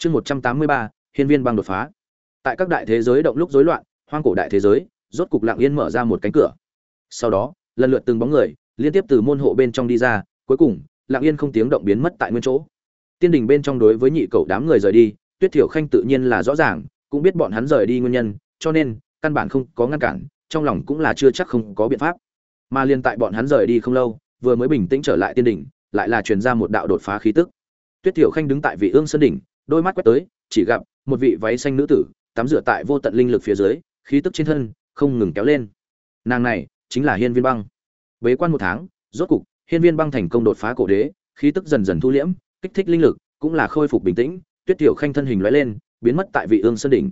chương một trăm tám mươi ba, hiên viên băng đột phá. Tại các đại thế giới động lúc rối loạn, hoang cổ đại thế giới, rốt cục lặng yên mở ra một cánh cửa. Sau đó, lần lượt từng bóng người, liên tiếp từ môn hộ bên trong đi ra, cuối cùng, lặng yên không tiếng động biến mất tại nguyên chỗ. Tiên đình bên trong đối với nhị cậu đám người rời đi, tuyết thiểu khanh tự nhiên là rõ ràng, cũng biết bọn hắn rời đi nguyên nhân, cho nên, căn bản không có ngăn cản, trong lòng cũng là chưa chắc không có biện pháp. Mà liên tại bọn hắn rời đi không lâu, vừa mới bình tĩnh trở lại tiên đỉnh lại là truyền ra một đạo đột phá khí tức. Tuyết thiểu khanh đứng tại vị ương sơn đỉnh đôi mắt quét tới, chỉ gặp một vị váy xanh nữ tử tắm rửa tại vô tận linh lực phía dưới, khí tức trên thân không ngừng kéo lên. Nàng này chính là hiên viên băng. Bế quan một tháng, rốt cục, hiên viên băng thành công đột phá cổ đế, khí tức dần dần thu liễm, kích thích linh lực, cũng là khôi phục bình tĩnh, tuyết tiểu khanh thân hình lóe lên, biến mất tại vị ương sơn đỉnh.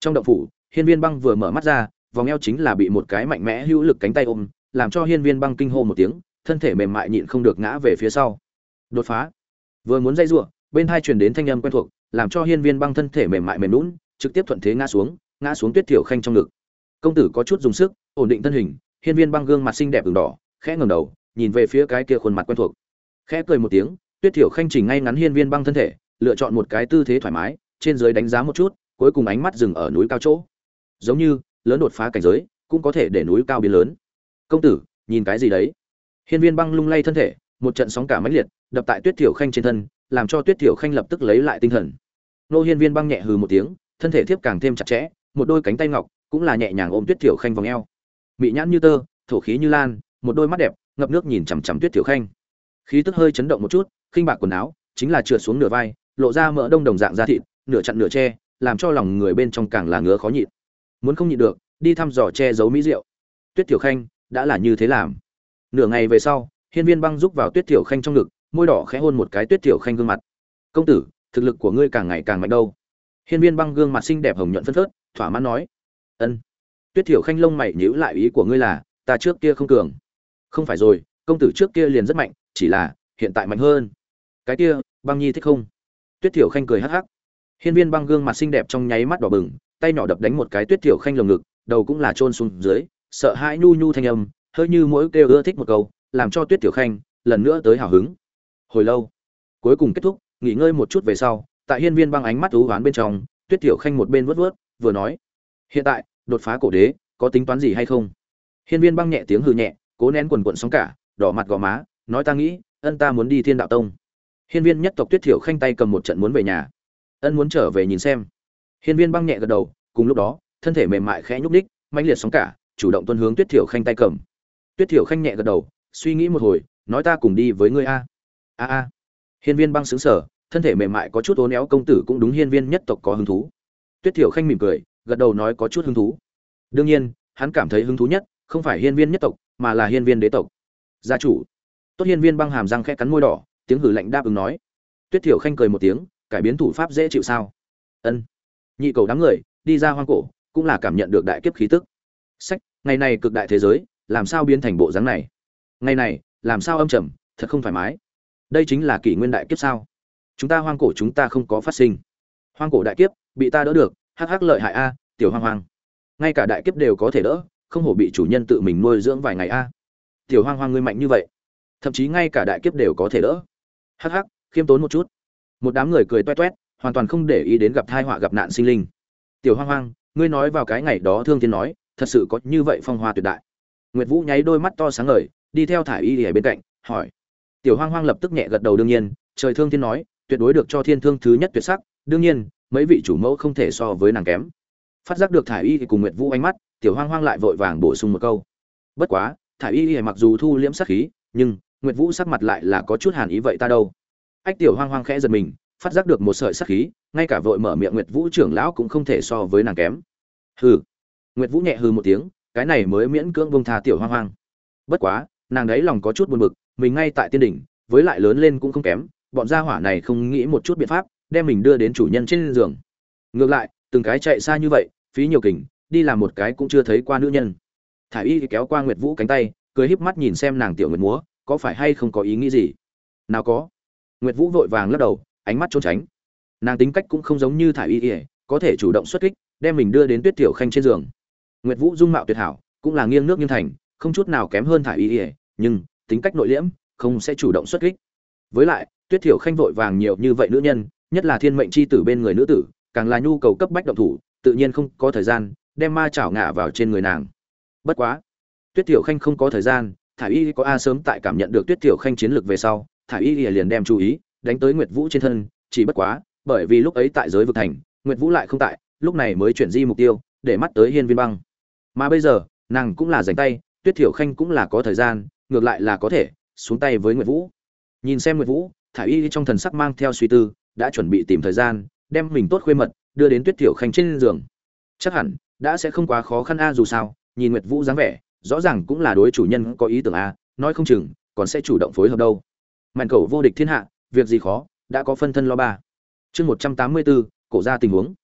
Trong động phủ, hiên viên băng vừa mở mắt ra, vòng eo chính là bị một cái mạnh mẽ hữu lực cánh tay ôm, làm cho hiên viên băng kinh hô một tiếng, thân thể mềm mại nhịn không được ngã về phía sau. Đột phá. Vừa muốn dây giụa bên hai truyền đến thanh âm quen thuộc làm cho hiên viên băng thân thể mềm mại mềm lún, trực tiếp thuận thế ngã xuống ngã xuống tuyết thiểu khanh trong ngực. Công tử có chút dùng sức, ổn định thân hình, hiên viên băng gương mặt xinh đẹp ửng đỏ, khẽ ngẩng đầu, nhìn về phía cái kia khuôn mặt quen thuộc. Khẽ cười một tiếng, tuyết thiểu khanh chỉnh ngay ngắn hiên viên băng thân thể, lựa chọn một cái tư thế thoải mái, trên dưới đánh giá một chút, cuối cùng ánh mắt dừng ở núi cao chỗ. Giống như, lớn đột phá cảnh giới, cũng có thể để núi cao biến lớn. Công tử, nhìn cái gì đấy? Hiên viên băng lung lay thân thể, một trận sóng cả mãnh liệt, đập tại tuyết thiểu khanh trên thân làm cho tuyết tiểu khanh lập tức lấy lại tinh thần. Nô hiên viên băng nhẹ hừ một tiếng, thân thể thiếp càng thêm chặt chẽ, một đôi cánh tay ngọc cũng là nhẹ nhàng ôm tuyết tiểu khanh vòng eo. Mị nhãn như tơ, thổ khí như lan, một đôi mắt đẹp, ngập nước nhìn chằm chằm tuyết tiểu khanh. Khí tức hơi chấn động một chút, khinh bạc quần áo, chính là trượt xuống nửa vai, lộ ra mỡ đông đồng dạng da thịt, nửa chặn nửa che, làm cho lòng người bên trong càng là ngứa khó nhịn. Muốn không nhịn được, đi thăm dò che giấu mỹ rượu tuyết tiểu khanh, đã là như thế làm. Nửa ngày về sau, hiên viên băng giúp vào tuyết tiểu khanh trong ngực môi đỏ khẽ hôn một cái tuyết tiểu khanh gương mặt. Công tử, thực lực của ngươi càng ngày càng mạnh đâu. Hiên viên băng gương mặt xinh đẹp hồng nhuận phân phớt, thỏa mãn nói. Ân. Tuyết tiểu khanh lông mày nhíu lại ý của ngươi là, ta trước kia không cường. Không phải rồi, công tử trước kia liền rất mạnh, chỉ là hiện tại mạnh hơn. Cái kia, băng nhi thích không? Tuyết tiểu khanh cười hắc hắc. Hiên viên băng gương mặt xinh đẹp trong nháy mắt đỏ bừng, tay nhỏ đập đánh một cái tuyết tiểu khanh lồng ngực, đầu cũng là chôn xuống dưới, sợ hãi nhu nhu thanh âm, hơi như mỗi kêu ưa thích một câu, làm cho tuyết tiểu khanh lần nữa tới hào hứng hồi lâu. Cuối cùng kết thúc, nghỉ ngơi một chút về sau, tại hiên viên băng ánh mắt thú oán bên trong, tuyết tiểu khanh một bên vớt vớt, vừa nói, hiện tại, đột phá cổ đế, có tính toán gì hay không? Hiên viên băng nhẹ tiếng hừ nhẹ, cố nén quần quận sóng cả, đỏ mặt gò má, nói, ta nghĩ, ân ta muốn đi thiên đạo tông. Hiên viên nhất tộc tuyết thiểu khanh tay cầm một trận muốn về nhà. Ân muốn trở về nhìn xem. Hiên viên băng nhẹ gật đầu, cùng lúc đó, thân thể mềm mại khẽ nhúc ních mãnh liệt sóng cả, chủ động tuân hướng tuyết thiểu khanh tay cầm. Tuyết thiểu khanh nhẹ gật đầu, suy nghĩ một hồi, nói, ta cùng đi với ngươi a a a. Hiên viên băng xứng sở thân thể mềm mại có chút ố néo công tử cũng đúng hiên viên nhất tộc có hứng thú. Tuyết thiểu khanh mỉm cười, gật đầu nói có chút hứng thú. Đương nhiên, hắn cảm thấy hứng thú nhất không phải hiên viên nhất tộc, mà là hiên viên đế tộc. Gia chủ. Tốt hiên viên băng hàm răng khẽ cắn môi đỏ, tiếng hử lạnh đáp ứng nói. Tuyết thiểu khanh cười một tiếng, cải biến thủ pháp dễ chịu sao? Ân. Nhị cầu đám người, đi ra hoang cổ, cũng là cảm nhận được đại kiếp khí tức. Sách, ngày này cực đại thế giới, làm sao biến thành bộ dáng này? Ngày này, làm sao âm trầm, thật không thoải mái đây chính là kỷ nguyên đại kiếp sao? Chúng ta hoang cổ chúng ta không có phát sinh. Hoang cổ đại kiếp, bị ta đỡ được, hắc hắc lợi hại a, tiểu hoang hoang. Ngay cả đại kiếp đều có thể đỡ, không hổ bị chủ nhân tự mình nuôi dưỡng vài ngày a. Tiểu hoang hoang ngươi mạnh như vậy, thậm chí ngay cả đại kiếp đều có thể đỡ. Hắc hắc, khiêm tốn một chút. Một đám người cười toét toét, hoàn toàn không để ý đến gặp thai họa gặp nạn sinh linh. Tiểu hoang hoang, ngươi nói vào cái ngày đó thương thiên nói, thật sự có như vậy phong hoa tuyệt đại. Nguyệt vũ nháy đôi mắt to sáng ngời, đi theo thải y ở bên cạnh, hỏi tiểu hoang hoang lập tức nhẹ gật đầu đương nhiên, trời thương thiên nói, tuyệt đối được cho thiên thương thứ nhất tuyệt sắc, đương nhiên, mấy vị chủ mẫu không thể so với nàng kém. Phát giác được thải y thì cùng nguyệt vũ ánh mắt, tiểu hoang hoang lại vội vàng bổ sung một câu. Bất quá, thải y thì mặc dù thu liễm sắc khí, nhưng nguyệt vũ sắc mặt lại là có chút hàn ý vậy ta đâu. Ách, tiểu hoang hoang khẽ giật mình, phát giác được một sợi sắc khí, ngay cả vội mở miệng nguyệt vũ trưởng lão cũng không thể so với nàng kém. Hừ. Nguyệt vũ nhẹ hừ một tiếng, cái này mới miễn cưỡng bông tha tiểu hoang hoang. Bất quá, nàng đấy lòng có chút buồn bực mình ngay tại tiên đỉnh, với lại lớn lên cũng không kém, bọn gia hỏa này không nghĩ một chút biện pháp, đem mình đưa đến chủ nhân trên giường. Ngược lại, từng cái chạy xa như vậy, phí nhiều kình, đi làm một cái cũng chưa thấy qua nữ nhân. Thải y kéo qua nguyệt vũ cánh tay, cười híp mắt nhìn xem nàng tiểu nguyệt múa, có phải hay không có ý nghĩ gì? Nào có. Nguyệt vũ vội vàng lắc đầu, ánh mắt trốn tránh. Nàng tính cách cũng không giống như Thải y có thể chủ động xuất kích, đem mình đưa đến tuyết tiểu khanh trên giường. Nguyệt vũ dung mạo tuyệt hảo, cũng là nghiêng nước nghiêng thành, không chút nào kém hơn Thải y nhưng tính cách nội liễm, không sẽ chủ động xuất kích. Với lại, tuyết Thiểu khanh vội vàng nhiều như vậy nữ nhân, nhất là thiên mệnh chi tử bên người nữ tử, càng là nhu cầu cấp bách động thủ, tự nhiên không có thời gian đem ma chảo ngả vào trên người nàng. Bất quá, tuyết Thiểu khanh không có thời gian thả y có a sớm tại cảm nhận được tuyết Thiểu khanh chiến lược về sau thả y liền đem chú ý đánh tới nguyệt vũ trên thân, chỉ bất quá, bởi vì lúc ấy tại giới vực thành, nguyệt vũ lại không tại, lúc này mới chuyển di mục tiêu, để mắt tới hiên viên băng. Mà bây giờ, nàng cũng là dành tay, tuyết thiểu khanh cũng là có thời gian ngược lại là có thể, xuống tay với nguyệt vũ. Nhìn xem nguyệt vũ thả y trong thần sắc mang theo suy tư, đã chuẩn bị tìm thời gian, đem mình tốt khuê mật, đưa đến tuyết Tiểu khanh trên giường. Chắc hẳn, đã sẽ không quá khó khăn a, dù sao, nhìn nguyệt vũ dáng vẻ, rõ ràng cũng là đối chủ nhân có ý tưởng a, nói không chừng, còn sẽ chủ động phối hợp đâu. Mạn cầu vô địch thiên hạ, việc gì khó, đã có phân thân lo ba. Chương một trăm tám mươi bốn cổ ra tình huống.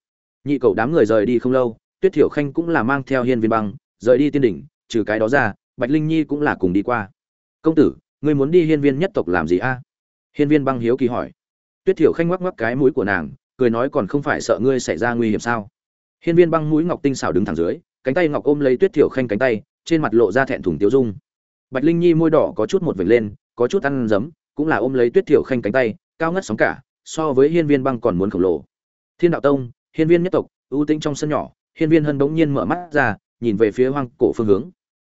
Nhị cầu đám người rời đi không lâu, tuyết Tiểu khanh cũng là mang theo hiên viên băng, rời đi tiên đỉnh, trừ cái đó ra, bạch linh nhi cũng là cùng đi qua công tử, ngươi muốn đi hiên viên nhất tộc làm gì a? Hiên viên băng hiếu kỳ hỏi. Tuyết thiểu khanh ngoắc ngoắc cái mũi của nàng, cười nói còn không phải sợ ngươi xảy ra nguy hiểm sao? Hiên viên băng mũi ngọc tinh xảo đứng thẳng dưới, cánh tay ngọc ôm lấy tuyết thiểu khanh cánh tay, trên mặt lộ ra thẹn thùng tiêu dung. Bạch linh nhi môi đỏ có chút một vệt lên, có chút ăn giấm, cũng là ôm lấy tuyết thiểu khanh cánh tay, cao ngất sóng cả, so với hiên viên băng còn muốn khổng lồ. Thiên đạo tông, hiên viên nhất tộc, ưu tĩnh trong sân nhỏ, hiên viên hân bỗng nhiên mở mắt ra, nhìn về phía hoang cổ phương hướng.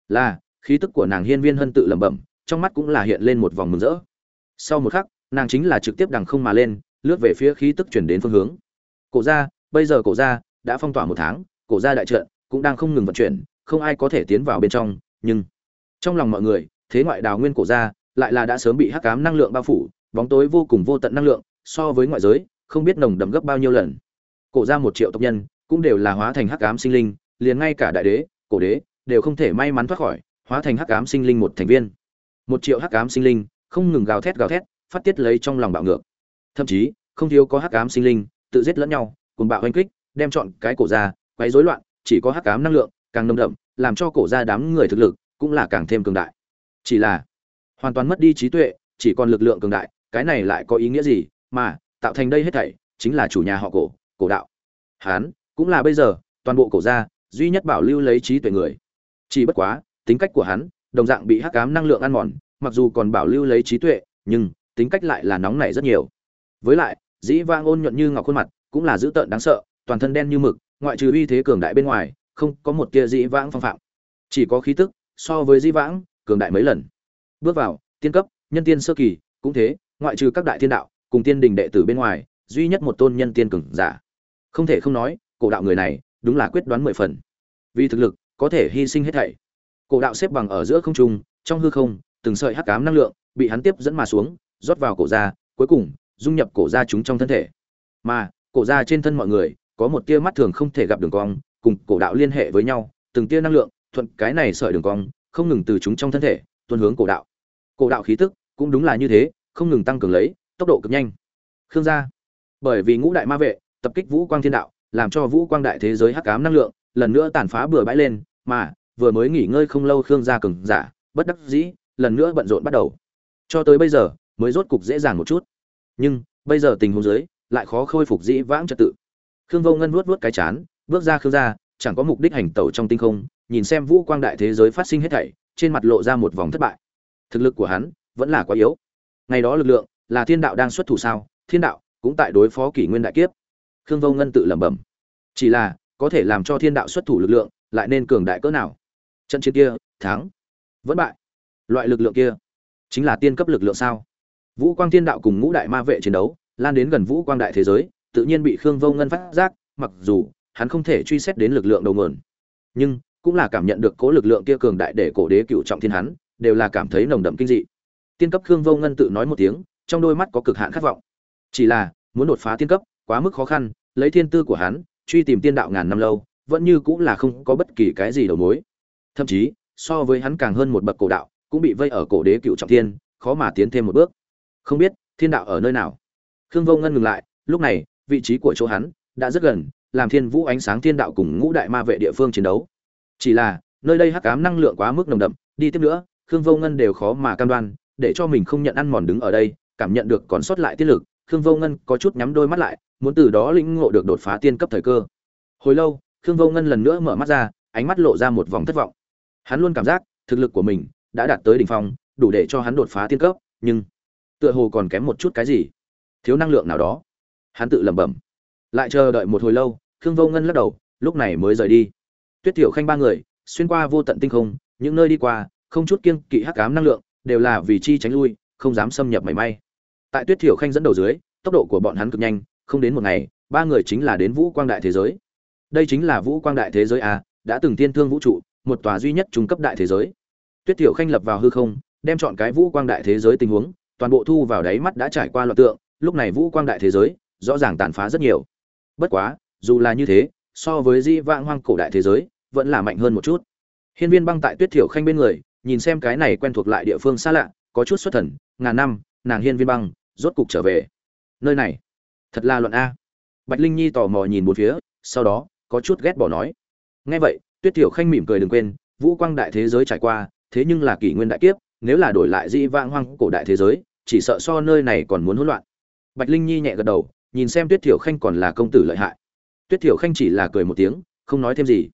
Là, khí tức của nàng hiên viên hân tự lẩm bẩm trong mắt cũng là hiện lên một vòng mừng rỡ. Sau một khắc, nàng chính là trực tiếp đằng không mà lên, lướt về phía khí tức chuyển đến phương hướng. Cổ gia, bây giờ cổ gia đã phong tỏa một tháng, cổ gia đại trận cũng đang không ngừng vận chuyển, không ai có thể tiến vào bên trong, nhưng trong lòng mọi người, thế ngoại đào nguyên cổ gia lại là đã sớm bị hắc ám năng lượng bao phủ, bóng tối vô cùng vô tận năng lượng, so với ngoại giới, không biết nồng đậm gấp bao nhiêu lần. Cổ gia một triệu tộc nhân cũng đều là hóa thành hắc ám sinh linh, liền ngay cả đại đế, cổ đế đều không thể may mắn thoát khỏi, hóa thành hắc ám sinh linh một thành viên một triệu hắc ám sinh linh, không ngừng gào thét gào thét, phát tiết lấy trong lòng bạo ngược. Thậm chí, không thiếu có hắc ám sinh linh, tự giết lẫn nhau cùng bạo oanh kích, đem chọn cái cổ ra, quấy rối loạn, chỉ có hắc ám năng lượng, càng nồng đậm, làm cho cổ ra đám người thực lực cũng là càng thêm cường đại. Chỉ là, hoàn toàn mất đi trí tuệ, chỉ còn lực lượng cường đại, cái này lại có ý nghĩa gì? Mà, tạo thành đây hết thảy chính là chủ nhà họ cổ cổ đạo. Hán, cũng là bây giờ, toàn bộ cổ gia, duy nhất bảo lưu lấy trí tuệ người. Chỉ bất quá, tính cách của hắn đồng dạng bị hắc ám năng lượng ăn mòn, mặc dù còn bảo lưu lấy trí tuệ, nhưng tính cách lại là nóng nảy rất nhiều. Với lại, dĩ vang ôn nhuận như ngọc khuôn mặt cũng là dữ tợn đáng sợ, toàn thân đen như mực, ngoại trừ uy thế cường đại bên ngoài, không có một tia dĩ vãng phong phạm. Chỉ có khí tức, so với dĩ vãng, cường đại mấy lần. Bước vào, tiên cấp, nhân tiên sơ kỳ, cũng thế, ngoại trừ các đại thiên đạo, cùng tiên đình đệ tử bên ngoài, duy nhất một tôn nhân tiên cường giả. Không thể không nói, cổ đạo người này, đúng là quyết đoán mười phần. Vì thực lực, có thể hy sinh hết thảy cổ đạo xếp bằng ở giữa không trung, trong hư không, từng sợi hắc cám năng lượng bị hắn tiếp dẫn mà xuống, rót vào cổ da, cuối cùng, dung nhập cổ da chúng trong thân thể. Mà, cổ da trên thân mọi người, có một tia mắt thường không thể gặp đường cong, cùng cổ đạo liên hệ với nhau, từng tia năng lượng, thuận cái này sợi đường cong, không ngừng từ chúng trong thân thể tuân hướng cổ đạo. Cổ đạo khí tức cũng đúng là như thế, không ngừng tăng cường lấy, tốc độ cực nhanh. Khương gia, bởi vì ngũ đại ma vệ, tập kích vũ quang thiên đạo, làm cho vũ quang đại thế giới hắc cám năng lượng lần nữa tàn phá bừa bãi lên, mà vừa mới nghỉ ngơi không lâu khương gia cường giả, bất đắc dĩ, lần nữa bận rộn bắt đầu. Cho tới bây giờ, mới rốt cục dễ dàng một chút. Nhưng, bây giờ tình huống dưới, lại khó khôi phục dĩ vãng trật tự. Khương vô ngân vuốt vuốt cái chán, bước ra khương gia, chẳng có mục đích hành tẩu trong tinh không, nhìn xem vũ quang đại thế giới phát sinh hết thảy, trên mặt lộ ra một vòng thất bại. Thực lực của hắn vẫn là quá yếu. Ngày đó lực lượng là thiên đạo đang xuất thủ sao? Thiên đạo cũng tại đối phó kỷ nguyên đại kiếp. Khương vô ngân tự lẩm bẩm. Chỉ là, có thể làm cho thiên đạo xuất thủ lực lượng, lại nên cường đại cỡ nào? Trận chiến kia, thắng. Vẫn bại. Loại lực lượng kia, chính là tiên cấp lực lượng sao? Vũ quang thiên đạo cùng ngũ đại ma vệ chiến đấu, lan đến gần vũ quang đại thế giới, tự nhiên bị khương vô ngân phát giác, mặc dù hắn không thể truy xét đến lực lượng đầu nguồn, nhưng cũng là cảm nhận được cố lực lượng kia cường đại để cổ đế cựu trọng thiên hắn, đều là cảm thấy nồng đậm kinh dị. Tiên cấp khương vô ngân tự nói một tiếng, trong đôi mắt có cực hạn khát vọng. Chỉ là, muốn đột phá tiên cấp, quá mức khó khăn, lấy thiên tư của hắn, truy tìm tiên đạo ngàn năm lâu, vẫn như cũng là không có bất kỳ cái gì đầu mối thậm chí, so với hắn càng hơn một bậc cổ đạo, cũng bị vây ở cổ đế cựu trọng thiên, khó mà tiến thêm một bước. Không biết, thiên đạo ở nơi nào? Khương vô ngân ngừng lại, lúc này, vị trí của chỗ hắn đã rất gần, làm thiên vũ ánh sáng thiên đạo cùng ngũ đại ma vệ địa phương chiến đấu. Chỉ là, nơi đây hắc ám năng lượng quá mức nồng đậm, đi tiếp nữa, khương vô ngân đều khó mà cam đoan, để cho mình không nhận ăn mòn đứng ở đây, cảm nhận được còn sót lại tiết lực, khương vô ngân có chút nhắm đôi mắt lại, muốn từ đó lĩnh ngộ được đột phá tiên cấp thời cơ. Hồi lâu, khương vô ngân lần nữa mở mắt ra, ánh mắt lộ ra một vòng thất vọng hắn luôn cảm giác thực lực của mình đã đạt tới đỉnh phong, đủ để cho hắn đột phá tiên cấp, nhưng tựa hồ còn kém một chút cái gì. Thiếu năng lượng nào đó. Hắn tự lẩm bẩm. Lại chờ đợi một hồi lâu, khương vô ngân lắc đầu, lúc này mới rời đi. Tuyết Tiểu khanh ba người, xuyên qua vô tận tinh không, những nơi đi qua, không chút kiêng kỵ hắc ám năng lượng, đều là vì chi tránh lui, không dám xâm nhập mảy may. Tại tuyết Tiểu khanh dẫn đầu dưới, tốc độ của bọn hắn cực nhanh, không đến một ngày, ba người chính là đến vũ quang đại thế giới. Đây chính là vũ quang đại thế giới a đã từng tiên thương vũ trụ một tòa duy nhất trung cấp đại thế giới. Tuyết tiểu khanh lập vào hư không, đem chọn cái vũ quang đại thế giới tình huống, toàn bộ thu vào đáy mắt đã trải qua loạn tượng, lúc này vũ quang đại thế giới rõ ràng tàn phá rất nhiều. Bất quá, dù là như thế, so với di vãng hoang cổ đại thế giới, vẫn là mạnh hơn một chút. Hiên viên băng tại tuyết thiểu khanh bên người, nhìn xem cái này quen thuộc lại địa phương xa lạ, có chút xuất thần, ngàn năm, nàng hiên viên băng, rốt cục trở về. Nơi này, thật là luận a. Bạch linh nhi tò mò nhìn một phía, sau đó, có chút ghét bỏ nói. Nghe vậy tuyết Tiểu khanh mỉm cười đừng quên, vũ quang đại thế giới trải qua, thế nhưng là kỷ nguyên đại kiếp, nếu là đổi lại dị vãng hoang cổ đại thế giới, chỉ sợ so nơi này còn muốn hỗn loạn. Bạch linh nhi nhẹ gật đầu, nhìn xem tuyết Tiểu khanh còn là công tử lợi hại. Tuyết Tiểu khanh chỉ là cười một tiếng, không nói thêm gì.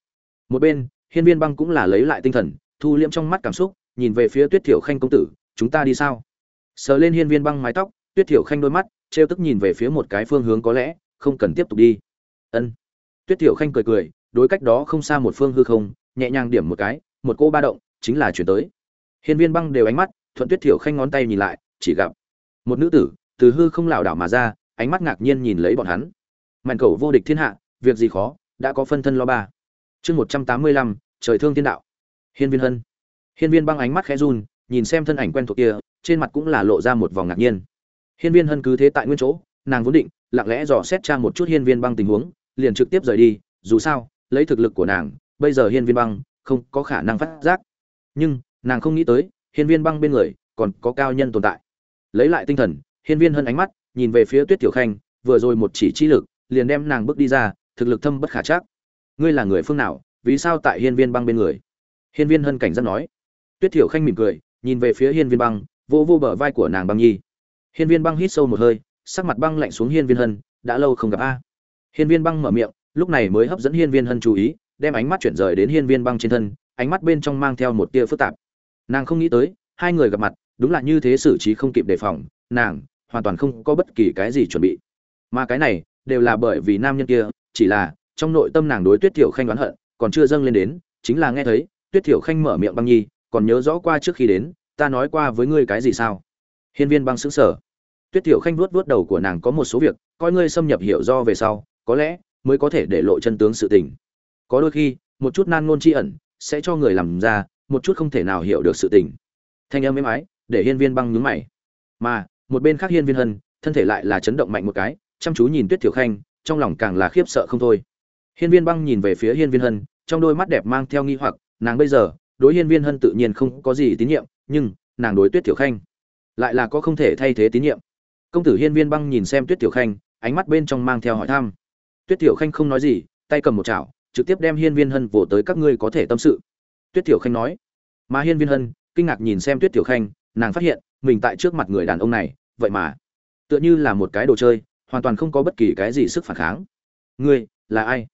Một bên, hiên viên băng cũng là lấy lại tinh thần, thu liễm trong mắt cảm xúc, nhìn về phía tuyết Tiểu khanh công tử, chúng ta đi sao? Sờ lên hiên viên băng mái tóc, tuyết thiểu khanh đôi mắt, trêu tức nhìn về phía một cái phương hướng có lẽ không cần tiếp tục đi. Ân. Tuyết thiểu khanh cười cười đối cách đó không xa một phương hư không, nhẹ nhàng điểm một cái, một cô ba động, chính là chuyển tới. Hiên viên băng đều ánh mắt, thuận tuyết thiểu khanh ngón tay nhìn lại, chỉ gặp một nữ tử từ hư không lảo đảo mà ra, ánh mắt ngạc nhiên nhìn lấy bọn hắn. Màn cầu vô địch thiên hạ, việc gì khó, đã có phân thân lo ba. Chương một trăm tám mươi lăm, trời thương thiên đạo. Hiên viên hân. Hiên viên băng ánh mắt khẽ run, nhìn xem thân ảnh quen thuộc kia, trên mặt cũng là lộ ra một vòng ngạc nhiên. Hiên viên hân cứ thế tại nguyên chỗ, nàng vốn định, lặng lẽ dò xét trang một chút hiên viên băng tình huống, liền trực tiếp rời đi, dù sao lấy thực lực của nàng, bây giờ hiên viên băng không có khả năng phát giác. Nhưng, nàng không nghĩ tới, hiên viên băng bên người còn có cao nhân tồn tại. Lấy lại tinh thần, hiên viên hân ánh mắt nhìn về phía tuyết tiểu khanh, vừa rồi một chỉ chi lực liền đem nàng bước đi ra, thực lực thâm bất khả chắc. Ngươi là người phương nào, vì sao tại hiên viên băng bên người? Hiên viên hân cảnh giác nói. Tuyết tiểu khanh mỉm cười, nhìn về phía hiên viên băng vô vô bờ vai của nàng băng nhi. Hiên viên băng hít sâu một hơi, sắc mặt băng lạnh xuống hiên viên hân, đã lâu không gặp a. Hiên viên băng mở miệng lúc này mới hấp dẫn hiên viên hân chú ý, đem ánh mắt chuyển rời đến hiên viên băng trên thân, ánh mắt bên trong mang theo một tia phức tạp. Nàng không nghĩ tới, hai người gặp mặt, đúng là như thế xử trí không kịp đề phòng, nàng hoàn toàn không có bất kỳ cái gì chuẩn bị. Mà cái này đều là bởi vì nam nhân kia, chỉ là trong nội tâm nàng đối tuyết thiểu khanh oán hận, còn chưa dâng lên đến, chính là nghe thấy, tuyết thiểu khanh mở miệng băng nhi, còn nhớ rõ qua trước khi đến, ta nói qua với ngươi cái gì sao? Hiên viên băng xứng sở tuyết thiểu khanh vuốt vuốt đầu của nàng có một số việc, coi ngươi xâm nhập hiểu do về sau, có lẽ mới có thể để lộ chân tướng sự tình. Có đôi khi, một chút nan ngôn tri ẩn sẽ cho người làm ra một chút không thể nào hiểu được sự tình. Thanh âm êm ái, để hiên viên băng nhướng mày. Mà, một bên khác hiên viên hân, thân thể lại là chấn động mạnh một cái, chăm chú nhìn tuyết thiểu khanh, trong lòng càng là khiếp sợ không thôi. Hiên viên băng nhìn về phía hiên viên hân, trong đôi mắt đẹp mang theo nghi hoặc, nàng bây giờ, đối hiên viên hân tự nhiên không có gì tín nhiệm, nhưng, nàng đối tuyết thiểu khanh lại là có không thể thay thế tín nhiệm. Công tử hiên viên băng nhìn xem tuyết thiểu khanh, ánh mắt bên trong mang theo hỏi thăm tuyết Tiểu khanh không nói gì, tay cầm một chảo, trực tiếp đem hiên viên hân vỗ tới các ngươi có thể tâm sự. Tuyết Tiểu khanh nói. Mà hiên viên hân, kinh ngạc nhìn xem tuyết Tiểu khanh, nàng phát hiện, mình tại trước mặt người đàn ông này, vậy mà, tựa như là một cái đồ chơi, hoàn toàn không có bất kỳ cái gì sức phản kháng. Ngươi, là ai?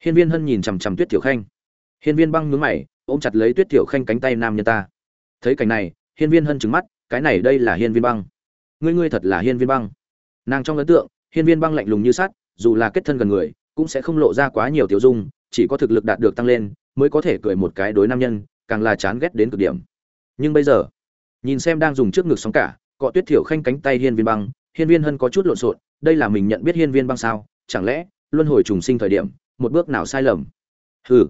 Hiên viên hân nhìn chằm chằm tuyết tiểu khanh. Hiên viên băng nhướng mày, ôm chặt lấy tuyết tiểu khanh cánh tay nam nhân ta. Thấy cảnh này, hiên viên hân trừng mắt, cái này đây là hiên viên băng. Ngươi ngươi thật là hiên viên băng. Nàng trong ấn tượng, hiên viên băng lạnh lùng như sắt dù là kết thân gần người, cũng sẽ không lộ ra quá nhiều tiểu dung, chỉ có thực lực đạt được tăng lên mới có thể cười một cái đối nam nhân, càng là chán ghét đến cực điểm. Nhưng bây giờ, nhìn xem đang dùng trước ngực sóng cả, cọ tuyết thiểu khanh cánh tay hiên viên băng, hiên viên hân có chút lộn xộn, đây là mình nhận biết hiên viên băng sao, chẳng lẽ luân hồi trùng sinh thời điểm, một bước nào sai lầm? Hừ,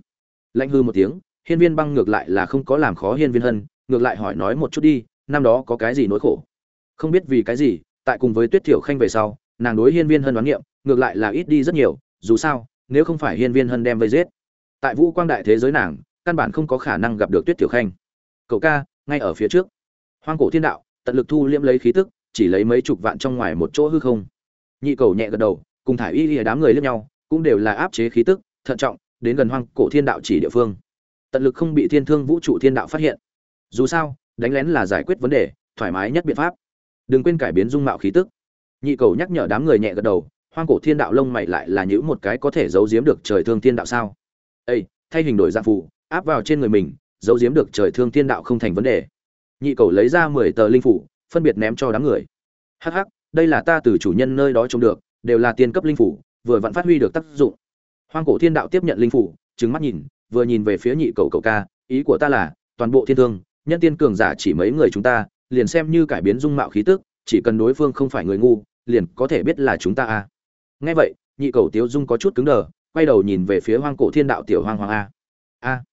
lạnh hư một tiếng, hiên viên băng ngược lại là không có làm khó hiên viên hân, ngược lại hỏi nói một chút đi, năm đó có cái gì nỗi khổ? Không biết vì cái gì, tại cùng với tuyết thiểu khanh về sau nàng đối hiên viên hân đoán nghiệm, ngược lại là ít đi rất nhiều, dù sao, nếu không phải hiên viên hân đem vây giết. Tại vũ quang đại thế giới nàng, căn bản không có khả năng gặp được tuyết tiểu khanh. Cậu ca, ngay ở phía trước. Hoang cổ thiên đạo, tận lực thu liễm lấy khí tức, chỉ lấy mấy chục vạn trong ngoài một chỗ hư không. Nhị cầu nhẹ gật đầu, cùng thả y y đám người lướt nhau, cũng đều là áp chế khí tức, thận trọng, đến gần hoang cổ thiên đạo chỉ địa phương. Tận lực không bị thiên thương vũ trụ thiên đạo phát hiện. Dù sao, đánh lén là giải quyết vấn đề, thoải mái nhất biện pháp. Đừng quên cải biến dung mạo khí tức nhị cầu nhắc nhở đám người nhẹ gật đầu, hoang cổ thiên đạo lông mày lại là những một cái có thể giấu giếm được trời thương thiên đạo sao? Ây thay hình đổi dạng phụ áp vào trên người mình, giấu giếm được trời thương thiên đạo không thành vấn đề. Nhị cầu lấy ra mười tờ linh phủ phân biệt ném cho đám người. Hắc hắc, đây là ta từ chủ nhân nơi đó trông được, đều là tiên cấp linh phủ vừa vẫn phát huy được tác dụng. Hoang cổ thiên đạo tiếp nhận linh phủ trừng mắt nhìn, vừa nhìn về phía nhị cầu cầu ca, ý của ta là, toàn bộ thiên thương, nhân tiên cường giả chỉ mấy người chúng ta, liền xem như cải biến dung mạo khí tức, chỉ cần đối phương không phải người ngu liền có thể biết là chúng ta a. Nghe vậy, nhị cầu tiếu dung có chút cứng đờ, quay đầu nhìn về phía hoang cổ thiên đạo tiểu hoang hoàng a. A,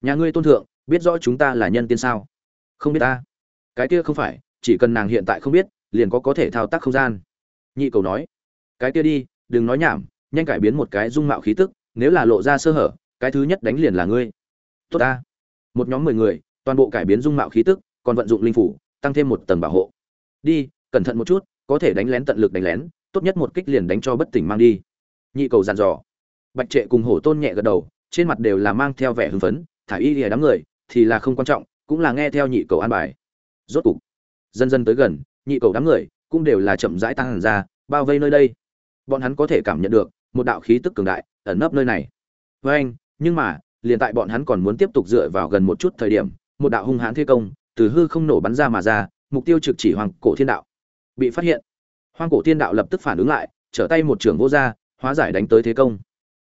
nhà ngươi tôn thượng, biết rõ chúng ta là nhân tiên sao? Không biết ta cái kia không phải, chỉ cần nàng hiện tại không biết, liền có có thể thao tác không gian. Nhị cầu nói, cái kia đi, đừng nói nhảm, nhanh cải biến một cái dung mạo khí tức, nếu là lộ ra sơ hở, cái thứ nhất đánh liền là ngươi. Tốt ta một nhóm mười người, toàn bộ cải biến dung mạo khí tức, còn vận dụng linh phủ, tăng thêm một tầng bảo hộ. Đi, cẩn thận một chút có thể đánh lén tận lực đánh lén, tốt nhất một kích liền đánh cho bất tỉnh mang đi. Nhị cầu dàn dò. Bạch trệ cùng hổ tôn nhẹ gật đầu, trên mặt đều là mang theo vẻ hưng phấn, thả y lìa đám người, thì là không quan trọng, cũng là nghe theo nhị cầu an bài. Rốt cục, dần dần tới gần, nhị cầu đám người cũng đều là chậm rãi tăng hẳn ra, bao vây nơi đây. Bọn hắn có thể cảm nhận được, một đạo khí tức cường đại ẩn nấp nơi này. Với anh, nhưng mà, liền tại bọn hắn còn muốn tiếp tục dựa vào gần một chút thời điểm, một đạo hung hãn thi công từ hư không nổ bắn ra mà ra, mục tiêu trực chỉ hoàng cổ thiên đạo bị phát hiện. Hoang cổ thiên đạo lập tức phản ứng lại, trở tay một trường vô gia, hóa giải đánh tới thế công.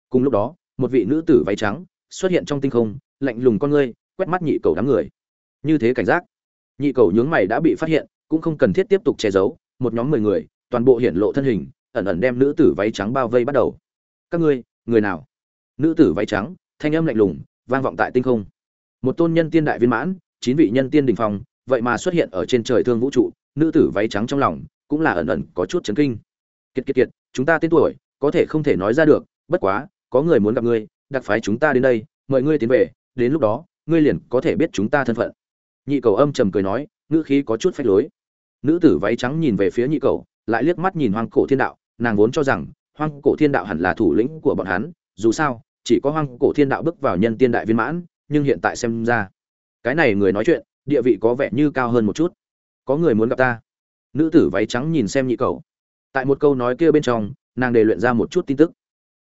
Cùng lúc đó, một vị nữ tử váy trắng xuất hiện trong tinh không, lạnh lùng con ngươi, quét mắt nhị cầu đám người. Như thế cảnh giác, nhị cầu nhướng mày đã bị phát hiện, cũng không cần thiết tiếp tục che giấu, một nhóm mười người, toàn bộ hiển lộ thân hình, ẩn ẩn đem nữ tử váy trắng bao vây bắt đầu. Các ngươi, người nào? Nữ tử váy trắng, thanh âm lạnh lùng, vang vọng tại tinh không. Một tôn nhân tiên đại viên mãn, chín vị nhân tiên đình phong, vậy mà xuất hiện ở trên trời thương vũ trụ nữ tử váy trắng trong lòng cũng là ẩn ẩn có chút chấn kinh. Kiệt kiệt kiệt, chúng ta tên tuổi, có thể không thể nói ra được, bất quá, có người muốn gặp ngươi, đặc phái chúng ta đến đây, mời ngươi tiến về, đến lúc đó, ngươi liền có thể biết chúng ta thân phận. Nhị cầu âm trầm cười nói, ngữ khí có chút phách lối. Nữ tử váy trắng nhìn về phía nhị cầu, lại liếc mắt nhìn hoang cổ thiên đạo, nàng vốn cho rằng, hoang cổ thiên đạo hẳn là thủ lĩnh của bọn hắn, dù sao, chỉ có hoang cổ thiên đạo bước vào nhân tiên đại viên mãn, nhưng hiện tại xem ra, cái này người nói chuyện, địa vị có vẻ như cao hơn một chút có người muốn gặp ta. Nữ tử váy trắng nhìn xem nhị cầu tại một câu nói kia bên trong, nàng đề luyện ra một chút tin tức.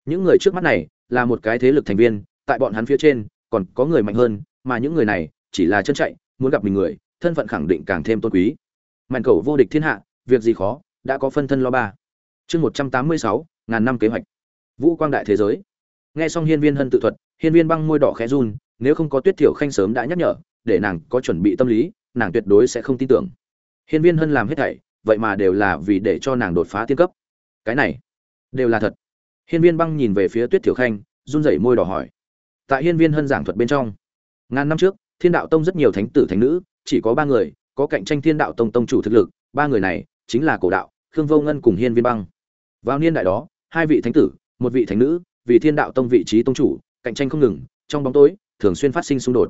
Những người trước mắt này là một cái thế lực thành viên, tại bọn hắn phía trên, còn có người mạnh hơn, mà những người này chỉ là chân chạy, muốn gặp mình người, thân phận khẳng định càng thêm tôn quý. Mạnh cầu vô địch thiên hạ, việc gì khó, đã có phân thân lo ba. Chương một trăm tám mươi sáu, ngàn năm kế hoạch. Vũ quang đại thế giới. Nghe xong hiên viên hân tự thuật, hiên viên băng môi đỏ khẽ run, nếu không có tuyết thiểu khanh sớm đã nhắc nhở, để nàng có chuẩn bị tâm lý, nàng tuyệt đối sẽ không tin tưởng hiên viên hân làm hết thảy, vậy mà đều là vì để cho nàng đột phá tiên cấp. Cái này, đều là thật. Hiên viên băng nhìn về phía tuyết Tiểu khanh, run rẩy môi đỏ hỏi. Tại hiên viên hân giảng thuật bên trong, ngàn năm trước, thiên đạo tông rất nhiều thánh tử thánh nữ, chỉ có ba người, có cạnh tranh thiên đạo tông tông chủ thực lực, ba người này chính là cổ đạo, khương vô ngân cùng hiên viên băng. Vào niên đại đó, hai vị thánh tử, một vị thánh nữ, vì thiên đạo tông vị trí tông chủ, cạnh tranh không ngừng, trong bóng tối, thường xuyên phát sinh xung đột.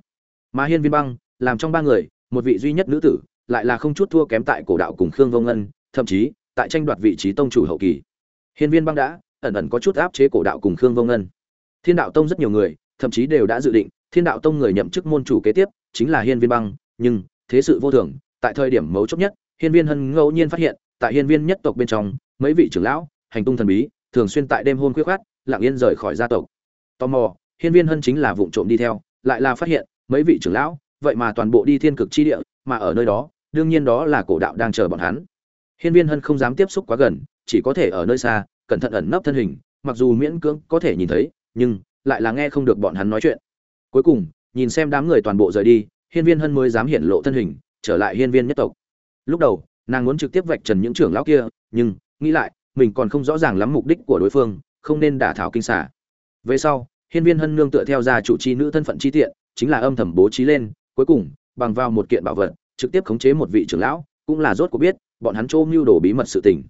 Mà hiên viên băng, làm trong ba người, một vị duy nhất nữ tử lại là không chút thua kém tại cổ đạo cùng khương vô ngân, thậm chí tại tranh đoạt vị trí tông chủ hậu kỳ. Hiên viên băng đã ẩn ẩn có chút áp chế cổ đạo cùng khương vô ngân. Thiên đạo tông rất nhiều người, thậm chí đều đã dự định, thiên đạo tông người nhậm chức môn chủ kế tiếp chính là hiên viên băng, nhưng thế sự vô thường, tại thời điểm mấu chốt nhất, hiên viên hân ngẫu nhiên phát hiện, tại hiên viên nhất tộc bên trong, mấy vị trưởng lão, hành tung thần bí, thường xuyên tại đêm hôn khuya khát lặng yên rời khỏi gia tộc. Tò mò, hiên viên hân chính là vụng trộm đi theo, lại là phát hiện, mấy vị trưởng lão, vậy mà toàn bộ đi thiên cực chi địa, mà ở nơi đó đương nhiên đó là cổ đạo đang chờ bọn hắn. Hiên viên hân không dám tiếp xúc quá gần, chỉ có thể ở nơi xa, cẩn thận ẩn nấp thân hình, mặc dù miễn cưỡng có thể nhìn thấy, nhưng lại là nghe không được bọn hắn nói chuyện. Cuối cùng, nhìn xem đám người toàn bộ rời đi, hiên viên hân mới dám hiện lộ thân hình, trở lại hiên viên nhất tộc. Lúc đầu, nàng muốn trực tiếp vạch trần những trưởng lão kia, nhưng nghĩ lại, mình còn không rõ ràng lắm mục đích của đối phương, không nên đả thảo kinh xả. Về sau, hiên viên hân nương tựa theo gia chủ chi nữ thân phận chi tiện, chính là âm thầm bố trí lên, cuối cùng, bằng vào một kiện bảo vật trực tiếp khống chế một vị trưởng lão, cũng là rốt cuộc biết, bọn hắn chỗ mưu đồ bí mật sự tình.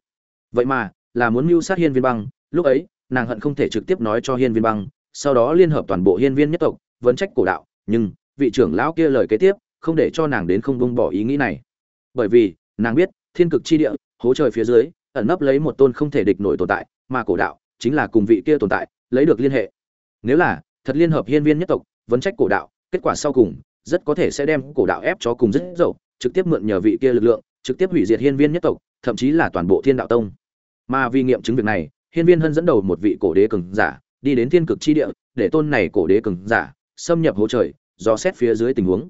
Vậy mà, là muốn mưu sát hiên viên băng, lúc ấy, nàng hận không thể trực tiếp nói cho hiên viên băng, sau đó liên hợp toàn bộ hiên viên nhất tộc, vấn trách cổ đạo, nhưng, vị trưởng lão kia lời kế tiếp, không để cho nàng đến không buông bỏ ý nghĩ này. Bởi vì, nàng biết, thiên cực chi địa, hố trời phía dưới, ẩn nấp lấy một tôn không thể địch nổi tồn tại, mà cổ đạo, chính là cùng vị kia tồn tại, lấy được liên hệ. Nếu là, thật liên hợp hiên viên nhất tộc, vấn trách cổ đạo, kết quả sau cùng rất có thể sẽ đem cổ đạo ép cho cùng rất dậu, trực tiếp mượn nhờ vị kia lực lượng, trực tiếp hủy diệt hiên viên nhất tộc, thậm chí là toàn bộ thiên đạo tông. Mà vì nghiệm chứng việc này, hiên viên hân dẫn đầu một vị cổ đế cường giả, đi đến thiên cực chi địa, để tôn này cổ đế cường giả xâm nhập hố trời, do xét phía dưới tình huống.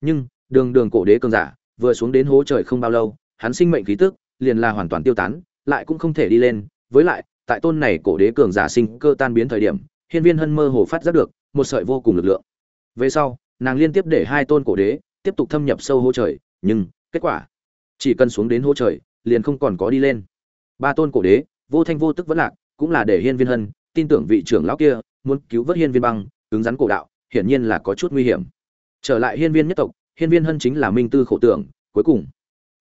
Nhưng, đường đường cổ đế cường giả, vừa xuống đến hố trời không bao lâu, hắn sinh mệnh khí tức liền là hoàn toàn tiêu tán, lại cũng không thể đi lên. Với lại, tại tôn này cổ đế cường giả sinh cơ tan biến thời điểm, hiên viên hân mơ hồ phát giác được một sợi vô cùng lực lượng. Về sau nàng liên tiếp để hai tôn cổ đế tiếp tục thâm nhập sâu hố trời, nhưng kết quả, chỉ cần xuống đến hố trời, liền không còn có đi lên. Ba tôn cổ đế, vô thanh vô tức vẫn lạc, cũng là để hiên viên hân tin tưởng vị trưởng lão kia muốn cứu vớt hiên viên băng, cứng rắn cổ đạo, hiển nhiên là có chút nguy hiểm. Trở lại hiên viên nhất tộc, hiên viên hân chính là minh tư khổ tưởng, cuối cùng,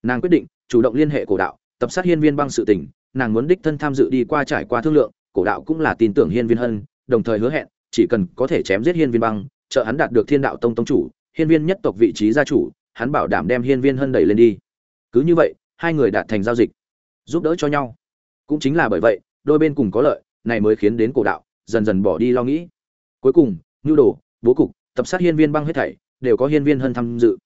nàng quyết định chủ động liên hệ cổ đạo, tập sát hiên viên băng sự tình, nàng muốn đích thân tham dự đi qua trải qua thương lượng, cổ đạo cũng là tin tưởng hiên viên hân, đồng thời hứa hẹn, chỉ cần có thể chém giết hiên viên băng trợ hắn đạt được thiên đạo tông tông chủ, hiên viên nhất tộc vị trí gia chủ, hắn bảo đảm đem hiên viên hân đẩy lên đi. Cứ như vậy, hai người đạt thành giao dịch, giúp đỡ cho nhau. Cũng chính là bởi vậy, đôi bên cùng có lợi, này mới khiến đến cổ đạo dần dần bỏ đi lo nghĩ. Cuối cùng nhu đồ, bố cục, tập sát hiên viên băng hết thảy, đều có hiên viên hân tham dự.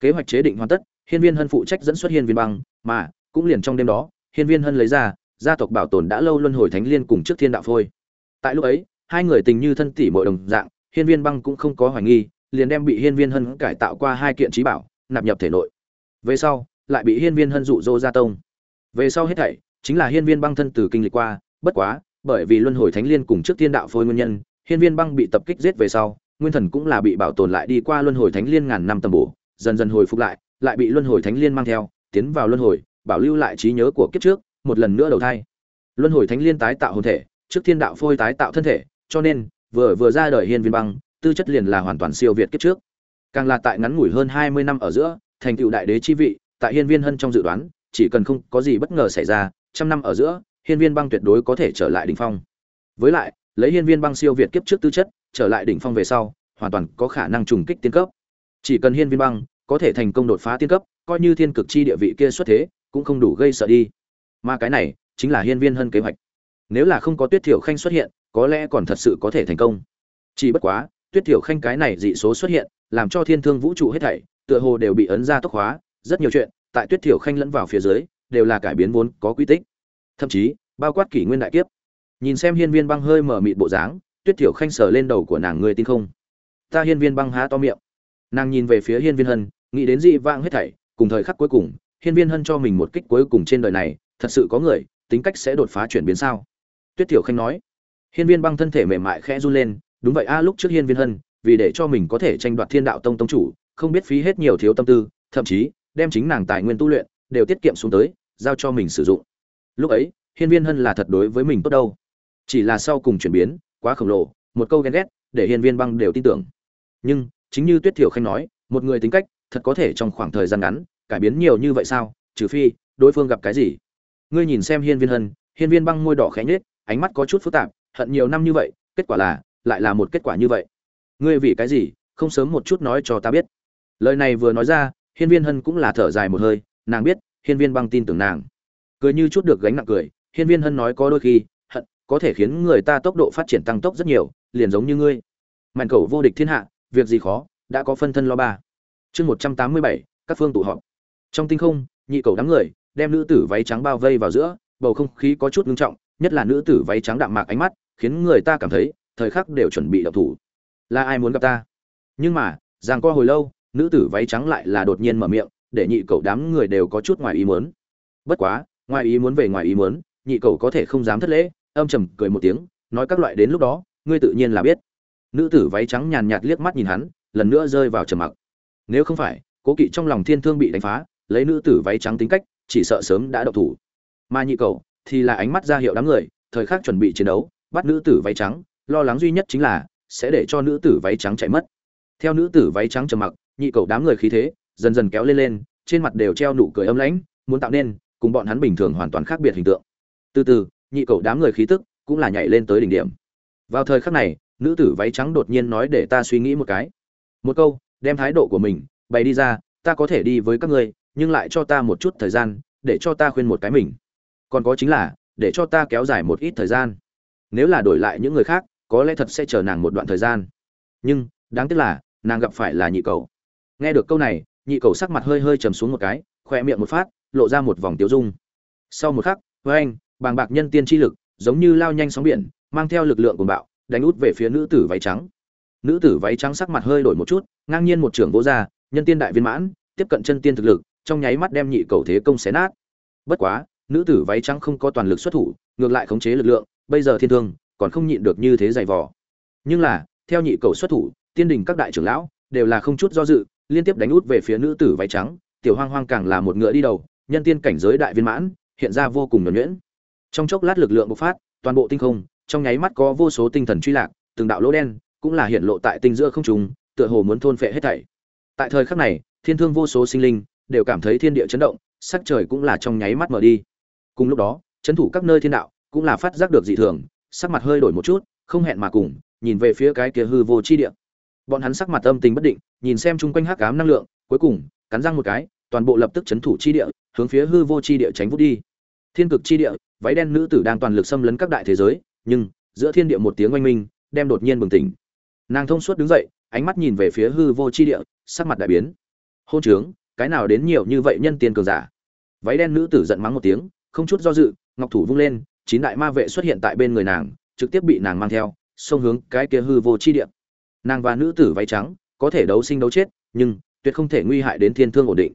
Kế hoạch chế định hoàn tất, hiên viên hân phụ trách dẫn xuất hiên viên băng, mà, cũng liền trong đêm đó, hiên viên hân lấy ra, gia tộc bảo tồn đã lâu luân hồi thánh liên cùng trước thiên đạo phôi. Tại lúc ấy, hai người tình như thân tỷ mọi đồng dạng hiên viên băng cũng không có hoài nghi, liền đem bị hiên viên hân cải tạo qua hai kiện trí bảo, nạp nhập thể nội. Về sau, lại bị hiên viên hân dụ dỗ ra tông. Về sau hết thảy, chính là hiên viên băng thân từ kinh lịch qua, bất quá, bởi vì luân hồi thánh liên cùng trước thiên đạo phôi nguyên nhân, hiên viên băng bị tập kích giết về sau, nguyên thần cũng là bị bảo tồn lại đi qua luân hồi thánh liên ngàn năm tầm bổ, dần dần hồi phục lại lại bị luân hồi thánh liên mang theo, tiến vào luân hồi, bảo lưu lại trí nhớ của kiếp trước, một lần nữa đầu thai. Luân hồi thánh liên tái tạo hồn thể, trước thiên đạo phôi tái tạo thân thể, cho nên vừa vừa ra đời hiên viên băng, tư chất liền là hoàn toàn siêu việt kiếp trước. Càng là tại ngắn ngủi hơn hai mươi năm ở giữa, thành tựu đại đế chi vị, tại hiên viên hân trong dự đoán, chỉ cần không có gì bất ngờ xảy ra, trăm năm ở giữa, hiên viên băng tuyệt đối có thể trở lại đỉnh phong. Với lại, lấy hiên viên băng siêu việt kiếp trước tư chất, trở lại đỉnh phong về sau, hoàn toàn có khả năng trùng kích tiên cấp. Chỉ cần hiên viên băng có thể thành công đột phá tiên cấp, coi như thiên cực chi địa vị kia xuất thế, cũng không đủ gây sợ đi. Mà cái này chính là hiên viên hân kế hoạch. Nếu là không có tuyết thiểu khanh xuất hiện có lẽ còn thật sự có thể thành công. Chỉ bất quá, tuyết thiểu khanh cái này dị số xuất hiện, làm cho thiên thương vũ trụ hết thảy, tựa hồ đều bị ấn ra tốc hóa, rất nhiều chuyện, tại tuyết thiểu khanh lẫn vào phía dưới, đều là cải biến vốn có quy tích. Thậm chí, bao quát kỷ nguyên đại kiếp. Nhìn xem hiên viên băng hơi mở mịt bộ dáng, tuyết thiểu khanh sờ lên đầu của nàng, ngươi tin không? Ta hiên viên băng há to miệng. Nàng nhìn về phía hiên viên hân, nghĩ đến dị vãng hết thảy, cùng thời khắc cuối cùng, hiên viên hân cho mình một kích cuối cùng trên đời này, thật sự có người, tính cách sẽ đột phá chuyển biến sao? Tuyết thiểu khanh nói hiên viên băng thân thể mềm mại khẽ run lên đúng vậy a lúc trước hiên viên hân vì để cho mình có thể tranh đoạt thiên đạo tông tông chủ không biết phí hết nhiều thiếu tâm tư thậm chí đem chính nàng tài nguyên tu luyện đều tiết kiệm xuống tới giao cho mình sử dụng. Lúc ấy hiên viên hân là thật đối với mình tốt đâu. Chỉ là sau cùng chuyển biến quá khổng lồ một câu ghen ghét để hiên viên băng đều tin tưởng. Nhưng chính như tuyết thiểu khanh nói một người tính cách thật có thể trong khoảng thời gian ngắn cải biến nhiều như vậy sao trừ phi đối phương gặp cái gì. Ngươi nhìn xem hiên viên hân hiên viên băng môi đỏ khẽ nhếch, ánh mắt có chút phức tạp hận nhiều năm như vậy, kết quả là, lại là một kết quả như vậy. Ngươi vì cái gì, không sớm một chút nói cho ta biết. Lời này vừa nói ra, hiên viên hân cũng là thở dài một hơi, nàng biết, hiên viên băng tin tưởng nàng. Cười như chút được gánh nặng cười, hiên viên hân nói có đôi khi, hận, có thể khiến người ta tốc độ phát triển tăng tốc rất nhiều, liền giống như ngươi. Mạnh cầu vô địch thiên hạ, việc gì khó, đã có phân thân lo ba. Chương một trăm tám mươi bảy, các phương tụ họp. Trong tinh không, nhị cầu đám người, đem nữ tử váy trắng bao vây vào giữa, bầu không khí có chút ngưng trọng, nhất là nữ tử váy trắng đạm mạc ánh mắt khiến người ta cảm thấy thời khắc đều chuẩn bị đậu thủ. Là ai muốn gặp ta? Nhưng mà giang qua hồi lâu, nữ tử váy trắng lại là đột nhiên mở miệng, để nhị cậu đám người đều có chút ngoài ý muốn. Bất quá, ngoài ý muốn về ngoài ý muốn, nhị cậu có thể không dám thất lễ, âm trầm cười một tiếng, nói các loại đến lúc đó, ngươi tự nhiên là biết. Nữ tử váy trắng nhàn nhạt liếc mắt nhìn hắn, lần nữa rơi vào trầm mặc. Nếu không phải, cố kỵ trong lòng thiên thương bị đánh phá, lấy nữ tử váy trắng tính cách, chỉ sợ sớm đã độc thủ. Mà nhị cầu thì là ánh mắt ra hiệu đám người, thời khắc chuẩn bị chiến đấu bắt nữ tử váy trắng, lo lắng duy nhất chính là sẽ để cho nữ tử váy trắng chạy mất. Theo nữ tử váy trắng trầm mặc, nhị cầu đám người khí thế dần dần kéo lên lên, trên mặt đều treo nụ cười âm lãnh, muốn tạo nên cùng bọn hắn bình thường hoàn toàn khác biệt hình tượng. Từ từ, nhị cầu đám người khí tức cũng là nhảy lên tới đỉnh điểm. Vào thời khắc này, nữ tử váy trắng đột nhiên nói để ta suy nghĩ một cái. Một câu, đem thái độ của mình bày đi ra, ta có thể đi với các ngươi, nhưng lại cho ta một chút thời gian, để cho ta khuyên một cái mình. Còn có chính là, để cho ta kéo dài một ít thời gian nếu là đổi lại những người khác, có lẽ thật sẽ chờ nàng một đoạn thời gian. Nhưng, đáng tiếc là, nàng gặp phải là nhị cầu. Nghe được câu này, nhị cầu sắc mặt hơi hơi trầm xuống một cái khoe miệng một phát, lộ ra một vòng tiêu dung. Sau một khắc, với anh, bàng bạc nhân tiên chi lực, giống như lao nhanh sóng biển, mang theo lực lượng của bạo, đánh út về phía nữ tử váy trắng. Nữ tử váy trắng sắc mặt hơi đổi một chút, ngang nhiên một trưởng vỗ ra, nhân tiên đại viên mãn, tiếp cận chân tiên thực lực, trong nháy mắt đem nhị cầu thế công xé nát. Bất quá, nữ tử váy trắng không có toàn lực xuất thủ, ngược lại khống chế lực lượng bây giờ thiên thương còn không nhịn được như thế dày vò. Nhưng là, theo nhị cầu xuất thủ, tiên đình các đại trưởng lão đều là không chút do dự, liên tiếp đánh út về phía nữ tử váy trắng, tiểu hoang hoang càng là một ngựa đi đầu, nhân tiên cảnh giới đại viên mãn, hiện ra vô cùng nhuẩn nhuyễn. Trong chốc lát lực lượng bộc phát, toàn bộ tinh không, trong nháy mắt có vô số tinh thần truy lạc, từng đạo lỗ đen cũng là hiện lộ tại tinh giữa không trung, tựa hồ muốn thôn phệ hết thảy. Tại thời khắc này, thiên thương vô số sinh linh đều cảm thấy thiên địa chấn động, sắc trời cũng là trong nháy mắt mở đi. Cùng lúc đó, chấn thủ các nơi thiên đạo cũng là phát giác được dị thường, sắc mặt hơi đổi một chút, không hẹn mà cùng, nhìn về phía cái kia hư vô chi địa. Bọn hắn sắc mặt âm tình bất định, nhìn xem chung quanh hắc ám năng lượng, cuối cùng, cắn răng một cái, toàn bộ lập tức chấn thủ chi địa, hướng phía hư vô chi địa tránh vút đi. Thiên cực chi địa, váy đen nữ tử đang toàn lực xâm lấn các đại thế giới, nhưng, giữa thiên địa một tiếng oanh minh, đem đột nhiên bừng tỉnh. Nàng thông suốt đứng dậy, ánh mắt nhìn về phía hư vô chi địa, sắc mặt đại biến. Hôn trướng, cái nào đến nhiều như vậy nhân tiên cường giả? Váy đen nữ tử giận mắng một tiếng, không chút do dự, ngọc thủ vung lên chín đại ma vệ xuất hiện tại bên người nàng, trực tiếp bị nàng mang theo, xông hướng cái kia hư vô chi địa. Nàng và nữ tử váy trắng, có thể đấu sinh đấu chết, nhưng tuyệt không thể nguy hại đến thiên thương ổn định.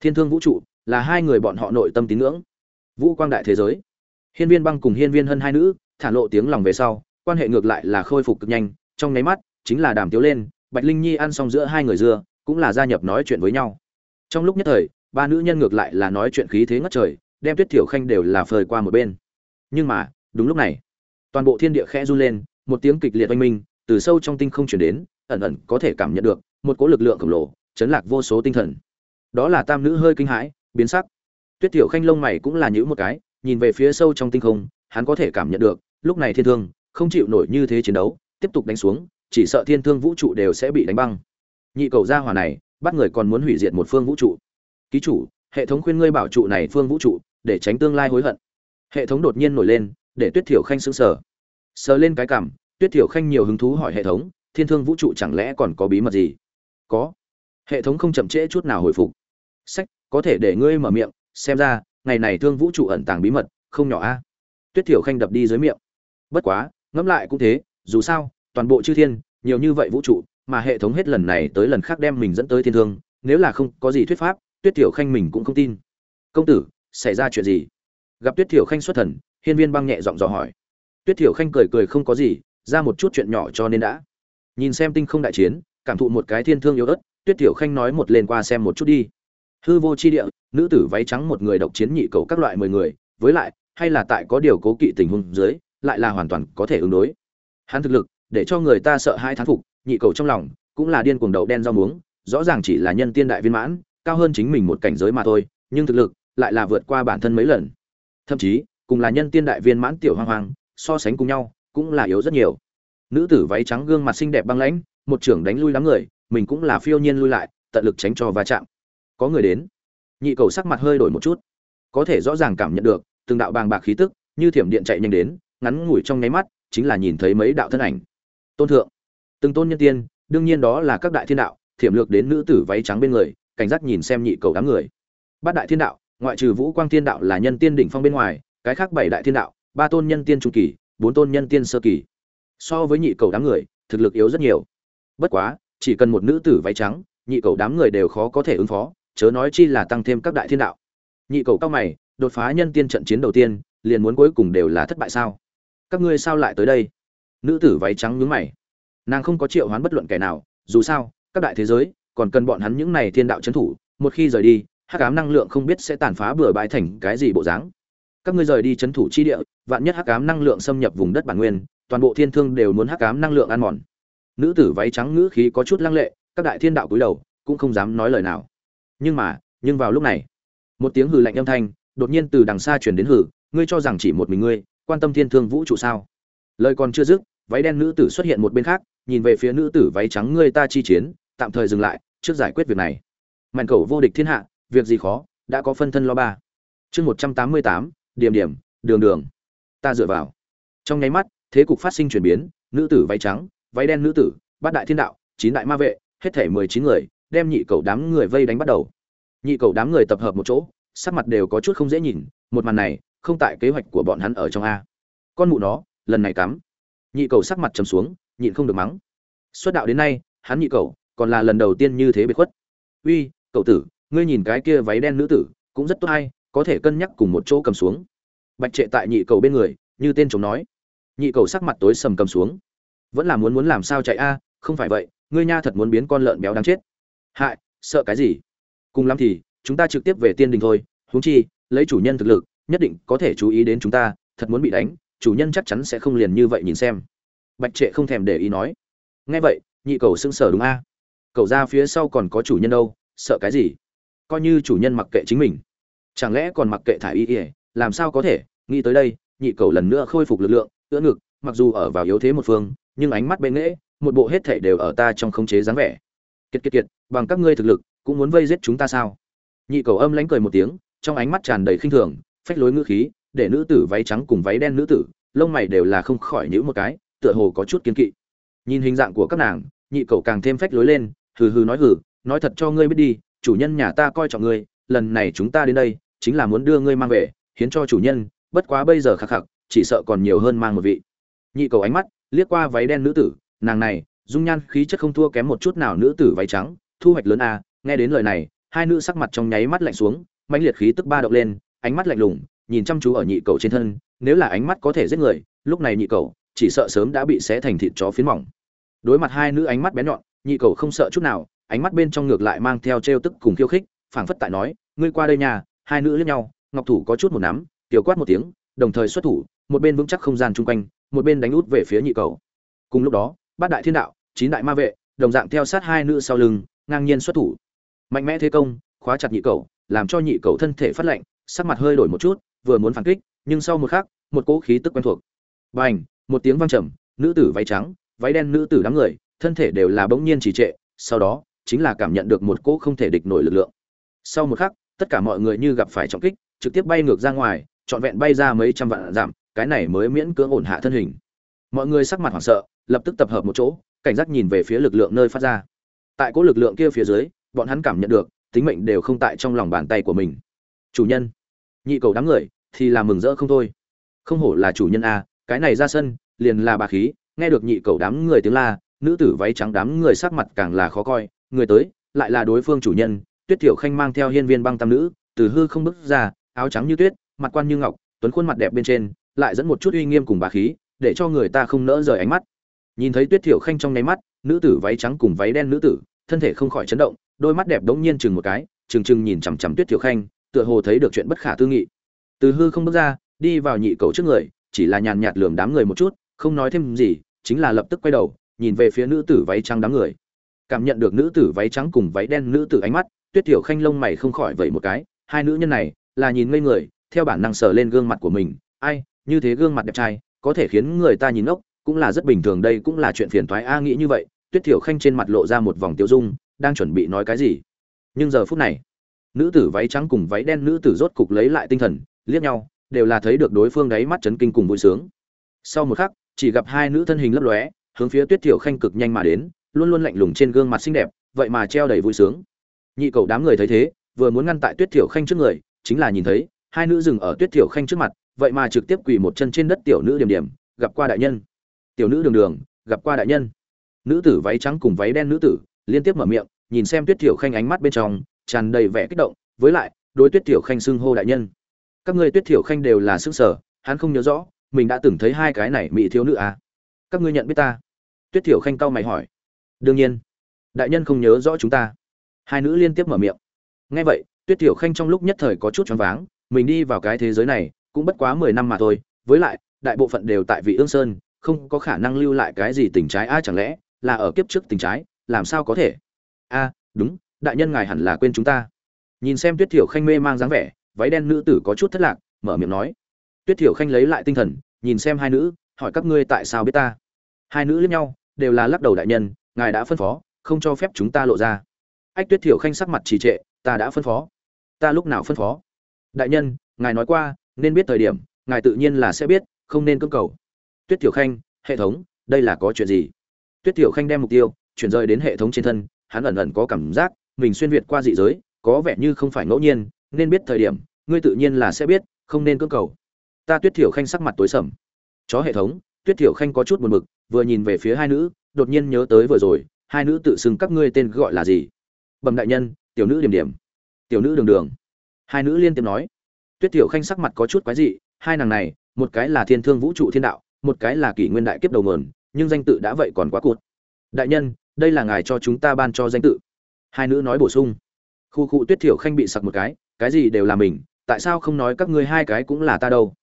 Thiên thương vũ trụ là hai người bọn họ nội tâm tín ngưỡng. Vũ quang đại thế giới. Hiên viên băng cùng hiên viên hân hai nữ, thả lộ tiếng lòng về sau, quan hệ ngược lại là khôi phục cực nhanh, trong nháy mắt, chính là đàm tiếu lên, bạch linh nhi ăn xong giữa hai người dưa, cũng là gia nhập nói chuyện với nhau. Trong lúc nhất thời, ba nữ nhân ngược lại là nói chuyện khí thế ngất trời, đem tuyết thiểu khanh đều là phơi qua một bên nhưng mà, đúng lúc này, toàn bộ thiên địa khẽ run lên, một tiếng kịch liệt oanh minh, từ sâu trong tinh không chuyển đến, ẩn ẩn có thể cảm nhận được một cỗ lực lượng khổng lồ, chấn lạc vô số tinh thần. Đó là tam nữ hơi kinh hãi, biến sắc. Tuyết tiểu khanh lông mày cũng là nhữ một cái, nhìn về phía sâu trong tinh không, hắn có thể cảm nhận được, lúc này thiên thương, không chịu nổi như thế chiến đấu, tiếp tục đánh xuống, chỉ sợ thiên thương vũ trụ đều sẽ bị đánh băng. Nhị cầu gia hỏa này, bắt người còn muốn hủy diệt một phương vũ trụ. Ký chủ, hệ thống khuyên ngươi bảo trụ này phương vũ trụ, để tránh tương lai hối hận hệ thống đột nhiên nổi lên, để tuyết thiểu khanh sững sờ. Sờ lên cái cảm, tuyết thiểu khanh nhiều hứng thú hỏi hệ thống, thiên thương vũ trụ chẳng lẽ còn có bí mật gì? Có. Hệ thống không chậm trễ chút nào hồi phục. Sách, có thể để ngươi mở miệng, xem ra, ngày này thương vũ trụ ẩn tàng bí mật, không nhỏ a. Tuyết thiểu khanh đập đi dưới miệng. Bất quá, ngẫm lại cũng thế, dù sao, toàn bộ chư thiên, nhiều như vậy vũ trụ, mà hệ thống hết lần này tới lần khác đem mình dẫn tới thiên thương, nếu là không có gì thuyết pháp, tuyết thiểu khanh mình cũng không tin. Công tử, xảy ra chuyện gì? Gặp tuyết thiểu khanh xuất thần, hiên viên băng nhẹ giọng dò hỏi. Tuyết thiểu khanh cười cười không có gì, ra một chút chuyện nhỏ cho nên đã. Nhìn xem tinh không đại chiến, cảm thụ một cái thiên thương yếu ớt, tuyết thiểu khanh nói một lên qua xem một chút đi. Hư vô chi địa, nữ tử váy trắng một người độc chiến nhị cầu các loại mười người, với lại, hay là tại có điều cố kỵ tình huống dưới, lại là hoàn toàn có thể ứng đối. Hắn thực lực, để cho người ta sợ hai thán phục, nhị cầu trong lòng, cũng là điên cuồng đậu đen rau muống, rõ ràng chỉ là nhân tiên đại viên mãn, cao hơn chính mình một cảnh giới mà thôi, nhưng thực lực, lại là vượt qua bản thân mấy lần thậm chí, cùng là nhân tiên đại viên mãn tiểu hoang hoang, so sánh cùng nhau, cũng là yếu rất nhiều. Nữ tử váy trắng gương mặt xinh đẹp băng lãnh, một trưởng đánh lui đám người, mình cũng là phiêu nhiên lui lại, tận lực tránh cho va chạm. Có người đến. Nhị cầu sắc mặt hơi đổi một chút. Có thể rõ ràng cảm nhận được, từng đạo bàng bạc khí tức, như thiểm điện chạy nhanh đến, ngắn ngủi trong nháy mắt, chính là nhìn thấy mấy đạo thân ảnh. Tôn thượng. Từng tôn nhân tiên, đương nhiên đó là các đại thiên đạo, thiểm lược đến nữ tử váy trắng bên người, cảnh giác nhìn xem nhị cầu đám người. Bát đại thiên đạo ngoại trừ vũ quang thiên đạo là nhân tiên đỉnh phong bên ngoài, cái khác bảy đại thiên đạo, ba tôn nhân tiên trung kỳ, bốn tôn nhân tiên sơ kỳ. So với nhị cầu đám người, thực lực yếu rất nhiều. Bất quá, chỉ cần một nữ tử váy trắng, nhị cầu đám người đều khó có thể ứng phó, chớ nói chi là tăng thêm các đại thiên đạo. Nhị cầu cao mày, đột phá nhân tiên trận chiến đầu tiên, liền muốn cuối cùng đều là thất bại sao? Các ngươi sao lại tới đây? Nữ tử váy trắng nhướng mày. Nàng không có triệu hoán bất luận kẻ nào, dù sao, các đại thế giới, còn cần bọn hắn những này thiên đạo c thủ, một khi rời đi hắc ám năng lượng không biết sẽ tàn phá bừa bãi thành cái gì bộ dáng. Các ngươi rời đi c thủ chi địa, vạn nhất hắc ám năng lượng xâm nhập vùng đất bản nguyên, toàn bộ thiên thương đều muốn hắc ám năng lượng ăn mòn. Nữ tử váy trắng ngữ khí có chút lăng lệ, các đại thiên đạo cúi đầu, cũng không dám nói lời nào. Nhưng mà, nhưng vào lúc này, một tiếng hừ lạnh âm thanh, đột nhiên từ đằng xa truyền đến hử ngươi cho rằng chỉ một mình ngươi, quan tâm thiên thương vũ trụ sao? Lời còn chưa dứt, váy đen nữ tử xuất hiện một bên khác, nhìn về phía nữ tử váy trắng ngươi ta chi chiến, tạm thời dừng lại, trước giải quyết việc này. Mạnh cầu vô địch thiên hạ việc gì khó, đã có phân thân lo ba. Chương một trăm tám mươi tám, điểm điểm, đường đường. Ta dựa vào. Trong nháy mắt, thế cục phát sinh chuyển biến, nữ tử váy trắng, váy đen nữ tử, bát đại thiên đạo, chín đại ma vệ, hết thể mười chín người, đem nhị cầu đám người vây đánh bắt đầu. Nhị cầu đám người tập hợp một chỗ, sắc mặt đều có chút không dễ nhìn, một màn này, không tại kế hoạch của bọn hắn ở trong a. Con mụ nó, lần này cắm. Nhị cầu sắc mặt trầm xuống, nhịn không được mắng. Xuất đạo đến nay, hắn nhị cầu còn là lần đầu tiên như thế bị khuất. Uy cậu tử ngươi nhìn cái kia váy đen nữ tử, cũng rất tốt hay, có thể cân nhắc cùng một chỗ cầm xuống. Bạch trệ tại nhị cầu bên người, như tên chồng nói. Nhị cầu sắc mặt tối sầm cầm xuống. Vẫn là muốn muốn làm sao chạy a, không phải vậy, ngươi nha thật muốn biến con lợn béo đáng chết. Hại, sợ cái gì? Cùng lắm thì, chúng ta trực tiếp về tiên đình thôi, huống chi, lấy chủ nhân thực lực, nhất định có thể chú ý đến chúng ta, thật muốn bị đánh, chủ nhân chắc chắn sẽ không liền như vậy nhìn xem. Bạch trệ không thèm để ý nói. Nghe vậy, nhị cầu sững sờ đúng a. Cầu ra phía sau còn có chủ nhân đâu, sợ cái gì? Coi như chủ nhân mặc kệ chính mình. Chẳng lẽ còn mặc kệ thả y ỉa làm sao có thể? Nghĩ tới đây, nhị cầu lần nữa khôi phục lực lượng, ưỡn ngực, mặc dù ở vào yếu thế một phương, nhưng ánh mắt bên nghễ, một bộ hết thể đều ở ta trong khống chế dáng vẻ. Kiệt kiệt kiệt, bằng các ngươi thực lực, cũng muốn vây giết chúng ta sao? Nhị cầu âm lánh cười một tiếng, trong ánh mắt tràn đầy khinh thường, phách lối ngữ khí, để nữ tử váy trắng cùng váy đen nữ tử, lông mày đều là không khỏi nhữ một cái, tựa hồ có chút kiên kỵ. Nhìn hình dạng của các nàng, nhị cầu càng thêm phách lối lên, hừ hừ nói hừ, nói thật cho ngươi biết đi chủ nhân nhà ta coi trọng ngươi, lần này chúng ta đến đây, chính là muốn đưa ngươi mang về, hiến cho chủ nhân, bất quá bây giờ khắc khắc, chỉ sợ còn nhiều hơn mang một vị. Nhị cầu ánh mắt, liếc qua váy đen nữ tử, nàng này, dung nhan khí chất không thua kém một chút nào nữ tử váy trắng, thu hoạch lớn a, nghe đến lời này, hai nữ sắc mặt trong nháy mắt lạnh xuống, mãnh liệt khí tức ba động lên, ánh mắt lạnh lùng, nhìn chăm chú ở nhị cầu trên thân, nếu là ánh mắt có thể giết người, lúc này nhị cầu, chỉ sợ sớm đã bị xé thành thịt chó phiến mỏng. Đối mặt hai nữ ánh mắt bén nhọn, nhị cầu không sợ chút nào ánh mắt bên trong ngược lại mang theo trêu tức cùng khiêu khích, phảng phất tại nói, ngươi qua đây nhà, hai nữ liếc nhau, ngọc thủ có chút một nắm, tiểu quát một tiếng, đồng thời xuất thủ, một bên vững chắc không gian chung quanh, một bên đánh út về phía nhị cầu. Cùng lúc đó, bát đại thiên đạo, chín đại ma vệ, đồng dạng theo sát hai nữ sau lưng, ngang nhiên xuất thủ. Mạnh mẽ thế công, khóa chặt nhị cầu, làm cho nhị cầu thân thể phát lạnh, sắc mặt hơi đổi một chút, vừa muốn phản kích, nhưng sau một khắc, một cỗ khí tức quen thuộc. Bành! Một tiếng vang trầm, nữ tử váy trắng, váy đen nữ tử đám người, thân thể đều là bỗng nhiên trì trệ, sau đó chính là cảm nhận được một cỗ không thể địch nổi lực lượng. Sau một khắc, tất cả mọi người như gặp phải trọng kích, trực tiếp bay ngược ra ngoài, trọn vẹn bay ra mấy trăm vạn giảm cái này mới miễn cưỡng ổn hạ thân hình. Mọi người sắc mặt hoảng sợ, lập tức tập hợp một chỗ, cảnh giác nhìn về phía lực lượng nơi phát ra. Tại cỗ lực lượng kia phía dưới, bọn hắn cảm nhận được, tính mệnh đều không tại trong lòng bàn tay của mình. Chủ nhân, nhị cầu đám người, thì là mừng rỡ không thôi. Không hổ là chủ nhân a, cái này ra sân, liền là bà khí, nghe được nhị cầu đám người tiếng la, nữ tử váy trắng đám người sắc mặt càng là khó coi người tới, lại là đối phương chủ nhân, tuyết Thiểu khanh mang theo hiên viên băng tam nữ, từ hư không bước ra, áo trắng như tuyết, mặt quan như ngọc, tuấn khuôn mặt đẹp bên trên, lại dẫn một chút uy nghiêm cùng bà khí, để cho người ta không nỡ rời ánh mắt. Nhìn thấy tuyết Thiểu khanh trong nháy mắt, nữ tử váy trắng cùng váy đen nữ tử, thân thể không khỏi chấn động, đôi mắt đẹp đống nhiên chừng một cái, chừng chừng nhìn chằm chằm tuyết Thiểu khanh, tựa hồ thấy được chuyện bất khả tư nghị. Từ hư không bước ra, đi vào nhị cầu trước người, chỉ là nhàn nhạt lườm đám người một chút, không nói thêm gì, chính là lập tức quay đầu, nhìn về phía nữ tử váy trắng đám người cảm nhận được nữ tử váy trắng cùng váy đen nữ tử ánh mắt, tuyết tiểu khanh lông mày không khỏi vậy một cái, hai nữ nhân này là nhìn ngây người, theo bản năng sờ lên gương mặt của mình, ai, như thế gương mặt đẹp trai, có thể khiến người ta nhìn ốc cũng là rất bình thường đây cũng là chuyện phiền toái a. Nghĩ như vậy, tuyết tiểu khanh trên mặt lộ ra một vòng tiêu dung, đang chuẩn bị nói cái gì? Nhưng giờ phút này, nữ tử váy trắng cùng váy đen nữ tử rốt cục lấy lại tinh thần, liếc nhau, đều là thấy được đối phương đáy mắt chấn kinh cùng vui sướng. Sau một khắc, chỉ gặp hai nữ thân hình lấp lóe, hướng phía tuyết tiểu khanh cực nhanh mà đến luôn luôn lạnh lùng trên gương mặt xinh đẹp, vậy mà treo đầy vui sướng. Nhị cầu đám người thấy thế, vừa muốn ngăn tại tuyết tiểu khanh trước người, chính là nhìn thấy, hai nữ dừng ở tuyết tiểu khanh trước mặt, vậy mà trực tiếp quỳ một chân trên đất tiểu nữ điểm điểm, gặp qua đại nhân. Tiểu nữ đường đường, gặp qua đại nhân. Nữ tử váy trắng cùng váy đen nữ tử, liên tiếp mở miệng, nhìn xem tuyết tiểu khanh ánh mắt bên trong, tràn đầy vẻ kích động, với lại, đối tuyết tiểu khanh xưng hô đại nhân. Các ngươi tuyết tiểu khanh đều là sức sở, hắn không nhớ rõ, mình đã từng thấy hai cái này mỹ thiếu nữ à. Các ngươi nhận biết ta? Tuyết tiểu khanh cau mày hỏi đương nhiên, đại nhân không nhớ rõ chúng ta. Hai nữ liên tiếp mở miệng. Nghe vậy, tuyết tiểu khanh trong lúc nhất thời có chút choáng váng, mình đi vào cái thế giới này cũng bất quá mười năm mà thôi, với lại, đại bộ phận đều tại vị ương sơn, không có khả năng lưu lại cái gì tình trái. A chẳng lẽ là ở kiếp trước tình trái, làm sao có thể? A đúng, đại nhân ngài hẳn là quên chúng ta. Nhìn xem tuyết thiểu khanh mê mang dáng vẻ, váy đen nữ tử có chút thất lạc, mở miệng nói. Tuyết thiểu khanh lấy lại tinh thần, nhìn xem hai nữ, hỏi các ngươi tại sao biết ta. Hai nữ liếc nhau, đều là lắc đầu đại nhân ngài đã phân phó, không cho phép chúng ta lộ ra. Ách tuyết thiểu khanh sắc mặt trì trệ, ta đã phân phó. Ta lúc nào phân phó? Đại nhân, ngài nói qua, nên biết thời điểm, ngài tự nhiên là sẽ biết, không nên cưỡng cầu. Tuyết thiểu khanh, hệ thống, đây là có chuyện gì? Tuyết thiểu khanh đem mục tiêu, chuyển rời đến hệ thống trên thân, hắn ẩn ẩn có cảm giác, mình xuyên việt qua dị giới, có vẻ như không phải ngẫu nhiên, nên biết thời điểm, ngươi tự nhiên là sẽ biết, không nên cưỡng cầu. Ta tuyết thiểu khanh sắc mặt tối sầm. Chó hệ thống tuyết thiểu khanh có chút buồn bực vừa nhìn về phía hai nữ đột nhiên nhớ tới vừa rồi hai nữ tự xưng các ngươi tên gọi là gì? Bẩm đại nhân tiểu nữ điểm điểm. Tiểu nữ đường đường. Hai nữ liên tiếp nói. Tuyết thiểu khanh sắc mặt có chút quái dị hai nàng này một cái là thiên thương vũ trụ thiên đạo một cái là kỷ nguyên đại kiếp đầu nguồn, nhưng danh tự đã vậy còn quá cụt. Đại nhân đây là ngài cho chúng ta ban cho danh tự. Hai nữ nói bổ sung. Khu khu tuyết thiểu khanh bị sặc một cái cái gì đều là mình tại sao không nói các ngươi hai cái cũng là ta đâu?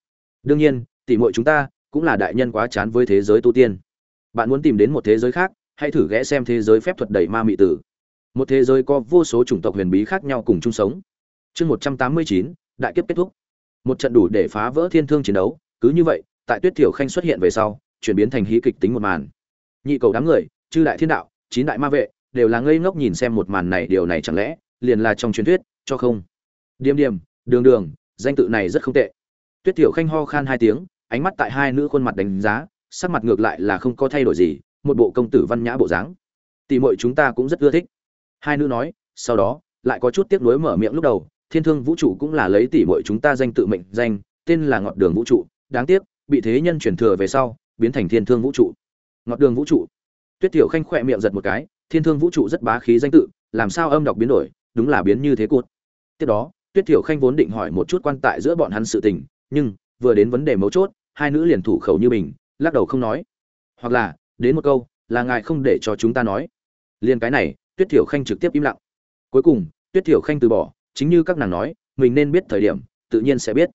Đương nhiên tỉ muội chúng ta cũng là đại nhân quá chán với thế giới tu tiên. Bạn muốn tìm đến một thế giới khác, hãy thử ghé xem thế giới phép thuật đầy ma mị tử. Một thế giới có vô số chủng tộc huyền bí khác nhau cùng chung sống. Chương một trăm tám mươi chín, đại kiếp kết thúc. Một trận đủ để phá vỡ thiên thương chiến đấu, cứ như vậy, tại tuyết thiểu khanh xuất hiện về sau, chuyển biến thành hí kịch tính một màn. Nhị cầu đám người, chư đại thiên đạo, chín đại ma vệ, đều là ngây ngốc nhìn xem một màn này, điều này chẳng lẽ, liền là trong truyền thuyết, cho không? Điềm điềm, đường đường, danh tự này rất không tệ. Tuyết thiểu khanh ho khan hai tiếng ánh mắt tại hai nữ khuôn mặt đánh giá, sắc mặt ngược lại là không có thay đổi gì, một bộ công tử văn nhã bộ dáng. Tỷ muội chúng ta cũng rất ưa thích. Hai nữ nói, sau đó, lại có chút tiếc nuối mở miệng lúc đầu, thiên thương vũ trụ cũng là lấy tỷ muội chúng ta danh tự mệnh danh, tên là ngọt đường vũ trụ. Đáng tiếc, bị thế nhân truyền thừa về sau, biến thành thiên thương vũ trụ. Ngọt đường vũ trụ. Tuyết tiểu khanh khỏe miệng giật một cái, thiên thương vũ trụ rất bá khí danh tự, làm sao âm đọc biến đổi, đúng là biến như thế cột tiếp đó, tuyết tiểu khanh vốn định hỏi một chút quan tại giữa bọn hắn sự tình, nhưng, vừa đến vấn đề mấu chốt hai nữ liền thủ khẩu như mình, lắc đầu không nói. Hoặc là, đến một câu, là ngài không để cho chúng ta nói. Liền cái này, tuyết thiểu khanh trực tiếp im lặng. Cuối cùng, tuyết thiểu khanh từ bỏ, chính như các nàng nói, mình nên biết thời điểm, tự nhiên sẽ biết.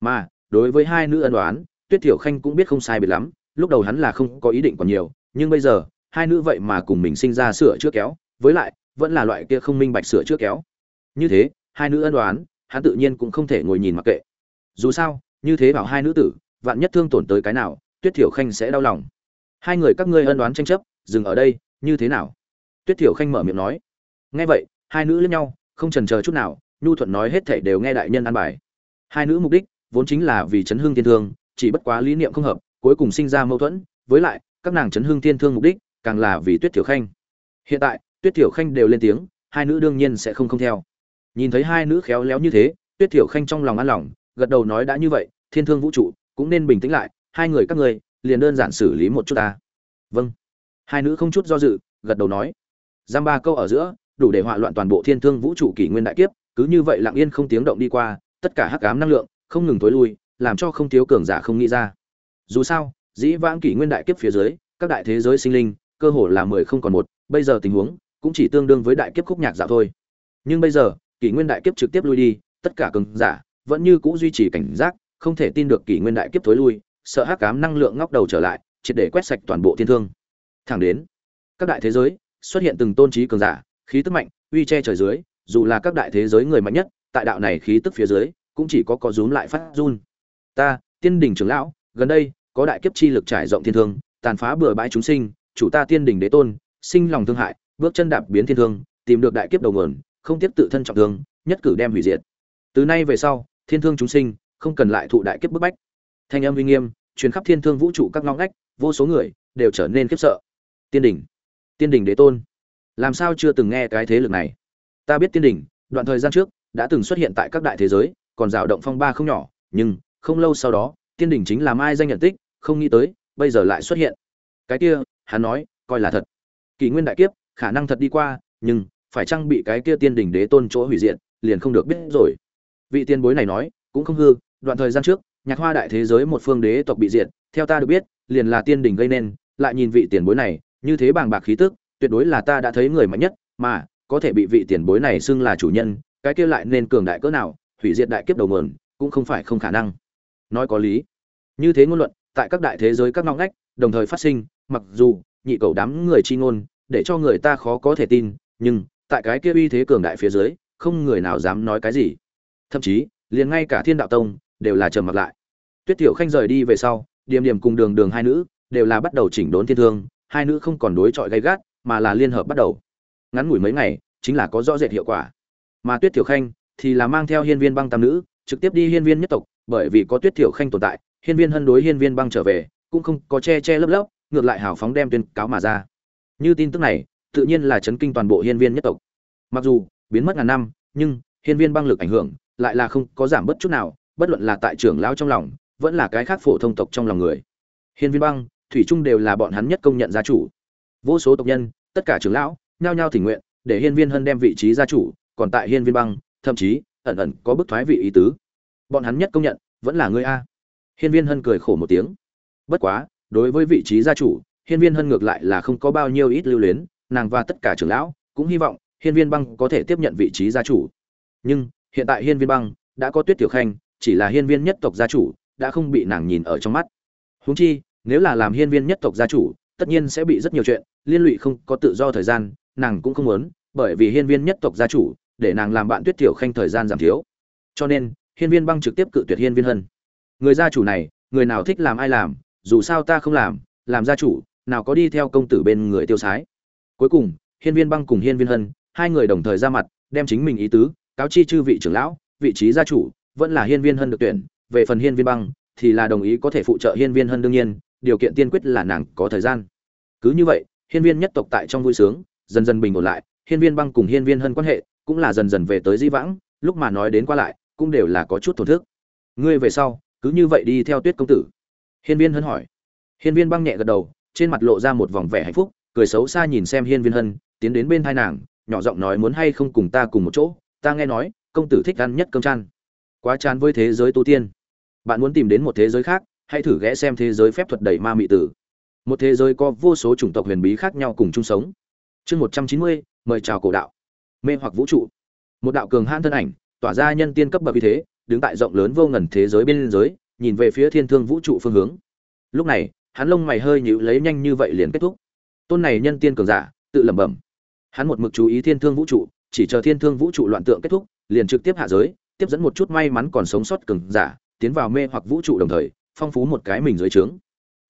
Mà, đối với hai nữ ân đoán tuyết thiểu khanh cũng biết không sai biệt lắm, lúc đầu hắn là không có ý định còn nhiều, nhưng bây giờ, hai nữ vậy mà cùng mình sinh ra sửa chữa kéo, với lại, vẫn là loại kia không minh bạch sửa chữa kéo. Như thế, hai nữ ân đoán hắn tự nhiên cũng không thể ngồi nhìn mặc kệ. Dù sao, như thế bảo hai nữ tử vạn nhất thương tổn tới cái nào, tuyết thiểu khanh sẽ đau lòng. Hai người các ngươi ân đoán tranh chấp, dừng ở đây, như thế nào? Tuyết thiểu khanh mở miệng nói. Nghe vậy, hai nữ lẫn nhau, không trần chờ chút nào, nhu thuận nói hết thảy đều nghe đại nhân an bài. Hai nữ mục đích, vốn chính là vì chấn hương thiên thương, chỉ bất quá lý niệm không hợp, cuối cùng sinh ra mâu thuẫn, với lại, các nàng chấn hương thiên thương mục đích, càng là vì tuyết thiểu khanh. Hiện tại, tuyết thiểu khanh đều lên tiếng, hai nữ đương nhiên sẽ không không theo. Nhìn thấy hai nữ khéo léo như thế, tuyết thiểu khanh trong lòng an lòng, gật đầu nói đã như vậy, thiên thương vũ trụ cũng nên bình tĩnh lại, hai người các ngươi, liền đơn giản xử lý một chút ta. Vâng. Hai nữ không chút do dự, gật đầu nói. Giam ba câu ở giữa, đủ để họa loạn toàn bộ thiên thương vũ trụ kỷ nguyên đại kiếp, cứ như vậy lặng yên không tiếng động đi qua, tất cả hắc ám năng lượng, không ngừng tối lui, làm cho không thiếu cường giả không nghĩ ra. Dù sao, dĩ vãng kỷ nguyên đại kiếp phía dưới, các đại thế giới sinh linh, cơ hồ là mười không còn một, bây giờ tình huống, cũng chỉ tương đương với đại kiếp khúc nhạc dạo thôi. Nhưng bây giờ, kỷ nguyên đại kiếp trực tiếp lui đi, tất cả cường giả vẫn như cũ duy trì cảnh giác không thể tin được kỷ nguyên đại kiếp tối lui, sợ hắc cám năng lượng ngóc đầu trở lại, triệt để quét sạch toàn bộ thiên thương. Thẳng đến, các đại thế giới xuất hiện từng tôn trí cường giả, khí tức mạnh, uy che trời dưới, dù là các đại thế giới người mạnh nhất, tại đạo này khí tức phía dưới, cũng chỉ có có rúm lại phát run. Ta, tiên đình trưởng lão, gần đây, có đại kiếp chi lực trải rộng thiên thương, tàn phá bừa bãi chúng sinh, chủ ta tiên đình đế tôn, sinh lòng thương hại, bước chân đạp biến thiên thương, tìm được đại kiếp đầu nguồn, không tiếp tự thân trọng thương, nhất cử đem hủy diệt. Từ nay về sau, thiên thương chúng sinh không cần lại thụ đại kiếp bức bách. Thanh âm uy nghiêm, truyền khắp thiên thương vũ trụ các ngõ ngách, vô số người đều trở nên khiếp sợ. Tiên đỉnh tiên đỉnh đế tôn, làm sao chưa từng nghe cái thế lực này? Ta biết tiên đỉnh, đoạn thời gian trước, đã từng xuất hiện tại các đại thế giới, còn rào động phong ba không nhỏ, nhưng không lâu sau đó, tiên đỉnh chính là mai danh nhận tích, không nghĩ tới, bây giờ lại xuất hiện. Cái kia, hắn nói, coi là thật. Kỷ nguyên đại kiếp, khả năng thật đi qua, nhưng phải chăng bị cái kia tiên đỉnh đế tôn chỗ hủy diệt, liền không được biết rồi. Vị tiên bối này nói, cũng không hư đoạn thời gian trước, nhạc hoa đại thế giới một phương đế tộc bị diệt, theo ta được biết, liền là tiên đỉnh gây nên, lại nhìn vị tiền bối này, như thế bàng bạc khí tức, tuyệt đối là ta đã thấy người mạnh nhất, mà, có thể bị vị tiền bối này xưng là chủ nhân, cái kia lại nên cường đại cỡ nào, hủy diệt đại kiếp đầu nguồn, cũng không phải không khả năng. Nói có lý. Như thế ngôn luận, tại các đại thế giới các ngóc ngách, đồng thời phát sinh, mặc dù, nhị cầu đám người chi ngôn, để cho người ta khó có thể tin, nhưng, tại cái kia uy thế cường đại phía dưới, không người nào dám nói cái gì. Thậm chí, liền ngay cả thiên đạo tông đều là trầm mặc lại. Tuyết tiểu khanh rời đi về sau điểm điểm cùng đường đường hai nữ đều là bắt đầu chỉnh đốn thiên thương, hai nữ không còn đối chọi gay gắt, mà là liên hợp bắt đầu. Ngắn ngủi mấy ngày, chính là có rõ rệt hiệu quả. Mà tuyết tiểu khanh thì là mang theo hiên viên băng tam nữ, trực tiếp đi hiên viên nhất tộc, bởi vì có tuyết tiểu khanh tồn tại, hiên viên hân đối hiên viên băng trở về, cũng không có che che lấp lấp, ngược lại hào phóng đem tuyên cáo mà ra. Như tin tức này, tự nhiên là chấn kinh toàn bộ hiên viên nhất tộc. Mặc dù biến mất ngàn năm, nhưng hiên viên băng lực ảnh hưởng lại là không có giảm bất chút nào bất luận là tại trưởng lão trong lòng, vẫn là cái khác phổ thông tộc trong lòng người. Hiên viên băng, thủy trung đều là bọn hắn nhất công nhận gia chủ. Vô số tộc nhân, tất cả trưởng lão, nhao nhao thỉnh nguyện, để hiên viên hân đem vị trí gia chủ, còn tại hiên viên băng, thậm chí, ẩn ẩn có bức thoái vị ý tứ. Bọn hắn nhất công nhận, vẫn là ngươi a. Hiên viên hân cười khổ một tiếng. Bất quá, đối với vị trí gia chủ, hiên viên hân ngược lại là không có bao nhiêu ít lưu luyến, nàng và tất cả trưởng lão cũng hy vọng hiên viên băng có thể tiếp nhận vị trí gia chủ. Nhưng, hiện tại hiên viên băng đã có tuyết tiểu khanh chỉ là hiên viên nhất tộc gia chủ, đã không bị nàng nhìn ở trong mắt. Huống chi, nếu là làm hiên viên nhất tộc gia chủ, tất nhiên sẽ bị rất nhiều chuyện, liên lụy không có tự do thời gian, nàng cũng không muốn, bởi vì hiên viên nhất tộc gia chủ, để nàng làm bạn tuyết tiểu khanh thời gian giảm thiếu. Cho nên, hiên viên băng trực tiếp cự tuyệt hiên viên hân. Người gia chủ này, người nào thích làm ai làm, dù sao ta không làm làm gia chủ, nào có đi theo công tử bên người tiêu sái. Cuối cùng, hiên viên băng cùng hiên viên hân, hai người đồng thời ra mặt, đem chính mình ý tứ, cáo chi chư vị trưởng lão, vị trí gia chủ vẫn là hiên viên hân được tuyển, về phần hiên viên băng, thì là đồng ý có thể phụ trợ hiên viên hân đương nhiên, điều kiện tiên quyết là nàng có thời gian. Cứ như vậy, hiên viên nhất tộc tại trong vui sướng, dần dần bình ổn lại, hiên viên băng cùng hiên viên hân quan hệ cũng là dần dần về tới di vãng, lúc mà nói đến qua lại, cũng đều là có chút thổn thức. Ngươi về sau, cứ như vậy đi theo tuyết công tử. Hiên viên hân hỏi. Hiên viên băng nhẹ gật đầu, trên mặt lộ ra một vòng vẻ hạnh phúc, cười xấu xa nhìn xem hiên viên hân, tiến đến bên thai nàng, nhỏ giọng nói muốn hay không cùng ta cùng một chỗ, ta nghe nói, công tử thích ăn nhất cơm chăn quá chán với thế giới tu tiên. Bạn muốn tìm đến một thế giới khác, hãy thử ghé xem thế giới phép thuật đầy ma mị tử. Một thế giới có vô số chủng tộc huyền bí khác nhau cùng chung sống. Chương một trăm chín mươi, mời chào cổ đạo. Mê hoặc vũ trụ. Một đạo cường hãn thân ảnh, tỏa ra nhân tiên cấp bậc như thế, đứng tại rộng lớn vô ngần thế giới bên giới nhìn về phía thiên thương vũ trụ phương hướng. Lúc này, hắn lông mày hơi nhịu lấy nhanh như vậy liền kết thúc. Tôn này nhân tiên cường giả, tự lẩm bẩm. Hắn một mực chú ý thiên thương vũ trụ, chỉ chờ thiên thương vũ trụ loạn tượng kết thúc, liền trực tiếp hạ giới tiếp dẫn một chút may mắn còn sống sót cường giả, tiến vào mê hoặc vũ trụ đồng thời, phong phú một cái mình dưới trướng.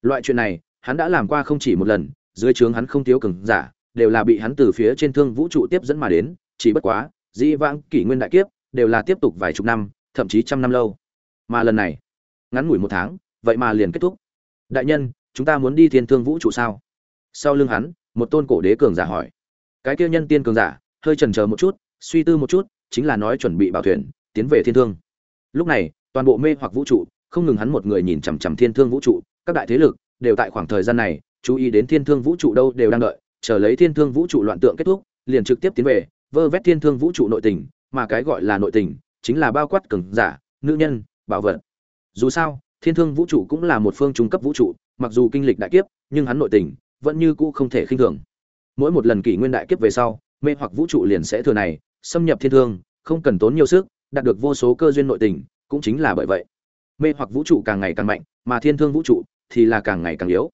Loại chuyện này, hắn đã làm qua không chỉ một lần, dưới trướng hắn không thiếu cường giả, đều là bị hắn từ phía trên thương vũ trụ tiếp dẫn mà đến, chỉ bất quá dĩ vãng kỷ nguyên đại kiếp, đều là tiếp tục vài chục năm, thậm chí trăm năm lâu. Mà lần này, ngắn ngủi một tháng, vậy mà liền kết thúc. Đại nhân, chúng ta muốn đi thiên thương vũ trụ sao? Sau lưng hắn, một tôn cổ đế cường giả hỏi. Cái kia nhân tiên cường giả, hơi chần chờ một chút, suy tư một chút, chính là nói chuẩn bị bảo thuyền tiến về thiên thương. Lúc này, toàn bộ mê hoặc vũ trụ, không ngừng hắn một người nhìn chằm chằm thiên thương vũ trụ, các đại thế lực đều tại khoảng thời gian này chú ý đến thiên thương vũ trụ đâu đều đang đợi, chờ lấy thiên thương vũ trụ loạn tượng kết thúc, liền trực tiếp tiến về, vơ vét thiên thương vũ trụ nội tình, mà cái gọi là nội tình chính là bao quát cường giả, nữ nhân, bảo vật. Dù sao, thiên thương vũ trụ cũng là một phương trung cấp vũ trụ, mặc dù kinh lịch đại kiếp, nhưng hắn nội tình vẫn như cũ không thể khinh thường. Mỗi một lần kỷ nguyên đại kiếp về sau, mê hoặc vũ trụ liền sẽ thừa này, xâm nhập thiên thương, không cần tốn nhiều sức đạt được vô số cơ duyên nội tình, cũng chính là bởi vậy. Mê hoặc vũ trụ càng ngày càng mạnh, mà thiên thương vũ trụ thì là càng ngày càng yếu.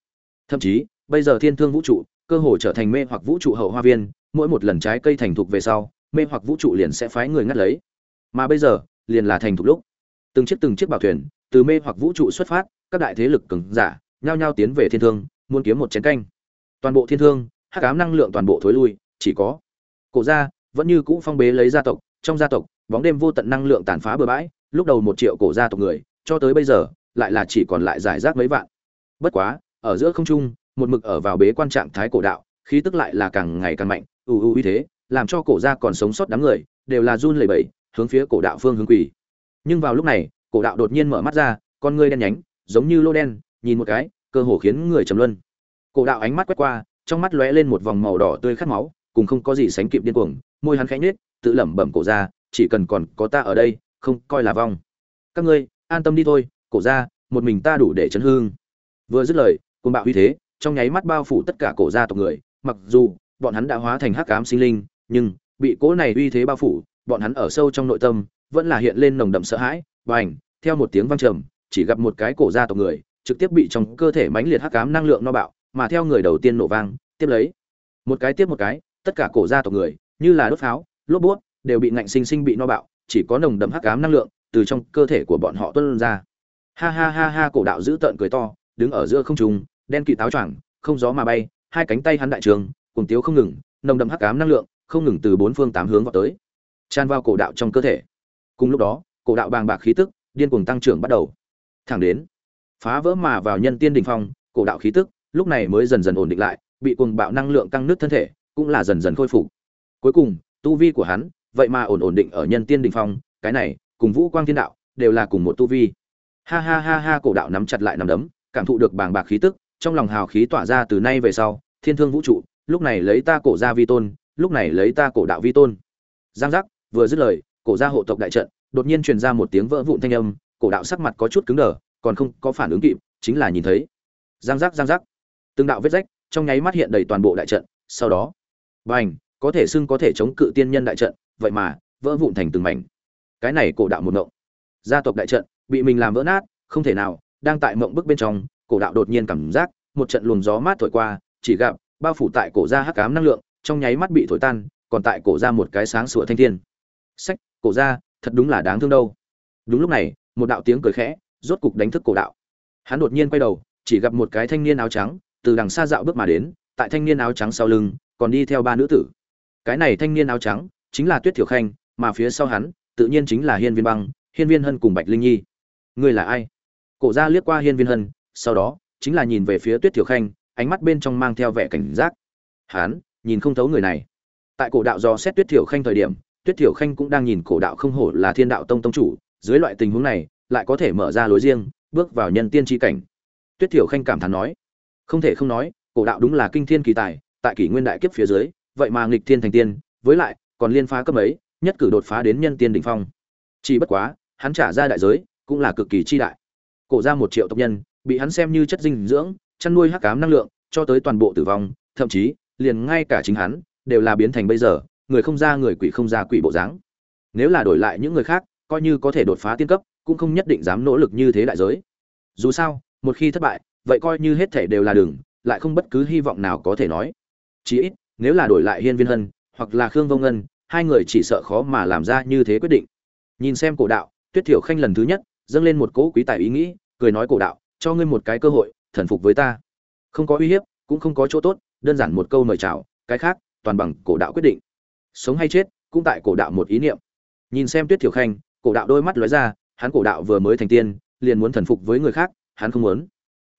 Thậm chí, bây giờ thiên thương vũ trụ cơ hồ trở thành mê hoặc vũ trụ hậu hoa viên, mỗi một lần trái cây thành thục về sau, mê hoặc vũ trụ liền sẽ phái người ngắt lấy. Mà bây giờ, liền là thành thục lúc. Từng chiếc từng chiếc bảo thuyền, từ mê hoặc vũ trụ xuất phát, các đại thế lực cường giả nhao nhao tiến về thiên thương, muốn kiếm một chén canh. Toàn bộ thiên thương, hắc ám năng lượng toàn bộ thối lui, chỉ có cổ gia vẫn như cũ phong bế lấy gia tộc, trong gia tộc bóng đêm vô tận năng lượng tàn phá bừa bãi, lúc đầu một triệu cổ gia tộc người, cho tới bây giờ, lại là chỉ còn lại giải rác mấy vạn bất quá, ở giữa không trung, một mực ở vào bế quan trạng thái cổ đạo, khí tức lại là càng ngày càng mạnh, ù ù uy thế, làm cho cổ gia còn sống sót đám người, đều là run lẩy bẩy, hướng phía cổ đạo phương hướng quỳ. nhưng vào lúc này, cổ đạo đột nhiên mở mắt ra, con ngươi đen nhánh, giống như lô đen, nhìn một cái, cơ hồ khiến người trầm luân cổ đạo ánh mắt quét qua, trong mắt lóe lên một vòng màu đỏ tươi khát máu, cùng không có gì sánh kịp điên cuồng, môi hắn khẽ nhếch, tự lẩm bẩm cổ ra chỉ cần còn có ta ở đây, không coi là vong. Các ngươi, an tâm đi thôi, cổ ra một mình ta đủ để chấn hương. Vừa dứt lời côn bạo uy thế, trong nháy mắt bao phủ tất cả cổ gia tộc người. Mặc dù, bọn hắn đã hóa thành hắc ám sinh linh, nhưng, bị cỗ này uy thế bao phủ, bọn hắn ở sâu trong nội tâm, vẫn là hiện lên nồng đậm sợ hãi và ảnh theo một tiếng vang trầm, chỉ gặp một cái cổ gia tộc người, trực tiếp bị trong cơ thể mãnh liệt hắc ám năng lượng no bạo, mà theo người đầu tiên nổ vang, tiếp lấy. Một cái tiếp một cái, tất cả cổ gia tộc người, như là đốt pháo, lốp bút đều bị ngạnh sinh sinh bị no bạo, chỉ có nồng đậm hắc ám năng lượng từ trong cơ thể của bọn họ tuôn ra. Ha ha ha ha, cổ đạo giữ tợn cười to, đứng ở giữa không trung, đen kỵ táo choàng, không gió mà bay, hai cánh tay hắn đại trường cùng tiếu không ngừng, nồng đậm hắc ám năng lượng, không ngừng từ bốn phương tám hướng vào tới, tràn vào cổ đạo trong cơ thể. Cùng lúc đó, cổ đạo bàng bạc khí tức, điên cuồng tăng trưởng bắt đầu. Thẳng đến, phá vỡ mà vào nhân tiên đỉnh phong, cổ đạo khí tức, lúc này mới dần dần ổn định lại, bị cuồng bạo năng lượng căng nứt thân thể, cũng là dần dần khôi phục. Cuối cùng, tu vi của hắn vậy mà ổn ổn định ở nhân tiên đỉnh phong, cái này, cùng vũ quang thiên đạo, đều là cùng một tu vi. Ha ha ha ha, cổ đạo nắm chặt lại nắm đấm, cảm thụ được bàng bạc khí tức, trong lòng hào khí tỏa ra từ nay về sau, thiên thương vũ trụ, lúc này lấy ta cổ ra vi tôn, lúc này lấy ta cổ đạo vi tôn. Giang giác, vừa dứt lời, cổ ra hộ tộc đại trận, đột nhiên truyền ra một tiếng vỡ vụn thanh âm, cổ đạo sắc mặt có chút cứng đờ, còn không có phản ứng kịp, chính là nhìn thấy. Giang giác giang giác. Từng đạo vết rách, trong nháy mắt hiện đầy toàn bộ đại trận, sau đó, bành, có thể xưng có thể chống cự tiên nhân đại trận vậy mà, vỡ vụn thành từng mảnh. Cái này cổ đạo một ngộng. Gia tộc đại trận, bị mình làm vỡ nát, không thể nào, đang tại mộng bức bên trong, cổ đạo đột nhiên cảm giác, một trận luồng gió mát thổi qua, chỉ gặp, bao phủ tại cổ ra hắc cám năng lượng, trong nháy mắt bị thổi tan, còn tại cổ ra một cái sáng sủa thanh thiên. Sách, cổ ra thật đúng là đáng thương đâu. Đúng lúc này, một đạo tiếng cười khẽ, rốt cục đánh thức cổ đạo. Hắn đột nhiên quay đầu, chỉ gặp một cái thanh niên áo trắng, từ đằng xa dạo bước mà đến, tại thanh niên áo trắng sau lưng, còn đi theo ba nữ tử. Cái này thanh niên áo trắng chính là tuyết thiểu khanh, mà phía sau hắn, tự nhiên chính là hiên viên băng, hiên viên hân cùng bạch linh nhi. Ngươi là ai? Cổ Gia liếc qua hiên viên hân, sau đó, chính là nhìn về phía tuyết thiểu khanh, ánh mắt bên trong mang theo vẻ cảnh giác. Hán nhìn không thấu người này. Tại cổ đạo do xét tuyết thiểu khanh thời điểm, tuyết thiểu khanh cũng đang nhìn cổ đạo không hổ là thiên đạo tông tông chủ, dưới loại tình huống này, lại có thể mở ra lối riêng, bước vào nhân tiên Chi cảnh. Tuyết thiểu khanh cảm thán nói, không thể không nói, cổ đạo đúng là kinh thiên kỳ tài, tại kỷ nguyên đại kiếp phía dưới, vậy mà nghịch thiên thành tiên, với lại còn liên phá cấp ấy nhất cử đột phá đến nhân tiên đỉnh phong. Chỉ bất quá, hắn trả ra đại giới, cũng là cực kỳ chi đại. Cổ ra một triệu tộc nhân, bị hắn xem như chất dinh dưỡng, chăn nuôi hắc ám năng lượng, cho tới toàn bộ tử vong, thậm chí, liền ngay cả chính hắn, đều là biến thành bây giờ, người không ra người quỷ không ra quỷ bộ dáng. Nếu là đổi lại những người khác, coi như có thể đột phá tiên cấp, cũng không nhất định dám nỗ lực như thế đại giới. Dù sao, một khi thất bại, vậy coi như hết thể đều là đường, lại không bất cứ hy vọng nào có thể nói. Chỉ ít, nếu là đổi lại hiên viên hân hoặc là khương vông ngân, hai người chỉ sợ khó mà làm ra như thế quyết định. Nhìn xem cổ đạo, tuyết thiểu khanh lần thứ nhất, dâng lên một cỗ quý tài ý nghĩ, cười nói cổ đạo, cho ngươi một cái cơ hội, thần phục với ta. Không có uy hiếp, cũng không có chỗ tốt, đơn giản một câu mời chào, cái khác, toàn bằng cổ đạo quyết định. Sống hay chết, cũng tại cổ đạo một ý niệm. Nhìn xem tuyết thiểu khanh, cổ đạo đôi mắt lóe ra, hắn cổ đạo vừa mới thành tiên, liền muốn thần phục với người khác, hắn không muốn.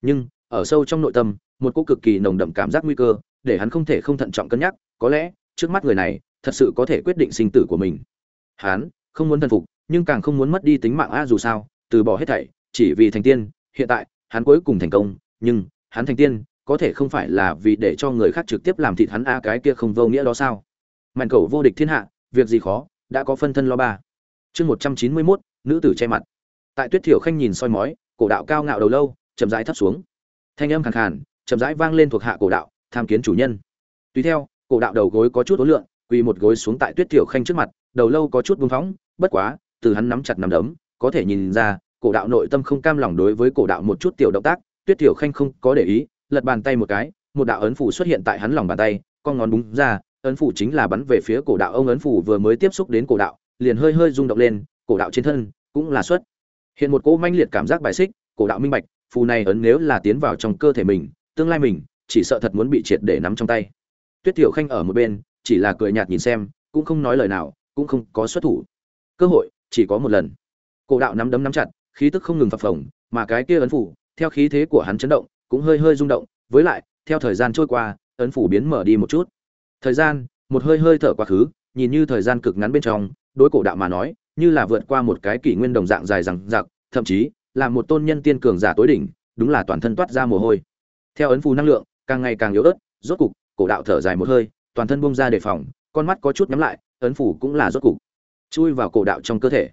Nhưng, ở sâu trong nội tâm, một cô cực kỳ nồng đậm cảm giác nguy cơ, để hắn không thể không thận trọng cân nhắc, có lẽ trước mắt người này thật sự có thể quyết định sinh tử của mình. Hắn không muốn thần phục, nhưng càng không muốn mất đi tính mạng a dù sao, từ bỏ hết thảy, chỉ vì thành tiên, hiện tại, hắn cuối cùng thành công, nhưng, hắn thành tiên, có thể không phải là vì để cho người khác trực tiếp làm thịt hắn a cái kia không vô nghĩa đó sao? Mạnh cầu vô địch thiên hạ, việc gì khó, đã có phân thân lo ba. Chương một trăm chín mươi mốt, nữ tử che mặt. Tại tuyết thiểu khanh nhìn soi mói, cổ đạo cao ngạo đầu lâu, chậm rãi thấp xuống. Thanh âm khàn khàn, chậm rãi vang lên thuộc hạ cổ đạo, tham kiến chủ nhân. Tùy theo cổ đạo đầu gối có chút ối lượng quỳ một gối xuống tại tuyết Tiểu khanh trước mặt, đầu lâu có chút buông phóng, bất quá, từ hắn nắm chặt nắm đấm, có thể nhìn ra, cổ đạo nội tâm không cam lòng đối với cổ đạo một chút tiểu động tác, tuyết Tiểu khanh không có để ý, lật bàn tay một cái, một đạo ấn phủ xuất hiện tại hắn lòng bàn tay, con ngón búng ra, ấn phủ chính là bắn về phía cổ đạo, ông ấn phủ vừa mới tiếp xúc đến cổ đạo, liền hơi hơi rung động lên, cổ đạo trên thân cũng là xuất hiện một cỗ manh liệt cảm giác bài xích, cổ đạo minh bạch, phù này ấn nếu là tiến vào trong cơ thể mình, tương lai mình, chỉ sợ thật muốn bị triệt để nắm trong tay tuyết tiểu khanh ở một bên, chỉ là cười nhạt nhìn xem, cũng không nói lời nào, cũng không có xuất thủ. Cơ hội, chỉ có một lần. Cổ đạo nắm đấm nắm chặt, khí tức không ngừng phập phồng, mà cái kia ấn phủ, theo khí thế của hắn chấn động, cũng hơi hơi rung động. Với lại, theo thời gian trôi qua, ấn phủ biến mở đi một chút. Thời gian, một hơi hơi thở quá khứ, nhìn như thời gian cực ngắn bên trong, đối cổ đạo mà nói, như là vượt qua một cái kỷ nguyên đồng dạng dài rằng giặc thậm chí là một tôn nhân tiên cường giả tối đỉnh, đúng là toàn thân toát ra mồ hôi. Theo ấn phù năng lượng, càng ngày càng yếu ớt, rốt cục cổ đạo thở dài một hơi, toàn thân bông ra đề phòng, con mắt có chút nhắm lại, ấn phủ cũng là rốt cục chui vào cổ đạo trong cơ thể.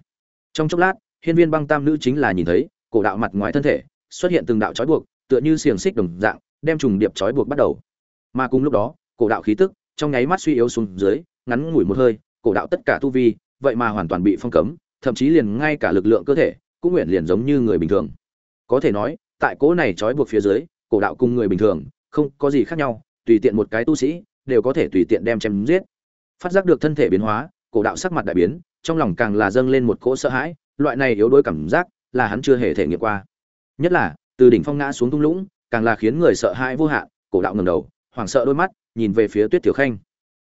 Trong chốc lát, hiên viên băng tam nữ chính là nhìn thấy, cổ đạo mặt ngoài thân thể xuất hiện từng đạo trói buộc, tựa như xiềng xích đồng dạng, đem trùng điệp trói buộc bắt đầu. Mà cùng lúc đó, cổ đạo khí tức trong nháy mắt suy yếu xuống dưới, ngắn ngủi một hơi, cổ đạo tất cả tu vi, vậy mà hoàn toàn bị phong cấm, thậm chí liền ngay cả lực lượng cơ thể cũng nguyện liền giống như người bình thường. Có thể nói, tại cỗ này trói buộc phía dưới, cổ đạo cùng người bình thường không có gì khác nhau tùy tiện một cái tu sĩ, đều có thể tùy tiện đem chém giết. Phát giác được thân thể biến hóa, cổ đạo sắc mặt đại biến, trong lòng càng là dâng lên một cỗ sợ hãi, loại này yếu đuối cảm giác là hắn chưa hề thể nghiệm qua. Nhất là, từ đỉnh phong ngã xuống thung lũng, càng là khiến người sợ hãi vô hạn, cổ đạo ngẩng đầu, hoảng sợ đôi mắt, nhìn về phía tuyết tiểu khanh.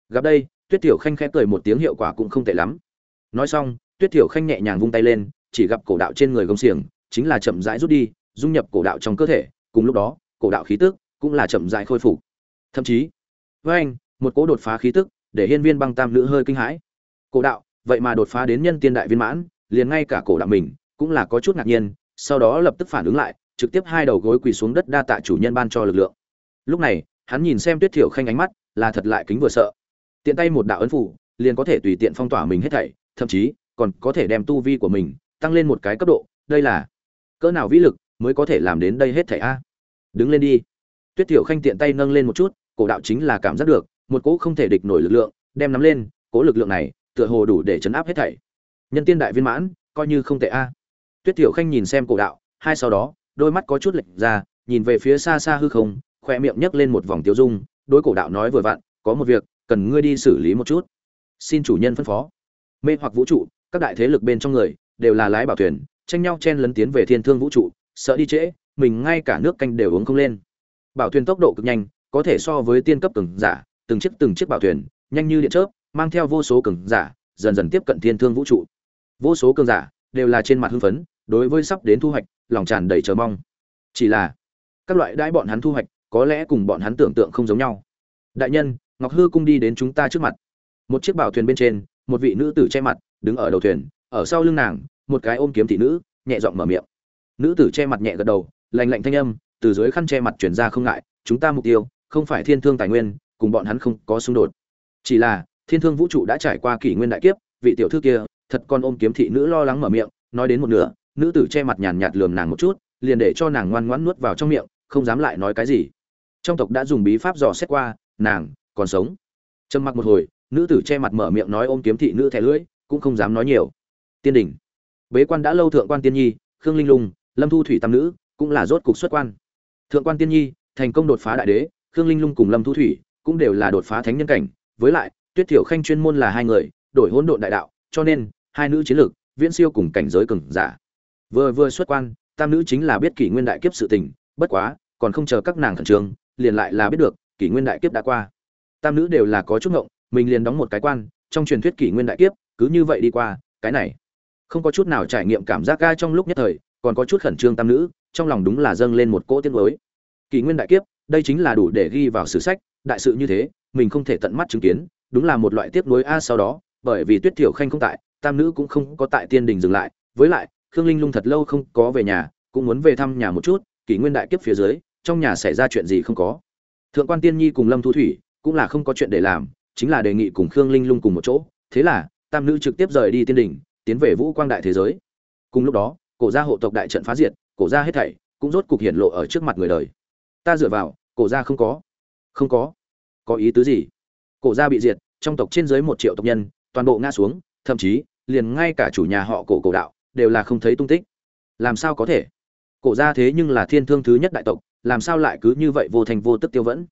Gặp đây, tuyết tiểu khanh khẽ cười một tiếng hiệu quả cũng không tệ lắm. Nói xong, tuyết tiểu khanh nhẹ nhàng vung tay lên, chỉ gặp cổ đạo trên người gông xiềng, chính là chậm rãi rút đi, dung nhập cổ đạo trong cơ thể, cùng lúc đó, cổ đạo khí tức cũng là chậm rãi khôi phục thậm chí, với anh, một cỗ đột phá khí tức để hiên viên băng tam nữ hơi kinh hãi. Cổ đạo, vậy mà đột phá đến nhân tiên đại viên mãn, liền ngay cả cổ đạo mình cũng là có chút ngạc nhiên, sau đó lập tức phản ứng lại, trực tiếp hai đầu gối quỳ xuống đất đa tạ chủ nhân ban cho lực lượng. Lúc này, hắn nhìn xem tuyết thiểu khanh ánh mắt là thật lại kính vừa sợ. Tiện tay một đạo ấn phủ, liền có thể tùy tiện phong tỏa mình hết thảy, thậm chí còn có thể đem tu vi của mình tăng lên một cái cấp độ, đây là cỡ nào vĩ lực mới có thể làm đến đây hết thảy a? Đứng lên đi. Tuyết thiểu khanh tiện tay nâng lên một chút cổ đạo chính là cảm giác được, một cỗ không thể địch nổi lực lượng, đem nắm lên, cỗ lực lượng này, tựa hồ đủ để chấn áp hết thảy. Nhân tiên đại viên mãn, coi như không tệ a. Tuyết thiểu khanh nhìn xem cổ đạo, hai sau đó, đôi mắt có chút lệch ra, nhìn về phía xa xa hư không khoe miệng nhấc lên một vòng tiêu dung, đối cổ đạo nói vừa vặn, có một việc, cần ngươi đi xử lý một chút. Xin chủ nhân phân phó. Mê hoặc vũ trụ, các đại thế lực bên trong người, đều là lái bảo thuyền, tranh nhau chen lấn tiến về thiên thương vũ trụ, sợ đi trễ, mình ngay cả nước canh đều uống không lên. Bảo thuyền tốc độ cực nhanh có thể so với tiên cấp cường giả, từng chiếc từng chiếc bảo thuyền, nhanh như điện chớp, mang theo vô số cường giả, dần dần tiếp cận thiên thương vũ trụ. Vô số cường giả đều là trên mặt hưng phấn, đối với sắp đến thu hoạch, lòng tràn đầy chờ mong. Chỉ là, các loại đãi bọn hắn thu hoạch, có lẽ cùng bọn hắn tưởng tượng không giống nhau. Đại nhân, ngọc hư cung đi đến chúng ta trước mặt. Một chiếc bảo thuyền bên trên, một vị nữ tử che mặt, đứng ở đầu thuyền, ở sau lưng nàng, một cái ôm kiếm thị nữ, nhẹ giọng mở miệng. Nữ tử che mặt nhẹ gật đầu lành lạnh thanh âm, từ dưới khăn che mặt truyền ra không ngại, chúng ta mục tiêu không phải thiên thương tài nguyên cùng bọn hắn không có xung đột. Chỉ là thiên thương vũ trụ đã trải qua kỷ nguyên đại kiếp vị tiểu thư kia thật con ôm kiếm thị nữ lo lắng mở miệng nói đến một nửa nữ tử che mặt nhàn nhạt lườm nàng một chút liền để cho nàng ngoan ngoãn nuốt vào trong miệng không dám lại nói cái gì. Trong tộc đã dùng bí pháp dò xét qua nàng còn sống. Trầm mặc một hồi nữ tử che mặt mở miệng nói ôm kiếm thị nữ thẻ lưỡi cũng không dám nói nhiều. Tiên đỉnh bế quan đã lâu thượng quan tiên nhi khương linh lùng, lâm thu thủy tam nữ cũng là rốt cục xuất quan. Thượng quan tiên nhi thành công đột phá đại đế khương linh lung cùng lâm thu thủy cũng đều là đột phá thánh nhân cảnh, với lại, tuyết thiểu khanh chuyên môn là hai người, đổi hỗn độn đại đạo, cho nên, hai nữ chiến lược, viễn siêu cùng cảnh giới cường giả. Vừa vừa xuất quan, tam nữ chính là biết kỷ nguyên đại kiếp sự tình, bất quá, còn không chờ các nàng khẩn trương, liền lại là biết được, kỷ nguyên đại kiếp đã qua. Tam nữ đều là có chút ngộng, mình liền đóng một cái quan, trong truyền thuyết kỷ nguyên đại kiếp, cứ như vậy đi qua, cái này. Không có chút nào trải nghiệm cảm giác ga trong lúc nhất thời, còn có chút khẩn trương tam nữ, trong lòng đúng là dâng lên một cỗ tiếng mới kỷ nguyên đại kiếp đây chính là đủ để ghi vào sử sách, đại sự như thế, mình không thể tận mắt chứng kiến, đúng là một loại tiếc nuối a sau đó, bởi vì tuyết thiểu khanh không tại, tam nữ cũng không có tại tiên đình dừng lại, với lại, khương linh lung thật lâu không có về nhà, cũng muốn về thăm nhà một chút, kỷ nguyên đại kiếp phía dưới, trong nhà xảy ra chuyện gì không có. Thượng quan tiên nhi cùng lâm thu thủy cũng là không có chuyện để làm, chính là đề nghị cùng khương linh lung cùng một chỗ, thế là, tam nữ trực tiếp rời đi tiên đình, tiến về vũ quang đại thế giới. Cùng lúc đó, cổ gia hộ tộc đại trận phá diệt, cổ gia hết thảy cũng rốt cục hiển lộ ở trước mặt người đời ta dựa vào, cổ gia không có. Không có. Có ý tứ gì? Cổ gia bị diệt, trong tộc trên dưới một triệu tộc nhân, toàn bộ ngã xuống, thậm chí, liền ngay cả chủ nhà họ cổ cổ đạo, đều là không thấy tung tích. Làm sao có thể? Cổ gia thế nhưng là thiên thương thứ nhất đại tộc, làm sao lại cứ như vậy vô thành vô tức tiêu vẫn?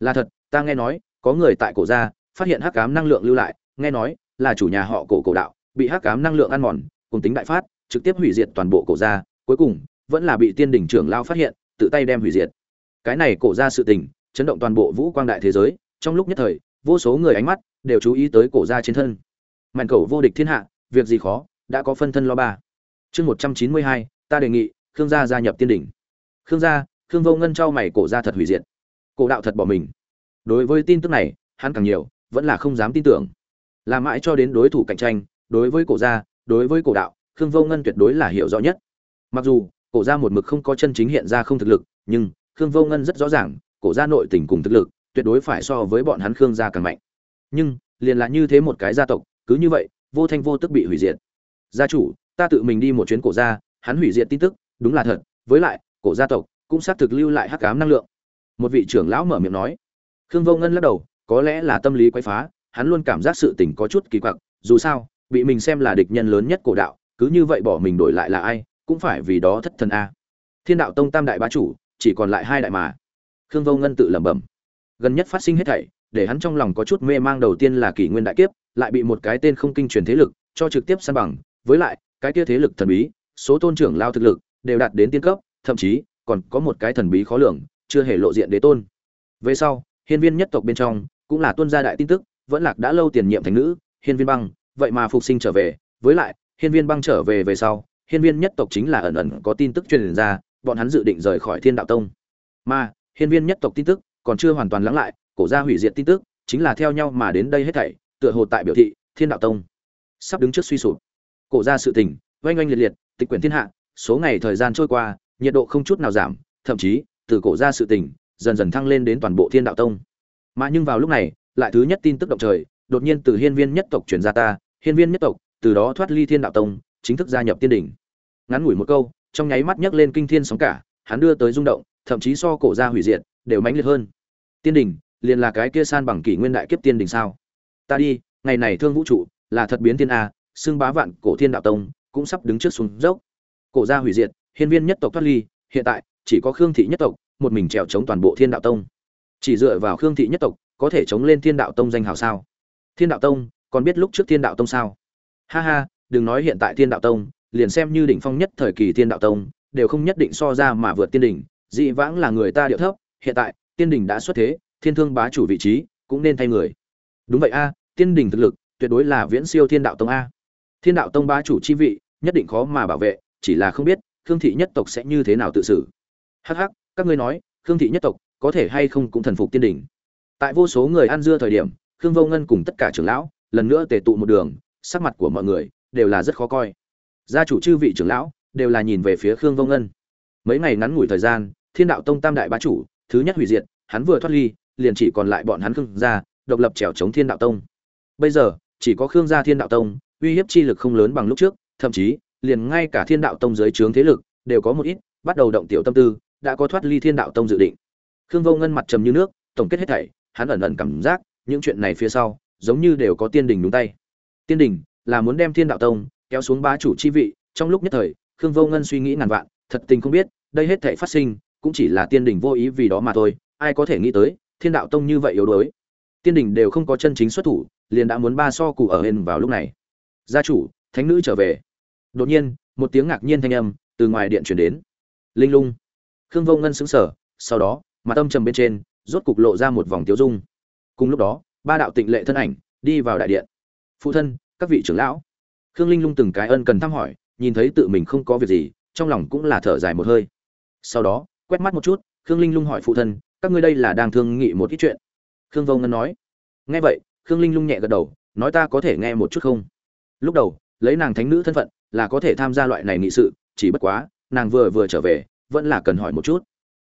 Là thật, ta nghe nói, có người tại cổ gia, phát hiện hắc cám năng lượng lưu lại, nghe nói, là chủ nhà họ cổ cổ đạo, bị hắc cám năng lượng ăn mòn, cùng tính đại phát, trực tiếp hủy diệt toàn bộ cổ gia, cuối cùng, vẫn là bị tiên đỉnh trưởng lao phát hiện, tự tay đem hủy diệt cái này cổ gia sự tình, chấn động toàn bộ vũ quang đại thế giới, trong lúc nhất thời, vô số người ánh mắt đều chú ý tới cổ gia trên thân. Mạnh cầu vô địch thiên hạ, việc gì khó, đã có phân thân lo ba. Chương một trăm chín mươi hai, ta đề nghị, khương gia gia nhập tiên đỉnh. Khương gia, khương vô ngân trao mày cổ gia thật hủy diệt. Cổ đạo thật bỏ mình. Đối với tin tức này, hắn càng nhiều, vẫn là không dám tin tưởng. Là mãi cho đến đối thủ cạnh tranh, đối với cổ gia, đối với cổ đạo, khương vô ngân tuyệt đối là hiểu rõ nhất. Mặc dù, cổ gia một mực không có chân chính hiện ra không thực lực, nhưng khương vô ngân rất rõ ràng, cổ gia nội tình cùng thực lực, tuyệt đối phải so với bọn hắn khương gia càng mạnh. Nhưng, liền là như thế một cái gia tộc, cứ như vậy, vô thanh vô tức bị hủy diệt. Gia chủ, ta tự mình đi một chuyến cổ gia, hắn hủy diệt tin tức, đúng là thật. Với lại, cổ gia tộc cũng xác thực lưu lại hắc ám năng lượng. Một vị trưởng lão mở miệng nói. Khương vô ngân lắc đầu, có lẽ là tâm lý quấy phá, hắn luôn cảm giác sự tình có chút kỳ quặc, dù sao, bị mình xem là địch nhân lớn nhất cổ đạo, cứ như vậy bỏ mình đổi lại là ai, cũng phải vì đó thất thần a. Thiên đạo tông tam đại bá chủ chỉ còn lại hai đại mà. Khương vô ngân tự lẩm bẩm. Gần nhất phát sinh hết thảy, để hắn trong lòng có chút mê mang đầu tiên là kỷ nguyên đại kiếp, lại bị một cái tên không kinh truyền thế lực cho trực tiếp san bằng. Với lại, cái kia thế lực thần bí, số tôn trưởng lao thực lực, đều đạt đến tiên cấp, thậm chí còn có một cái thần bí khó lường, chưa hề lộ diện đế tôn. Về sau, hiên viên nhất tộc bên trong, cũng là tuân gia đại tin tức, vẫn lạc đã lâu tiền nhiệm thành nữ, hiên viên băng, vậy mà phục sinh trở về. Với lại, hiên viên băng trở về về sau, hiên viên nhất tộc chính là ẩn ẩn có tin tức truyền ra bọn hắn dự định rời khỏi thiên đạo tông. Mà, hiên viên nhất tộc tin tức còn chưa hoàn toàn lắng lại, cổ gia hủy diệt tin tức chính là theo nhau mà đến đây hết thảy, tựa hồ tại biểu thị thiên đạo tông sắp đứng trước suy sụp. Cổ gia sự tình oanh oanh liệt liệt, tịch quyển thiên hạ, số ngày thời gian trôi qua, nhiệt độ không chút nào giảm, thậm chí, từ cổ gia sự tình, dần dần thăng lên đến toàn bộ thiên đạo tông. Mà nhưng vào lúc này, lại thứ nhất tin tức động trời, đột nhiên từ hiên viên nhất tộc truyền ra ta, hiên viên nhất tộc, từ đó thoát ly thiên đạo tông, chính thức gia nhập tiên đỉnh. Ngắn ngủi một câu trong nháy mắt nhấc lên kinh thiên sóng cả, hắn đưa tới rung động, thậm chí so cổ ra hủy diệt, đều mãnh liệt hơn. Tiên đỉnh, liền là cái kia san bằng kỷ nguyên đại kiếp tiên đỉnh sao? Ta đi, ngày này thương vũ trụ, là thật biến thiên a xương bá vạn cổ thiên đạo tông, cũng sắp đứng trước xuống dốc. Cổ gia hủy diệt, hiên viên nhất tộc thoát ly, hiện tại, chỉ có khương thị nhất tộc, một mình trèo chống toàn bộ thiên đạo tông. Chỉ dựa vào khương thị nhất tộc, có thể chống lên thiên đạo tông danh hào sao? Thiên đạo tông, còn biết lúc trước thiên đạo tông sao? Ha ha, đừng nói hiện tại thiên đạo tông liền xem như đỉnh phong nhất thời kỳ thiên đạo tông, đều không nhất định so ra mà vượt tiên đỉnh, dị vãng là người ta điệu thấp, hiện tại, tiên đỉnh đã xuất thế, thiên thương bá chủ vị trí cũng nên thay người. Đúng vậy a, tiên đỉnh thực lực tuyệt đối là viễn siêu thiên đạo tông a. Thiên đạo tông bá chủ chi vị, nhất định khó mà bảo vệ, chỉ là không biết, khương thị nhất tộc sẽ như thế nào tự xử. Hắc hắc, các ngươi nói, khương thị nhất tộc có thể hay không cũng thần phục tiên đỉnh. Tại vô số người ăn dưa thời điểm, khương vô ngân cùng tất cả trưởng lão lần nữa tề tụ một đường, sắc mặt của mọi người đều là rất khó coi gia chủ chư vị trưởng lão, đều là nhìn về phía khương vô ngân. Mấy ngày ngắn ngủi thời gian, thiên đạo tông tam đại bá chủ, thứ nhất hủy diệt, hắn vừa thoát ly, liền chỉ còn lại bọn hắn khương gia, độc lập trèo chống thiên đạo tông. Bây giờ, chỉ có khương gia thiên đạo tông, uy hiếp chi lực không lớn bằng lúc trước, thậm chí, liền ngay cả thiên đạo tông dưới trướng thế lực, đều có một ít, bắt đầu động tiểu tâm tư, đã có thoát ly thiên đạo tông dự định. Khương vô ngân mặt trầm như nước, tổng kết hết thảy, hắn ẩn ẩn cảm giác, những chuyện này phía sau, giống như đều có tiên đình đúng tay. Tiên đình là muốn đem thiên đạo tông kéo xuống bá chủ chi vị, trong lúc nhất thời, khương vô ngân suy nghĩ ngàn vạn, thật tình không biết, đây hết thảy phát sinh, cũng chỉ là tiên đình vô ý vì đó mà thôi, ai có thể nghĩ tới, thiên đạo tông như vậy yếu đuối. Tiên đình đều không có chân chính xuất thủ, liền đã muốn ba so cụ ở hên vào lúc này. Gia chủ, thánh nữ trở về. Đột nhiên, một tiếng ngạc nhiên thanh âm từ ngoài điện chuyển đến. Linh lung. Khương vô ngân sững sờ, sau đó, mặt tâm trầm bên trên, rốt cục lộ ra một vòng tiếu dung. Cùng lúc đó, ba đạo tịnh lệ thân ảnh đi vào đại điện. Phụ thân, các vị trưởng lão khương linh lung từng cái ân cần thăm hỏi, nhìn thấy tự mình không có việc gì, trong lòng cũng là thở dài một hơi. Sau đó, quét mắt một chút, khương linh lung hỏi phụ thân, các ngươi đây là đang thương nghị một ít chuyện? Khương vô ngân nói, nghe vậy, khương linh lung nhẹ gật đầu, nói ta có thể nghe một chút không? Lúc đầu, lấy nàng thánh nữ thân phận, là có thể tham gia loại này nghị sự, chỉ bất quá, nàng vừa vừa trở về, vẫn là cần hỏi một chút.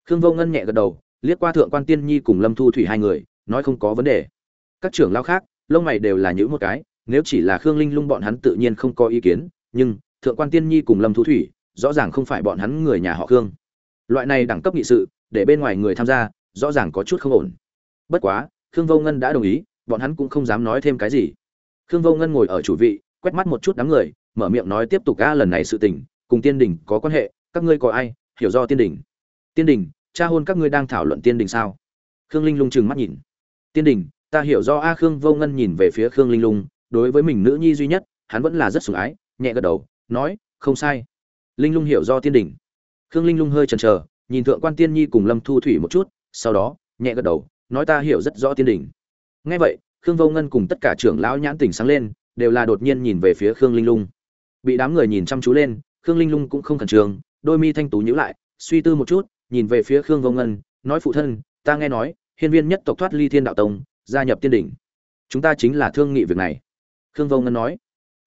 Khương vô ngân nhẹ gật đầu, liếc qua thượng quan tiên nhi cùng lâm thu thủy hai người, nói không có vấn đề. Các trưởng lao khác, lông mày đều là những một cái nếu chỉ là khương linh lung bọn hắn tự nhiên không có ý kiến, nhưng thượng quan tiên nhi cùng lâm thu thủy, rõ ràng không phải bọn hắn người nhà họ khương. Loại này đẳng cấp nghị sự, để bên ngoài người tham gia, rõ ràng có chút không ổn. Bất quá, khương vô ngân đã đồng ý, bọn hắn cũng không dám nói thêm cái gì. Khương vô ngân ngồi ở chủ vị, quét mắt một chút đám người, mở miệng nói tiếp tục a lần này sự tình, cùng tiên đình có quan hệ, các ngươi có ai, hiểu do tiên đình. Tiên đình, cha hôn các ngươi đang thảo luận tiên đình sao? Khương linh lung trừng mắt nhìn. Tiên đình, ta hiểu do a khương vô ngân nhìn về phía khương linh lung đối với mình nữ nhi duy nhất, hắn vẫn là rất sủng ái, nhẹ gật đầu, nói, không sai. Linh lung hiểu do tiên đỉnh. Khương linh lung hơi chần chờ, nhìn thượng quan tiên nhi cùng lâm thu thủy một chút, sau đó, nhẹ gật đầu, nói, ta hiểu rất rõ tiên đỉnh. Ngay vậy, khương vô ngân cùng tất cả trưởng lão nhãn tỉnh sáng lên, đều là đột nhiên nhìn về phía khương linh lung. Bị đám người nhìn chăm chú lên, khương linh lung cũng không khẩn trương, đôi mi thanh tú nhíu lại, suy tư một chút, nhìn về phía khương vô ngân, nói, phụ thân, ta nghe nói, hiên viên nhất tộc thoát ly thiên đạo tông, gia nhập tiên đỉnh. Chúng ta chính là thương nghị việc này khương vô ngân nói.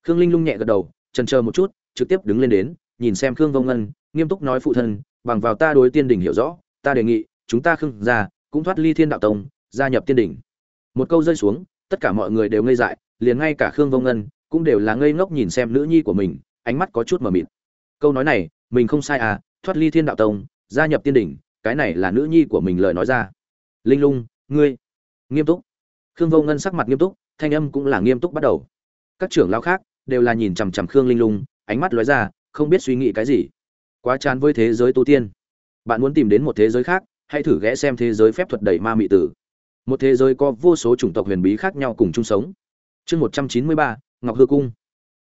Khương linh lung nhẹ gật đầu trần chờ một chút, trực tiếp đứng lên đến, nhìn xem khương vô ngân, nghiêm túc nói phụ thân, bằng vào ta đối tiên đỉnh hiểu rõ, ta đề nghị, chúng ta khương gia cũng thoát ly thiên đạo tông, gia nhập tiên đỉnh. Một câu rơi xuống, tất cả mọi người đều ngây dại, liền ngay cả khương vô ngân cũng đều là ngây ngốc nhìn xem nữ nhi của mình, ánh mắt có chút mờ mịt. Câu nói này, mình không sai à thoát ly thiên đạo tông, gia nhập tiên đỉnh, cái này là nữ nhi của mình lời nói ra. Linh lung, ngươi, nghiêm túc. Khương vô ngân sắc mặt nghiêm túc, thanh âm cũng là nghiêm túc bắt đầu các trưởng lão khác đều là nhìn chằm chằm khương linh lung, ánh mắt lóe ra, không biết suy nghĩ cái gì. Quá chán với thế giới tu tiên. Bạn muốn tìm đến một thế giới khác, hãy thử ghé xem thế giới phép thuật đầy ma mị tử. Một thế giới có vô số chủng tộc huyền bí khác nhau cùng chung sống. Chương một trăm chín mươi ba, ngọc hư cung.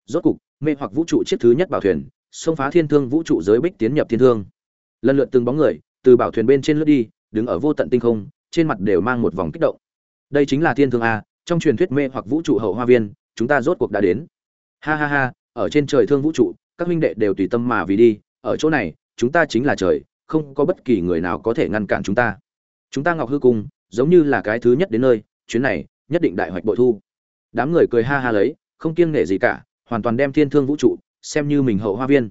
Rốt cục, mê hoặc vũ trụ chiếc thứ nhất bảo thuyền, xông phá thiên thương vũ trụ giới bích tiến nhập thiên thương. Lần lượt từng bóng người, từ bảo thuyền bên trên lướt đi, đứng ở vô tận tinh không, trên mặt đều mang một vòng kích động. Đây chính là thiên thương a, trong truyền thuyết mê hoặc vũ trụ hậu hoa viên chúng ta rốt cuộc đã đến. Ha ha ha, ở trên trời thương vũ trụ, các huynh đệ đều tùy tâm mà vì đi, ở chỗ này, chúng ta chính là trời, không có bất kỳ người nào có thể ngăn cản chúng ta. Chúng ta ngọc hư cung, giống như là cái thứ nhất đến nơi, chuyến này, nhất định đại hoạch bội thu. Đám người cười ha ha lấy, không kiêng nể gì cả, hoàn toàn đem thiên thương vũ trụ, xem như mình hậu hoa viên.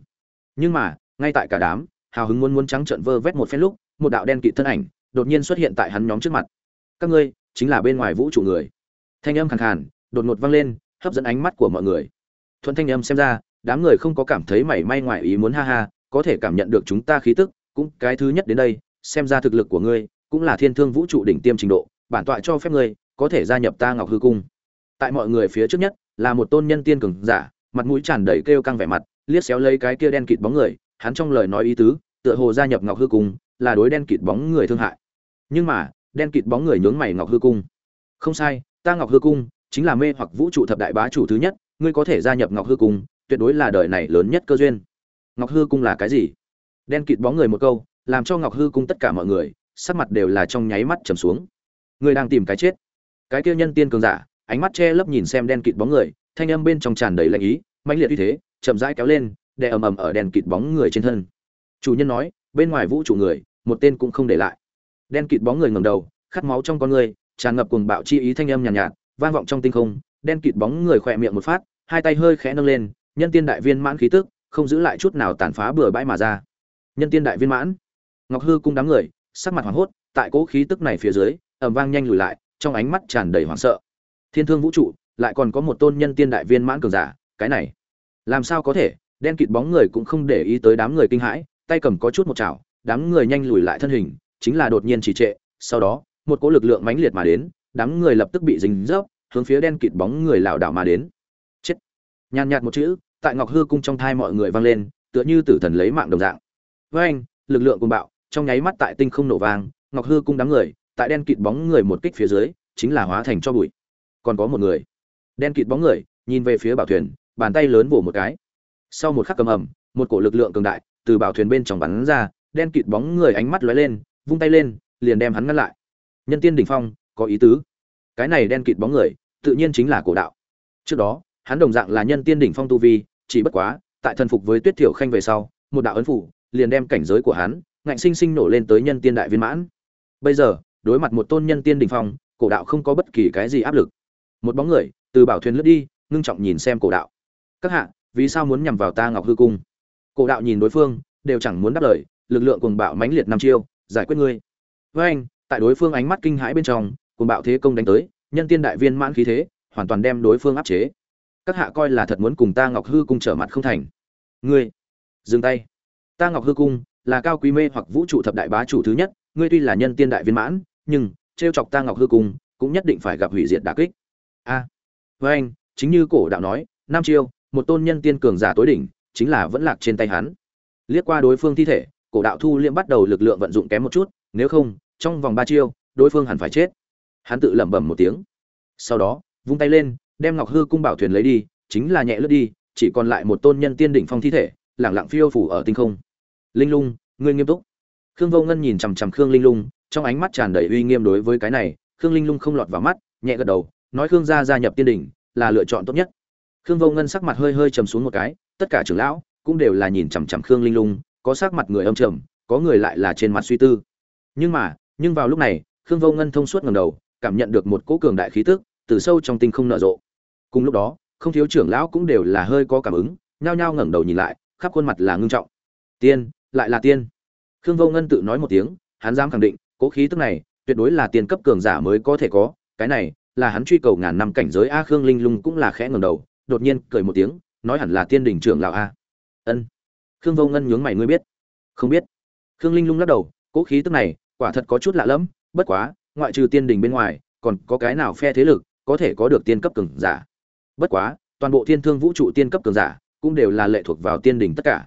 Nhưng mà, ngay tại cả đám, hào hứng muốn muốn trắng trợn vơ vét một phen lúc, một đạo đen kịt thân ảnh, đột nhiên xuất hiện tại hắn nhóm trước mặt. Các ngươi, chính là bên ngoài vũ trụ người. Thanh âm khàn khàn, đột ngột vang lên hấp dẫn ánh mắt của mọi người. Thuận thanh âm xem ra, đám người không có cảm thấy mảy may ngoài ý muốn ha ha, có thể cảm nhận được chúng ta khí tức, cũng cái thứ nhất đến đây, xem ra thực lực của ngươi cũng là thiên thương vũ trụ đỉnh tiêm trình độ, bản tọa cho phép ngươi có thể gia nhập ta ngọc hư cung. Tại mọi người phía trước nhất, là một tôn nhân tiên cường giả, mặt mũi tràn đầy kêu căng vẻ mặt, liếc xéo lấy cái kia đen kịt bóng người, hắn trong lời nói ý tứ, tựa hồ gia nhập ngọc hư cung, là đối đen kịt bóng người thương hại. Nhưng mà, đen kịt bóng người nhướng mày ngọc hư cung. Không sai, ta ngọc hư cung chính là mê hoặc vũ trụ thập đại bá chủ thứ nhất ngươi có thể gia nhập ngọc hư cung tuyệt đối là đời này lớn nhất cơ duyên. Ngọc hư cung là cái gì? Đen kịt bóng người một câu làm cho ngọc hư cung tất cả mọi người sắc mặt đều là trong nháy mắt trầm xuống. Ngươi đang tìm cái chết. Cái kia nhân tiên cường giả ánh mắt che lấp nhìn xem đen kịt bóng người thanh âm bên trong tràn đầy lạnh ý mãnh liệt như thế chậm rãi kéo lên đè ầm ầm ở đèn kịt bóng người trên thân. Chủ nhân nói bên ngoài vũ trụ người một tên cũng không để lại. Đen kịt bóng người ngầm đầu khát máu trong con người tràn ngập cuồng bạo chi ý thanh âm nhàn nhạt, nhạt vang vọng trong tinh không, đen kịt bóng người khỏe miệng một phát, hai tay hơi khẽ nâng lên, nhân tiên đại viên mãn khí tức, không giữ lại chút nào tàn phá bừa bãi mà ra. Nhân tiên đại viên mãn. Ngọc hư cung đám người, sắc mặt hoảng hốt, tại cỗ khí tức này phía dưới, ầm vang nhanh lùi lại, trong ánh mắt tràn đầy hoảng sợ. Thiên thương vũ trụ, lại còn có một tôn nhân tiên đại viên mãn cường giả, cái này, làm sao có thể? Đen kịt bóng người cũng không để ý tới đám người kinh hãi, tay cầm có chút một chảo, đám người nhanh lùi lại thân hình, chính là đột nhiên trì trệ, sau đó, một cỗ lực lượng mãnh liệt mà đến đám người lập tức bị dính dốc hướng phía đen kịt bóng người lảo đảo mà đến. Chết. Nhàn nhạt một chữ, tại ngọc hư cung trong thai mọi người vang lên, tựa như tử thần lấy mạng đồng dạng. Với anh, lực lượng cùng bạo, trong nháy mắt tại tinh không nổ vang, ngọc hư cung đám người, tại đen kịt bóng người một kích phía dưới, chính là hóa thành cho bụi. Còn có một người. Đen kịt bóng người, nhìn về phía bảo thuyền, bàn tay lớn vỗ một cái. Sau một khắc cầm ầm một cổ lực lượng cường đại, từ bảo thuyền bên trong bắn ra, đen kịt bóng người ánh mắt lóe lên, vung tay lên, liền đem hắn ngăn lại. Nhân tiên đỉnh phong có ý tứ. Cái này đen kịt bóng người, tự nhiên chính là cổ đạo. Trước đó, hắn đồng dạng là nhân tiên đỉnh phong tu vi, chỉ bất quá, tại thần phục với tuyết thiểu khanh về sau, một đạo ấn phủ liền đem cảnh giới của hắn, ngạnh sinh sinh nổ lên tới nhân tiên đại viên mãn. Bây giờ, đối mặt một tôn nhân tiên đỉnh phong, cổ đạo không có bất kỳ cái gì áp lực. Một bóng người, từ bảo thuyền lướt đi, ngưng trọng nhìn xem cổ đạo. Các hạ, vì sao muốn nhằm vào ta ngọc hư cung? Cổ đạo nhìn đối phương, đều chẳng muốn đáp lời, lực lượng cùng bạo mãnh liệt năm chiêu, giải quyết ngươi. Với anh, tại đối phương ánh mắt kinh hãi bên trong cùng bạo thế công đánh tới, nhân tiên đại viên mãn khí thế, hoàn toàn đem đối phương áp chế. Các hạ coi là thật muốn cùng ta ngọc hư cung trở mặt không thành. Ngươi, dừng tay. Ta ngọc hư cung là cao quý mê hoặc vũ trụ thập đại bá chủ thứ nhất, ngươi tuy là nhân tiên đại viên mãn, nhưng trêu chọc ta ngọc hư cung cũng nhất định phải gặp hủy diệt đả kích. A, với anh, chính như cổ đạo nói năm chiêu, một tôn nhân tiên cường giả tối đỉnh, chính là vẫn lạc trên tay hắn. Liếc qua đối phương thi thể, cổ đạo thu liễm bắt đầu lực lượng vận dụng kém một chút, nếu không, trong vòng ba chiêu, đối phương hẳn phải chết hắn tự lẩm bẩm một tiếng. Sau đó, vung tay lên, đem ngọc hư cung bảo thuyền lấy đi, chính là nhẹ lướt đi, chỉ còn lại một tôn nhân tiên đỉnh phong thi thể, lẳng lặng phiêu phủ ở tinh không. Linh lung, ngươi nghiêm túc. Khương vô ngân nhìn chằm chằm khương linh lung, trong ánh mắt tràn đầy uy nghiêm đối với cái này, khương linh lung không lọt vào mắt, nhẹ gật đầu, nói khương gia gia nhập tiên đỉnh là lựa chọn tốt nhất. Khương vô ngân sắc mặt hơi hơi trầm xuống một cái, tất cả trưởng lão cũng đều là nhìn chằm chằm khương linh lung, có sắc mặt người âm trầm, có người lại là trên mặt suy tư. Nhưng mà, nhưng vào lúc này, khương vô ngân thông suốt ngầm đầu cảm nhận được một cỗ cường đại khí tức, từ sâu trong tinh không nở rộ. Cùng lúc đó, không thiếu trưởng lão cũng đều là hơi có cảm ứng, nhao nhao ngẩng đầu nhìn lại, khắp khuôn mặt là ngưng trọng. Tiên, lại là tiên. Khương vô ngân tự nói một tiếng, hắn dám khẳng định, cỗ khí tức này, tuyệt đối là tiên cấp cường giả mới có thể có. Cái này, là hắn truy cầu ngàn năm cảnh giới a khương linh lung cũng là khẽ ngẩng đầu, đột nhiên cười một tiếng, nói hẳn là tiên đỉnh trưởng lão a. Ân. Khương vô ngân nhướng mày, ngươi biết? Không biết. Khương linh lung lắc đầu, cỗ khí tức này, quả thật có chút lạ lẫm, bất quá ngoại trừ tiên đình bên ngoài, còn có cái nào phe thế lực có thể có được tiên cấp cường giả? Bất quá, toàn bộ thiên thương vũ trụ tiên cấp cường giả cũng đều là lệ thuộc vào tiên đình tất cả.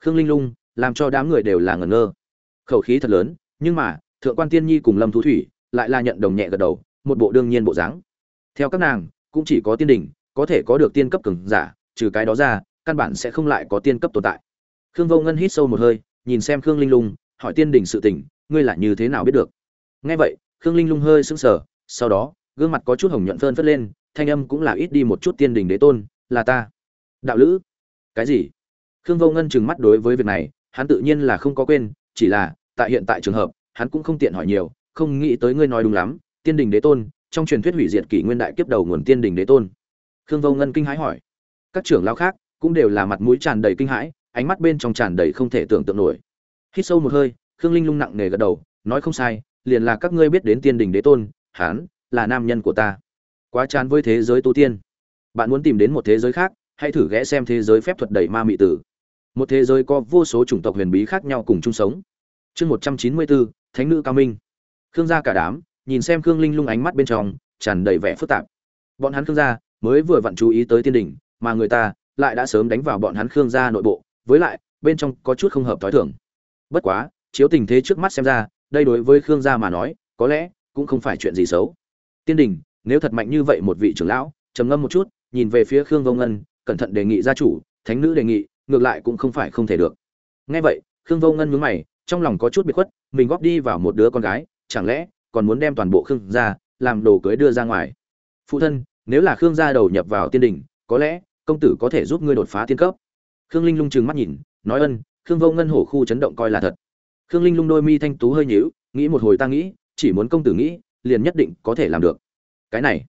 Khương linh lung làm cho đám người đều là ngẩn ngơ. Khẩu khí thật lớn, nhưng mà, thượng quan tiên nhi cùng lâm thú thủy lại là nhận đồng nhẹ gật đầu, một bộ đương nhiên bộ dáng. Theo các nàng, cũng chỉ có tiên đình có thể có được tiên cấp cường giả, trừ cái đó ra, căn bản sẽ không lại có tiên cấp tồn tại. Khương vô ngân hít sâu một hơi, nhìn xem khương linh lung, hỏi tiên đình sự tình, ngươi là như thế nào biết được? Nghe vậy khương linh lung hơi sững sờ, sau đó, gương mặt có chút hồng nhuận phơn phất lên, thanh âm cũng là ít đi một chút tiên đình đế tôn, là ta. Đạo lữ. Cái gì? Khương vô ngân trừng mắt đối với việc này, hắn tự nhiên là không có quên, chỉ là, tại hiện tại trường hợp, hắn cũng không tiện hỏi nhiều, không nghĩ tới ngươi nói đúng lắm, tiên đình đế tôn, trong truyền thuyết hủy diệt kỷ nguyên đại kiếp đầu nguồn tiên đình đế tôn. Khương vô ngân kinh hãi hỏi. Các trưởng lao khác cũng đều là mặt mũi tràn đầy kinh hãi, ánh mắt bên trong tràn đầy không thể tưởng tượng nổi. Hít sâu một hơi, khương linh lung nặng nề gật đầu, nói không sai liền là các ngươi biết đến tiên đình đế tôn, hán, là nam nhân của ta. Quá chán với thế giới tu tiên. Bạn muốn tìm đến một thế giới khác, hãy thử ghé xem thế giới phép thuật đầy ma mị tử. Một thế giới có vô số chủng tộc huyền bí khác nhau cùng chung sống. Chương một trăm chín mươi bốn thánh nữ cao minh. Khương gia cả đám, nhìn xem khương linh lung ánh mắt bên trong, tràn đầy vẻ phức tạp. Bọn hắn khương gia, mới vừa vặn chú ý tới tiên đỉnh mà người ta lại đã sớm đánh vào bọn hắn khương gia nội bộ, với lại, bên trong có chút không hợp thói thường. Bất quá, chiếu tình thế trước mắt xem ra đây đối với khương gia mà nói, có lẽ cũng không phải chuyện gì xấu. Tiên đình, nếu thật mạnh như vậy một vị trưởng lão, trầm ngâm một chút, nhìn về phía khương vô ngân, cẩn thận đề nghị gia chủ, thánh nữ đề nghị, ngược lại cũng không phải không thể được. Ngay vậy, khương vô ngân nhướng mày, trong lòng có chút bị khuất, mình góp đi vào một đứa con gái, chẳng lẽ còn muốn đem toàn bộ khương gia làm đồ cưới đưa ra ngoài? Phụ thân, nếu là khương gia đầu nhập vào tiên đình, có lẽ công tử có thể giúp ngươi đột phá tiên cấp. Khương linh lung trừng mắt nhìn, nói ân, khương vô ngân hổ khu chấn động coi là thật khương linh lung đôi mi thanh tú hơi nhíu, nghĩ một hồi ta nghĩ, chỉ muốn công tử nghĩ, liền nhất định có thể làm được. Cái này.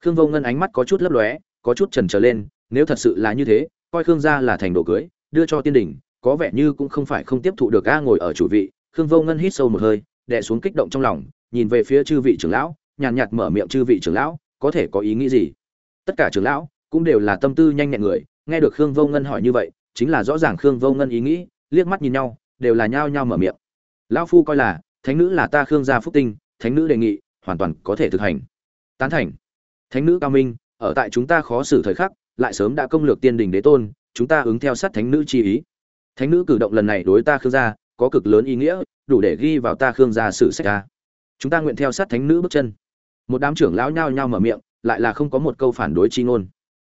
Khương vô ngân ánh mắt có chút lấp lóe, có chút trần trở lên, nếu thật sự là như thế, coi khương gia là thành đồ cưới, đưa cho tiên đình, có vẻ như cũng không phải không tiếp thụ được a ngồi ở chủ vị, khương vô ngân hít sâu một hơi, đè xuống kích động trong lòng, nhìn về phía chư vị trưởng lão, nhàn nhạt mở miệng chư vị trưởng lão, có thể có ý nghĩ gì? Tất cả trưởng lão cũng đều là tâm tư nhanh nhẹn người, nghe được khương vô ngân hỏi như vậy, chính là rõ ràng khương vô ngân ý nghĩ, liếc mắt nhìn nhau đều là nhao nhao mở miệng. Lão phu coi là, thánh nữ là ta khương gia phúc tinh, thánh nữ đề nghị, hoàn toàn có thể thực hành. Tán thành. Thánh nữ cao minh, ở tại chúng ta khó xử thời khắc, lại sớm đã công lược tiên đình đế tôn, chúng ta ứng theo sát thánh nữ chi ý. Thánh nữ cử động lần này đối ta khương gia, có cực lớn ý nghĩa, đủ để ghi vào ta khương gia sử sách ca chúng ta nguyện theo sát thánh nữ bước chân. Một đám trưởng lão nhao nhao mở miệng, lại là không có một câu phản đối chi ngôn.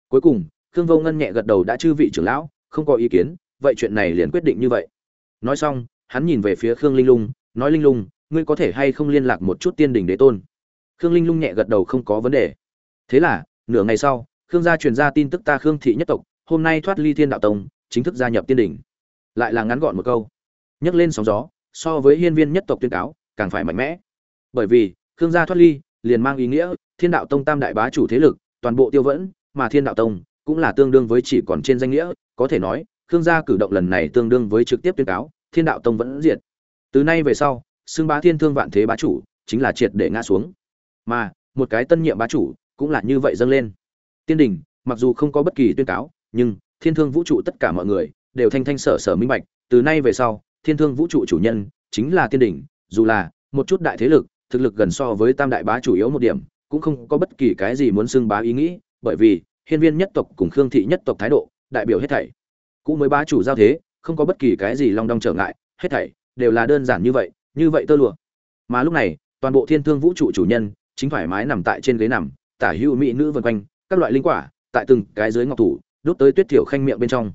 Cuối cùng, khương vô ngân nhẹ gật đầu đã chư vị trưởng lão, không có ý kiến, vậy chuyện này liền quyết định như vậy nói xong, hắn nhìn về phía khương linh lung, nói linh lung, ngươi có thể hay không liên lạc một chút tiên đình đế tôn? Khương linh lung nhẹ gật đầu không có vấn đề. Thế là, nửa ngày sau, khương gia truyền ra tin tức ta khương thị nhất tộc, hôm nay thoát ly thiên đạo tông, chính thức gia nhập tiên đình lại là ngắn gọn một câu. Nhấc lên sóng gió, so với hiên viên nhất tộc tuyên cáo, càng phải mạnh mẽ. Bởi vì, khương gia thoát ly, liền mang ý nghĩa, thiên đạo tông tam đại bá chủ thế lực, toàn bộ tiêu vẫn, mà thiên đạo tông cũng là tương đương với chỉ còn trên danh nghĩa, có thể nói khương gia cử động lần này tương đương với trực tiếp tuyên cáo, thiên đạo tông vẫn diệt. Từ nay về sau, xưng bá thiên thương vạn thế bá chủ chính là triệt để ngã xuống. Mà, một cái tân nhiệm bá chủ cũng là như vậy dâng lên. Tiên đình, mặc dù không có bất kỳ tuyên cáo, nhưng thiên thương vũ trụ tất cả mọi người đều thanh thanh sở sở minh bạch, từ nay về sau, thiên thương vũ trụ chủ nhân chính là tiên đình, dù là một chút đại thế lực, thực lực gần so với tam đại bá chủ yếu một điểm, cũng không có bất kỳ cái gì muốn xưng bá ý nghĩ, bởi vì hiên viên nhất tộc cùng khương thị nhất tộc thái độ đại biểu hết thảy cũ mới bá chủ giao thế, không có bất kỳ cái gì long đong trở ngại, hết thảy đều là đơn giản như vậy như vậy tơ lụa. Mà lúc này, toàn bộ thiên thương vũ trụ chủ nhân chính thoải mái nằm tại trên ghế nằm, tả hữu mỹ nữ vân quanh, các loại linh quả tại từng cái dưới ngọc thủ, đốt tới tuyết thiểu khanh miệng bên trong.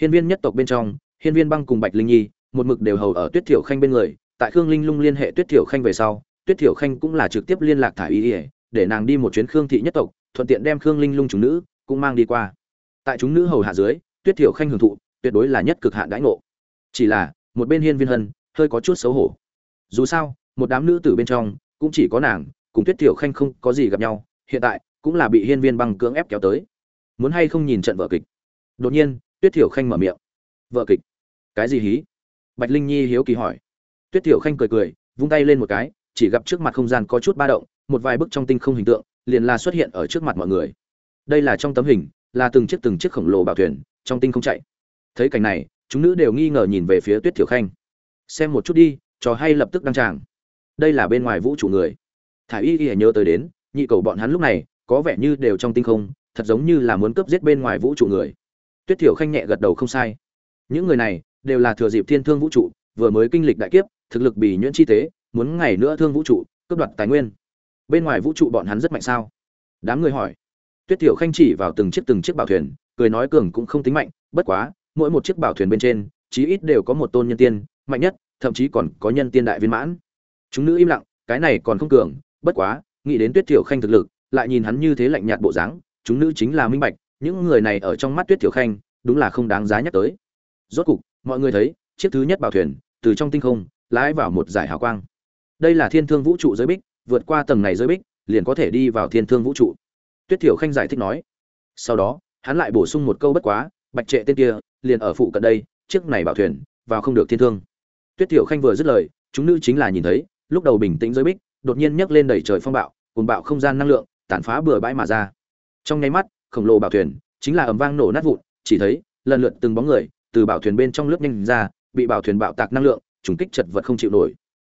Hiên viên nhất tộc bên trong, hiên viên băng cùng bạch linh nhi, một mực đều hầu ở tuyết thiểu khanh bên người, tại khương linh lung liên hệ tuyết thiểu khanh về sau, tuyết thiểu khanh cũng là trực tiếp liên lạc thả y ỉa để nàng đi một chuyến khương thị nhất tộc, thuận tiện đem khương linh lung chúng nữ cũng mang đi qua. Tại chúng nữ hầu hạ dưới tuyết thiểu khanh hưởng thụ, tuyệt đối là nhất cực hạn đãi ngộ. Chỉ là, một bên hiên viên hân, hơi có chút xấu hổ. Dù sao, một đám nữ tử bên trong, cũng chỉ có nàng, cùng tuyết thiểu khanh không có gì gặp nhau, hiện tại, cũng là bị hiên viên băng cưỡng ép kéo tới. Muốn hay không nhìn trận vở kịch? Đột nhiên, tuyết thiểu khanh mở miệng. Vở kịch? Cái gì hí? Bạch linh nhi hiếu kỳ hỏi. Tuyết thiểu khanh cười cười, vung tay lên một cái, chỉ gặp trước mặt không gian có chút ba động, một vài bức trong tinh không hình tượng, liền là xuất hiện ở trước mặt mọi người. Đây là trong tấm hình, là từng chiếc từng chiếc khổng lồ bảo thuyền trong tinh không chạy. Thấy cảnh này, chúng nữ đều nghi ngờ nhìn về phía tuyết thiểu khanh. Xem một chút đi, trò hay lập tức đăng tràng. Đây là bên ngoài vũ trụ người. Thả y y nhớ tới đến, nhị cầu bọn hắn lúc này, có vẻ như đều trong tinh không, thật giống như là muốn cướp giết bên ngoài vũ trụ người. Tuyết thiểu khanh nhẹ gật đầu không sai. Những người này, đều là thừa dịp thiên thương vũ trụ, vừa mới kinh lịch đại kiếp, thực lực bì nhuyễn chi tế, muốn ngày nữa thương vũ trụ, cướp đoạt tài nguyên. Bên ngoài vũ trụ bọn hắn rất mạnh sao? Đám người hỏi. Tuyết thiểu khanh chỉ vào từng chiếc từng chiếc bảo thuyền cười nói cường cũng không tính mạnh, bất quá, mỗi một chiếc bảo thuyền bên trên, chí ít đều có một tôn nhân tiên, mạnh nhất, thậm chí còn có nhân tiên đại viên mãn. Chúng nữ im lặng, cái này còn không cường, bất quá, nghĩ đến tuyết thiểu khanh thực lực, lại nhìn hắn như thế lạnh nhạt bộ dáng, chúng nữ chính là minh bạch, những người này ở trong mắt tuyết thiểu khanh, đúng là không đáng giá nhắc tới. Rốt cục, mọi người thấy, chiếc thứ nhất bảo thuyền, từ trong tinh không, lái vào một giải hào quang. Đây là thiên thương vũ trụ giới bích, vượt qua tầng này giới bích, liền có thể đi vào thiên thương vũ trụ. Tuyết thiểu khanh giải thích nói. Sau đó hắn lại bổ sung một câu bất quá, bạch trệ tên kia, liền ở phụ cận đây, chiếc này bảo thuyền, vào không được thiên thương. Tuyết thiểu khanh vừa dứt lời, chúng nữ chính là nhìn thấy, lúc đầu bình tĩnh giới bích, đột nhiên nhấc lên đẩy trời phong bạo cùng bạo không gian năng lượng, tàn phá bừa bãi mà ra. Trong nháy mắt, khổng lồ bảo thuyền chính là ầm vang nổ nát vụn, chỉ thấy, lần lượt từng bóng người từ bảo thuyền bên trong lướt nhanh ra, bị bảo thuyền bạo tạc năng lượng, trùng kích chật vật không chịu nổi.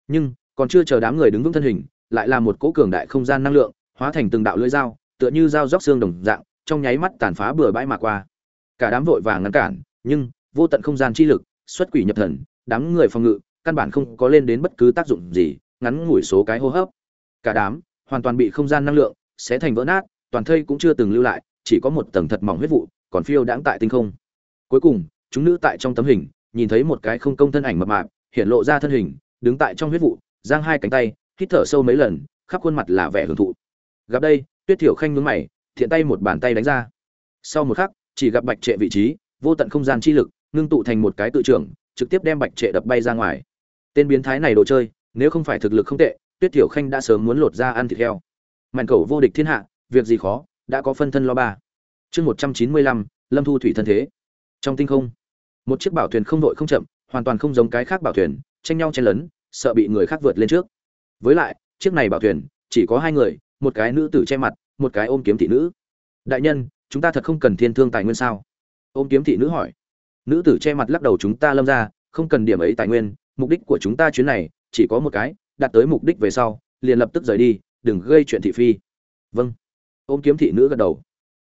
Nhưng, còn chưa chờ đám người đứng vững thân hình, lại là một cỗ cường đại không gian năng lượng, hóa thành từng đạo lưỡi dao, tựa như dao róc xương đồng dạng trong nháy mắt tàn phá bừa bãi mà qua. Cả đám vội vàng ngăn cản, nhưng vô tận không gian chi lực, xuất quỷ nhập thần, đám người phòng ngự, căn bản không có lên đến bất cứ tác dụng gì, ngắn ngủi số cái hô hấp. Cả đám hoàn toàn bị không gian năng lượng sẽ thành vỡ nát, toàn thây cũng chưa từng lưu lại, chỉ có một tầng thật mỏng huyết vụ, còn phiêu đãng tại tinh không. Cuối cùng, chúng nữ tại trong tấm hình, nhìn thấy một cái không công thân ảnh mập mạp, hiện lộ ra thân hình, đứng tại trong huyết vụ, giang hai cánh tay, hít thở sâu mấy lần, khắp khuôn mặt là vẻ hưởng thụ. Gặp đây, tuyết thiểu khanh nhướng mày thiện tay một bàn tay đánh ra. Sau một khắc, chỉ gặp bạch trệ vị trí, vô tận không gian chi lực, ngưng tụ thành một cái tự trưởng, trực tiếp đem bạch trệ đập bay ra ngoài. Tên biến thái này đồ chơi, nếu không phải thực lực không tệ, tuyết tiểu khanh đã sớm muốn lột ra ăn thịt heo. Màn cầu vô địch thiên hạ, việc gì khó, đã có phân thân lo ba. Chương một trăm chín mươi lăm, lâm thu thủy thân thế. Trong tinh không, một chiếc bảo thuyền không đội không chậm, hoàn toàn không giống cái khác bảo thuyền, tranh nhau chen lấn, sợ bị người khác vượt lên trước. Với lại, chiếc này bảo thuyền, chỉ có hai người, một cái nữ tử che mặt một cái ôm kiếm thị nữ. Đại nhân, chúng ta thật không cần thiên thương tài nguyên sao? Ôm kiếm thị nữ hỏi. Nữ tử che mặt lắc đầu chúng ta lâm ra, không cần điểm ấy tài nguyên, mục đích của chúng ta chuyến này chỉ có một cái, đạt tới mục đích về sau, liền lập tức rời đi, đừng gây chuyện thị phi. Vâng. Ôm kiếm thị nữ gật đầu.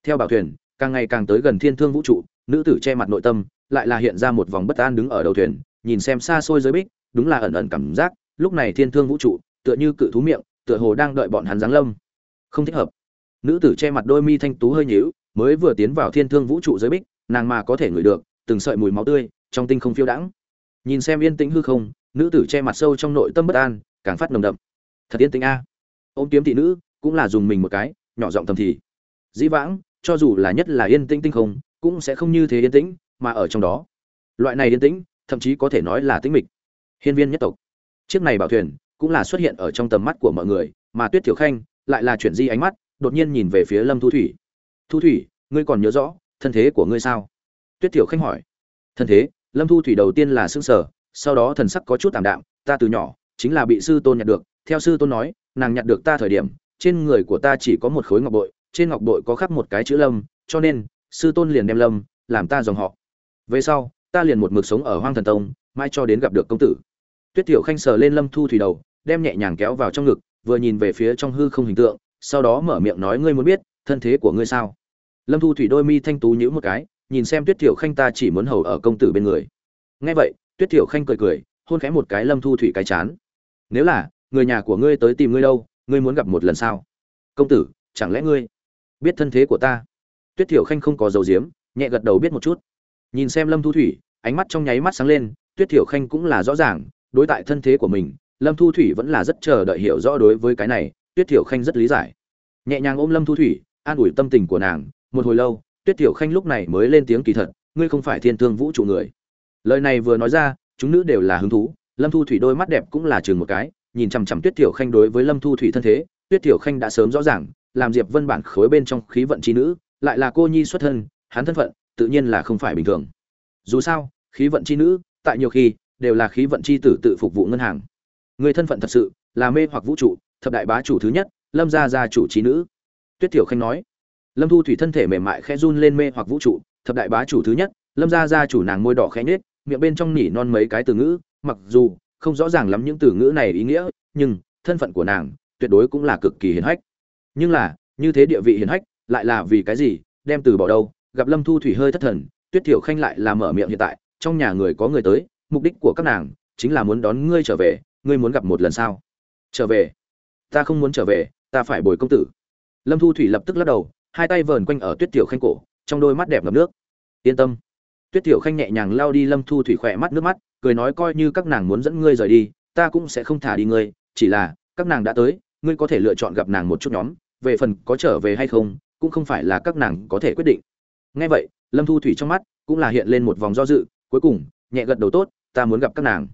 Theo bảo thuyền, càng ngày càng tới gần thiên thương vũ trụ, nữ tử che mặt nội tâm, lại là hiện ra một vòng bất an đứng ở đầu thuyền, nhìn xem xa xôi dưới bích, đúng là ẩn ẩn cảm giác, lúc này thiên thương vũ trụ, tựa như cự thú miệng, tựa hồ đang đợi bọn hắn giáng lâm. Không thích hợp nữ tử che mặt đôi mi thanh tú hơi nhíu, mới vừa tiến vào thiên thương vũ trụ giới bích, nàng mà có thể ngửi được từng sợi mùi máu tươi, trong tinh không phiêu đãng. Nhìn xem yên tĩnh hư không, nữ tử che mặt sâu trong nội tâm bất an, càng phát nồng đậm. Thật yên tĩnh a. Ôm kiếm thị nữ, cũng là dùng mình một cái, nhỏ giọng thầm thì. Dĩ vãng, cho dù là nhất là yên tĩnh tinh không, cũng sẽ không như thế yên tĩnh, mà ở trong đó. Loại này yên tĩnh, thậm chí có thể nói là tĩnh mịch. Hiên viên nhất tộc. Chiếc này bảo thuyền, cũng là xuất hiện ở trong tầm mắt của mọi người, mà tuyết thiểu khanh lại là chuyển di ánh mắt đột nhiên nhìn về phía lâm thu thủy. Thu thủy, ngươi còn nhớ rõ thân thế của ngươi sao? Tuyết thiểu khanh hỏi. Thân thế? Lâm thu thủy đầu tiên là xương sở sau đó thần sắc có chút tạm đạm, ta từ nhỏ chính là bị sư tôn nhặt được, theo sư tôn nói, nàng nhặt được ta thời điểm, trên người của ta chỉ có một khối ngọc bội, trên ngọc bội có khắc một cái chữ lâm, cho nên, sư tôn liền đem lâm làm ta dòng họ. Về sau, ta liền một mực sống ở hoang thần tông, mai cho đến gặp được công tử. Tuyết tiểu khanh sờ lên lâm thu thủy đầu, đem nhẹ nhàng kéo vào trong ngực, vừa nhìn về phía trong hư không hình tượng sau đó mở miệng nói ngươi muốn biết, thân thế của ngươi sao? Lâm thu thủy đôi mi thanh tú nhíu một cái, nhìn xem tuyết tiểu khanh ta chỉ muốn hầu ở công tử bên người. Nghe vậy, tuyết tiểu khanh cười cười, hôn khẽ một cái lâm thu thủy cái chán. Nếu là, người nhà của ngươi tới tìm ngươi đâu, ngươi muốn gặp một lần sao? Công tử, chẳng lẽ ngươi biết thân thế của ta? Tuyết tiểu khanh không có dầu diếm nhẹ gật đầu biết một chút. Nhìn xem lâm thu thủy, ánh mắt trong nháy mắt sáng lên, tuyết tiểu khanh cũng là rõ ràng, đối tại thân thế của mình, lâm thu thủy vẫn là rất chờ đợi hiểu rõ đối với cái này tuyết tiểu khanh rất lý giải. Nhẹ nhàng ôm lâm thu thủy, an ủi tâm tình của nàng, một hồi lâu, tuyết tiểu khanh lúc này mới lên tiếng kỳ thật, ngươi không phải thiên thương vũ trụ người. Lời này vừa nói ra, chúng nữ đều là hứng thú, lâm thu thủy đôi mắt đẹp cũng là chừng một cái, nhìn chằm chằm tuyết tiểu khanh đối với lâm thu thủy thân thế, tuyết tiểu khanh đã sớm rõ ràng, làm diệp vân bản khối bên trong khí vận chi nữ, lại là cô nhi xuất thân, hắn thân phận, tự nhiên là không phải bình thường. Dù sao, khí vận chi nữ, tại nhiều khi, đều là khí vận chi tử tự phục vụ ngân hàng. Người thân phận thật sự là mê hoặc vũ trụ thập đại bá chủ thứ nhất, lâm gia gia chủ trí nữ. Tuyết tiểu khanh nói. Lâm thu thủy thân thể mềm mại khẽ run lên mê hoặc vũ trụ, thập đại bá chủ thứ nhất, lâm gia gia chủ nàng môi đỏ khẽ nhếch, miệng bên trong nỉ non mấy cái từ ngữ, mặc dù không rõ ràng lắm những từ ngữ này ý nghĩa, nhưng thân phận của nàng tuyệt đối cũng là cực kỳ hiển hách. Nhưng là, như thế địa vị hiển hách, lại là vì cái gì, đem từ bỏ đâu? Gặp lâm thu thủy hơi thất thần, tuyết tiểu khanh lại là mở miệng hiện tại, trong nhà người có người tới, mục đích của các nàng chính là muốn đón ngươi trở về, ngươi muốn gặp một lần sao? Trở về ta không muốn trở về, ta phải bồi công tử. Lâm thu thủy lập tức lắc đầu, hai tay vờn quanh ở tuyết tiểu khanh cổ, trong đôi mắt đẹp ngập nước. Yên tâm. Tuyết tiểu khanh nhẹ nhàng lao đi lâm thu thủy khỏe mắt nước mắt, cười nói coi như các nàng muốn dẫn ngươi rời đi, ta cũng sẽ không thả đi ngươi, chỉ là, các nàng đã tới, ngươi có thể lựa chọn gặp nàng một chút nhóm, về phần có trở về hay không, cũng không phải là các nàng có thể quyết định. Ngay vậy, lâm thu thủy trong mắt cũng là hiện lên một vòng do dự, cuối cùng, nhẹ gật đầu tốt, ta muốn gặp các nàng.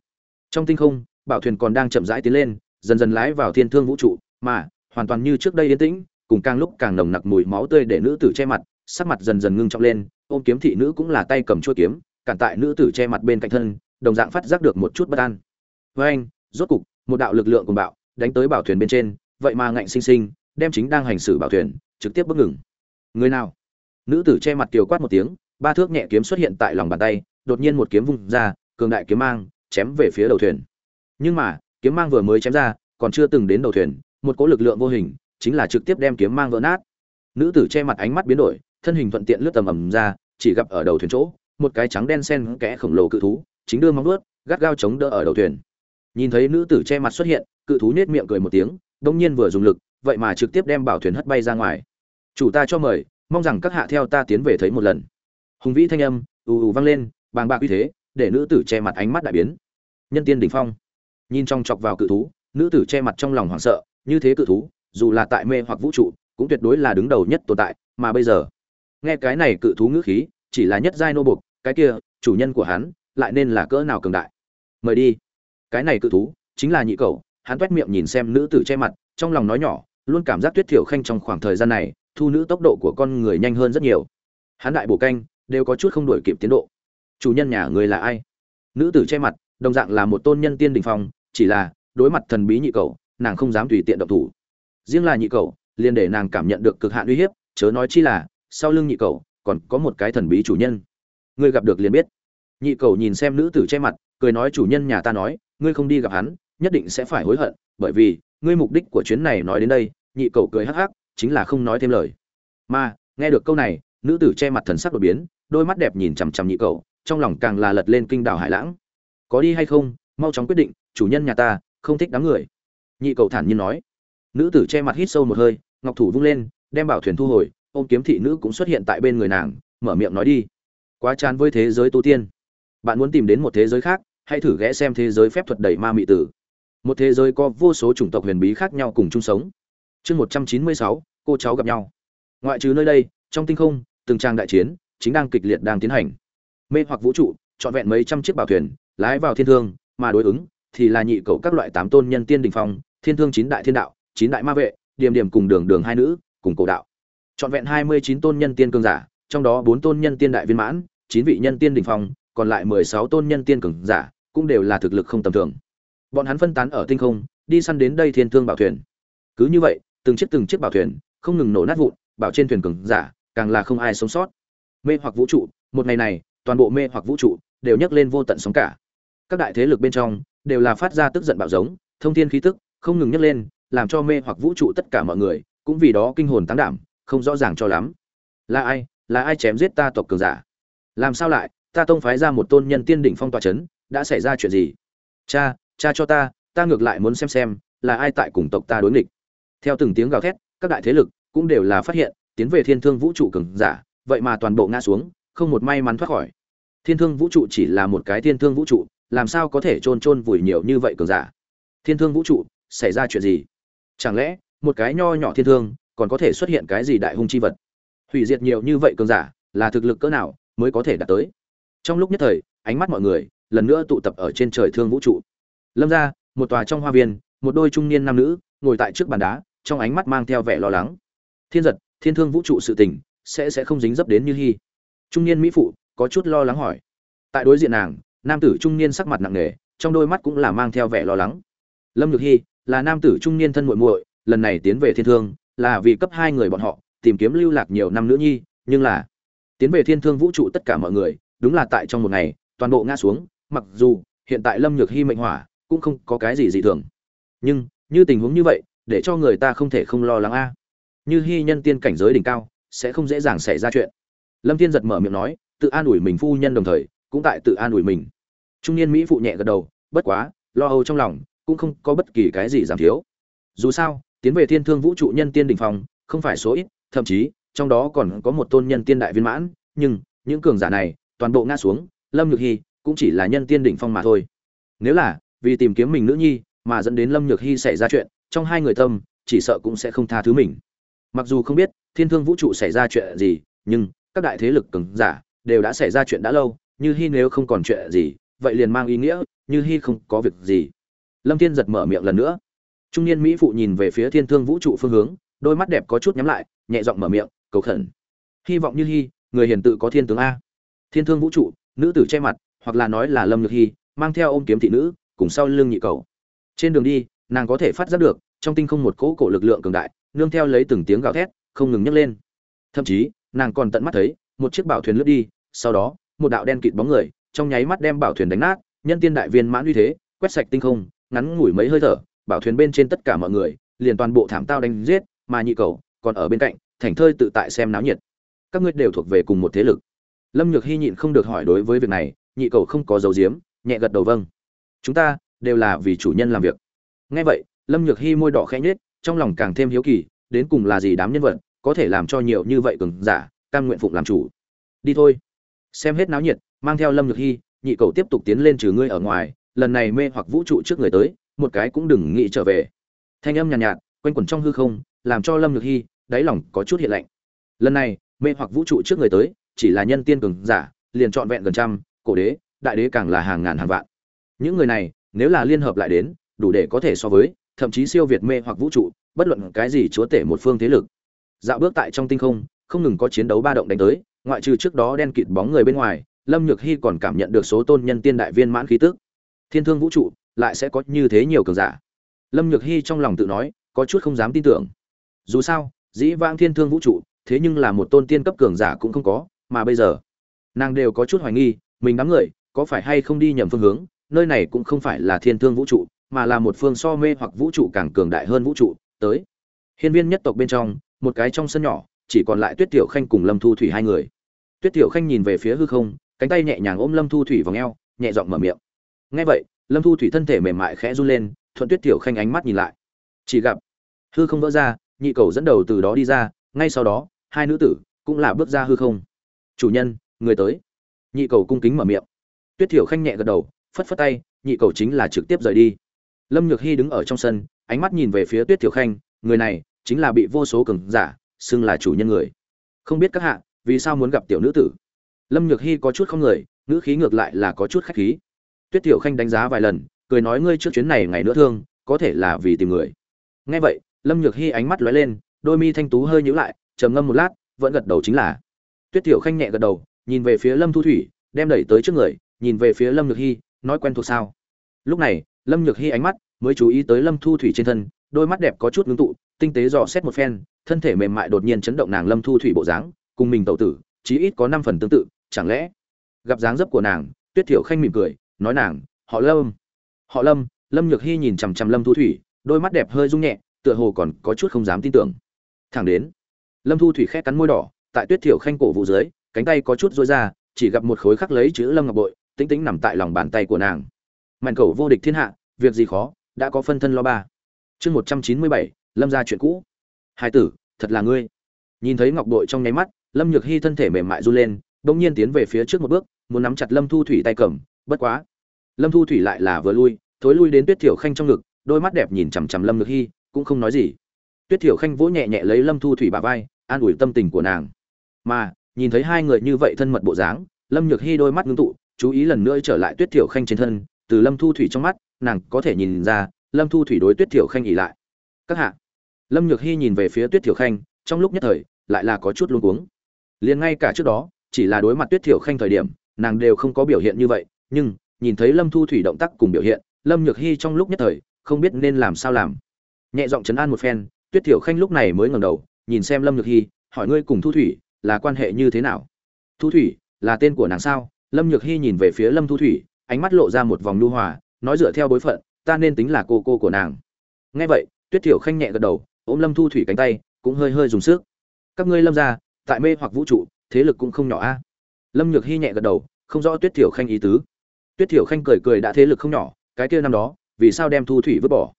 Trong tinh không, bảo thuyền còn đang chậm rãi tiến lên dần dần lái vào thiên thương vũ trụ, mà, hoàn toàn như trước đây yên tĩnh, cùng càng lúc càng nồng nặc mùi máu tươi để nữ tử che mặt, sắc mặt dần dần ngưng trọng lên, ôm kiếm thị nữ cũng là tay cầm chuôi kiếm, cản tại nữ tử che mặt bên cạnh thân, đồng dạng phát giác được một chút bất an. Với anh, rốt cục, một đạo lực lượng cùng bạo, đánh tới bảo thuyền bên trên, vậy mà ngạnh sinh sinh, đem chính đang hành xử bảo thuyền, trực tiếp bước ngừng. Người nào? Nữ tử che mặt kiều quát một tiếng, ba thước nhẹ kiếm xuất hiện tại lòng bàn tay, đột nhiên một kiếm vung ra, cường đại kiếm mang, chém về phía đầu thuyền. Nhưng mà kiếm mang vừa mới chém ra, còn chưa từng đến đầu thuyền, một cỗ lực lượng vô hình, chính là trực tiếp đem kiếm mang vỡ nát. Nữ tử che mặt ánh mắt biến đổi, thân hình thuận tiện lướt tầm ầm ra, chỉ gặp ở đầu thuyền chỗ, một cái trắng đen sen kẽ khổng lồ cự thú, chính đưa móng vuốt, gắt gao chống đỡ ở đầu thuyền. Nhìn thấy nữ tử che mặt xuất hiện, cự thú nết miệng cười một tiếng, đông nhiên vừa dùng lực, vậy mà trực tiếp đem bảo thuyền hất bay ra ngoài. Chủ ta cho mời, mong rằng các hạ theo ta tiến về thấy một lần. Hùng vĩ thanh âm, ù ù vang lên, bàng bạc uy thế, để nữ tử che mặt ánh mắt đại biến. Nhân tiên đỉnh phong nhìn trong chọc vào cự thú, nữ tử che mặt trong lòng hoảng sợ, như thế cự thú, dù là tại mê hoặc vũ trụ, cũng tuyệt đối là đứng đầu nhất tồn tại, mà bây giờ, nghe cái này cự thú ngữ khí, chỉ là nhất giai nô bục cái kia, chủ nhân của hắn, lại nên là cỡ nào cường đại? Mời đi. Cái này cự thú, chính là nhị cầu hắn t miệng nhìn xem nữ tử che mặt, trong lòng nói nhỏ, luôn cảm giác tuyết thiểu khanh trong khoảng thời gian này, thu nữ tốc độ của con người nhanh hơn rất nhiều. Hắn đại bổ canh, đều có chút không đổi kịp tiến độ. Chủ nhân nhà người là ai? Nữ tử che mặt, đồng dạng là một tôn nhân tiên đình phong chỉ là đối mặt thần bí nhị cầu, nàng không dám tùy tiện động thủ. Riêng là nhị cầu, liền để nàng cảm nhận được cực hạn uy hiếp, chớ nói chi là, sau lưng nhị cầu, còn có một cái thần bí chủ nhân. Ngươi gặp được liền biết. Nhị cầu nhìn xem nữ tử che mặt, cười nói chủ nhân nhà ta nói, ngươi không đi gặp hắn, nhất định sẽ phải hối hận, bởi vì, ngươi mục đích của chuyến này nói đến đây, nhị cầu cười hắc hắc, chính là không nói thêm lời. Mà, nghe được câu này, nữ tử che mặt thần sắc đột biến, đôi mắt đẹp nhìn chằm chằm nhị cầu, trong lòng càng là lật lên kinh đảo hải lãng. Có đi hay không mau chóng quyết định, chủ nhân nhà ta không thích đám người. Nhị cầu thản nhiên nói. Nữ tử che mặt hít sâu một hơi, ngọc thủ vung lên, đem bảo thuyền thu hồi, ôm kiếm thị nữ cũng xuất hiện tại bên người nàng, mở miệng nói đi. Quá chán với thế giới tu tiên. Bạn muốn tìm đến một thế giới khác, hãy thử ghé xem thế giới phép thuật đầy ma mị tử. Một thế giới có vô số chủng tộc huyền bí khác nhau cùng chung sống. Chương một trăm chín mươi sáu, cô cháu gặp nhau. Ngoại trừ nơi đây, trong tinh không, từng trang đại chiến chính đang kịch liệt đang tiến hành. Mê hoặc vũ trụ, trọn vẹn mấy trăm chiếc bảo thuyền, lái vào thiên thương mà đối ứng thì là nhị cầu các loại tám tôn nhân tiên đình phong, thiên thương chín đại thiên đạo, chín đại ma vệ, điểm điểm cùng đường đường hai nữ, cùng cổ đạo. Trọn vẹn hai mươi chín tôn nhân tiên cường giả, trong đó bốn tôn nhân tiên đại viên mãn, chín vị nhân tiên đình phong, còn lại mười sáu tôn nhân tiên cường giả cũng đều là thực lực không tầm thường. Bọn hắn phân tán ở tinh không, đi săn đến đây thiên thương bảo thuyền. Cứ như vậy, từng chiếc từng chiếc bảo thuyền không ngừng nổ nát vụn, bảo trên thuyền cường giả càng là không ai sống sót. Mê hoặc vũ trụ, một ngày này, toàn bộ mê hoặc vũ trụ đều nhấc lên vô tận sóng cả các đại thế lực bên trong đều là phát ra tức giận bạo giống, thông thiên khí tức không ngừng nhấc lên, làm cho mê hoặc vũ trụ tất cả mọi người cũng vì đó kinh hồn tăng đảm, không rõ ràng cho lắm. Là ai? Là ai chém giết ta tộc cường giả? Làm sao lại? Ta tông phái ra một tôn nhân tiên đỉnh phong tòa chấn, đã xảy ra chuyện gì? Cha cha cho ta ta ngược lại muốn xem xem là ai tại cùng tộc ta đối nghịch. Theo từng tiếng gào thét, các đại thế lực cũng đều là phát hiện, tiến về thiên thương vũ trụ cường giả, vậy mà toàn bộ ngã xuống, không một may mắn thoát khỏi. Thiên thương vũ trụ chỉ là một cái thiên thương vũ trụ làm sao có thể chôn chôn vùi nhiều như vậy cường giả? Thiên thương vũ trụ, xảy ra chuyện gì? Chẳng lẽ, một cái nho nhỏ thiên thương, còn có thể xuất hiện cái gì đại hung chi vật? Hủy diệt nhiều như vậy cường giả, là thực lực cỡ nào mới có thể đạt tới? Trong lúc nhất thời, ánh mắt mọi người, lần nữa tụ tập ở trên trời thương vũ trụ. Lâm gia một tòa trong hoa viên, một đôi trung niên nam nữ, ngồi tại trước bàn đá, trong ánh mắt mang theo vẻ lo lắng. Thiên giật, thiên thương vũ trụ sự tình, sẽ sẽ không dính dấp đến như Hi. trung niên mỹ phụ, có chút lo lắng hỏi. Tại đối diện nàng nam tử trung niên sắc mặt nặng nề, trong đôi mắt cũng là mang theo vẻ lo lắng. Lâm nhược hy, là nam tử trung niên thân muội muội, lần này tiến về thiên thương, là vì cấp hai người bọn họ, tìm kiếm lưu lạc nhiều năm nữ nhi, nhưng là tiến về thiên thương vũ trụ tất cả mọi người, đúng là tại trong một ngày, toàn bộ ngã xuống, mặc dù hiện tại lâm nhược hy mệnh hỏa, cũng không có cái gì dị thường. Nhưng, như tình huống như vậy, để cho người ta không thể không lo lắng a. Như hy nhân tiên cảnh giới đỉnh cao, sẽ không dễ dàng xảy ra chuyện. Lâm thiên giật mở miệng nói, tự an ủi mình phu nhân đồng thời cũng tại tự an ủi mình. Trung niên mỹ phụ nhẹ gật đầu, bất quá, lo âu trong lòng, cũng không có bất kỳ cái gì giảm thiếu. Dù sao, tiến về thiên thương vũ trụ nhân tiên đỉnh phong, không phải số ít, thậm chí, trong đó còn có một tôn nhân tiên đại viên mãn, nhưng, những cường giả này, toàn bộ ngã xuống, lâm nhược hy cũng chỉ là nhân tiên đỉnh phong mà thôi. Nếu là, vì tìm kiếm mình nữ nhi mà dẫn đến lâm nhược hy xảy ra chuyện, trong hai người tâm, chỉ sợ cũng sẽ không tha thứ mình. Mặc dù không biết thiên thương vũ trụ xảy ra chuyện gì, nhưng, các đại thế lực cường giả đều đã xảy ra chuyện đã lâu như hy nếu không còn chuyện gì, vậy liền mang ý nghĩa, như hy không có việc gì. Lâm thiên giật mở miệng lần nữa. Trung niên mỹ phụ nhìn về phía thiên thương vũ trụ phương hướng, đôi mắt đẹp có chút nhắm lại, nhẹ giọng mở miệng, cầu khẩn. Hy vọng như hy, người hiền tự có thiên tướng a. Thiên thương vũ trụ, nữ tử che mặt, hoặc là nói là lâm nhược hy, mang theo ôm kiếm thị nữ, cùng sau lưng nhị cầu. Trên đường đi, nàng có thể phát giác được, trong tinh không một cỗ cổ lực lượng cường đại, nương theo lấy từng tiếng gào thét, không ngừng nhấc lên. Thậm chí, nàng còn tận mắt thấy, một chiếc bảo thuyền lướt đi, sau đó một đạo đen kịt bóng người, trong nháy mắt đem bảo thuyền đánh nát, nhân tiên đại viên mãn uy thế, quét sạch tinh không, ngắn ngủi mấy hơi thở, bảo thuyền bên trên tất cả mọi người, liền toàn bộ thảm tao đánh giết, mà nhị cầu còn ở bên cạnh, thành thơi tự tại xem náo nhiệt. Các ngươi đều thuộc về cùng một thế lực. Lâm nhược hy nhịn không được hỏi đối với việc này, nhị cầu không có dấu diếm nhẹ gật đầu vâng. Chúng ta đều là vì chủ nhân làm việc. Nghe vậy, lâm nhược hy môi đỏ khẽ nhếch, trong lòng càng thêm hiếu kỳ, đến cùng là gì đám nhân vật, có thể làm cho nhiều như vậy cường giả, cam nguyện phụng làm chủ. Đi thôi xem hết náo nhiệt mang theo lâm nhược hy nhị cầu tiếp tục tiến lên trừ ngươi ở ngoài lần này mê hoặc vũ trụ trước người tới một cái cũng đừng nghĩ trở về. Thanh âm nhàn nhạt, nhạt quanh quẩn trong hư không làm cho lâm nhược hy đáy lòng có chút hiện lạnh. Lần này mê hoặc vũ trụ trước người tới chỉ là nhân tiên cường giả liền trọn vẹn gần trăm cổ đế đại đế càng là hàng ngàn hàng vạn. Những người này nếu là liên hợp lại đến đủ để có thể so với thậm chí siêu việt mê hoặc vũ trụ bất luận cái gì chúa tể một phương thế lực. Dạo bước tại trong tinh không không ngừng có chiến đấu ba động đánh tới ngoại trừ trước đó đen kịt bóng người bên ngoài, lâm nhược hi còn cảm nhận được số tôn nhân tiên đại viên mãn khí tức. Thiên thương vũ trụ lại sẽ có như thế nhiều cường giả. Lâm nhược hi trong lòng tự nói, có chút không dám tin tưởng. Dù sao, dĩ vãng thiên thương vũ trụ, thế nhưng là một tôn tiên cấp cường giả cũng không có, mà bây giờ, nàng đều có chút hoài nghi, mình đám người có phải hay không đi nhầm phương hướng, nơi này cũng không phải là thiên thương vũ trụ, mà là một phương so mê hoặc vũ trụ càng cường đại hơn vũ trụ, tới. Hiên viên nhất tộc bên trong, một cái trong sân nhỏ chỉ còn lại tuyết tiểu khanh cùng lâm thu thủy hai người. Tuyết tiểu khanh nhìn về phía hư không, cánh tay nhẹ nhàng ôm lâm thu thủy vào ngheo nhẹ giọng mở miệng. Ngay vậy, lâm thu thủy thân thể mềm mại khẽ run lên, thuận tuyết tiểu khanh ánh mắt nhìn lại. Chỉ gặp, hư không vỡ ra, nhị cầu dẫn đầu từ đó đi ra, ngay sau đó, hai nữ tử cũng là bước ra hư không. Chủ nhân, người tới. Nhị cầu cung kính mở miệng. Tuyết tiểu khanh nhẹ gật đầu, phất phất tay, nhị cầu chính là trực tiếp rời đi. Lâm nhược hy đứng ở trong sân, ánh mắt nhìn về phía tuyết tiểu khanh, người này chính là bị vô số cường giả xưng là chủ nhân người. Không biết các hạ, vì sao muốn gặp tiểu nữ tử? Lâm nhược hy có chút không người, ngữ khí ngược lại là có chút khách khí. Tuyết tiểu khanh đánh giá vài lần, cười nói ngươi trước chuyến này ngày nữa thương, có thể là vì tìm người. Nghe vậy, lâm nhược hy ánh mắt lóe lên, đôi mi thanh tú hơi nhíu lại, trầm ngâm một lát, vẫn gật đầu chính là. Tuyết tiểu khanh nhẹ gật đầu, nhìn về phía lâm thu thủy, đem đẩy tới trước người, nhìn về phía lâm nhược hy nói quen thuộc sao? Lúc này, lâm nhược hy ánh mắt mới chú ý tới lâm thu thủy trên thân, đôi mắt đẹp có chút ngưng tụ tinh tế dò xét một phen, thân thể mềm mại đột nhiên chấn động nàng lâm thu thủy bộ dáng, cùng mình tẩu tử, chí ít có năm phần tương tự, chẳng lẽ? Gặp dáng dấp của nàng, tuyết thiểu khanh mỉm cười, nói nàng, họ lâm. Họ lâm? Lâm nhược hy nhìn chằm chằm lâm thu thủy, đôi mắt đẹp hơi rung nhẹ, tựa hồ còn có chút không dám tin tưởng. Thẳng đến. Lâm thu thủy khét cắn môi đỏ, tại tuyết thiểu khanh cổ vụ dưới, cánh tay có chút rối ra, chỉ gặp một khối khắc lấy chữ lâm ngọc bội, tĩnh tĩnh nằm tại lòng bàn tay của nàng. Mạnh cầu vô địch thiên hạ, việc gì khó, đã có phân thân lo ba. Chương một trăm chín mươi bảy lâm ra chuyện cũ. Hai tử, thật là ngươi. Nhìn thấy ngọc bội trong nháy mắt, lâm nhược hy thân thể mềm mại run lên bỗng nhiên tiến về phía trước một bước, muốn nắm chặt lâm thu thủy tay cầm, bất quá. Lâm thu thủy lại là vừa lui, thối lui đến tuyết thiểu khanh trong ngực, đôi mắt đẹp nhìn chằm chằm lâm nhược hy cũng không nói gì. Tuyết thiểu khanh vỗ nhẹ nhẹ lấy lâm thu thủy bà vai, an ủi tâm tình của nàng. Mà, nhìn thấy hai người như vậy thân mật bộ dáng, lâm nhược hy đôi mắt ngưng tụ, chú ý lần nữa trở lại tuyết thiểu khanh trên thân, từ lâm thu thủy trong mắt, nàng có thể nhìn ra, lâm thu thủy đối tuyết thiểu khanh ỉ lại. Các hạ lâm nhược hy nhìn về phía tuyết thiểu khanh, trong lúc nhất thời, lại là có chút luống cuống. Liền ngay cả trước đó, chỉ là đối mặt tuyết thiểu khanh thời điểm, nàng đều không có biểu hiện như vậy, nhưng, nhìn thấy lâm thu thủy động tác cùng biểu hiện, lâm nhược hy trong lúc nhất thời, không biết nên làm sao làm. Nhẹ giọng chấn an một phen, tuyết thiểu khanh lúc này mới ngẩng đầu, nhìn xem lâm nhược hy hỏi ngươi cùng thu thủy, là quan hệ như thế nào? Thu thủy, là tên của nàng sao? Lâm nhược hy nhìn về phía lâm thu thủy, ánh mắt lộ ra một vòng nhu hòa, nói dựa theo bối phận, ta nên tính là cô cô của nàng. Nghe vậy, tuyết thiểu khanh nhẹ gật đầu ôm lâm thu thủy cánh tay, cũng hơi hơi dùng sức. Các ngươi lâm ra tại mê hoặc vũ trụ, thế lực cũng không nhỏ a. Lâm nhược hy nhẹ gật đầu, không rõ tuyết thiểu khanh ý tứ. Tuyết thiểu khanh cười cười đã thế lực không nhỏ, cái kia năm đó, vì sao đem thu thủy vứt bỏ?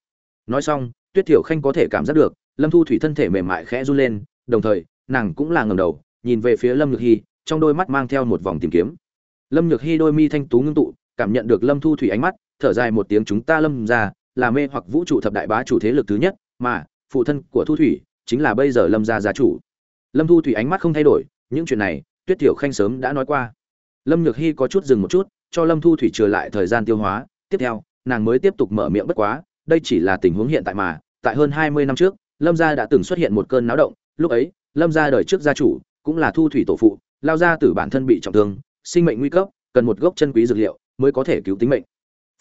Nói xong, tuyết thiểu khanh có thể cảm giác được, lâm thu thủy thân thể mềm mại khẽ run lên, đồng thời, nàng cũng là ngầm đầu, nhìn về phía lâm nhược hy trong đôi mắt mang theo một vòng tìm kiếm. Lâm nhược hy đôi mi thanh tú ngưng tụ, cảm nhận được lâm thu thủy ánh mắt, thở dài một tiếng, chúng ta lâm ra là mê hoặc vũ trụ thập đại bá chủ thế lực thứ nhất, mà phụ thân của thu thủy chính là bây giờ lâm gia gia chủ. Lâm thu thủy ánh mắt không thay đổi, những chuyện này, tuyết tiểu khanh sớm đã nói qua. Lâm nhược hy có chút dừng một chút, cho lâm thu thủy trừ lại thời gian tiêu hóa. Tiếp theo, nàng mới tiếp tục mở miệng bất quá, đây chỉ là tình huống hiện tại mà, tại hơn hai mươi năm trước, lâm gia đã từng xuất hiện một cơn náo động. Lúc ấy, lâm gia đời trước gia chủ cũng là thu thủy tổ phụ, lao gia tử bản thân bị trọng thương, sinh mệnh nguy cấp, cần một gốc chân quý dược liệu mới có thể cứu tính mệnh.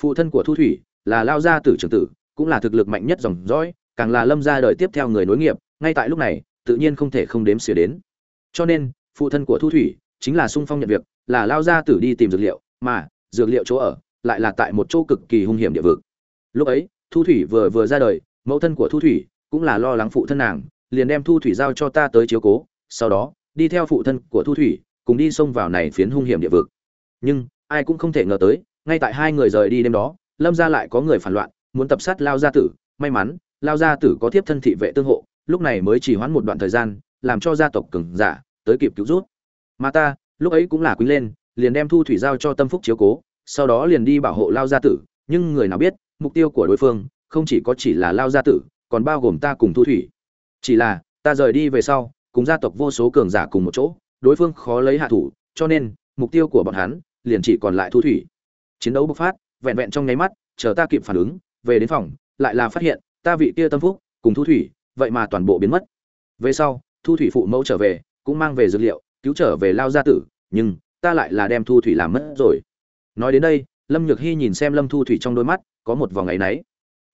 Phụ thân của thu thủy là lao gia tử trưởng tử, cũng là thực lực mạnh nhất dòng dõi càng là lâm gia đời tiếp theo người nối nghiệp, ngay tại lúc này, tự nhiên không thể không đếm xỉa đến. Cho nên, phụ thân của thu thủy chính là sung phong nhận việc, là lao ra tử đi tìm dược liệu, mà, dược liệu chỗ ở, lại là tại một chỗ cực kỳ hung hiểm địa vực. Lúc ấy, thu thủy vừa vừa ra đời, mẫu thân của thu thủy cũng là lo lắng phụ thân nàng, liền đem thu thủy giao cho ta tới chiếu cố, sau đó, đi theo phụ thân của thu thủy cùng đi xông vào này phiến hung hiểm địa vực. Nhưng, ai cũng không thể ngờ tới, ngay tại hai người rời đi đêm đó, lâm ra lại có người phản loạn, muốn tập sát lao gia tử, may mắn lao gia tử có thiếp thân thị vệ tương hộ, lúc này mới chỉ hoãn một đoạn thời gian, làm cho gia tộc cường giả tới kịp cứu rút mà ta, lúc ấy cũng là quý lên, liền đem thu thủy giao cho tâm phúc chiếu cố, sau đó liền đi bảo hộ lao gia tử, nhưng người nào biết, mục tiêu của đối phương không chỉ có chỉ là lao gia tử, còn bao gồm ta cùng thu thủy. Chỉ là, ta rời đi về sau, cùng gia tộc vô số cường giả cùng một chỗ, đối phương khó lấy hạ thủ, cho nên, mục tiêu của bọn hắn liền chỉ còn lại thu thủy. Chiến đấu bộc phát, vẹn vẹn trong nháy mắt, chờ ta kịp phản ứng, về đến phòng, lại là phát hiện ta vị kia tâm phúc, cùng thu thủy, vậy mà toàn bộ biến mất. Về sau, thu thủy phụ mẫu trở về, cũng mang về dược liệu, cứu trở về lao gia tử, nhưng ta lại là đem thu thủy làm mất rồi. Nói đến đây, lâm nhược hy nhìn xem lâm thu thủy trong đôi mắt, có một vòng ngày náy.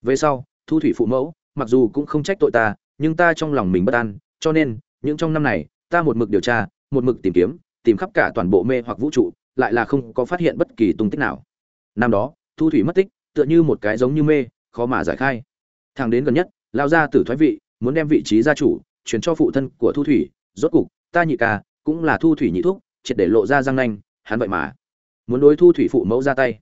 Về sau, thu thủy phụ mẫu, mặc dù cũng không trách tội ta, nhưng ta trong lòng mình bất an, cho nên, những trong năm này, ta một mực điều tra, một mực tìm kiếm, tìm khắp cả toàn bộ mê hoặc vũ trụ, lại là không có phát hiện bất kỳ tung tích nào. Năm đó, thu thủy mất tích, tựa như một cái giống như mê, khó mà giải khai thằng đến gần nhất, lao ra tử thoái vị, muốn đem vị trí gia chủ, chuyển cho phụ thân của thu thủy, rốt cục, ta nhị ca, cũng là thu thủy nhị thúc, triệt để lộ ra răng nanh, hắn vậy mà, muốn đối thu thủy phụ mẫu ra tay.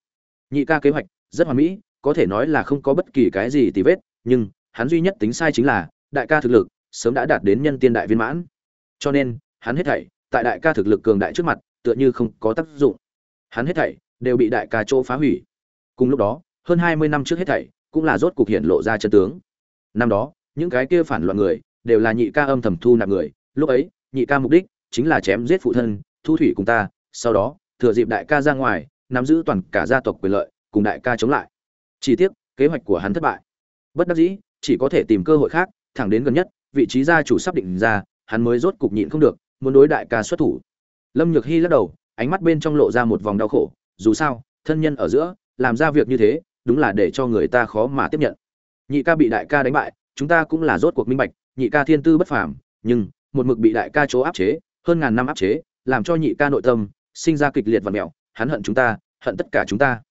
Nhị ca kế hoạch, rất hoàn mỹ, có thể nói là không có bất kỳ cái gì tì vết, nhưng, hắn duy nhất tính sai chính là, đại ca thực lực, sớm đã đạt đến nhân tiên đại viên mãn. Cho nên, hắn hết thảy, tại đại ca thực lực cường đại trước mặt, tựa như không có tác dụng. Hắn hết thảy, đều bị đại ca chỗ phá hủy. Cùng lúc đó, hơn hai mươi năm trước hết thảy cũng là rốt cục hiện lộ ra chân tướng. Năm đó, những cái kia phản loạn người đều là nhị ca âm thầm thu nạp người. Lúc ấy, nhị ca mục đích chính là chém giết phụ thân, thu thủy cùng ta, sau đó, thừa dịp đại ca ra ngoài, nắm giữ toàn cả gia tộc quyền lợi, cùng đại ca chống lại. Chỉ tiếc, kế hoạch của hắn thất bại. Bất đắc dĩ, chỉ có thể tìm cơ hội khác, thẳng đến gần nhất, vị trí gia chủ sắp định ra, hắn mới rốt cục nhịn không được, muốn đối đại ca xuất thủ. Lâm nhược hy lắc đầu, ánh mắt bên trong lộ ra một vòng đau khổ, dù sao, thân nhân ở giữa, làm ra việc như thế đúng là để cho người ta khó mà tiếp nhận. Nhị ca bị đại ca đánh bại, chúng ta cũng là rốt cuộc minh bạch, nhị ca thiên tư bất phàm, nhưng một mực bị đại ca chỗ áp chế, hơn ngàn năm áp chế, làm cho nhị ca nội tâm sinh ra kịch liệt và mẹo, hắn hận chúng ta, hận tất cả chúng ta.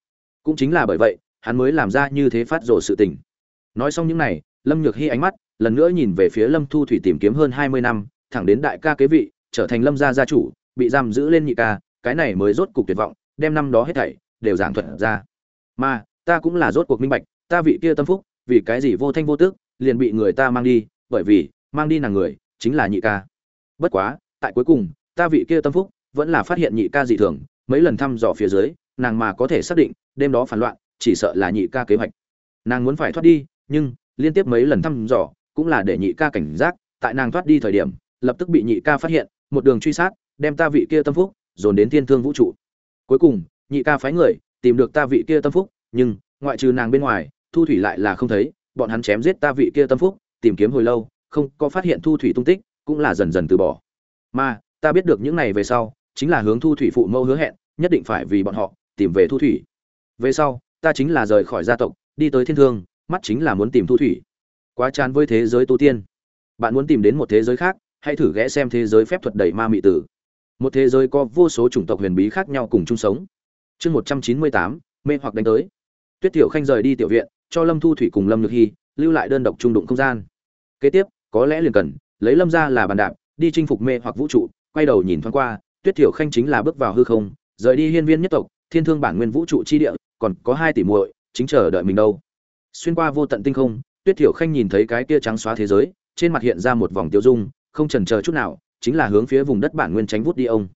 Cũng chính là bởi vậy, hắn mới làm ra như thế phát rồ sự tình. Nói xong những này, lâm nhược hy ánh mắt lần nữa nhìn về phía lâm thu thủy tìm kiếm hơn hai mươi năm, thẳng đến đại ca kế vị, trở thành lâm gia gia chủ, bị giam giữ lên nhị ca, cái này mới rốt cuộc tuyệt vọng, đem năm đó hết thảy đều giảng thuật ra. Mà ta cũng là rốt cuộc minh bạch, ta vị kia tâm phúc, vì cái gì vô thanh vô tước liền bị người ta mang đi, bởi vì, mang đi nàng người, chính là nhị ca. Bất quá, tại cuối cùng, ta vị kia tâm phúc, vẫn là phát hiện nhị ca dị thường, mấy lần thăm dò phía dưới, nàng mà có thể xác định, đêm đó phản loạn, chỉ sợ là nhị ca kế hoạch. Nàng muốn phải thoát đi, nhưng, liên tiếp mấy lần thăm dò, cũng là để nhị ca cảnh giác, tại nàng thoát đi thời điểm, lập tức bị nhị ca phát hiện, một đường truy sát, đem ta vị kia tâm phúc, dồn đến thiên thương vũ trụ. Cuối cùng, nhị ca phái người, tìm được ta vị kia tâm phúc nhưng ngoại trừ nàng bên ngoài, thu thủy lại là không thấy, bọn hắn chém giết ta vị kia tâm phúc, tìm kiếm hồi lâu, không có phát hiện thu thủy tung tích, cũng là dần dần từ bỏ. Mà, ta biết được những này về sau, chính là hướng thu thủy phụ mẫu hứa hẹn, nhất định phải vì bọn họ tìm về thu thủy. Về sau, ta chính là rời khỏi gia tộc, đi tới thiên thương, mắt chính là muốn tìm thu thủy. Quá chán với thế giới tu tiên. Bạn muốn tìm đến một thế giới khác, hãy thử ghé xem thế giới phép thuật đầy ma mị tử. Một thế giới có vô số chủng tộc huyền bí khác nhau cùng chung sống. Chương một trăm chín mươi tám, mê hoặc đánh tới tuyết tiểu khanh rời đi tiểu viện, cho lâm thu thủy cùng lâm nhược hy lưu lại đơn độc trung đụng không gian. Kế tiếp, có lẽ liền cần, lấy lâm ra là bàn đạp, đi chinh phục mê hoặc vũ trụ, quay đầu nhìn thoáng qua, tuyết tiểu khanh chính là bước vào hư không, rời đi hiên viên nhất tộc, thiên thương bản nguyên vũ trụ chi địa, còn có hai tỷ muội, chính chờ đợi mình đâu. Xuyên qua vô tận tinh không, tuyết tiểu khanh nhìn thấy cái kia trắng xóa thế giới, trên mặt hiện ra một vòng tiêu dung, không chần chờ chút nào, chính là hướng phía vùng đất bản nguyên tránh vút đi ông.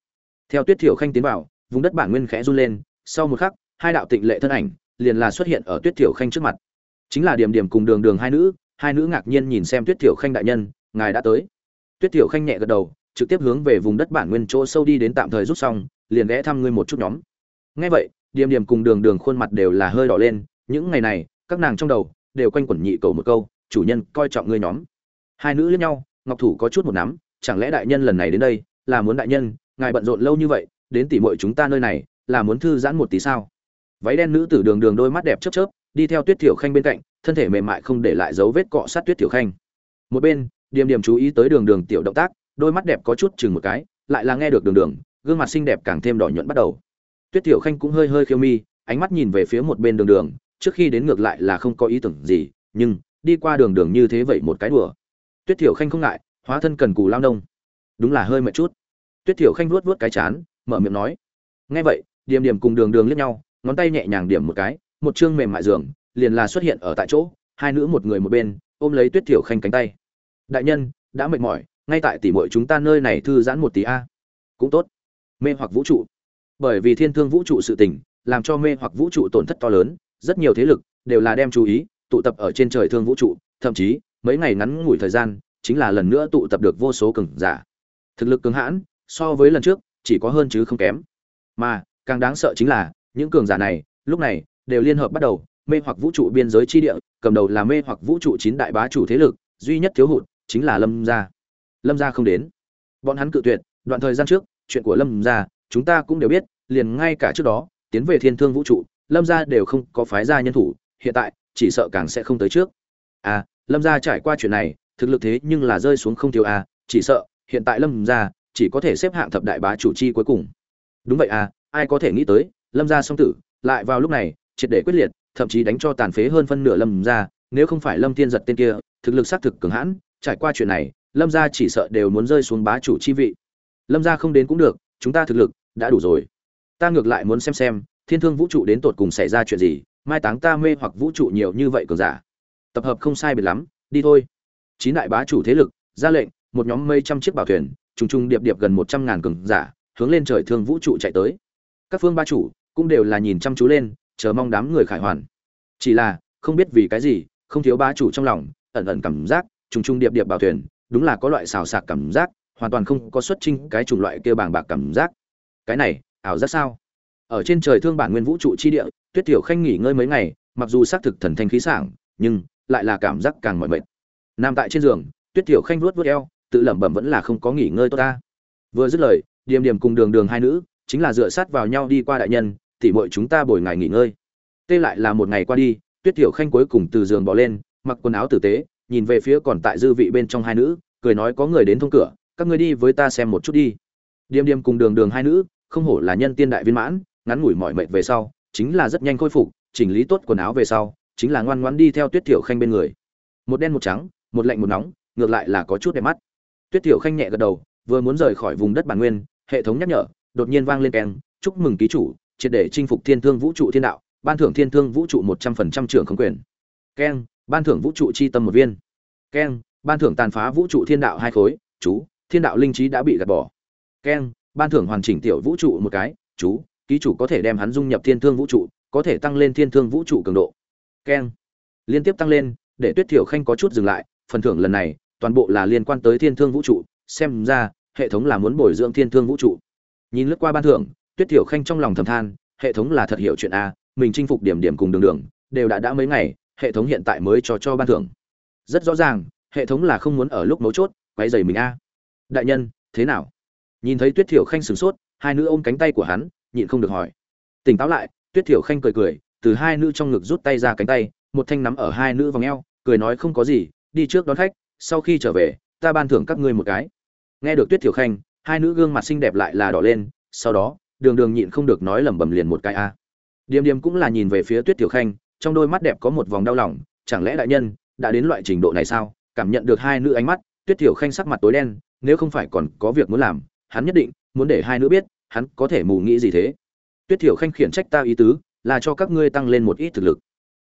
Theo tuyết tiểu khanh tiến vào, vùng đất bản nguyên khẽ run lên, sau một khắc, hai đạo tịnh lệ thân ảnh liền là xuất hiện ở tuyết tiểu khanh trước mặt. Chính là điểm điểm cùng đường đường hai nữ hai nữ ngạc nhiên nhìn xem tuyết tiểu khanh đại nhân, ngài đã tới. Tuyết tiểu khanh nhẹ gật đầu, trực tiếp hướng về vùng đất bản nguyên chỗ sâu đi đến tạm thời rút xong, liền ghé thăm ngươi một chút nhóm. Ngay vậy điểm điểm cùng đường đường khuôn mặt đều là hơi đỏ lên, những ngày này, các nàng trong đầu đều quanh quẩn nhị cầu một câu, chủ nhân coi trọng ngươi nhóm. Hai nữ lẫn nhau, ngọc thủ có chút một nắm, chẳng lẽ đại nhân lần này đến đây, là muốn đại nhân, ngài bận rộn lâu như vậy, đến tỉ muội chúng ta nơi này, là muốn thư giãn một tí sao? Váy đen nữ tử đường đường đôi mắt đẹp chớp chớp, đi theo tuyết tiểu khanh bên cạnh, thân thể mềm mại không để lại dấu vết cọ sát tuyết tiểu khanh. Một bên, điềm điềm chú ý tới đường đường tiểu động tác, đôi mắt đẹp có chút chừng một cái, lại là nghe được đường đường, gương mặt xinh đẹp càng thêm đỏ nhuận bắt đầu. Tuyết tiểu khanh cũng hơi hơi khiêu mi, ánh mắt nhìn về phía một bên đường đường, trước khi đến ngược lại là không có ý tưởng gì, nhưng, đi qua đường đường như thế vậy một cái đùa. Tuyết tiểu khanh không ngại, hóa thân cần cù lao nông. Đúng là hơi mệt chút. Tuyết tiểu khanh vuốt vuốt cái chán, mở miệng nói. Nghe vậy điểm điểm cùng đường đường liếc nhau ngón tay nhẹ nhàng điểm một cái, một chương mềm mại giường, liền là xuất hiện ở tại chỗ, hai nữ một người một bên, ôm lấy tuyết tiểu khanh cánh tay. Đại nhân, đã mệt mỏi, ngay tại tỉ muội chúng ta nơi này thư giãn một tí a. Cũng tốt. Mê hoặc vũ trụ. Bởi vì thiên thương vũ trụ sự tình, làm cho mê hoặc vũ trụ tổn thất to lớn, rất nhiều thế lực đều là đem chú ý tụ tập ở trên trời thương vũ trụ, thậm chí, mấy ngày ngắn ngủi thời gian, chính là lần nữa tụ tập được vô số cường giả. Thực lực cường hãn, so với lần trước, chỉ có hơn chứ không kém. Mà, càng đáng sợ chính là những cường giả này, lúc này, đều liên hợp bắt đầu, mê hoặc vũ trụ biên giới chi địa, cầm đầu là mê hoặc vũ trụ chín đại bá chủ thế lực, duy nhất thiếu hụt chính là lâm gia. Lâm gia không đến. Bọn hắn cự tuyệt, đoạn thời gian trước, chuyện của lâm gia, chúng ta cũng đều biết, liền ngay cả trước đó, tiến về thiên thương vũ trụ, lâm gia đều không có phái gia nhân thủ, hiện tại, chỉ sợ càng sẽ không tới trước. À lâm gia trải qua chuyện này, thực lực thế nhưng là rơi xuống không thiếu à chỉ sợ, hiện tại lâm gia chỉ có thể xếp hạng thập đại bá chủ chi cuối cùng. Đúng vậy à ai có thể nghĩ tới lâm gia song tử, lại vào lúc này, triệt để quyết liệt, thậm chí đánh cho tàn phế hơn phân nửa lâm gia, nếu không phải lâm thiên giật tên kia, thực lực xác thực cường hãn, trải qua chuyện này, lâm gia chỉ sợ đều muốn rơi xuống bá chủ chi vị. Lâm gia không đến cũng được, chúng ta thực lực đã đủ rồi. Ta ngược lại muốn xem xem, thiên thương vũ trụ đến tột cùng xảy ra chuyện gì, mai táng ta mê hoặc vũ trụ nhiều như vậy cường giả. Tập hợp không sai biệt lắm, đi thôi. Chín đại bá chủ thế lực, ra lệnh, một nhóm mây trăm chiếc bảo thuyền, trùng trùng điệp điệp gần một trăm ngàn cường giả, hướng lên trời thương vũ trụ chạy tới các phương ba chủ cũng đều là nhìn chăm chú lên, chờ mong đám người khải hoàn. Chỉ là, không biết vì cái gì, không thiếu bá chủ trong lòng, ẩn ẩn cảm giác, trùng trùng điệp điệp bảo thuyền, đúng là có loại xào xạc cảm giác, hoàn toàn không có xuất trình cái chủng loại kia bàng bạc cảm giác. Cái này, ảo giác sao? Ở trên trời thương bản nguyên vũ trụ chi địa, tuyết tiểu khanh nghỉ ngơi mấy ngày, mặc dù xác thực thần thanh khí sảng, nhưng lại là cảm giác càng mỏi mệt. Nằm tại trên giường, tuyết tiểu khanh vuốt vuốt eo, tự lẩm bẩm vẫn là không có nghỉ ngơi tốt ta. Vừa dứt lời, điềm điềm cùng đường đường hai nữ chính là dựa sát vào nhau đi qua đại nhân, tỉ mọi chúng ta bồi ngày nghỉ ngơi. Tê lại là một ngày qua đi, tuyết tiểu khanh cuối cùng từ giường bỏ lên, mặc quần áo tử tế, nhìn về phía còn tại dư vị bên trong hai nữ, cười nói có người đến thông cửa, các ngươi đi với ta xem một chút đi. Điềm điềm cùng đường đường hai nữ, không hổ là nhân tiên đại viên mãn, ngắn ngủi mọi mệt về sau, chính là rất nhanh khôi phục, chỉnh lý tốt quần áo về sau, chính là ngoan ngoãn đi theo tuyết tiểu khanh bên người. Một đen một trắng, một lạnh một nóng, ngược lại là có chút đẹp mắt. Tuyết tiểu khanh nhẹ gật đầu, vừa muốn rời khỏi vùng đất bản nguyên, hệ thống nhắc nhở đột nhiên vang lên keng, chúc mừng ký chủ, triệt để chinh phục thiên thương vũ trụ thiên đạo, ban thưởng thiên thương vũ trụ một trăm phần trăm trưởng không quyền. Keng, ban thưởng vũ trụ chi tâm một viên. Keng, ban thưởng tàn phá vũ trụ thiên đạo hai khối, chú, thiên đạo linh trí đã bị gạt bỏ. Keng, ban thưởng hoàn chỉnh tiểu vũ trụ một cái, chú, ký chủ có thể đem hắn dung nhập thiên thương vũ trụ, có thể tăng lên thiên thương vũ trụ cường độ. Keng, liên tiếp tăng lên, để tuyết thiểu khanh có chút dừng lại, phần thưởng lần này toàn bộ là liên quan tới thiên thương vũ trụ, xem ra, hệ thống là muốn bồi dưỡng thiên thương vũ trụ nhìn lướt qua ban thưởng, tuyết thiểu khanh trong lòng thầm than, hệ thống là thật hiểu chuyện a, mình chinh phục điểm điểm cùng đường đường, đều đã đã mấy ngày, hệ thống hiện tại mới cho cho ban thưởng. Rất rõ ràng, hệ thống là không muốn ở lúc mấu chốt quay dày mình a. Đại nhân, thế nào? Nhìn thấy tuyết thiểu khanh sửng sốt, hai nữ ôm cánh tay của hắn, nhịn không được hỏi. Tỉnh táo lại, tuyết thiểu khanh cười cười, từ hai nữ trong ngực rút tay ra cánh tay, một thanh nắm ở hai nữ vòng eo, cười nói không có gì, đi trước đón khách, sau khi trở về, ta ban thưởng các ngươi một cái. Nghe được tuyết thiểu khanh hai nữ gương mặt xinh đẹp lại là đỏ lên, sau đó, đường đường nhịn không được nói lẩm bẩm liền một cái a. Điềm điềm cũng là nhìn về phía tuyết tiểu khanh, trong đôi mắt đẹp có một vòng đau lòng, chẳng lẽ đại nhân đã đến loại trình độ này sao? Cảm nhận được hai nữ ánh mắt, tuyết tiểu khanh sắc mặt tối đen, nếu không phải còn có việc muốn làm, hắn nhất định muốn để hai nữ biết, hắn có thể mù nghĩ gì thế. Tuyết tiểu khanh khiển trách ta ý tứ, là cho các ngươi tăng lên một ít thực lực.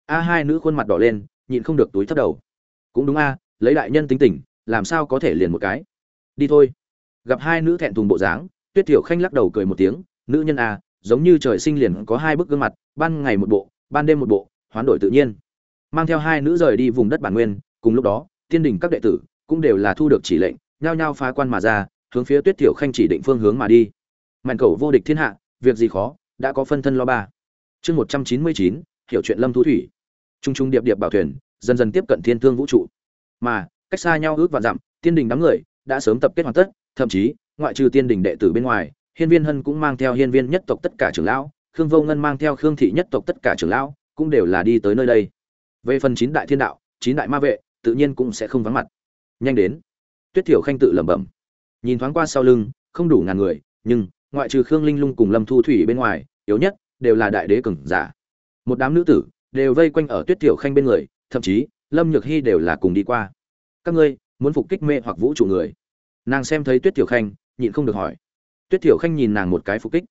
A hai nữ khuôn mặt đỏ lên, nhịn không được túi thấp đầu. Cũng đúng a, lấy đại nhân tính tình, làm sao có thể liền một cái? Đi thôi gặp hai nữ thẹn thùng bộ dáng tuyết thiểu khanh lắc đầu cười một tiếng nữ nhân à, giống như trời sinh liền có hai bức gương mặt ban ngày một bộ ban đêm một bộ hoán đổi tự nhiên. Mang theo hai nữ rời đi vùng đất bản nguyên cùng lúc đó tiên đình các đệ tử cũng đều là thu được chỉ lệnh nhao nhao phá quan mà ra hướng phía tuyết thiểu khanh chỉ định phương hướng mà đi. Mạnh cầu vô địch thiên hạ việc gì khó đã có phân thân lo ba. Chương một trăm chín mươi chín hiểu chuyện lâm thu thủy. T r u n g t r u n g điệp điệp bảo thuyền dần dần tiếp cận thiên thương vũ trụ. Mà cách xa nhau ước và dặm tiên đình đám người đã sớm tập kết hoàn tất thậm chí, ngoại trừ tiên đình đệ tử bên ngoài, hiên viên hân cũng mang theo hiên viên nhất tộc tất cả trưởng lão, khương vô ngân mang theo khương thị nhất tộc tất cả trưởng lão, cũng đều là đi tới nơi đây. Về phần chín đại thiên đạo, chín đại ma vệ, tự nhiên cũng sẽ không vắng mặt. Nhanh đến. Tuyết thiểu khanh tự lẩm bẩm. Nhìn thoáng qua sau lưng, không đủ ngàn người, nhưng, ngoại trừ khương linh lung cùng lâm thu thủy bên ngoài, yếu nhất, đều là đại đế cường giả. Một đám nữ tử, đều vây quanh ở tuyết tiểu khanh bên người, thậm chí, lâm nhược hy đều là cùng đi qua. Các ngươi, muốn phục kích mê hoặc vũ trụ người nàng xem thấy tuyết tiểu khanh, nhịn không được hỏi. Tuyết tiểu khanh nhìn nàng một cái phục kích.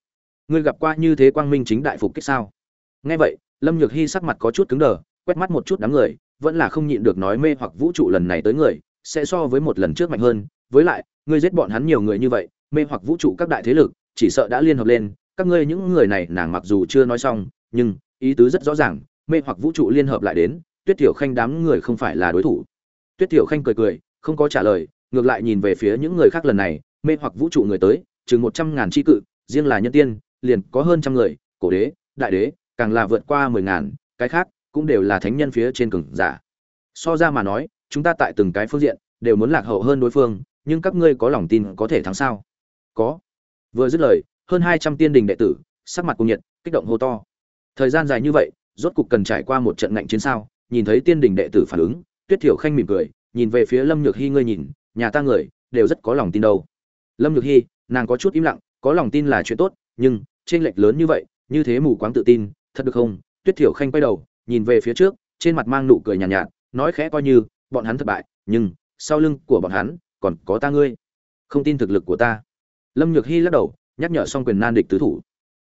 Ngươi gặp qua như thế quang minh chính đại phục kích sao? Nghe vậy, lâm nhược hy sắc mặt có chút cứng đờ, quét mắt một chút đám người, vẫn là không nhịn được nói mê hoặc vũ trụ lần này tới người, sẽ so với một lần trước mạnh hơn. Với lại, ngươi giết bọn hắn nhiều người như vậy, mê hoặc vũ trụ các đại thế lực, chỉ sợ đã liên hợp lên. Các ngươi những người này, nàng mặc dù chưa nói xong, nhưng ý tứ rất rõ ràng, mê hoặc vũ trụ liên hợp lại đến, tuyết tiểu khanh đám người không phải là đối thủ. Tuyết tiểu khanh cười cười, không có trả lời ngược lại nhìn về phía những người khác lần này, mê hoặc vũ trụ người tới, chừng một trăm ngàn tri cự, riêng là nhân tiên, liền có hơn trăm người, cổ đế, đại đế, càng là vượt qua mười ngàn, cái khác cũng đều là thánh nhân phía trên cường giả. So ra mà nói, chúng ta tại từng cái phương diện, đều muốn lạc hậu hơn đối phương, nhưng các ngươi có lòng tin có thể thắng sao? Có. Vừa dứt lời, hơn hai trăm tiên đình đệ tử, sắc mặt cùng nhiệt, kích động hô to. Thời gian dài như vậy, rốt cục cần trải qua một trận ngạnh chiến sao? Nhìn thấy tiên đình đệ tử phản ứng, tuyết thiểu khanh mỉm cười, nhìn về phía lâm nhược hy ngươi nhìn nhà ta người đều rất có lòng tin đâu. Lâm nhược hy nàng có chút im lặng có lòng tin là chuyện tốt nhưng trên lệch lớn như vậy như thế mù quáng tự tin thật được không? Tuyết thiểu khanh quay đầu nhìn về phía trước trên mặt mang nụ cười nhàn nhạt, nhạt nói khẽ coi như bọn hắn thất bại nhưng sau lưng của bọn hắn còn có ta ngươi. Không tin thực lực của ta. Lâm nhược hy lắc đầu nhắc nhở xong quyền nan địch tứ thủ.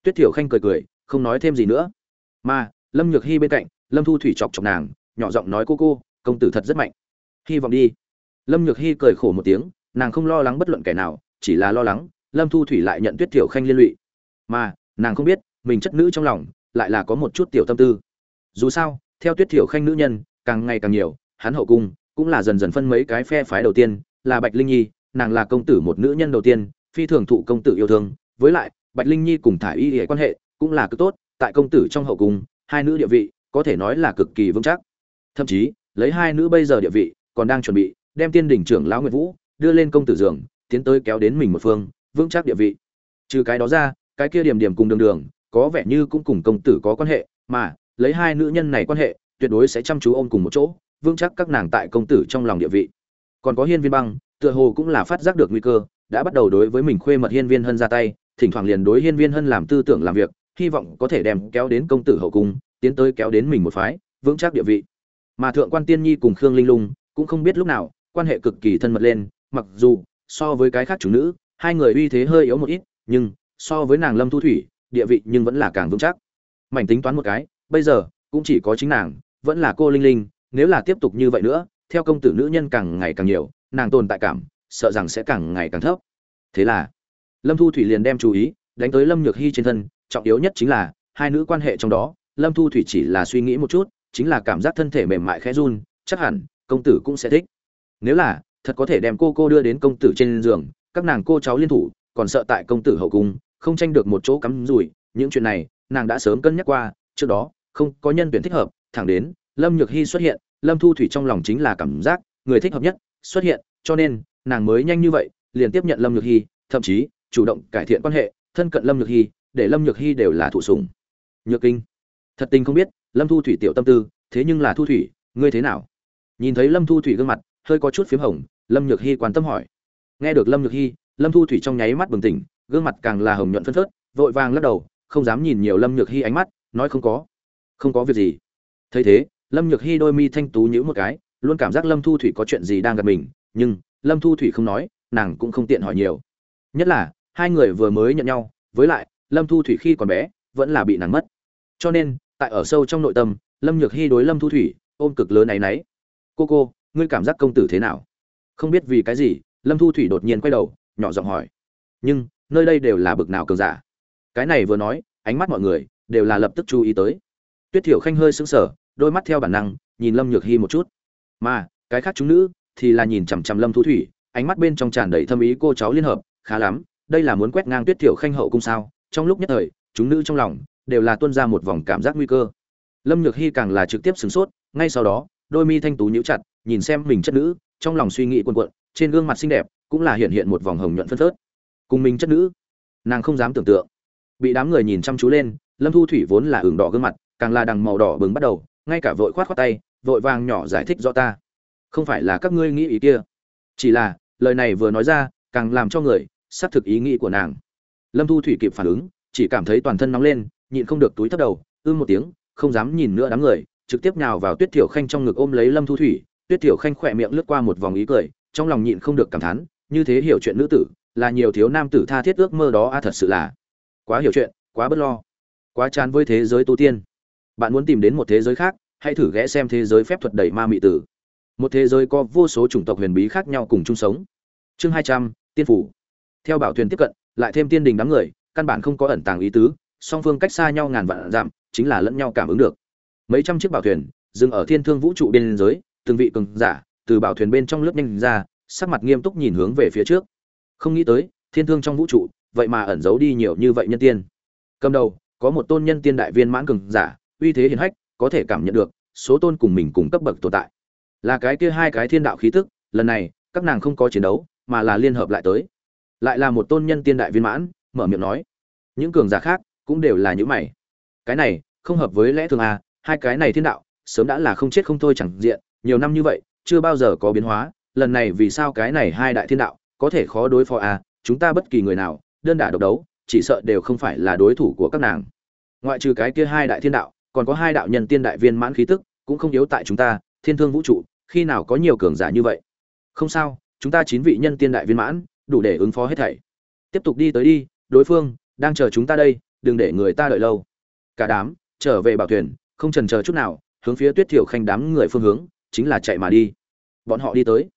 Tuyết thiểu khanh cười cười không nói thêm gì nữa. Mà lâm nhược hy bên cạnh lâm thu thủy chọc chọc nàng nhỏ giọng nói cô cô công tử thật rất mạnh. Hy vọng đi lâm nhược hy cười khổ một tiếng, nàng không lo lắng bất luận kẻ nào, chỉ là lo lắng, lâm thu thủy lại nhận tuyết thiểu khanh liên lụy. Mà, nàng không biết, mình chất nữ trong lòng, lại là có một chút tiểu tâm tư. Dù sao, theo tuyết thiểu khanh nữ nhân, càng ngày càng nhiều, hắn hậu cung cũng là dần dần phân mấy cái phe phái đầu tiên, là bạch linh nhi, nàng là công tử một nữ nhân đầu tiên, phi thường thụ công tử yêu thương, với lại, bạch linh nhi cùng thả y hệ quan hệ cũng là cực tốt, tại công tử trong hậu cung, hai nữ địa vị có thể nói là cực kỳ vững chắc. Thậm chí, lấy hai nữ bây giờ địa vị còn đang chuẩn bị đem tiên đỉnh trưởng lão nguyệt vũ đưa lên công tử giường, tiến tới kéo đến mình một phương, vững chắc địa vị. Trừ cái đó ra, cái kia điểm điểm cùng đường đường, có vẻ như cũng cùng công tử có quan hệ, mà, lấy hai nữ nhân này quan hệ, tuyệt đối sẽ chăm chú ôm cùng một chỗ, vững chắc các nàng tại công tử trong lòng địa vị. Còn có hiên viên băng, tựa hồ cũng là phát giác được nguy cơ, đã bắt đầu đối với mình khuê mật hiên viên hân ra tay, thỉnh thoảng liền đối hiên viên hân làm tư tưởng làm việc, hy vọng có thể đem kéo đến công tử hậu cung, tiến tới kéo đến mình một phái, vững chắc địa vị. Mà thượng quan tiên nhi cùng khương linh lung cũng không biết lúc nào quan hệ cực kỳ thân mật lên, mặc dù so với cái khác chủ nữ, hai người uy thế hơi yếu một ít, nhưng so với nàng lâm thu thủy, địa vị nhưng vẫn là càng vững chắc. Mảnh tính toán một cái, bây giờ cũng chỉ có chính nàng, vẫn là cô linh linh, nếu là tiếp tục như vậy nữa, theo công tử nữ nhân càng ngày càng nhiều, nàng tồn tại cảm, sợ rằng sẽ càng ngày càng thấp. Thế là, lâm thu thủy liền đem chú ý đánh tới lâm nhược hy trên thân, trọng yếu nhất chính là hai nữ quan hệ trong đó, lâm thu thủy chỉ là suy nghĩ một chút, chính là cảm giác thân thể mềm mại khẽ run, chắc hẳn công tử cũng sẽ thích nếu là, thật có thể đem cô cô đưa đến công tử trên giường, các nàng cô cháu liên thủ, còn sợ tại công tử hậu cung, không tranh được một chỗ cắm rủi, những chuyện này, nàng đã sớm cân nhắc qua, trước đó, không có nhân tuyển thích hợp, thẳng đến, lâm nhược hy xuất hiện, lâm thu thủy trong lòng chính là cảm giác, người thích hợp nhất, xuất hiện, cho nên, nàng mới nhanh như vậy, liền tiếp nhận lâm nhược hy, thậm chí, chủ động cải thiện quan hệ, thân cận lâm nhược hy, để lâm nhược hy đều là thụ sủng. Nhược kinh. Thật tình không biết, lâm thu thủy tiểu tâm tư, thế nhưng là thu thủy, ngươi thế nào? Nhìn thấy lâm thu thủy gương mặt hơi có chút p h í m hồng, lâm nhược hy quan tâm hỏi. Nghe được lâm nhược hy lâm thu thủy trong nháy mắt bừng tỉnh, gương mặt càng là hồng nhuận phân phớt, vội vàng lắc đầu, không dám nhìn nhiều lâm nhược hy ánh mắt, nói không có. Không có việc gì. Thấy thế, lâm nhược hy đôi mi thanh tú nhữ một cái, luôn cảm giác lâm thu thủy có chuyện gì đang gặp mình, nhưng lâm thu thủy không nói, nàng cũng không tiện hỏi nhiều. Nhất là, hai người vừa mới nhận nhau, với lại, lâm thu thủy khi còn bé, vẫn là bị nàng mất. Cho nên, tại ở sâu trong nội tâm, lâm nhược hy đối lâm thu thủy, ôm cực lớn áy náy. Cô cô ngươi cảm giác công tử thế nào? Không biết vì cái gì, lâm thu thủy đột nhiên quay đầu, nhỏ giọng hỏi. Nhưng, nơi đây đều là bực nào cường giả? Cái này vừa nói, ánh mắt mọi người đều là lập tức chú ý tới. Tuyết thiểu khanh hơi sững sờ, đôi mắt theo bản năng, nhìn lâm nhược hy một chút. Mà, cái khác chúng nữ thì là nhìn chằm chằm lâm thu thủy, ánh mắt bên trong tràn đầy thâm ý cô cháu liên hợp, khá lắm, đây là muốn quét ngang tuyết thiểu khanh hậu cung sao? Trong lúc nhất thời, chúng nữ trong lòng đều là tuôn ra một vòng cảm giác nguy cơ. Lâm nhược hy càng là trực tiếp sửng sốt, ngay sau đó, đôi mi thanh tú nhíu chặt nhìn xem mình chất nữ, trong lòng suy nghĩ cuồn cuộn, trên gương mặt xinh đẹp cũng là hiện hiện một vòng hồng nhuận phân phớt. Cùng mình chất nữ, nàng không dám tưởng tượng. Bị đám người nhìn chăm chú lên, lâm thu thủy vốn là ửng đỏ gương mặt, càng là đằng màu đỏ bừng bắt đầu, ngay cả vội khoát khoát tay, vội vàng nhỏ giải thích rõ ta. Không phải là các ngươi nghĩ ý kia. Chỉ là, lời này vừa nói ra, càng làm cho người xác thực ý nghĩ của nàng. Lâm thu thủy kịp phản ứng, chỉ cảm thấy toàn thân nóng lên, nhịn không được túi thấp đầu ư một tiếng, không dám nhìn nữa đám người, trực tiếp nhào vào tuyết thiểu khanh trong ngực ôm lấy lâm thu thủy tuyết Tiểu khanh khỏe miệng lướt qua một vòng ý cười, trong lòng nhịn không được cảm thán, như thế hiểu chuyện nữ tử, là nhiều thiếu nam tử tha thiết ước mơ đó a, thật sự là quá hiểu chuyện, quá bất lo, quá chán với thế giới tu tiên. Bạn muốn tìm đến một thế giới khác, hãy thử ghé xem thế giới phép thuật đầy ma mị tử. Một thế giới có vô số chủng tộc huyền bí khác nhau cùng chung sống. Chương hai trăm, tiên phủ. Theo bảo thuyền tiếp cận, lại thêm tiên đình đám người, căn bản không có ẩn tàng ý tứ, song phương cách xa nhau ngàn vạn dặm, chính là lẫn nhau cảm ứng được. Mấy trăm chiếc bảo thuyền, dừng ở thiên thương vũ trụ biên giới từng vị cường giả từ bảo thuyền bên trong lướt nhanh ra, sắc mặt nghiêm túc nhìn hướng về phía trước. Không nghĩ tới, thiên thương trong vũ trụ, vậy mà ẩn giấu đi nhiều như vậy nhân tiên. Cầm đầu, có một tôn nhân tiên đại viên mãn cường giả, uy thế hiển hách, có thể cảm nhận được số tôn cùng mình cùng cấp bậc tồn tại. Là cái kia hai cái thiên đạo khí tức, lần này, các nàng không có chiến đấu, mà là liên hợp lại tới. Lại là một tôn nhân tiên đại viên mãn, mở miệng nói. Những cường giả khác cũng đều là những mày. Cái này, không hợp với lẽ thường à hai cái này thiên đạo, sớm đã là không chết không thôi chẳng diện nhiều năm như vậy, chưa bao giờ có biến hóa, lần này vì sao cái này hai đại thiên đạo có thể khó đối phó à chúng ta bất kỳ người nào, đơn đả độc đấu, chỉ sợ đều không phải là đối thủ của các nàng. Ngoại trừ cái kia hai đại thiên đạo, còn có hai đạo nhân tiên đại viên mãn khí tức, cũng không yếu tại chúng ta, thiên thương vũ trụ, khi nào có nhiều cường giả như vậy? Không sao, chúng ta chín vị nhân tiên đại viên mãn, đủ để ứng phó hết thảy. Tiếp tục đi tới đi, đối phương, đang chờ chúng ta đây, đừng để người ta đợi lâu. Cả đám, trở về bảo thuyền, không trần chờ chút nào, hướng phía tuyết thiểu khanh đám người phương hướng chính là chạy mà đi. Bọn họ đi tới.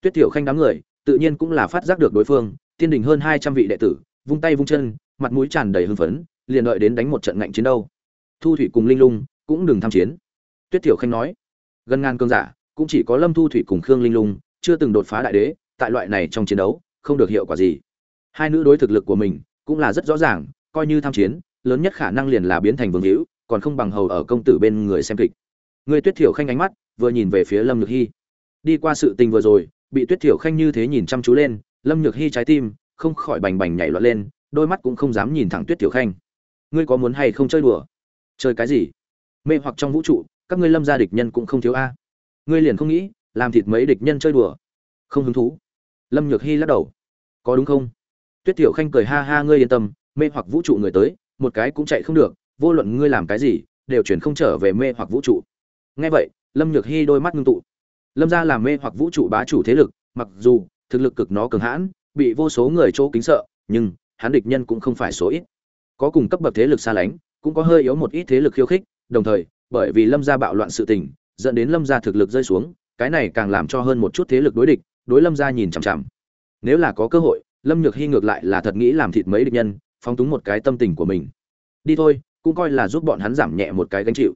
Tuyết thiểu khanh đám người, tự nhiên cũng là phát giác được đối phương, tiên đình hơn hai trăm vị đệ tử, vung tay vung chân, mặt mũi tràn đầy hưng phấn, liền đợi đến đánh một trận ngạnh chiến đâu. Thu thủy cùng linh lung cũng đừng tham chiến. Tuyết thiểu khanh nói, gần ngàn cơn giả, cũng chỉ có lâm thu thủy cùng khương linh lung chưa từng đột phá đại đế, tại loại này trong chiến đấu, không được hiệu quả gì. Hai nữ đối thực lực của mình cũng là rất rõ ràng, coi như tham chiến, lớn nhất khả năng liền là biến thành vương hữu, còn không bằng hầu ở công tử bên người xem kịch người tuyết thiểu khanh ánh mắt vừa nhìn về phía lâm nhược hy đi qua sự tình vừa rồi, bị tuyết thiểu khanh như thế nhìn chăm chú lên, lâm nhược hy trái tim không khỏi bành bành nhảy loạn lên, đôi mắt cũng không dám nhìn thẳng tuyết thiểu khanh. Ngươi có muốn hay không chơi đùa? Chơi cái gì? Mê hoặc trong vũ trụ, các ngươi lâm gia địch nhân cũng không thiếu a. Ngươi liền không nghĩ làm thịt mấy địch nhân chơi đùa? Không hứng thú. Lâm nhược hy lắc đầu. Có đúng không? Tuyết tiểu khanh cười ha ha, ngươi yên tâm, mê hoặc vũ trụ người tới, một cái cũng chạy không được, vô luận ngươi làm cái gì, đều chuyển không trở về mê hoặc vũ trụ nghe vậy, lâm nhược Hi đôi mắt ngưng tụ. Lâm Gia làm mê hoặc vũ trụ bá chủ thế lực, mặc dù thực lực cực nó cường hãn, bị vô số người chỗ kính sợ, nhưng hắn địch nhân cũng không phải số ít. Có cùng cấp bậc thế lực xa lánh, cũng có hơi yếu một ít thế lực khiêu khích, đồng thời, bởi vì lâm gia bạo loạn sự tình, dẫn đến lâm gia thực lực rơi xuống, cái này càng làm cho hơn một chút thế lực đối địch, đối lâm gia nhìn chằm chằm. Nếu là có cơ hội, lâm nhược Hi ngược lại là thật nghĩ làm thịt mấy địch nhân, phóng túng một cái tâm tình của mình. Đi thôi, cũng coi là giúp bọn hắn giảm nhẹ một cái gánh chịu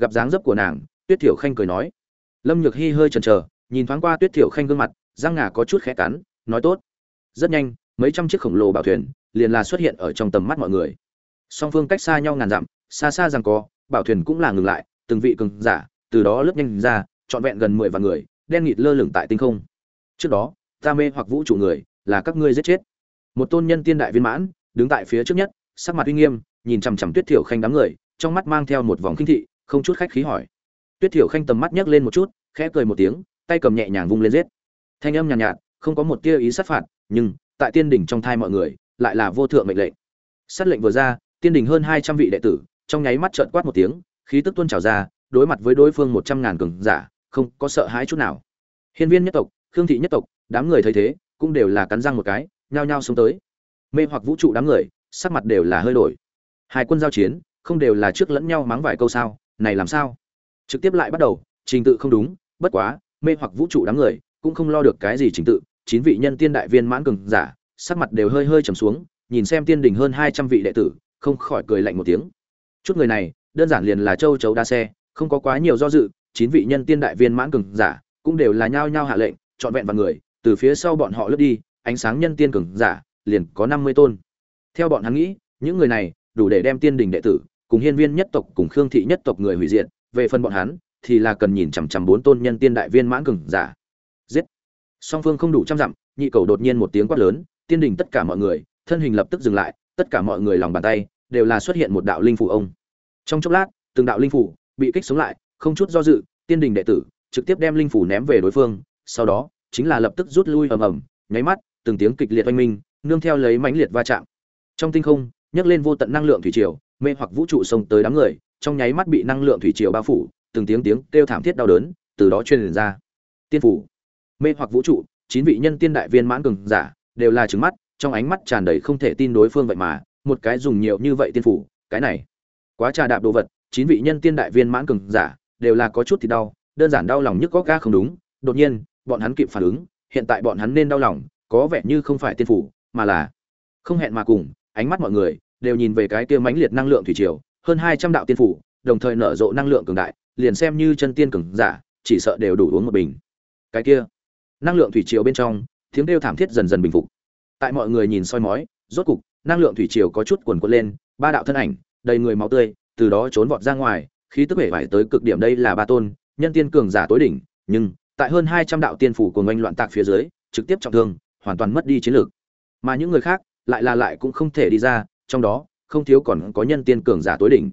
gặp dáng dấp của nàng tuyết thiểu khanh cười nói. Lâm nhược hy hơi chần chờ nhìn thoáng qua tuyết thiểu khanh gương mặt răng ngà có chút khẽ cắn nói tốt. Rất nhanh mấy trăm chiếc khổng lồ bảo thuyền liền là xuất hiện ở trong tầm mắt mọi người. Song phương cách xa nhau ngàn dặm xa xa rằng có, bảo thuyền cũng là ngừng lại từng vị cường giả từ đó lướt nhanh ra trọn vẹn gần mười vạn người đen nghịt lơ lửng tại tinh không. Trước đó ta mê hoặc vũ trụ người là các ngươi giết chết. Một tôn nhân tiên đại viên mãn đứng tại phía trước nhất sắc mặt uy nghiêm nhìn chằm chằm tuyết thiểu khanh đám người trong mắt mang theo một vòng kinh thị không chút khách khí hỏi. Tuyết thiểu khanh tầm mắt nhấc lên một chút khẽ cười một tiếng tay cầm nhẹ nhàng vung lên giết. Thanh âm nhàn nhạt, nhạt không có một tia ý sát phạt nhưng tại tiên đỉnh trong thai mọi người lại là vô thượng mệnh lệnh. Sát lệnh vừa ra tiên đỉnh hơn hai trăm vị đệ tử trong nháy mắt trợn quát một tiếng khí tức tuôn trào ra đối mặt với đối phương một trăm ngàn cường giả không có sợ hãi chút nào. Hiên viên nhất tộc khương thị nhất tộc đám người thấy thế cũng đều là cắn răng một cái nhao nhao xuống tới. Mê hoặc vũ trụ đám người sắc mặt đều là hơi đổi. Hai quân giao chiến không đều là trước lẫn nhau mắng vài câu sao? Này làm sao? Trực tiếp lại bắt đầu, trình tự không đúng, bất quá, mê hoặc vũ trụ đám người, cũng không lo được cái gì trình tự. Chín vị nhân tiên đại viên mãn cường giả, sắc mặt đều hơi hơi trầm xuống, nhìn xem tiên đình hơn hai trăm vị đệ tử, không khỏi cười lạnh một tiếng. Chút người này, đơn giản liền là châu chấu đa xe, không có quá nhiều do dự, chín vị nhân tiên đại viên mãn cường giả, cũng đều là nhao nhao hạ lệnh, trọn vẹn vào người, từ phía sau bọn họ lướt đi, ánh sáng nhân tiên cường giả, liền có năm mươi tôn. Theo bọn hắn nghĩ, những người này, đủ để đem tiên đình đệ tử cùng hiên viên nhất tộc cùng khương thị nhất tộc người hủy diệt, về phần bọn hắn, thì là cần nhìn chằm chằm bốn tôn nhân tiên đại viên mãn cường giả. Giết! Song phương không đủ trăm dặm, nhị cầu đột nhiên một tiếng quát lớn, tiên đình tất cả mọi người, thân hình lập tức dừng lại, tất cả mọi người lòng bàn tay, đều là xuất hiện một đạo linh phủ ông. Trong chốc lát, từng đạo linh phủ bị kích sống lại, không chút do dự, tiên đình đệ tử trực tiếp đem linh phủ ném về đối phương, sau đó, chính là lập tức rút lui ầm ầm, nháy mắt, từng tiếng kịch liệt oanh minh, nương theo lấy mãnh liệt va chạm. Trong tinh không, nhấc lên vô tận năng lượng thủy triều mê hoặc vũ trụ xông tới đám người, trong nháy mắt bị năng lượng thủy triều bao phủ, từng tiếng tiếng kêu thảm thiết đau đớn từ đó truyền ra. Tiên phủ, mê hoặc vũ trụ, chín vị nhân tiên đại viên mãn cường giả, đều là trứng mắt, trong ánh mắt tràn đầy không thể tin đối phương vậy mà, một cái dùng nhiều như vậy tiên phủ, cái này, quá trà đạp đồ vật, chín vị nhân tiên đại viên mãn cường giả, đều là có chút thì đau, đơn giản đau lòng nhức có ga không đúng, đột nhiên, bọn hắn kịp phản ứng, hiện tại bọn hắn nên đau lòng, có vẻ như không phải tiên phủ, mà là không hẹn mà cùng, ánh mắt mọi người đều nhìn về cái kia mãnh liệt năng lượng thủy triều, hơn hai trăm đạo tiên phủ, đồng thời nở rộ năng lượng cường đại, liền xem như chân tiên cường giả, chỉ sợ đều đủ uống một bình. Cái kia, năng lượng thủy triều bên trong, tiếng kêu thảm thiết dần dần bình phục. Tại mọi người nhìn soi mói, rốt cục, năng lượng thủy triều có chút cuồn cuộn lên, ba đạo thân ảnh, đầy người máu tươi, từ đó trốn vọt ra ngoài, khí tức vẻ vải tới cực điểm đây là ba tôn, nhân tiên cường giả tối đỉnh, nhưng, tại hơn hai trăm đạo tiên phủ của ngoanh loạn tạc phía dưới, trực tiếp trọng thương, hoàn toàn mất đi chiến lược. Mà những người khác, lại là lại cũng không thể đi ra trong đó, không thiếu còn có nhân tiên cường giả tối đỉnh.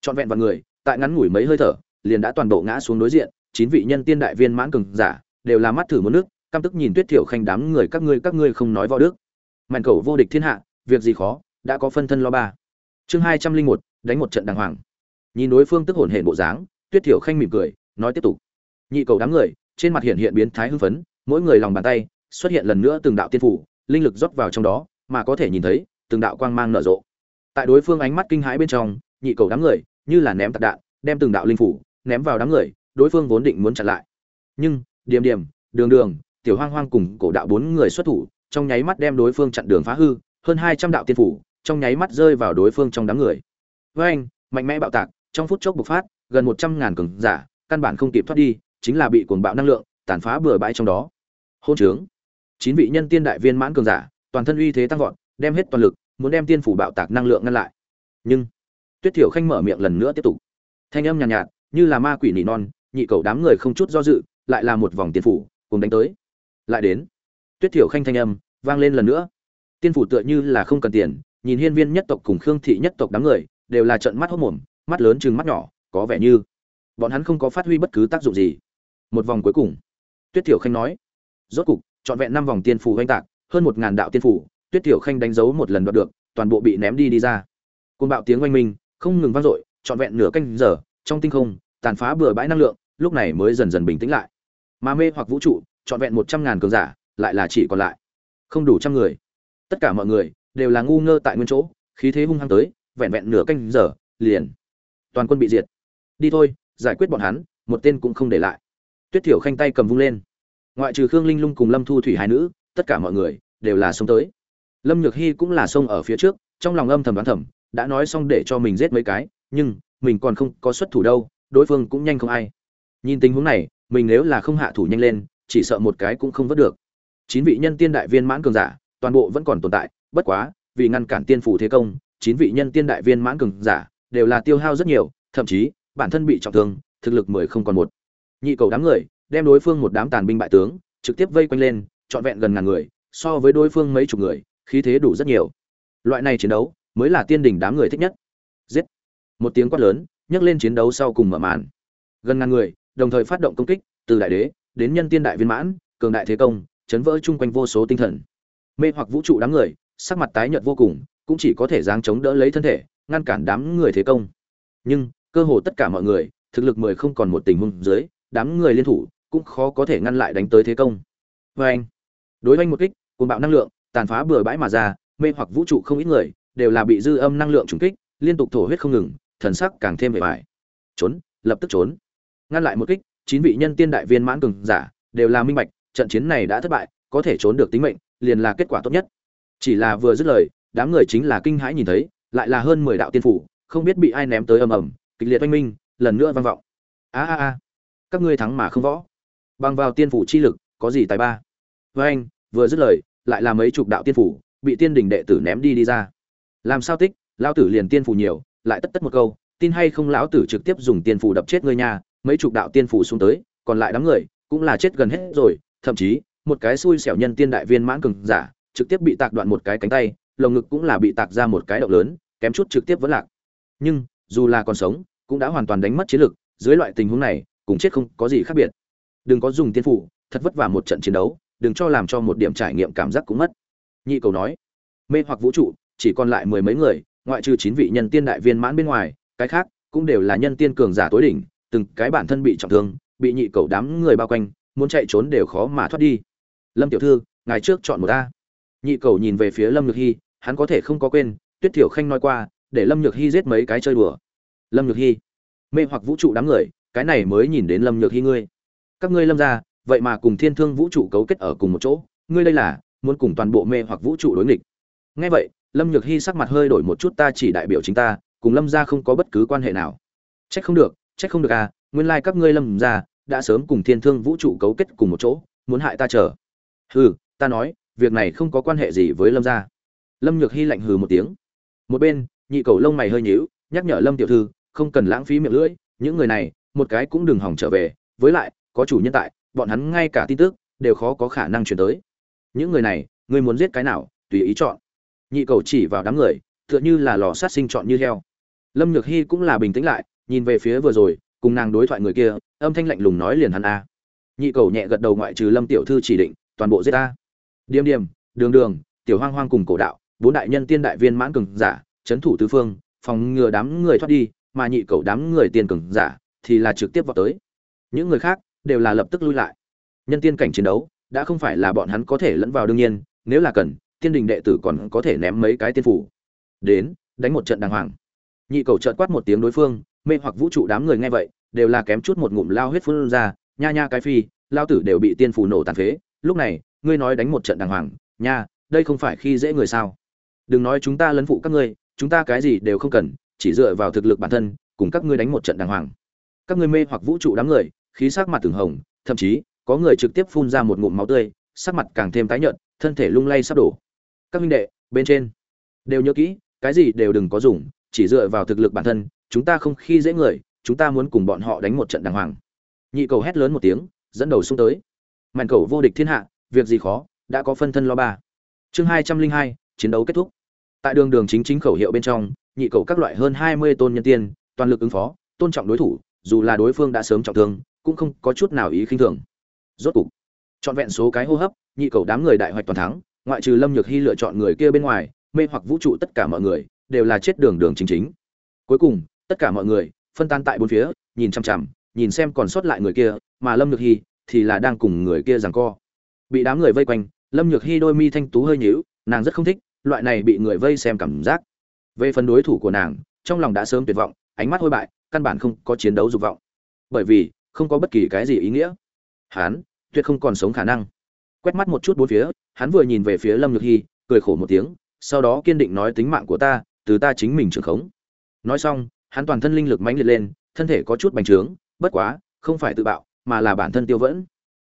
Trọn vẹn vào người, tại ngắn ngủi mấy hơi thở, liền đã toàn bộ ngã xuống đối diện, chín vị nhân tiên đại viên mãn cường giả, đều là mắt thử một nước, căm tức nhìn tuyết thiểu khanh đám người, các ngươi các ngươi không nói võ đức. Mạnh cầu vô địch thiên hạ, việc gì khó, đã có phân thân lo ba. Chương hai trăm linh một, đánh một trận đàng hoàng. Nhìn đối phương tức hồn hển bộ dáng, tuyết thiểu khanh mỉm cười, nói tiếp tục. Nhị cầu đám người, trên mặt hiện hiện biến thái hưng phấn, mỗi người lòng bàn tay, xuất hiện lần nữa từng đạo tiên phủ, linh lực rót vào trong đó, mà có thể nhìn thấy từng đạo quang mang nở rộ. Tại đối phương ánh mắt kinh hãi bên trong, nhị cầu đám người như là ném tạc đạn, đem từng đạo linh phủ ném vào đám người, đối phương vốn định muốn chặn lại. Nhưng, điềm điềm, đường đường, tiểu hoang hoang cùng cổ đạo bốn người xuất thủ, trong nháy mắt đem đối phương chặn đường phá hư, hơn hai trăm đạo tiên phủ trong nháy mắt rơi vào đối phương trong đám người. Với anh, mạnh mẽ bạo tạc, trong phút chốc bộc phát, gần một trăm ngàn cường giả, căn bản không kịp thoát đi, chính là bị cuồng bạo năng lượng tàn phá bừa bãi trong đó. Hôn trướng. Chín vị nhân tiên đại viên mãn cường giả, toàn thân uy thế tăng vọt đem hết toàn lực muốn đem tiên phủ bạo tạc năng lượng ngăn lại. Nhưng tuyết thiểu khanh mở miệng lần nữa tiếp tục. Thanh âm nhàn nhạt, nhạt như là ma quỷ nỉ non nhị cầu đám người không chút do dự lại là một vòng tiên phủ cùng đánh tới. Lại đến tuyết thiểu khanh thanh âm vang lên lần nữa. Tiên phủ tựa như là không cần tiền nhìn hiên viên nhất tộc cùng khương thị nhất tộc đám người đều là trận mắt hốc mồm mắt lớn chừng mắt nhỏ có vẻ như bọn hắn không có phát huy bất cứ tác dụng gì. Một vòng cuối cùng tuyết thiểu khanh nói rốt cục trọn vẹn năm vòng tiên phủ oanh tạc hơn một ngàn đạo tiên phủ tuyết Tiểu khanh đánh dấu một lần đoạt được, toàn bộ bị ném đi đi ra. Côn bạo tiếng oanh minh, không ngừng vang dội, trọn vẹn nửa canh giờ, trong tinh không, tàn phá bừa bãi năng lượng, lúc này mới dần dần bình tĩnh lại. Mà mê hoặc vũ trụ, trọn vẹn một trăm ngàn cường giả, lại là chỉ còn lại không đủ trăm người. Tất cả mọi người đều là ngu ngơ tại nguyên chỗ, khí thế hung hăng tới, vẹn vẹn nửa canh giờ, liền toàn quân bị diệt. Đi thôi, giải quyết bọn hắn, một tên cũng không để lại. Tuyết thiểu khanh tay cầm vung lên. Ngoại trừ khương linh lung cùng lâm thu thủy hai nữ, tất cả mọi người đều là sống tới lâm nhược hy cũng là xông ở phía trước, trong lòng âm thầm đoán thầm, đã nói xong để cho mình giết mấy cái, nhưng, mình còn không có xuất thủ đâu, đối phương cũng nhanh không ai. Nhìn tình huống này, mình nếu là không hạ thủ nhanh lên, chỉ sợ một cái cũng không vớt được. Chín vị nhân tiên đại viên mãn cường giả, toàn bộ vẫn còn tồn tại, bất quá, vì ngăn cản tiên phủ thế công, chín vị nhân tiên đại viên mãn cường giả đều là tiêu hao rất nhiều, thậm chí, bản thân bị trọng thương, thực lực mười không còn một. Nhị cầu đám người, đem đối phương một đám tàn binh bại tướng, trực tiếp vây quanh lên, trọn vẹn gần ngàn người, so với đối phương mấy chục người khí thế đủ rất nhiều. Loại này chiến đấu mới là tiên đỉnh đám người thích nhất. Giết. Một tiếng quát lớn, nhấc lên chiến đấu sau cùng mở màn. Gần ngàn người, đồng thời phát động công kích, từ đại đế đến nhân tiên đại viên mãn, cường đại thế công, chấn vỡ chung quanh vô số tinh thần. Mê hoặc vũ trụ đám người, sắc mặt tái nhợt vô cùng, cũng chỉ có thể giáng chống đỡ lấy thân thể, ngăn cản đám người thế công. Nhưng, cơ hồ tất cả mọi người, thực lực mười không còn một tình huống dưới, đám người liên thủ cũng khó có thể ngăn lại đánh tới thế công. Vê anh đối với anh một kích cùng bạo năng lượng tàn phá bừa bãi mà ra, mê hoặc vũ trụ không ít người, đều là bị dư âm năng lượng trùng kích, liên tục thổ huyết không ngừng, thần sắc càng thêm vẻ vải trốn, lập tức trốn. Ngăn lại một kích, chín vị nhân tiên đại viên mãn cường giả, đều là minh bạch, trận chiến này đã thất bại, có thể trốn được tính mệnh, liền là kết quả tốt nhất. Chỉ là vừa dứt lời, đám người chính là kinh hãi nhìn thấy, lại là hơn mười đạo tiên phủ, không biết bị ai ném tới ầm ầm, kịch liệt oanh minh, lần nữa vang vọng. A a a, các ngươi thắng mà không võ. Bằng vào tiên phủ chi lực, có gì tài ba? Với anh vừa dứt lời lại là mấy chục đạo tiên phủ, bị tiên đình đệ tử ném đi đi ra. Làm sao tích, lão tử liền tiên phủ nhiều, lại tất tất một câu, tin hay không lão tử trực tiếp dùng tiên phủ đập chết ngươi nhà mấy chục đạo tiên phủ xuống tới, còn lại đám người cũng là chết gần hết rồi, thậm chí, một cái xui xẻo nhân tiên đại viên mãn cường giả, trực tiếp bị tạc đoạn một cái cánh tay, lồng ngực cũng là bị tạc ra một cái động lớn, kém chút trực tiếp vẫn lạc. Nhưng, dù là còn sống, cũng đã hoàn toàn đánh mất chiến lực, dưới loại tình huống này cũng chết không có gì khác biệt. Đừng có dùng tiên phủ, thật vất vả một trận chiến đấu đừng cho làm cho một điểm trải nghiệm cảm giác cũng mất. Nhị cầu nói, mê hoặc vũ trụ, chỉ còn lại mười mấy người, ngoại trừ chín vị nhân tiên đại viên mãn bên ngoài, cái khác cũng đều là nhân tiên cường giả tối đỉnh, từng cái bản thân bị trọng thương, bị nhị cầu đám người bao quanh, muốn chạy trốn đều khó mà thoát đi. Lâm tiểu thư, ngài trước chọn một ta nhị cầu nhìn về phía lâm nhược hy hắn có thể không có quên, tuyết thiểu khanh nói qua, để lâm nhược hy giết mấy cái chơi đùa. Lâm nhược hy mê hoặc vũ trụ đám người, cái này mới nhìn đến lâm nhược hy ngươi. Các ngươi lâm ra vậy mà cùng thiên thương vũ trụ cấu kết ở cùng một chỗ, ngươi đây là muốn cùng toàn bộ mê hoặc vũ trụ đối nghịch. Ngay vậy, lâm nhược hy sắc mặt hơi đổi một chút, ta chỉ đại biểu chính ta, cùng lâm ra không có bất cứ quan hệ nào. Trách không được, trách không được à nguyên lai các ngươi lâm ra đã sớm cùng thiên thương vũ trụ cấu kết cùng một chỗ, muốn hại ta chờ. Hừ, ta nói, việc này không có quan hệ gì với lâm gia. Lâm nhược hy lạnh hừ một tiếng. Một bên, nhị cầu lông mày hơi nhíu, nhắc nhở lâm tiểu thư, không cần lãng phí miệng lưỡi, những người này, một cái cũng đừng hỏng trở về, với lại, có chủ nhân tại bọn hắn ngay cả tin tức đều khó có khả năng chuyển tới. Những người này, ngươi muốn giết cái nào, tùy ý chọn. Nhị cầu chỉ vào đám người, tựa như là lò sát sinh chọn như heo. Lâm nhược hy cũng là bình tĩnh lại, nhìn về phía vừa rồi, cùng nàng đối thoại người kia, âm thanh lạnh lùng nói liền hắn a. Nhị cầu nhẹ gật đầu ngoại trừ lâm tiểu thư chỉ định, toàn bộ giết ta điềm điềm, đường đường, tiểu hoang hoang cùng cổ đạo, bốn đại nhân tiên đại viên mãn cường giả, chấn thủ tứ phương, phòng ngừa đám người thoát đi, mà nhị cầu đám người tiên cường giả thì là trực tiếp vào tới. Những người khác đều là lập tức lui lại. Nhân tiên cảnh chiến đấu, đã không phải là bọn hắn có thể lẫn vào đương nhiên, nếu là cần, tiên đình đệ tử còn có thể ném mấy cái tiên phủ. Đến, đánh một trận đàng hoàng. Nhị cầu trợt quát một tiếng đối phương, mê hoặc vũ trụ đám người nghe vậy, đều là kém chút một ngụm lao huyết phun ra, nha nha cái phi, lao tử đều bị tiên phủ nổ tàn phế. Lúc này, ngươi nói đánh một trận đàng hoàng, nha, đây không phải khi dễ người sao? Đừng nói chúng ta lấn phụ các ngươi, chúng ta cái gì đều không cần, chỉ dựa vào thực lực bản thân, cùng các ngươi đánh một trận đàng hoàng. Các ngươi mê hoặc vũ trụ đám người khí sắc mặt từng hồng, thậm chí, có người trực tiếp phun ra một ngụm máu tươi, sắc mặt càng thêm tái nhợt, thân thể lung lay sắp đổ. Các huynh đệ, bên trên. Đều nhớ kỹ, cái gì đều đừng có dùng, chỉ dựa vào thực lực bản thân, chúng ta không khi dễ người, chúng ta muốn cùng bọn họ đánh một trận đàng hoàng. Nhị cầu hét lớn một tiếng, dẫn đầu xuống tới. Màn cầu vô địch thiên hạ, việc gì khó, đã có phân thân lo ba. Chương hai trăm linh hai, chiến đấu kết thúc. Tại đường đường chính chính khẩu hiệu bên trong, nhị cầu các loại hơn hai mươi tôn nhân tiên, toàn lực ứng phó, tôn trọng đối thủ, dù là đối phương đã sớm trọng thương cũng không có chút nào ý khinh thường. Rốt cục, trọn vẹn số cái hô hấp, nhị cầu đám người đại hoạch toàn thắng, ngoại trừ lâm nhược hy lựa chọn người kia bên ngoài, mê hoặc vũ trụ tất cả mọi người, đều là chết đường đường chính chính. Cuối cùng, tất cả mọi người, phân tan tại bốn phía, nhìn chằm chằm, nhìn xem còn sót lại người kia, mà lâm nhược hy thì là đang cùng người kia giằng co. Bị đám người vây quanh, lâm nhược hy đôi mi thanh tú hơi nhíu, nàng rất không thích, loại này bị người vây xem cảm giác. Về phần đối thủ của nàng, trong lòng đã sớm tuyệt vọng, ánh mắt hôi bại, căn bản không có chiến đấu dục vọng. Bởi vì không có bất kỳ cái gì ý nghĩa. Hắn, tuyệt không còn sống khả năng. Quét mắt một chút bốn phía, hắn vừa nhìn về phía lâm nhược hy, cười khổ một tiếng, sau đó kiên định nói tính mạng của ta, từ ta chính mình trưởng khống. Nói xong, hắn toàn thân linh lực mãnh liệt lên, thân thể có chút bành trướng, bất quá, không phải tự bạo, mà là bản thân tiêu vẫn.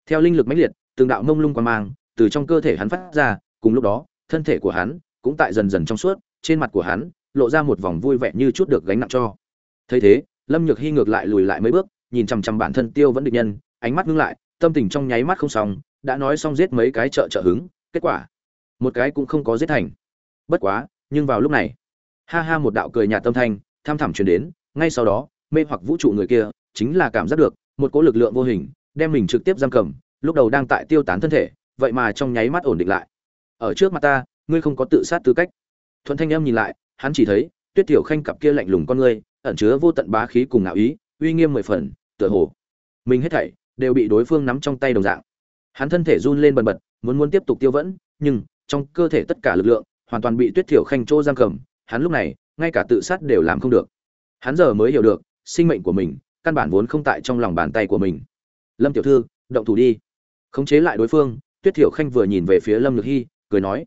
Theo linh lực mãnh liệt, từng đạo mông lung qua mang từ trong cơ thể hắn phát ra, cùng lúc đó, thân thể của hắn cũng tại dần dần trong suốt, trên mặt của hắn lộ ra một vòng vui vẻ như chút được gánh nặng cho. Thấy thế, lâm nhược hy ngược lại lùi lại mấy bước nhìn chằm chằm bản thân tiêu vẫn được nhân, ánh mắt ngưng lại, tâm tình trong nháy mắt không xong, đã nói xong giết mấy cái trợ trợ hứng, kết quả, một cái cũng không có giết thành. Bất quá, nhưng vào lúc này, ha ha một đạo cười nhạt tâm thanh, tham thẳm truyền đến, ngay sau đó, mê hoặc vũ trụ người kia, chính là cảm giác được, một cỗ lực lượng vô hình, đem mình trực tiếp giam cầm, lúc đầu đang tại tiêu tán thân thể, vậy mà trong nháy mắt ổn định lại. Ở trước mặt ta, ngươi không có tự sát tư cách. Thuận thanh em nhìn lại, hắn chỉ thấy, tuyết tiểu khanh cặp kia lạnh lùng con ngươi, ẩn chứa vô tận bá khí cùng ngạo ý, uy nghiêm mười phần tựa hồ. Mình hết thảy đều bị đối phương nắm trong tay đồng dạng. Hắn thân thể run lên bần bật, muốn muốn tiếp tục tiêu vẫn, nhưng trong cơ thể tất cả lực lượng hoàn toàn bị tuyết thiểu khanh chỗ giam cầm, hắn lúc này ngay cả tự sát đều làm không được. Hắn giờ mới hiểu được, sinh mệnh của mình căn bản vốn không tại trong lòng bàn tay của mình. Lâm tiểu thư, động thủ đi. Khống chế lại đối phương, tuyết thiểu khanh vừa nhìn về phía lâm nhược hy cười nói,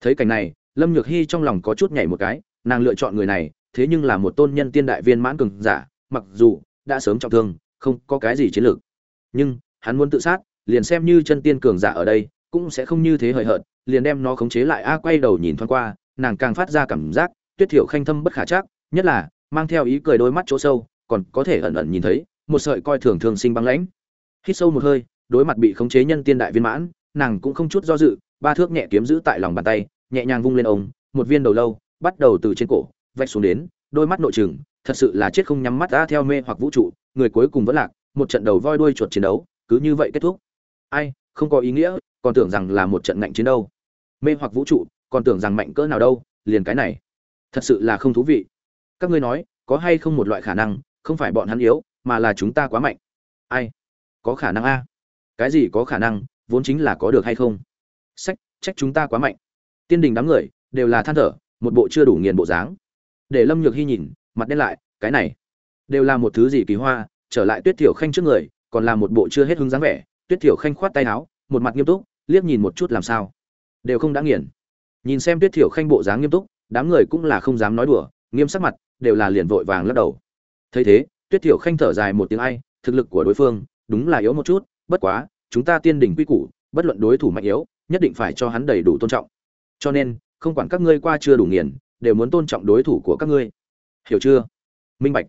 thấy cảnh này, lâm nhược hy trong lòng có chút nhảy một cái, nàng lựa chọn người này, thế nhưng là một tôn nhân tiên đại viên mãn cường giả, mặc dù đã sớm trọng thương không có cái gì chiến lược. Nhưng hắn muốn tự sát liền xem như chân tiên cường giả ở đây cũng sẽ không như thế hời hợt liền đem nó khống chế lại. A quay đầu nhìn thoáng qua nàng càng phát ra cảm giác tuyết thiểu khanh thâm bất khả chắc nhất là mang theo ý cười đôi mắt chỗ sâu còn có thể ẩn ẩn nhìn thấy một sợi coi thường thường sinh băng lãnh. Hít sâu một hơi đối mặt bị khống chế nhân tiên đại viên mãn nàng cũng không chút do dự ba thước nhẹ kiếm giữ tại lòng bàn tay nhẹ nhàng vung lên ống, một viên đầu lâu bắt đầu từ trên cổ vạch xuống đến đôi mắt nội trừng thật sự là chết không nhắm mắt ra theo mê hoặc vũ trụ, người cuối cùng vẫn lạc, một trận đầu voi đuôi chuột chiến đấu, cứ như vậy kết thúc. Ai, không có ý nghĩa, còn tưởng rằng là một trận ngạnh chiến đâu. Mê hoặc vũ trụ, còn tưởng rằng mạnh cỡ nào đâu, liền cái này. Thật sự là không thú vị. Các ngươi nói, có hay không một loại khả năng, không phải bọn hắn yếu, mà là chúng ta quá mạnh. Ai? Có khả năng a. Cái gì có khả năng, vốn chính là có được hay không? Sách, trách chúng ta quá mạnh. Tiên đình đám người, đều là than thở, một bộ chưa đủ nghiền bộ dáng. Để lâm nhược hy nhìn mặt đen lại, cái này đều là một thứ gì kỳ hoa, trở lại tuyết thiểu khanh trước người, còn là một bộ chưa hết hứng dáng vẻ. Tuyết thiểu khanh khoát tay áo, một mặt nghiêm túc, liếc nhìn một chút làm sao. Đều không đã nghiền. Nhìn xem tuyết thiểu khanh bộ dáng nghiêm túc, đám người cũng là không dám nói đùa, nghiêm sắc mặt, đều là liền vội vàng lắc đầu. Thấy thế, tuyết thiểu khanh thở dài một tiếng ai, thực lực của đối phương, đúng là yếu một chút, bất quá, chúng ta tiên đỉnh quy củ, bất luận đối thủ mạnh yếu, nhất định phải cho hắn đầy đủ tôn trọng. Cho nên, không quản các ngươi qua chưa đủ nghiền, đều muốn tôn trọng đối thủ của các ngươi hiểu chưa? Minh bạch.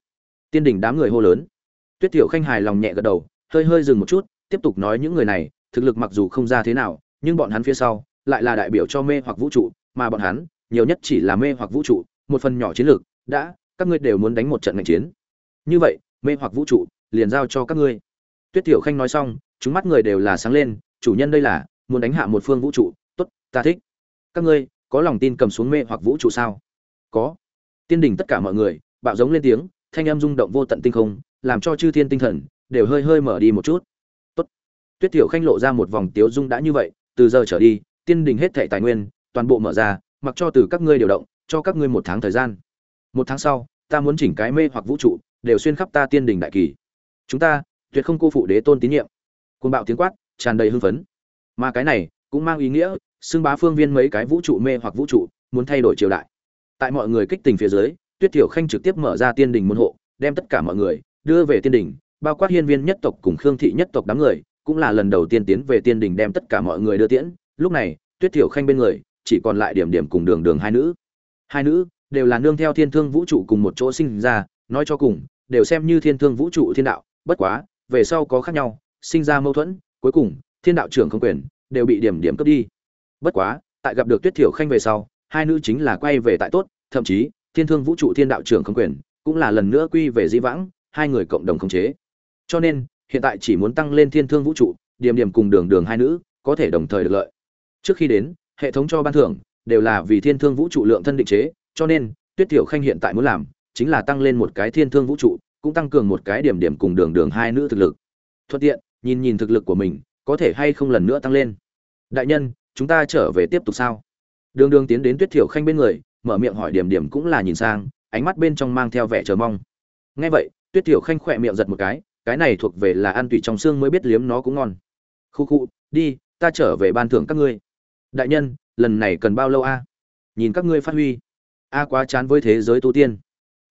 Tiên đỉnh đám người hô lớn. Tuyết tiểu khanh hài lòng nhẹ gật đầu, hơi hơi dừng một chút, tiếp tục nói những người này, thực lực mặc dù không ra thế nào, nhưng bọn hắn phía sau lại là đại biểu cho mê hoặc vũ trụ, mà bọn hắn nhiều nhất chỉ là mê hoặc vũ trụ, một phần nhỏ chiến lược, đã, các ngươi đều muốn đánh một trận ngành chiến. Như vậy, mê hoặc vũ trụ liền giao cho các ngươi. Tuyết tiểu khanh nói xong chúng mắt người đều là sáng lên, chủ nhân đây là, muốn đánh hạ một phương vũ trụ, tốt, ta thích. Các ngươi có lòng tin cầm xuống mê hoặc vũ trụ sao? Có tiên đình tất cả mọi người, bạo giống lên tiếng, thanh âm rung động vô tận tinh không, làm cho chư thiên tinh thần đều hơi hơi mở đi một chút. Tốt. Tuyết tiểu khanh lộ ra một vòng tiếu dung đã như vậy, từ giờ trở đi, tiên đình hết thảy tài nguyên, toàn bộ mở ra, mặc cho từ các ngươi điều động, cho các ngươi một tháng thời gian. Một tháng sau, ta muốn chỉnh cái mê hoặc vũ trụ, đều xuyên khắp ta tiên đình đại kỳ. Chúng ta, tuyệt không cô phụ đế tôn tín nhiệm. Côn bạo tiếng quát, tràn đầy hưng phấn. Mà cái này, cũng mang ý nghĩa, xưng bá phương viên mấy cái vũ trụ mê hoặc vũ trụ, muốn thay đổi triều đại tại mọi người kích tình phía dưới, tuyết tiểu khanh trực tiếp mở ra tiên đình môn hộ, đem tất cả mọi người đưa về tiên đình, bao quát hiên viên nhất tộc cùng khương thị nhất tộc đám người, cũng là lần đầu tiên tiến về tiên đình đem tất cả mọi người đưa tiễn. Lúc này, tuyết tiểu khanh bên người, chỉ còn lại điểm điểm cùng đường đường hai nữ. Hai nữ đều là nương theo thiên thương vũ trụ cùng một chỗ sinh ra, nói cho cùng, đều xem như thiên thương vũ trụ thiên đạo, bất quá, về sau có khác nhau, sinh ra mâu thuẫn, cuối cùng, thiên đạo trưởng không quyền, đều bị điểm điểm cướp đi. Bất quá, tại gặp được tuyết thiểu khanh về sau hai nữ chính là quay về tại tốt, thậm chí, thiên thương vũ trụ thiên đạo trưởng không quyền, cũng là lần nữa quy về di vãng, hai người cộng đồng khống chế. Cho nên, hiện tại chỉ muốn tăng lên thiên thương vũ trụ, điểm điểm cùng đường đường hai nữ, có thể đồng thời được lợi. Trước khi đến, hệ thống cho ban thưởng, đều là vì thiên thương vũ trụ lượng thân định chế, cho nên, tuyết tiểu khanh hiện tại muốn làm, chính là tăng lên một cái thiên thương vũ trụ, cũng tăng cường một cái điểm điểm cùng đường đường hai nữ thực lực. Thuận tiện, nhìn nhìn thực lực của mình, có thể hay không lần nữa tăng lên. Đại nhân, chúng ta trở về tiếp tục sao? Đường đường tiến đến tuyết thiểu khanh bên người, mở miệng hỏi điểm điểm cũng là nhìn sang, ánh mắt bên trong mang theo vẻ chờ mong. Nghe vậy, tuyết thiểu khanh khỏe miệng giật một cái cái này thuộc về là ăn tùy trong xương mới biết liếm nó cũng ngon. Khu khu, đi, ta trở về ban thưởng các ngươi. Đại nhân, lần này cần bao lâu a? Nhìn các ngươi phát huy. A quá chán với thế giới tu tiên.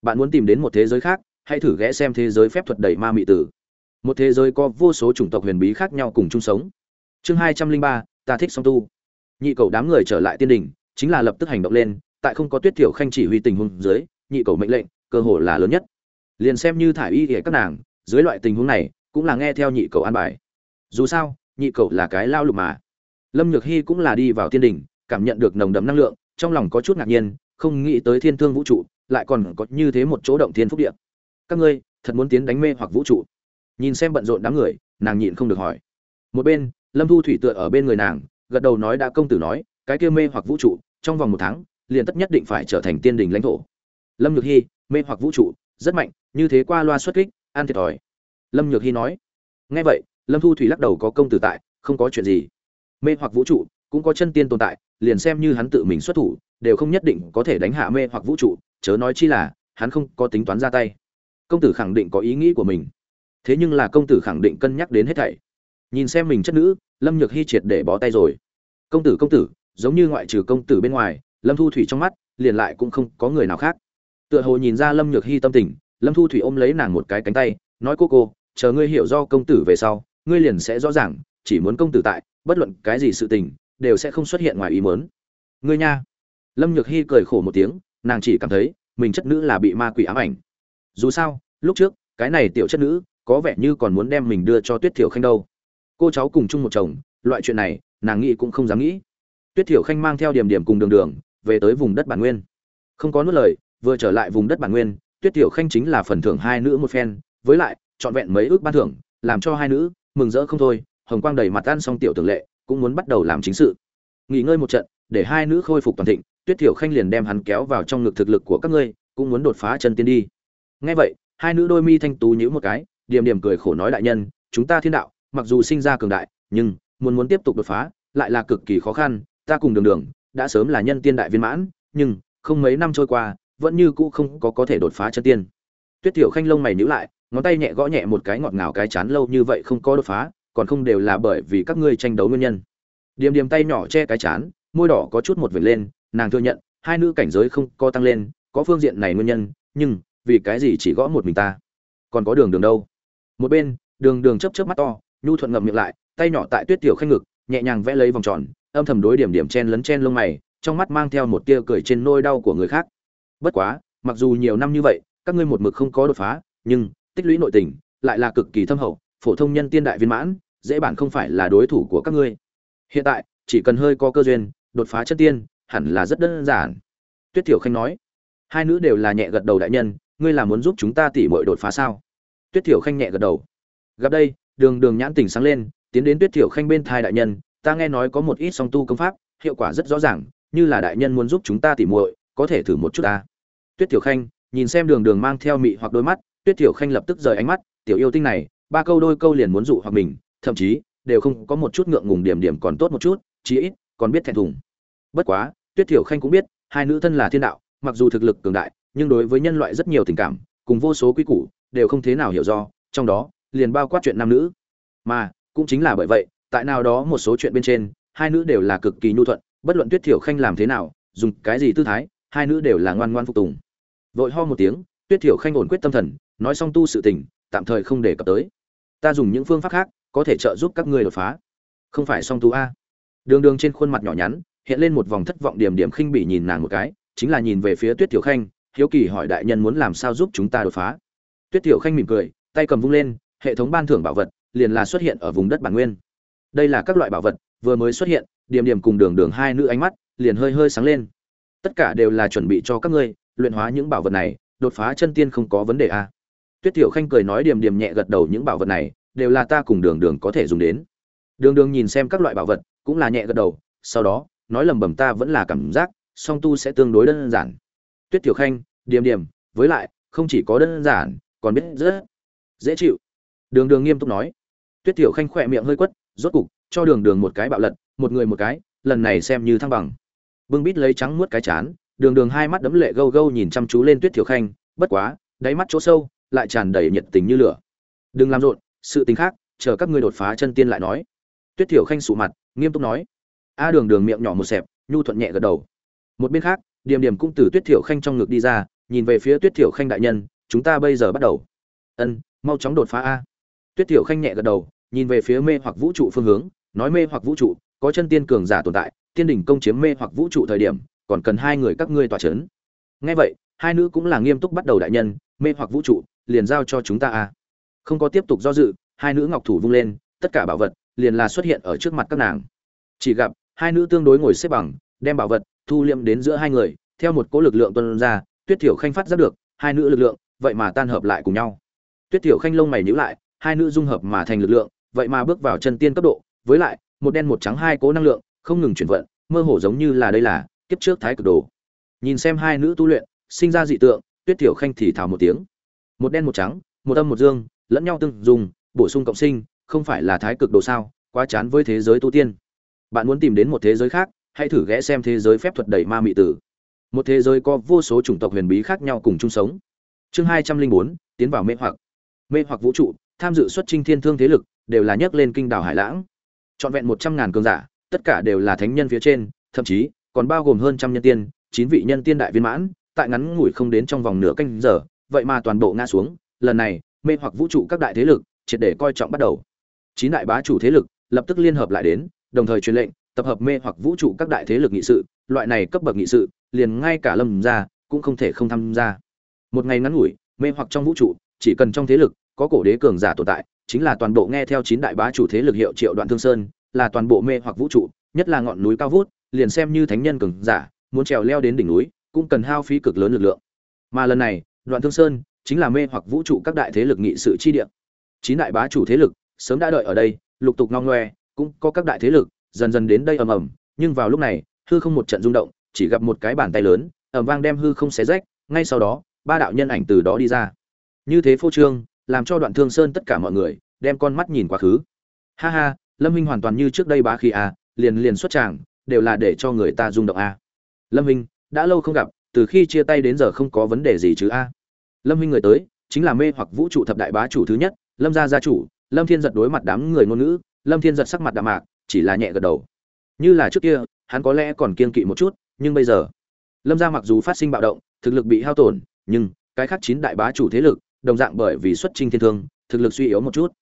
Bạn muốn tìm đến một thế giới khác, hãy thử ghé xem thế giới phép thuật đầy ma mị tử. Một thế giới có vô số chủng tộc huyền bí khác nhau cùng chung sống. Chương hai trăm linh ba, ta thích song tu nhị cầu đám người trở lại tiên đình, chính là lập tức hành động lên, tại không có tuyết thiểu khanh chỉ huy tình huống dưới, nhị cầu mệnh lệnh, cơ hội là lớn nhất. Liền xem như thả y thì các nàng, dưới loại tình huống này, cũng là nghe theo nhị cầu an bài. Dù sao, nhị cầu là cái lao lục mà. Lâm nhược hy cũng là đi vào tiên đình, cảm nhận được nồng đậm năng lượng, trong lòng có chút ngạc nhiên, không nghĩ tới thiên thương vũ trụ, lại còn có như thế một chỗ động thiên phúc địa. Các ngươi, thật muốn tiến đánh mê hoặc vũ trụ. Nhìn xem bận rộn đám người, nàng nhịn không được hỏi. Một bên, lâm thu thủy tựa ở bên người nàng gật đầu nói đã công tử nói, cái kia mê hoặc vũ trụ, trong vòng một tháng, liền tất nhất định phải trở thành tiên đình lãnh thổ. Lâm nhược hy, mê hoặc vũ trụ, rất mạnh, như thế qua loa xuất kích an thiệt thòi. Lâm nhược hy nói. Nghe vậy, lâm thu thủy lắc đầu có công tử tại, không có chuyện gì. Mê hoặc vũ trụ, cũng có chân tiên tồn tại, liền xem như hắn tự mình xuất thủ, đều không nhất định có thể đánh hạ mê hoặc vũ trụ, chớ nói chi là, hắn không có tính toán ra tay. Công tử khẳng định có ý nghĩ của mình. Thế nhưng là công tử khẳng định cân nhắc đến hết thảy nhìn xem mình chất nữ, lâm nhược hy triệt để bó tay rồi. Công tử công tử, giống như ngoại trừ công tử bên ngoài, lâm thu thủy trong mắt, liền lại cũng không có người nào khác. Tựa hồ nhìn ra lâm nhược hy tâm tình, lâm thu thủy ôm lấy nàng một cái cánh tay, nói, cô cô, chờ ngươi hiểu do công tử về sau, ngươi liền sẽ rõ ràng, chỉ muốn công tử tại, bất luận cái gì sự tình, đều sẽ không xuất hiện ngoài ý mớn ngươi nha. Lâm nhược hy cười khổ một tiếng, nàng chỉ cảm thấy, mình chất nữ là bị ma quỷ ám ảnh. Dù sao, lúc trước, cái này tiểu chất nữ, có vẻ như còn muốn đem mình đưa cho tuyết thiểu khanh đâu cô cháu cùng chung một chồng, loại chuyện này, nàng nghĩ cũng không dám nghĩ. Tuyết thiểu khanh mang theo điểm điểm cùng đường đường, về tới vùng đất bản nguyên. Không có nuốt lời, vừa trở lại vùng đất bản nguyên, tuyết thiểu khanh chính là phần thưởng hai nữ một phen, với lại, trọn vẹn mấy ước ban thưởng, làm cho hai nữ, mừng rỡ không thôi, hồng quang đầy mặt ăn xong tiểu tường lệ, cũng muốn bắt đầu làm chính sự. Nghỉ ngơi một trận, để hai nữ khôi phục toàn thịnh, tuyết thiểu khanh liền đem hắn kéo vào trong ngực thực lực của các ngươi, cũng muốn đột phá chân tiên đi. Ngay vậy, hai nữ đôi mi thanh tú nhíu một cái, điểm điểm cười khổ nói đại nhân, chúng ta thiên đạo mặc dù sinh ra cường đại, nhưng muốn muốn tiếp tục đột phá lại là cực kỳ khó khăn. Ta cùng đường đường đã sớm là nhân tiên đại viên mãn, nhưng không mấy năm trôi qua, vẫn như cũ không có có thể đột phá chân tiên. Tuyết tiểu khanh lông mày nhíu lại, ngón tay nhẹ gõ nhẹ một cái ngọt ngào cái chán lâu như vậy không có đột phá, còn không đều là bởi vì các ngươi tranh đấu nguyên nhân. Điềm điềm tay nhỏ che cái chán, môi đỏ có chút một vệt lên, nàng thừa nhận, hai nữ cảnh giới không có tăng lên, có phương diện này nguyên nhân, nhưng vì cái gì chỉ gõ một mình ta? Còn có đường đường đâu? Một bên, đường đường chớp chớp mắt to nhu thuận ngậm miệng lại, tay nhỏ tại tuyết tiểu khanh ngực, nhẹ nhàng vẽ lấy vòng tròn, âm thầm đối điểm điểm chen lấn chen lông mày, trong mắt mang theo một tia cười trên nôi đau của người khác. Bất quá, mặc dù nhiều năm như vậy, các ngươi một mực không có đột phá, nhưng, tích lũy nội tình, lại là cực kỳ thâm hậu, phổ thông nhân tiên đại viên mãn, dễ bản không phải là đối thủ của các ngươi. Hiện tại, chỉ cần hơi có cơ duyên, đột phá chất tiên, hẳn là rất đơn giản. Tuyết thiểu khanh nói, hai nữ đều là nhẹ gật đầu đại nhân, ngươi là muốn giúp chúng ta tỉ mọi đột phá sao? Tuyết thiểu khanh nhẹ gật đầu, gặp đây đường đường nhãn tỉnh sáng lên, tiến đến tuyết thiểu khanh bên thai đại nhân, ta nghe nói có một ít song tu công pháp, hiệu quả rất rõ ràng, như là đại nhân muốn giúp chúng ta tỉ muội, có thể thử một chút ta. Tuyết thiểu khanh, nhìn xem đường đường mang theo mị hoặc đôi mắt, tuyết thiểu khanh lập tức rời ánh mắt, tiểu yêu tinh này, ba câu đôi câu liền muốn dụ hoặc mình, thậm chí, đều không có một chút ngượng ngùng điểm điểm còn tốt một chút, chí ít, còn biết thẹn thùng. Bất quá, tuyết thiểu khanh cũng biết, hai nữ thân là thiên đạo, mặc dù thực lực cường đại, nhưng đối với nhân loại rất nhiều tình cảm, cùng vô số quy củ, đều không thế nào hiểu do, trong đó liền bao quát chuyện nam nữ. Mà, cũng chính là bởi vậy, tại nào đó một số chuyện bên trên, hai nữ đều là cực kỳ nhu thuận, bất luận tuyết thiểu khanh làm thế nào, dùng cái gì tư thái, hai nữ đều là ngoan ngoan phục tùng. Vội ho một tiếng, tuyết thiểu khanh ổn quyết tâm thần, nói xong tu sự tình, tạm thời không để cập tới. Ta dùng những phương pháp khác, có thể trợ giúp các ngươi đột phá. Không phải song tu a. Đường đường trên khuôn mặt nhỏ nhắn, hiện lên một vòng thất vọng điểm điểm khinh bỉ nhìn nàng một cái, chính là nhìn về phía tuyết thiểu khanh, hiếu kỳ hỏi đại nhân muốn làm sao giúp chúng ta đột phá. Tuyết thiểu khanh mỉm cười, tay cầm vung lên hệ thống ban thưởng bảo vật liền là xuất hiện ở vùng đất bản nguyên. Đây là các loại bảo vật, vừa mới xuất hiện, điểm điểm cùng đường đường hai nữ ánh mắt liền hơi hơi sáng lên. Tất cả đều là chuẩn bị cho các ngươi, luyện hóa những bảo vật này, đột phá chân tiên không có vấn đề a tuyết tiểu khanh cười nói điểm điểm nhẹ gật đầu những bảo vật này, đều là ta cùng đường đường có thể dùng đến. Đường đường nhìn xem các loại bảo vật, cũng là nhẹ gật đầu, sau đó, nói lầm bầm ta vẫn là cảm giác, song tu sẽ tương đối đơn giản. Tuyết tiểu khanh, điểm điểm, với lại, không chỉ có đơn giản, còn biết rất dễ chịu đường đường nghiêm túc nói. Tuyết tiểu khanh khỏe miệng hơi quất, rốt cục, cho đường đường một cái bạo lật, một người một cái, lần này xem như thăng bằng. Bưng bít lấy trắng muốt cái chán, đường đường hai mắt đấm lệ gâu gâu nhìn chăm chú lên tuyết thiểu khanh, bất quá, đáy mắt chỗ sâu, lại tràn đầy nhiệt tình như lửa. Đừng làm rộn, sự tình khác, chờ các ngươi đột phá chân tiên lại nói. Tuyết thiểu khanh sụ mặt, nghiêm túc nói. A đường đường miệng nhỏ một xẹp, nhu thuận nhẹ gật đầu. Một bên khác, điềm điềm cũng từ tuyết thiểu khanh trong ngực đi ra, nhìn về phía tuyết thiểu khanh đại nhân, chúng ta bây giờ bắt đầu. Ân, mau chóng đột phá a tuyết thiểu khanh nhẹ gật đầu, nhìn về phía mê hoặc vũ trụ phương hướng, nói mê hoặc vũ trụ, có chân tiên cường giả tồn tại, tiên đỉnh công chiếm mê hoặc vũ trụ thời điểm, còn cần hai người các ngươi tỏa chấn. Nghe vậy, hai nữ cũng là nghiêm túc bắt đầu đại nhân, mê hoặc vũ trụ, liền giao cho chúng ta a. Không có tiếp tục do dự, hai nữ ngọc thủ vung lên, tất cả bảo vật liền là xuất hiện ở trước mặt các nàng. Chỉ gặp, hai nữ tương đối ngồi xếp bằng, đem bảo vật thu liệm đến giữa hai người, theo một cỗ lực lượng tuân ra, tuyết thiểu khanh phát ra được, hai nữ lực lượng vậy mà tan hợp lại cùng nhau. Tuyết thiểu khanh lông mày nhíu lại hai nữ dung hợp mà thành lực lượng, vậy mà bước vào chân tiên cấp độ, với lại, một đen một trắng hai cố năng lượng, không ngừng chuyển vận, mơ hồ giống như là đây là kiếp trước thái cực đồ. Nhìn xem hai nữ tu luyện, sinh ra dị tượng, tuyết tiểu khanh thì thào một tiếng. Một đen một trắng, một âm một dương, lẫn nhau tương dùng, bổ sung cộng sinh, không phải là thái cực đồ sao, quá chán với thế giới tu tiên. Bạn muốn tìm đến một thế giới khác, hãy thử ghé xem thế giới phép thuật đầy ma mị tử. Một thế giới có vô số chủng tộc huyền bí khác nhau cùng chung sống. Chương hai trăm linh bốn, tiến vào mê hoặc. Mê hoặc vũ trụ tham dự xuất trinh thiên thương thế lực, đều là nhấc lên kinh đảo hải lãng. Trọn vẹn một trăm ngàn cường giả, tất cả đều là thánh nhân phía trên, thậm chí, còn bao gồm hơn trăm nhân tiên, chín vị nhân tiên đại viên mãn, tại ngắn ngủi không đến trong vòng nửa canh giờ, vậy mà toàn bộ ngã xuống, lần này, mê hoặc vũ trụ các đại thế lực, triệt để coi trọng bắt đầu. Chín đại bá chủ thế lực, lập tức liên hợp lại đến, đồng thời truyền lệnh, tập hợp mê hoặc vũ trụ các đại thế lực nghị sự, loại này cấp bậc nghị sự, liền ngay cả lâm gia cũng không thể không tham gia. Một ngày ngắn ngủi, mê hoặc trong vũ trụ, chỉ cần trong thế lực có cổ đế cường giả tồn tại, chính là toàn bộ nghe theo chín đại bá chủ thế lực hiệu triệu đoạn thương sơn, là toàn bộ mê hoặc vũ trụ, nhất là ngọn núi cao vút, liền xem như thánh nhân cường giả, muốn trèo leo đến đỉnh núi, cũng cần hao phí cực lớn lực lượng. Mà lần này, đoạn thương sơn chính là mê hoặc vũ trụ các đại thế lực nghị sự chi địa. Chín đại bá chủ thế lực sớm đã đợi ở đây, lục tục ngong ngoe, cũng có các đại thế lực dần dần đến đây ầm ầm, nhưng vào lúc này, hư không một trận rung động, chỉ gặp một cái bàn tay lớn, ầm vang đem hư không xé rách, ngay sau đó, ba đạo nhân ảnh từ đó đi ra. Như thế phô trương làm cho đoạn thương sơn tất cả mọi người đem con mắt nhìn quá khứ. Ha ha, lâm minh hoàn toàn như trước đây bá khí a liền liền xuất tràng, đều là để cho người ta rung động a lâm minh đã lâu không gặp, từ khi chia tay đến giờ không có vấn đề gì chứ a lâm minh người tới, chính là mê hoặc vũ trụ thập đại bá chủ thứ nhất, lâm gia gia chủ, lâm thiên giật đối mặt đám người ngôn ngữ, lâm thiên giật sắc mặt đạm mạc, chỉ là nhẹ gật đầu. Như là trước kia, hắn có lẽ còn kiên kỵ một chút, nhưng bây giờ, lâm gia mặc dù phát sinh bạo động, thực lực bị hao tổn, nhưng cái khác chín đại bá chủ thế lực đồng dạng bởi vì xuất trinh thiên thương, thực lực suy yếu một chút.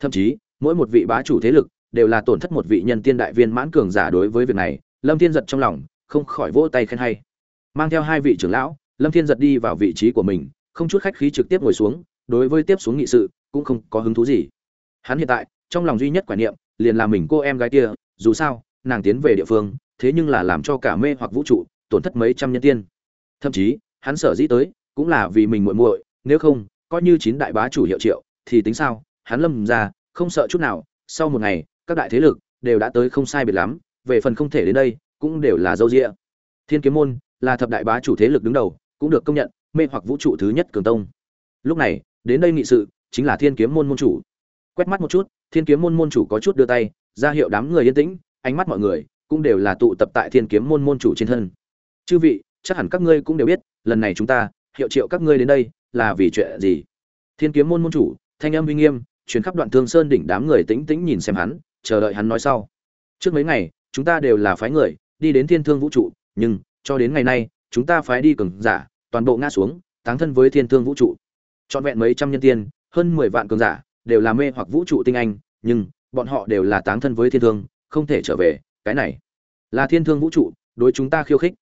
Thậm chí, mỗi một vị bá chủ thế lực đều là tổn thất một vị nhân tiên đại viên mãn cường giả đối với việc này, lâm thiên giật trong lòng không khỏi vỗ tay khen hay. Mang theo hai vị trưởng lão, lâm thiên giật đi vào vị trí của mình, không chút khách khí trực tiếp ngồi xuống, đối với tiếp xuống nghị sự cũng không có hứng thú gì. Hắn hiện tại, trong lòng duy nhất quả niệm, liền là mình cô em gái kia, dù sao, nàng tiến về địa phương, thế nhưng là làm cho cả mê hoặc vũ trụ, tổn thất mấy trăm nhân tiên. Thậm chí, hắn sở dĩ tới, cũng là vì mình muội muội, nếu không coi như chín đại bá chủ hiệu triệu, thì tính sao? Hắn lâm ra, không sợ chút nào, sau một ngày, các đại thế lực đều đã tới không sai biệt lắm, về phần không thể đến đây, cũng đều là dâu rịa thiên kiếm môn là thập đại bá chủ thế lực đứng đầu, cũng được công nhận, mê hoặc vũ trụ thứ nhất cường tông. Lúc này, đến đây nghị sự, chính là thiên kiếm môn môn chủ. Quét mắt một chút, thiên kiếm môn môn chủ có chút đưa tay, ra hiệu đám người yên tĩnh, ánh mắt mọi người cũng đều là tụ tập tại thiên kiếm môn môn chủ trên thân. Chư vị, chắc hẳn các ngươi cũng đều biết, lần này chúng ta, hiệu triệu các ngươi đến đây là vì chuyện gì? Thiên kiếm môn môn chủ, thanh âm uy nghiêm chuyến khắp đoạn thương sơn đỉnh đám người tĩnh tĩnh nhìn xem hắn, chờ đợi hắn nói sau. Trước mấy ngày, chúng ta đều là phái người, đi đến thiên thương vũ trụ, nhưng, cho đến ngày nay, chúng ta phái đi cường giả, toàn bộ ngã xuống, táng thân với thiên thương vũ trụ. Trọn vẹn mấy trăm nhân tiên, hơn mười vạn cường giả, đều là mê hoặc vũ trụ tinh anh, nhưng, bọn họ đều là táng thân với thiên thương, không thể trở về, cái này là thiên thương vũ trụ, đối chúng ta khiêu khích.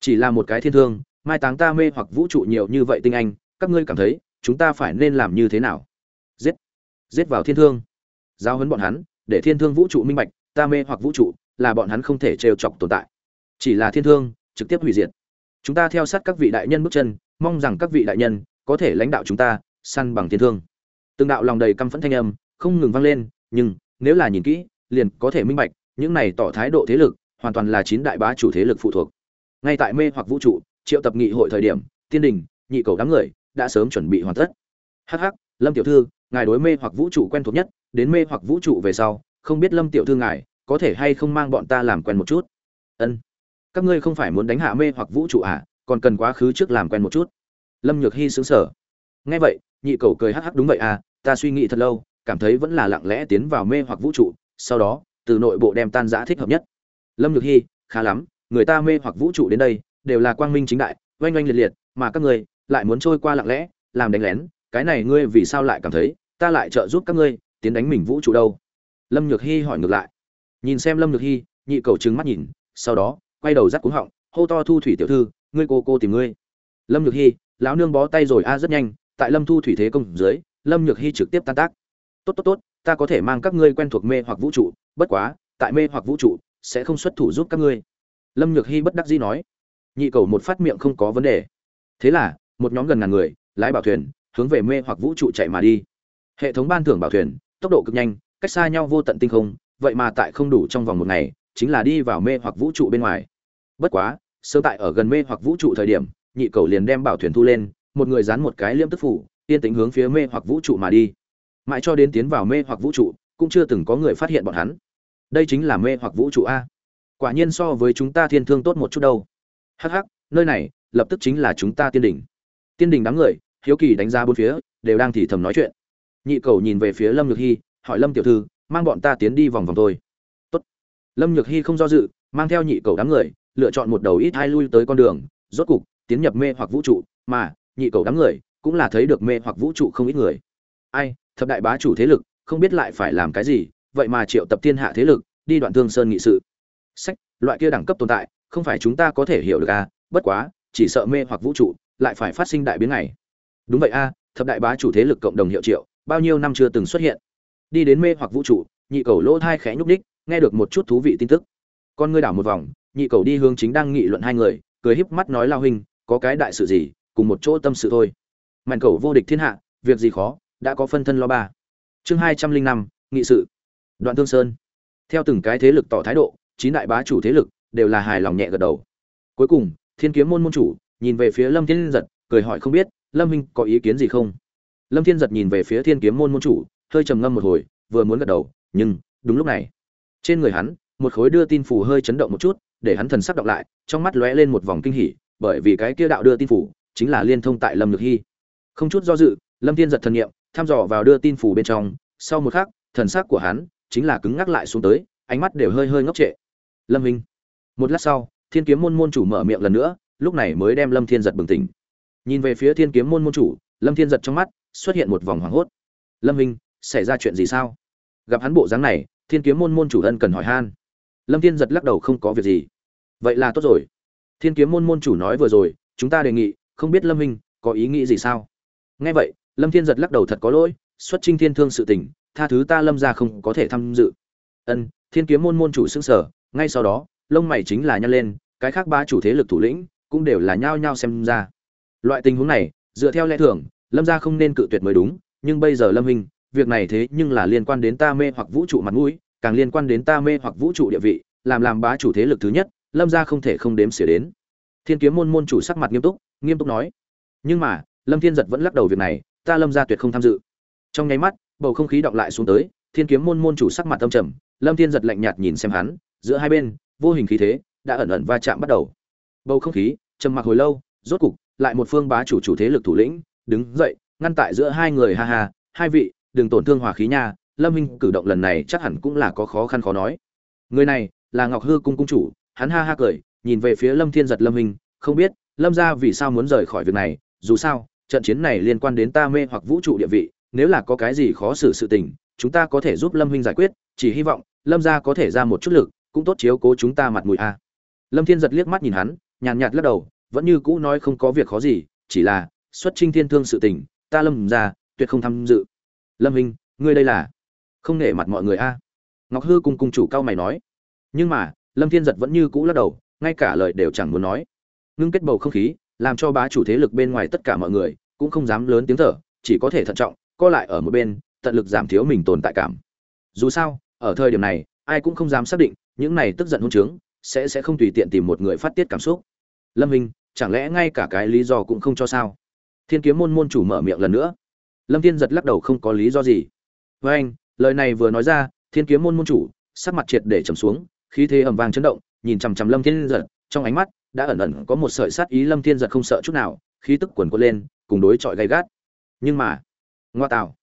Chỉ là một cái thiên thương, mai táng ta mê hoặc vũ trụ nhiều như vậy tinh anh các ngươi cảm thấy chúng ta phải nên làm như thế nào? Giết. Giết vào thiên thương. Giao hấn bọn hắn, để thiên thương vũ trụ minh bạch, ta mê hoặc vũ trụ, là bọn hắn không thể trêu chọc tồn tại. Chỉ là thiên thương, trực tiếp hủy diệt. Chúng ta theo sát các vị đại nhân bước chân, mong rằng các vị đại nhân có thể lãnh đạo chúng ta, săn bằng thiên thương. Từng đạo lòng đầy căm phẫn thanh âm không ngừng vang lên, nhưng nếu là nhìn kỹ, liền có thể minh bạch, những này tỏ thái độ thế lực hoàn toàn là chín đại bá chủ thế lực phụ thuộc. Ngay tại mê hoặc vũ trụ, triệu tập nghị hội thời điểm, tiên đình, nhị cầu đám người đã sớm chuẩn bị hoàn tất. Hh lâm tiểu thư, ngài đối mê hoặc vũ trụ quen thuộc nhất, đến mê hoặc vũ trụ về sau, không biết lâm tiểu thư ngài có thể hay không mang bọn ta làm quen một chút? Ân. Các ngươi không phải muốn đánh hạ mê hoặc vũ trụ à còn cần quá khứ trước làm quen một chút. Lâm nhược hy xứng sở nghe vậy, nhị cầu cười hắc hắc đúng vậy à ta suy nghĩ thật lâu, cảm thấy vẫn là lặng lẽ tiến vào mê hoặc vũ trụ, sau đó, từ nội bộ đem tan giã thích hợp nhất. Lâm nhược hy khá lắm, người ta mê hoặc vũ trụ đến đây, đều là quang minh chính đại, oanh oanh liệt liệt, mà các ngươi lại muốn trôi qua lặng lẽ, làm đánh lén, cái này ngươi vì sao lại cảm thấy, ta lại trợ giúp các ngươi, tiến đánh mình vũ trụ đâu? Lâm nhược hy hỏi ngược lại. Nhìn xem lâm nhược hy nhị cầu trừng mắt nhìn, sau đó, quay đầu rắc cuống họng, hô to thu thủy tiểu thư, ngươi cô cô tìm ngươi. Lâm nhược hy lão nương bó tay rồi a, rất nhanh, tại lâm thu thủy thế công dưới, lâm nhược hy trực tiếp tan tác. Tốt tốt tốt, ta có thể mang các ngươi quen thuộc mê hoặc vũ trụ, bất quá, tại mê hoặc vũ trụ, sẽ không xuất thủ giúp các ngươi. Lâm nhược hy bất đắc dĩ nói. Nhị cầu một phát miệng không có vấn đề. Thế là một nhóm gần ngàn người, lái bảo thuyền, hướng về mê hoặc vũ trụ chạy mà đi. Hệ thống ban thưởng bảo thuyền, tốc độ cực nhanh, cách xa nhau vô tận tinh không, vậy mà tại không đủ trong vòng một ngày, chính là đi vào mê hoặc vũ trụ bên ngoài. Bất quá sơ tại ở gần mê hoặc vũ trụ thời điểm, nhị cầu liền đem bảo thuyền thu lên, một người dán một cái liêm tức phủ, yên tĩnh hướng phía mê hoặc vũ trụ mà đi. Mãi cho đến tiến vào mê hoặc vũ trụ, cũng chưa từng có người phát hiện bọn hắn. Đây chính là mê hoặc vũ trụ a. Quả nhiên so với chúng ta thiên thương tốt một chút đâu. Hh nơi này, lập tức chính là chúng ta tiên đỉnh tiên đình đám người hiếu kỳ đánh ra bốn phía đều đang thì thầm nói chuyện. Nhị cầu nhìn về phía lâm nhược hy hỏi lâm tiểu thư mang bọn ta tiến đi vòng vòng thôi. Tốt. lâm nhược hy không do dự mang theo nhị cầu đám người lựa chọn một đầu ít hai lui tới con đường rốt cục tiến nhập mê hoặc vũ trụ mà nhị cầu đám người cũng là thấy được mê hoặc vũ trụ không ít người. Ai thập đại bá chủ thế lực không biết lại phải làm cái gì vậy mà triệu tập thiên hạ thế lực đi đoạn thương sơn nghị sự. Sách loại kia đẳng cấp tồn tại không phải chúng ta có thể hiểu được à, bất quá chỉ sợ mê hoặc vũ trụ lại phải phát sinh đại biến này. Đúng vậy a à, thập đại bá chủ thế lực cộng đồng hiệu triệu bao nhiêu năm chưa từng xuất hiện. Đi đến mê hoặc vũ trụ nhị cầu lỗ thai khẽ nhúc ních nghe được một chút thú vị tin tức. Con ngươi đảo một vòng nhị cầu đi hướng chính đang nghị luận hai người cười híp mắt nói lao huynh có cái đại sự gì cùng một chỗ tâm sự thôi. Mạnh cầu vô địch thiên hạ việc gì khó đã có phân thân lo ba. Chương hai trăm linh năm nghị sự. Đoạn thương sơn. Theo từng cái thế lực tỏ thái độ chín đại bá chủ thế lực đều là hài lòng nhẹ gật đầu. Cuối cùng thiên kiếm môn môn chủ nhìn về phía lâm thiên giật, cười hỏi không biết, lâm minh có ý kiến gì không? Lâm thiên giật nhìn về phía thiên kiếm môn môn chủ, hơi trầm ngâm một hồi, vừa muốn gật đầu, nhưng, đúng lúc này, trên người hắn, một khối đưa tin phủ hơi chấn động một chút, để hắn thần sắc đọc lại, trong mắt lóe lên một vòng kinh hỉ, bởi vì cái kia đạo đưa tin phủ chính là liên thông tại lâm nhược hy. Không chút do dự, lâm thiên giật thần nghiệm thăm dò vào đưa tin phủ bên trong, sau một khắc, thần sắc của hắn chính là cứng ngắc lại xuống tới, ánh mắt đều hơi hơi ngốc trệ. Lâm minh một lát sau, thiên kiếm môn môn chủ mở miệng lần nữa lúc này mới đem lâm thiên giật bừng tỉnh. Nhìn về phía thiên kiếm môn môn chủ, lâm thiên giật trong mắt xuất hiện một vòng hoảng hốt. Lâm minh xảy ra chuyện gì sao? Gặp hắn bộ dáng này, thiên kiếm môn môn chủ ân cần hỏi han. Lâm thiên giật lắc đầu không có việc gì. Vậy là tốt rồi. Thiên kiếm môn môn chủ nói vừa rồi, chúng ta đề nghị, không biết lâm minh có ý nghĩ gì sao? Nghe vậy, lâm thiên giật lắc đầu thật có lỗi, xuất trinh thiên thương sự tình, tha thứ ta lâm ra không có thể tham dự. Ân, thiên kiếm môn môn chủ xưng sở ngay sau đó, lông mày chính là nhăn lên, cái khác ba chủ thế lực thủ lĩnh cũng đều là nhao nhao xem ra. Loại tình huống này, dựa theo lẽ thường, lâm gia không nên cự tuyệt mới đúng, nhưng bây giờ lâm hình việc này thế nhưng là liên quan đến ta mê hoặc vũ trụ mặt mũi, càng liên quan đến ta mê hoặc vũ trụ địa vị, làm làm bá chủ thế lực thứ nhất, lâm gia không thể không đếm xỉa đến. Thiên kiếm môn môn chủ sắc mặt nghiêm túc nghiêm túc nói. Nhưng mà, lâm thiên giật vẫn lắc đầu việc này, ta lâm gia tuyệt không tham dự. Trong nháy mắt, bầu không khí động lại xuống tới, thiên kiếm môn môn chủ sắc mặt âm trầm, lâm thiên giật lạnh nhạt nhìn xem hắn, giữa hai bên, vô hình khí thế, đã ẩn ẩn va chạm bắt đầu bầu không khí, trầm mặc hồi lâu, rốt cục, lại một phương bá chủ chủ thế lực thủ lĩnh, đứng dậy, ngăn tại giữa hai người, ha ha, hai vị, đừng tổn thương hòa khí nha, lâm minh cử động lần này chắc hẳn cũng là có khó khăn khó nói. Người này là ngọc hư cung cung chủ, hắn ha ha cười, nhìn về phía lâm thiên giật lâm minh không biết, lâm gia vì sao muốn rời khỏi việc này, dù sao, trận chiến này liên quan đến ta mê hoặc vũ trụ địa vị, nếu là có cái gì khó xử sự tình, chúng ta có thể giúp lâm huynh giải quyết, chỉ hy vọng, lâm gia có thể ra một chút lực, cũng tốt chiếu cố chúng ta mặt mũi a. Lâm thiên giật liếc mắt nhìn hắn nhàn nhạt lắc đầu vẫn như cũ nói không có việc khó gì chỉ là xuất trinh thiên thương sự tình ta lâm gia tuyệt không tham dự. Lâm Hinh, ngươi đây là? Không nể mặt mọi người a. Ngọc hư cùng cung chủ cao mày nói. Nhưng mà lâm thiên giật vẫn như cũ lắc đầu ngay cả lời đều chẳng muốn nói. Ngưng kết bầu không khí làm cho bá chủ thế lực bên ngoài tất cả mọi người cũng không dám lớn tiếng thở chỉ có thể thận trọng co lại ở một bên tận lực giảm thiếu mình tồn tại cảm. Dù sao ở thời điểm này ai cũng không dám xác định những này tức giận hôn trướng sẽ sẽ không tùy tiện tìm một người phát tiết cảm xúc lâm minh chẳng lẽ ngay cả cái lý do cũng không cho sao? Thiên kiếm môn môn chủ mở miệng lần nữa. Lâm thiên giật lắc đầu không có lý do gì. Với anh, lời này vừa nói ra, thiên kiếm môn môn chủ, sắc mặt triệt để trầm xuống, khí thế ầm vang chấn động, nhìn chằm chằm lâm thiên giật, trong ánh mắt đã ẩn ẩn có một sợi sát ý lâm thiên giật không sợ chút nào, khí tức quần quật lên, cùng đối chọi gay gắt. Nhưng mà, ngoa tạo.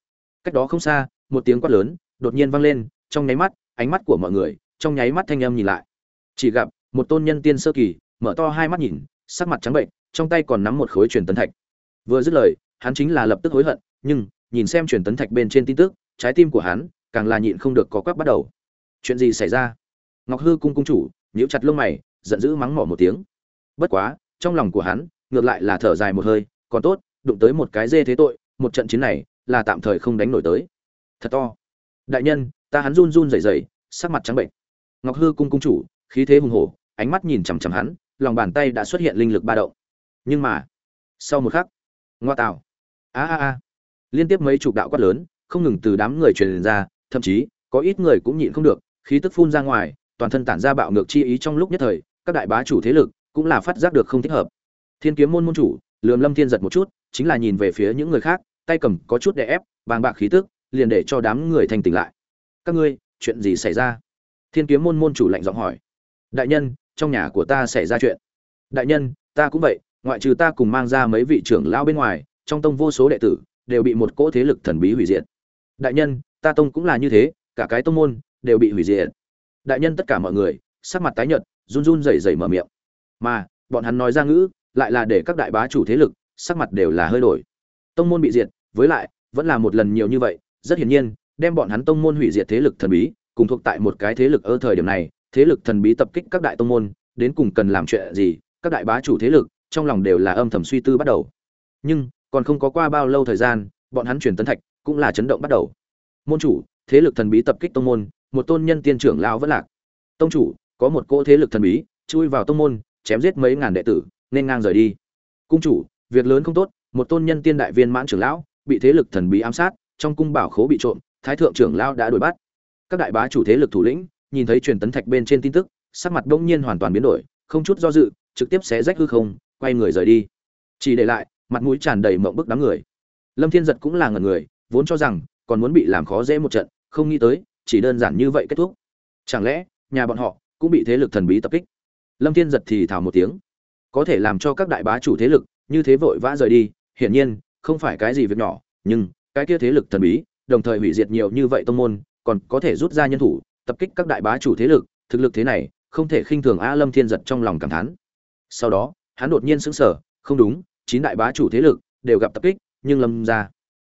Cách đó không xa, một tiếng quát lớn đột nhiên vang lên, trong nháy mắt, ánh mắt của mọi người, trong nháy mắt thanh âm nhìn lại. Chỉ gặp một tôn nhân tiên sơ kỳ mở to hai mắt nhìn, sắc mặt trắng bệnh, trong tay còn nắm một khối truyền tấn thạch. Vừa dứt lời, hắn chính là lập tức hối hận, nhưng, nhìn xem truyền tấn thạch bên trên tin tức, trái tim của hắn, càng là nhịn không được có quắc bắt đầu. Chuyện gì xảy ra? Ngọc hư cung cung chủ, nhíu chặt lông mày, giận dữ mắng mỏ một tiếng. Bất quá, trong lòng của hắn, ngược lại là thở dài một hơi, còn tốt, đụng tới một cái dê thế tội, một trận chiến này, là tạm thời không đánh nổi tới. Thật to. Đại nhân, ta hắn run run rẩy rẩy, sắc mặt trắng bệnh. Ngọc hư cung cung chủ, khí thế hùng hổ, ánh mắt nhìn chằm chằm hắn lòng bàn tay đã xuất hiện linh lực ba động. Nhưng mà, sau một khắc, ngoa tạo. A a a. Liên tiếp mấy chục đạo quát lớn, không ngừng từ đám người truyền ra, thậm chí, có ít người cũng nhịn không được, khí tức phun ra ngoài, toàn thân tản ra bạo ngược chi ý trong lúc nhất thời, các đại bá chủ thế lực cũng là phát giác được không thích hợp. Thiên kiếm môn môn chủ, lườm lâm thiên giật một chút, chính là nhìn về phía những người khác, tay cầm có chút đè ép vàng bạc khí tức, liền để cho đám người thành tỉnh lại. Các ngươi, chuyện gì xảy ra? Thiên kiếm môn môn chủ lạnh giọng hỏi. Đại nhân trong nhà của ta xảy ra chuyện. Đại nhân, ta cũng vậy, ngoại trừ ta cùng mang ra mấy vị trưởng lao bên ngoài, trong tông vô số đệ tử, đều bị một cỗ thế lực thần bí hủy diệt. Đại nhân, ta tông cũng là như thế, cả cái tông môn, đều bị hủy diệt. Đại nhân tất cả mọi người, sắc mặt tái nhợt, run run rẩy rẩy mở miệng. Mà, bọn hắn nói ra ngữ, lại là để các đại bá chủ thế lực, sắc mặt đều là hơi đổi. Tông môn bị diệt, với lại, vẫn là một lần nhiều như vậy, rất hiển nhiên, đem bọn hắn tông môn hủy diệt thế lực thần bí, cùng thuộc tại một cái thế lực ở thời điểm này thế lực thần bí tập kích các đại tông môn, đến cùng cần làm chuyện gì, các đại bá chủ thế lực, trong lòng đều là âm thầm suy tư bắt đầu. Nhưng, còn không có qua bao lâu thời gian, bọn hắn chuyển tấn thạch, cũng là chấn động bắt đầu. Môn chủ, thế lực thần bí tập kích tông môn, một tôn nhân tiên trưởng lão vẫn lạc. Tông chủ, có một cỗ thế lực thần bí, chui vào tông môn, chém giết mấy ngàn đệ tử, nên ngang rời đi. Cung chủ, việc lớn không tốt, một tôn nhân tiên đại viên mãn trưởng lão, bị thế lực thần bí ám sát, trong cung bảo khố bị trộm, thái thượng trưởng lão đã đuổi bắt. Các đại bá chủ thế lực thủ lĩnh nhìn thấy truyền tấn thạch bên trên tin tức, sắc mặt bỗng nhiên hoàn toàn biến đổi, không chút do dự, trực tiếp xé rách hư không, quay người rời đi. Chỉ để lại, mặt mũi tràn đầy mộng bức đám người. Lâm thiên giật cũng là ngần người, vốn cho rằng còn muốn bị làm khó dễ một trận, không nghĩ tới, chỉ đơn giản như vậy kết thúc. Chẳng lẽ, nhà bọn họ cũng bị thế lực thần bí tập kích? Lâm thiên giật thì thào một tiếng. Có thể làm cho các đại bá chủ thế lực như thế vội vã rời đi, hiển nhiên, không phải cái gì việc nhỏ, nhưng cái kia thế lực thần bí, đồng thời hủy diệt nhiều như vậy tông môn, còn có thể rút ra nhân thủ tập kích các đại bá chủ thế lực thực lực thế này không thể khinh thường a lâm thiên giật trong lòng cảm thán. Sau đó hắn đột nhiên sững sờ không đúng chín đại bá chủ thế lực đều gặp tập kích nhưng lâm gia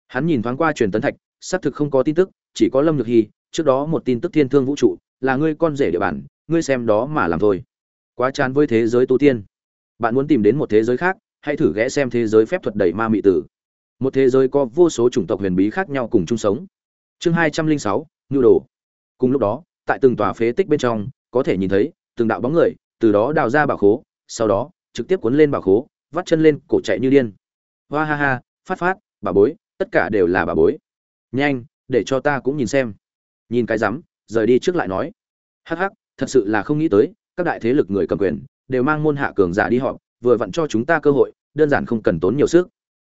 hắn nhìn thoáng qua truyền tấn thạch xác thực không có tin tức chỉ có lâm nhược Hi, trước đó một tin tức thiên thương vũ trụ là ngươi con rể địa bàn ngươi xem đó mà làm thôi. Quá chán với thế giới tu tiên. Bạn muốn tìm đến một thế giới khác hãy thử ghé xem thế giới phép thuật đầy ma mị tử. Một thế giới có vô số chủng tộc huyền bí khác nhau cùng chung sống. Chương hai trăm linh sáu nhu đồ cùng lúc đó, tại từng tòa phế tích bên trong, có thể nhìn thấy từng đạo bóng người, từ đó đào ra bảo khố, sau đó trực tiếp cuốn lên bảo khố, vắt chân lên cổ chạy như điên. Hoa ha ha, phát phát, bà bối, tất cả đều là bà bối. Nhanh, để cho ta cũng nhìn xem. Nhìn cái rắm, rời đi trước lại nói. Hắc hắc, thật sự là không nghĩ tới, các đại thế lực người cầm quyền, đều mang môn hạ cường giả đi họp, vừa vặn cho chúng ta cơ hội, đơn giản không cần tốn nhiều sức.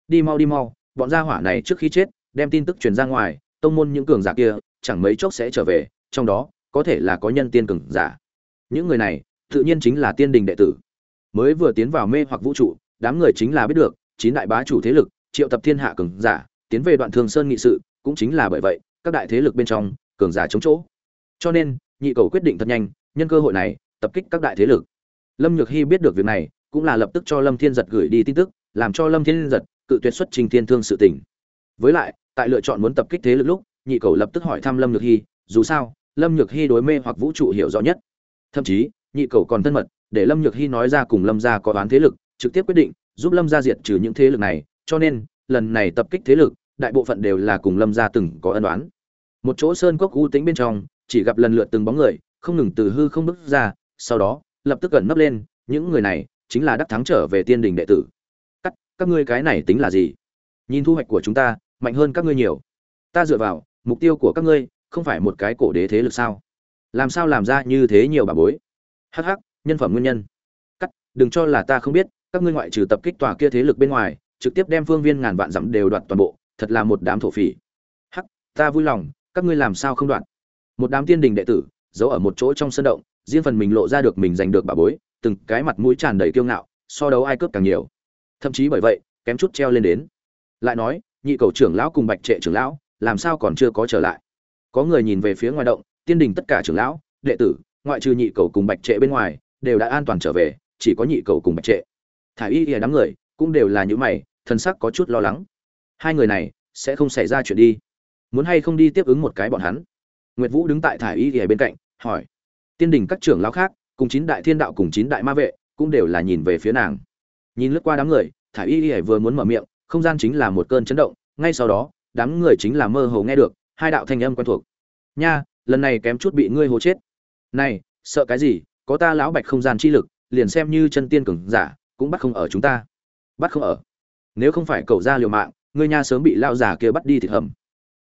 Đi mau đi mau, bọn gia hỏa này trước khi chết, đem tin tức truyền ra ngoài, tông môn những cường giả kia chẳng mấy chốc sẽ trở về, trong đó, có thể là có nhân tiên cường giả. Những người này, tự nhiên chính là tiên đình đệ tử. Mới vừa tiến vào mê hoặc vũ trụ, đám người chính là biết được, chín đại bá chủ thế lực, triệu tập thiên hạ cường giả, tiến về đoạn thường sơn nghị sự, cũng chính là bởi vậy, các đại thế lực bên trong, cường giả chống chỗ. Cho nên, nhị cầu quyết định thật nhanh, nhân cơ hội này, tập kích các đại thế lực. Lâm nhược hy biết được việc này, cũng là lập tức cho lâm thiên giật gửi đi tin tức, làm cho lâm thiên giật cự tuyệt xuất trình thiên thương sự tình. Với lại, tại lựa chọn muốn tập kích thế lực lúc nhị cầu lập tức hỏi thăm lâm nhược hy, dù sao, lâm nhược hy đối mê hoặc vũ trụ hiểu rõ nhất. Thậm chí, nhị cầu còn thân mật, để lâm nhược hy nói ra cùng lâm gia có đoán thế lực, trực tiếp quyết định giúp lâm gia diệt trừ những thế lực này, cho nên, lần này tập kích thế lực, đại bộ phận đều là cùng lâm gia từng có ân đoán một chỗ sơn cốc u tĩnh bên trong, chỉ gặp lần lượt từng bóng người, không ngừng từ hư không bước ra, sau đó, lập tức gần nấp lên, những người này chính là đắc thắng trở về tiên đình đệ tử. Các các ngươi cái này tính là gì? Nhìn thu hoạch của chúng ta, mạnh hơn các ngươi nhiều. Ta dựa vào mục tiêu của các ngươi không phải một cái cổ đế thế lực sao? Làm sao làm ra như thế nhiều bà bối? Hắc hắc, nhân phẩm nguyên nhân. Cắt, đừng cho là ta không biết, các ngươi ngoại trừ tập kích tòa kia thế lực bên ngoài, trực tiếp đem phương viên ngàn vạn dặm đều đoạt toàn bộ, thật là một đám thổ phỉ. Hắc, ta vui lòng, các ngươi làm sao không đoạn một đám tiên đình đệ tử, giấu ở một chỗ trong sân động, riêng phần mình lộ ra được mình giành được bà bối, từng cái mặt mũi tràn đầy kiêu ngạo, so đấu ai cướp càng nhiều. Thậm chí bởi vậy, kém chút treo lên đến. Lại nói, nhị cầu trưởng lão cùng bạch trệ trưởng lão làm sao còn chưa có trở lại? Có người nhìn về phía ngoài động, tiên đình tất cả trưởng lão, đệ tử, ngoại trừ nhị cầu cùng bạch trệ bên ngoài, đều đã an toàn trở về, chỉ có nhị cầu cùng bạch trệ. Thả y ỉa đám người cũng đều là những mày thân sắc có chút lo lắng. Hai người này sẽ không xảy ra chuyện đi. Muốn hay không đi tiếp ứng một cái bọn hắn? Nguyệt vũ đứng tại thả y ỉa bên cạnh, hỏi. Tiên đình các trưởng lão khác, cùng chín đại thiên đạo cùng chín đại ma vệ, cũng đều là nhìn về phía nàng. Nhìn lướt qua đám người thả y ỉa vừa muốn mở miệng, không gian chính là một cơn chấn động, ngay sau đó đám người chính là mơ hồ nghe được, hai đạo thanh âm quen thuộc. Nha, lần này kém chút bị ngươi hố chết. Này, sợ cái gì? Có ta lão bạch không gian chi lực, liền xem như chân tiên cường giả, cũng bắt không ở chúng ta. Bắt không ở? Nếu không phải cậu ra liều mạng, ngươi nha sớm bị lão giả kia bắt đi thịt hầm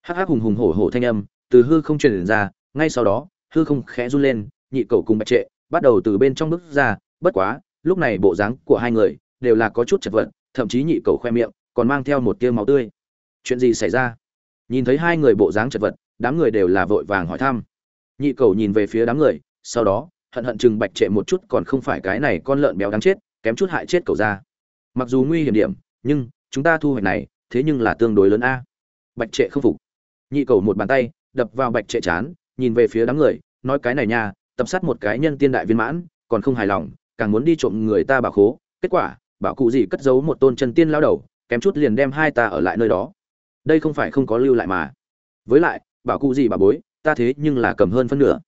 hắc hắc hùng hùng hổ hổ thanh âm từ hư không truyền ra, ngay sau đó, hư không khẽ run lên, nhị cậu cùng bạch trệ bắt đầu từ bên trong bước ra, bất quá, lúc này bộ dáng của hai người đều là có chút chật vật, thậm chí nhị cậu khoe miệng còn mang theo một tia máu tươi chuyện gì xảy ra? Nhìn thấy hai người bộ dáng chật vật, đám người đều là vội vàng hỏi thăm. Nhị cầu nhìn về phía đám người, sau đó, hận hận chừng bạch trệ một chút còn không phải cái này con lợn béo đáng chết, kém chút hại chết cầu ra. Mặc dù nguy hiểm điểm, nhưng chúng ta thu hoạch này, thế nhưng là tương đối lớn a. Bạch trệ không phục. Nhị cầu một bàn tay, đập vào bạch trệ chán, nhìn về phía đám người, nói cái này nha, tập sát một cái nhân tiên đại viên mãn, còn không hài lòng, càng muốn đi trộm người ta bà khố. Kết quả, bảo cụ gì cất giấu một tôn chân tiên lao đầu, kém chút liền đem hai ta ở lại nơi đó đây không phải không có lưu lại mà. Với lại, bảo cụ gì bà bối, ta thế nhưng là cầm hơn phân nửa.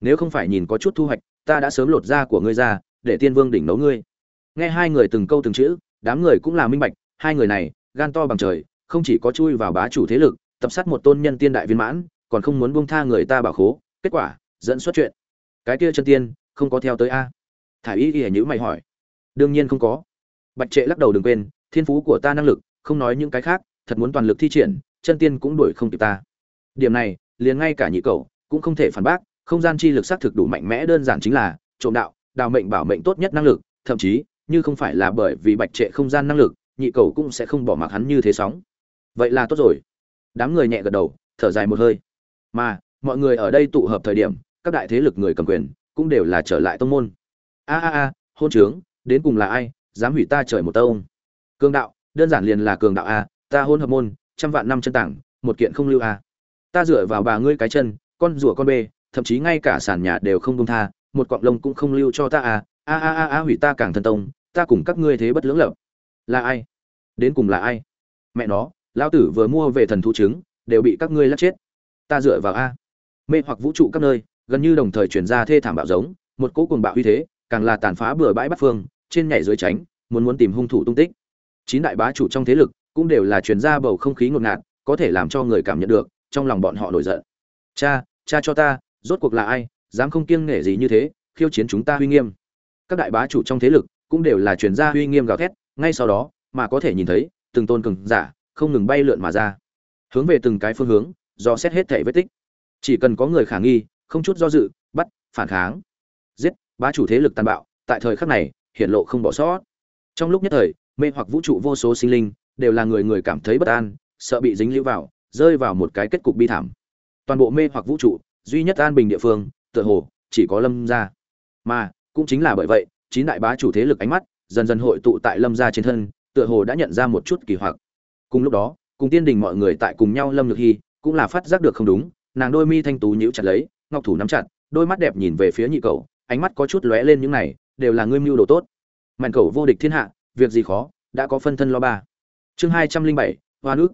Nếu không phải nhìn có chút thu hoạch, ta đã sớm lột da của ngươi ra, để tiên vương đỉnh nấu ngươi. Nghe hai người từng câu từng chữ, đám người cũng là minh bạch, hai người này, gan to bằng trời, không chỉ có chui vào bá chủ thế lực, tập sát một tôn nhân tiên đại viên mãn, còn không muốn buông tha người ta bảo khố, kết quả, dẫn xuất chuyện. Cái kia chân tiên, không có theo tới a. Thả ý ỉa nhữ mày hỏi. Đương nhiên không có. Bạch trệ lắc đầu đừng quên, thiên phú của ta năng lực, không nói những cái khác thật muốn toàn lực thi triển, chân tiên cũng đuổi không kịp ta. Điểm này, liền ngay cả nhị cầu cũng không thể phản bác, không gian chi lực xác thực đủ mạnh mẽ, đơn giản chính là trộm đạo, đào mệnh bảo mệnh tốt nhất năng lực, thậm chí, như không phải là bởi vì bạch trệ không gian năng lực, nhị cầu cũng sẽ không bỏ mặc hắn như thế sóng. Vậy là tốt rồi. Đám người nhẹ gật đầu, thở dài một hơi. Mà, mọi người ở đây tụ hợp thời điểm, các đại thế lực người cầm quyền cũng đều là trở lại tông môn. A a a, hôn trướng, đến cùng là ai, dám hủy ta trời một tông. Cường đạo, đơn giản liền là cường đạo a ta hôn hợp môn, trăm vạn năm chân tảng, một kiện không lưu a. Ta dựa vào bà ngươi cái chân, con rủa con bê, thậm chí ngay cả sàn nhà đều không công tha, một cọng lông cũng không lưu cho ta à? a a a a, hủy ta càng thân tông, ta cùng các ngươi thế bất lưỡng lập. Là ai? Đến cùng là ai? Mẹ nó lao tử vừa mua về thần thú trứng, đều bị các ngươi lắc chết. Ta dựa vào a. Mê hoặc vũ trụ các nơi, gần như đồng thời chuyển ra thê thảm bạo giống, một cỗ cuồng bạo uy thế, càng là tàn phá bừa bãi bắt phương, trên nhảy dưới tránh, muốn muốn tìm hung thủ tung tích. Chín đại bá chủ trong thế lực cũng đều là truyền ra bầu không khí ngột ngạt, có thể làm cho người cảm nhận được, trong lòng bọn họ nổi giận. Cha cha cho ta, rốt cuộc là ai, dám không kiêng nể gì như thế, khiêu chiến chúng ta uy nghiêm. Các đại bá chủ trong thế lực cũng đều là truyền ra uy nghiêm gào thét, ngay sau đó mà có thể nhìn thấy, từng tôn cường giả không ngừng bay lượn mà ra. Hướng về từng cái phương hướng, do xét hết thể vết tích. Chỉ cần có người khả nghi, không chút do dự, bắt, phản kháng. Giết, bá chủ thế lực tàn bạo, tại thời khắc này hiện lộ không bỏ sót. Trong lúc nhất thời, mê hoặc vũ trụ vô số sinh linh đều là người người cảm thấy bất an, sợ bị dính lưu vào, rơi vào một cái kết cục bi thảm. Toàn bộ mê hoặc vũ trụ, duy nhất an bình địa phương, tựa hồ, chỉ có lâm gia. Mà, cũng chính là bởi vậy, chín đại bá chủ thế lực ánh mắt, dần dần hội tụ tại lâm gia trên thân, tựa hồ đã nhận ra một chút kỳ hoặc. Cùng lúc đó, cùng tiên đình mọi người tại cùng nhau lâm nhược hy, cũng là phát giác được không đúng, nàng đôi mi thanh tú nhíu chặt lấy, ngọc thủ nắm chặt, đôi mắt đẹp nhìn về phía nhị cầu ánh mắt có chút lóe lên những này, đều là ngươi mưu đồ tốt. Mạnh cầu vô địch thiên hạ, việc gì khó, đã có phân thân lo ba chương hai trăm linh bảy, hoa nước.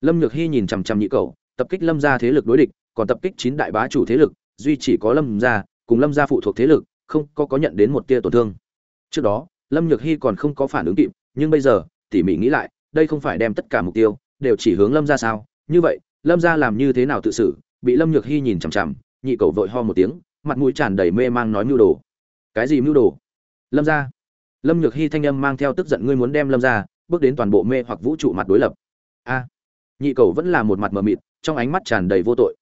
Lâm nhược hy nhìn chằm chằm nhị cầu tập kích lâm gia thế lực đối địch, còn tập kích chín đại bá chủ thế lực, duy chỉ có lâm gia, cùng lâm gia phụ thuộc thế lực, không có có nhận đến một tia tổn thương. Trước đó, lâm nhược hy còn không có phản ứng kịp, nhưng bây giờ, tỉ mỉ nghĩ lại, đây không phải đem tất cả mục tiêu, đều chỉ hướng lâm gia sao? Như vậy, lâm gia làm như thế nào tự xử? Bị lâm nhược hy nhìn chằm chằm, nhị cầu vội ho một tiếng, mặt mũi tràn đầy mê mang nói mưu đồ. Cái gì mưu đồ? Lâm gia. Lâm nhược hy thanh âm mang theo tức giận, ngươi muốn đem lâm gia bước đến toàn bộ mê hoặc vũ trụ mặt đối lập. A, nhị cầu vẫn là một mặt mờ mịt, trong ánh mắt tràn đầy vô tội.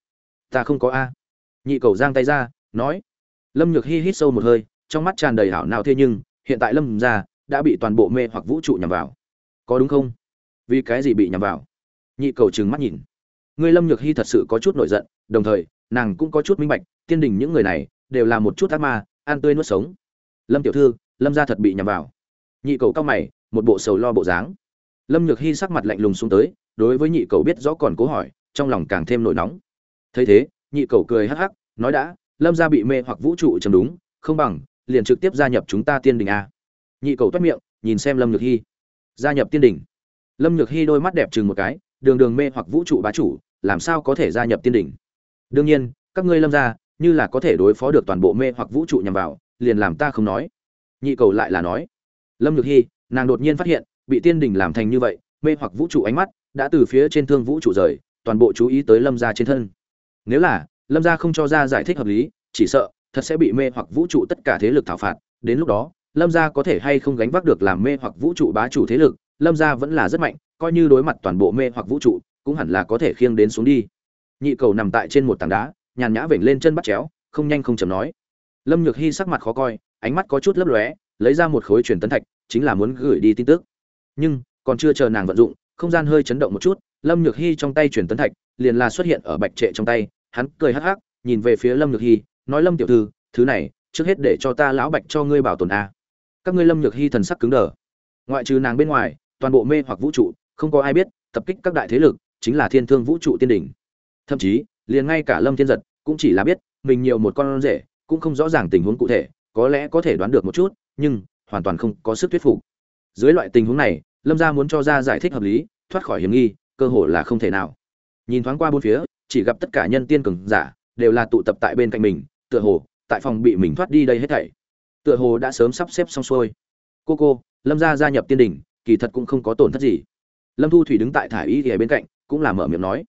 Ta không có a. Nhị cầu giang tay ra, nói. Lâm nhược hy hít sâu một hơi, trong mắt tràn đầy hảo nào thế nhưng, hiện tại lâm gia đã bị toàn bộ mê hoặc vũ trụ nhằm vào. Có đúng không? Vì cái gì bị nhằm vào? Nhị cầu trừng mắt nhìn. Ngươi lâm nhược hy thật sự có chút nổi giận, đồng thời, nàng cũng có chút minh bạch, tiên đình những người này đều là một chút ác ma an tươi nuốt sống. Lâm tiểu thư, lâm gia thật bị nhằm vào. Nhị cầu cao mày một bộ sầu lo bộ dáng. Lâm nhược hy sắc mặt lạnh lùng xuống tới, đối với nhị cầu biết rõ còn cố hỏi, trong lòng càng thêm nổi nóng. Thấy thế, nhị cầu cười hắc hắc, nói đã, lâm gia bị mê hoặc vũ trụ chấm đúng, không bằng, liền trực tiếp gia nhập chúng ta tiên đình a. Nhị cầu toát miệng, nhìn xem lâm nhược hy gia nhập tiên đình. Lâm nhược hy đôi mắt đẹp chừng một cái, đường đường mê hoặc vũ trụ bá chủ, làm sao có thể gia nhập tiên đình? Đương nhiên, các ngươi lâm gia, như là có thể đối phó được toàn bộ mê hoặc vũ trụ nhằm vào, liền làm ta không nói. Nhị cầu lại là nói. Lâm nhược hy nàng đột nhiên phát hiện, bị tiên đình làm thành như vậy, mê hoặc vũ trụ ánh mắt, đã từ phía trên thương vũ trụ rời, toàn bộ chú ý tới lâm gia trên thân. Nếu là, lâm gia không cho ra giải thích hợp lý, chỉ sợ, thật sẽ bị mê hoặc vũ trụ tất cả thế lực thảo phạt. Đến lúc đó, lâm gia có thể hay không gánh vác được làm mê hoặc vũ trụ bá chủ thế lực, lâm gia vẫn là rất mạnh, coi như đối mặt toàn bộ mê hoặc vũ trụ, cũng hẳn là có thể khiêng đến xuống đi. Nhị cầu nằm tại trên một tảng đá, nhàn nhã vểnh lên chân bắt chéo, không nhanh không chậm nói. Lâm nhược hy sắc mặt khó coi, ánh mắt có chút lấp lóe, lấy ra một khối truyền tấn thạch chính là muốn gửi đi tin tức. Nhưng, còn chưa chờ nàng vận dụng, không gian hơi chấn động một chút, lâm nhược hy trong tay truyền tấn thạch liền là xuất hiện ở bạch trệ trong tay, hắn cười hắc hắc, nhìn về phía lâm nhược hy nói lâm tiểu thư, thứ này, trước hết để cho ta lão bạch cho ngươi bảo tồn a. Các ngươi lâm nhược hy thần sắc cứng đờ. Ngoại trừ nàng bên ngoài, toàn bộ mê hoặc vũ trụ, không có ai biết, tập kích các đại thế lực chính là thiên thương vũ trụ tiên đỉnh. Thậm chí, liền ngay cả lâm thiên giật cũng chỉ là biết, mình nhiều một con rể, cũng không rõ ràng tình huống cụ thể, có lẽ có thể đoán được một chút, nhưng hoàn toàn không có sức thuyết phục. Dưới loại tình huống này, lâm gia muốn cho ra giải thích hợp lý, thoát khỏi hiểm nghi, cơ hội là không thể nào. Nhìn thoáng qua bốn phía, chỉ gặp tất cả nhân tiên cường giả đều là tụ tập tại bên cạnh mình, tựa hồ, tại phòng bị mình thoát đi đây hết thảy. Tựa hồ đã sớm sắp xếp xong xuôi. Cô cô, lâm gia gia nhập tiên đình kỳ thật cũng không có tổn thất gì. Lâm thu thủy đứng tại thải y ở bên cạnh, cũng là mở miệng nói.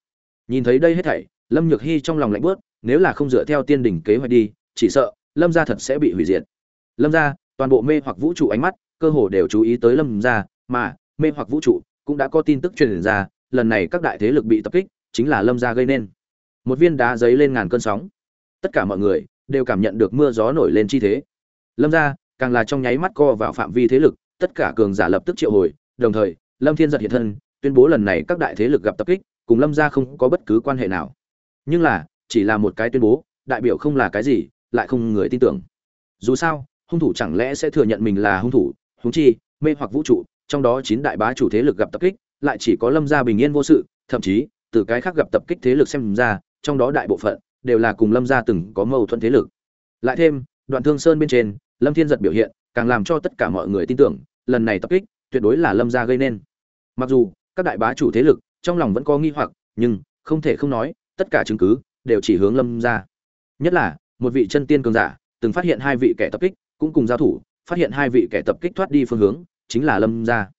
Nhìn thấy đây hết thảy, lâm nhược hy trong lòng lạnh bớt nếu là không dựa theo tiên đình kế hoạch đi, chỉ sợ lâm gia thật sẽ bị hủy diệt. Lâm gia toàn bộ mê hoặc vũ trụ ánh mắt, cơ hồ đều chú ý tới lâm gia, mà mê hoặc vũ trụ cũng đã có tin tức truyền ra, lần này các đại thế lực bị tập kích, chính là lâm gia gây nên. Một viên đá giấy lên ngàn cơn sóng. Tất cả mọi người đều cảm nhận được mưa gió nổi lên chi thế. Lâm gia càng là trong nháy mắt co vào phạm vi thế lực, tất cả cường giả lập tức triệu hồi, đồng thời, lâm thiên giật hiện thân, tuyên bố lần này các đại thế lực gặp tập kích, cùng lâm gia không có bất cứ quan hệ nào. Nhưng là, chỉ là một cái tuyên bố, đại biểu không là cái gì, lại không người tin tưởng. Dù sao hung thủ chẳng lẽ sẽ thừa nhận mình là hung thủ húng chi, mê hoặc vũ trụ, trong đó chín đại bá chủ thế lực gặp tập kích, lại chỉ có lâm gia bình yên vô sự, thậm chí, từ cái khác gặp tập kích thế lực xem ra, trong đó đại bộ phận đều là cùng lâm gia từng có mâu thuẫn thế lực. Lại thêm, đoạn thương sơn bên trên, lâm thiên giật biểu hiện càng làm cho tất cả mọi người tin tưởng, lần này tập kích tuyệt đối là lâm gia gây nên. Mặc dù, các đại bá chủ thế lực trong lòng vẫn có nghi hoặc, nhưng không thể không nói, tất cả chứng cứ đều chỉ hướng lâm gia. Nhất là, một vị chân tiên cường giả, từng phát hiện hai vị kẻ tập kích cũng cùng giao thủ, phát hiện hai vị kẻ tập kích thoát đi phương hướng, chính là lâm gia.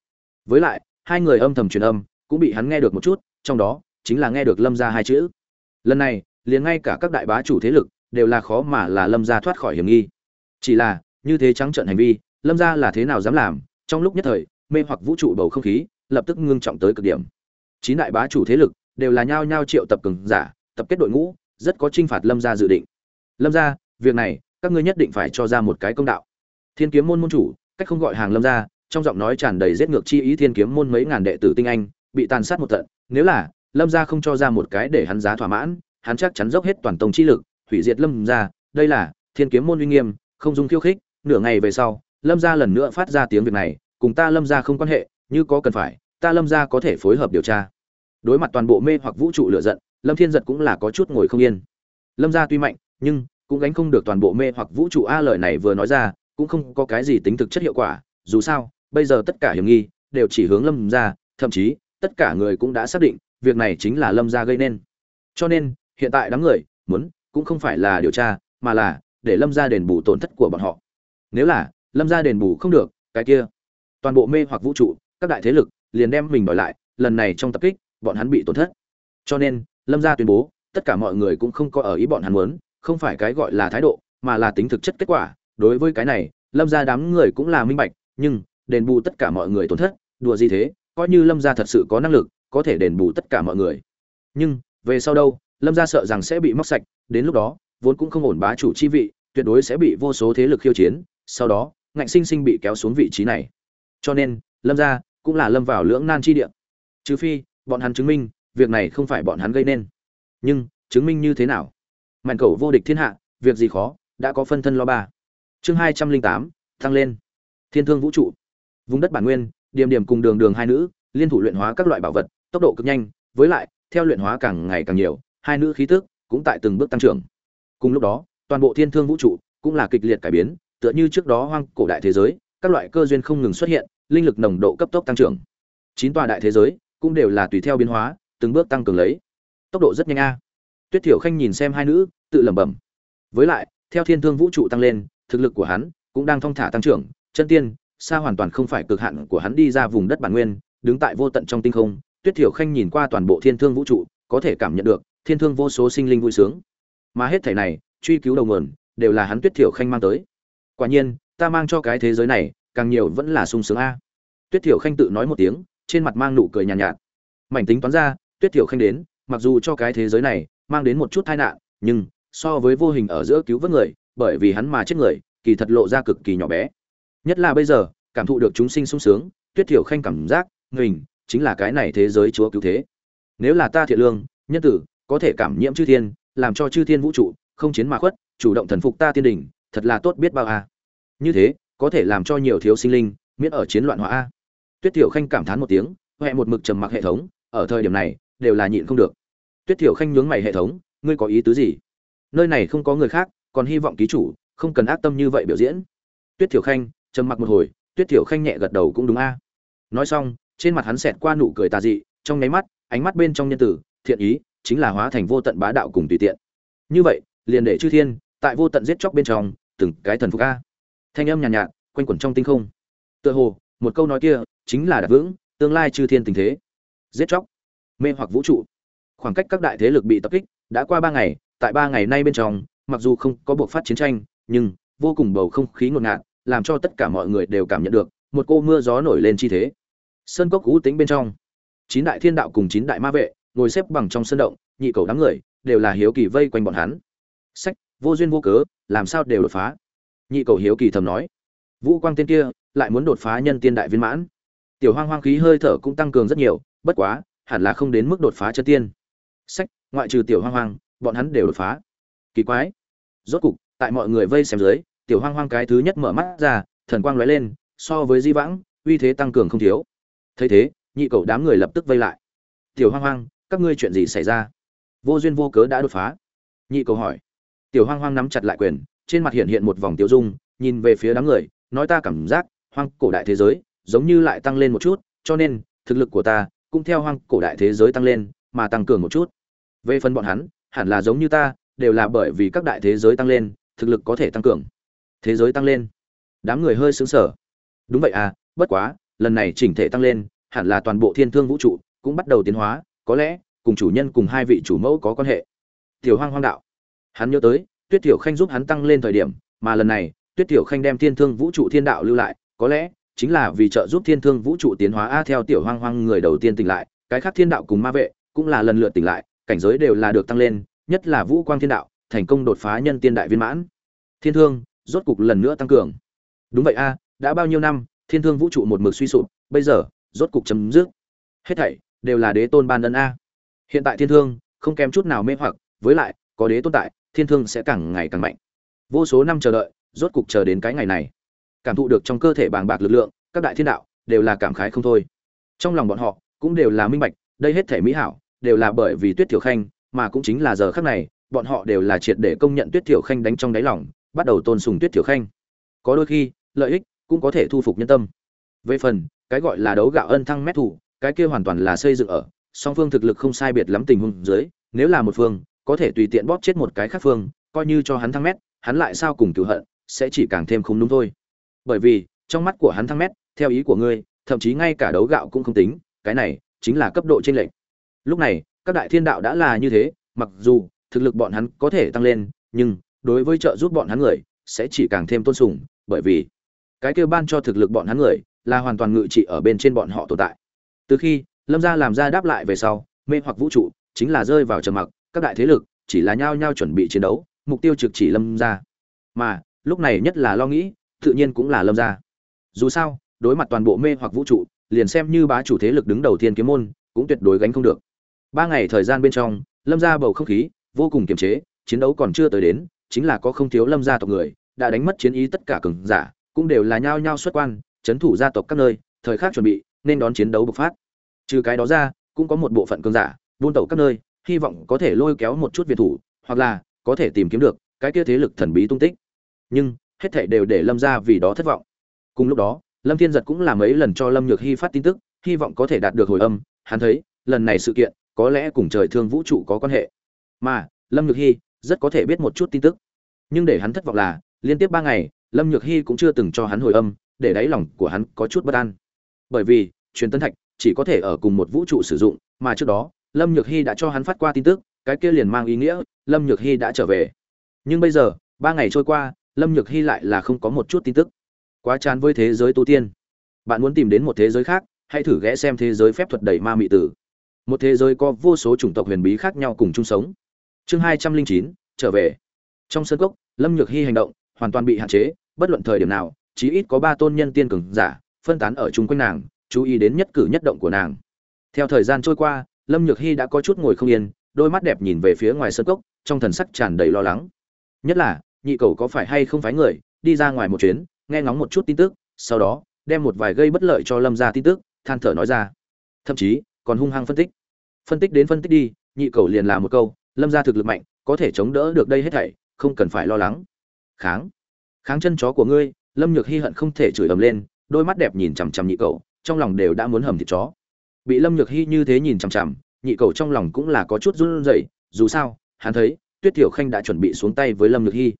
Với lại, hai người âm thầm truyền âm, cũng bị hắn nghe được một chút, trong đó, chính là nghe được lâm gia hai chữ. Lần này, liền ngay cả các đại bá chủ thế lực, đều là khó mà là lâm gia thoát khỏi hiểm nghi. Chỉ là, như thế trắng trợn hành vi, lâm gia là thế nào dám làm, trong lúc nhất thời, mê hoặc vũ trụ bầu không khí, lập tức ngưng trọng tới cực điểm. Chín đại bá chủ thế lực, đều là nhao nhao triệu tập cường giả, tập kết đội ngũ, rất có trinh phạt lâm gia dự định. Lâm gia, việc này các ngươi nhất định phải cho ra một cái công đạo. Thiên kiếm môn môn chủ, cách không gọi hàng lâm gia trong giọng nói tràn đầy giết ngược chi ý thiên kiếm môn mấy ngàn đệ tử tinh anh, bị tàn sát một tận. Nếu là, lâm gia không cho ra một cái để hắn giá thỏa mãn, hắn chắc chắn dốc hết toàn tông chi lực, hủy diệt lâm gia đây là, thiên kiếm môn uy nghiêm, không dung khiêu khích, nửa ngày về sau, lâm gia lần nữa phát ra tiếng việc này, cùng ta lâm gia không quan hệ, như có cần phải, ta lâm gia có thể phối hợp điều tra. Đối mặt toàn bộ mê hoặc vũ trụ lựa giận, lâm thiên giật cũng là có chút ngồi không yên. Lâm gia tuy mạnh, nhưng cũng gánh không được toàn bộ mê hoặc vũ trụ. A, lời này vừa nói ra, cũng không có cái gì tính thực chất hiệu quả. Dù sao, bây giờ tất cả hiểm nghi đều chỉ hướng lâm gia, thậm chí, tất cả người cũng đã xác định, việc này chính là lâm gia gây nên. Cho nên, hiện tại đám người muốn cũng không phải là điều tra, mà là để lâm gia đền bù tổn thất của bọn họ. Nếu là lâm gia đền bù không được, cái kia, toàn bộ mê hoặc vũ trụ, các đại thế lực liền đem mình đòi lại, lần này trong tập kích, bọn hắn bị tổn thất. Cho nên, lâm gia tuyên bố, tất cả mọi người cũng không có ở ý bọn hắn muốn không phải cái gọi là thái độ, mà là tính thực chất kết quả. Đối với cái này, lâm gia đám người cũng là minh bạch, nhưng đền bù tất cả mọi người tổn thất, đùa gì thế? Coi như lâm gia thật sự có năng lực, có thể đền bù tất cả mọi người. Nhưng, về sau đâu, lâm gia sợ rằng sẽ bị móc sạch, đến lúc đó, vốn cũng không ổn bá chủ chi vị, tuyệt đối sẽ bị vô số thế lực khiêu chiến, sau đó, ngạnh sinh sinh bị kéo xuống vị trí này. Cho nên, lâm gia cũng là lâm vào lưỡng nan chi địa. Trừ phi, bọn hắn chứng minh, việc này không phải bọn hắn gây nên. Nhưng, chứng minh như thế nào? Mạnh cầu vô địch thiên hạ, việc gì khó, đã có phân thân lo ba. Chương hai trăm linh tám tăng lên. Thiên thương vũ trụ. Vùng đất bản nguyên, điểm điểm cùng đường đường hai nữ, liên thủ luyện hóa các loại bảo vật, tốc độ cực nhanh, với lại, theo luyện hóa càng ngày càng nhiều, hai nữ khí tức cũng tại từng bước tăng trưởng. Cùng lúc đó, toàn bộ thiên thương vũ trụ cũng là kịch liệt cải biến, tựa như trước đó hoang cổ đại thế giới, các loại cơ duyên không ngừng xuất hiện, linh lực nồng độ cấp tốc tăng trưởng. Chín tòa đại thế giới cũng đều là tùy theo biến hóa, từng bước tăng cường lấy. Tốc độ rất nhanh a tuyết thiểu khanh nhìn xem hai nữ tự lẩm bẩm. Với lại theo thiên thương vũ trụ tăng lên thực lực của hắn cũng đang thong thả tăng trưởng chân tiên xa hoàn toàn không phải cực hạn của hắn đi ra vùng đất bản nguyên đứng tại vô tận trong tinh không tuyết thiểu khanh nhìn qua toàn bộ thiên thương vũ trụ có thể cảm nhận được thiên thương vô số sinh linh vui sướng. Mà hết thể này truy cứu đầu nguồn đều là hắn tuyết thiểu khanh mang tới. Quả nhiên ta mang cho cái thế giới này càng nhiều vẫn là sung sướng a. Tuyết thiểu khanh tự nói một tiếng trên mặt mang nụ cười nhàn nhạt, nhạt. Mảnh tính toán ra tuyết thiểu khanh đến mặc dù cho cái thế giới này mang đến một chút tai nạn, nhưng so với vô hình ở giữa cứu vớt người, bởi vì hắn mà chết người, kỳ thật lộ ra cực kỳ nhỏ bé. Nhất là bây giờ, cảm thụ được chúng sinh sung sướng, tuyết thiểu khanh cảm giác mình chính là cái này thế giới chúa cứu thế. Nếu là ta thiện lương, nhân tử, có thể cảm nhiễm chư thiên, làm cho chư thiên vũ trụ không chiến mà khuất, chủ động thần phục ta tiên đỉnh, thật là tốt biết bao a. À. như thế, có thể làm cho nhiều thiếu sinh linh miễn ở chiến loạn hóa a. Tuyết Tiểu khanh cảm thán một tiếng, hoẹ một mực trầm mặc hệ thống, ở thời điểm này, đều là nhịn không được tuyết thiểu khanh nhướng mày hệ thống ngươi có ý tứ gì? Nơi này không có người khác còn hy vọng ký chủ không cần ác tâm như vậy biểu diễn. Tuyết thiểu khanh trầm mặc một hồi tuyết thiểu khanh nhẹ gật đầu cũng đúng a. Nói xong trên mặt hắn xẹt qua nụ cười tà dị trong nháy mắt ánh mắt bên trong nhân tử thiện ý chính là hóa thành vô tận bá đạo cùng tùy tiện. Như vậy liền để chư thiên tại vô tận giết chóc bên trong từng cái thần phục a. Thanh âm nhàn nhạt, nhạt quanh quẩn trong tinh không. Tựa hồ một câu nói kia chính là đặt vững tương lai chư thiên tình thế. Giết chóc. Mê hoặc vũ trụ khoảng cách các đại thế lực bị tập kích đã qua ba ngày, tại ba ngày nay bên trong, mặc dù không có buộc phát chiến tranh, nhưng vô cùng bầu không khí ngột ngạt, làm cho tất cả mọi người đều cảm nhận được một cô mưa gió nổi lên chi thế. Sơn cốc cú tính bên trong, chín đại thiên đạo cùng chín đại ma vệ ngồi xếp bằng trong sân động, nhị cầu đám người đều là hiếu kỳ vây quanh bọn hắn. Sách, vô duyên vô cớ, làm sao đều đột phá? Nhị cầu hiếu kỳ thầm nói. Vũ quang tên kia lại muốn đột phá nhân tiên đại viên mãn. Tiểu hoang hoang khí hơi thở cũng tăng cường rất nhiều, bất quá, hẳn là không đến mức đột phá chân tiên sách, ngoại trừ tiểu hoang hoang, bọn hắn đều đột phá. Kỳ quái. Rốt cục, tại mọi người vây xem dưới, tiểu hoang hoang cái thứ nhất mở mắt ra, thần quang lóe lên, so với di vãng, uy thế tăng cường không thiếu. Thấy thế, nhị cậu đám người lập tức vây lại. Tiểu hoang hoang, các ngươi chuyện gì xảy ra? Vô duyên vô cớ đã đột phá. Nhị cậu hỏi. Tiểu hoang hoang nắm chặt lại quyền, trên mặt hiện hiện một vòng tiêu dung, nhìn về phía đám người, nói ta cảm giác, hoang cổ đại thế giới, giống như lại tăng lên một chút, cho nên, thực lực của ta cũng theo hoang cổ đại thế giới tăng lên mà tăng cường một chút. Về phần bọn hắn, hẳn là giống như ta, đều là bởi vì các đại thế giới tăng lên, thực lực có thể tăng cường. Thế giới tăng lên. Đám người hơi xứng sở đúng vậy à bất quá, lần này chỉnh thể tăng lên, hẳn là toàn bộ thiên thương vũ trụ cũng bắt đầu tiến hóa, có lẽ, cùng chủ nhân cùng hai vị chủ mẫu có quan hệ. Tiểu hoang hoang đạo. Hắn nhớ tới, tuyết tiểu khanh giúp hắn tăng lên thời điểm, mà lần này, tuyết tiểu khanh đem thiên thương vũ trụ thiên đạo lưu lại, có lẽ, chính là vì trợ giúp thiên thương vũ trụ tiến hóa. A, theo tiểu hoang hoang người đầu tiên tỉnh lại, cái khác thiên đạo cùng ma vệ cũng là lần lượt tỉnh lại, cảnh giới đều là được tăng lên, nhất là vũ quang thiên đạo, thành công đột phá nhân tiên đại viên mãn. Thiên thương, rốt cục lần nữa tăng cường. Đúng vậy a, đã bao nhiêu năm, thiên thương vũ trụ một mực suy sụp, bây giờ, rốt cục chấm dứt. Hết thảy, đều là đế tôn ban ân a. Hiện tại thiên thương, không kém chút nào mê hoặc, với lại, có đế tôn tại, thiên thương sẽ càng ngày càng mạnh. Vô số năm chờ đợi, rốt cục chờ đến cái ngày này. Cảm thụ được trong cơ thể bàng bạc lực lượng, các đại thiên đạo, đều là cảm khái không thôi. Trong lòng bọn họ, cũng đều là minh bạch, đây hết thể mỹ hảo đều là bởi vì tuyết thiểu khanh, mà cũng chính là giờ khắc này, bọn họ đều là triệt để công nhận tuyết thiểu khanh đánh trong đáy lòng, bắt đầu tôn sùng tuyết thiểu khanh. Có đôi khi, lợi ích cũng có thể thu phục nhân tâm. Về phần, cái gọi là đấu gạo ân thăng mét thủ, cái kia hoàn toàn là xây dựng ở, song phương thực lực không sai biệt lắm tình huống dưới, nếu là một phương, có thể tùy tiện bóp chết một cái khác phương, coi như cho hắn thăng mét, hắn lại sao cùng cửu hận, sẽ chỉ càng thêm không đúng thôi. Bởi vì, trong mắt của hắn thăng mét, theo ý của ngươi, thậm chí ngay cả đấu gạo cũng không tính, cái này chính là cấp độ trên lệnh lúc này, các đại thiên đạo đã là như thế, mặc dù thực lực bọn hắn có thể tăng lên, nhưng đối với trợ giúp bọn hắn người sẽ chỉ càng thêm tôn sùng, bởi vì cái kêu ban cho thực lực bọn hắn người là hoàn toàn ngự trị ở bên trên bọn họ tồn tại. Từ khi lâm gia làm ra đáp lại về sau, mê hoặc vũ trụ chính là rơi vào trầm mặc, các đại thế lực chỉ là nhao nhao chuẩn bị chiến đấu, mục tiêu trực chỉ lâm gia. Mà lúc này nhất là lo nghĩ, tự nhiên cũng là lâm gia. Dù sao, đối mặt toàn bộ mê hoặc vũ trụ, liền xem như bá chủ thế lực đứng đầu tiên kiếm môn, cũng tuyệt đối gánh không được ba ngày thời gian bên trong, lâm gia bầu không khí vô cùng kiềm chế, chiến đấu còn chưa tới đến, chính là có không thiếu lâm gia tộc người, đã đánh mất chiến ý tất cả cường giả, cũng đều là nhao nhao xuất quan, chấn thủ gia tộc các nơi, thời khắc chuẩn bị nên đón chiến đấu bộc phát. Trừ cái đó ra, cũng có một bộ phận cường giả, buôn tẩu các nơi, hy vọng có thể lôi kéo một chút việt thủ, hoặc là có thể tìm kiếm được cái kia thế lực thần bí tung tích. Nhưng, hết thảy đều để lâm gia vì đó thất vọng. Cùng lúc đó, lâm thiên giật cũng làm mấy lần cho lâm nhược hy phát tin tức, hy vọng có thể đạt được hồi âm. Hắn thấy, lần này sự kiện có lẽ cùng trời thương vũ trụ có quan hệ. Mà, lâm nhược hy rất có thể biết một chút tin tức. Nhưng để hắn thất vọng là, liên tiếp ba ngày, lâm nhược hy cũng chưa từng cho hắn hồi âm, để đáy lòng của hắn có chút bất an. Bởi vì, truyền tân thạch chỉ có thể ở cùng một vũ trụ sử dụng, mà trước đó, lâm nhược hy đã cho hắn phát qua tin tức, cái kia liền mang ý nghĩa, lâm nhược hy đã trở về. Nhưng bây giờ, ba ngày trôi qua, lâm nhược hy lại là không có một chút tin tức. Quá chán với thế giới tu tiên. Bạn muốn tìm đến một thế giới khác, hãy thử ghé xem thế giới phép thuật đầy ma mị tử một thế giới có vô số chủng tộc huyền bí khác nhau cùng chung sống. Chương hai trăm linh chín, trở về. Trong sân cốc, lâm nhược hy hành động hoàn toàn bị hạn chế, bất luận thời điểm nào, chí ít có ba tôn nhân tiên cường giả phân tán ở chung quanh nàng, chú ý đến nhất cử nhất động của nàng. Theo thời gian trôi qua, lâm nhược hy đã có chút ngồi không yên, đôi mắt đẹp nhìn về phía ngoài sân cốc, trong thần sắc tràn đầy lo lắng. Nhất là, nhị cầu có phải hay không phái người đi ra ngoài một chuyến, nghe ngóng một chút tin tức, sau đó, đem một vài gây bất lợi cho lâm ra tin tức, than thở nói ra. Thậm chí còn hung hăng phân tích. Phân tích đến phân tích đi, nhị cầu liền là một câu, lâm ra thực lực mạnh, có thể chống đỡ được đây hết thảy, không cần phải lo lắng. Kháng. Kháng chân chó của ngươi, lâm nhược hy hận không thể chửi ầm lên, đôi mắt đẹp nhìn chằm chằm nhị cầu, trong lòng đều đã muốn hầm thịt chó. Bị lâm nhược hy như thế nhìn chằm chằm, nhị cầu trong lòng cũng là có chút run rẩy, dù sao, hắn thấy, tuyết tiểu khanh đã chuẩn bị xuống tay với lâm nhược hy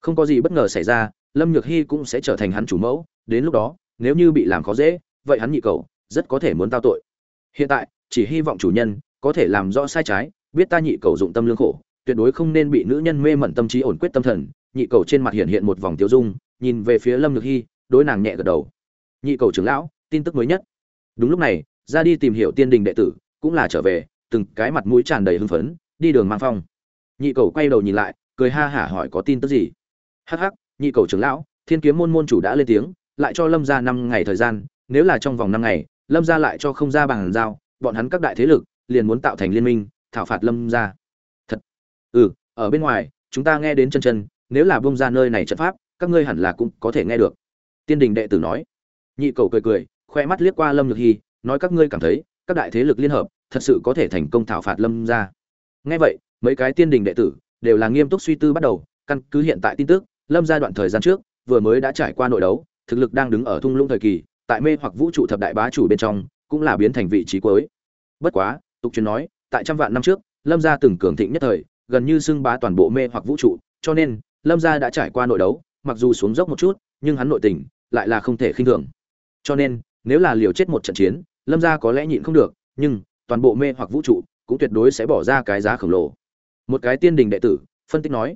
không có gì bất ngờ xảy ra, lâm nhược hy cũng sẽ trở thành hắn chủ mẫu, đến lúc đó, nếu như bị làm khó dễ, vậy hắn nhị cầu, rất có thể muốn tao tội hiện tại, chỉ hy vọng chủ nhân có thể làm rõ sai trái, biết ta nhị cầu dụng tâm lương khổ, tuyệt đối không nên bị nữ nhân mê mẩn tâm trí ổn quyết tâm thần. Nhị cầu trên mặt hiện hiện một vòng tiêu dung, nhìn về phía lâm nhược hy, đối nàng nhẹ gật đầu. Nhị cầu trưởng lão, tin tức mới nhất. Đúng lúc này, ra đi tìm hiểu tiên đình đệ tử, cũng là trở về, từng cái mặt mũi tràn đầy hưng phấn, đi đường mang phong. Nhị cầu quay đầu nhìn lại, cười ha hả hỏi có tin tức gì? Hắc hắc, nhị cầu trưởng lão, thiên kiếm môn môn chủ đã lên tiếng, lại cho lâm gia năm ngày thời gian, nếu là trong vòng năm ngày lâm gia lại cho không ra bằng giao, bọn hắn các đại thế lực liền muốn tạo thành liên minh, thảo phạt lâm gia. Thật. Ừ ở bên ngoài, chúng ta nghe đến chân chân, nếu là bông ra nơi này trận pháp, các ngươi hẳn là cũng có thể nghe được. Tiên đình đệ tử nói. Nhị cầu cười cười, khoe mắt liếc qua lâm nhược hy, nói các ngươi cảm thấy, các đại thế lực liên hợp, thật sự có thể thành công thảo phạt lâm gia. Nghe vậy, mấy cái tiên đình đệ tử đều là nghiêm túc suy tư bắt đầu, căn cứ hiện tại tin tức, lâm gia đoạn thời gian trước, vừa mới đã trải qua nội đấu, thực lực đang đứng ở thung lũng thời kỳ tại mê hoặc vũ trụ thập đại bá chủ bên trong, cũng là biến thành vị trí cuối. Bất quá, tục truyền nói, tại trăm vạn năm trước, lâm gia từng cường thịnh nhất thời, gần như xưng bá toàn bộ mê hoặc vũ trụ, cho nên, lâm gia đã trải qua nội đấu, mặc dù xuống dốc một chút, nhưng hắn nội tình lại là không thể khinh thường. Cho nên, nếu là liều chết một trận chiến, lâm gia có lẽ nhịn không được, nhưng, toàn bộ mê hoặc vũ trụ cũng tuyệt đối sẽ bỏ ra cái giá khổng lồ. Một cái tiên đình đệ tử, phân tích nói,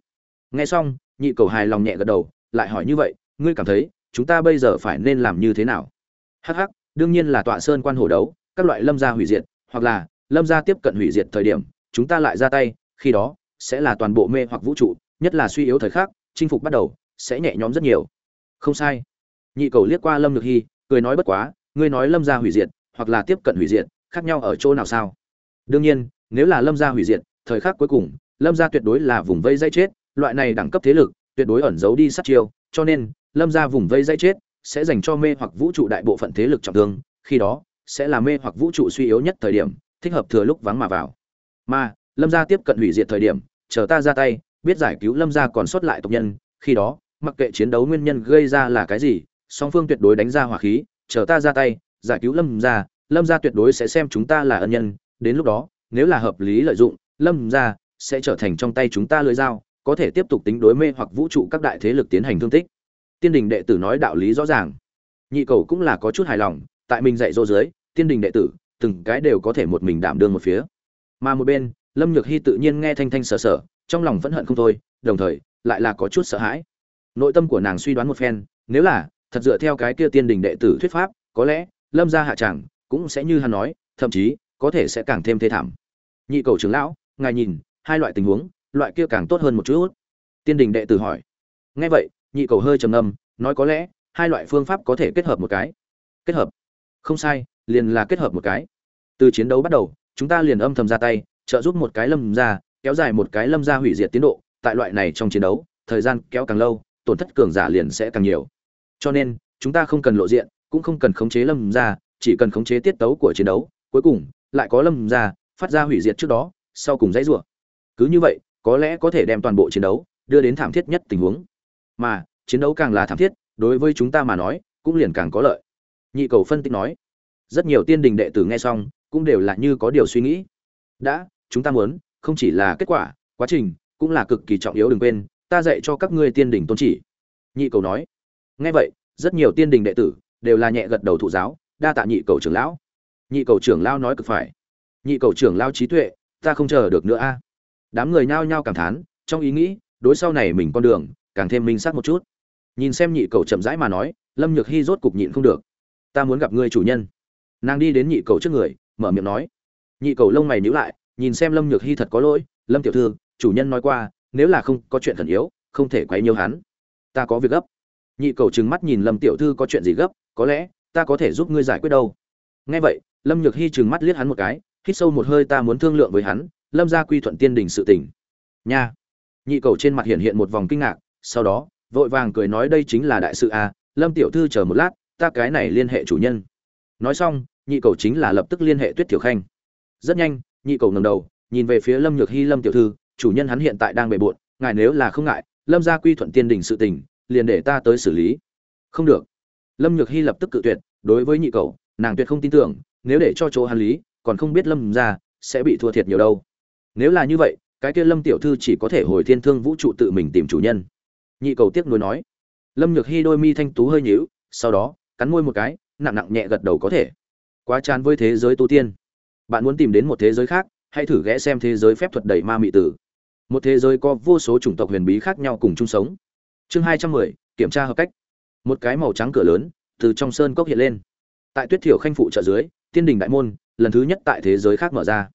nghe xong, nhị cầu hài lòng nhẹ gật đầu, lại hỏi như vậy, ngươi cảm thấy, chúng ta bây giờ phải nên làm như thế nào? Hh đương nhiên là tọa sơn quan hổ đấu, các loại lâm gia hủy diệt, hoặc là lâm gia tiếp cận hủy diệt thời điểm, chúng ta lại ra tay, khi đó sẽ là toàn bộ mê hoặc vũ trụ, nhất là suy yếu thời khắc, chinh phục bắt đầu sẽ nhẹ nhõm rất nhiều. Không sai. Nhị cầu liếc qua lâm nhược hy, cười nói bất quá, ngươi nói lâm gia hủy diệt, hoặc là tiếp cận hủy diệt, khác nhau ở chỗ nào sao? Đương nhiên, nếu là lâm gia hủy diệt, thời khắc cuối cùng, lâm gia tuyệt đối là vùng vây dây chết, loại này đẳng cấp thế lực tuyệt đối ẩn giấu đi sát chiêu, cho nên, lâm gia vùng vây dây chết sẽ dành cho mê hoặc vũ trụ đại bộ phận thế lực trọng thương, khi đó, sẽ là mê hoặc vũ trụ suy yếu nhất thời điểm, thích hợp thừa lúc vắng mà vào. Mà lâm gia tiếp cận hủy diệt thời điểm, chờ ta ra tay, biết giải cứu lâm gia còn sót lại tộc nhân, khi đó, mặc kệ chiến đấu nguyên nhân gây ra là cái gì, song phương tuyệt đối đánh ra hỏa khí, chờ ta ra tay, giải cứu lâm gia lâm gia tuyệt đối sẽ xem chúng ta là ân nhân, đến lúc đó, nếu là hợp lý lợi dụng, lâm gia sẽ trở thành trong tay chúng ta lưỡi dao, có thể tiếp tục tính đối mê hoặc vũ trụ các đại thế lực tiến hành thương tích tiên đình đệ tử nói đạo lý rõ ràng. Nhị cầu cũng là có chút hài lòng, tại mình dạy dỗ dưới, tiên đình đệ tử, từng cái đều có thể một mình đảm đương một phía. Mà một bên, lâm nhược hy tự nhiên nghe thanh thanh sờ sờ, trong lòng vẫn hận không thôi, đồng thời, lại là có chút sợ hãi. Nội tâm của nàng suy đoán một phen, nếu là, thật dựa theo cái kia tiên đình đệ tử thuyết pháp, có lẽ, lâm gia hạ chẳng, cũng sẽ như hắn nói, thậm chí, có thể sẽ càng thêm thê thảm. Nhị cầu trưởng lão, ngài nhìn, hai loại tình huống, loại kia càng tốt hơn một chút. Tiên đình đệ tử hỏi. Nghe vậy nhị cầu hơi trầm ngâm, nói có lẽ, hai loại phương pháp có thể kết hợp một cái. Kết hợp? Không sai, liền là kết hợp một cái. Từ chiến đấu bắt đầu, chúng ta liền âm thầm ra tay, trợ giúp một cái lâm ra, kéo dài một cái lâm ra hủy diệt tiến độ. Tại loại này trong chiến đấu, thời gian kéo càng lâu, tổn thất cường giả liền sẽ càng nhiều. Cho nên, chúng ta không cần lộ diện, cũng không cần khống chế lâm ra, chỉ cần khống chế tiết tấu của chiến đấu. Cuối cùng, lại có lâm ra, phát ra hủy diệt trước đó, sau cùng dãy rủa. Cứ như vậy, có lẽ có thể đem toàn bộ chiến đấu đưa đến thảm thiết nhất tình huống mà, chiến đấu càng là thảm thiết, đối với chúng ta mà nói, cũng liền càng có lợi. Nhị cầu phân tích nói, rất nhiều tiên đình đệ tử nghe xong, cũng đều là như có điều suy nghĩ. Đã, chúng ta muốn, không chỉ là kết quả, quá trình, cũng là cực kỳ trọng yếu đừng quên, ta dạy cho các ngươi tiên đình tôn chỉ. Nhị cầu nói, nghe vậy, rất nhiều tiên đình đệ tử, đều là nhẹ gật đầu thụ giáo, đa tạ nhị cầu trưởng lão. Nhị cầu trưởng lão nói cực phải. Nhị cầu trưởng lão trí tuệ, ta không chờ được nữa a. Đám người nhao nhao cảm thán, trong ý nghĩ, đối sau này mình con đường càng thêm minh xác một chút. Nhìn xem nhị cầu chậm rãi mà nói, lâm nhược hy rốt cục nhịn không được. Ta muốn gặp ngươi chủ nhân. Nàng đi đến nhị cầu trước người, mở miệng nói. Nhị cầu lông mày nhíu lại, nhìn xem lâm nhược hy thật có lỗi. Lâm tiểu thư, chủ nhân nói qua, nếu là không có chuyện khẩn yếu, không thể quấy nhiều hắn. Ta có việc gấp. Nhị cầu trừng mắt nhìn lâm tiểu thư có chuyện gì gấp, có lẽ, ta có thể giúp ngươi giải quyết đâu. Nghe vậy, lâm nhược hy trừng mắt liếc hắn một cái, hít sâu một hơi ta muốn thương lượng với hắn, lâm gia quy thuận tiên đình sự tỉnh nha. Nhị cầu trên mặt hiện hiện một vòng kinh ngạc sau đó vội vàng cười nói đây chính là đại sự a à, lâm tiểu thư chờ một lát ta cái này liên hệ chủ nhân. Nói xong nhị cầu chính là lập tức liên hệ tuyết tiểu khanh. Rất nhanh nhị cầu ngầm đầu nhìn về phía lâm nhược hy lâm tiểu thư chủ nhân hắn hiện tại đang bề bộn ngài nếu là không ngại lâm gia quy thuận tiên đình sự tình liền để ta tới xử lý. Không được. Lâm nhược hy lập tức cự tuyệt đối với nhị cầu nàng tuyệt không tin tưởng nếu để cho chỗ hắn lý còn không biết lâm gia sẽ bị thua thiệt nhiều đâu. Nếu là như vậy cái kia lâm tiểu thư chỉ có thể hồi thiên thương vũ trụ tự mình tìm chủ nhân nhị cầu tiếc nuối nói. Lâm nhược hy đôi mi thanh tú hơi nhíu, sau đó, cắn môi một cái, nặng nặng nhẹ gật đầu có thể. Quá chán với thế giới tu tiên. Bạn muốn tìm đến một thế giới khác, hãy thử ghé xem thế giới phép thuật đầy ma mị tử. Một thế giới có vô số chủng tộc huyền bí khác nhau cùng chung sống. Chương hai trăm mười, kiểm tra hợp cách. Một cái màu trắng cửa lớn, từ trong sơn cốc hiện lên. Tại tuyết thiểu khanh phụ trợ dưới, tiên đình đại môn, lần thứ nhất tại thế giới khác mở ra.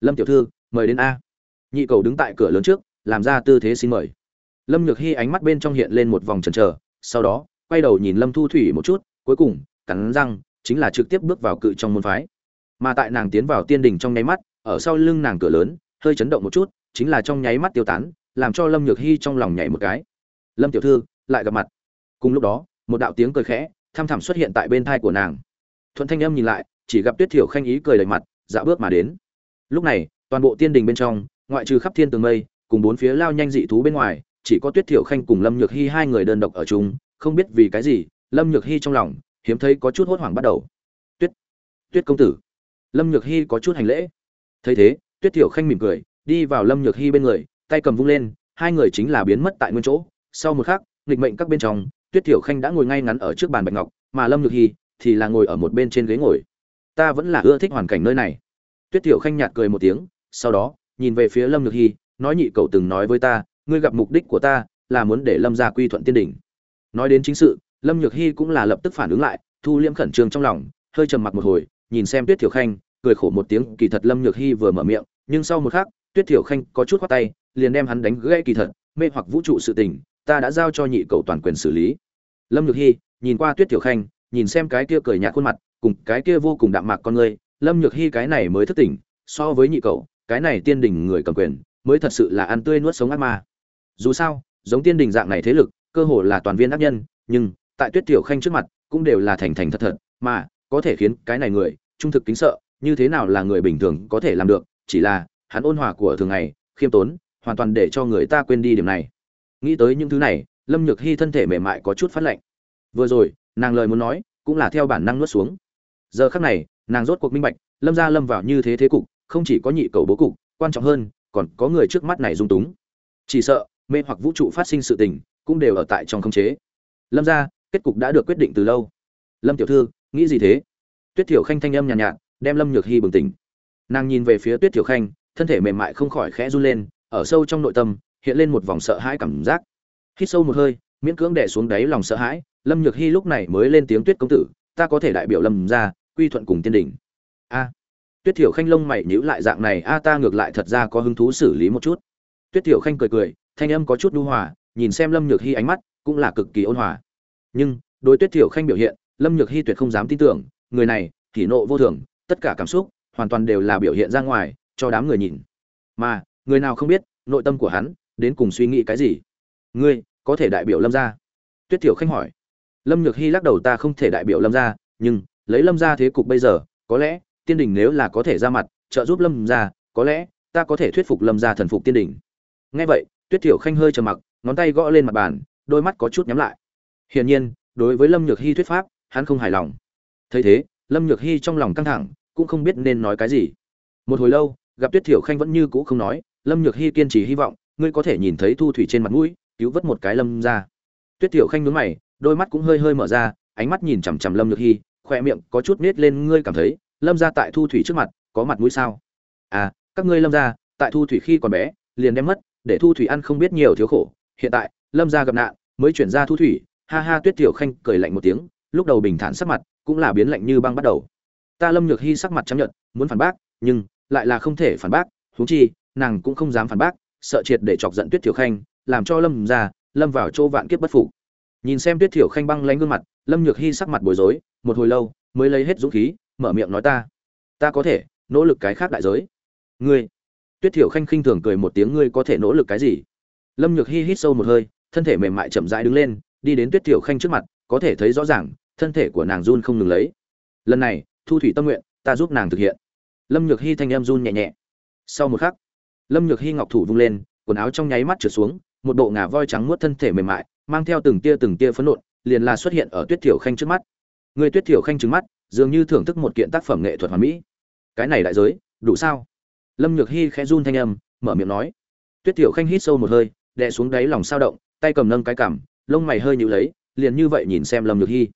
Lâm tiểu thư, mời đến a. Nhị cầu đứng tại cửa lớn trước, làm ra tư thế xin mời lâm nhược hy ánh mắt bên trong hiện lên một vòng trần trờ sau đó, quay đầu nhìn lâm thu thủy một chút, cuối cùng, cắn răng, chính là trực tiếp bước vào cự trong môn phái. Mà tại nàng tiến vào tiên đình trong nháy mắt, ở sau lưng nàng cửa lớn, hơi chấn động một chút, chính là trong nháy mắt tiêu tán, làm cho lâm nhược hy trong lòng nhảy một cái. Lâm tiểu thư, lại gặp mặt. Cùng lúc đó, một đạo tiếng cười khẽ, thăm thẳm xuất hiện tại bên thai của nàng. Thuận thanh âm nhìn lại, chỉ gặp tuyết thiểu khanh ý cười đầy mặt dạ bước mà đến. Lúc này, toàn bộ tiên đình bên trong, ngoại trừ khắp thiên tường mây, cùng bốn phía lao nhanh dị thú bên ngoài chỉ có tuyết thiểu khanh cùng lâm nhược Hi hai người đơn độc ở chung, không biết vì cái gì, lâm nhược Hi trong lòng, hiếm thấy có chút hốt hoảng bắt đầu. Tuyết tuyết công tử. Lâm nhược Hi có chút hành lễ. Thấy thế, tuyết thiểu khanh mỉm cười, đi vào lâm nhược Hi bên người, tay cầm vung lên, hai người chính là biến mất tại nguyên chỗ. Sau một khắc, nghịch mệnh các bên trong, tuyết thiểu khanh đã ngồi ngay ngắn ở trước bàn bạch ngọc, mà lâm nhược Hi thì là ngồi ở một bên trên ghế ngồi. Ta vẫn là ưa thích hoàn cảnh nơi này. Tuyết thiểu khanh nhạt cười một tiếng, sau đó, nhìn về phía lâm nhược Hi, nói nhị cậu từng nói với ta ngươi gặp mục đích của ta là muốn để lâm gia quy thuận tiên đỉnh. Nói đến chính sự, lâm nhược hy cũng là lập tức phản ứng lại, thu liễm khẩn trương trong lòng, hơi trầm mặc một hồi, nhìn xem tuyết thiểu khanh, cười khổ một tiếng, kỳ thật lâm nhược hy vừa mở miệng, nhưng sau một khắc, tuyết thiểu khanh có chút khoát tay, liền đem hắn đánh gãy kỳ thật, mê hoặc vũ trụ sự tình, ta đã giao cho nhị cầu toàn quyền xử lý. Lâm nhược hy, nhìn qua tuyết thiểu khanh, nhìn xem cái kia cười nhạt khuôn mặt, cùng cái kia vô cùng đạm mạc con người, lâm nhược hy cái này mới thức tỉnh, so với nhị cầu, cái này tiên đình người cầm quyền, mới thật sự là ăn tươi nuốt sống ác ma dù sao, giống tiên đình dạng này thế lực, cơ hồ là toàn viên ác nhân, nhưng, tại tuyết tiểu khanh trước mặt, cũng đều là thành thành thật thật, mà, có thể khiến cái này người, trung thực kính sợ, như thế nào là người bình thường có thể làm được, chỉ là, hắn ôn hòa của thường ngày, khiêm tốn, hoàn toàn để cho người ta quên đi điểm này. Nghĩ tới những thứ này, lâm nhược hy thân thể mềm mại có chút phát lạnh. Vừa rồi, nàng lời muốn nói, cũng là theo bản năng nuốt xuống. Giờ khắc này, nàng rốt cuộc minh bạch, lâm ra lâm vào như thế thế cục, không chỉ có nhị cầu bố cục, quan trọng hơn, còn có người trước mắt này dung túng. Chỉ sợ mê hoặc vũ trụ phát sinh sự tình cũng đều ở tại trong khống chế. Lâm ra kết cục đã được quyết định từ lâu. Lâm tiểu thư nghĩ gì thế? Tuyết thiểu khanh thanh âm nhàn nhạt, nhạt đem lâm nhược hy bừng tỉnh. Nàng nhìn về phía tuyết thiểu khanh thân thể mềm mại không khỏi khẽ run lên ở sâu trong nội tâm hiện lên một vòng sợ hãi cảm giác. Hít sâu một hơi miễn cưỡng đè xuống đáy lòng sợ hãi lâm nhược hy lúc này mới lên tiếng tuyết công tử ta có thể đại biểu lâm ra quy thuận cùng tiên đình. a. Tuyết thiểu khanh lông mày nhíu lại dạng này a ta ngược lại thật ra có hứng thú xử lý một chút. Tuyết thiểu khanh cười cười thanh âm có chút nhu hòa, nhìn xem lâm nhược Hi ánh mắt cũng là cực kỳ ôn hòa. Nhưng, đối tuyết thiểu khanh biểu hiện, lâm nhược Hi tuyệt không dám tin tưởng, người này thì nộ vô thường, tất cả cảm xúc hoàn toàn đều là biểu hiện ra ngoài cho đám người nhìn. Mà, người nào không biết, nội tâm của hắn đến cùng suy nghĩ cái gì? Ngươi, có thể đại biểu lâm gia? Tuyết thiểu khanh hỏi. Lâm nhược Hi lắc đầu ta không thể đại biểu lâm gia, nhưng, lấy lâm gia thế cục bây giờ, có lẽ, tiên đình nếu là có thể ra mặt, trợ giúp lâm gia, có lẽ, ta có thể thuyết phục lâm gia thần phục tiên đình. Nghe vậy tuyết thiểu khanh hơi trầm mặc, ngón tay gõ lên mặt bàn, đôi mắt có chút nhắm lại. Hiển nhiên, đối với lâm nhược hy thuyết pháp, hắn không hài lòng. Thấy thế, lâm nhược hy trong lòng căng thẳng, cũng không biết nên nói cái gì. Một hồi lâu, gặp tuyết thiểu khanh vẫn như cũ không nói, lâm nhược hy kiên trì hy vọng, ngươi có thể nhìn thấy thu thủy trên mặt mũi, cứu vớt một cái lâm ra tuyết thiểu khanh nhướng mày, đôi mắt cũng hơi hơi mở ra, ánh mắt nhìn chằm chằm lâm nhược hy khoe miệng có chút nết lên, ngươi cảm thấy, lâm ra tại thu thủy trước mặt, có mặt mũi sao? À các ngươi lâm ra tại thu thủy khi còn bé, liền đem mất để thu thủy ăn không biết nhiều thiếu khổ. Hiện tại, lâm gia gặp nạn, mới chuyển ra thu thủy. Ha ha, tuyết tiểu khanh cười lạnh một tiếng, lúc đầu bình thản sắc mặt, cũng là biến lạnh như băng bắt đầu. Ta lâm nhược hy sắc mặt chấp nhận muốn phản bác, nhưng lại là không thể phản bác. Huống chi, nàng cũng không dám phản bác, sợ triệt để chọc giận tuyết tiểu khanh, làm cho lâm ra lâm vào chỗ vạn kiếp bất phục. Nhìn xem tuyết tiểu khanh băng lánh gương mặt, lâm nhược hy sắc mặt bối rối, một hồi lâu, mới lấy hết dũng khí, mở miệng nói ta. Ta có thể, nỗ lực cái khác đại giới. Ngươi tuyết Thiểu khanh khinh thường cười một tiếng, ngươi có thể nỗ lực cái gì? Lâm nhược hy hít sâu một hơi, thân thể mềm mại chậm rãi đứng lên, đi đến tuyết Thiểu khanh trước mặt, có thể thấy rõ ràng, thân thể của nàng run không ngừng lấy. Lần này, thu thủy tâm nguyện, ta giúp nàng thực hiện. Lâm nhược hy thanh em run nhẹ nhẹ. Sau một khắc, lâm nhược hy ngọc thủ vung lên, quần áo trong nháy mắt trượt xuống, một bộ ngà voi trắng muốt thân thể mềm mại, mang theo từng tia từng tia phấn nộn, liền là xuất hiện ở tuyết Thiểu khanh trước mắt. Người tuyết Thiểu khanh trừng mắt, dường như thưởng thức một kiện tác phẩm nghệ thuật hoàn mỹ. Cái này đại giới, đủ sao? Lâm nhược hy khẽ run thanh âm, mở miệng nói. Tuyết tiểu khanh hít sâu một hơi, đè xuống đáy lòng sao động, tay cầm nâng cái cằm, lông mày hơi nhíu lấy, liền như vậy nhìn xem lâm nhược hy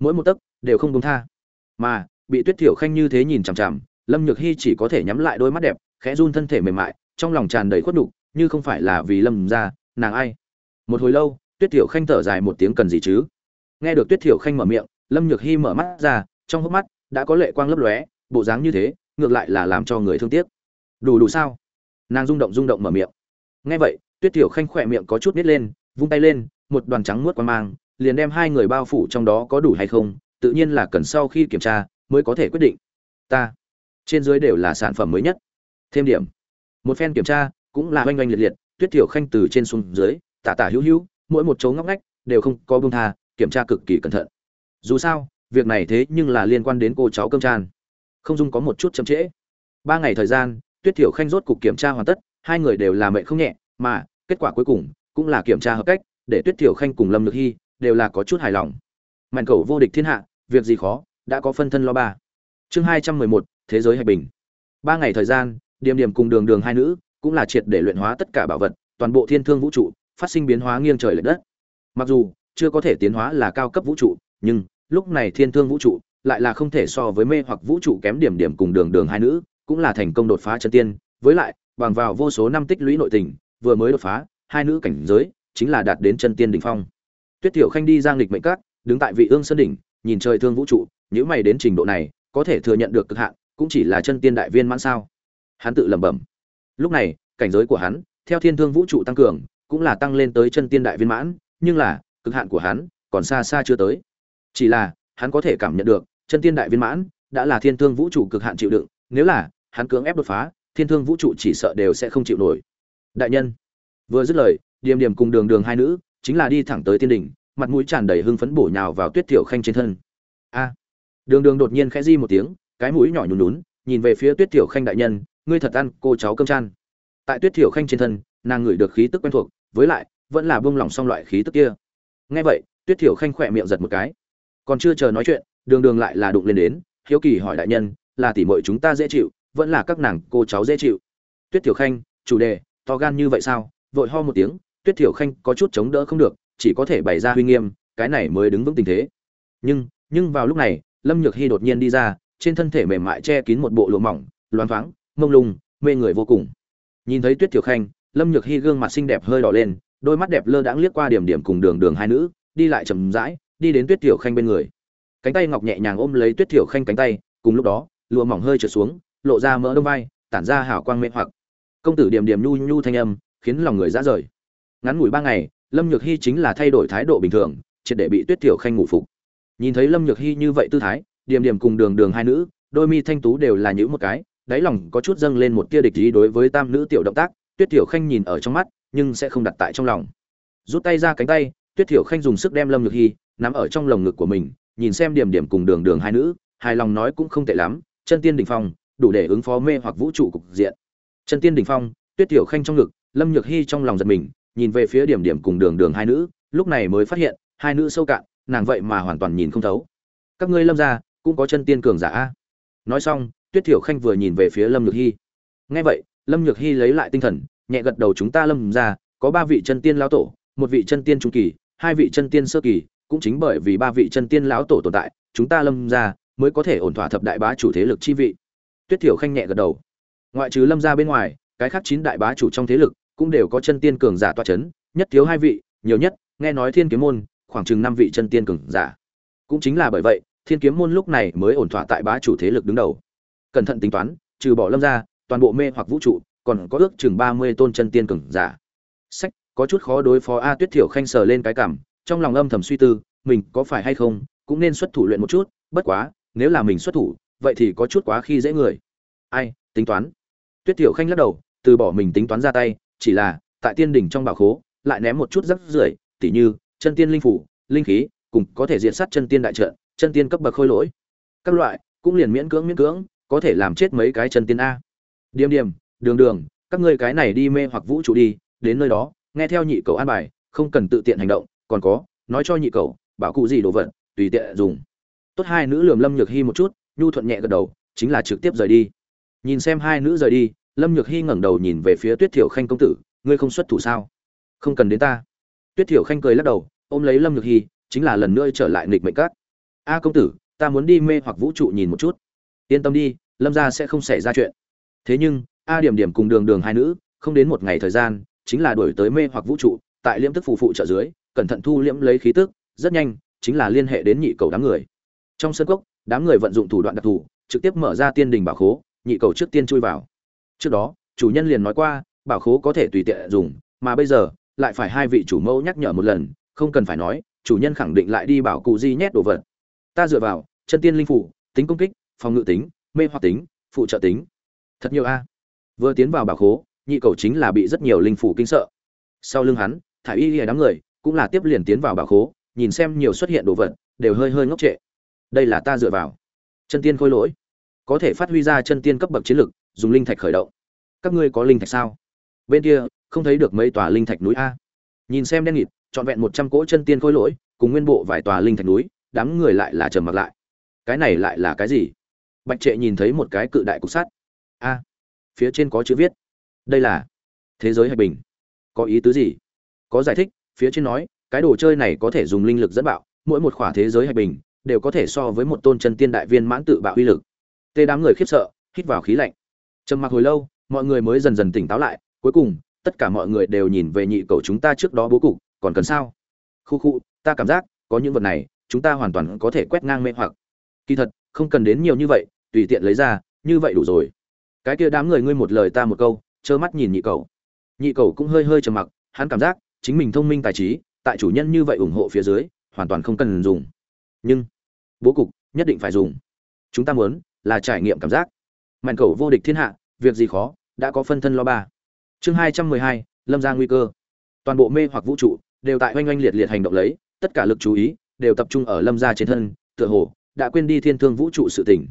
mỗi một tấc đều không công tha. Mà, bị tuyết tiểu khanh như thế nhìn chằm chằm, lâm nhược hy chỉ có thể nhắm lại đôi mắt đẹp, khẽ run thân thể mềm mại, trong lòng tràn đầy khuất đục như không phải là vì lâm ra, nàng ai. Một hồi lâu, tuyết tiểu khanh thở dài một tiếng cần gì chứ? Nghe được tuyết tiểu khanh mở miệng, lâm nhược hy mở mắt ra, trong hốc mắt đã có lệ quang lấp lóe, bộ dáng như thế, ngược lại là làm cho người thương tiếc đủ đủ sao? Nàng rung động rung động mở miệng. Nghe vậy, tuyết tiểu khanh khỏe miệng có chút nít lên, vung tay lên, một đoàn trắng muốt qua mang, liền đem hai người bao phủ trong đó có đủ hay không, tự nhiên là cần sau khi kiểm tra mới có thể quyết định. Ta, trên dưới đều là sản phẩm mới nhất. Thêm điểm. Một phen kiểm tra cũng là oanh oanh liệt liệt, tuyết thiểu khanh từ trên xuống dưới, tả tả hữu hữu, mỗi một chỗ ngóc ngách đều không có bông tha, kiểm tra cực kỳ cẩn thận. Dù sao, việc này thế nhưng là liên quan đến cô cháu cơm tràn không dung có một chút chậm trễ. Ba ngày thời gian tuyết thiểu khanh rốt cục kiểm tra hoàn tất, hai người đều là mệnh không nhẹ, mà kết quả cuối cùng cũng là kiểm tra hợp cách, để tuyết thiểu khanh cùng lâm Lực hy đều là có chút hài lòng. Mạnh cầu vô địch thiên hạ, việc gì khó, đã có phân thân lo ba. Chương hai trăm mười một, thế giới hạch bình. Ba ngày thời gian, điểm điểm cùng đường đường hai nữ cũng là triệt để luyện hóa tất cả bảo vật, toàn bộ thiên thương vũ trụ phát sinh biến hóa nghiêng trời lệch đất. Mặc dù chưa có thể tiến hóa là cao cấp vũ trụ, nhưng lúc này thiên thương vũ trụ lại là không thể so với mê hoặc vũ trụ kém điểm điểm cùng đường đường hai nữ cũng là thành công đột phá chân tiên, với lại, bằng vào vô số năm tích lũy nội tình, vừa mới đột phá, hai nữ cảnh giới, chính là đạt đến chân tiên đỉnh phong. Tuyết tiểu khanh đi giang lịch mệnh cát đứng tại vị ương sơn đỉnh, nhìn trời thương vũ trụ nếu mày đến trình độ này, có thể thừa nhận được cực hạn, cũng chỉ là chân tiên đại viên mãn sao. Hắn tự lẩm bẩm. Lúc này, cảnh giới của hắn, theo thiên thương vũ trụ tăng cường, cũng là tăng lên tới chân tiên đại viên mãn, nhưng là, cực hạn của hắn, còn xa xa chưa tới. Chỉ là, hắn có thể cảm nhận được, chân tiên đại viên mãn, đã là thiên thương vũ trụ cực hạn chịu đựng, nếu là hắn cưỡng ép đột phá, thiên thương vũ trụ chỉ sợ đều sẽ không chịu nổi. Đại nhân, vừa dứt lời, điềm điềm cùng đường đường hai nữ, chính là đi thẳng tới tiên đỉnh, mặt mũi tràn đầy hưng phấn bổ nhào vào tuyết Thiểu khanh trên thân. A! Đường đường đột nhiên khẽ di một tiếng, cái mũi nhỏ nhún nhún, nhìn về phía tuyết Thiểu khanh đại nhân, ngươi thật ăn, cô cháu cơm chan. Tại tuyết Thiểu khanh trên thân, nàng ngửi được khí tức quen thuộc, với lại, vẫn là buông lỏng xong loại khí tức kia. Nghe vậy, tuyết Thiểu khanh khỏe miệng giật một cái. Còn chưa chờ nói chuyện, đường đường lại là đụng lên đến, hiếu kỳ hỏi đại nhân, là tỷ muội chúng ta dễ chịu vẫn là các nàng cô cháu dễ chịu. Tuyết tiểu khanh, chủ đề, to gan như vậy sao? Vội ho một tiếng, tuyết tiểu khanh có chút chống đỡ không được, chỉ có thể bày ra huy nghiêm, cái này mới đứng vững tình thế. Nhưng nhưng vào lúc này, lâm nhược hy đột nhiên đi ra, trên thân thể mềm mại che kín một bộ lụa mỏng loáng thoáng, mông lung, mê người vô cùng. Nhìn thấy tuyết tiểu khanh, lâm nhược hy gương mặt xinh đẹp hơi đỏ lên, đôi mắt đẹp lơ đãng liếc qua điểm điểm cùng đường đường hai nữ, đi lại chậm rãi, đi đến tuyết tiểu khanh bên người. Cánh tay ngọc nhẹ nhàng ôm lấy tuyết tiểu khanh cánh tay, cùng lúc đó, lụa mỏng hơi trượt xuống lộ ra mỡ đông vai, tản ra hào quang mê hoặc. Công tử điểm điểm nhu nhu thanh âm, khiến lòng người dã rời. Ngắn ngủi ba ngày, lâm nhược hy chính là thay đổi thái độ bình thường, triệt để bị tuyết tiểu khanh ngủ phục. Nhìn thấy lâm nhược hy như vậy tư thái, điểm điểm cùng đường đường hai nữ, đôi mi thanh tú đều là những một cái, đáy lòng có chút dâng lên một tia địch ý đối với tam nữ tiểu động tác, tuyết tiểu khanh nhìn ở trong mắt, nhưng sẽ không đặt tại trong lòng. Rút tay ra cánh tay, tuyết tiểu khanh dùng sức đem lâm nhược hy nắm ở trong lồng ngực của mình, nhìn xem điểm điểm cùng đường đường hai nữ, hài lòng nói cũng không tệ lắm, chân tiên đỉnh phong đủ để ứng phó mê hoặc vũ trụ cục diện. Chân tiên đỉnh phong, tuyết tiểu khanh trong ngực, lâm nhược hy trong lòng giật mình, nhìn về phía điểm điểm cùng đường đường hai nữ, lúc này mới phát hiện, hai nữ sâu cạn, nàng vậy mà hoàn toàn nhìn không thấu. Các ngươi lâm ra cũng có chân tiên cường giả a? Nói xong, tuyết thiểu khanh vừa nhìn về phía lâm nhược hy nghe vậy, lâm nhược hy lấy lại tinh thần, nhẹ gật đầu chúng ta lâm ra có ba vị chân tiên lão tổ, một vị chân tiên trung kỳ, hai vị chân tiên sơ kỳ, cũng chính bởi vì ba vị chân tiên lão tổ tồn tại, chúng ta lâm ra mới có thể ổn thỏa thập đại bá chủ thế lực chi vị tuyết thiểu khanh nhẹ gật đầu. Ngoại trừ lâm ra bên ngoài, cái khác chín đại bá chủ trong thế lực cũng đều có chân tiên cường giả toa chấn, nhất thiếu hai vị, nhiều nhất, nghe nói thiên kiếm môn, khoảng chừng năm vị chân tiên cường giả. Cũng chính là bởi vậy, thiên kiếm môn lúc này mới ổn thỏa tại bá chủ thế lực đứng đầu. Cẩn thận tính toán, trừ bỏ lâm ra toàn bộ mê hoặc vũ trụ, còn có ước chừng ba mươi tôn chân tiên cường giả. Sách, có chút khó đối phó a tuyết thiểu khanh sờ lên cái cảm, trong lòng âm thầm suy tư, mình có phải hay không, cũng nên xuất thủ luyện một chút, bất quá, nếu là mình xuất thủ vậy thì có chút quá khi dễ người. Ai, tính toán. Tuyết tiểu khanh lắc đầu, từ bỏ mình tính toán ra tay, chỉ là, tại tiên đỉnh trong bảo khố, lại ném một chút rắc rưởi, tỉ như, chân tiên linh phủ, linh khí, cùng có thể diệt sát chân tiên đại trận, chân tiên cấp bậc khôi lỗi. Các loại, cũng liền miễn cưỡng miễn cưỡng, có thể làm chết mấy cái chân tiên a. Điềm điềm, đường đường, các ngươi cái này đi mê hoặc vũ trụ đi, đến nơi đó, nghe theo nhị cầu an bài, không cần tự tiện hành động, còn có, nói cho nhị cầu, bảo cụ gì đồ vật, tùy tiện dùng. Tốt hai nữ lườm lâm nhược hy một chút nhu thuận nhẹ gật đầu, chính là trực tiếp rời đi. Nhìn xem hai nữ rời đi, lâm nhược hy ngẩng đầu nhìn về phía tuyết thiểu khanh công tử, ngươi không xuất thủ sao? Không cần đến ta. Tuyết thiểu khanh cười lắc đầu, ôm lấy lâm nhược hy chính là lần nữa trở lại nghịch mệnh các. A công tử, ta muốn đi mê hoặc vũ trụ nhìn một chút. Yên tâm đi, lâm gia sẽ không xảy ra chuyện. Thế nhưng, a điểm điểm cùng đường đường hai nữ, không đến một ngày thời gian, chính là đuổi tới mê hoặc vũ trụ, tại liễm tức phù phụ trợ dưới, cẩn thận thu liễm lấy khí tức, rất nhanh, chính là liên hệ đến nhị cầu đám người. Trong sân cốc đám người vận dụng thủ đoạn đặc thù, trực tiếp mở ra tiên đình bảo khố, nhị cầu trước tiên chui vào. Trước đó, chủ nhân liền nói qua, bảo khố có thể tùy tiện dùng, mà bây giờ, lại phải hai vị chủ mẫu nhắc nhở một lần, không cần phải nói, chủ nhân khẳng định lại đi bảo cụ di nhét đồ vật. Ta dựa vào, chân tiên linh phủ, tính công kích, phòng ngự tính, mê hoặc tính, phụ trợ tính. Thật nhiều a. Vừa tiến vào bảo khố, nhị cầu chính là bị rất nhiều linh phủ kinh sợ. Sau lưng hắn thả y lìa đám người cũng là tiếp liền tiến vào bảo khố, nhìn xem nhiều xuất hiện đồ vật, đều hơi hơi ngốc trệ đây là ta dựa vào. Chân tiên khôi lỗi. Có thể phát huy ra chân tiên cấp bậc chiến lực, dùng linh thạch khởi động. Các ngươi có linh thạch sao? Bên kia, không thấy được mấy tòa linh thạch núi a. Nhìn xem đen nghịt, trọn vẹn một trăm cỗ chân tiên khôi lỗi, cùng nguyên bộ vài tòa linh thạch núi, đám người lại là trầm mặc lại. Cái này lại là cái gì? Bạch trệ nhìn thấy một cái cự đại cục sắt. A, phía trên có chữ viết. Đây là thế giới hạch bình. Có ý tứ gì? Có giải thích, phía trên nói, cái đồ chơi này có thể dùng linh lực dẫn bạo, mỗi một khỏa thế giới hạch bình đều có thể so với một tôn chân tiên đại viên mãn tự bạo uy lực. Tê đám người khiếp sợ, hít vào khí lạnh. Trầm mặc hồi lâu, mọi người mới dần dần tỉnh táo lại, cuối cùng, tất cả mọi người đều nhìn về nhị cầu chúng ta trước đó bố cục, còn cần sao? Khu khu, ta cảm giác, có những vật này, chúng ta hoàn toàn có thể quét ngang mê hoặc. Kỳ thật, không cần đến nhiều như vậy, tùy tiện lấy ra, như vậy đủ rồi. Cái kia đám người ngươi một lời ta một câu, trơ mắt nhìn nhị cầu. Nhị cầu cũng hơi hơi trầm mặc, hắn cảm giác, chính mình thông minh tài trí, tại chủ nhân như vậy ủng hộ phía dưới, hoàn toàn không cần dùng nhưng bố cục nhất định phải dùng. Chúng ta muốn là trải nghiệm cảm giác. Mạnh cầu vô địch thiên hạ, việc gì khó, đã có phân thân lo ba. Chương hai trăm mười hai, lâm ra nguy cơ. Toàn bộ mê hoặc vũ trụ đều tại oanh oanh liệt liệt hành động lấy, tất cả lực chú ý đều tập trung ở lâm ra trên thân, tựa hồ đã quên đi thiên thương vũ trụ sự tỉnh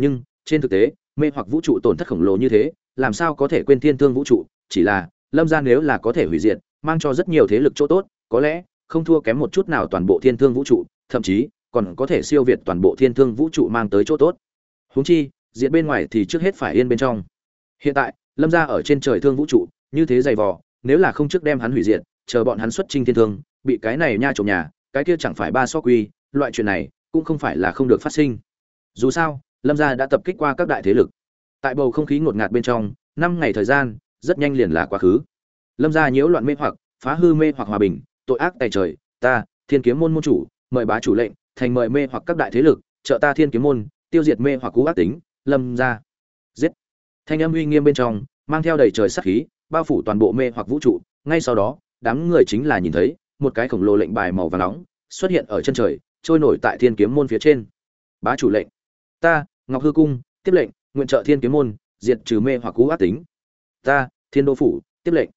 nhưng trên thực tế, mê hoặc vũ trụ tổn thất khổng lồ như thế, làm sao có thể quên thiên thương vũ trụ? Chỉ là lâm ra nếu là có thể hủy diệt, mang cho rất nhiều thế lực chỗ tốt, có lẽ không thua kém một chút nào toàn bộ thiên thương vũ trụ, thậm chí còn có thể siêu việt toàn bộ thiên thương vũ trụ mang tới chỗ tốt. Huống chi, diện bên ngoài thì trước hết phải yên bên trong. Hiện tại, lâm gia ở trên trời thương vũ trụ, như thế dày vò, nếu là không trước đem hắn hủy diệt, chờ bọn hắn xuất trinh thiên thương, bị cái này nha trộm nhà, cái kia chẳng phải ba so quy, loại chuyện này cũng không phải là không được phát sinh. Dù sao, lâm gia đã tập kích qua các đại thế lực. Tại bầu không khí ngột ngạt bên trong, năm ngày thời gian, rất nhanh liền là quá khứ. Lâm gia nhiễu loạn mê hoặc, phá hư mê hoặc hòa bình, tội ác tài trời, ta, thiên kiếm môn môn chủ, mời bá chủ lệnh thành mời mê hoặc các đại thế lực, trợ ta thiên kiếm môn, tiêu diệt mê hoặc cú ác tính, lâm gia giết. Thanh âm uy nghiêm bên trong, mang theo đầy trời sát khí, bao phủ toàn bộ mê hoặc vũ trụ. Ngay sau đó, đám người chính là nhìn thấy, một cái khổng lồ lệnh bài màu vàng nóng xuất hiện ở chân trời, trôi nổi tại thiên kiếm môn phía trên. Bá chủ lệnh. Ta, ngọc hư cung, tiếp lệnh, nguyện trợ thiên kiếm môn, diệt trừ mê hoặc cú ác tính. Ta, thiên đô phủ, tiếp lệnh.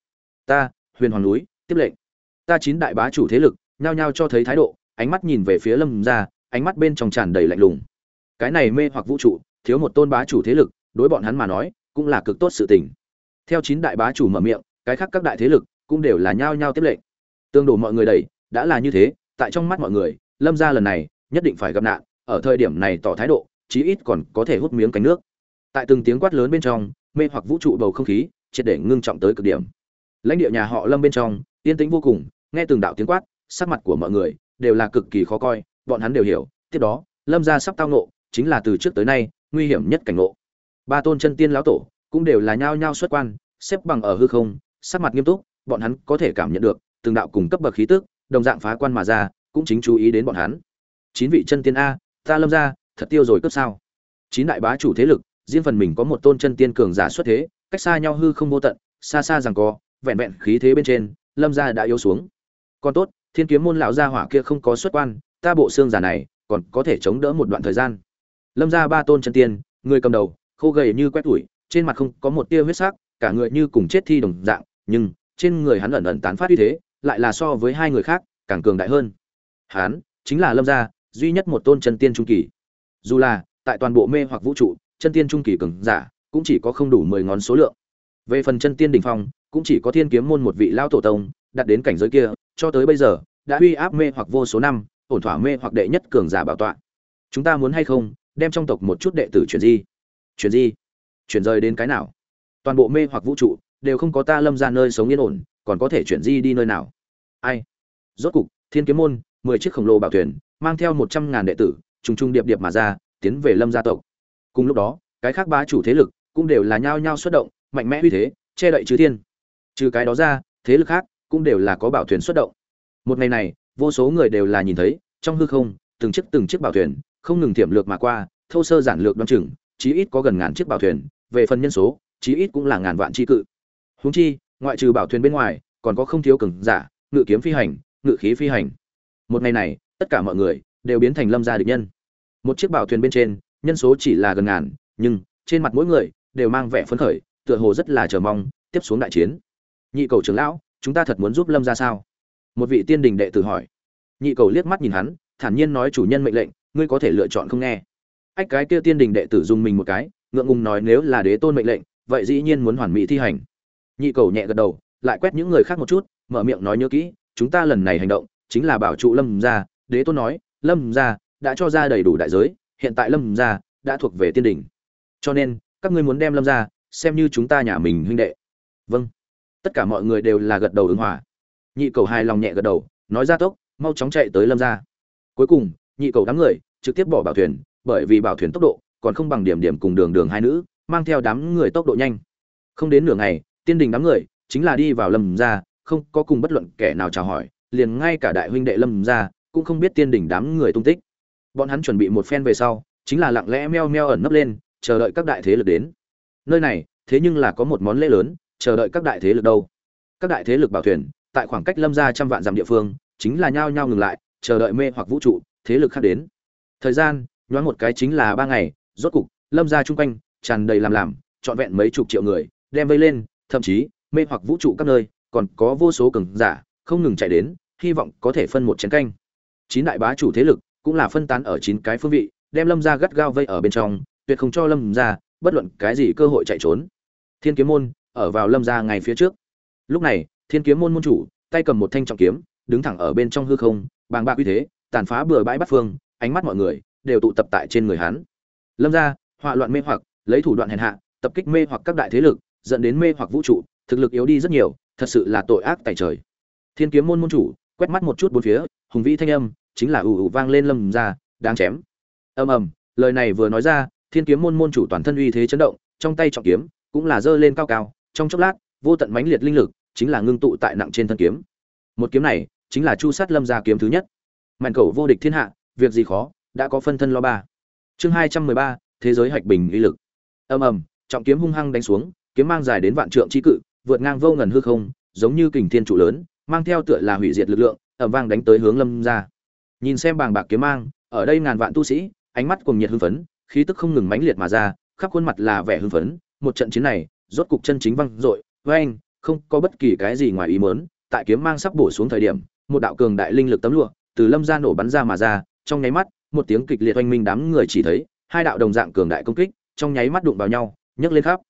Ta, huyền hoàng núi, tiếp lệnh. Ta chín đại bá chủ thế lực, nhao nhao cho thấy thái độ ánh mắt nhìn về phía lâm ra ánh mắt bên trong tràn đầy lạnh lùng. Cái này mê hoặc vũ trụ, thiếu một tôn bá chủ thế lực, đối bọn hắn mà nói, cũng là cực tốt sự tình. Theo chín đại bá chủ mở miệng, cái khác các đại thế lực cũng đều là nhao nhao tiếp lệnh. Tương đổ mọi người đẩy đã là như thế, tại trong mắt mọi người, lâm ra lần này nhất định phải gặp nạn, ở thời điểm này tỏ thái độ, chí ít còn có thể hút miếng cánh nước. Tại từng tiếng quát lớn bên trong, mê hoặc vũ trụ bầu không khí triệt để ngưng trọng tới cực điểm. Lãnh địa nhà họ lâm bên trong, yên tĩnh vô cùng, nghe từng đạo tiếng quát, sắc mặt của mọi người đều là cực kỳ khó coi bọn hắn đều hiểu. Tiếp đó lâm gia sắp tao ngộ, chính là từ trước tới nay nguy hiểm nhất cảnh ngộ. Ba tôn chân tiên lão tổ cũng đều là nhao nhao xuất quan xếp bằng ở hư không sắc mặt nghiêm túc bọn hắn có thể cảm nhận được từng đạo cùng cấp bậc khí tức đồng dạng phá quan mà ra cũng chính chú ý đến bọn hắn. Chín vị chân tiên a ta lâm gia thật tiêu rồi cấp sao? Chín đại bá chủ thế lực riêng phần mình có một tôn chân tiên cường giả xuất thế cách xa nhau hư không vô tận xa xa rằng co vẹn vẹn khí thế bên trên lâm gia đã yếu xuống. Còn tốt thiên kiếm môn lão gia hỏa kia không có xuất quan, ta bộ xương giả này, còn có thể chống đỡ một đoạn thời gian. Lâm gia ba tôn chân tiên, người cầm đầu, khô gầy như quét tủi, trên mặt không có một tia huyết sắc, cả người như cùng chết thi đồng dạng, nhưng trên người hắn ẩn ẩn tán phát uy thế, lại là so với hai người khác, càng cường đại hơn. Hắn chính là lâm gia duy nhất một tôn chân tiên trung kỳ. Dù là tại toàn bộ mê hoặc vũ trụ, chân tiên trung kỳ cường giả cũng chỉ có không đủ mười ngón số lượng. Về phần chân tiên đỉnh phong, cũng chỉ có thiên kiếm môn một vị lao tổ tông đặt đến cảnh giới kia, cho tới bây giờ, đã uy áp mê hoặc vô số năm, ổn thỏa mê hoặc đệ nhất cường giả bảo tọa. Chúng ta muốn hay không, đem trong tộc một chút đệ tử chuyển di? Chuyển di? Chuyển rời đến cái nào? Toàn bộ mê hoặc vũ trụ, đều không có ta lâm gia nơi sống yên ổn, còn có thể chuyển di đi nơi nào? Ai? Rốt cục, thiên kiếm môn, mười chiếc khổng lồ bảo thuyền, mang theo một trăm ngàn đệ tử, trùng trùng điệp điệp mà ra, tiến về lâm gia tộc. Cùng lúc đó, cái khác ba chủ thế lực cũng đều là nhao nhao xuất động, mạnh mẽ uy thế, che đậy chư thiên. Trừ cái đó ra, thế lực khác cũng đều là có bảo thuyền xuất động. Một ngày này, vô số người đều là nhìn thấy, trong hư không, từng chiếc từng chiếc bảo thuyền, không ngừng tiềm lược mà qua, thô sơ giản lược đoan chừng, chí ít có gần ngàn chiếc bảo thuyền, về phần nhân số, chí ít cũng là ngàn vạn chi cự. Huống chi, ngoại trừ bảo thuyền bên ngoài, còn có không thiếu cường giả, ngự kiếm phi hành, ngự khí phi hành. Một ngày này, tất cả mọi người đều biến thành lâm gia địch nhân. Một chiếc bảo thuyền bên trên, nhân số chỉ là gần ngàn, nhưng trên mặt mỗi người đều mang vẻ phấn khởi, tựa hồ rất là chờ mong tiếp xuống đại chiến. Nhị cầu trưởng lão chúng ta thật muốn giúp lâm ra sao? Một vị tiên đình đệ tử hỏi. Nhị cầu liếc mắt nhìn hắn, thản nhiên nói chủ nhân mệnh lệnh, ngươi có thể lựa chọn không nghe. Ách, cái kia tiên đình đệ tử dùng mình một cái, ngượng ngùng nói nếu là đế tôn mệnh lệnh, vậy dĩ nhiên muốn hoàn mỹ thi hành. Nhị cầu nhẹ gật đầu, lại quét những người khác một chút, mở miệng nói nhớ kỹ, chúng ta lần này hành động, chính là bảo trụ lâm gia đế tôn nói, lâm gia đã cho ra đầy đủ đại giới, hiện tại lâm gia đã thuộc về tiên đình. Cho nên, các ngươi muốn đem lâm gia xem như chúng ta nhà mình huynh đệ. Vâng tất cả mọi người đều là gật đầu ứng hòa. Nhị cầu hài lòng nhẹ gật đầu, nói ra tốc, mau chóng chạy tới lâm gia. Cuối cùng, nhị cầu đám người trực tiếp bỏ bảo thuyền, bởi vì bảo thuyền tốc độ còn không bằng điểm điểm cùng đường đường hai nữ, mang theo đám người tốc độ nhanh. Không đến nửa ngày, tiên đình đám người chính là đi vào lâm gia, không có cùng bất luận kẻ nào chào hỏi, liền ngay cả đại huynh đệ lâm gia cũng không biết tiên đình đám người tung tích. Bọn hắn chuẩn bị một phen về sau, chính là lặng lẽ meo meo ẩn nấp lên, chờ đợi các đại thế lực đến. Nơi này, thế nhưng là có một món lễ lớn chờ đợi các đại thế lực đâu. Các đại thế lực bảo thuyền, tại khoảng cách lâm ra trăm vạn dặm địa phương, chính là nhao nhao ngừng lại, chờ đợi mê hoặc vũ trụ, thế lực khác đến. Thời gian, nhoáng một cái chính là ba ngày, rốt cục, lâm ra chung quanh, tràn đầy làm làm, trọn vẹn mấy chục triệu người, đem vây lên, thậm chí, mê hoặc vũ trụ các nơi, còn có vô số cường giả, không ngừng chạy đến, hy vọng có thể phân một chén canh. Chín đại bá chủ thế lực, cũng là phân tán ở chín cái phương vị, đem lâm ra gắt gao vây ở bên trong, tuyệt không cho lâm ra bất luận cái gì cơ hội chạy trốn. Thiên kiếm môn ở vào lâm gia ngay phía trước. Lúc này, thiên kiếm môn môn chủ, tay cầm một thanh trọng kiếm, đứng thẳng ở bên trong hư không, bàng bạc uy thế, tàn phá bừa bãi bắt phương, ánh mắt mọi người đều tụ tập tại trên người hắn. Lâm gia, họa loạn mê hoặc, lấy thủ đoạn hèn hạ, tập kích mê hoặc các đại thế lực, dẫn đến mê hoặc vũ trụ, thực lực yếu đi rất nhiều, thật sự là tội ác tại trời. Thiên kiếm môn môn chủ, quét mắt một chút bốn phía, hùng vĩ thanh âm, chính là ù ù vang lên lâm ra đáng chém. Ầm ầm, lời này vừa nói ra, thiên kiếm môn môn chủ toàn thân uy thế chấn động, trong tay trọng kiếm cũng là giơ lên cao cao trong chốc lát, vô tận mãnh liệt linh lực chính là ngưng tụ tại nặng trên thân kiếm. Một kiếm này chính là chu sát lâm gia kiếm thứ nhất. Mạnh cầu vô địch thiên hạ, việc gì khó, đã có phân thân lo ba. Chương hai trăm mười ba, thế giới hạch bình uy lực. Ầm ầm, trọng kiếm hung hăng đánh xuống, kiếm mang dài đến vạn trượng chi cự, vượt ngang vô ngần hư không, giống như kình thiên trụ lớn, mang theo tựa là hủy diệt lực lượng, ầm vang đánh tới hướng lâm gia nhìn xem bàng bạc kiếm mang, ở đây ngàn vạn tu sĩ, ánh mắt cùng nhiệt hưng phấn, khí tức không ngừng mãnh liệt mà ra, khắp khuôn mặt là vẻ hưng phấn. Một trận chiến này rốt cục chân chính văng dội, với anh, không có bất kỳ cái gì ngoài ý mớn tại kiếm mang sắp bổ xuống thời điểm, một đạo cường đại linh lực tấm lụa từ lâm ra nổ bắn ra mà ra, trong nháy mắt, một tiếng kịch liệt oanh minh đám người chỉ thấy, hai đạo đồng dạng cường đại công kích, trong nháy mắt đụng vào nhau, nhấc lên khắp.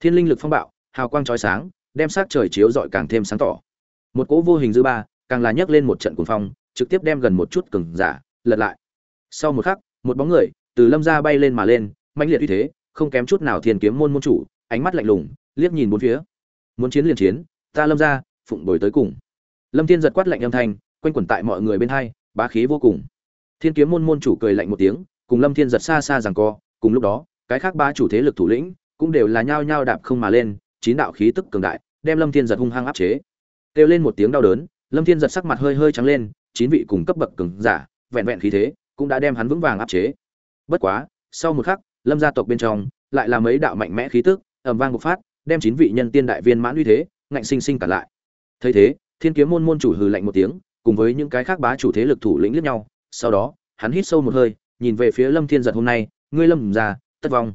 Thiên linh lực phong bạo, hào quang chói sáng, đem sát trời chiếu rọi càng thêm sáng tỏ. Một cỗ vô hình dư ba, càng là nhấc lên một trận cuồng phong, trực tiếp đem gần một chút cường giả, lật lại. Sau một khắc, một bóng người từ lâm ra bay lên mà lên, mãnh liệt uy thế, không kém chút nào thiên kiếm môn môn chủ ánh mắt lạnh lùng, liếc nhìn bốn phía. Muốn chiến liền chiến, ta lâm ra, phụng bồi tới cùng. Lâm thiên giật quát lạnh âm thanh, quanh quẩn tại mọi người bên hai, bá khí vô cùng. Thiên kiếm môn môn chủ cười lạnh một tiếng, cùng lâm thiên giật xa xa rằng co, cùng lúc đó, cái khác ba chủ thế lực thủ lĩnh cũng đều là nhao nhao đạp không mà lên, chín đạo khí tức cường đại, đem lâm thiên giật hung hăng áp chế. Kêu lên một tiếng đau đớn, lâm thiên giật sắc mặt hơi hơi trắng lên, chín vị cùng cấp bậc cường giả, vẹn vẹn khí thế, cũng đã đem hắn vững vàng áp chế. Bất quá, sau một khắc, lâm gia tộc bên trong lại là mấy đạo mạnh mẽ khí tức ầm vang một phát đem chín vị nhân tiên đại viên mãn uy thế ngạnh sinh sinh cả lại. Thấy thế thiên kiếm môn môn chủ hừ lạnh một tiếng cùng với những cái khác bá chủ thế lực thủ lĩnh liếc nhau sau đó hắn hít sâu một hơi nhìn về phía lâm thiên giật hôm nay ngươi lâm già, tất vong.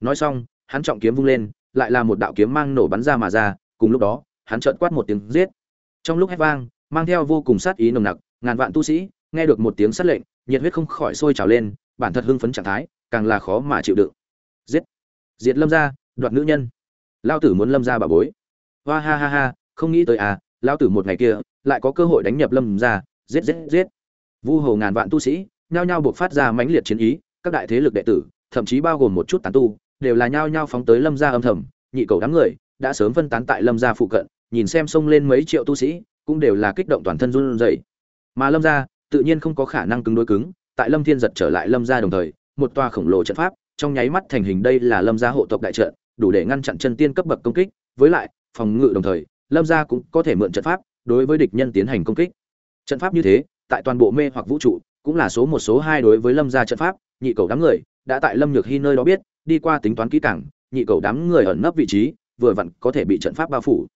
Nói xong hắn trọng kiếm vung lên lại là một đạo kiếm mang nổ bắn ra mà ra cùng lúc đó hắn trợn quát một tiếng giết. Trong lúc hét vang mang theo vô cùng sát ý nồng nặc ngàn vạn tu sĩ nghe được một tiếng sát lệnh nhiệt huyết không khỏi sôi trào lên bản thật hưng phấn trạng thái càng là khó mà chịu đựng. Giết! Diệt lâm gia đoạt nữ nhân. Lao tử muốn lâm gia bà bối. Hoa ha ha ha, không nghĩ tới à lao tử một ngày kia, lại có cơ hội đánh nhập lâm gia giết giết giết. Vu hồ ngàn vạn tu sĩ, nhao nhao buộc phát ra mãnh liệt chiến ý, các đại thế lực đệ tử, thậm chí bao gồm một chút tán tu, đều là nhao nhao phóng tới lâm gia âm thầm. Nhị cầu đám người đã sớm phân tán tại lâm gia phụ cận, nhìn xem xông lên mấy triệu tu sĩ, cũng đều là kích động toàn thân run rẩy. Mà lâm gia tự nhiên không có khả năng cứng đối cứng, tại lâm thiên giật trở lại lâm gia đồng thời, một tòa khổng lồ trận pháp, trong nháy mắt thành hình đây là lâm gia hộ tộc đại trận đủ để ngăn chặn chân tiên cấp bậc công kích, với lại, phòng ngự đồng thời, lâm gia cũng có thể mượn trận pháp đối với địch nhân tiến hành công kích. Trận pháp như thế, tại toàn bộ mê hoặc vũ trụ, cũng là số một số hai đối với lâm gia trận pháp, nhị cầu đám người đã tại lâm nhược hy nơi đó biết, đi qua tính toán kỹ càng, nhị cầu đám người ẩn nấp vị trí, vừa vặn có thể bị trận pháp bao phủ.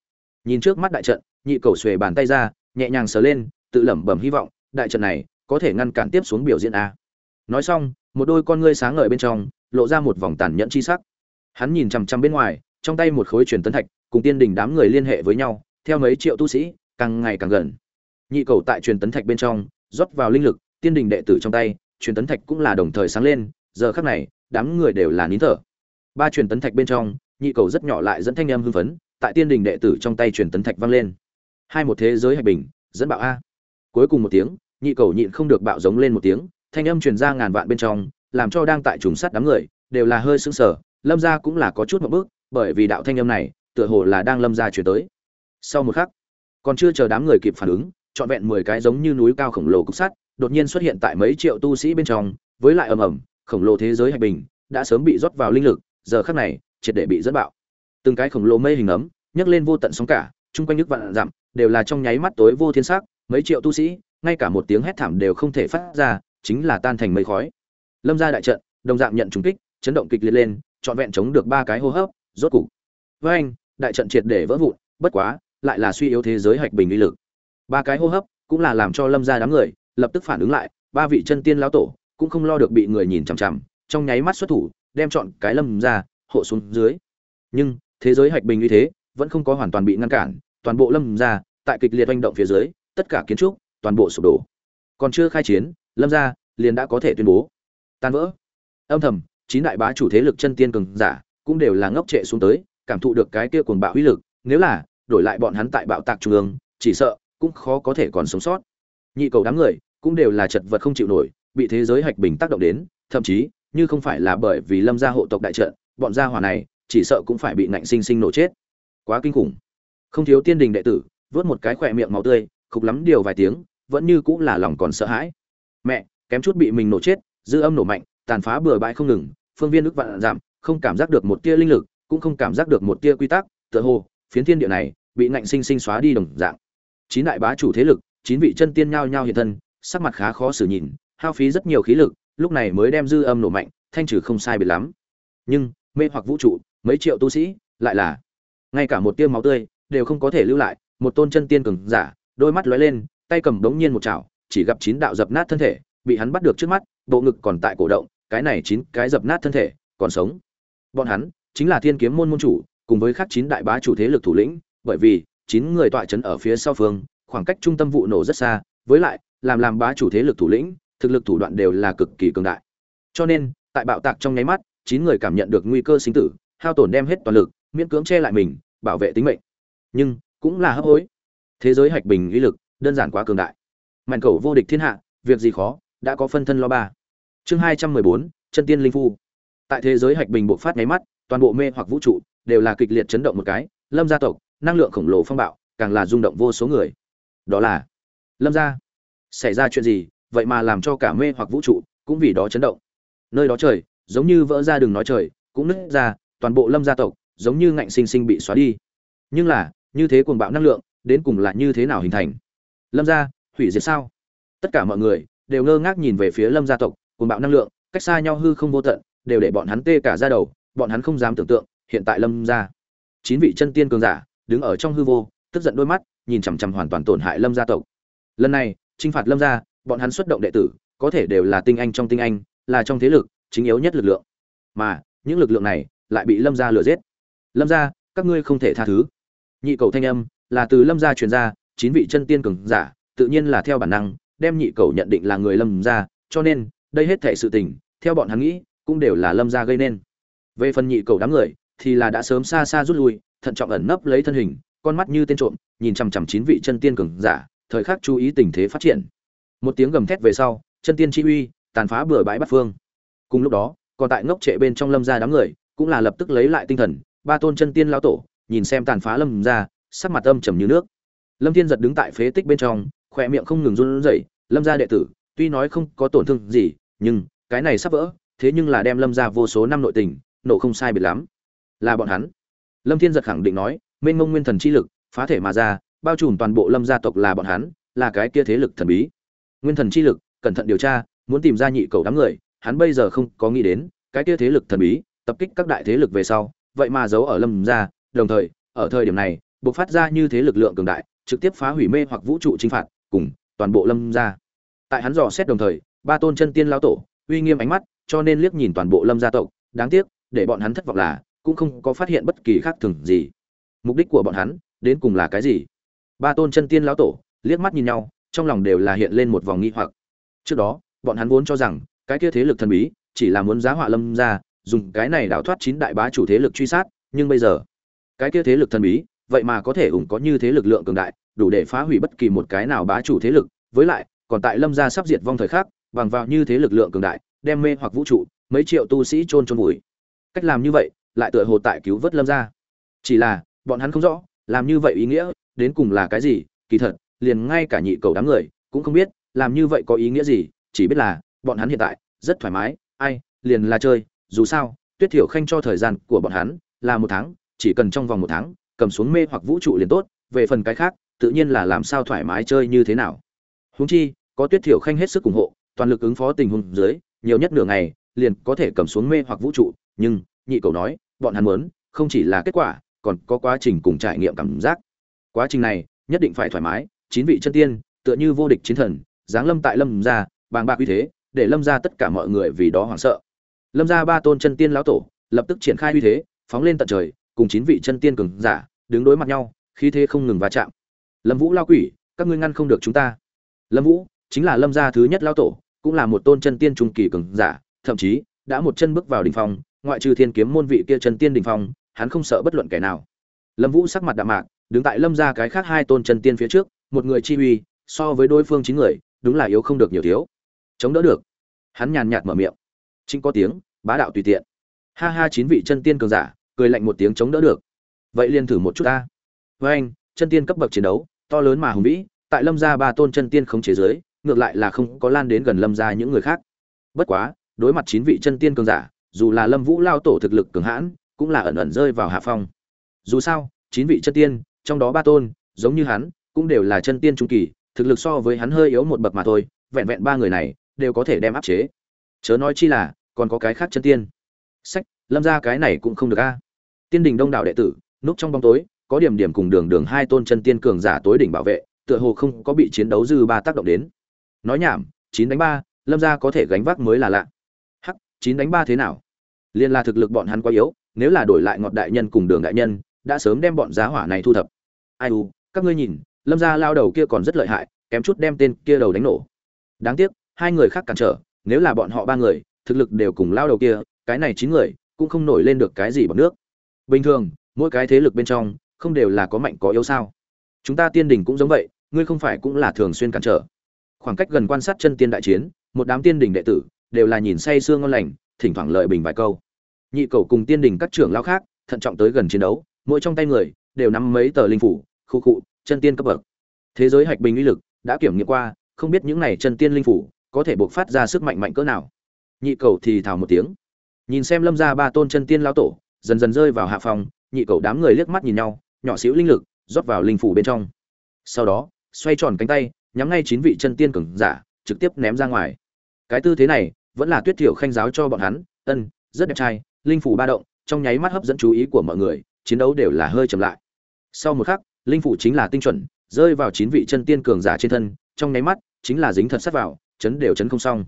Nhìn trước mắt đại trận, nhị cầu xuề bàn tay ra, nhẹ nhàng sờ lên, tự lẩm bẩm hy vọng, đại trận này có thể ngăn cản tiếp xuống biểu diễn a. Nói xong, một đôi con ngươi sáng ngời bên trong, lộ ra một vòng tàn nhẫn chi sắc hắn nhìn chằm chằm bên ngoài, trong tay một khối truyền tấn thạch, cùng tiên đình đám người liên hệ với nhau, theo mấy triệu tu sĩ, càng ngày càng gần. Nhị cầu tại truyền tấn thạch bên trong, rót vào linh lực, tiên đình đệ tử trong tay, truyền tấn thạch cũng là đồng thời sáng lên, giờ khắc này, đám người đều là nín thở. Ba truyền tấn thạch bên trong, nhị cầu rất nhỏ lại dẫn thanh âm hưng phấn, tại tiên đình đệ tử trong tay truyền tấn thạch vang lên. Hai một thế giới hạch bình, dẫn bạo a. Cuối cùng một tiếng, nhị cầu nhịn không được bạo giống lên một tiếng, thanh âm truyền ra ngàn vạn bên trong, làm cho đang tại trùng sát đám người, đều là hơi sững sờ lâm gia cũng là có chút một bước bởi vì đạo thanh âm này, tựa hồ là đang lâm gia chuyển tới. Sau một khắc, còn chưa chờ đám người kịp phản ứng, trọn vẹn mười cái giống như núi cao khổng lồ cục sắt, đột nhiên xuất hiện tại mấy triệu tu sĩ bên trong, với lại ầm ầm, khổng lồ thế giới hạch bình đã sớm bị rót vào linh lực, giờ khắc này, triệt để bị dẫn bạo. Từng cái khổng lồ mây hình ấm, nhấc lên vô tận sóng cả, chung quanh nước vạn dặm, đều là trong nháy mắt tối vô thiên sắc, mấy triệu tu sĩ, ngay cả một tiếng hét thảm đều không thể phát ra, chính là tan thành mây khói. Lâm gia đại trận, đồng dạng nhận trúng kích, chấn động kịch liệt lên trọn vẹn chống được ba cái hô hấp, rốt cục. Với anh, đại trận triệt để vỡ vụn, bất quá, lại là suy yếu thế giới hạch bình uy lực. Ba cái hô hấp cũng là làm cho lâm gia đám người lập tức phản ứng lại, ba vị chân tiên lão tổ cũng không lo được bị người nhìn chằm chằm, trong nháy mắt xuất thủ, đem chọn cái lâm ra hộ xuống dưới. Nhưng, thế giới hạch bình như thế vẫn không có hoàn toàn bị ngăn cản, toàn bộ lâm ra tại kịch liệt hành động phía dưới, tất cả kiến trúc, toàn bộ sụp đổ. Còn chưa khai chiến, lâm ra liền đã có thể tuyên bố. Tan vỡ. Âm thầm chín đại bá chủ thế lực chân tiên cường giả cũng đều là ngốc trệ xuống tới, cảm thụ được cái kia cuồng bạo uy lực, nếu là đổi lại bọn hắn tại bạo tạc trung ương, chỉ sợ cũng khó có thể còn sống sót. Nhị cầu đám người cũng đều là chật vật không chịu nổi, bị thế giới hạch bình tác động đến, thậm chí, như không phải là bởi vì lâm gia hộ tộc đại trận, bọn gia hỏa này chỉ sợ cũng phải bị nạnh sinh sinh nổ chết. Quá kinh khủng. Không thiếu tiên đình đệ tử, vớt một cái khỏe miệng máu tươi, khục lắm điều vài tiếng, vẫn như cũng là lòng còn sợ hãi. Mẹ, kém chút bị mình nổ chết, dư âm nổ mạnh tàn phá bừa bãi không ngừng, phương viên ức vạn giảm, không cảm giác được một tia linh lực, cũng không cảm giác được một tia quy tắc, tựa hồ, phiến thiên địa này, bị ngạnh sinh sinh xóa đi đồng dạng. Chín đại bá chủ thế lực, chín vị chân tiên nhao nhao hiện thân, sắc mặt khá khó xử nhìn, hao phí rất nhiều khí lực, lúc này mới đem dư âm nổ mạnh, thanh trừ không sai biệt lắm. Nhưng, mê hoặc vũ trụ, mấy triệu tu sĩ, lại là, ngay cả một tia máu tươi, đều không có thể lưu lại, một tôn chân tiên cường giả, đôi mắt lóe lên, tay cầm đống nhiên một chảo, chỉ gặp chín đạo dập nát thân thể, bị hắn bắt được trước mắt, bộ ngực còn tại cổ động cái này chín cái dập nát thân thể, còn sống. Bọn hắn chính là thiên kiếm môn môn chủ, cùng với khác chín đại bá chủ thế lực thủ lĩnh, bởi vì chín người tọa chấn ở phía sau phương, khoảng cách trung tâm vụ nổ rất xa, với lại, làm làm bá chủ thế lực thủ lĩnh, thực lực thủ đoạn đều là cực kỳ cường đại. Cho nên, tại bạo tạc trong nháy mắt, chín người cảm nhận được nguy cơ sinh tử, hao tổn đem hết toàn lực, miễn cưỡng che lại mình, bảo vệ tính mệnh. Nhưng, cũng là hấp hối. Thế giới hạch bình uy lực đơn giản quá cường đại. Mạnh cầu vô địch thiên hạ, việc gì khó, đã có phân thân lo ba chương hai trăm mười bốn, chân tiên linh phu. Tại thế giới hạch bình bộc phát nháy mắt, toàn bộ mê hoặc vũ trụ đều là kịch liệt chấn động một cái, lâm gia tộc, năng lượng khổng lồ phong bạo, càng là rung động vô số người. Đó là, lâm gia, xảy ra chuyện gì, vậy mà làm cho cả mê hoặc vũ trụ cũng vì đó chấn động. Nơi đó trời, giống như vỡ ra đường nói trời, cũng nứt ra, toàn bộ lâm gia tộc giống như ngạnh sinh sinh bị xóa đi. Nhưng là, như thế cuồng bạo năng lượng, đến cùng là như thế nào hình thành? Lâm gia, hủy diệt sao? Tất cả mọi người đều ngơ ngác nhìn về phía lâm gia tộc cuồng bạo năng lượng, cách xa nhau hư không vô tận, đều để bọn hắn tê cả ra đầu, bọn hắn không dám tưởng tượng, hiện tại lâm gia chín vị chân tiên cường giả, đứng ở trong hư vô, tức giận đôi mắt, nhìn chằm chằm hoàn toàn tổn hại lâm gia tộc. Lần này trinh phạt lâm gia, bọn hắn xuất động đệ tử, có thể đều là tinh anh trong tinh anh, là trong thế lực, chính yếu nhất lực lượng. Mà, những lực lượng này, lại bị lâm gia lừa giết. Lâm gia, các ngươi không thể tha thứ. Nhị cầu thanh âm, là từ lâm gia truyền ra, chín vị chân tiên cường giả, tự nhiên là theo bản năng, đem nhị cầu nhận định là người lâm gia, cho nên đây hết thể sự tình, theo bọn hắn nghĩ, cũng đều là lâm gia gây nên. Về phần nhị cầu đám người, thì là đã sớm xa xa rút lui, thận trọng ẩn nấp lấy thân hình, con mắt như tên trộm, nhìn chằm chằm chín vị chân tiên cường giả, thời khắc chú ý tình thế phát triển. Một tiếng gầm thét về sau, chân tiên chi uy, tàn phá bừa bãi bắt phương. Cùng lúc đó, còn tại ngốc trệ bên trong lâm gia đám người, cũng là lập tức lấy lại tinh thần, ba tôn chân tiên lao tổ, nhìn xem tàn phá lâm gia, sắc mặt âm trầm như nước. Lâm thiên giật đứng tại phế tích bên trong, khỏe miệng không ngừng run rẩy, lâm gia đệ tử, tuy nói không có tổn thương gì nhưng cái này sắp vỡ, thế nhưng là đem lâm gia vô số năm nội tình nộ không sai biệt lắm. Là bọn hắn. Lâm thiên giật khẳng định nói, mênh mông nguyên thần chi lực, phá thể mà ra, bao trùm toàn bộ lâm gia tộc là bọn hắn, là cái kia thế lực thần bí. Nguyên thần chi lực, cẩn thận điều tra, muốn tìm ra nhị cầu đám người, hắn bây giờ không có nghĩ đến, cái kia thế lực thần bí, tập kích các đại thế lực về sau, vậy mà giấu ở lâm gia, đồng thời, ở thời điểm này, buộc phát ra như thế lực lượng cường đại, trực tiếp phá hủy mê hoặc vũ trụ chinh phạt, cùng toàn bộ lâm gia. Tại hắn dò xét đồng thời ba tôn chân tiên lão tổ, uy nghiêm ánh mắt, cho nên liếc nhìn toàn bộ lâm gia tộc, đáng tiếc, để bọn hắn thất vọng là, cũng không có phát hiện bất kỳ khác thường gì. Mục đích của bọn hắn, đến cùng là cái gì? Ba tôn chân tiên lão tổ, liếc mắt nhìn nhau, trong lòng đều là hiện lên một vòng nghi hoặc. Trước đó, bọn hắn vốn cho rằng, cái kia thế lực thần bí, chỉ là muốn giá họa lâm ra dùng cái này đào thoát chín đại bá chủ thế lực truy sát, nhưng bây giờ, cái kia thế lực thần bí, vậy mà có thể ủng có như thế lực lượng cường đại, đủ để phá hủy bất kỳ một cái nào bá chủ thế lực, với lại, còn tại lâm gia sắp diệt vong thời khắc bằng vào như thế lực lượng cường đại, đem mê hoặc vũ trụ, mấy triệu tu sĩ chôn chôn vùi. Cách làm như vậy, lại tựa hồ tại cứu vớt lâm gia. Chỉ là, bọn hắn không rõ, làm như vậy ý nghĩa, đến cùng là cái gì, kỳ thật, liền ngay cả nhị cầu đám người, cũng không biết, làm như vậy có ý nghĩa gì, chỉ biết là, bọn hắn hiện tại, rất thoải mái, ai, liền là chơi, dù sao, tuyết thiểu khanh cho thời gian của bọn hắn, là một tháng, chỉ cần trong vòng một tháng, cầm xuống mê hoặc vũ trụ liền tốt, về phần cái khác, tự nhiên là làm sao thoải mái chơi như thế nào. Huống chi, có tuyết thiểu khanh hết sức ủng hộ toàn lực ứng phó tình huống dưới, nhiều nhất nửa ngày, liền có thể cầm xuống mê hoặc vũ trụ. Nhưng, nhị cầu nói, bọn hắn muốn, không chỉ là kết quả, còn có quá trình cùng trải nghiệm cảm giác. Quá trình này, nhất định phải thoải mái, chín vị chân tiên, tựa như vô địch chiến thần, giáng lâm tại lâm gia, bàng bạc uy thế, để lâm gia tất cả mọi người vì đó hoảng sợ. Lâm gia ba tôn chân tiên lão tổ, lập tức triển khai uy thế, phóng lên tận trời, cùng chín vị chân tiên cường giả, đứng đối mặt nhau, khí thế không ngừng va chạm. Lâm vũ lao quỷ, các ngươi ngăn không được chúng ta. Lâm vũ, chính là lâm gia thứ nhất lão tổ cũng là một tôn chân tiên trung kỳ cường giả, thậm chí, đã một chân bước vào đỉnh phong, ngoại trừ thiên kiếm môn vị kia chân tiên đỉnh phong, hắn không sợ bất luận kẻ nào. Lâm vũ sắc mặt đạm mạc, đứng tại lâm gia cái khác hai tôn chân tiên phía trước, một người chi uy, so với đối phương chín người, đúng là yếu không được nhiều thiếu. Chống đỡ được. Hắn nhàn nhạt mở miệng. Chính có tiếng, bá đạo tùy tiện. Ha ha chín vị chân tiên cường giả, cười lạnh một tiếng chống đỡ được. Vậy liền thử một chút ta. Với anh, chân tiên cấp bậc chiến đấu, to lớn mà hùng vĩ, tại lâm gia ba tôn chân tiên không chế dưới ngược lại là không có lan đến gần lâm gia những người khác. Bất quá, đối mặt chín vị chân tiên cường giả, dù là lâm vũ lao tổ thực lực cường hãn, cũng là ẩn ẩn rơi vào hạ phong. Dù sao, chín vị chân tiên, trong đó ba tôn, giống như hắn, cũng đều là chân tiên trung kỳ, thực lực so với hắn hơi yếu một bậc mà thôi, vẹn vẹn ba người này, đều có thể đem áp chế. Chớ nói chi là, còn có cái khác chân tiên. Sách, lâm ra cái này cũng không được a. Tiên đình đông đảo đệ tử, núp trong bóng tối, có điểm điểm cùng đường đường hai tôn chân tiên cường giả tối đỉnh bảo vệ, tựa hồ không có bị chiến đấu dư ba tác động đến nói nhảm, chín đánh ba, lâm gia có thể gánh vác mới là lạ. Hắc, chín đánh ba thế nào? Liên là thực lực bọn hắn quá yếu, nếu là đổi lại ngọt đại nhân cùng đường đại nhân, đã sớm đem bọn giá hỏa này thu thập. Ai u, các ngươi nhìn, lâm gia lao đầu kia còn rất lợi hại, kém chút đem tên kia đầu đánh nổ. Đáng tiếc, hai người khác cản trở, nếu là bọn họ ba người, thực lực đều cùng lao đầu kia, cái này chín người, cũng không nổi lên được cái gì bằng nước. Bình thường, mỗi cái thế lực bên trong, không đều là có mạnh có yếu sao? Chúng ta tiên đình cũng giống vậy, ngươi không phải cũng là thường xuyên cản trở khoảng cách gần quan sát chân tiên đại chiến, một đám tiên đình đệ tử đều là nhìn say sương ngon lành, thỉnh thoảng lợi bình vài câu. Nhị cầu cùng tiên đình các trưởng lao khác thận trọng tới gần chiến đấu, mỗi trong tay người đều nắm mấy tờ linh phủ, khu cụ chân tiên cấp bậc. Thế giới hạch bình uy lực đã kiểm nghiệm qua, không biết những này chân tiên linh phủ có thể buộc phát ra sức mạnh mạnh cỡ nào. Nhị cầu thì thào một tiếng. Nhìn xem lâm ra ba tôn chân tiên lao tổ, dần dần rơi vào hạ phòng, nhị cầu đám người liếc mắt nhìn nhau, nhỏ xíu linh lực rót vào linh phủ bên trong. Sau đó, xoay tròn cánh tay nhắm ngay chín vị chân tiên cường giả, trực tiếp ném ra ngoài. Cái tư thế này vẫn là tuyết thiểu khanh giáo cho bọn hắn, ân, rất đẹp trai, linh phủ ba động, trong nháy mắt hấp dẫn chú ý của mọi người, chiến đấu đều là hơi chậm lại. Sau một khắc, linh phủ chính là tinh chuẩn, rơi vào chín vị chân tiên cường giả trên thân, trong nháy mắt chính là dính thật sát vào, chấn đều chấn không xong.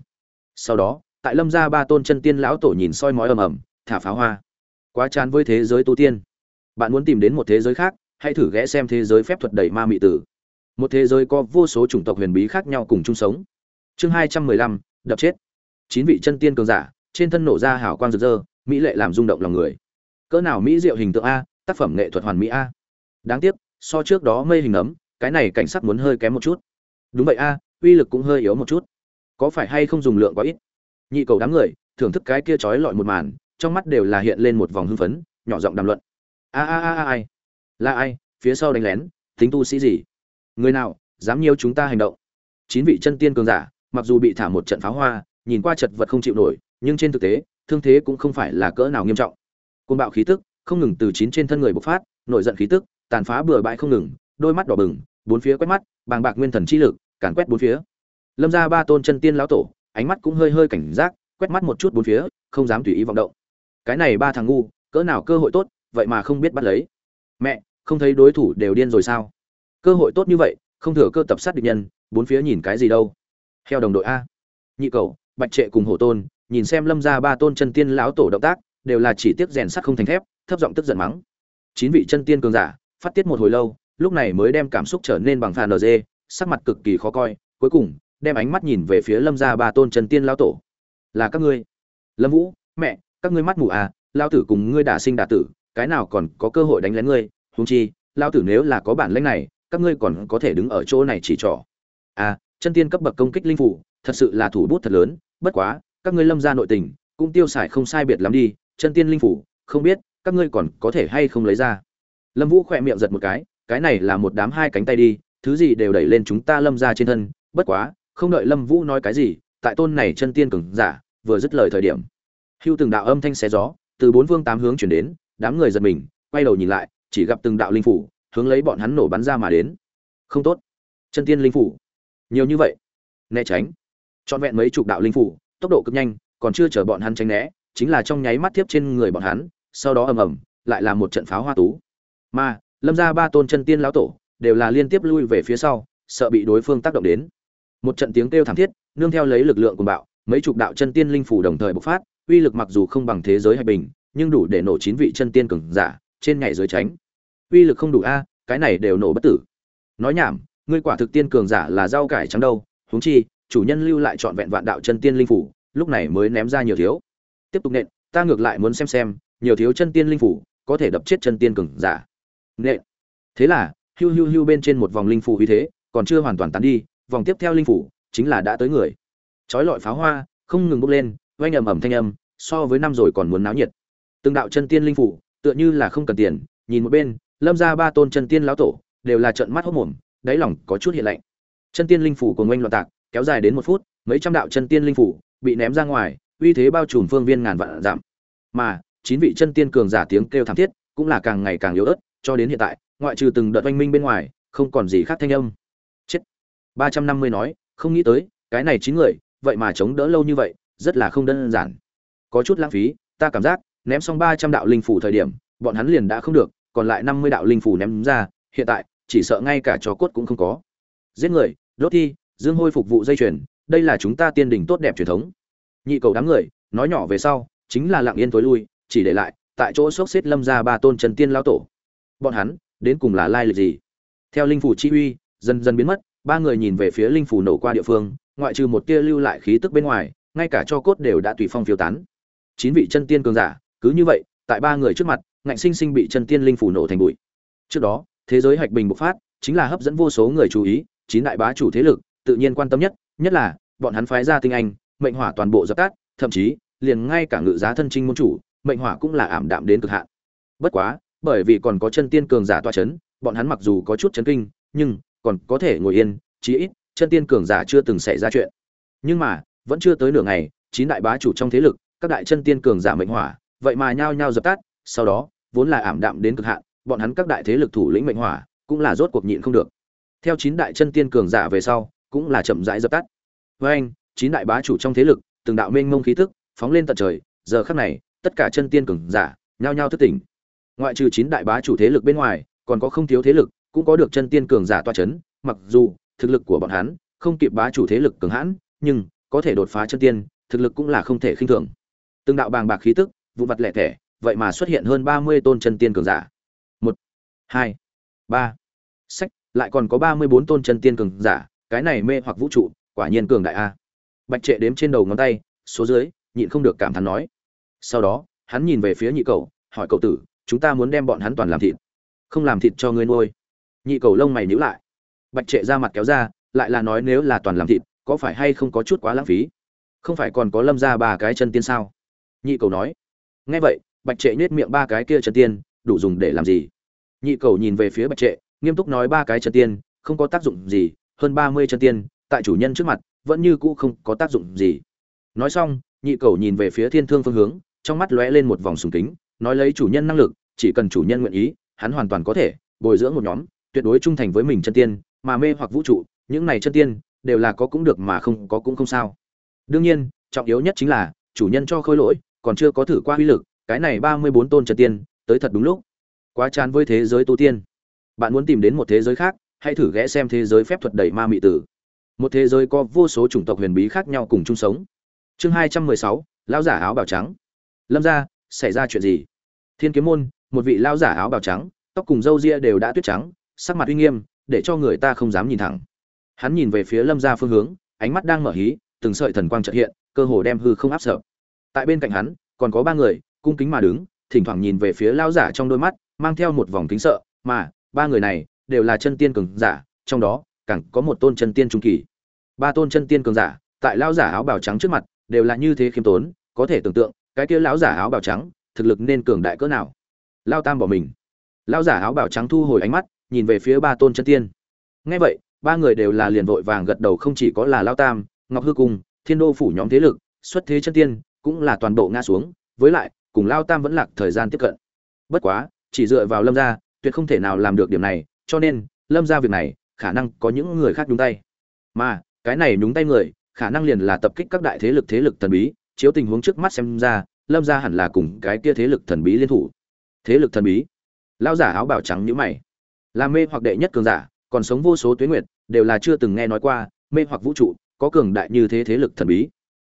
Sau đó, tại lâm gia ba tôn chân tiên lão tổ nhìn soi mói ầm ầm, thả pháo hoa. Quá chán với thế giới tu tiên. Bạn muốn tìm đến một thế giới khác, hãy thử ghé xem thế giới phép thuật đầy ma mị tử một thế giới có vô số chủng tộc huyền bí khác nhau cùng chung sống. Chương hai trăm mười lăm, đập chết. Chín vị chân tiên cường giả, trên thân nổ ra hào quang rực rỡ, mỹ lệ làm rung động lòng người. Cỡ nào mỹ diệu hình tượng a, tác phẩm nghệ thuật hoàn mỹ a. Đáng tiếc, so trước đó mây hình ấm, cái này cảnh sắc muốn hơi kém một chút. Đúng vậy a, uy lực cũng hơi yếu một chút. Có phải hay không dùng lượng quá ít? Nhị cầu đám người, thưởng thức cái kia trói lọi một màn, trong mắt đều là hiện lên một vòng hưng phấn, nhỏ giọng đàm luận. A a a a, ai? Là ai? Phía sau đánh lén, tính tu sĩ gì? Người nào dám nhiều chúng ta hành động? Chín vị chân tiên cường giả, mặc dù bị thả một trận pháo hoa, nhìn qua chật vật không chịu nổi, nhưng trên thực tế, thương thế cũng không phải là cỡ nào nghiêm trọng. Côn bạo khí tức không ngừng từ chín trên thân người bộc phát, nổi giận khí tức, tàn phá bừa bãi không ngừng, đôi mắt đỏ bừng, bốn phía quét mắt, bàng bạc nguyên thần chi lực, càn quét bốn phía. Lâm ra ba tôn chân tiên lão tổ, ánh mắt cũng hơi hơi cảnh giác, quét mắt một chút bốn phía, không dám tùy ý vọng động. Cái này ba thằng ngu, cỡ nào cơ hội tốt, vậy mà không biết bắt lấy. Mẹ, không thấy đối thủ đều điên rồi sao? Cơ hội tốt như vậy, không thừa cơ tập sát địch nhân, bốn phía nhìn cái gì đâu. Theo đồng đội a. Nhị cầu, bạch trệ cùng hổ tôn, nhìn xem lâm ra ba tôn chân tiên lão tổ động tác, đều là chỉ tiếc rèn sắt không thành thép, thấp giọng tức giận mắng. Chín vị chân tiên cường giả, phát tiết một hồi lâu, lúc này mới đem cảm xúc trở nên bằng phàn nd sắc mặt cực kỳ khó coi, cuối cùng, đem ánh mắt nhìn về phía lâm ra ba tôn chân tiên lão tổ. Là các ngươi. Lâm vũ, mẹ, các ngươi mắt mù à lao tử cùng ngươi đả sinh đả tử, cái nào còn có cơ hội đánh lén ngươi húng chi lao tử nếu là có bản lãnh này các ngươi còn có thể đứng ở chỗ này chỉ trỏ. À chân tiên cấp bậc công kích linh phủ, thật sự là thủ bút thật lớn, bất quá, các ngươi lâm ra nội tình, cũng tiêu xài không sai biệt lắm đi, chân tiên linh phủ, không biết, các ngươi còn có thể hay không lấy ra. Lâm vũ khỏe miệng giật một cái cái này là một đám hai cánh tay đi, thứ gì đều đẩy lên chúng ta lâm ra trên thân, bất quá, không đợi lâm vũ nói cái gì, tại tôn này chân tiên cường giả, vừa dứt lời thời điểm. Hưu từng đạo âm thanh xé gió, từ bốn phương tám hướng chuyển đến, đám người giật mình, quay đầu nhìn lại, chỉ gặp từng đạo linh phủ hướng lấy bọn hắn nổ bắn ra mà đến. Không tốt. Chân tiên linh phủ. Nhiều như vậy. Né tránh. Trọn vẹn mấy chục đạo linh phủ, tốc độ cực nhanh, còn chưa chờ bọn hắn tránh né, chính là trong nháy mắt tiếp trên người bọn hắn, sau đó ầm ầm, lại là một trận pháo hoa tú. Mà, lâm ra ba tôn chân tiên lão tổ, đều là liên tiếp lui về phía sau, sợ bị đối phương tác động đến. Một trận tiếng kêu thảm thiết, nương theo lấy lực lượng của bạo, mấy chục đạo chân tiên linh phủ đồng thời bộc phát, uy lực mặc dù không bằng thế giới hay bình, nhưng đủ để nổ chín vị chân tiên cường giả, trên nhảy dưới tránh uy lực không đủ a, cái này đều nổ bất tử. Nói nhảm, ngươi quả thực tiên cường giả là rau cải trắng đâu, huống chi, chủ nhân lưu lại trọn vẹn vạn đạo chân tiên linh phủ, lúc này mới ném ra nhiều thiếu. Tiếp tục nện, ta ngược lại muốn xem xem, nhiều thiếu chân tiên linh phủ có thể đập chết chân tiên cường giả. Nện. Thế là hưu hưu hưu bên trên một vòng linh phủ uy thế, còn chưa hoàn toàn tán đi, vòng tiếp theo linh phủ chính là đã tới người. Chói lọi pháo hoa, không ngừng bốc lên, oanh ầm ầm thanh âm, so với năm rồi còn muốn náo nhiệt. Từng đạo chân tiên linh phủ, tựa như là không cần tiền, nhìn một bên lâm ra ba tôn chân tiên lão tổ đều là trận mắt hốc mồm, đáy lòng có chút hiện lạnh. Chân tiên linh phủ của ngoanh loạn tạc kéo dài đến một phút, mấy trăm đạo chân tiên linh phủ bị ném ra ngoài, uy thế bao trùm phương viên ngàn vạn giảm mà, chín vị chân tiên cường giả tiếng kêu thảm thiết cũng là càng ngày càng yếu ớt, cho đến hiện tại, ngoại trừ từng đợt oanh minh bên ngoài, không còn gì khác thanh âm. Chết. Ba trăm năm mươi nói, không nghĩ tới, cái này chín người, vậy mà chống đỡ lâu như vậy, rất là không đơn giản. Có chút lãng phí, ta cảm giác, ném xong ba trăm đạo linh phủ thời điểm, bọn hắn liền đã không được còn lại năm mươi đạo linh phủ ném ra, hiện tại, chỉ sợ ngay cả chó cốt cũng không có. Giết người, đốt thi, dương hôi phục vụ dây chuyền, đây là chúng ta tiên đình tốt đẹp truyền thống. Nhị cầu đám người, nói nhỏ về sau, chính là lặng yên tối lui, chỉ để lại, tại chỗ sốc xếp lâm ra ba tôn trần tiên lao tổ. Bọn hắn, đến cùng là lai lịch gì? Theo linh phủ chi uy, dần dần biến mất, ba người nhìn về phía linh phủ nổ qua địa phương, ngoại trừ một tia lưu lại khí tức bên ngoài, ngay cả cho cốt đều đã tùy phong phiêu tán. Chín vị chân tiên cường giả, cứ như vậy, tại ba người trước mặt ngạnh sinh sinh bị chân tiên linh phủ nổ thành bụi. Trước đó, thế giới hạch bình bộc phát, chính là hấp dẫn vô số người chú ý, chín đại bá chủ thế lực, tự nhiên quan tâm nhất nhất là, bọn hắn phái ra tinh anh, mệnh hỏa toàn bộ dập tắt, thậm chí, liền ngay cả ngự giá thân trinh môn chủ, mệnh hỏa cũng là ảm đạm đến cực hạn. Bất quá, bởi vì còn có chân tiên cường giả toa chấn, bọn hắn mặc dù có chút chấn kinh, nhưng, còn có thể ngồi yên, chí ít, chân tiên cường giả chưa từng xảy ra chuyện. Nhưng mà, vẫn chưa tới nửa ngày, chín đại bá chủ trong thế lực, các đại chân tiên cường giả mệnh hỏa, vậy mà nhao nhao dập tắt, sau đó vốn là ảm đạm đến cực hạn, bọn hắn các đại thế lực thủ lĩnh mệnh hỏa cũng là rốt cuộc nhịn không được. Theo chín đại chân tiên cường giả về sau, cũng là chậm rãi dập tắt. Với anh, chín đại bá chủ trong thế lực, từng đạo mênh mông khí tức phóng lên tận trời, giờ khắc này, tất cả chân tiên cường giả, nhao nhao thức tỉnh. Ngoại trừ chín đại bá chủ thế lực bên ngoài, còn có không thiếu thế lực, cũng có được chân tiên cường giả toa chấn, mặc dù, thực lực của bọn hắn, không kịp bá chủ thế lực cường hãn, nhưng, có thể đột phá chân tiên, thực lực cũng là không thể khinh thường. Từng đạo bàng bạc khí tức vụ vật lẻ tẻ vậy mà xuất hiện hơn ba mươi tôn chân tiên cường giả. Một, hai, ba. Sách, lại còn có ba mươi bốn tôn chân tiên cường giả, cái này mê hoặc vũ trụ, quả nhiên cường đại a. Bạch trệ đếm trên đầu ngón tay, số dưới, nhịn không được cảm thán nói. Sau đó, hắn nhìn về phía nhị cầu hỏi cậu tử, chúng ta muốn đem bọn hắn toàn làm thịt, không làm thịt cho ngươi nuôi. Nhị cầu lông mày nhíu lại. Bạch trệ ra mặt kéo ra, lại là nói nếu là toàn làm thịt, có phải hay không có chút quá lãng phí? Không phải còn có lâm ra ba cái chân tiên sao? Nhị cầu nói. Nghe vậy bạch trệ nhếch miệng ba cái kia chân tiên, đủ dùng để làm gì? Nhị cầu nhìn về phía bạch trệ, nghiêm túc nói ba cái chân tiên, không có tác dụng gì, hơn ba mươi chân tiên, tại chủ nhân trước mặt, vẫn như cũ không có tác dụng gì. Nói xong, nhị cầu nhìn về phía thiên thương phương hướng, trong mắt lóe lên một vòng sùng kính, nói lấy chủ nhân năng lực, chỉ cần chủ nhân nguyện ý, hắn hoàn toàn có thể bồi dưỡng một nhóm, tuyệt đối trung thành với mình chân tiên, mà mê hoặc vũ trụ, những này chân tiên, đều là có cũng được mà không có cũng không sao. Đương nhiên, trọng yếu nhất chính là, chủ nhân cho khôi lỗi, còn chưa có thử qua uy lực cái này ba mươi bốn tôn chân tiên, tới thật đúng lúc. Quá chán với thế giới tu tiên. Bạn muốn tìm đến một thế giới khác, hãy thử ghé xem thế giới phép thuật đầy ma mị tử. Một thế giới có vô số chủng tộc huyền bí khác nhau cùng chung sống. Chương hai trăm mười sáu, lão giả áo bào trắng. Lâm gia, xảy ra chuyện gì? Thiên kiếm môn, một vị lão giả áo bào trắng, tóc cùng râu ria đều đã tuyết trắng, sắc mặt uy nghiêm, để cho người ta không dám nhìn thẳng. Hắn nhìn về phía lâm gia phương hướng, ánh mắt đang mở hí, từng sợi thần quang chợt hiện, cơ hồ đem hư không áp sợ tại bên cạnh hắn, còn có ba người cung kính mà đứng, thỉnh thoảng nhìn về phía lão giả trong đôi mắt, mang theo một vòng kính sợ, mà, ba người này, đều là chân tiên cường giả, trong đó, càng có một tôn chân tiên trung kỳ. Ba tôn chân tiên cường giả, tại lão giả áo bào trắng trước mặt, đều là như thế khiêm tốn, có thể tưởng tượng, cái kia lão giả áo bào trắng, thực lực nên cường đại cỡ nào. Lao tam bỏ mình. Lão giả áo bào trắng thu hồi ánh mắt, nhìn về phía ba tôn chân tiên. Ngay vậy, ba người đều là liền vội vàng gật đầu không chỉ có là lao tam, ngọc hư cung, thiên đô phủ nhóm thế lực, xuất thế chân tiên, cũng là toàn bộ ngã xuống, với lại cùng lao tam vẫn lạc thời gian tiếp cận. Bất quá, chỉ dựa vào lâm gia, tuyệt không thể nào làm được điểm này, cho nên, lâm gia việc này, khả năng có những người khác nhúng tay. Mà, cái này nhúng tay người, khả năng liền là tập kích các đại thế lực thế lực thần bí, chiếu tình huống trước mắt xem ra, lâm gia hẳn là cùng cái kia thế lực thần bí liên thủ. Thế lực thần bí? Lao giả áo bảo trắng nhữ mày. Là mê hoặc đệ nhất cường giả, còn sống vô số tuyến nguyệt, đều là chưa từng nghe nói qua, mê hoặc vũ trụ, có cường đại như thế thế lực thần bí.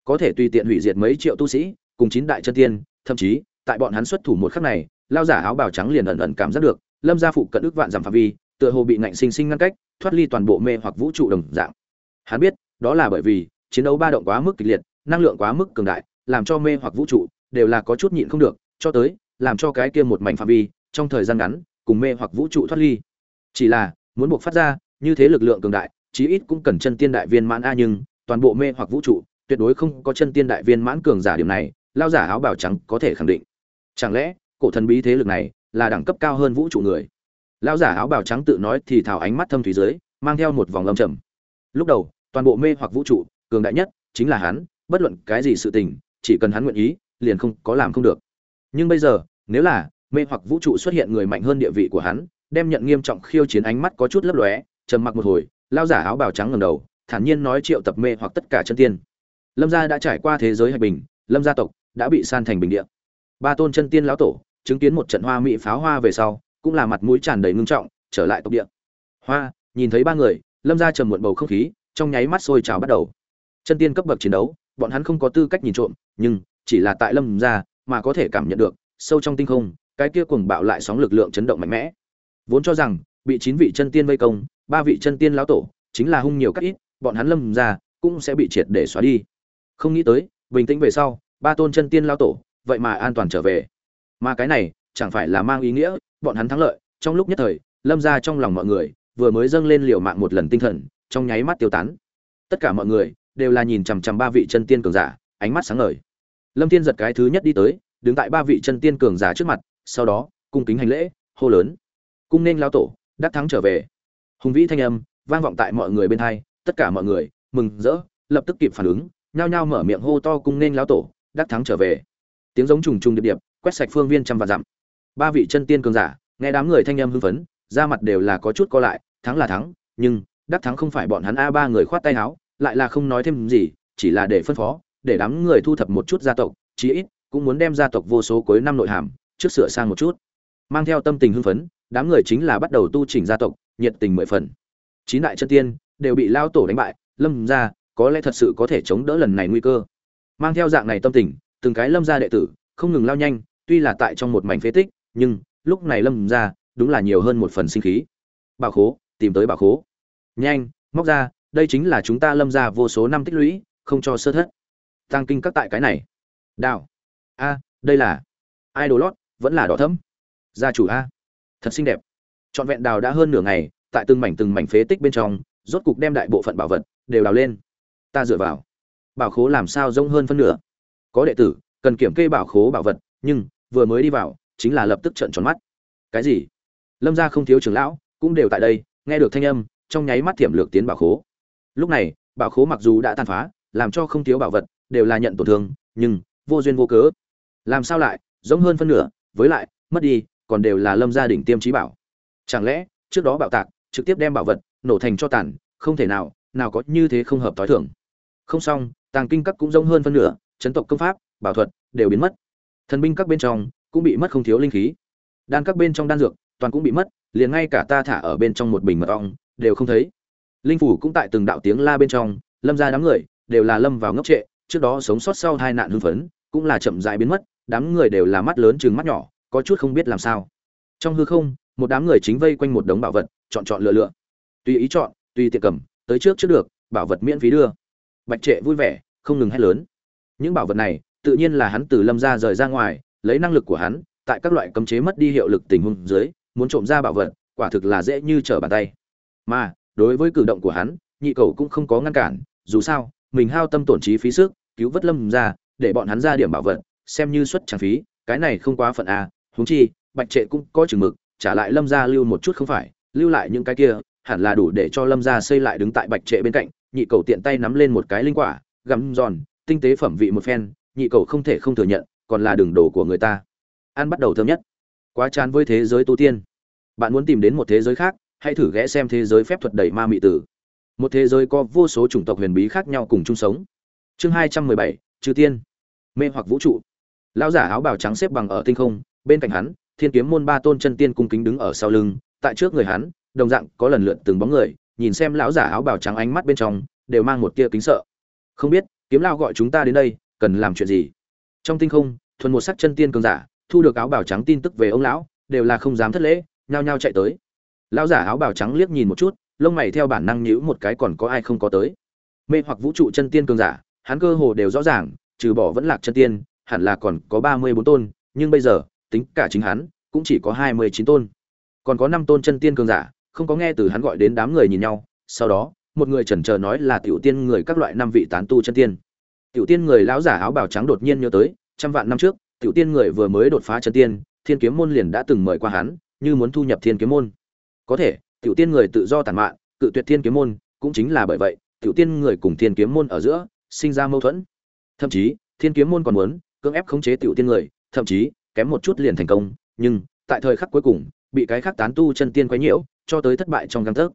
Có thể tùy tiện hủy diệt mấy triệu tu sĩ, cùng chín đại chân tiên thậm chí, tại bọn hắn xuất thủ một khắc này, lao giả áo bào trắng liền ẩn ẩn cảm giác được, lâm gia phụ cận ước vạn giảm phạm vi, tựa hồ bị ngạnh sinh sinh ngăn cách, thoát ly toàn bộ mê hoặc vũ trụ đồng dạng. Hắn biết, đó là bởi vì, chiến đấu ba động quá mức kịch liệt, năng lượng quá mức cường đại, làm cho mê hoặc vũ trụ đều là có chút nhịn không được, cho tới, làm cho cái kia một mảnh phạm vi, trong thời gian ngắn, cùng mê hoặc vũ trụ thoát ly. Chỉ là, muốn buộc phát ra, như thế lực lượng cường đại, chí ít cũng cần chân tiên đại viên mãn a nhưng, toàn bộ mê hoặc vũ trụ, tuyệt đối không có chân tiên đại viên mãn cường giả điểm này lao giả áo bào trắng có thể khẳng định. Chẳng lẽ, cổ thần bí thế lực này là đẳng cấp cao hơn vũ trụ người? Lao giả áo bào trắng tự nói thì thảo ánh mắt thâm thủy dưới, mang theo một vòng lâm trầm. Lúc đầu, toàn bộ mê hoặc vũ trụ, cường đại nhất chính là hắn, bất luận cái gì sự tình, chỉ cần hắn nguyện ý, liền không có làm không được. Nhưng bây giờ, nếu là mê hoặc vũ trụ xuất hiện người mạnh hơn địa vị của hắn, đem nhận nghiêm trọng khiêu chiến ánh mắt có chút lấp lóe, trầm mặc một hồi, lao giả áo bào trắng ngầm đầu, thản nhiên nói triệu tập mê hoặc tất cả chân tiên. Lâm gia đã trải qua thế giới hạch bình, lâm gia tộc đã bị san thành bình địa. Ba tôn chân tiên lão tổ chứng kiến một trận hoa mỹ pháo hoa về sau, cũng là mặt mũi tràn đầy ngưng trọng, trở lại tộc địa. Hoa, nhìn thấy ba người, lâm gia trầm muộn bầu không khí, trong nháy mắt sôi trào bắt đầu. Chân tiên cấp bậc chiến đấu, bọn hắn không có tư cách nhìn trộm, nhưng chỉ là tại lâm gia mà có thể cảm nhận được, sâu trong tinh không, cái kia cuồng bạo lại sóng lực lượng chấn động mạnh mẽ. Vốn cho rằng, bị chín vị chân tiên vây công, ba vị chân tiên lão tổ chính là hung nhiều cách ít, bọn hắn lâm gia cũng sẽ bị triệt để xóa đi. Không nghĩ tới, bình tĩnh về sau ba tôn chân tiên lao tổ, vậy mà an toàn trở về. Mà cái này, chẳng phải là mang ý nghĩa, bọn hắn thắng lợi, trong lúc nhất thời, lâm gia trong lòng mọi người, vừa mới dâng lên liều mạng một lần tinh thần, trong nháy mắt tiêu tán. Tất cả mọi người, đều là nhìn chằm chằm ba vị chân tiên cường giả, ánh mắt sáng ngời. Lâm thiên giật cái thứ nhất đi tới, đứng tại ba vị chân tiên cường giả trước mặt, sau đó, cung kính hành lễ, hô lớn. Cung nên lao tổ, đắc thắng trở về. Hùng vĩ thanh âm, vang vọng tại mọi người bên hai, tất cả mọi người, mừng rỡ, lập tức kịp phản ứng, nhao nhao mở miệng hô to cung nên lao tổ đắc thắng trở về. Tiếng giống trùng trùng điệp điệp, quét sạch phương viên trăm và dặm. Ba vị chân tiên cường giả, nghe đám người thanh âm hưng phấn, da mặt đều là có chút co lại, thắng là thắng, nhưng đắc thắng không phải bọn hắn a ba người khoát tay áo, lại là không nói thêm gì, chỉ là để phân phó, để đám người thu thập một chút gia tộc, chí ít cũng muốn đem gia tộc vô số cuối năm nội hàm, trước sửa sang một chút. Mang theo tâm tình hưng phấn, đám người chính là bắt đầu tu chỉnh gia tộc, nhiệt tình mười phần. Chín đại chân tiên đều bị lao tổ đánh bại, lâm ra, có lẽ thật sự có thể chống đỡ lần này nguy cơ mang theo dạng này tâm tình, từng cái lâm gia đệ tử, không ngừng lao nhanh, tuy là tại trong một mảnh phế tích, nhưng lúc này lâm gia đúng là nhiều hơn một phần sinh khí. Bảo khố, tìm tới bảo khố. Nhanh, móc ra, đây chính là chúng ta lâm gia vô số năm tích lũy, không cho sơ thất. Tăng kinh các tại cái này. Đào. A, đây là ai đồ lót vẫn là đỏ thấm gia chủ a. Thật xinh đẹp. Trọn vẹn đào đã hơn nửa ngày, tại từng mảnh từng mảnh phế tích bên trong, rốt cục đem đại bộ phận bảo vật đều đào lên. Ta dựa vào bảo khố làm sao rỗng hơn phân nửa. Có đệ tử, cần kiểm kê bảo khố bảo vật, nhưng, vừa mới đi vào, chính là lập tức trợn tròn mắt. Cái gì? Lâm gia không thiếu trưởng lão, cũng đều tại đây, nghe được thanh âm, trong nháy mắt tiềm lược tiến bảo khố. Lúc này, bảo khố mặc dù đã tàn phá, làm cho không thiếu bảo vật, đều là nhận tổn thương, nhưng, vô duyên vô cớ. Làm sao lại giống hơn phân nửa, với lại, mất đi, còn đều là lâm gia đỉnh tiêm trí bảo. Chẳng lẽ, trước đó bảo tạc, trực tiếp đem bảo vật, nổ thành cho tàn, không thể nào nào có như thế không hợp thói thường. không xong tàng kinh các cũng rông hơn phân nửa, chấn tộc công pháp, bảo thuật đều biến mất. Thần binh các bên trong cũng bị mất không thiếu linh khí. Đan các bên trong đan dược toàn cũng bị mất, liền ngay cả ta thả ở bên trong một bình mật ong đều không thấy. Linh phủ cũng tại từng đạo tiếng la bên trong, lâm ra đám người đều là lâm vào ngốc trệ, trước đó sống sót sau hai nạn hưng phấn, cũng là chậm dại biến mất, đám người đều là mắt lớn chừng mắt nhỏ, có chút không biết làm sao. Trong hư không, một đám người chính vây quanh một đống bảo vật, chọn chọn lựa lựa. Tùy ý chọn, tùy tiện cầm, tới trước trước được, bảo vật miễn phí đưa bạch trệ vui vẻ, không ngừng hét lớn. Những bảo vật này, tự nhiên là hắn từ lâm ra rời ra ngoài, lấy năng lực của hắn, tại các loại cấm chế mất đi hiệu lực tình huống dưới, muốn trộm ra bảo vật, quả thực là dễ như trở bàn tay. Mà, đối với cử động của hắn, nhị cầu cũng không có ngăn cản, dù sao, mình hao tâm tổn trí phí sức, cứu vớt lâm ra để bọn hắn ra điểm bảo vật, xem như xuất trang phí, cái này không quá phận à huống chi, bạch trệ cũng có chừng mực, trả lại lâm ra lưu một chút không phải, lưu lại những cái kia, hẳn là đủ để cho lâm ra xây lại đứng tại bạch trệ bên cạnh nhị cầu tiện tay nắm lên một cái linh quả gắm giòn, tinh tế phẩm vị một phen, nhị cầu không thể không thừa nhận, còn là đường đồ của người ta. Ăn bắt đầu thơm nhất. Quá chán với thế giới tu tiên. Bạn muốn tìm đến một thế giới khác, hãy thử ghé xem thế giới phép thuật đầy ma mị tử. Một thế giới có vô số chủng tộc huyền bí khác nhau cùng chung sống. Chương hai trăm mười bảy, chư tiên. Mê hoặc vũ trụ. Lão giả áo bào trắng xếp bằng ở tinh không, bên cạnh hắn, thiên kiếm môn ba tôn chân tiên cung kính đứng ở sau lưng, tại trước người hắn, đồng dạng có lần lượt từng bóng người nhìn xem lão giả áo bào trắng ánh mắt bên trong, đều mang một tia kính sợ. Không biết, kiếm lao gọi chúng ta đến đây, cần làm chuyện gì? Trong tinh không, thuần một sắc chân tiên cường giả, thu được áo bào trắng tin tức về ông lão, đều là không dám thất lễ, nhao nhao chạy tới. Lão giả áo bào trắng liếc nhìn một chút, lông mày theo bản năng nhíu một cái còn có ai không có tới. Mê hoặc vũ trụ chân tiên cường giả, hắn cơ hồ đều rõ ràng, trừ bỏ vẫn lạc chân tiên, hẳn là còn có ba mươi bốn tôn, nhưng bây giờ, tính cả chính hắn, cũng chỉ có hai mươi chín tôn. Còn có năm tôn chân tiên cường giả không có nghe từ hắn gọi đến đám người nhìn nhau, sau đó, một người chần chờ nói là tiểu tiên người các loại năm vị tán tu chân tiên. Tiểu tiên người lão giả áo bào trắng đột nhiên nhớ tới, trăm vạn năm trước, tiểu tiên người vừa mới đột phá chân tiên, thiên kiếm môn liền đã từng mời qua hắn, như muốn thu nhập thiên kiếm môn. Có thể, tiểu tiên người tự do tàn mạn, cự tuyệt thiên kiếm môn, cũng chính là bởi vậy, tiểu tiên người cùng thiên kiếm môn ở giữa, sinh ra mâu thuẫn. Thậm chí, thiên kiếm môn còn muốn cưỡng ép khống chế tiểu tiên người, thậm chí, kém một chút liền thành công, nhưng, tại thời khắc cuối cùng, bị cái khác tán tu chân tiên quấy nhiễu cho tới thất bại trong găng tấc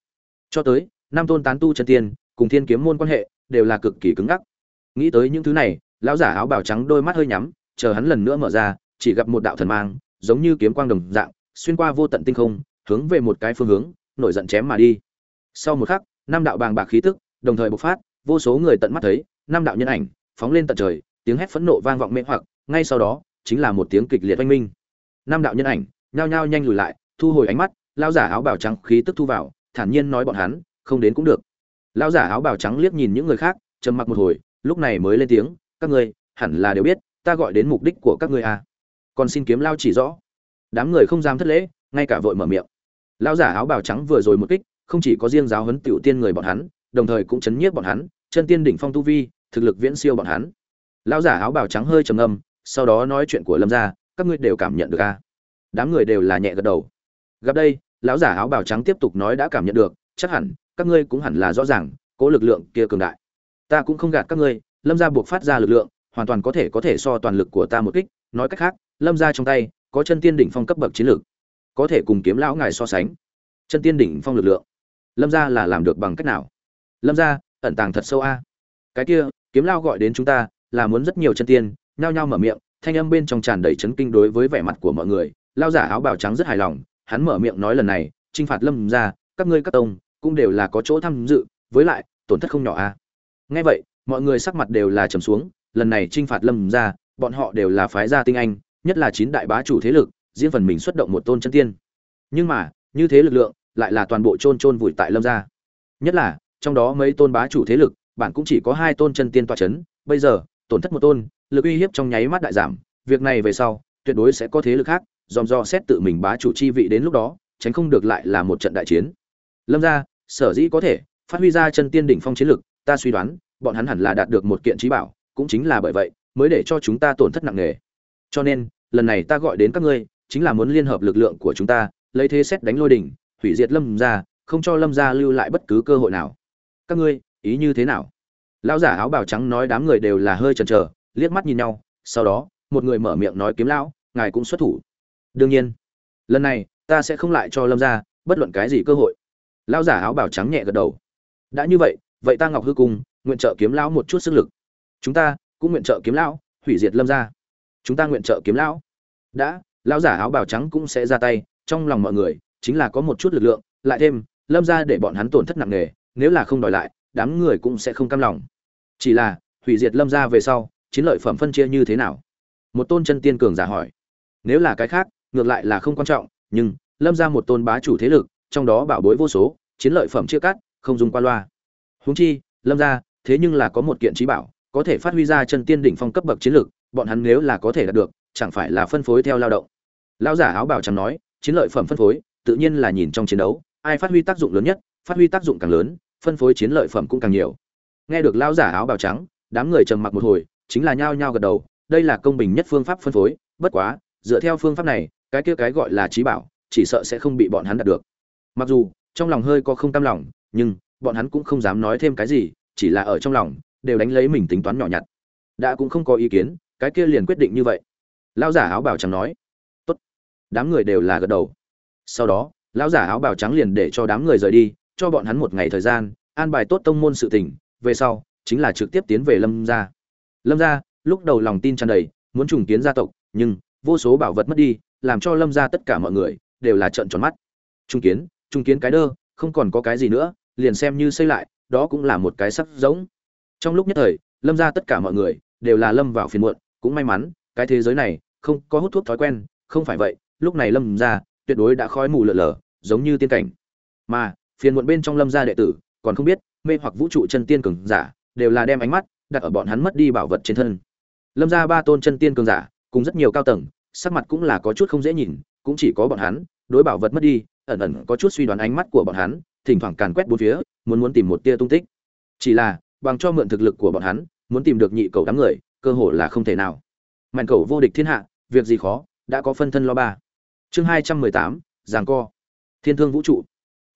cho tới, năm tôn tán tu chân tiên, cùng thiên kiếm môn quan hệ, đều là cực kỳ cứng ngắc. Nghĩ tới những thứ này, lão giả áo bào trắng đôi mắt hơi nhắm, chờ hắn lần nữa mở ra, chỉ gặp một đạo thần mang, giống như kiếm quang đồng dạng, xuyên qua vô tận tinh không, hướng về một cái phương hướng, nổi giận chém mà đi. Sau một khắc, năm đạo bàng bạc khí tức, đồng thời bộc phát, vô số người tận mắt thấy, năm đạo nhân ảnh, phóng lên tận trời, tiếng hét phẫn nộ vang vọng mê hoặc, ngay sau đó, chính là một tiếng kịch liệt oanh minh. Năm đạo nhân ảnh, nhao nhao nhanh lùi lại, thu hồi ánh mắt lao giả áo bào trắng khí tức thu vào, thản nhiên nói bọn hắn, không đến cũng được. Lao giả áo bào trắng liếc nhìn những người khác, trầm mặc một hồi, lúc này mới lên tiếng, các ngươi, hẳn là đều biết, ta gọi đến mục đích của các ngươi à. còn xin kiếm lao chỉ rõ. Đám người không dám thất lễ, ngay cả vội mở miệng. Lao giả áo bào trắng vừa rồi một kích, không chỉ có riêng giáo huấn tiểu tiên người bọn hắn, đồng thời cũng chấn nhiếp bọn hắn, chân tiên đỉnh phong tu vi, thực lực viễn siêu bọn hắn. Lão giả áo bào trắng hơi trầm ngâm, sau đó nói chuyện của lâm gia, các ngươi đều cảm nhận được à? đám người đều là nhẹ gật đầu. Gặp đây lão giả áo bào trắng tiếp tục nói đã cảm nhận được, chắc hẳn, các ngươi cũng hẳn là rõ ràng, cố lực lượng kia cường đại. Ta cũng không gạt các ngươi, lâm gia buộc phát ra lực lượng, hoàn toàn có thể có thể so toàn lực của ta một kích, nói cách khác, lâm gia trong tay, có chân tiên đỉnh phong cấp bậc chiến lược có thể cùng kiếm lão ngài so sánh. Chân tiên đỉnh phong lực lượng, lâm gia là làm được bằng cách nào? Lâm gia, ẩn tàng thật sâu a. Cái kia, kiếm lao gọi đến chúng ta, là muốn rất nhiều chân tiên, nhao nhao mở miệng, thanh âm bên trong tràn đầy chấn kinh đối với vẻ mặt của mọi người. Lao giả áo bào trắng rất hài lòng hắn mở miệng nói lần này, trinh phạt lâm gia, các ngươi các tông cũng đều là có chỗ tham dự, với lại, tổn thất không nhỏ a nghe vậy, mọi người sắc mặt đều là trầm xuống, lần này trinh phạt lâm gia, bọn họ đều là phái gia tinh anh, nhất là chín đại bá chủ thế lực, riêng phần mình xuất động một tôn chân tiên. Nhưng mà, như thế lực lượng, lại là toàn bộ chôn chôn vùi tại lâm gia. Nhất là, trong đó mấy tôn bá chủ thế lực, bản cũng chỉ có hai tôn chân tiên tọa chấn, bây giờ, tổn thất một tôn, lực uy hiếp trong nháy mắt đại giảm, việc này về sau, tuyệt đối sẽ có thế lực khác dòm do xét tự mình bá chủ chi vị đến lúc đó, tránh không được lại là một trận đại chiến. Lâm gia, sở dĩ có thể, phát huy ra chân tiên đỉnh phong chiến lực, ta suy đoán, bọn hắn hẳn là đạt được một kiện trí bảo, cũng chính là bởi vậy, mới để cho chúng ta tổn thất nặng nề. Cho nên, lần này ta gọi đến các ngươi, chính là muốn liên hợp lực lượng của chúng ta, lấy thế xét đánh lôi đỉnh, hủy diệt lâm gia, không cho lâm gia lưu lại bất cứ cơ hội nào. Các ngươi, ý như thế nào? Lão giả áo bào trắng nói đám người đều là hơi chần chờ, liếc mắt nhìn nhau, sau đó, một người mở miệng nói, kiếm lão, ngài cũng xuất thủ đương nhiên, lần này, ta sẽ không lại cho lâm gia bất luận cái gì cơ hội. Lão giả áo bào trắng nhẹ gật đầu. Đã như vậy vậy ta ngọc hư cung, nguyện trợ kiếm lão một chút sức lực. Chúng ta cũng nguyện trợ kiếm lão, hủy diệt lâm gia. Chúng ta nguyện trợ kiếm lão. Đã, lão giả áo bào trắng cũng sẽ ra tay, trong lòng mọi người, chính là có một chút lực lượng, lại thêm, lâm gia để bọn hắn tổn thất nặng nề, nếu là không đòi lại, đám người cũng sẽ không cam lòng. Chỉ là, hủy diệt lâm gia về sau, chiến lợi phẩm phân chia như thế nào? Một tôn chân tiên cường giả hỏi. Nếu là cái khác ngược lại là không quan trọng, nhưng, lâm gia một tôn bá chủ thế lực, trong đó bảo bối vô số, chiến lợi phẩm chia cắt, không dùng qua loa. Huống chi, lâm gia thế nhưng là có một kiện trí bảo, có thể phát huy ra chân tiên đỉnh phong cấp bậc chiến lược bọn hắn nếu là có thể đạt được, chẳng phải là phân phối theo lao động. Lão giả áo bảo chẳng nói, chiến lợi phẩm phân phối, tự nhiên là nhìn trong chiến đấu, ai phát huy tác dụng lớn nhất, phát huy tác dụng càng lớn, phân phối chiến lợi phẩm cũng càng nhiều. Nghe được lão giả áo bào trắng, đám người trầm mặc một hồi, chính là nhao nhao gật đầu, đây là công bình nhất phương pháp phân phối, bất quá, dựa theo phương pháp này cái kia cái gọi là trí bảo, chỉ sợ sẽ không bị bọn hắn đạt được. Mặc dù, trong lòng hơi có không cam lòng, nhưng, bọn hắn cũng không dám nói thêm cái gì, chỉ là ở trong lòng, đều đánh lấy mình tính toán nhỏ nhặt. Đã cũng không có ý kiến, cái kia liền quyết định như vậy. Lão giả áo bào trắng nói. Tốt. Đám người đều là gật đầu. Sau đó, lão giả áo bào trắng liền để cho đám người rời đi, cho bọn hắn một ngày thời gian, an bài tốt tông môn sự tình, về sau, chính là trực tiếp tiến về lâm gia. Lâm gia, lúc đầu lòng tin tràn đầy, muốn trùng kiến gia tộc, nhưng, vô số bảo vật mất đi làm cho lâm gia tất cả mọi người đều là trợn tròn mắt. Trung kiến trung kiến cái đơ, không còn có cái gì nữa, liền xem như xây lại, đó cũng là một cái sắc giống. Trong lúc nhất thời, lâm gia tất cả mọi người đều là lâm vào phiền muộn, cũng may mắn, cái thế giới này không có hút thuốc thói quen, không phải vậy, lúc này lâm gia tuyệt đối đã khói mù lợn lờ giống như tiên cảnh. Mà, phiền muộn bên trong lâm gia đệ tử còn không biết, mê hoặc vũ trụ chân tiên cường giả đều là đem ánh mắt đặt ở bọn hắn mất đi bảo vật trên thân. Lâm gia ba tôn chân tiên cường giả cùng rất nhiều cao tầng sắc mặt cũng là có chút không dễ nhìn, cũng chỉ có bọn hắn, đối bảo vật mất đi, ẩn ẩn có chút suy đoán ánh mắt của bọn hắn, thỉnh thoảng càn quét bốn phía, muốn muốn tìm một tia tung tích. Chỉ là, bằng cho mượn thực lực của bọn hắn, muốn tìm được nhị cầu đám người, cơ hội là không thể nào. Mạnh cầu vô địch thiên hạ, việc gì khó, đã có phân thân lo ba. Chương hai trăm mười tám, giảng co. Thiên thương vũ trụ.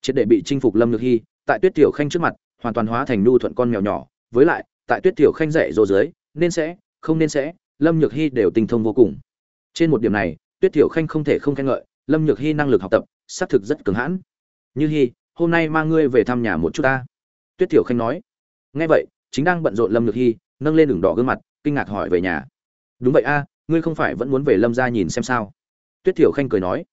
Triệt để bị chinh phục lâm nhược hy, tại tuyết tiểu khanh trước mặt, hoàn toàn hóa thành nhu thuận con mèo nhỏ. Với lại, tại tuyết tiểu khanh dạy dỗ dưới, nên sẽ, không nên sẽ, lâm nhược hy đều tinh thông vô cùng trên một điểm này, tuyết tiểu khanh không thể không khen ngợi, lâm nhược hy năng lực học tập, xác thực rất cường hãn. Như hy hôm nay mang ngươi về thăm nhà một chút ta. Tuyết tiểu khanh nói. Nghe vậy, chính đang bận rộn lâm nhược hy nâng lên đường đỏ gương mặt, kinh ngạc hỏi về nhà. Đúng vậy a, ngươi không phải vẫn muốn về lâm ra nhìn xem sao? Tuyết tiểu khanh cười nói.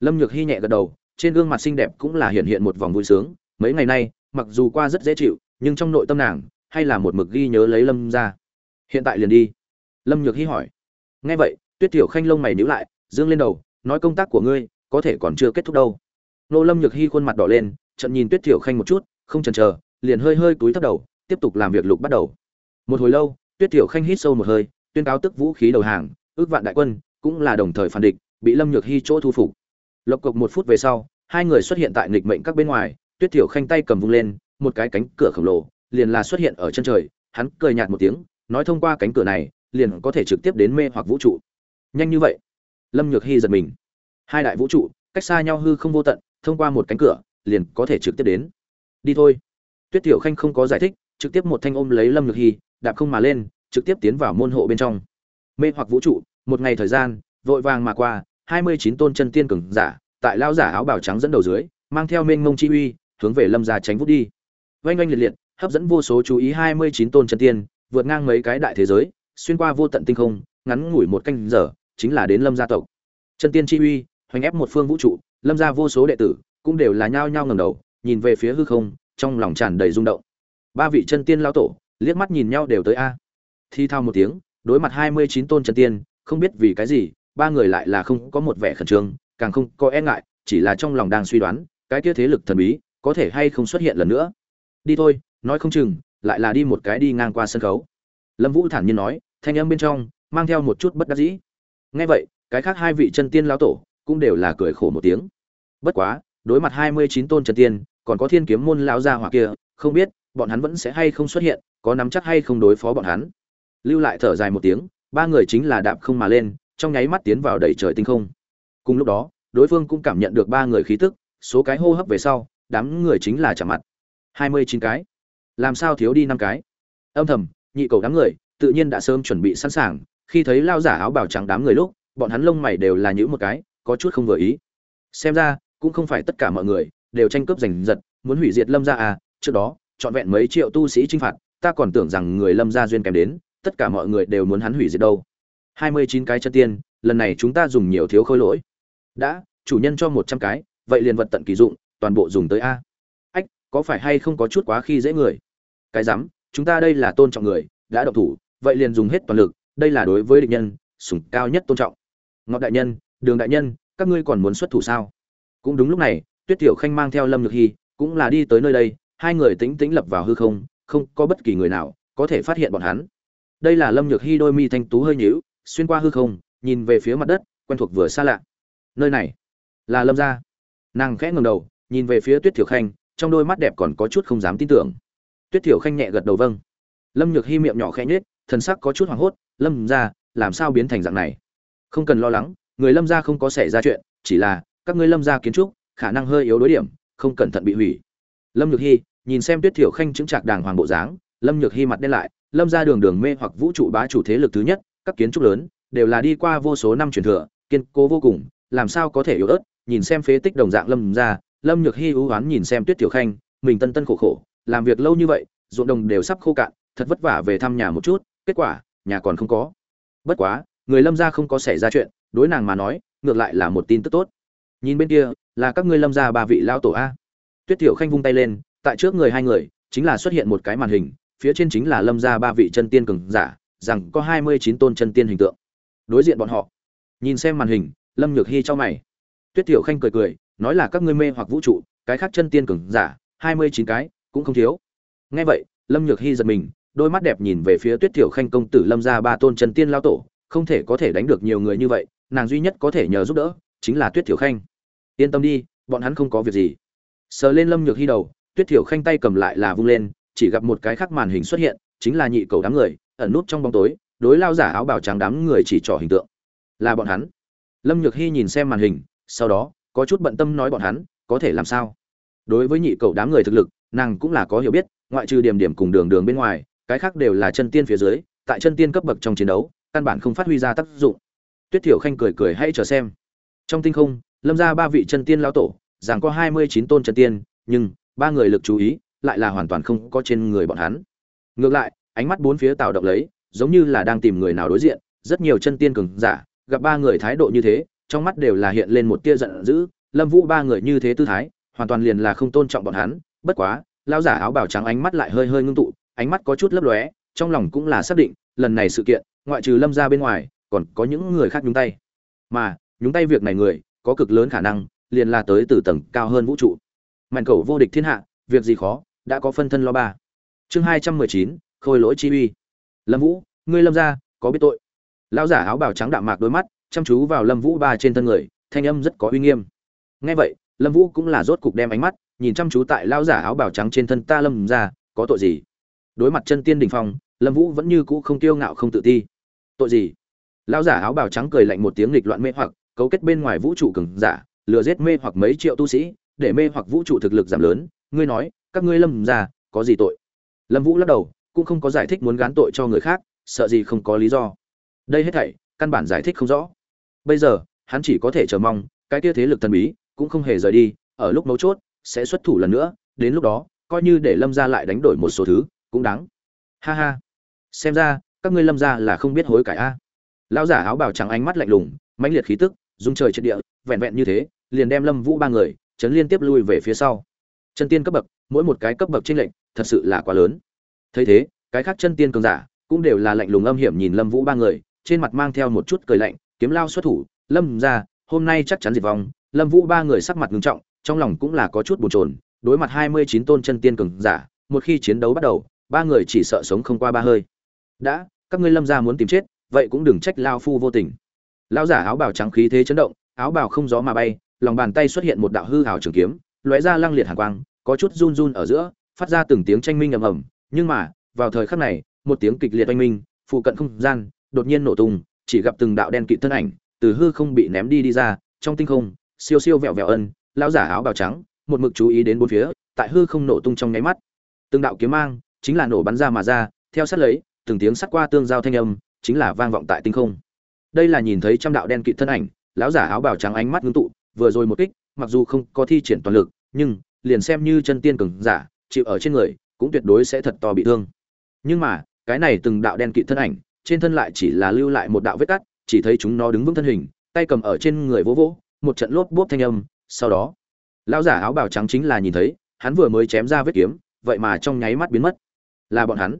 Lâm nhược hy nhẹ gật đầu, trên gương mặt xinh đẹp cũng là hiện hiện một vòng vui sướng. Mấy ngày nay, mặc dù qua rất dễ chịu, nhưng trong nội tâm nàng, hay là một mực ghi nhớ lấy lâm ra hiện tại liền đi. Lâm nhược hy hỏi. Nghe vậy tuyết tiểu khanh lông mày nhíu lại, dương lên đầu, nói công tác của ngươi, có thể còn chưa kết thúc đâu. Nô lâm nhược hy khuôn mặt đỏ lên trận nhìn tuyết tiểu khanh một chút, không chần chờ, liền hơi hơi túi thấp đầu, tiếp tục làm việc lục bắt đầu. Một hồi lâu, tuyết tiểu khanh hít sâu một hơi, tuyên cáo tức vũ khí đầu hàng, ước vạn đại quân, cũng là đồng thời phản địch, bị lâm nhược hy chỗ thu phục. Lộc cộc một phút về sau, hai người xuất hiện tại nghịch mệnh các bên ngoài, tuyết tiểu khanh tay cầm vung lên, một cái cánh cửa khổng lồ, liền là xuất hiện ở chân trời, hắn cười nhạt một tiếng, nói thông qua cánh cửa này, liền có thể trực tiếp đến mê hoặc vũ trụ nhanh như vậy? Lâm nhược hy giật mình. Hai đại vũ trụ, cách xa nhau hư không vô tận, thông qua một cánh cửa, liền có thể trực tiếp đến. Đi thôi. Tuyết tiểu khanh không có giải thích, trực tiếp một thanh ôm lấy lâm nhược hy, đạp không mà lên, trực tiếp tiến vào môn hộ bên trong. Mê hoặc vũ trụ, một ngày thời gian, vội vàng mà qua, hai mươi chín tôn chân tiên cường giả, tại lao giả áo bào trắng dẫn đầu dưới, mang theo mênh mông chi uy, hướng về lâm gia tránh vút đi. Oanh oanh liệt liệt, hấp dẫn vô số chú ý hai mươi chín tôn chân tiên, vượt ngang mấy cái đại thế giới, xuyên qua vô tận tinh không, ngắn ngủi một canh giờ chính là đến lâm gia tộc. Chân tiên chi uy, hoành ép một phương vũ trụ, lâm gia vô số đệ tử cũng đều là nhao nhao ngầm đầu, nhìn về phía hư không, trong lòng tràn đầy rung động. Ba vị chân tiên lão tổ liếc mắt nhìn nhau đều tới a. Thi thao một tiếng, đối mặt hai mươi chín tôn chân tiên, không biết vì cái gì, ba người lại là không có một vẻ khẩn trương, càng không có e ngại, chỉ là trong lòng đang suy đoán, cái kia thế lực thần bí có thể hay không xuất hiện lần nữa. Đi thôi, nói không chừng, lại là đi một cái đi ngang qua sân khấu. Lâm vũ thản nhiên nói, thanh âm bên trong mang theo một chút bất đắc dĩ ngay vậy, cái khác hai vị chân tiên lão tổ cũng đều là cười khổ một tiếng. Bất quá, đối mặt hai mươi chín tôn chân tiên, còn có thiên kiếm môn lão gia hỏa kia, không biết bọn hắn vẫn sẽ hay không xuất hiện, có nắm chắc hay không đối phó bọn hắn. Lưu lại thở dài một tiếng, ba người chính là đạp không mà lên, trong nháy mắt tiến vào đầy trời tinh không. Cùng lúc đó, đối phương cũng cảm nhận được ba người khí tức, số cái hô hấp về sau, đám người chính là chạm mặt. Hai mươi chín cái. Làm sao thiếu đi năm cái? Âm thầm, nhị cầu đám người, tự nhiên đã sớm chuẩn bị sẵn sàng khi thấy lao giả áo bào trắng đám người lúc, bọn hắn lông mày đều là những một cái, có chút không vừa ý. Xem ra, cũng không phải tất cả mọi người đều tranh cướp giành giật, muốn hủy diệt lâm gia à trước đó, trọn vẹn mấy triệu tu sĩ chinh phạt, ta còn tưởng rằng người lâm gia duyên kèm đến, tất cả mọi người đều muốn hắn hủy diệt đâu. Hai mươi chín cái chân tiên, lần này chúng ta dùng nhiều thiếu khôi lỗi. Đã, chủ nhân cho một trăm cái, vậy liền vật tận kỳ dụng, toàn bộ dùng tới a. Ách, có phải hay không có chút quá khi dễ người? Cái rắm, chúng ta đây là tôn trọng người, đã động thủ, vậy liền dùng hết toàn lực đây là đối với địch nhân sủng cao nhất tôn trọng. Ngọc đại nhân, đường đại nhân, các ngươi còn muốn xuất thủ sao? Cũng đúng lúc này, tuyết tiểu khanh mang theo lâm nhược hy, cũng là đi tới nơi đây, hai người tĩnh tĩnh lập vào hư không không có bất kỳ người nào có thể phát hiện bọn hắn. Đây là lâm nhược hy đôi mi thanh tú hơi nhíu, xuyên qua hư không, nhìn về phía mặt đất, quen thuộc vừa xa lạ. Nơi này là lâm gia. Nàng khẽ ngầm đầu, nhìn về phía tuyết thiểu khanh, trong đôi mắt đẹp còn có chút không dám tin tưởng. Tuyết thiểu khanh nhẹ gật đầu vâng. Lâm nhược hy miệng nhỏ khẽ nhết thần sắc có chút hoảng hốt lâm gia làm sao biến thành dạng này? Không cần lo lắng, người lâm gia không có xảy ra chuyện, chỉ là, các ngươi lâm gia kiến trúc, khả năng hơi yếu đối điểm, không cẩn thận bị hủy. Lâm nhược hy nhìn xem tuyết thiểu khanh chứng trạc đàng hoàng bộ dáng, lâm nhược hy mặt đen lại, lâm gia đường đường mê hoặc vũ trụ bá chủ thế lực thứ nhất, các kiến trúc lớn, đều là đi qua vô số năm truyền thừa, kiên cố vô cùng, làm sao có thể yếu ớt, nhìn xem phế tích đồng dạng lâm gia lâm nhược hy ưu oán nhìn xem tuyết tiểu khanh, mình tân tân khổ khổ, làm việc lâu như vậy, ruộng đồng đều sắp khô cạn, thật vất vả về thăm nhà một chút, kết quả nhà còn không có. Bất quá, người lâm gia không có xảy ra chuyện, đối nàng mà nói, ngược lại là một tin tức tốt. Nhìn bên kia, là các ngươi lâm gia ba vị lão tổ a. Tuyết tiểu khanh vung tay lên, tại trước người hai người, chính là xuất hiện một cái màn hình, phía trên chính là lâm gia ba vị chân tiên cường giả, rằng có hai mươi chín tôn chân tiên hình tượng. Đối diện bọn họ, nhìn xem màn hình, lâm nhược hy cho mày. Tuyết tiểu khanh cười cười, nói là các ngươi mê hoặc vũ trụ, cái khác chân tiên cường giả, hai mươi chín cái, cũng không thiếu. Nghe vậy, lâm nhược hy giật mình đôi mắt đẹp nhìn về phía tuyết tiểu khanh công tử lâm gia ba tôn chân tiên lao tổ, không thể có thể đánh được nhiều người như vậy, nàng duy nhất có thể nhờ giúp đỡ chính là tuyết tiểu khanh. Yên tâm đi, bọn hắn không có việc gì. Sờ lên lâm nhược Hi đầu, tuyết tiểu khanh tay cầm lại là vung lên, chỉ gặp một cái khác màn hình xuất hiện, chính là nhị cầu đám người, ẩn nút trong bóng tối, đối lao giả áo bào trắng đám người chỉ trỏ hình tượng. Là bọn hắn. Lâm nhược Hi nhìn xem màn hình, sau đó, có chút bận tâm nói bọn hắn, có thể làm sao? Đối với nhị cầu đám người thực lực, nàng cũng là có hiểu biết, ngoại trừ điểm điểm cùng đường đường bên ngoài cái khác đều là chân tiên phía dưới, tại chân tiên cấp bậc trong chiến đấu, căn bản không phát huy ra tác dụng. Tuyết thiểu khanh cười cười hãy chờ xem. Trong tinh không, lâm ra ba vị chân tiên lão tổ rằng có hai mươi chín tôn chân tiên, nhưng ba người lực chú ý lại là hoàn toàn không có trên người bọn hắn. Ngược lại, ánh mắt bốn phía tạo động lấy, giống như là đang tìm người nào đối diện, rất nhiều chân tiên cường giả, gặp ba người thái độ như thế, trong mắt đều là hiện lên một tia giận dữ, lâm vũ ba người như thế tư thái, hoàn toàn liền là không tôn trọng bọn hắn, bất quá, lão giả áo bào trắng ánh mắt lại hơi hơi ngưng tụ ánh mắt có chút lấp lóe, trong lòng cũng là xác định, lần này sự kiện, ngoại trừ lâm ra bên ngoài, còn có những người khác nhúng tay. Mà, nhúng tay việc này người, có cực lớn khả năng, liền là tới từ tầng cao hơn vũ trụ. Mạnh cầu vô địch thiên hạ, việc gì khó, đã có phân thân lo ba. Chương hai trăm mười chín, khôi lỗi chi uy. Lâm vũ, ngươi lâm ra có biết tội? Lão giả áo bào trắng đạm mạc đôi mắt, chăm chú vào lâm vũ ba trên thân người, thanh âm rất có uy nghiêm. Ngay vậy, lâm vũ cũng là rốt cục đem ánh mắt, nhìn chăm chú tại lão giả áo bào trắng trên thân ta lâm ra có tội gì? Đối mặt chân tiên đình phong, lâm vũ vẫn như cũ không tiêu ngạo không tự ti. Tội gì? Lão giả áo bào trắng cười lạnh một tiếng nghịch loạn mê hoặc, cấu kết bên ngoài vũ trụ cường giả, lừa giết mê hoặc mấy triệu tu sĩ, để mê hoặc vũ trụ thực lực giảm lớn. Ngươi nói, các ngươi lâm ra có gì tội? Lâm vũ lắc đầu, cũng không có giải thích muốn gán tội cho người khác, sợ gì không có lý do. Đây hết thảy, căn bản giải thích không rõ. Bây giờ, hắn chỉ có thể chờ mong, cái kia thế lực thần bí, cũng không hề rời đi, ở lúc mấu chốt, sẽ xuất thủ lần nữa, đến lúc đó, coi như để lâm ra lại đánh đổi một số thứ cũng đáng. Ha ha. Xem ra, các ngươi lâm ra là không biết hối cải a. Lão giả áo bào trắng ánh mắt lạnh lùng, mãnh liệt khí tức, dung trời trên địa, vẹn vẹn như thế, liền đem lâm vũ ba người chấn liên tiếp lui về phía sau. Chân tiên cấp bậc, mỗi một cái cấp bậc trên lệnh thật sự là quá lớn. Thấy thế, cái khác chân tiên cường giả cũng đều là lạnh lùng âm hiểm nhìn lâm vũ ba người, trên mặt mang theo một chút cười lạnh, kiếm lao xuất thủ, lâm ra hôm nay chắc chắn diệt vong. Lâm vũ ba người sắc mặt ngưng trọng, trong lòng cũng là có chút bồn chồn, đối mặt hai mươi chín tôn chân tiên cường giả, một khi chiến đấu bắt đầu ba người chỉ sợ sống không qua ba hơi. Đã, các ngươi lâm ra muốn tìm chết, vậy cũng đừng trách lao phu vô tình. Lão giả áo bào trắng khí thế chấn động, áo bào không gió mà bay, lòng bàn tay xuất hiện một đạo hư hào trường kiếm, lóe ra lăng liệt hàn quang, có chút run run ở giữa, phát ra từng tiếng tranh minh ầm ầm. Nhưng mà, vào thời khắc này, một tiếng kịch liệt oanh minh, phụ cận không gian, đột nhiên nổ tung, chỉ gặp từng đạo đen kịt thân ảnh, từ hư không bị ném đi đi ra, trong tinh không, siêu siêu vẹo vẹo ân, lão giả áo bào trắng, một mực chú ý đến bốn phía, tại hư không nổ tung trong nháy mắt. Từng đạo kiếm mang chính là nổ bắn ra mà ra, theo sát lấy, từng tiếng sắt qua tương giao thanh âm, chính là vang vọng tại tinh không. Đây là nhìn thấy trăm đạo đen kịt thân ảnh, lão giả áo bào trắng ánh mắt ngưng tụ, vừa rồi một kích, mặc dù không có thi triển toàn lực, nhưng, liền xem như chân tiên cường giả, chịu ở trên người, cũng tuyệt đối sẽ thật to bị thương. Nhưng mà, cái này từng đạo đen kịt thân ảnh, trên thân lại chỉ là lưu lại một đạo vết cắt, chỉ thấy chúng nó đứng vững thân hình, tay cầm ở trên người vỗ vỗ, một trận lốp bốp thanh âm, sau đó, lão giả áo bào trắng chính là nhìn thấy, hắn vừa mới chém ra vết kiếm, vậy mà trong nháy mắt biến mất là bọn hắn.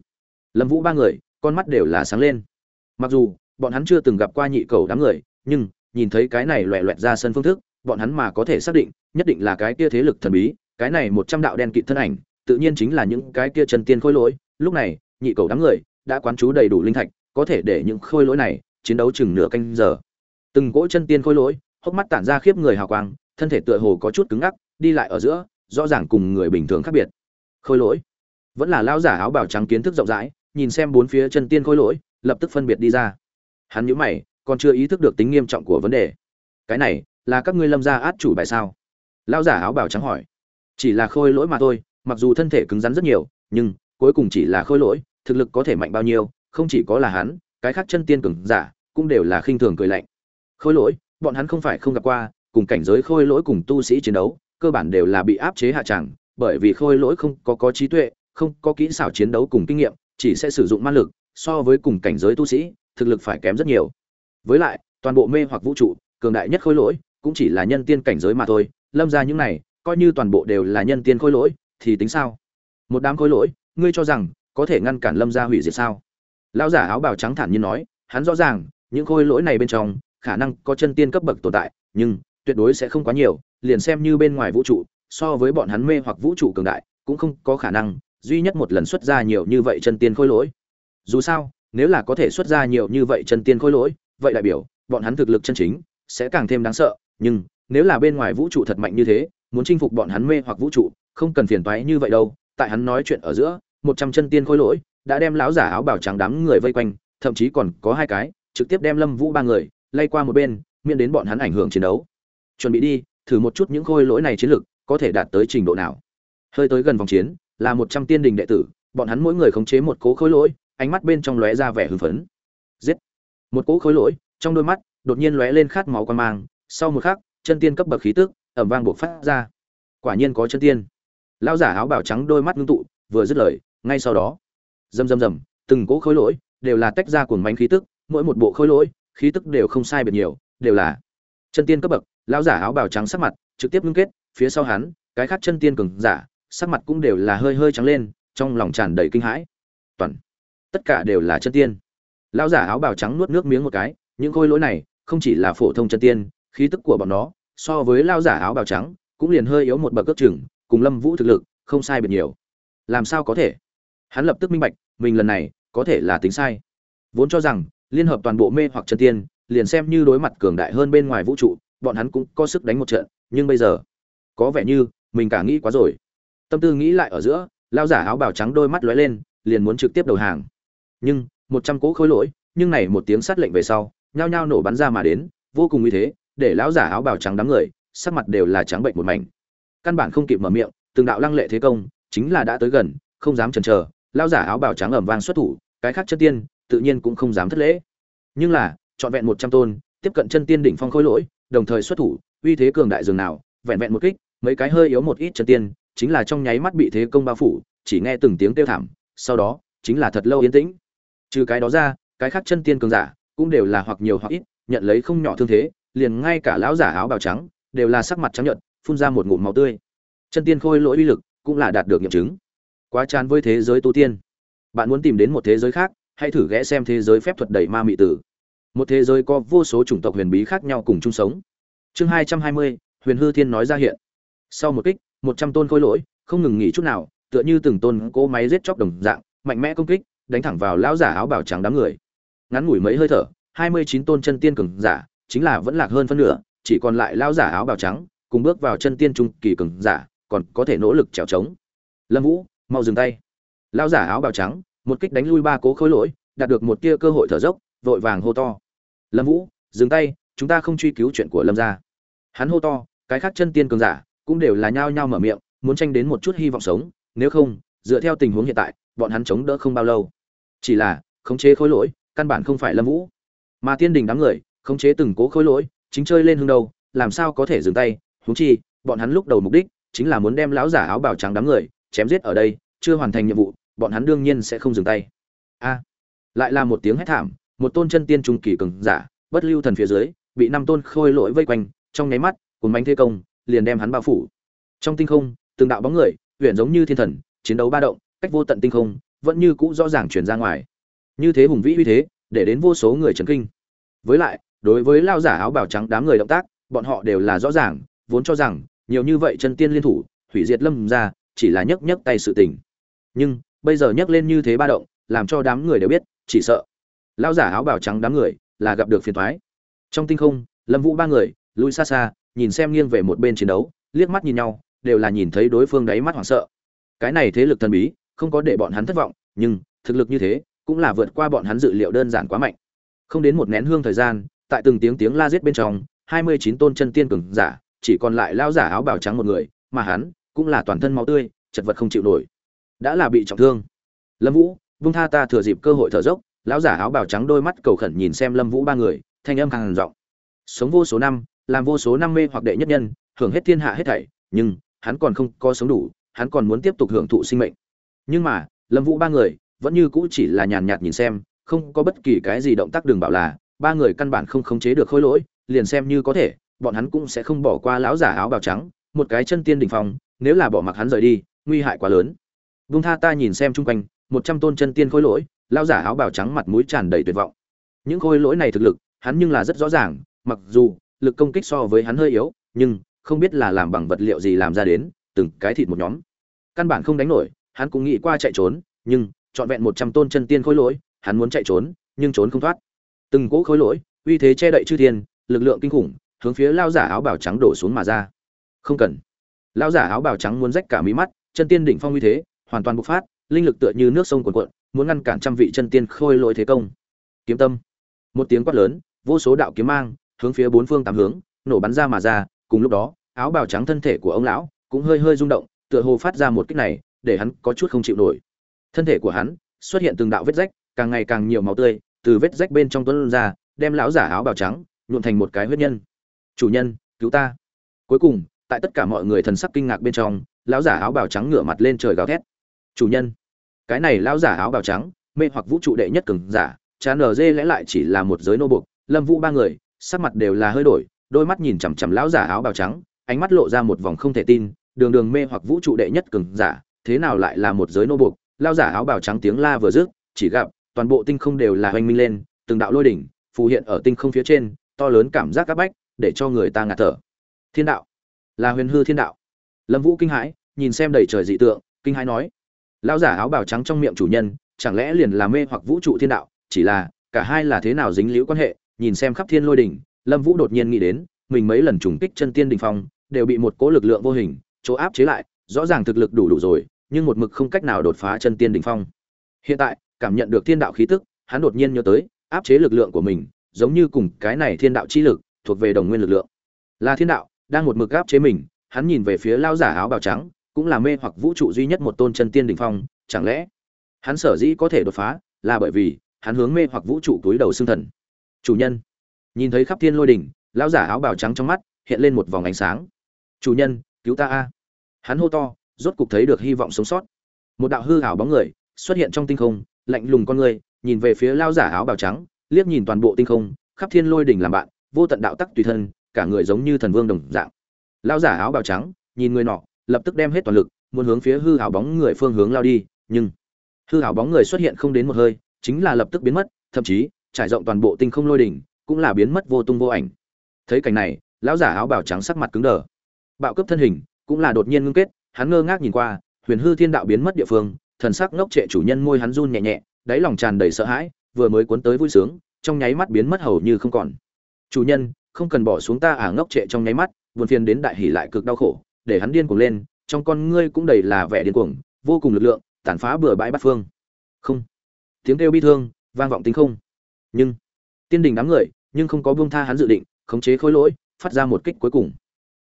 Lâm vũ ba người, con mắt đều là sáng lên. Mặc dù, bọn hắn chưa từng gặp qua nhị cầu đám người, nhưng, nhìn thấy cái này loẹ loẹt ra sân phương thức, bọn hắn mà có thể xác định, nhất định là cái kia thế lực thần bí, cái này một trăm đạo đen kịt thân ảnh, tự nhiên chính là những cái kia chân tiên khôi lỗi. Lúc này, nhị cầu đám người đã quán chú đầy đủ linh thạch, có thể để những khôi lỗi này chiến đấu chừng nửa canh giờ. Từng cỗ chân tiên khôi lỗi, hốc mắt tản ra khiếp người hào quang, thân thể tựa hồ có chút cứng ngắc, đi lại ở giữa, rõ ràng cùng người bình thường khác biệt. Khôi lỗi vẫn là lão giả áo bào trắng kiến thức rộng rãi, nhìn xem bốn phía chân tiên khôi lỗi, lập tức phân biệt đi ra. Hắn nhíu mày, còn chưa ý thức được tính nghiêm trọng của vấn đề. Cái này, là các ngươi lâm gia át chủ bài sao? Lão giả áo bào trắng hỏi. Chỉ là khôi lỗi mà thôi, mặc dù thân thể cứng rắn rất nhiều, nhưng cuối cùng chỉ là khôi lỗi, thực lực có thể mạnh bao nhiêu, không chỉ có là hắn, cái khác chân tiên cường giả cũng đều là khinh thường cười lạnh. Khôi lỗi, bọn hắn không phải không gặp qua, cùng cảnh giới khôi lỗi cùng tu sĩ chiến đấu, cơ bản đều là bị áp chế hạ tràng bởi vì khôi lỗi không có có trí tuệ không có kỹ xảo chiến đấu cùng kinh nghiệm, chỉ sẽ sử dụng ma lực, so với cùng cảnh giới tu sĩ, thực lực phải kém rất nhiều. Với lại, toàn bộ mê hoặc vũ trụ, cường đại nhất khối lỗi, cũng chỉ là nhân tiên cảnh giới mà thôi. Lâm ra những này, coi như toàn bộ đều là nhân tiên khối lỗi, thì tính sao? Một đám khối lỗi, ngươi cho rằng, có thể ngăn cản lâm gia hủy diệt sao? Lão giả áo bào trắng thản nhiên nói, hắn rõ ràng, những khối lỗi này bên trong, khả năng có chân tiên cấp bậc tồn tại, nhưng, tuyệt đối sẽ không quá nhiều, liền xem như bên ngoài vũ trụ, so với bọn hắn mê hoặc vũ trụ cường đại, cũng không có khả năng duy nhất một lần xuất ra nhiều như vậy chân tiên khôi lỗi. Dù sao, nếu là có thể xuất ra nhiều như vậy chân tiên khôi lỗi, vậy đại biểu, bọn hắn thực lực chân chính sẽ càng thêm đáng sợ. Nhưng, nếu là bên ngoài vũ trụ thật mạnh như thế, muốn chinh phục bọn hắn mê hoặc vũ trụ, không cần phiền toái như vậy đâu. Tại hắn nói chuyện ở giữa, một trăm chân tiên khôi lỗi đã đem lão giả áo bào trắng đám người vây quanh, thậm chí còn có hai cái, trực tiếp đem lâm vũ ba người lay qua một bên, miễn đến bọn hắn ảnh hưởng chiến đấu. Chuẩn bị đi, thử một chút những khôi lỗi này chiến lực có thể đạt tới trình độ nào. Hơi tới gần vòng chiến là một trăm tiên đình đệ tử, bọn hắn mỗi người khống chế một cố khối lỗi, ánh mắt bên trong lóe ra vẻ hưng phấn. Giết! Một cố khối lỗi, trong đôi mắt, đột nhiên lóe lên khát máu quan mang, sau một khắc, chân tiên cấp bậc khí tức ẩm vang buộc phát ra. Quả nhiên có chân tiên. Lão giả áo bào trắng đôi mắt ngưng tụ, vừa dứt lời, ngay sau đó, rầm rầm rầm, từng cỗ khối lỗi đều là tách ra cuồng mánh khí tức, mỗi một bộ khối lỗi, khí tức đều không sai biệt nhiều, đều là chân tiên cấp bậc. Lão giả áo bào trắng sắc mặt trực tiếp ngưng kết, phía sau hắn, cái khác chân tiên cường giả sắc mặt cũng đều là hơi hơi trắng lên, trong lòng tràn đầy kinh hãi. Toàn, tất cả đều là chân tiên. Lão giả áo bào trắng nuốt nước miếng một cái, những khôi lỗi này không chỉ là phổ thông chân tiên, khí tức của bọn nó, so với lão giả áo bào trắng, cũng liền hơi yếu một bậc cước chừng, cùng lâm vũ thực lực, không sai biệt nhiều. Làm sao có thể? Hắn lập tức minh bạch, mình lần này, có thể là tính sai. Vốn cho rằng, liên hợp toàn bộ mê hoặc chân tiên, liền xem như đối mặt cường đại hơn bên ngoài vũ trụ, bọn hắn cũng có sức đánh một trận, nhưng bây giờ, có vẻ như, mình cả nghĩ quá rồi tâm tư nghĩ lại ở giữa lao giả áo bào trắng đôi mắt lóe lên, liền muốn trực tiếp đầu hàng. Nhưng, một trăm cỗ khối lỗi, nhưng này một tiếng sát lệnh về sau, nhao nhao nổ bắn ra mà đến, vô cùng uy thế, để lão giả áo bào trắng đám người, sắc mặt đều là trắng bệnh một mảnh. Căn bản không kịp mở miệng, từng đạo lăng lệ thế công, chính là đã tới gần, không dám chần chờ lao giả áo bào trắng ẩm vang xuất thủ, cái khác chân tiên, tự nhiên cũng không dám thất lễ. Nhưng là, trọn vẹn một trăm tôn, tiếp cận chân tiên đỉnh phong khối lỗi, đồng thời xuất thủ, uy thế cường đại dường nào, vẹn vẹn một kích, mấy cái hơi yếu một ít chân tiên chính là trong nháy mắt bị thế công bao phủ, chỉ nghe từng tiếng kêu thảm, sau đó, chính là thật lâu yên tĩnh. Trừ cái đó ra, cái khác chân tiên cường giả cũng đều là hoặc nhiều hoặc ít, nhận lấy không nhỏ thương thế, liền ngay cả lão giả áo bào trắng đều là sắc mặt trắng nhợt, phun ra một ngụm máu tươi. Chân tiên khôi lỗi uy lực cũng là đạt được nghiệm chứng. Quá chán với thế giới tu tiên. Bạn muốn tìm đến một thế giới khác, hãy thử ghé xem thế giới phép thuật đầy ma mị tử. Một thế giới có vô số chủng tộc huyền bí khác nhau cùng chung sống. Chương hai trăm hai mươi, huyền hư thiên nói ra hiện. Sau một kích một trăm tôn khôi lỗi, không ngừng nghỉ chút nào, tựa như từng tôn cỗ máy giết chóc đồng dạng, mạnh mẽ công kích, đánh thẳng vào lão giả áo bào trắng đám người. Ngắn ngủi mấy hơi thở, hai mươi chín tôn chân tiên cường giả, chính là vẫn lạc hơn phân nửa, chỉ còn lại lão giả áo bào trắng, cùng bước vào chân tiên trung kỳ cường giả, còn có thể nỗ lực trèo trống. Lâm vũ, mau dừng tay. Lão giả áo bào trắng, một kích đánh lui ba cố khối lỗi, đạt được một tia cơ hội thở dốc, vội vàng hô to. Lâm vũ, dừng tay, chúng ta không truy cứu chuyện của lâm gia. Hắn hô to, cái khác chân tiên cường giả cũng đều là nhao nhao mở miệng, muốn tranh đến một chút hy vọng sống, nếu không, dựa theo tình huống hiện tại, bọn hắn chống đỡ không bao lâu. Chỉ là, khống chế khối lỗi, căn bản không phải lâm vũ. Mà tiên đình đám người, khống chế từng cố khối lỗi, chính chơi lên hưng đầu, làm sao có thể dừng tay, huống chi, bọn hắn lúc đầu mục đích, chính là muốn đem lão giả áo bào trắng đám người, chém giết ở đây, chưa hoàn thành nhiệm vụ, bọn hắn đương nhiên sẽ không dừng tay. A, lại là một tiếng hét thảm, một tôn chân tiên trung kỳ cường giả, bất lưu thần phía dưới, bị năm tôn khôi lỗi vây quanh, trong nháy mắt cuốn bánh thế công liền đem hắn bao phủ. Trong tinh không, từng đạo bóng người huyện giống như thiên thần, chiến đấu ba động, cách vô tận tinh không, vẫn như cũ rõ ràng truyền ra ngoài. Như thế hùng vĩ uy thế, để đến vô số người chấn kinh. Với lại, đối với lao giả áo bào trắng đám người động tác, bọn họ đều là rõ ràng, vốn cho rằng, nhiều như vậy chân tiên liên thủ, hủy diệt lâm ra, chỉ là nhấc nhấc tay sự tình. Nhưng, bây giờ nhấc lên như thế ba động, làm cho đám người đều biết, chỉ sợ. Lao giả áo bào trắng đám người, là gặp được phiền thoái trong tinh không, lâm vũ ba người, lui xa xa nhìn xem nghiêng về một bên chiến đấu, liếc mắt nhìn nhau, đều là nhìn thấy đối phương đáy mắt hoảng sợ. Cái này thế lực thần bí, không có để bọn hắn thất vọng, nhưng, thực lực như thế, cũng là vượt qua bọn hắn dự liệu đơn giản quá mạnh. Không đến một nén hương thời gian, tại từng tiếng tiếng la giết bên trong, hai mươi chín tôn chân tiên cường giả, chỉ còn lại lao giả áo bào trắng một người, mà hắn, cũng là toàn thân máu tươi, chật vật không chịu nổi. Đã là bị trọng thương. Lâm vũ vung tha ta thừa dịp cơ hội thở dốc, lão giả áo bào trắng đôi mắt cầu khẩn nhìn xem lâm vũ ba người, thanh âm càng giọng. Sống vô số năm làm vô số năm mê hoặc đệ nhất nhân, hưởng hết thiên hạ hết thảy, nhưng hắn còn không có sống đủ, hắn còn muốn tiếp tục hưởng thụ sinh mệnh. Nhưng mà, lâm vũ ba người vẫn như cũ chỉ là nhàn nhạt nhìn xem, không có bất kỳ cái gì động tác đường bảo là ba người căn bản không khống chế được khối lỗi, liền xem như có thể, bọn hắn cũng sẽ không bỏ qua lão giả áo bào trắng, một cái chân tiên đỉnh phong, nếu là bỏ mặc hắn rời đi, nguy hại quá lớn. Vung tha ta nhìn xem chung quanh, một trăm tôn chân tiên khối lỗi, lão giả áo bào trắng mặt mũi tràn đầy tuyệt vọng. Những khối lỗi này thực lực, hắn nhưng là rất rõ ràng, mặc dù lực công kích so với hắn hơi yếu, nhưng không biết là làm bằng vật liệu gì làm ra đến, từng cái thịt một nhóm. Căn bản không đánh nổi, hắn cũng nghĩ qua chạy trốn, nhưng trọn vẹn một trăm tôn chân tiên khối lỗi, hắn muốn chạy trốn, nhưng trốn không thoát. Từng cỗ khối lỗi, uy thế che đậy chư thiên, lực lượng kinh khủng, hướng phía lao giả áo bào trắng đổ xuống mà ra. Không cần. Lao giả áo bào trắng muốn rách cả mí mắt, chân tiên đỉnh phong uy thế, hoàn toàn bộc phát, linh lực tựa như nước sông cuồn cuộn, muốn ngăn cản trăm vị chân tiên khôi lỗi thế công. Kiếm tâm. Một tiếng quát lớn, vô số đạo kiếm mang hướng phía bốn phương tám hướng, nổ bắn ra mà ra, cùng lúc đó, áo bào trắng thân thể của ông lão cũng hơi hơi rung động, tựa hồ phát ra một kích này, để hắn có chút không chịu nổi. Thân thể của hắn xuất hiện từng đạo vết rách, càng ngày càng nhiều máu tươi từ vết rách bên trong tuấn ra, đem lão giả áo bào trắng nhuộn thành một cái huyết nhân. Chủ nhân, cứu ta. Cuối cùng, tại tất cả mọi người thần sắc kinh ngạc bên trong, lão giả áo bào trắng ngửa mặt lên trời gào thét. Chủ nhân, cái này lão giả áo bào trắng, mê hoặc vũ trụ đệ nhất cường giả, chán ở dê lẽ lại chỉ là một giới nô buộc lâm vũ ba người sắc mặt đều là hơi đổi, đôi mắt nhìn chằm chằm lão giả áo bào trắng, ánh mắt lộ ra một vòng không thể tin, đường đường mê hoặc vũ trụ đệ nhất cường giả, thế nào lại là một giới nô buộc, lão giả áo bào trắng tiếng la vừa dứt, chỉ gặp toàn bộ tinh không đều là hoành minh lên, từng đạo lôi đỉnh phù hiện ở tinh không phía trên, to lớn cảm giác áp bách, để cho người ta ngạt thở. Thiên đạo, là huyền hư thiên đạo. Lâm vũ kinh hãi, nhìn xem đầy trời dị tượng, kinh hãi nói, lão giả áo bào trắng trong miệng chủ nhân, chẳng lẽ liền là mê hoặc vũ trụ thiên đạo, chỉ là cả hai là thế nào dính liễu quan hệ nhìn xem khắp thiên lôi đỉnh, lâm vũ đột nhiên nghĩ đến, mình mấy lần trùng kích chân tiên đỉnh phong, đều bị một cỗ lực lượng vô hình, chỗ áp chế lại, rõ ràng thực lực đủ đủ rồi, nhưng một mực không cách nào đột phá chân tiên đỉnh phong. Hiện tại, cảm nhận được thiên đạo khí tức, hắn đột nhiên nhớ tới, áp chế lực lượng của mình, giống như cùng cái này thiên đạo chi lực, thuộc về đồng nguyên lực lượng. Là thiên đạo, đang một mực áp chế mình, hắn nhìn về phía lão giả áo bào trắng, cũng là mê hoặc vũ trụ duy nhất một tôn chân tiên đỉnh phong, chẳng lẽ hắn sở dĩ có thể đột phá, là bởi vì hắn hướng mê hoặc vũ trụ túi đầu xương thần? Chủ nhân. Nhìn thấy khắp thiên lôi đỉnh, lão giả áo bào trắng trong mắt hiện lên một vòng ánh sáng. Chủ nhân, cứu ta a. Hắn hô to, rốt cục thấy được hy vọng sống sót. Một đạo hư ảo bóng người xuất hiện trong tinh không, lạnh lùng con người, nhìn về phía lao giả áo bào trắng, liếc nhìn toàn bộ tinh không, khắp thiên lôi đỉnh làm bạn, vô tận đạo tắc tùy thân, cả người giống như thần vương đồng dạng. Lao giả áo bào trắng nhìn người nọ, lập tức đem hết toàn lực, muốn hướng phía hư ảo bóng người phương hướng lao đi, nhưng hư ảo bóng người xuất hiện không đến một hơi, chính là lập tức biến mất, thậm chí trải rộng toàn bộ tinh không lôi đỉnh, cũng là biến mất vô tung vô ảnh. Thấy cảnh này, lão giả áo bào trắng sắc mặt cứng đờ. Bạo cấp thân hình, cũng là đột nhiên ngưng kết, hắn ngơ ngác nhìn qua, huyền hư thiên đạo biến mất địa phương, thần sắc ngốc trệ chủ nhân môi hắn run nhẹ nhẹ, đáy lòng tràn đầy sợ hãi, vừa mới cuốn tới vui sướng, trong nháy mắt biến mất hầu như không còn. Chủ nhân, không cần bỏ xuống ta à? Ngốc trệ trong nháy mắt, buồn phiền đến đại hỉ lại cực đau khổ, để hắn điên cuồng lên, trong con ngươi cũng đầy là vẻ điên cuồng, vô cùng lực lượng, tàn phá bừa bãi bát phương. Không. Tiếng kêu bi thương, vang vọng tính không nhưng, tiên đình đám người, nhưng không có buông tha hắn dự định, khống chế khối lỗi, phát ra một kích cuối cùng.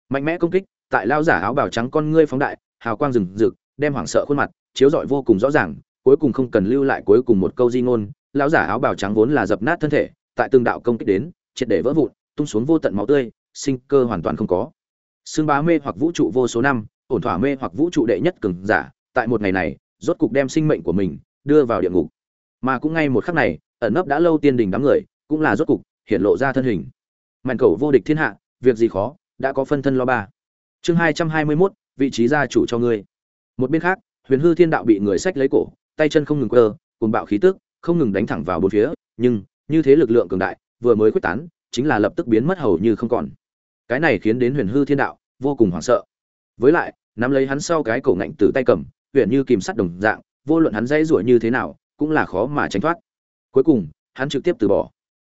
Mạnh mẽ công kích, tại lao giả áo bào trắng con ngươi phóng đại, hào quang rừng rực, đem hoảng sợ khuôn mặt, chiếu rọi vô cùng rõ ràng, cuối cùng không cần lưu lại cuối cùng một câu di ngôn lão giả áo bào trắng vốn là dập nát thân thể, tại từng đạo công kích đến, triệt để vỡ vụn, tung xuống vô tận máu tươi, sinh cơ hoàn toàn không có. Xương bá mê hoặc vũ trụ vô số năm, ổn thỏa mê hoặc vũ trụ đệ nhất cường giả, tại một ngày này, rốt cục đem sinh mệnh của mình đưa vào địa ngục. Mà cũng ngay một khắc này ẩn nấp đã lâu tiên đình đám người, cũng là rốt cục hiện lộ ra thân hình. Mạnh cầu vô địch thiên hạ, việc gì khó, đã có phân thân lo ba. Chương hai trăm hai mươi mốt, vị trí gia chủ cho ngươi. Một bên khác, huyền hư thiên đạo bị người sách lấy cổ, tay chân không ngừng quơ cùng bạo khí tức, không ngừng đánh thẳng vào bốn phía, nhưng, như thế lực lượng cường đại, vừa mới quyết tán, chính là lập tức biến mất hầu như không còn. Cái này khiến đến huyền hư thiên đạo vô cùng hoảng sợ. Với lại, nắm lấy hắn sau cái cổ ngạnh từ tay cầm, huyền như kìm sắt đồng dạng, vô luận hắn dây ruổi như thế nào, cũng là khó mà tránh thoát cuối cùng, hắn trực tiếp từ bỏ.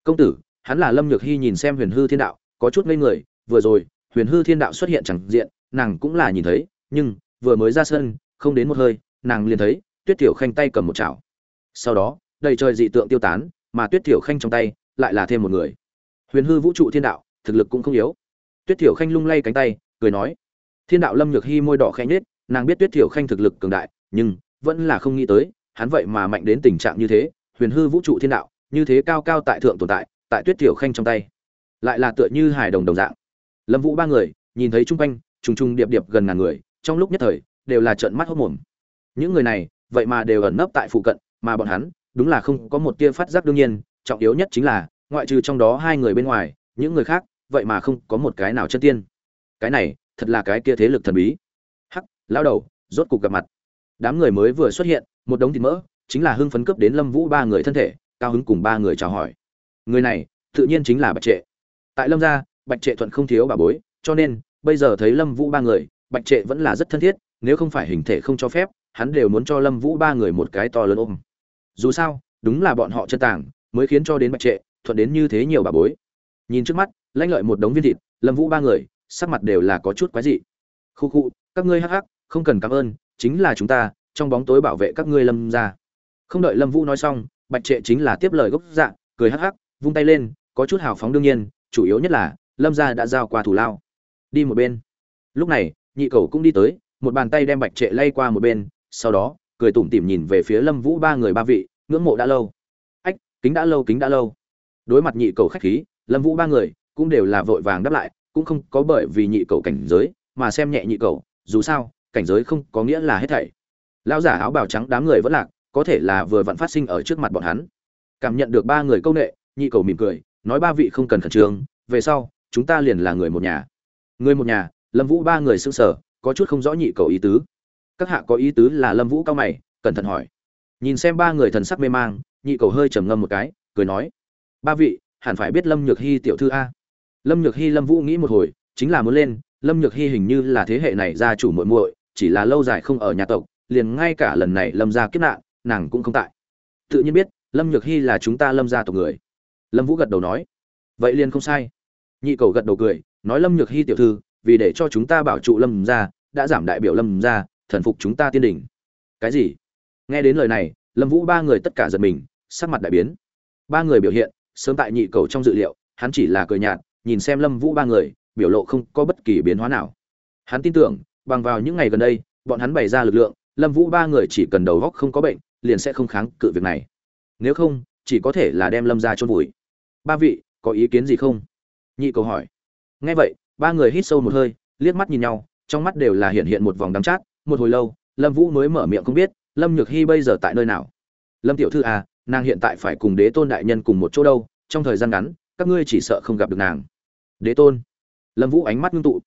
Công tử, hắn là lâm nhược hy nhìn xem huyền hư thiên đạo, có chút ngây người, vừa rồi, huyền hư thiên đạo xuất hiện chẳng diện, nàng cũng là nhìn thấy, nhưng, vừa mới ra sân, không đến một hơi, nàng liền thấy, tuyết tiểu khanh tay cầm một chảo. Sau đó, đầy trời dị tượng tiêu tán, mà tuyết tiểu khanh trong tay, lại là thêm một người. Huyền hư vũ trụ thiên đạo, thực lực cũng không yếu. Tuyết tiểu khanh lung lay cánh tay, cười nói, thiên đạo lâm nhược hy môi đỏ khẽ nhết nàng biết tuyết tiểu khanh thực lực cường đại, nhưng, vẫn là không nghĩ tới, hắn vậy mà mạnh đến tình trạng như thế huyền hư vũ trụ thiên đạo, như thế cao cao tại thượng tồn tại tại tuyết tiểu khanh trong tay, lại là tựa như hài đồng đồng dạng. Lâm vũ ba người, nhìn thấy chung quanh, trùng trùng điệp điệp gần ngàn người, trong lúc nhất thời, đều là trợn mắt hốt mồm. Những người này, vậy mà đều ẩn nấp tại phụ cận, mà bọn hắn, đúng là không có một tia phát giác đương nhiên, trọng yếu nhất chính là, ngoại trừ trong đó hai người bên ngoài, những người khác, vậy mà không có một cái nào chân tiên. Cái này, thật là cái kia thế lực thần bí. Hắc, lão đầu, rốt cục gặp mặt. Đám người mới vừa xuất hiện, một đống thịt mỡ chính là hưng phấn cấp đến lâm vũ ba người thân thể, cao hứng cùng ba người chào hỏi. Người này, tự nhiên chính là bạch trệ. Tại lâm gia, bạch trệ thuận không thiếu bà bối, cho nên, bây giờ thấy lâm vũ ba người, bạch trệ vẫn là rất thân thiết, nếu không phải hình thể không cho phép, hắn đều muốn cho lâm vũ ba người một cái to lớn ôm. Dù sao, đúng là bọn họ chân tảng mới khiến cho đến bạch trệ, thuận đến như thế nhiều bà bối. Nhìn trước mắt lãnh lợi một đống viên thịt, lâm vũ ba người, sắc mặt đều là có chút quái dị. Khu khu, các ngươi hắc hắc, không cần cảm ơn, chính là chúng ta, trong bóng tối bảo vệ các ngươi lâm ra không đợi lâm vũ nói xong, bạch trệ chính là tiếp lời gốc dạ cười hắc hắc, vung tay lên, có chút hào phóng đương nhiên, chủ yếu nhất là, lâm gia đã giao qua thủ lao. Đi một bên. Lúc này, nhị cầu cũng đi tới, một bàn tay đem bạch trệ lay qua một bên, sau đó, cười tủm tỉm nhìn về phía lâm vũ ba người ba vị, ngưỡng mộ đã lâu. Ách, kính đã lâu, kính đã lâu. Đối mặt nhị cầu khách khí, lâm vũ ba người cũng đều là vội vàng đáp lại, cũng không có bởi vì nhị cầu cảnh giới mà xem nhẹ nhị cầu dù sao, cảnh giới không có nghĩa là hết thảy. Lão giả áo bào trắng đám người vẫn lạc có thể là vừa vặn phát sinh ở trước mặt bọn hắn. Cảm nhận được ba người câu nệ, nhị cầu mỉm cười, nói ba vị không cần khẩn trương, về sau, chúng ta liền là người một nhà. Người một nhà, lâm vũ ba người xưng sở có chút không rõ nhị cầu ý tứ. Các hạ có ý tứ là lâm vũ cao mày, cẩn thận hỏi. Nhìn xem ba người thần sắc mê mang, nhị cầu hơi trầm ngâm một cái, cười nói. Ba vị, hẳn phải biết lâm nhược hy tiểu thư a. Lâm nhược hy, lâm vũ nghĩ một hồi, chính là muốn lên, lâm nhược hy hình như là thế hệ này gia chủ muội muội, chỉ là lâu dài không ở nhà tộc, liền ngay cả lần này lâm gia kiếp nạn nàng cũng không tại. Tự nhiên biết, lâm nhược hy là chúng ta lâm gia tộc người. Lâm vũ gật đầu nói, vậy liền không sai. Nhị cầu gật đầu cười, nói lâm nhược hy tiểu thư, vì để cho chúng ta bảo trụ lâm gia, đã giảm đại biểu lâm gia, thần phục chúng ta tiên đỉnh cái gì? Nghe đến lời này, lâm vũ ba người tất cả giật mình, sắc mặt đại biến. Ba người biểu hiện, sớm tại nhị cầu trong dự liệu, hắn chỉ là cười nhạt, nhìn xem lâm vũ ba người, biểu lộ không có bất kỳ biến hóa nào. Hắn tin tưởng, bằng vào những ngày gần đây, bọn hắn bày ra lực lượng, lâm vũ ba người chỉ cần đầu góc không có bệnh liền sẽ không kháng cự việc này. Nếu không, chỉ có thể là đem lâm ra chôn vùi. Ba vị, có ý kiến gì không? Nhị cầu hỏi. Nghe vậy, ba người hít sâu một hơi, liếc mắt nhìn nhau, trong mắt đều là hiện hiện một vòng đắng chát. Một hồi lâu, lâm vũ mới mở miệng không biết, lâm nhược hy bây giờ tại nơi nào? Lâm tiểu thư à nàng hiện tại phải cùng đế tôn đại nhân cùng một chỗ đâu, trong thời gian ngắn, các ngươi chỉ sợ không gặp được nàng. Đế tôn. Lâm vũ ánh mắt ngưng tụ.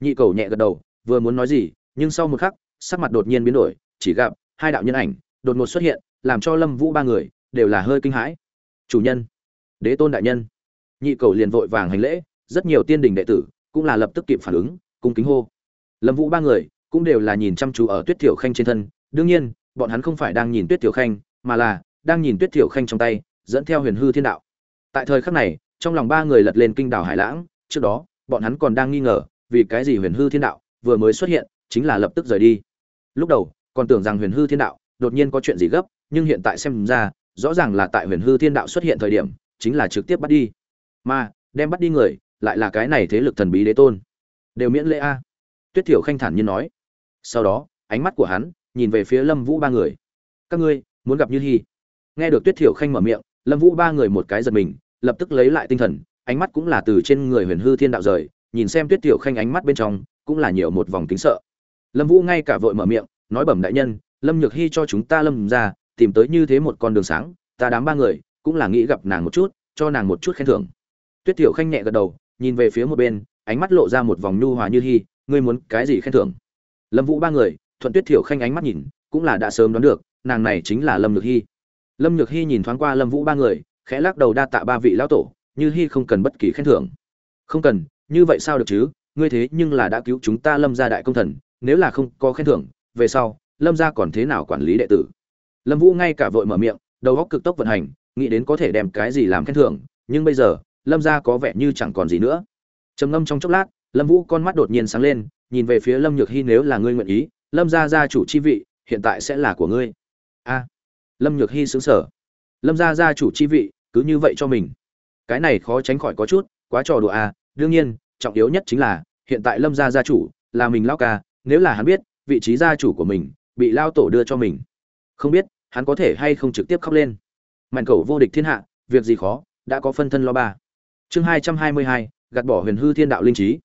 Nhị cầu nhẹ gật đầu, vừa muốn nói gì, nhưng sau một khắc, sắc mặt đột nhiên biến đổi, chỉ gặp hai đạo nhân ảnh đột ngột xuất hiện, làm cho lâm vũ ba người đều là hơi kinh hãi. Chủ nhân, đế tôn đại nhân. Nhị cầu liền vội vàng hành lễ, rất nhiều tiên đình đệ tử cũng là lập tức kịp phản ứng, cung kính hô. Lâm vũ ba người cũng đều là nhìn chăm chú ở tuyết thiểu khanh trên thân, đương nhiên, bọn hắn không phải đang nhìn tuyết thiểu khanh, mà là đang nhìn tuyết thiểu khanh trong tay, dẫn theo huyền hư thiên đạo. Tại thời khắc này, trong lòng ba người lật lên kinh đảo hải lãng, trước đó, bọn hắn còn đang nghi ngờ vì cái gì huyền hư thiên đạo vừa mới xuất hiện, chính là lập tức rời đi. Lúc đầu, còn tưởng rằng huyền hư thiên đạo đột nhiên có chuyện gì gấp, nhưng hiện tại xem ra, rõ ràng là tại huyền hư thiên đạo xuất hiện thời điểm, chính là trực tiếp bắt đi. Mà, đem bắt đi người, lại là cái này thế lực thần bí đế tôn. Đều miễn lễ a. Tuyết thiểu khanh thản nhiên nói. Sau đó, ánh mắt của hắn nhìn về phía lâm vũ ba người. Các ngươi, muốn gặp như hy nghe được tuyết thiểu khanh mở miệng, lâm vũ ba người một cái giật mình, lập tức lấy lại tinh thần, ánh mắt cũng là từ trên người huyền hư thiên đạo rời, nhìn xem tuyết thiểu khanh ánh mắt bên trong, cũng là nhiều một vòng kính sợ. Lâm vũ ngay cả vội mở miệng, nói bẩm đại nhân lâm nhược hy cho chúng ta lâm ra, tìm tới như thế một con đường sáng, ta đám ba người cũng là nghĩ gặp nàng một chút, cho nàng một chút khen thưởng. Tuyết Tiểu khanh nhẹ gật đầu, nhìn về phía một bên, ánh mắt lộ ra một vòng nhu hòa như hy ngươi muốn cái gì khen thưởng? Lâm vũ ba người, thuận tuyết thiểu khanh ánh mắt nhìn, cũng là đã sớm đoán được, nàng này chính là lâm nhược hy lâm nhược hy nhìn thoáng qua lâm vũ ba người, khẽ lắc đầu đa tạ ba vị lão tổ, như hy không cần bất kỳ khen thưởng. Không cần, như vậy sao được chứ? Ngươi thế nhưng là đã cứu chúng ta lâm ra đại công thần, nếu là không có khen thưởng, về sau lâm gia còn thế nào quản lý đệ tử? Lâm vũ ngay cả vội mở miệng, đầu óc cực tốc vận hành, nghĩ đến có thể đem cái gì làm khen thưởng, nhưng bây giờ, lâm gia có vẻ như chẳng còn gì nữa. Trầm ngâm trong chốc lát, lâm vũ con mắt đột nhiên sáng lên, nhìn về phía lâm nhược hy nếu là ngươi nguyện ý, lâm gia gia chủ chi vị, hiện tại sẽ là của ngươi. A. Lâm nhược hy xứng sở lâm gia gia chủ chi vị, cứ như vậy cho mình. Cái này khó tránh khỏi có chút, quá trò đùa a đương nhiên, trọng yếu nhất chính là, hiện tại lâm gia gia chủ là mình lao ca, nếu là hắn biết, vị trí gia chủ của mình bị lao tổ đưa cho mình. Không biết, hắn có thể hay không trực tiếp khóc lên. Mạnh cầu vô địch thiên hạ, việc gì khó, đã có phân thân lo ba. Chương hai trăm hai mươi hai, gạt bỏ huyền hư thiên đạo linh trí.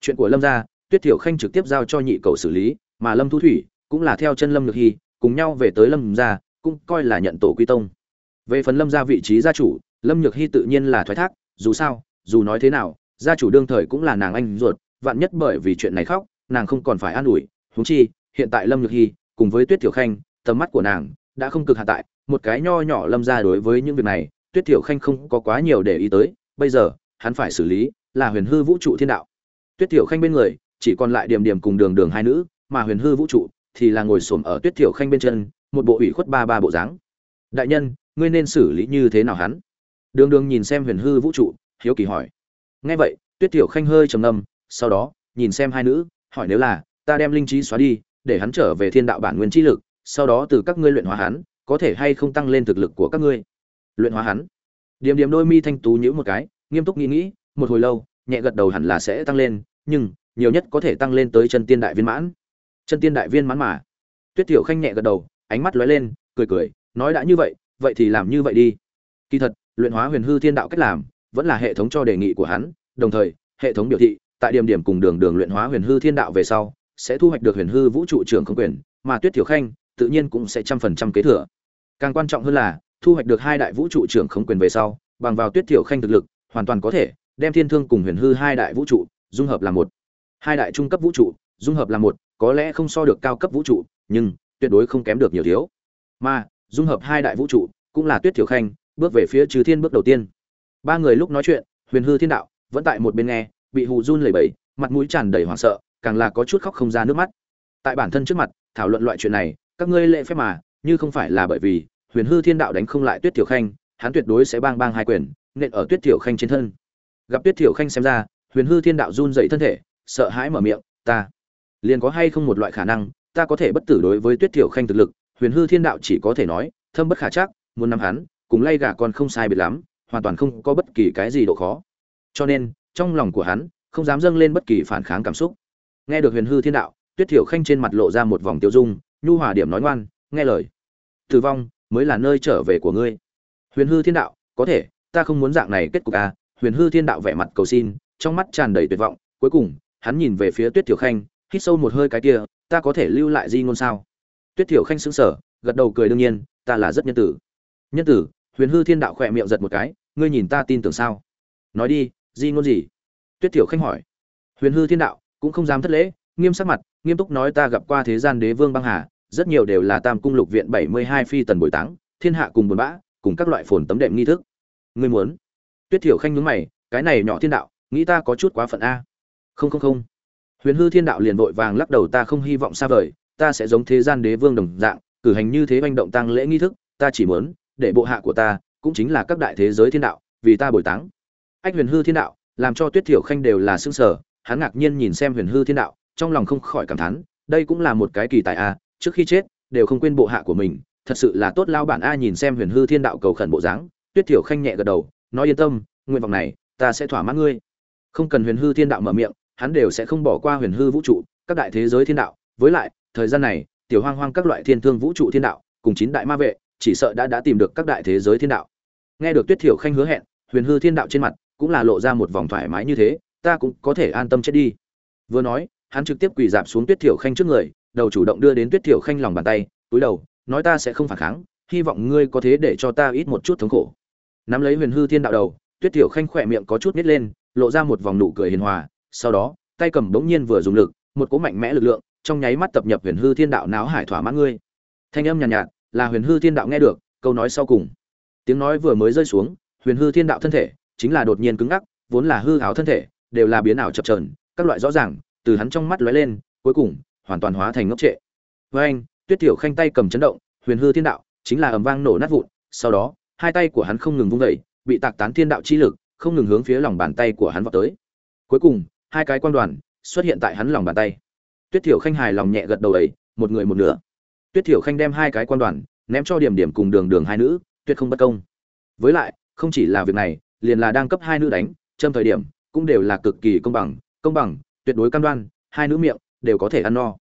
Chuyện của lâm gia, tuyết thiểu khanh trực tiếp giao cho nhị cầu xử lý, mà lâm thu thủy cũng là theo chân lâm nhược hy, cùng nhau về tới lâm gia, cũng coi là nhận tổ quy tông. Về phần lâm gia vị trí gia chủ, lâm nhược hy tự nhiên là thoái thác, dù sao, dù nói thế nào, gia chủ đương thời cũng là nàng anh ruột, vạn nhất bởi vì chuyện này khóc, nàng không còn phải an ủi, huống chi, hiện tại lâm nhược hy cùng với tuyết Tiểu khanh, tầm mắt của nàng đã không cực hạ tại, một cái nho nhỏ lâm ra đối với những việc này, tuyết Tiểu khanh không có quá nhiều để ý tới, bây giờ, hắn phải xử lý là huyền hư vũ trụ thiên đạo. Tuyết Tiểu khanh bên người, chỉ còn lại điểm điểm cùng đường đường hai nữ, mà huyền hư vũ trụ thì là ngồi xổm ở tuyết Tiểu khanh bên chân, một bộ ủy khuất ba ba bộ dáng. Đại nhân, ngươi nên xử lý như thế nào hắn? Đường đường nhìn xem huyền hư vũ trụ, hiếu kỳ hỏi. Nghe vậy, tuyết Tiểu khanh hơi trầm ngâm, sau đó, nhìn xem hai nữ, hỏi nếu là, ta đem linh trí xóa đi để hắn trở về thiên đạo bản nguyên chi lực, sau đó từ các ngươi luyện hóa hắn, có thể hay không tăng lên thực lực của các ngươi. Luyện hóa hắn. Điểm điểm đôi mi thanh tú nhíu một cái, nghiêm túc nghĩ nghĩ, một hồi lâu, nhẹ gật đầu hẳn là sẽ tăng lên, nhưng, nhiều nhất có thể tăng lên tới chân tiên đại viên mãn. Chân tiên đại viên mãn mà. Tuyết tiểu khanh nhẹ gật đầu, ánh mắt lóe lên, cười cười, nói đã như vậy vậy thì làm như vậy đi. Kỳ thật, luyện hóa huyền hư thiên đạo cách làm, vẫn là hệ thống cho đề nghị của hắn, đồng thời, hệ thống biểu thị, tại điểm điểm cùng đường đường luyện hóa huyền hư thiên đạo về sau sẽ thu hoạch được huyền hư vũ trụ trưởng không quyền, mà tuyết tiểu khanh tự nhiên cũng sẽ trăm phần trăm kế thừa. Càng quan trọng hơn là, thu hoạch được hai đại vũ trụ trưởng không quyền về sau, bằng vào tuyết tiểu khanh thực lực, hoàn toàn có thể đem thiên thương cùng huyền hư hai đại vũ trụ dung hợp là một. Hai đại trung cấp vũ trụ dung hợp là một, có lẽ không so được cao cấp vũ trụ, nhưng tuyệt đối không kém được nhiều thiếu. Mà, dung hợp hai đại vũ trụ cũng là tuyết tiểu khanh bước về phía trừ thiên bước đầu tiên. Ba người lúc nói chuyện, huyền hư thiên đạo vẫn tại một bên nghe, bị hù run lẩy bẩy, mặt mũi tràn đầy hoảng sợ càng là có chút khóc không ra nước mắt. Tại bản thân trước mặt, thảo luận loại chuyện này, các ngươi lệ phép mà, như không phải là bởi vì huyền hư thiên đạo đánh không lại tuyết tiểu khanh, hắn tuyệt đối sẽ bang bang hai quyền, nện ở tuyết tiểu khanh trên thân. Gặp tuyết tiểu khanh xem ra, huyền hư thiên đạo run dậy thân thể, sợ hãi mở miệng, ta, liền có hay không một loại khả năng, ta có thể bất tử đối với tuyết tiểu khanh thực lực? Huyền hư thiên đạo chỉ có thể nói, thâm bất khả chắc, muốn nắm hắn, cùng lay gà còn không sai biệt lắm, hoàn toàn không có bất kỳ cái gì độ khó. Cho nên, trong lòng của hắn, không dám dâng lên bất kỳ phản kháng cảm xúc nghe được huyền hư thiên đạo, tuyết thiểu khanh trên mặt lộ ra một vòng tiêu dung, nhu hòa điểm nói ngoan, nghe lời. Tử vong mới là nơi trở về của ngươi. Huyền hư thiên đạo, có thể, ta không muốn dạng này kết cục à. Huyền hư thiên đạo vẻ mặt cầu xin, trong mắt tràn đầy tuyệt vọng. Cuối cùng, hắn nhìn về phía tuyết thiểu khanh, hít sâu một hơi cái kia, ta có thể lưu lại di ngôn sao? Tuyết thiểu khanh sững sờ, gật đầu cười đương nhiên, ta là rất nhân tử. Nhân tử, huyền hư thiên đạo khỏe miệng giật một cái, ngươi nhìn ta tin tưởng sao? Nói đi, di ngôn gì? Tuyết thiểu khanh hỏi. Huyền hư thiên đạo cũng không dám thất lễ, nghiêm sắc mặt, nghiêm túc nói ta gặp qua thế gian đế vương băng hà, rất nhiều đều là tam cung lục viện bảy mươi hai phi tần bồi táng, thiên hạ cùng buồn bã, cùng các loại phồn tấm đệm nghi thức. Ngươi muốn? Tuyết thiểu khanh nhúng mày, cái này nhỏ thiên đạo, nghĩ ta có chút quá phận a. Không không không. Huyền hư thiên đạo liền vội vàng lắc đầu ta không hy vọng xa vời, ta sẽ giống thế gian đế vương đồng dạng, cử hành như thế manh động tăng lễ nghi thức, ta chỉ muốn, để bộ hạ của ta, cũng chính là các đại thế giới thiên đạo, vì ta bồi táng. Ách huyền hư thiên đạo, làm cho tuyết thiểu khanh đều là xương sở hắn ngạc nhiên nhìn xem huyền hư thiên đạo, trong lòng không khỏi cảm thán, đây cũng là một cái kỳ tài a trước khi chết, đều không quên bộ hạ của mình, thật sự là tốt lao bản a nhìn xem huyền hư thiên đạo cầu khẩn bộ dáng, tuyết thiểu khanh nhẹ gật đầu, nói yên tâm, nguyện vọng này, ta sẽ thỏa mãn ngươi. Không cần huyền hư thiên đạo mở miệng, hắn đều sẽ không bỏ qua huyền hư vũ trụ, các đại thế giới thiên đạo, với lại, thời gian này, tiểu hoang hoang các loại thiên thương vũ trụ thiên đạo, cùng chín đại ma vệ, chỉ sợ đã đã tìm được các đại thế giới thiên đạo. Nghe được tuyết thiểu khanh hứa hẹn, huyền hư thiên đạo trên mặt cũng là lộ ra một vòng thoải mái như thế ta cũng có thể an tâm chết đi. Vừa nói hắn trực tiếp quỳ dạp xuống tuyết thiểu khanh trước người đầu chủ động đưa đến tuyết thiểu khanh lòng bàn tay túi đầu nói ta sẽ không phản kháng hy vọng ngươi có thế để cho ta ít một chút thống khổ. Nắm lấy huyền hư thiên đạo đầu tuyết thiểu khanh khỏe miệng có chút nít lên lộ ra một vòng nụ cười hiền hòa sau đó tay cầm bỗng nhiên vừa dùng lực một cỗ mạnh mẽ lực lượng trong nháy mắt tập nhập huyền hư thiên đạo náo hải thỏa mãn ngươi. Thanh âm nhàn nhạt, nhạt là huyền hư thiên đạo nghe được câu nói sau cùng. Tiếng nói vừa mới rơi xuống huyền hư thiên đạo thân thể chính là đột nhiên cứng ngắc vốn là hư hảo thân thể đều là biến ảo chập chờn, các loại rõ ràng từ hắn trong mắt lóe lên cuối cùng hoàn toàn hóa thành ngốc trệ. Với anh tuyết tiểu khanh tay cầm chấn động huyền hư thiên đạo chính là ầm vang nổ nát vụn sau đó hai tay của hắn không ngừng vung đẩy, bị tạc tán thiên đạo chi lực không ngừng hướng phía lòng bàn tay của hắn vọt tới. Cuối cùng hai cái quan đoàn xuất hiện tại hắn lòng bàn tay. Tuyết tiểu khanh hài lòng nhẹ gật đầu ấy một người một nửa. Tuyết tiểu khanh đem hai cái quan đoàn ném cho điểm điểm cùng đường đường hai nữ tuyệt không bất công. Với lại không chỉ là việc này liền là đang cấp hai nữ đánh châm thời điểm cũng đều là cực kỳ công bằng công bằng, tuyệt đối cam đoan, hai nữ miệng đều có thể ăn no.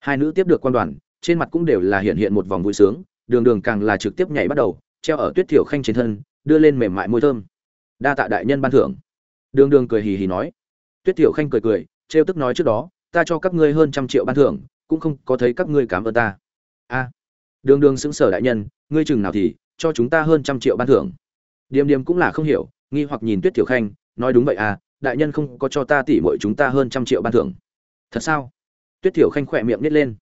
Hai nữ tiếp được quan đoàn, trên mặt cũng đều là hiện hiện một vòng vui sướng, đường đường càng là trực tiếp nhảy bắt đầu, treo ở tuyết thiểu khanh trên thân, đưa lên mềm mại môi thơm. Đa tạ đại nhân ban thưởng. Đường đường cười hì hì nói. Tuyết thiểu khanh cười cười, trêu tức nói trước đó, ta cho các ngươi hơn trăm triệu ban thưởng, cũng không có thấy các ngươi cảm ơn ta. A. Đường đường xứng sở đại nhân, ngươi chừng nào thì cho chúng ta hơn trăm triệu ban thưởng. Điềm điềm cũng là không hiểu, nghi hoặc nhìn tuyết thiểu khanh, nói đúng vậy à đại nhân không có cho ta tỉ mọi chúng ta hơn trăm triệu ban thưởng. Thật sao? Tuyết thiểu khanh khỏe miệng nít lên.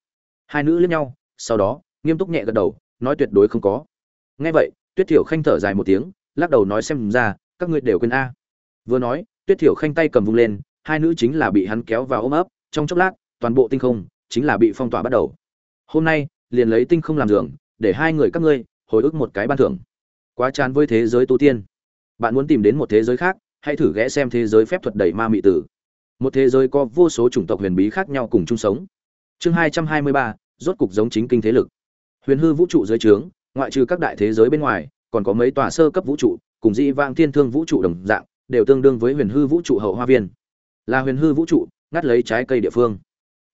Hai nữ liếc nhau, sau đó, nghiêm túc nhẹ gật đầu, nói tuyệt đối không có. Nghe vậy, tuyết thiểu khanh thở dài một tiếng, lắc đầu nói xem ra, các ngươi đều quên a. Vừa nói, tuyết thiểu khanh tay cầm vung lên, hai nữ chính là bị hắn kéo vào ôm ấp, trong chốc lát, toàn bộ tinh không chính là bị phong tỏa bắt đầu. Hôm nay, liền lấy tinh không làm giường, để hai người các ngươi hồi ức một cái ban thưởng. Quá chán với thế giới tu tiên. Bạn muốn tìm đến một thế giới khác hãy thử ghé xem thế giới phép thuật đầy ma mị tử. Một thế giới có vô số chủng tộc huyền bí khác nhau cùng chung sống. Chương hai trăm hai mươi ba, rốt cục giống chính kinh thế lực. Huyền hư vũ trụ dưới trướng, ngoại trừ các đại thế giới bên ngoài, còn có mấy tòa sơ cấp vũ trụ, cùng dị vang thiên thương vũ trụ đồng dạng, đều tương đương với huyền hư vũ trụ hậu hoa viên. Là huyền hư vũ trụ, ngắt lấy trái cây địa phương.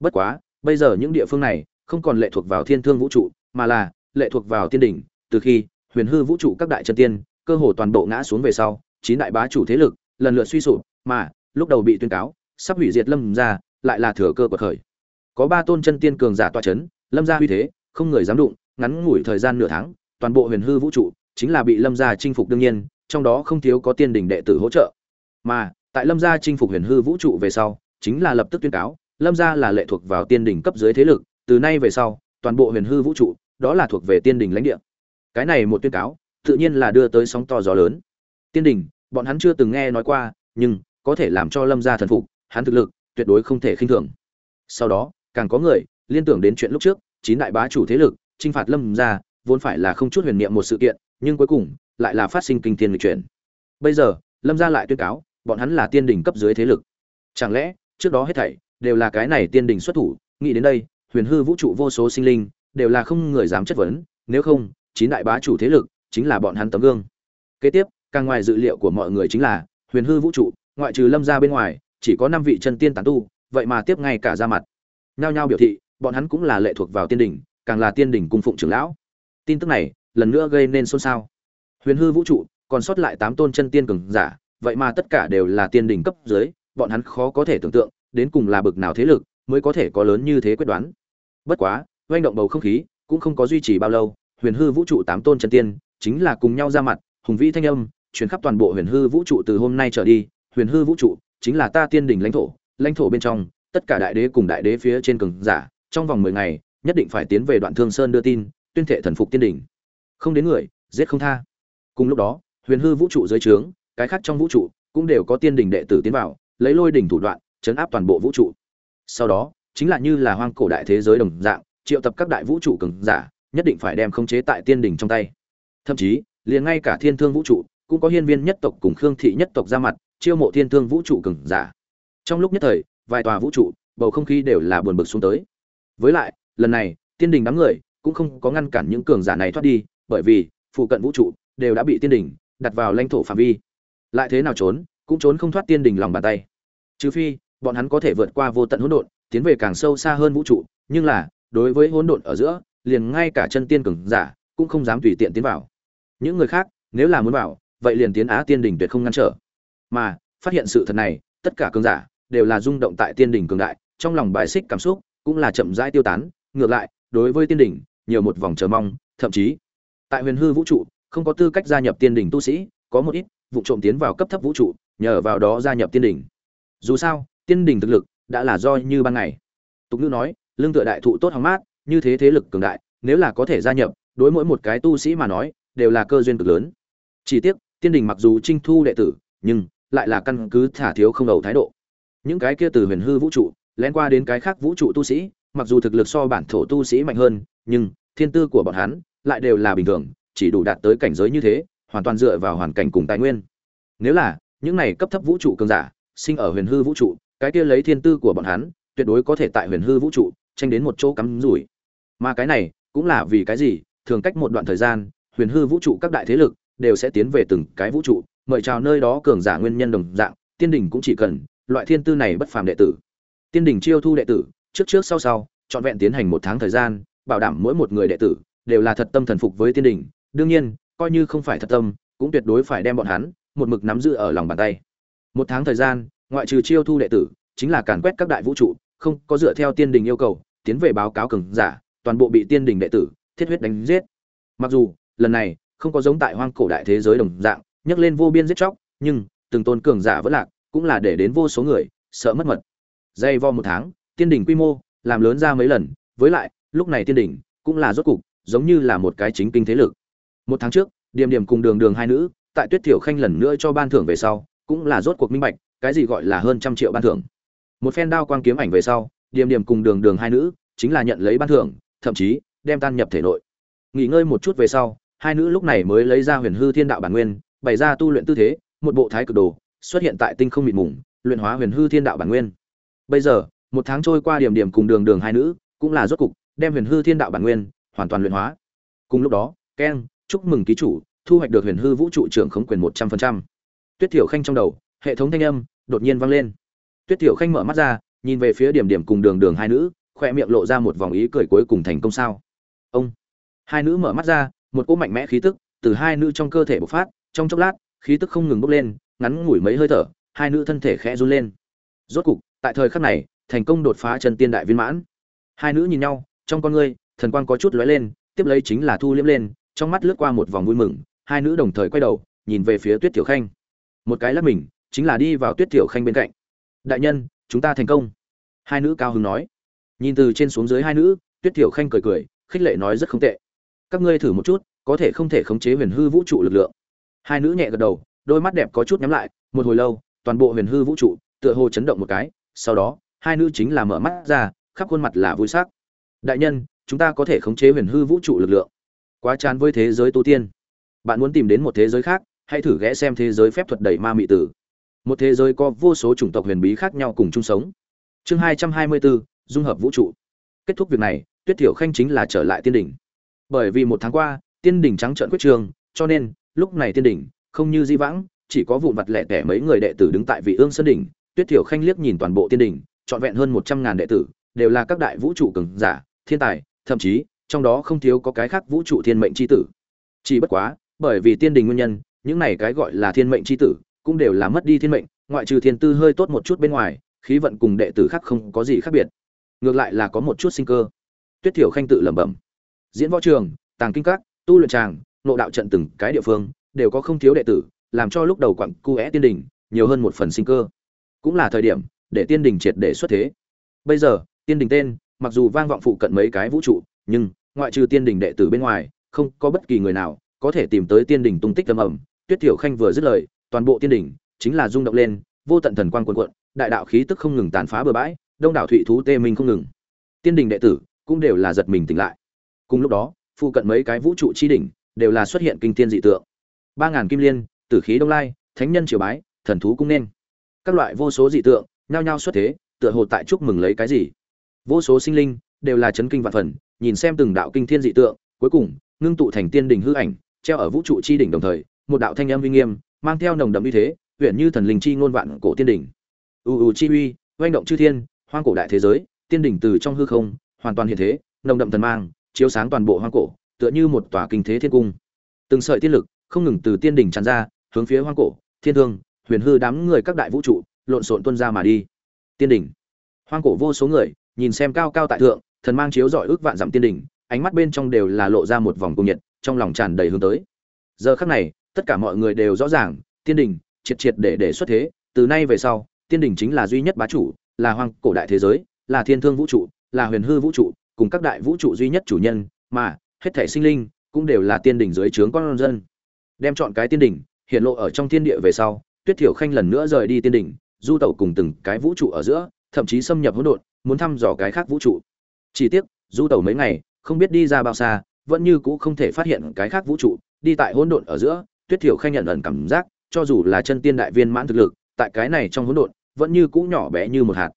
Bất quá, bây giờ những địa phương này không còn lệ thuộc vào thiên thương vũ trụ, mà là lệ thuộc vào tiên đỉnh. Từ khi huyền hư vũ trụ các đại chân tiên, cơ hồ toàn bộ ngã xuống về sau, chín đại bá chủ thế lực lần lượt suy sụp, mà, lúc đầu bị tuyên cáo, sắp hủy diệt lâm gia, lại là thừa cơ quật khởi. Có ba tôn chân tiên cường giả tọa chấn, lâm gia uy thế, không người dám đụng, ngắn ngủi thời gian nửa tháng, toàn bộ huyền hư vũ trụ, chính là bị lâm gia chinh phục đương nhiên, trong đó không thiếu có tiên đình đệ tử hỗ trợ. Mà, tại lâm gia chinh phục huyền hư vũ trụ về sau, chính là lập tức tuyên cáo, lâm gia là lệ thuộc vào tiên đình cấp dưới thế lực, từ nay về sau, toàn bộ huyền hư vũ trụ, đó là thuộc về tiên đình lãnh địa. Cái này một tuyên cáo, tự nhiên là đưa tới sóng to gió lớn. Tiên đình bọn hắn chưa từng nghe nói qua, nhưng có thể làm cho lâm gia thần phục, hắn thực lực tuyệt đối không thể khinh thường. Sau đó, càng có người liên tưởng đến chuyện lúc trước, chín đại bá chủ thế lực chinh phạt lâm gia, vốn phải là không chút huyền niệm một sự kiện, nhưng cuối cùng lại là phát sinh kinh thiên lịch chuyển. Bây giờ, lâm gia lại tuyên cáo, bọn hắn là tiên đỉnh cấp dưới thế lực. Chẳng lẽ, trước đó hết thảy đều là cái này tiên đỉnh xuất thủ, nghĩ đến đây, huyền hư vũ trụ vô số sinh linh đều là không người dám chất vấn, nếu không, chín đại bá chủ thế lực chính là bọn hắn tấm gương. Kế tiếp càng ngoài dự liệu của mọi người chính là, huyền hư vũ trụ, ngoại trừ lâm gia bên ngoài, chỉ có năm vị chân tiên tán tu, vậy mà tiếp ngay cả ra mặt. Nhao nhao biểu thị, bọn hắn cũng là lệ thuộc vào tiên đỉnh, càng là tiên đỉnh cung phụng trưởng lão. Tin tức này, lần nữa gây nên xôn xao. Huyền hư vũ trụ, còn sót lại tám tôn chân tiên cường giả, vậy mà tất cả đều là tiên đỉnh cấp dưới, bọn hắn khó có thể tưởng tượng, đến cùng là bực nào thế lực, mới có thể có lớn như thế quyết đoán. Bất quá doanh động bầu không khí, cũng không có duy trì bao lâu, huyền hư vũ trụ tám tôn chân tiên, chính là cùng nhau ra mặt, hùng vĩ thanh âm truyền khắp toàn bộ huyền hư vũ trụ từ hôm nay trở đi, huyền hư vũ trụ chính là ta tiên đỉnh lãnh thổ lãnh thổ bên trong, tất cả đại đế cùng đại đế phía trên cường giả, trong vòng mười ngày, nhất định phải tiến về đoạn thương sơn đưa tin, tuyên thệ thần phục tiên đỉnh. Không đến người, giết không tha. Cùng lúc đó, huyền hư vũ trụ dưới trướng, cái khác trong vũ trụ cũng đều có tiên đỉnh đệ tử tiến vào, lấy lôi đỉnh thủ đoạn, chấn áp toàn bộ vũ trụ. Sau đó, chính là như là hoang cổ đại thế giới đồng dạng, triệu tập các đại vũ trụ cường giả, nhất định phải đem khống chế tại tiên đỉnh trong tay. Thậm chí, liền ngay cả thiên thương vũ trụ cũng có hiên viên nhất tộc cùng khương thị nhất tộc ra mặt, chiêu mộ thiên thương vũ trụ cường giả. Trong lúc nhất thời, vài tòa vũ trụ, bầu không khí đều là buồn bực xuống tới. Với lại, lần này, tiên đình đám người cũng không có ngăn cản những cường giả này thoát đi, bởi vì phụ cận vũ trụ đều đã bị tiên đình đặt vào lãnh thổ phạm vi. Lại thế nào trốn, cũng trốn không thoát tiên đình lòng bàn tay. Trừ phi, bọn hắn có thể vượt qua vô tận hỗn độn, tiến về càng sâu xa hơn vũ trụ, nhưng là, đối với hỗn độn ở giữa, liền ngay cả chân tiên cường giả cũng không dám tùy tiện tiến vào. Những người khác, nếu là muốn vào vậy liền tiến á tiên đình tuyệt không ngăn trở. Mà, phát hiện sự thật này, tất cả cường giả đều là rung động tại tiên đình cường đại, trong lòng bài xích cảm xúc cũng là chậm rãi tiêu tán, ngược lại, đối với tiên đình nhiều một vòng chờ mong, thậm chí, tại huyền hư vũ trụ, không có tư cách gia nhập tiên đình tu sĩ, có một ít vụ trộm tiến vào cấp thấp vũ trụ, nhờ vào đó gia nhập tiên đình dù sao, tiên đình thực lực đã là do như ban ngày. Tục ngữ nói, lương tựa đại thụ tốt hóng mát, như thế thế lực cường đại, nếu là có thể gia nhập, đối mỗi một cái tu sĩ mà nói, đều là cơ duyên cực lớn. Chỉ tiếc tiên đình mặc dù trinh thu đệ tử, nhưng lại là căn cứ thả thiếu không đầu thái độ. Những cái kia từ huyền hư vũ trụ, lén qua đến cái khác vũ trụ tu sĩ, mặc dù thực lực so bản thổ tu sĩ mạnh hơn, nhưng thiên tư của bọn hắn lại đều là bình thường, chỉ đủ đạt tới cảnh giới như thế, hoàn toàn dựa vào hoàn cảnh cùng tài nguyên. Nếu là những này cấp thấp vũ trụ cường giả sinh ở huyền hư vũ trụ, cái kia lấy thiên tư của bọn hắn, tuyệt đối có thể tại huyền hư vũ trụ tranh đến một chỗ cắm rủi. Mà cái này cũng là vì cái gì? Thường cách một đoạn thời gian, huyền hư vũ trụ các đại thế lực đều sẽ tiến về từng cái vũ trụ, mời chào nơi đó cường giả nguyên nhân đồng dạng, tiên đình cũng chỉ cần, loại thiên tư này bất phàm đệ tử. Tiên đình chiêu thu đệ tử, trước trước sau sau, trọn vẹn tiến hành một tháng thời gian, bảo đảm mỗi một người đệ tử đều là thật tâm thần phục với tiên đình. Đương nhiên, coi như không phải thật tâm, cũng tuyệt đối phải đem bọn hắn, một mực nắm giữ ở lòng bàn tay. Một tháng thời gian, ngoại trừ chiêu thu đệ tử, chính là càn quét các đại vũ trụ, không có dựa theo tiên đình yêu cầu, tiến về báo cáo cường giả, toàn bộ bị tiên đình đệ tử thiết huyết đánh giết. Mặc dù, lần này không có giống tại hoang cổ đại thế giới đồng dạng, nhấc lên vô biên giết chóc, nhưng, từng tôn cường giả vẫn lạc, cũng là để đến vô số người, sợ mất mật. Dây vo một tháng, tiên đỉnh quy mô, làm lớn ra mấy lần, với lại, lúc này tiên đỉnh, cũng là rốt cục, giống như là một cái chính kinh thế lực. Một tháng trước điềm điềm cùng đường đường hai nữ, tại tuyết thiểu khanh lần nữa cho ban thưởng về sau, cũng là rốt cuộc minh bạch, cái gì gọi là hơn trăm triệu ban thưởng. Một phen đao quang kiếm ảnh về sau điềm điềm cùng đường đường hai nữ, chính là nhận lấy ban thưởng, thậm chí, đem tan nhập thể nội. Nghỉ ngơi một chút về sau hai nữ lúc này mới lấy ra huyền hư thiên đạo bản nguyên, bày ra tu luyện tư thế, một bộ thái cực đồ, xuất hiện tại tinh không mịt mùng, luyện hóa huyền hư thiên đạo bản nguyên. Bây giờ, một tháng trôi qua điểm điểm cùng đường đường hai nữ, cũng là rốt cục đem huyền hư thiên đạo bản nguyên hoàn toàn luyện hóa. Cùng lúc đó, keng, chúc mừng ký chủ, thu hoạch được huyền hư vũ trụ trưởng khống quyền một trăm phần trăm. Tuyết thiểu khanh trong đầu, hệ thống thanh âm đột nhiên vang lên. Tuyết thiểu khanh mở mắt ra, nhìn về phía điểm điểm cùng đường đường hai nữ, khoe miệng lộ ra một vòng ý cười cuối cùng thành công sao. Ông, hai nữ mở mắt ra một cỗ mạnh mẽ khí tức từ hai nữ trong cơ thể bộc phát, trong chốc lát, khí tức không ngừng bốc lên, ngắn ngủi mấy hơi thở, hai nữ thân thể khẽ run lên. Rốt cục, tại thời khắc này, thành công đột phá chân tiên đại viên mãn. Hai nữ nhìn nhau, trong con ngươi, thần quang có chút lóe lên, tiếp lấy chính là thu liễm lên, trong mắt lướt qua một vòng vui mừng, hai nữ đồng thời quay đầu, nhìn về phía tuyết tiểu khanh. Một cái lắc mình, chính là đi vào tuyết tiểu khanh bên cạnh. Đại nhân, chúng ta thành công. Hai nữ cao hứng nói. Nhìn từ trên xuống dưới hai nữ, tuyết tiểu khanh cười cười, khích lệ nói rất không tệ các ngươi thử một chút, có thể không thể khống chế huyền hư vũ trụ lực lượng. Hai nữ nhẹ gật đầu, đôi mắt đẹp có chút nhắm lại, một hồi lâu, toàn bộ huyền hư vũ trụ, tựa hồ chấn động một cái, sau đó, hai nữ chính là mở mắt ra, khắp khuôn mặt là vui sắc. Đại nhân, chúng ta có thể khống chế huyền hư vũ trụ lực lượng. Quá chán với thế giới tu tiên. Bạn muốn tìm đến một thế giới khác, hãy thử ghé xem thế giới phép thuật đầy ma mị tử. Một thế giới có vô số chủng tộc huyền bí khác nhau cùng chung sống. Chương hai trăm hai mươi bốn, dung hợp vũ trụ. Kết thúc việc này, tuyết thiểu khanh chính là trở lại tiên đỉnh bởi vì một tháng qua, tiên đỉnh trắng trợn quyết trường, cho nên, lúc này tiên đỉnh không như di vãng, chỉ có vụn vặt lẻ tẻ mấy người đệ tử đứng tại vị ương sơn đỉnh. Tuyết thiểu khanh liếc nhìn toàn bộ tiên đỉnh, trọn vẹn hơn một trăm ngàn đệ tử, đều là các đại vũ trụ cường giả, thiên tài, thậm chí, trong đó không thiếu có cái khác vũ trụ thiên mệnh c h i tử. Chỉ bất quá, bởi vì tiên đình nguyên nhân, những này cái gọi là thiên mệnh c h i tử, cũng đều là mất đi thiên mệnh, ngoại trừ thiên tư hơi tốt một chút bên ngoài, khí vận cùng đệ tử khác không có gì khác biệt. Ngược lại là có một chút sinh cơ. Tuyết thiểu khanh tự lẩm bẩm diễn võ trường, tàng kinh các, tu luyện tràng nộ đạo trận từng cái địa phương, đều có không thiếu đệ tử, làm cho lúc đầu quặng cu é tiên đình nhiều hơn một phần sinh cơ. Cũng là thời điểm để tiên đình triệt để xuất thế. Bây giờ, tiên đình tên, mặc dù vang vọng phụ cận mấy cái vũ trụ, nhưng ngoại trừ tiên đình đệ tử bên ngoài, không có bất kỳ người nào có thể tìm tới tiên đình tung tích âm ẩm tuyết tiểu khanh vừa dứt lời, toàn bộ tiên đình chính là rung động lên, vô tận thần quang quần quận đại đạo khí tức không ngừng tàn phá bừa bãi, đông đảo thụy thú tê minh không ngừng. Tiên đình đệ tử cũng đều là giật mình tỉnh lại cùng lúc đó, phụ cận mấy cái vũ trụ chi đỉnh đều là xuất hiện kinh tiên dị tượng. Ba ngàn kim liên, tử khí đông lai, thánh nhân triều bái, thần thú cung nên. Các loại vô số dị tượng, nhao nhao xuất thế, tựa hồ tại chúc mừng lấy cái gì. Vô số sinh linh đều là chấn kinh vạn phần, nhìn xem từng đạo kinh thiên dị tượng, cuối cùng ngưng tụ thành tiên đỉnh hư ảnh, treo ở vũ trụ chi đỉnh đồng thời, một đạo thanh âm uy nghiêm, mang theo nồng đậm uy thế huyện như thần linh chi ngôn vạn cổ tiên đỉnh. U u chi uy, oanh động chư thiên, hoang cổ đại thế giới, tiên đỉnh từ trong hư không, hoàn toàn hiện thế, nồng đậm thần mang chiếu sáng toàn bộ hoang cổ, tựa như một tòa kinh thế thiên cung. Từng sợi tiên lực không ngừng từ tiên đỉnh tràn ra, hướng phía hoang cổ, thiên thương, huyền hư đám người các đại vũ trụ, lộn xộn tuôn ra mà đi. Tiên đỉnh. Hoang cổ vô số người, nhìn xem cao cao tại thượng, thần mang chiếu rọi ước vạn dặm tiên đỉnh, ánh mắt bên trong đều là lộ ra một vòng cung nhiệt, trong lòng tràn đầy hướng tới. Giờ khắc này, tất cả mọi người đều rõ ràng, tiên đỉnh triệt triệt để để xuất thế, từ nay về sau, tiên đỉnh chính là duy nhất bá chủ, là hoang cổ đại thế giới, là thiên thương vũ trụ, là huyền hư vũ trụ cùng các đại vũ trụ duy nhất chủ nhân, mà, hết thể sinh linh, cũng đều là tiên đỉnh dưới trướng con dân. Đem chọn cái tiên đỉnh hiện lộ ở trong thiên địa về sau, tuyết thiểu khanh lần nữa rời đi tiên đỉnh, du tẩu cùng từng cái vũ trụ ở giữa, thậm chí xâm nhập hỗn độn, muốn thăm dò cái khác vũ trụ. Chỉ tiếc, du tẩu mấy ngày, không biết đi ra bao xa, vẫn như cũ không thể phát hiện cái khác vũ trụ. Đi tại hỗn độn ở giữa, tuyết thiểu khanh nhận ẩn cảm giác, cho dù là chân tiên đại viên mãn thực lực, tại cái này trong hỗn độn, vẫn như cũ nhỏ bé như một hạt.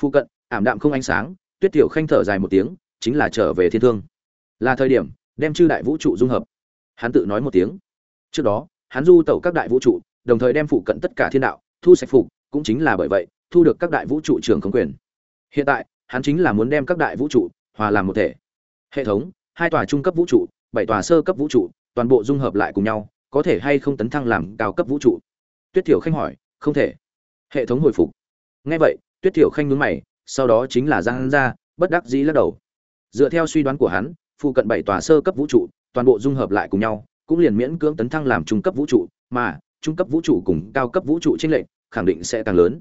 Phụ cận, ảm đạm không ánh sáng, tuyết thiểu khanh thở dài một tiếng chính là trở về thiên thương. Là thời điểm, đem chư đại vũ trụ dung hợp. Hắn tự nói một tiếng. Trước đó, hắn du tẩu các đại vũ trụ, đồng thời đem phụ cận tất cả thiên đạo, thu sạch phục, cũng chính là bởi vậy, thu được các đại vũ trụ trường không quyền. Hiện tại, hắn chính là muốn đem các đại vũ trụ hòa làm một thể. Hệ thống, hai tòa trung cấp vũ trụ, bảy tòa sơ cấp vũ trụ, toàn bộ dung hợp lại cùng nhau, có thể hay không tấn thăng làm cao cấp vũ trụ? Tuyết thiểu khanh hỏi. Không thể. Hệ thống hồi phục. Ngay vậy, tuyết thiểu khanh nhún mày, sau đó chính là giang ra, bất đắc dĩ lắc đầu dựa theo suy đoán của hắn, phụ cận bảy tòa sơ cấp vũ trụ, toàn bộ dung hợp lại cùng nhau, cũng liền miễn cưỡng tấn thăng làm trung cấp vũ trụ, mà trung cấp vũ trụ cùng cao cấp vũ trụ tranh lệch khẳng định sẽ càng lớn.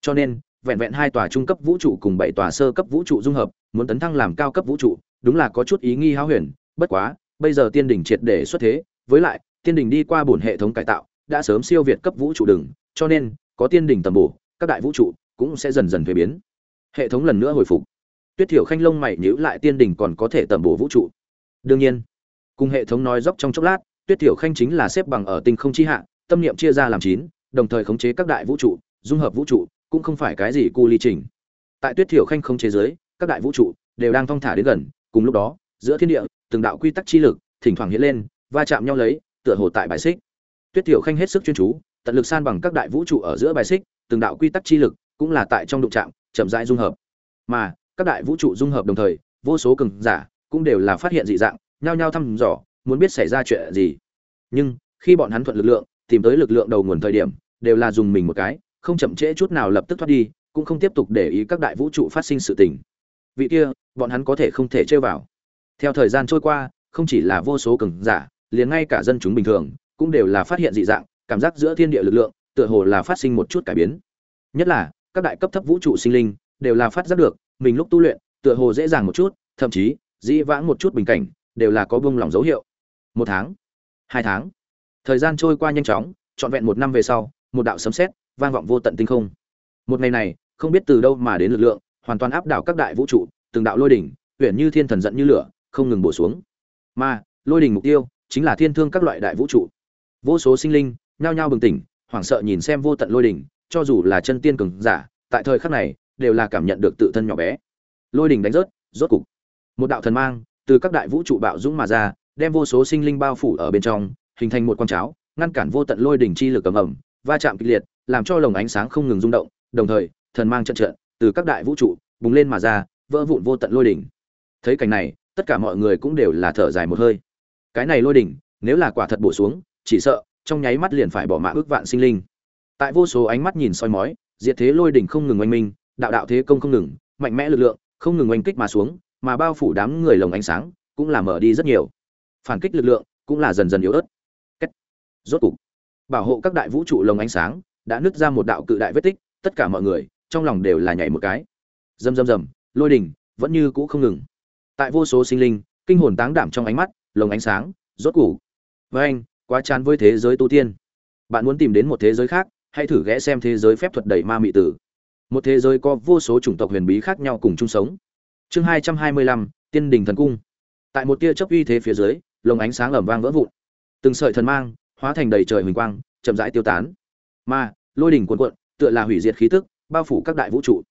Cho nên, vẹn vẹn hai tòa trung cấp vũ trụ cùng bảy tòa sơ cấp vũ trụ dung hợp, muốn tấn thăng làm cao cấp vũ trụ, đúng là có chút ý nghi háo huyền. Bất quá, bây giờ tiên đỉnh triệt để xuất thế, với lại, tiên đỉnh đi qua bổn hệ thống cải tạo, đã sớm siêu việt cấp vũ trụ đừng, cho nên, có tiên đỉnh tầm bổ, các đại vũ trụ cũng sẽ dần dần thuế biến. Hệ thống lần nữa hồi phục tuyết thiểu khanh lông mày nhíu lại tiên đỉnh còn có thể tầm bổ vũ trụ. Đương nhiên, cùng hệ thống nói dốc trong chốc lát, tuyết thiểu khanh chính là xếp bằng ở tinh không chi hạ, tâm niệm chia ra làm chín, đồng thời khống chế các đại vũ trụ, dung hợp vũ trụ, cũng không phải cái gì cu ly trình tại tuyết thiểu khanh khống chế giới, các đại vũ trụ đều đang thong thả đến gần, cùng lúc đó, giữa thiên địa, từng đạo quy tắc chi lực, thỉnh thoảng hiện lên, va chạm nhau lấy, tựa hồ tại bài xích. Tuyết thiểu khanh hết sức chuyên chú, tận lực san bằng các đại vũ trụ ở giữa bài xích, từng đạo quy tắc chi lực cũng là tại trong đụng trạng chậm rãi dung hợp. Mà các đại vũ trụ dung hợp đồng thời, vô số cường giả cũng đều là phát hiện dị dạng, nhao nhao thăm dò, muốn biết xảy ra chuyện gì. Nhưng, khi bọn hắn thuận lực lượng, tìm tới lực lượng đầu nguồn thời điểm, đều là dùng mình một cái, không chậm trễ chút nào lập tức thoát đi, cũng không tiếp tục để ý các đại vũ trụ phát sinh sự tình. Vị kia, bọn hắn có thể không thể chơi vào. Theo thời gian trôi qua, không chỉ là vô số cường giả, liền ngay cả dân chúng bình thường cũng đều là phát hiện dị dạng, cảm giác giữa thiên địa lực lượng tựa hồ là phát sinh một chút cải biến. Nhất là, các đại cấp thấp vũ trụ sinh linh đều là phát giác được, mình lúc tu luyện, tựa hồ dễ dàng một chút, thậm chí, dĩ vãng một chút bình cảnh, đều là có buông lỏng dấu hiệu. Một tháng, hai tháng, thời gian trôi qua nhanh chóng, trọn vẹn một năm về sau, một đạo sấm sét, vang vọng vô tận tinh không. Một ngày này, không biết từ đâu mà đến lực lượng, hoàn toàn áp đảo các đại vũ trụ, từng đạo lôi đỉnh uyển như thiên thần giận như lửa, không ngừng bổ xuống. Mà, lôi đỉnh mục tiêu, chính là thiên thương các loại đại vũ trụ. Vô số sinh linh, nhao nhao bừng tỉnh, hoảng sợ nhìn xem vô tận lôi đỉnh, cho dù là chân tiên cường giả, tại thời khắc này đều là cảm nhận được tự thân nhỏ bé. Lôi đỉnh đánh rớt, rốt cục. Một đạo thần mang từ các đại vũ trụ bạo dũng mà ra, đem vô số sinh linh bao phủ ở bên trong, hình thành một con cháo, ngăn cản vô tận lôi đỉnh chi lực cầm ẩm va chạm kịch liệt, làm cho lồng ánh sáng không ngừng rung động, đồng thời, thần mang trận trận từ các đại vũ trụ bùng lên mà ra, vỡ vụn vô tận lôi đỉnh. Thấy cảnh này, tất cả mọi người cũng đều là thở dài một hơi. Cái này lôi đỉnh, nếu là quả thật bổ xuống, chỉ sợ trong nháy mắt liền phải bỏ mạng ước vạn sinh linh. Tại vô số ánh mắt nhìn soi mói, diệt thế lôi đỉnh không ngừng oanh minh đạo đạo thế công không ngừng, mạnh mẽ lực lượng, không ngừng oanh kích mà xuống, mà bao phủ đám người lồng ánh sáng cũng là mở đi rất nhiều. Phản kích lực lượng cũng là dần dần yếu ớt. Kết. rốt cục, bảo hộ các đại vũ trụ lồng ánh sáng đã nứt ra một đạo cự đại vết tích, tất cả mọi người trong lòng đều là nhảy một cái. Rầm rầm rầm, lôi đỉnh vẫn như cũ không ngừng. Tại vô số sinh linh, kinh hồn táng đảm trong ánh mắt, lồng ánh sáng, rốt cục. Với anh quá chán với thế giới tu tiên. Bạn muốn tìm đến một thế giới khác, hãy thử ghé xem thế giới phép thuật đầy ma mị tử một thế giới có vô số chủng tộc huyền bí khác nhau cùng chung sống. Chương hai trăm hai mươi lăm, tiên đình thần cung. Tại một tia chớp uy thế phía dưới, lồng ánh sáng ẩm vang vỡ vụn. Từng sợi thần mang, hóa thành đầy trời huỳnh quang, chậm rãi tiêu tán. Mà, lôi đỉnh cuộn cuộn, tựa là hủy diệt khí tức, bao phủ các đại vũ trụ.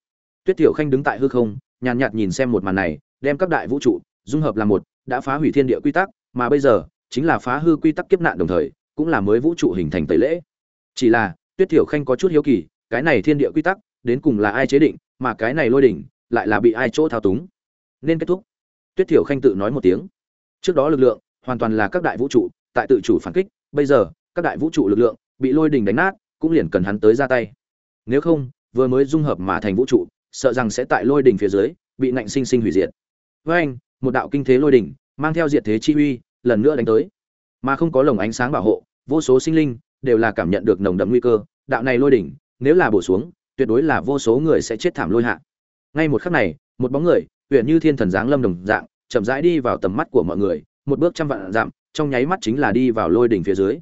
Tuyết tiểu khanh đứng tại hư không, nhàn nhạt nhìn xem một màn này, đem các đại vũ trụ, dung hợp làm một, đã phá hủy thiên địa quy tắc, mà bây giờ, chính là phá hư quy tắc kiếp nạn đồng thời, cũng là mới vũ trụ hình thành tẩy lễ. Chỉ là, tuyết tiểu khanh có chút hiếu kỳ, cái này thiên địa quy tắc đến cùng là ai chế định, mà cái này lôi đỉnh lại là bị ai chỗ thao túng. Nên kết thúc. Tuyết Thiểu khanh tự nói một tiếng. Trước đó lực lượng hoàn toàn là các đại vũ trụ, tại tự chủ phản kích, bây giờ, các đại vũ trụ lực lượng bị lôi đỉnh đánh nát, cũng liền cần hắn tới ra tay. Nếu không, vừa mới dung hợp mà thành vũ trụ, sợ rằng sẽ tại lôi đỉnh phía dưới bị nạnh sinh sinh hủy diệt. Với anh, một đạo kinh thế lôi đỉnh mang theo diệt thế chi uy, lần nữa đánh tới. Mà không có lồng ánh sáng bảo hộ, vô số sinh linh đều là cảm nhận được nồng đậm nguy cơ. Đạo này lôi đỉnh, nếu là bổ xuống tuyệt đối là vô số người sẽ chết thảm lôi hạ. Ngay một khắc này, một bóng người huyện như thiên thần dáng lâm đồng dạng, chậm rãi đi vào tầm mắt của mọi người, một bước trăm vạn dặm, trong nháy mắt chính là đi vào lôi đỉnh phía dưới.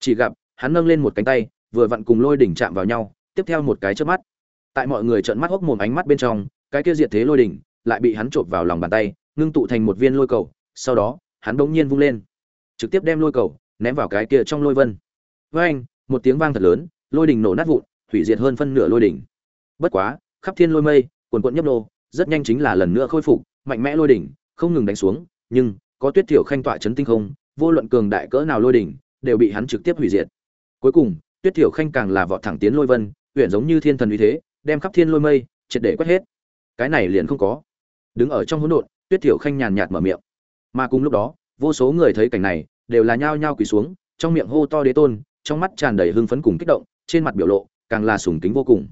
Chỉ gặp, hắn nâng lên một cánh tay, vừa vặn cùng lôi đỉnh chạm vào nhau, tiếp theo một cái chớp mắt. Tại mọi người trợn mắt hốc mồm ánh mắt bên trong, cái kia diệt thế lôi đỉnh lại bị hắn trộn vào lòng bàn tay, ngưng tụ thành một viên lôi cầu, sau đó, hắn bỗng nhiên vung lên, trực tiếp đem lôi cầu ném vào cái kia trong lôi vân. Với anh một tiếng vang thật lớn, lôi đỉnh nổ nát vụn hủy diệt hơn phân nửa lôi đỉnh. Bất quá, khắp thiên lôi mây cuồn cuộn nhấp nô, rất nhanh chính là lần nữa khôi phục, mạnh mẽ lôi đỉnh, không ngừng đánh xuống, nhưng, có tuyết tiểu khanh tọa chấn tinh không, vô luận cường đại cỡ nào lôi đỉnh, đều bị hắn trực tiếp hủy diệt. Cuối cùng, tuyết tiểu khanh càng là vọt thẳng tiến lôi vân uyển giống như thiên thần uy thế, đem khắp thiên lôi mây, triệt để quét hết. Cái này liền không có. Đứng ở trong hỗn độn, tuyết tiểu khanh nhàn nhạt mở miệng. Mà cùng lúc đó, vô số người thấy cảnh này, đều là nhao nhao quỳ xuống, trong miệng hô to đế tôn, trong mắt tràn đầy hưng phấn cùng kích động, trên mặt biểu lộ càng là sùng kính vô cùng.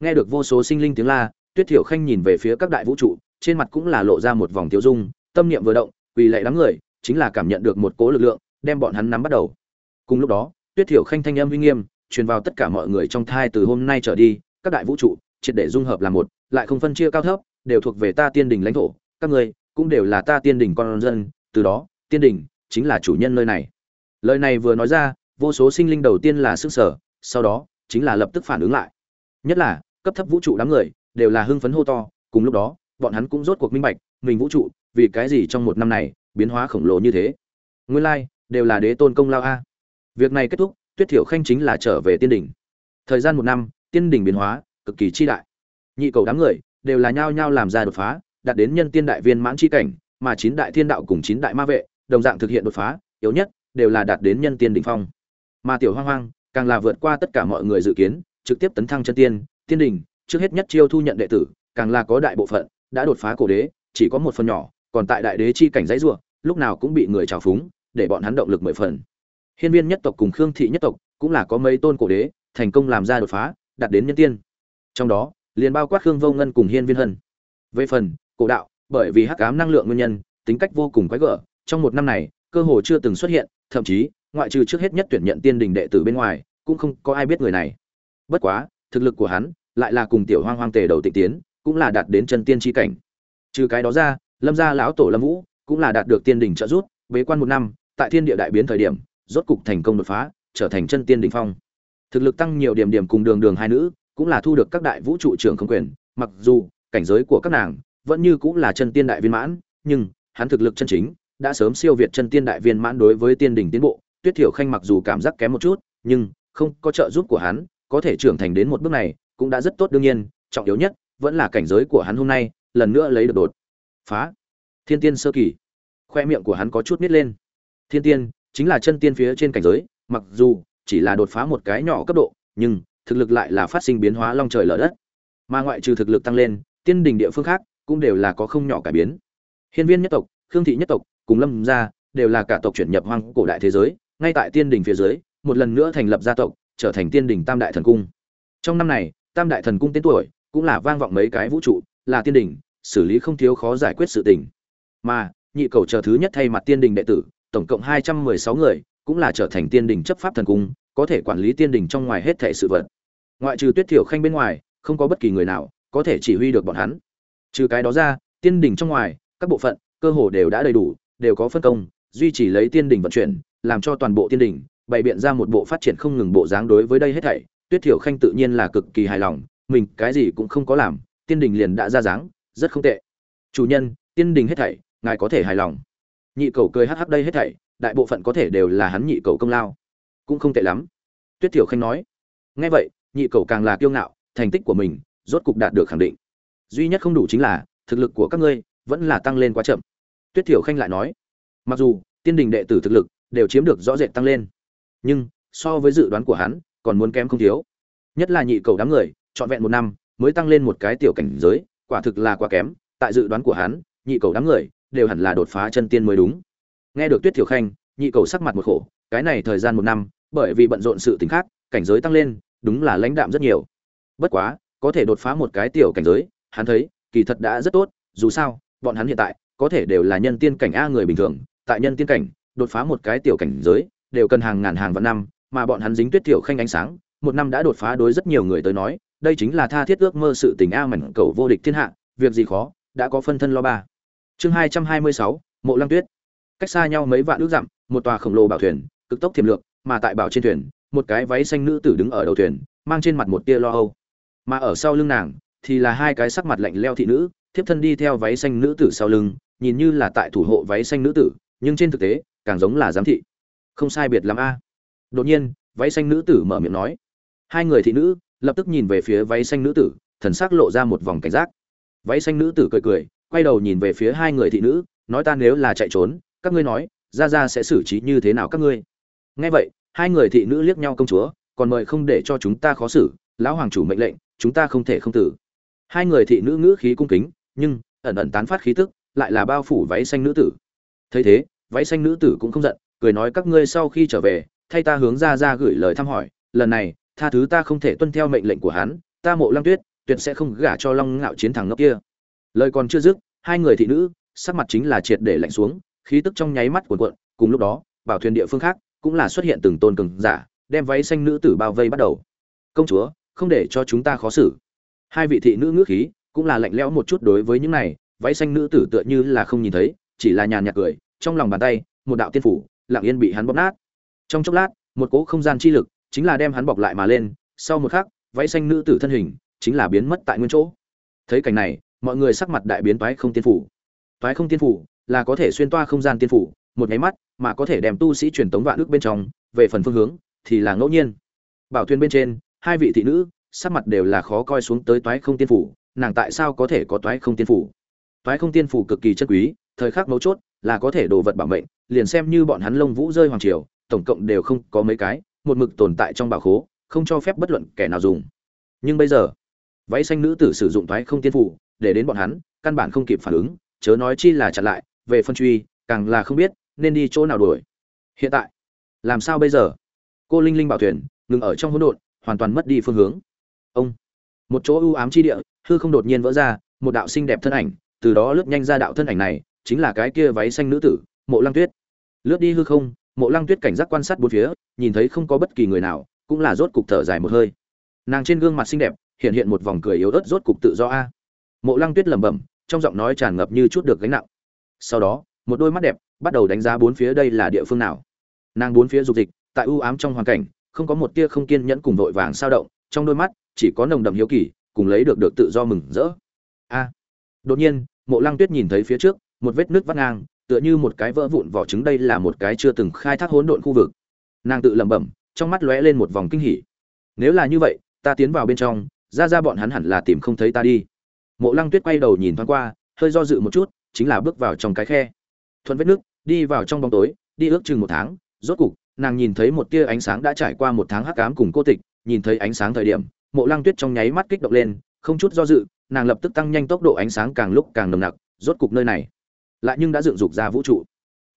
Nghe được vô số sinh linh tiếng la, tuyết thiểu khanh nhìn về phía các đại vũ trụ, trên mặt cũng là lộ ra một vòng tiêu dung, tâm niệm vừa động vì lệ đám người, chính là cảm nhận được một cố lực lượng, đem bọn hắn nắm bắt đầu. Cùng lúc đó, tuyết thiểu khanh thanh âm uy nghiêm, truyền vào tất cả mọi người trong thai từ hôm nay trở đi, các đại vũ trụ, triệt để dung hợp là một, lại không phân chia cao thấp, đều thuộc về ta tiên đình lãnh thổ, các ngươi cũng đều là ta tiên đình con dân, từ đó, tiên đình chính là chủ nhân nơi này. Lời này vừa nói ra, vô số sinh linh đầu tiên là sức sở sau đó chính là lập tức phản ứng lại. Nhất là, cấp thấp vũ trụ đám người đều là hưng phấn hô to, cùng lúc đó, bọn hắn cũng rốt cuộc minh bạch, mình vũ trụ, vì cái gì trong một năm này biến hóa khổng lồ như thế. Nguyên lai, đều là đế tôn công lao a. Việc này kết thúc, tuyết thiểu khanh chính là trở về tiên đỉnh. Thời gian một năm, tiên đỉnh biến hóa cực kỳ chi đại. Nhị cầu đám người đều là nhao nhao làm ra đột phá, đạt đến nhân tiên đại viên mãn chi cảnh, mà chín đại thiên đạo cùng chín đại ma vệ đồng dạng thực hiện đột phá, yếu nhất đều là đạt đến nhân tiên đỉnh phong. Mà tiểu hoang hoang càng là vượt qua tất cả mọi người dự kiến, trực tiếp tấn thăng chân tiên tiên đỉnh, trước hết nhất chiêu thu nhận đệ tử, càng là có đại bộ phận đã đột phá cổ đế, chỉ có một phần nhỏ, còn tại đại đế chi cảnh dãy rủa, lúc nào cũng bị người trào phúng, để bọn hắn động lực mười phần. Hiên viên nhất tộc cùng khương thị nhất tộc cũng là có mấy tôn cổ đế, thành công làm ra đột phá, đạt đến nhân tiên. Trong đó, liền bao quát khương vô ngân cùng hiên viên hân. Về phần, cổ đạo, bởi vì hắc ám năng lượng nguyên nhân, tính cách vô cùng quái gở, trong một năm này, cơ hồ chưa từng xuất hiện, thậm chí ngoại trừ trước hết nhất tuyển nhận tiên đình đệ tử bên ngoài, cũng không có ai biết người này. Bất quá, thực lực của hắn lại là cùng tiểu hoang hoang tề đầu tịch tiến, cũng là đạt đến chân tiên tri cảnh. Trừ cái đó ra, lâm gia lão tổ lâm vũ cũng là đạt được tiên đình trợ giúp, bế quan một năm, tại thiên địa đại biến thời điểm, rốt cục thành công đột phá, trở thành chân tiên đỉnh phong. Thực lực tăng nhiều điểm điểm cùng đường đường hai nữ, cũng là thu được các đại vũ trụ trưởng không quyền, mặc dù cảnh giới của các nàng vẫn như cũng là chân tiên đại viên mãn, nhưng hắn thực lực chân chính đã sớm siêu việt chân tiên đại viên mãn đối với tiên đỉnh tiến bộ tuyết thiểu khanh mặc dù cảm giác kém một chút, nhưng không có trợ giúp của hắn, có thể trưởng thành đến một bước này cũng đã rất tốt đương nhiên, trọng yếu nhất vẫn là cảnh giới của hắn hôm nay, lần nữa lấy được đột phá. Thiên tiên sơ kỳ. Khoe miệng của hắn có chút nít lên. Thiên tiên chính là chân tiên phía trên cảnh giới, mặc dù chỉ là đột phá một cái nhỏ cấp độ, nhưng thực lực lại là phát sinh biến hóa long trời lở đất. Mà ngoại trừ thực lực tăng lên, tiên đình địa phương khác cũng đều là có không nhỏ cải biến. Hiên viên nhất tộc, khương thị nhất tộc, cùng lâm gia đều là cả tộc chuyển nhập hoang cổ đại thế giới ngay tại tiên đình phía dưới, một lần nữa thành lập gia tộc, trở thành tiên đình tam đại thần cung. Trong năm này, tam đại thần cung tên tuổi cũng là vang vọng mấy cái vũ trụ, là tiên đình xử lý không thiếu khó giải quyết sự tình. Mà, nhị cầu chờ thứ nhất thay mặt tiên đình đệ tử, tổng cộng hai trăm mười sáu người, cũng là trở thành tiên đình chấp pháp thần cung, có thể quản lý tiên đình trong ngoài hết thảy sự vật. Ngoại trừ tuyết thiểu khanh bên ngoài, không có bất kỳ người nào có thể chỉ huy được bọn hắn. Trừ cái đó ra, tiên đình trong ngoài, các bộ phận, cơ hồ đều đã đầy đủ, đều có phân công, duy trì lấy tiên đình vận chuyển làm cho toàn bộ tiên đình bày biện ra một bộ phát triển không ngừng bộ dáng đối với đây hết thảy. Tuyết thiểu khanh tự nhiên là cực kỳ hài lòng, mình cái gì cũng không có làm, tiên đình liền đã ra dáng, rất không tệ. Chủ nhân, tiên đình hết thảy, ngài có thể hài lòng. Nhị cầu cười hắc hắc đây hết thảy, đại bộ phận có thể đều là hắn nhị cầu công lao. Cũng không tệ lắm. Tuyết thiểu khanh nói. Nghe vậy, nhị cầu càng là kiêu ngạo, thành tích của mình rốt cục đạt được khẳng định. Duy nhất không đủ chính là, thực lực của các ngươi vẫn là tăng lên quá chậm. Tuyết thiểu khanh lại nói. Mặc dù, tiên đình đệ tử thực lực đều chiếm được rõ rệt tăng lên. Nhưng, so với dự đoán của hắn, còn muốn kém không thiếu. Nhất là nhị cầu đám người, trọn vẹn một năm, mới tăng lên một cái tiểu cảnh giới, quả thực là quá kém. Tại dự đoán của hắn, nhị cầu đám người, đều hẳn là đột phá chân tiên mới đúng. Nghe được tuyết thiểu khanh, nhị cầu sắc mặt một khổ, cái này thời gian một năm, bởi vì bận rộn sự t khác, cảnh giới tăng lên, đúng là lãnh đạm rất nhiều. Bất quá, có thể đột phá một cái tiểu cảnh giới, hắn thấy, kỳ thật đã rất tốt, dù sao, bọn hắn hiện tại, có thể đều là nhân tiên cảnh a người bình thường, tại nhân tiên cảnh đột phá một cái tiểu cảnh giới, đều cần hàng ngàn hàng vạn năm, mà bọn hắn dính tuyết tiểu khanh ánh sáng, một năm đã đột phá đối rất nhiều người tới nói, đây chính là tha thiết ước mơ sự tình a mảnh cầu vô địch thiên hạ, việc gì khó, đã có phân thân lo ba. Chương hai trăm hai mươi sáu, mộ lăng tuyết. Cách xa nhau mấy vạn ước dặm, một tòa khổng lồ bảo thuyền, cực tốc thiềm lược, mà tại bảo trên thuyền, một cái váy xanh nữ tử đứng ở đầu thuyền, mang trên mặt một tia lo âu. Mà ở sau lưng nàng, thì là hai cái sắc mặt lạnh leo thị nữ, thiếp thân đi theo váy xanh nữ tử sau lưng, nhìn như là tại thủ hộ váy xanh nữ tử, nhưng trên thực tế càng giống là giám thị. Không sai biệt lắm a. Đột nhiên, váy xanh nữ tử mở miệng nói. Hai người thị nữ lập tức nhìn về phía váy xanh nữ tử, thần sắc lộ ra một vòng cảnh giác. Váy xanh nữ tử cười cười, quay đầu nhìn về phía hai người thị nữ, nói ta nếu là chạy trốn, các ngươi nói, ra ra sẽ xử trí như thế nào các ngươi? Nghe vậy, hai người thị nữ liếc nhau công chúa, còn mời không để cho chúng ta khó xử, lão hoàng chủ mệnh lệnh, chúng ta không thể không tử. Hai người thị nữ ngữ khí cung kính, nhưng ẩn ẩn tán phát khí tức, lại là bao phủ váy xanh nữ tử. Thấy thế váy xanh nữ tử cũng không giận, cười nói, các ngươi sau khi trở về, thay ta hướng ra ra gửi lời thăm hỏi, lần này, tha thứ ta không thể tuân theo mệnh lệnh của hắn, ta mộ lăng tuyết, tuyệt sẽ không gả cho long ngạo chiến thắng ngốc kia. Lời còn chưa dứt, hai người thị nữ, sắc mặt chính là triệt để lạnh xuống, khí tức trong nháy mắt cuồn cuộn, cùng lúc đó, bảo thuyền địa phương khác cũng là xuất hiện từng tôn cường giả, đem váy xanh nữ tử bao vây bắt đầu. Công chúa, không để cho chúng ta khó xử. Hai vị thị nữ ngữ khí cũng là lạnh lẽo một chút đối với những này, váy xanh nữ tử tựa như là không nhìn thấy, chỉ là nhàn nhạt cười trong lòng bàn tay, một đạo tiên phủ, lặng yên bị hắn bóp nát. Trong chốc lát, một cỗ không gian chi lực chính là đem hắn bọc lại mà lên, sau một khắc, váy xanh nữ tử thân hình chính là biến mất tại nguyên chỗ. Thấy cảnh này, mọi người sắc mặt đại biến toái không tiên phủ. Toái không tiên phủ là có thể xuyên toa không gian tiên phủ, một nháy mắt mà có thể đem tu sĩ truyền tống vạn ước bên trong, về phần phương hướng thì là ngẫu nhiên. Bảo thuyền bên trên, hai vị thị nữ sắc mặt đều là khó coi xuống tới toái không tiên phủ, nàng tại sao có thể có toái không tiên phủ? Toái không tiên phủ cực kỳ chân quý, thời khắc mấu chốt là có thể đồ vật bảo mệnh, liền xem như bọn hắn lông vũ rơi hoàng triều, tổng cộng đều không có mấy cái, một mực tồn tại trong bảo khố, không cho phép bất luận kẻ nào dùng. Nhưng bây giờ, váy xanh nữ tử sử dụng toái không tiên phủ, để đến bọn hắn, căn bản không kịp phản ứng, chớ nói chi là chặn lại, về phân truy, càng là không biết, nên đi chỗ nào đuổi. Hiện tại, làm sao bây giờ? Cô linh linh bảo thuyền, ngừng ở trong hỗn độn, hoàn toàn mất đi phương hướng. Ông, một chỗ ưu ám chi địa, hư không đột nhiên vỡ ra, một đạo xinh đẹp thân ảnh, từ đó lướt nhanh ra đạo thân ảnh này chính là cái kia váy xanh nữ tử, mộ lăng tuyết. Lướt đi hư không, mộ lăng tuyết cảnh giác quan sát bốn phía, nhìn thấy không có bất kỳ người nào, cũng là rốt cục thở dài một hơi. Nàng trên gương mặt xinh đẹp, hiện hiện một vòng cười yếu ớt rốt cục tự do a. Mộ lăng tuyết lẩm bẩm, trong giọng nói tràn ngập như chút được gánh nặng. Sau đó, một đôi mắt đẹp bắt đầu đánh giá bốn phía đây là địa phương nào. Nàng bốn phía dục dịch, tại ưu ám trong hoàn cảnh, không có một tia không kiên nhẫn cùng vội vàng sao động, trong đôi mắt, chỉ có nồng đậm hiếu kỳ, cùng lấy được được tự do mừng rỡ. A. Đột nhiên, mộ lăng tuyết nhìn thấy phía trước một vết nước vắt ngang, tựa như một cái vỡ vụn vỏ trứng đây là một cái chưa từng khai thác hỗn độn khu vực. Nàng tự lẩm bẩm, trong mắt lóe lên một vòng kinh hỉ. Nếu là như vậy, ta tiến vào bên trong, ra ra bọn hắn hẳn là tìm không thấy ta đi. Mộ lăng tuyết quay đầu nhìn thoáng qua, hơi do dự một chút, chính là bước vào trong cái khe. Thuận vết nước, đi vào trong bóng tối, đi ước chừng một tháng, rốt cục, nàng nhìn thấy một tia ánh sáng đã trải qua một tháng hắc ám cùng cô tịch, nhìn thấy ánh sáng thời điểm, mộ lăng tuyết trong nháy mắt kích động lên, không chút do dự, nàng lập tức tăng nhanh tốc độ ánh sáng càng lúc càng nồng nặc, rốt cục nơi này lại nhưng đã dựng dục ra vũ trụ.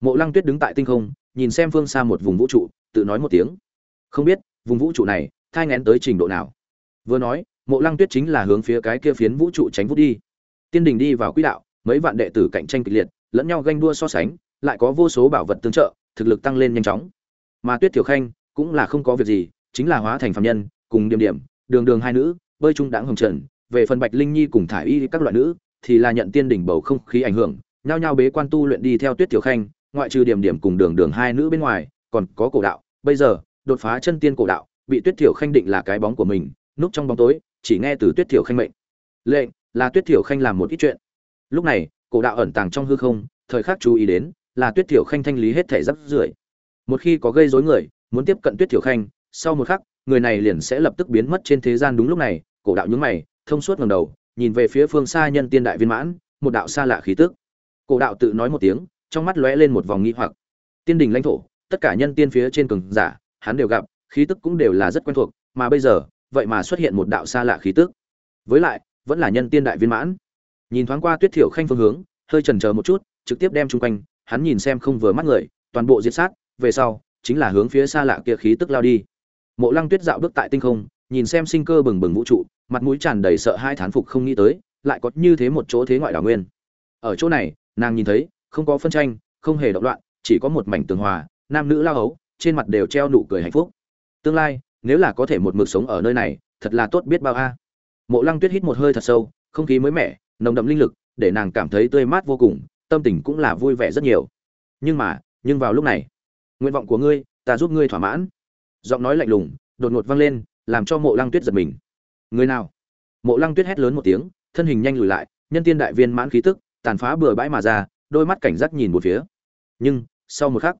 Mộ lăng tuyết đứng tại tinh không, nhìn xem phương xa một vùng vũ trụ, tự nói một tiếng. Không biết, vùng vũ trụ này, thai ngén tới trình độ nào? Vừa nói, mộ lăng tuyết chính là hướng phía cái kia phiến vũ trụ tránh vút đi. Tiên đình đi vào quỹ đạo, mấy vạn đệ tử cạnh tranh kịch liệt, lẫn nhau ganh đua so sánh, lại có vô số bảo vật tương trợ, thực lực tăng lên nhanh chóng. Mà tuyết tiểu khanh cũng là không có việc gì, chính là hóa thành phạm nhân, cùng điểm điểm, đường đường hai nữ, bơi chung đãng hồng trần, về phần bạch linh nhi cùng thải y các loại nữ, thì là nhận tiên đỉnh bầu không khí ảnh hưởng nhao nhao bế quan tu luyện đi theo tuyết tiểu khanh, ngoại trừ điểm điểm cùng đường đường hai nữ bên ngoài, còn có cổ đạo. Bây giờ, đột phá chân tiên cổ đạo, bị tuyết tiểu khanh định là cái bóng của mình, núp trong bóng tối, chỉ nghe từ tuyết tiểu khanh mệnh. Lệnh, là tuyết tiểu khanh làm một ít chuyện. Lúc này, cổ đạo ẩn tàng trong hư không, thời khắc chú ý đến, là tuyết tiểu khanh thanh lý hết thể rắc rưởi. Một khi có gây rối người, muốn tiếp cận tuyết tiểu khanh, sau một khắc, người này liền sẽ lập tức biến mất trên thế gian đúng lúc này, cổ đạo nhướng mày, thông suốt ngẩng đầu, nhìn về phía phương xa nhân tiên đại viên mãn, một đạo xa lạ khí tức cổ đạo tự nói một tiếng, trong mắt lóe lên một vòng nghi hoặc. Tiên đình lãnh thổ, tất cả nhân tiên phía trên cường giả, hắn đều gặp, khí tức cũng đều là rất quen thuộc, mà bây giờ, vậy mà xuất hiện một đạo xa lạ khí tức. Với lại, vẫn là nhân tiên đại viên mãn. Nhìn thoáng qua tuyết thiểu khanh phương hướng, hơi chần chờ một chút, trực tiếp đem chung quanh, hắn nhìn xem không vừa mắt người, toàn bộ diệt sát, về sau, chính là hướng phía xa lạ kia khí tức lao đi. Mộ lăng tuyết dạo bước tại tinh không, nhìn xem sinh cơ bừng bừng vũ trụ, mặt mũi tràn đầy sợ hai thán phục không nghĩ tới, lại có như thế một chỗ thế ngoại đảo nguyên. Ở chỗ này nàng nhìn thấy, không có phân tranh, không hề động loạn, chỉ có một mảnh tường hòa, nam nữ lao hấu, trên mặt đều treo nụ cười hạnh phúc. Tương lai, nếu là có thể một mực sống ở nơi này, thật là tốt biết bao a. Mộ lăng tuyết hít một hơi thật sâu, không khí mới mẻ, nồng đậm linh lực, để nàng cảm thấy tươi mát vô cùng, tâm tình cũng là vui vẻ rất nhiều. Nhưng mà, nhưng vào lúc này, nguyện vọng của ngươi, ta giúp ngươi thỏa mãn. Giọng nói lạnh lùng, đột ngột vang lên, làm cho mộ lăng tuyết giật mình. Người nào? Mộ lăng tuyết hét lớn một tiếng, thân hình nhanh lùi lại, nhân tiên đại viên mãn khí tức tàn phá bừa bãi mà ra, đôi mắt cảnh giác nhìn một phía. Nhưng, sau một khắc,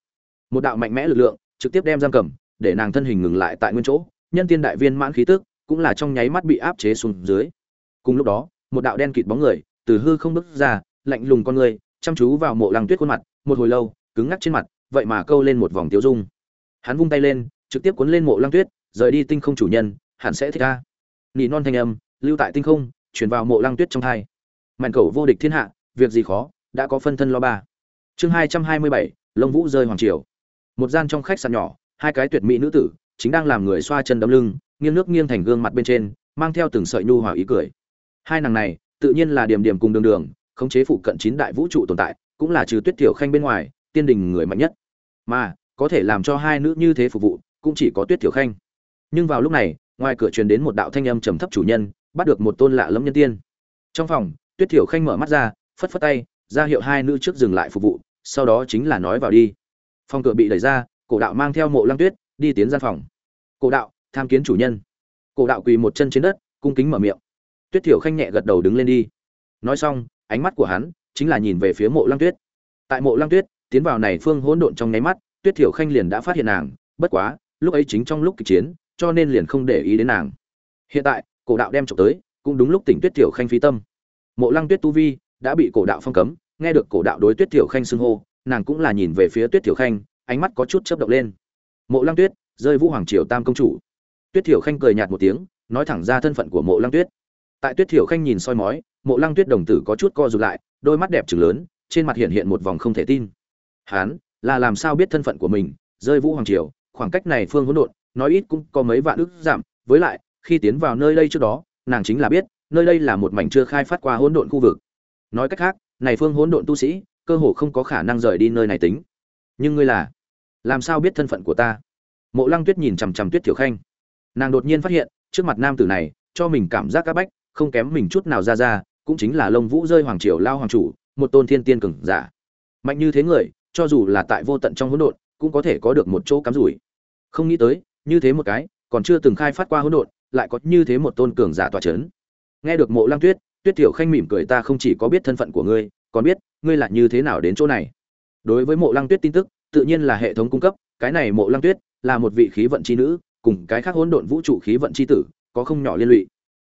một đạo mạnh mẽ lực lượng trực tiếp đem giam cầm, để nàng thân hình ngừng lại tại nguyên chỗ, nhân tiên đại viên mãn khí tức cũng là trong nháy mắt bị áp chế xuống dưới. Cùng lúc đó, một đạo đen kịt bóng người từ hư không bước ra, lạnh lùng con người, chăm chú vào mộ lăng tuyết khuôn mặt, một hồi lâu, cứng ngắc trên mặt, vậy mà câu lên một vòng tiêu dung. Hắn vung tay lên, trực tiếp cuốn lên mộ lăng tuyết, rời đi tinh không chủ nhân, hẳn sẽ thích ca. Nỉ non thanh âm, lưu tại tinh không chuyển vào mộ lăng tuyết trong thai. Mạnh cầu vô địch thiên hạ việc gì khó, đã có phân thân lo ba. Chương hai trăm hai mươi bảy, lông vũ rơi hoàng triều. Một gian trong khách sạn nhỏ, hai cái tuyệt mỹ nữ tử, chính đang làm người xoa chân đấm lưng, nghiêng nước nghiêng thành gương mặt bên trên, mang theo từng sợi nhu hòa ý cười. Hai nàng này, tự nhiên là điểm điểm cùng đường đường, khống chế phụ cận chín đại vũ trụ tồn tại, cũng là trừ tuyết tiểu khanh bên ngoài, tiên đình người mạnh nhất. Mà, có thể làm cho hai nữ như thế phục vụ, cũng chỉ có tuyết tiểu khanh. Nhưng vào lúc này, ngoài cửa truyền đến một đạo thanh âm trầm thấp chủ nhân, bắt được một tôn lạ lẫm nhân tiên. Trong phòng, tuyết tiểu khanh mở mắt ra phất phất tay, ra hiệu hai nữ trước dừng lại phục vụ, sau đó chính là nói vào đi. Phòng cửa bị đẩy ra, cổ đạo mang theo mộ lăng tuyết, đi tiến gian phòng. Cổ đạo, tham kiến chủ nhân. Cổ đạo quỳ một chân trên đất, cung kính mở miệng. Tuyết thiểu khanh nhẹ gật đầu đứng lên đi. Nói xong, ánh mắt của hắn chính là nhìn về phía mộ lăng tuyết. Tại mộ lăng tuyết, tiến vào này phương hỗn độn trong nháy mắt, tuyết thiểu khanh liền đã phát hiện nàng, bất quá, lúc ấy chính trong lúc kịch chiến, cho nên liền không để ý đến nàng. Hiện tại, cổ đạo đem trộm tới, cũng đúng lúc tỉnh tuyết thiểu khanh phi tâm. Mộ lăng tuyết tu vi đã bị cổ đạo phong cấm, nghe được cổ đạo đối tuyết thiểu khanh xưng hô, nàng cũng là nhìn về phía tuyết thiểu khanh, ánh mắt có chút chớp động lên. Mộ lăng tuyết, rơi vũ hoàng triều tam công chủ. Tuyết thiểu khanh cười nhạt một tiếng, nói thẳng ra thân phận của mộ lăng tuyết. Tại tuyết thiểu khanh nhìn soi mói, mộ lăng tuyết đồng tử có chút co rụt lại, đôi mắt đẹp trừng lớn, trên mặt hiện hiện một vòng không thể tin. Hán, là làm sao biết thân phận của mình, rơi vũ hoàng triều, khoảng cách này phương hỗn độn, nói ít cũng có mấy vạn ức giảm, với lại, khi tiến vào nơi đây trước đó, nàng chính là biết, nơi đây là một mảnh chưa khai phát qua hỗn độn khu vực nói cách khác, này phương hỗn độn tu sĩ, cơ hồ không có khả năng rời đi nơi này tính. Nhưng ngươi là, làm sao biết thân phận của ta? Mộ lăng tuyết nhìn chằm chằm tuyết thiểu khanh. Nàng đột nhiên phát hiện, trước mặt nam tử này, cho mình cảm giác áp bách, không kém mình chút nào ra ra, cũng chính là lông vũ rơi hoàng triều lao hoàng chủ, một tôn thiên tiên cường giả. Mạnh như thế người, cho dù là tại vô tận trong hỗn độn, cũng có thể có được một chỗ cắm rủi. Không nghĩ tới, như thế một cái, còn chưa từng khai phát qua hỗn độn, lại có như thế một tôn cường giả tỏa chấn. Nghe được mộ lăng tuyết tuyết tiểu khanh mỉm cười, ta không chỉ có biết thân phận của ngươi, còn biết ngươi là như thế nào đến chỗ này. Đối với mộ lăng tuyết tin tức, tự nhiên là hệ thống cung cấp, cái này mộ lăng tuyết là một vị khí vận chi nữ, cùng cái khác hỗn độn vũ trụ khí vận chi tử, có không nhỏ liên lụy.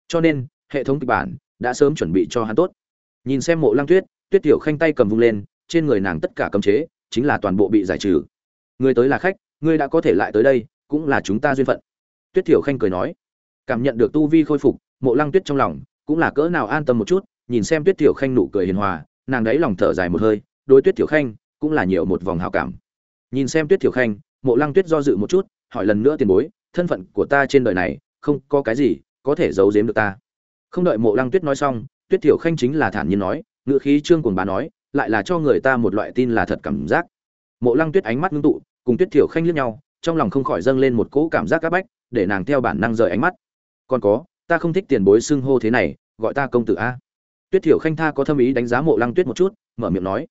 Cho nên, hệ thống kịch bản đã sớm chuẩn bị cho hắn tốt. Nhìn xem mộ lăng tuyết tuyết tiểu khanh tay cầm vung lên, trên người nàng tất cả cấm chế chính là toàn bộ bị giải trừ. Ngươi tới là khách, ngươi đã có thể lại tới đây, cũng là chúng ta duyên phận. Tuyết tiểu khanh cười nói. Cảm nhận được tu vi khôi phục, mộ lăng tuyết trong lòng cũng là cỡ nào an tâm một chút, nhìn xem tuyết tiểu khanh nụ cười hiền hòa, nàng đấy lòng thở dài một hơi, đối tuyết tiểu khanh cũng là nhiều một vòng hào cảm. Nhìn xem tuyết tiểu khanh, mộ lăng tuyết do dự một chút, hỏi lần nữa tiền bối, thân phận của ta trên đời này, không có cái gì có thể giấu giếm được ta. Không đợi mộ lăng tuyết nói xong, tuyết tiểu khanh chính là thản nhiên nói ngựa khí trương cuồng bá nói, lại là cho người ta một loại tin là thật cảm giác. Mộ lăng tuyết ánh mắt ngưng tụ, cùng tuyết tiểu khanh liếc nhau, trong lòng không khỏi dâng lên một cỗ cảm giác áp bách, để nàng theo bản năng rời ánh mắt. Còn có ta không thích tiền bối xưng hô thế này, gọi ta công tử a. Tuyết thiểu khanh tha có thâm ý đánh giá mộ lăng tuyết một chút, mở miệng nói.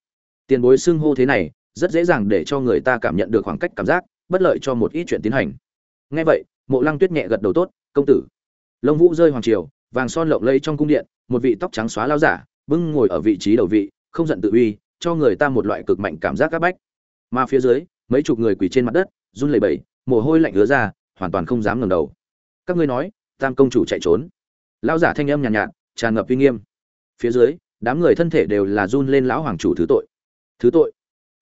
Tiền bối xưng hô thế này, rất dễ dàng để cho người ta cảm nhận được khoảng cách cảm giác, bất lợi cho một ít chuyện tiến hành. Ngay vậy, mộ lăng tuyết nhẹ gật đầu tốt, công tử. Lông vũ rơi hoàng triều, vàng son lộng lẫy trong cung điện, một vị tóc trắng xóa lao giả, bưng ngồi ở vị trí đầu vị, không giận tự uy, cho người ta một loại cực mạnh cảm giác áp bách. Mà phía dưới, mấy chục người quỳ trên mặt đất, run lẩy bẩy, mồ hôi lạnh ứa ra, hoàn toàn không dám ngẩng đầu. Các ngươi nói tam công chủ chạy trốn. Lão giả thanh âm nhàn nhạt, nhạt tràn ngập uy nghiêm. Phía dưới đám người thân thể đều là run lên lão hoàng chủ thứ tội. Thứ tội.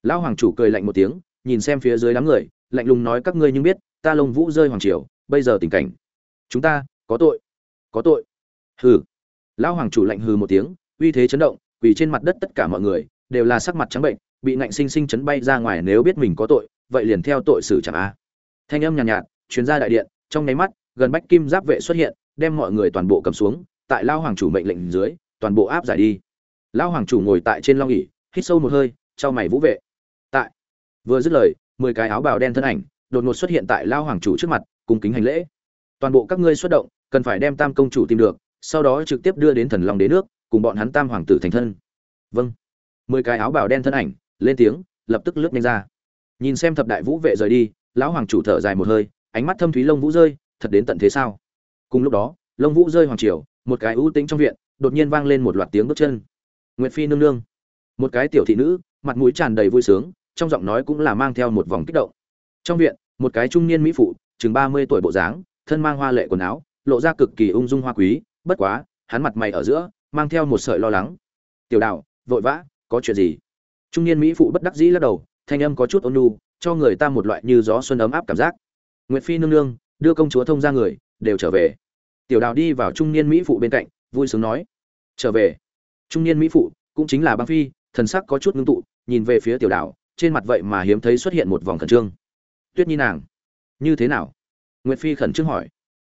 Lão hoàng chủ cười lạnh một tiếng nhìn xem phía dưới đám người lạnh lùng nói các ngươi nhưng biết ta lông vũ rơi hoàng triều bây giờ tình cảnh. Chúng ta có tội. Có tội. Hừ. Lão hoàng chủ lạnh hừ một tiếng uy thế chấn động vì trên mặt đất tất cả mọi người đều là sắc mặt trắng bệnh bị ngạnh sinh sinh chấn bay ra ngoài nếu biết mình có tội vậy liền theo tội xử chẳng a. Thanh âm nhàn nhạt, nhạt chuyến ra đại điện trong nháy mắt gần bách kim giáp vệ xuất hiện đem mọi người toàn bộ cầm xuống tại lao hoàng chủ mệnh lệnh dưới toàn bộ áp giải đi. Lao hoàng chủ ngồi tại trên long nghỉ, hít sâu một hơi trao mày vũ vệ. Tại vừa dứt lời mười cái áo bào đen thân ảnh đột ngột xuất hiện tại lao hoàng chủ trước mặt cùng kính hành lễ. Toàn bộ các ngươi xuất động cần phải đem tam công chủ tìm được sau đó trực tiếp đưa đến thần long đế nước cùng bọn hắn tam hoàng tử thành thân. Vâng. Mười cái áo bào đen thân ảnh lên tiếng lập tức lướt nhanh ra. Nhìn xem thập đại vũ vệ rời đi lão hoàng chủ thở dài một hơi ánh mắt thâm thúy lông vũ rơi thật đến tận thế sao? Cùng lúc đó, lông vũ rơi hoàng triều, một cái ưu tĩnh trong viện, đột nhiên vang lên một loạt tiếng bước chân. Nguyệt phi nương nương. Một cái tiểu thị nữ, mặt mũi tràn đầy vui sướng, trong giọng nói cũng là mang theo một vòng kích động. Trong viện, một cái trung niên mỹ phụ, chừng ba mươi tuổi bộ dáng, thân mang hoa lệ quần áo, lộ ra cực kỳ ung dung hoa quý, bất quá, hắn mặt mày ở giữa, mang theo một sợi lo lắng. Tiểu đạo vội vã, có chuyện gì? Trung niên mỹ phụ bất đắc dĩ lắc đầu, thanh âm có chút ôn nhu, cho người ta một loại như gió xuân ấm áp cảm giác. Nguyệt phi nương nương đưa công chúa thông ra người, đều trở về. Tiểu đào đi vào trung niên mỹ phụ bên cạnh, vui sướng nói, trở về. Trung niên mỹ phụ cũng chính là băng phi, thần sắc có chút ngưng tụ, nhìn về phía tiểu đào, trên mặt vậy mà hiếm thấy xuất hiện một vòng khẩn trương. Tuyết nhi nàng, như thế nào? Nguyệt phi khẩn trương hỏi.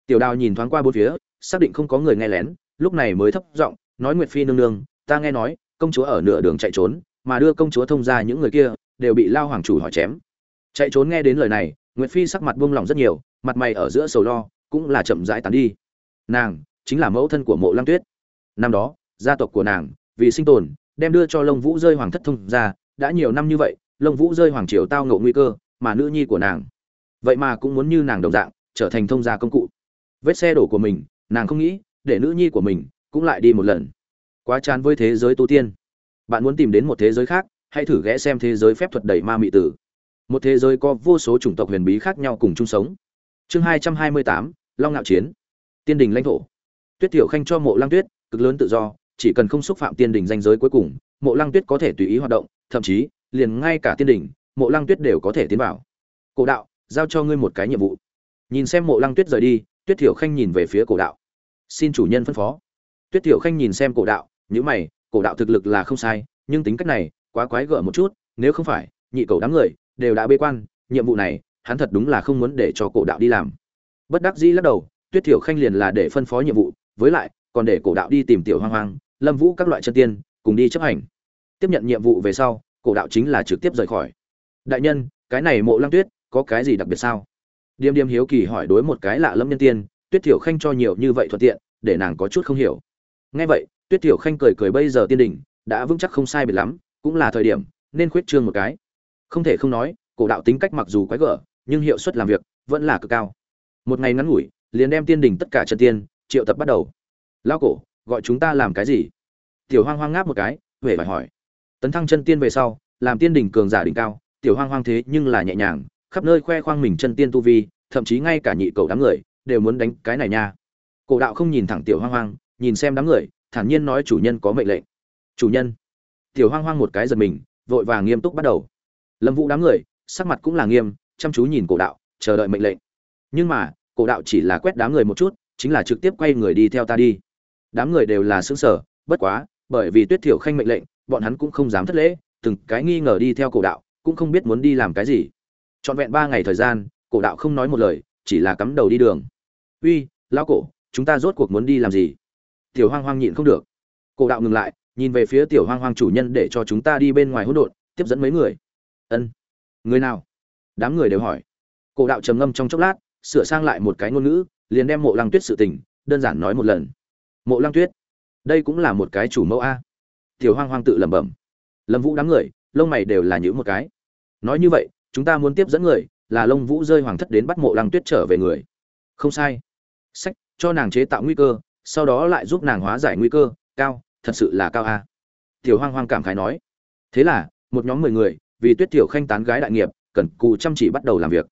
Tiểu đào nhìn thoáng qua bốn phía, xác định không có người nghe lén, lúc này mới thấp giọng nói, nguyệt phi nương nương, ta nghe nói, công chúa ở nửa đường chạy trốn, mà đưa công chúa thông ra những người kia, đều bị lao hoàng chủ hỏi chém. Chạy trốn nghe đến lời này nguyệt phi sắc mặt buông lỏng rất nhiều, mặt mày ở giữa sầu lo, cũng là chậm rãi tán đi. Nàng chính là mẫu thân của mộ lăng tuyết. Năm đó, gia tộc của nàng, vì sinh tồn, đem đưa cho lông vũ rơi hoàng thất thông ra đã nhiều năm như vậy, lông vũ rơi hoàng triều tao ngộ nguy cơ, mà nữ nhi của nàng, vậy mà cũng muốn như nàng đồng dạng, trở thành thông gia công cụ. Vết xe đổ của mình, nàng không nghĩ, để nữ nhi của mình cũng lại đi một lần. Quá chán với thế giới tu tiên. Bạn muốn tìm đến một thế giới khác, hãy thử ghé xem thế giới phép thuật đầy ma mị tử một thế giới có vô số chủng tộc huyền bí khác nhau cùng chung sống. Chương hai trăm hai mươi tám, long ngạo chiến. Tiên đình lãnh thổ. Tuyết tiểu khanh cho mộ lăng tuyết, cực lớn tự do, chỉ cần không xúc phạm tiên đình danh giới cuối cùng, mộ lăng tuyết có thể tùy ý hoạt động, thậm chí, liền ngay cả tiên đình, mộ lăng tuyết đều có thể tiến vào. Cổ đạo, giao cho ngươi một cái nhiệm vụ. Nhìn xem mộ lăng tuyết rời đi, tuyết tiểu khanh nhìn về phía cổ đạo. Xin chủ nhân phân phó. Tuyết tiểu khanh nhìn xem cổ đạo nhữ mày, cổ đạo thực lực là không sai, nhưng tính cách này, quá quái gở một chút, nếu không phải, nhị cầu đám người đều đã bế quan, nhiệm vụ này, hắn thật đúng là không muốn để cho cổ đạo đi làm. Bất đắc dĩ lắc đầu, tuyết thiểu khanh liền là để phân phó nhiệm vụ, với lại, còn để cổ đạo đi tìm tiểu hoang hoang, lâm vũ các loại chân tiên, cùng đi chấp hành. Tiếp nhận nhiệm vụ về sau, cổ đạo chính là trực tiếp rời khỏi. Đại nhân, cái này mộ lăng tuyết, có cái gì đặc biệt sao? Điềm điềm hiếu kỳ hỏi đối một cái lạ lâm nhân tiên, tuyết thiểu khanh cho nhiều như vậy thuận tiện, để nàng có chút không hiểu. Ngay vậy, tuyết thiểu khanh cười cười bây giờ tiên đỉnh, đã vững chắc không sai biệt lắm, cũng là thời điểm, nên khuyết trương một cái không thể không nói, cổ đạo tính cách mặc dù quái gở, nhưng hiệu suất làm việc vẫn là cực cao. Một ngày ngắn ngủi, liền đem tiên đình tất cả chân tiên, triệu tập bắt đầu. Lao cổ, gọi chúng ta làm cái gì? Tiểu hoang hoang ngáp một cái huệ phải hỏi. Tấn thăng chân tiên về sau, làm tiên đình cường giả đỉnh cao, tiểu hoang hoang thế nhưng là nhẹ nhàng, khắp nơi khoe khoang mình chân tiên tu vi, thậm chí ngay cả nhị cầu đám người đều muốn đánh cái này nha. Cổ đạo không nhìn thẳng tiểu hoang hoang, nhìn xem đám người, thản nhiên nói chủ nhân có mệnh lệnh. Chủ nhân. Tiểu hoang hoang một cái giật mình, vội vàng nghiêm túc bắt đầu lâm vũ đám người, sắc mặt cũng là nghiêm, chăm chú nhìn cổ đạo, chờ đợi mệnh lệnh. Nhưng mà, cổ đạo chỉ là quét đám người một chút, chính là trực tiếp quay người đi theo ta đi. Đám người đều là xứng sở bất quá, bởi vì tuyết thiểu khanh mệnh lệnh, bọn hắn cũng không dám thất lễ, từng cái nghi ngờ đi theo cổ đạo, cũng không biết muốn đi làm cái gì. Trọn vẹn ba ngày thời gian, cổ đạo không nói một lời, chỉ là cắm đầu đi đường. Uy, lão cổ, chúng ta rốt cuộc muốn đi làm gì? Tiểu hoang hoang nhịn không được. Cổ đạo ngừng lại, nhìn về phía tiểu hoang hoang chủ nhân để cho chúng ta đi bên ngoài hỗn độn, tiếp dẫn mấy người ân. Người nào? Đám người đều hỏi. Cổ đạo trầm ngâm trong chốc lát, sửa sang lại một cái ngôn ngữ, liền đem mộ lăng tuyết sự tình, đơn giản nói một lần. Mộ lăng tuyết, đây cũng là một cái chủ mẫu a. Tiểu hoang hoang tự lẩm bẩm. Lâm vũ đám người, lông mày đều là những một cái. Nói như vậy, chúng ta muốn tiếp dẫn người, là lông vũ rơi hoàng thất đến bắt mộ lăng tuyết trở về người. Không sai. Sách, cho nàng chế tạo nguy cơ, sau đó lại giúp nàng hóa giải nguy cơ, cao, thật sự là cao a. Tiểu hoang hoang cảm khái nói. Thế là, một nhóm mười người vì tuyết tiểu khanh tán gái đại nghiệp, cần cù chăm chỉ bắt đầu làm việc.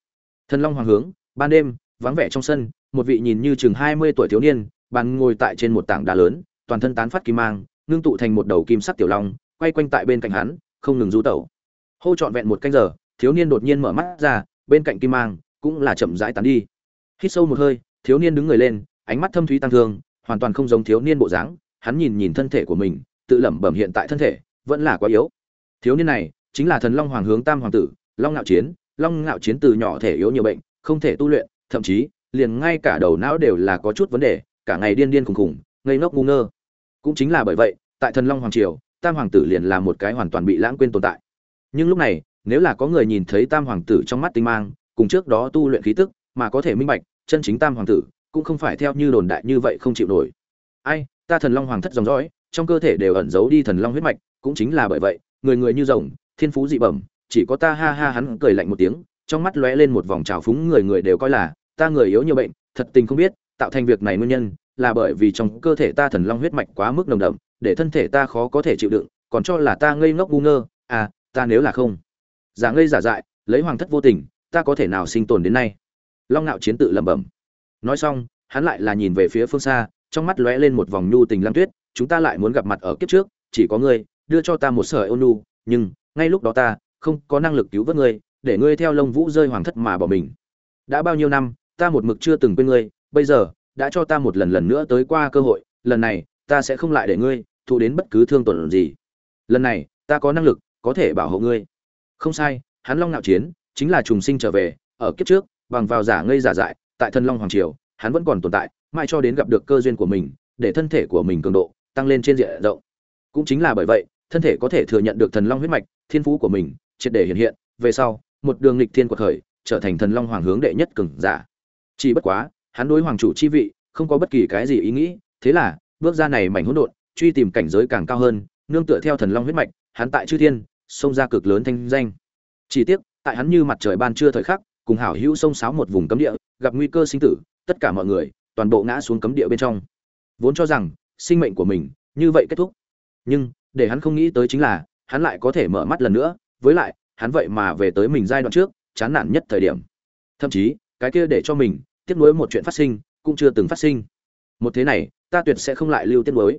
Thần long hoàng hướng, ban đêm, vắng vẻ trong sân, một vị nhìn như chừng hai mươi tuổi thiếu niên, bàn ngồi tại trên một tảng đá lớn, toàn thân tán phát kim mang, ngưng tụ thành một đầu kim sắc tiểu long, quay quanh tại bên cạnh hắn, không ngừng du tẩu. Hô trọn vẹn một canh giờ, thiếu niên đột nhiên mở mắt ra, bên cạnh kim mang cũng là chậm rãi tán đi. Hít sâu một hơi, thiếu niên đứng người lên, ánh mắt thâm thúy tăng thương, hoàn toàn không giống thiếu niên bộ dáng, hắn nhìn nhìn thân thể của mình, tự lẩm bẩm hiện tại thân thể vẫn là quá yếu. Thiếu niên này chính là thần long hoàng hướng tam hoàng tử, long ngạo chiến, long ngạo chiến từ nhỏ thể yếu nhiều bệnh, không thể tu luyện, thậm chí, liền ngay cả đầu não đều là có chút vấn đề, cả ngày điên điên khùng khùng, ngây ngốc ngu ngơ. Cũng chính là bởi vậy, tại thần long hoàng triều, tam hoàng tử liền là một cái hoàn toàn bị lãng quên tồn tại. Nhưng lúc này, nếu là có người nhìn thấy tam hoàng tử trong mắt tinh mang, cùng trước đó tu luyện khí tức, mà có thể minh bạch, chân chính tam hoàng tử, cũng không phải theo như đồn đại như vậy không chịu nổi. Ai, ta thần long hoàng thất dòng dõi, trong cơ thể đều ẩn giấu đi thần long huyết mạch, cũng chính là bởi vậy, người người như rồng thiên phú dị bẩm, chỉ có ta ha ha hắn cười lạnh một tiếng, trong mắt lóe lên một vòng trào phúng người người đều coi là, ta người yếu nhiều bệnh, thật tình không biết, tạo thành việc này nguyên nhân, là bởi vì trong cơ thể ta thần long huyết mạch quá mức nồng đậm, để thân thể ta khó có thể chịu đựng, còn cho là ta ngây ngốc ngu ngơ à ta nếu là không, giả ngây giả dại, lấy hoàng thất vô tình, ta có thể nào sinh tồn đến nay? Long ngạo chiến tự lẩm bẩm. Nói xong, hắn lại là nhìn về phía phương xa, trong mắt lóe lên một vòng nhu tình lam tuyết, chúng ta lại muốn gặp mặt ở kiếp trước, chỉ có ngươi, đưa cho ta một sợi ôn nhu, nhưng ngay lúc đó ta, không có năng lực cứu vớt ngươi, để ngươi theo lông vũ rơi hoàng thất mà bỏ mình. Đã bao nhiêu năm, ta một mực chưa từng quên ngươi, bây giờ, đã cho ta một lần lần nữa tới qua cơ hội, lần này, ta sẽ không lại để ngươi thụ đến bất cứ thương tổn gì. Lần này, ta có năng lực, có thể bảo hộ ngươi. Không sai, hắn long nạo chiến, chính là trùng sinh trở về, ở kiếp trước, bằng vào giả ngây giả dại, tại thân long hoàng triều, hắn vẫn còn tồn tại, mãi cho đến gặp được cơ duyên của mình, để thân thể của mình cường độ tăng lên trên diện rộng. Cũng chính là bởi vậy thân thể có thể thừa nhận được thần long huyết mạch, thiên phú của mình, triệt để hiện hiện, về sau, một đường lịch thiên quật khởi trở thành thần long hoàng hướng đệ nhất cường giả. Chỉ bất quá, hắn đối hoàng chủ chi vị, không có bất kỳ cái gì ý nghĩ, thế là, bước ra này mảnh hỗn độn, truy tìm cảnh giới càng cao hơn, nương tựa theo thần long huyết mạch, hắn tại chư thiên, xông ra cực lớn thanh danh. Chỉ tiếc, tại hắn như mặt trời ban trưa thời khắc, cùng hảo hữu sông sáo một vùng cấm địa, gặp nguy cơ sinh tử, tất cả mọi người, toàn bộ ngã xuống cấm địa bên trong. Vốn cho rằng, sinh mệnh của mình, như vậy kết thúc. Nhưng để hắn không nghĩ tới chính là, hắn lại có thể mở mắt lần nữa, với lại, hắn vậy mà về tới mình giai đoạn trước, chán nản nhất thời điểm. Thậm chí, cái kia để cho mình tiếp nối một chuyện phát sinh, cũng chưa từng phát sinh. Một thế này, ta tuyệt sẽ không lại lưu tiếp nối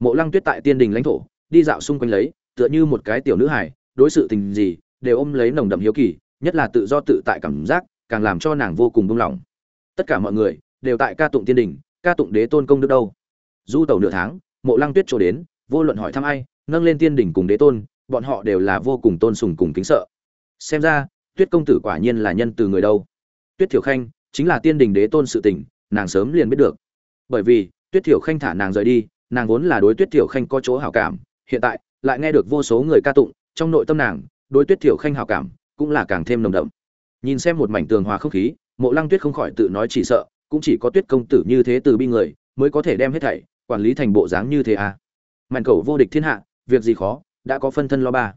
mộ lăng tuyết tại tiên đình lãnh thổ, đi dạo xung quanh lấy, tựa như một cái tiểu nữ hài, đối sự tình gì, đều ôm lấy nồng đậm hiếu kỳ, nhất là tự do tự tại cảm giác, càng làm cho nàng vô cùng buông lỏng. Tất cả mọi người, đều tại ca tụng tiên đình, ca tụng đế tôn công đức đâu. Du tàu nửa tháng, mộ lăng tuyết trổ đến, vô luận hỏi thăm ai nâng lên tiên đỉnh cùng đế tôn, bọn họ đều là vô cùng tôn sùng cùng kính sợ. Xem ra, tuyết công tử quả nhiên là nhân từ người đâu. Tuyết thiểu khanh chính là tiên đình đế tôn sự tình, nàng sớm liền biết được. Bởi vì, tuyết thiểu khanh thả nàng rời đi, nàng vốn là đối tuyết thiểu khanh có chỗ hảo cảm, hiện tại lại nghe được vô số người ca tụng, trong nội tâm nàng, đối tuyết thiểu khanh hảo cảm cũng là càng thêm nồng đậm. Nhìn xem một mảnh tường hòa không khí, mộ lăng tuyết không khỏi tự nói chỉ sợ, cũng chỉ có tuyết công tử như thế từ bi người, mới có thể đem hết thảy, quản lý thành bộ dáng như thế à? Màn cầu vô địch thiên hạ việc gì khó, đã có phân thân lo ba.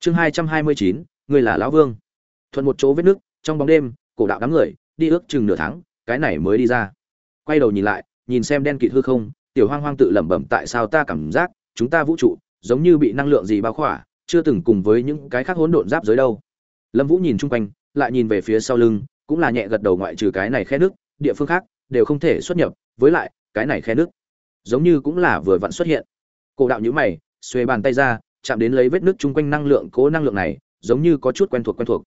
Chương hai trăm hai mươi chín, người là lão vương. Thuận một chỗ vết nước trong bóng đêm, cổ đạo đám người, đi ước chừng nửa tháng, cái này mới đi ra. Quay đầu nhìn lại, nhìn xem đen kịt hư không, tiểu hoang hoang tự lẩm bẩm tại sao ta cảm giác, chúng ta vũ trụ, giống như bị năng lượng gì bao khỏa, chưa từng cùng với những cái khác hỗn độn giáp dưới đâu. Lâm vũ nhìn chung quanh, lại nhìn về phía sau lưng, cũng là nhẹ gật đầu ngoại trừ cái này khe nước, địa phương khác, đều không thể xuất nhập, với lại, cái này khe nước, giống như cũng là vừa vặn xuất hiện. Cổ đạo nhữ mày xuề bàn tay ra, chạm đến lấy vết nước chung quanh năng lượng cố năng lượng này, giống như có chút quen thuộc quen thuộc.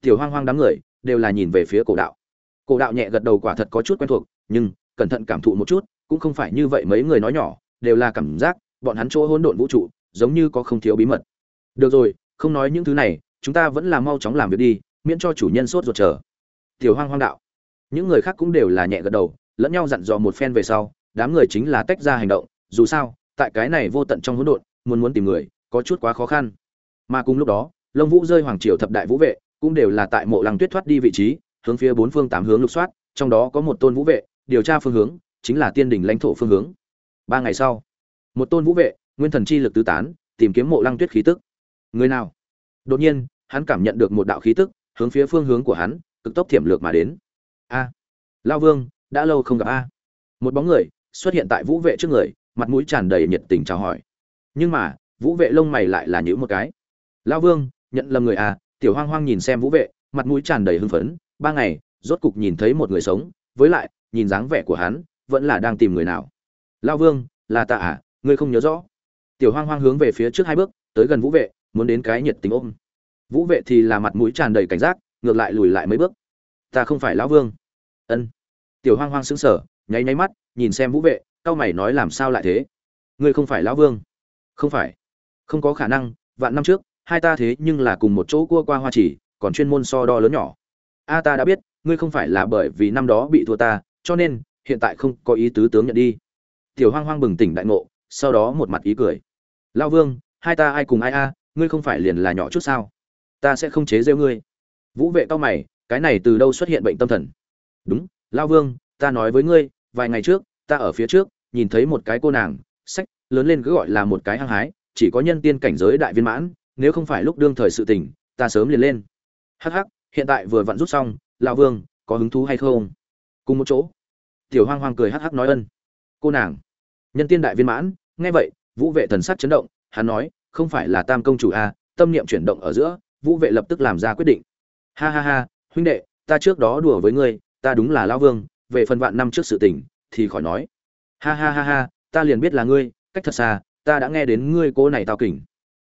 Tiểu hoang hoang đám người đều là nhìn về phía cổ đạo. Cổ đạo nhẹ gật đầu quả thật có chút quen thuộc, nhưng cẩn thận cảm thụ một chút, cũng không phải như vậy mấy người nói nhỏ, đều là cảm giác bọn hắn chỗ hỗn độn vũ trụ giống như có không thiếu bí mật. Được rồi, không nói những thứ này, chúng ta vẫn là mau chóng làm việc đi, miễn cho chủ nhân sốt ruột chờ. Tiểu hoang hoang đạo. Những người khác cũng đều là nhẹ gật đầu, lẫn nhau dặn dò một phen về sau, đám người chính là tách ra hành động, dù sao, tại cái này vô tận trong hỗn độn muốn muốn tìm người có chút quá khó khăn. Mà cùng lúc đó lông vũ rơi hoàng triều thập đại vũ vệ cũng đều là tại mộ lăng tuyết thoát đi vị trí hướng phía bốn phương tám hướng lục soát trong đó có một tôn vũ vệ điều tra phương hướng chính là tiên đình lãnh thổ phương hướng. Ba ngày sau một tôn vũ vệ nguyên thần chi lực tứ tán tìm kiếm mộ lăng tuyết khí tức. Người nào? Đột nhiên hắn cảm nhận được một đạo khí tức hướng phía phương hướng của hắn cực tốc thiểm lược mà đến. A! À, lao vương đã lâu không gặp a. Một bóng người xuất hiện tại vũ vệ trước người mặt mũi tràn đầy nhiệt tình chào hỏi nhưng mà, vũ vệ lông mày lại là nhữ một cái. Lao vương, nhận lầm người à tiểu hoang hoang nhìn xem vũ vệ, mặt mũi tràn đầy hưng phấn. Ba ngày, rốt cục nhìn thấy một người sống. Với lại, nhìn dáng vẻ của hắn, vẫn là đang tìm người nào. Lao vương, là ta à ngươi không nhớ rõ. Tiểu hoang hoang hướng về phía trước hai bước, tới gần vũ vệ, muốn đến cái nhiệt tình ôm. Vũ vệ thì là mặt mũi tràn đầy cảnh giác, ngược lại lùi lại mấy bước. Ta không phải lão vương. Ân. Tiểu hoang hoang sững sờ, nháy nháy mắt, nhìn xem vũ vệ cao mày nói làm sao lại thế? Ngươi không phải lão vương không phải. Không có khả năng, vạn năm trước, hai ta thế nhưng là cùng một chỗ cua qua hoa chỉ, còn chuyên môn so đo lớn nhỏ. A ta đã biết, ngươi không phải là bởi vì năm đó bị thua ta, cho nên, hiện tại không có ý tứ tướng nhận đi. Tiểu hoang hoang bừng tỉnh đại ngộ, sau đó một mặt ý cười. Lao vương, hai ta ai cùng ai a, ngươi không phải liền là nhỏ chút sao? Ta sẽ không chế rêu ngươi. Vũ vệ cao mày, cái này từ đâu xuất hiện bệnh tâm thần? Đúng lao vương, ta nói với ngươi, vài ngày trước, ta ở phía trước, nhìn thấy một cái cô nàng, sách lớn lên cứ gọi là một cái hăng hái chỉ có nhân tiên cảnh giới đại viên mãn nếu không phải lúc đương thời sự tình ta sớm liền lên. Hắc hắc hiện tại vừa vặn rút xong lão vương có hứng thú hay không? Cùng một chỗ. Tiểu hoang hoang cười hắc hắc nói ân. Cô nàng. Nhân tiên đại viên mãn nghe vậy vũ vệ thần sắc chấn động hắn nói không phải là tam công chủ a à, tâm niệm chuyển động ở giữa vũ vệ lập tức làm ra quyết định. Ha ha ha huynh đệ ta trước đó đùa với ngươi ta đúng là lão vương về phần vạn năm trước sự tình thì khỏi nói. Ha ha ha ha ta liền biết là ngươi cách thật xa, ta đã nghe đến ngươi cô này tao kỉnh.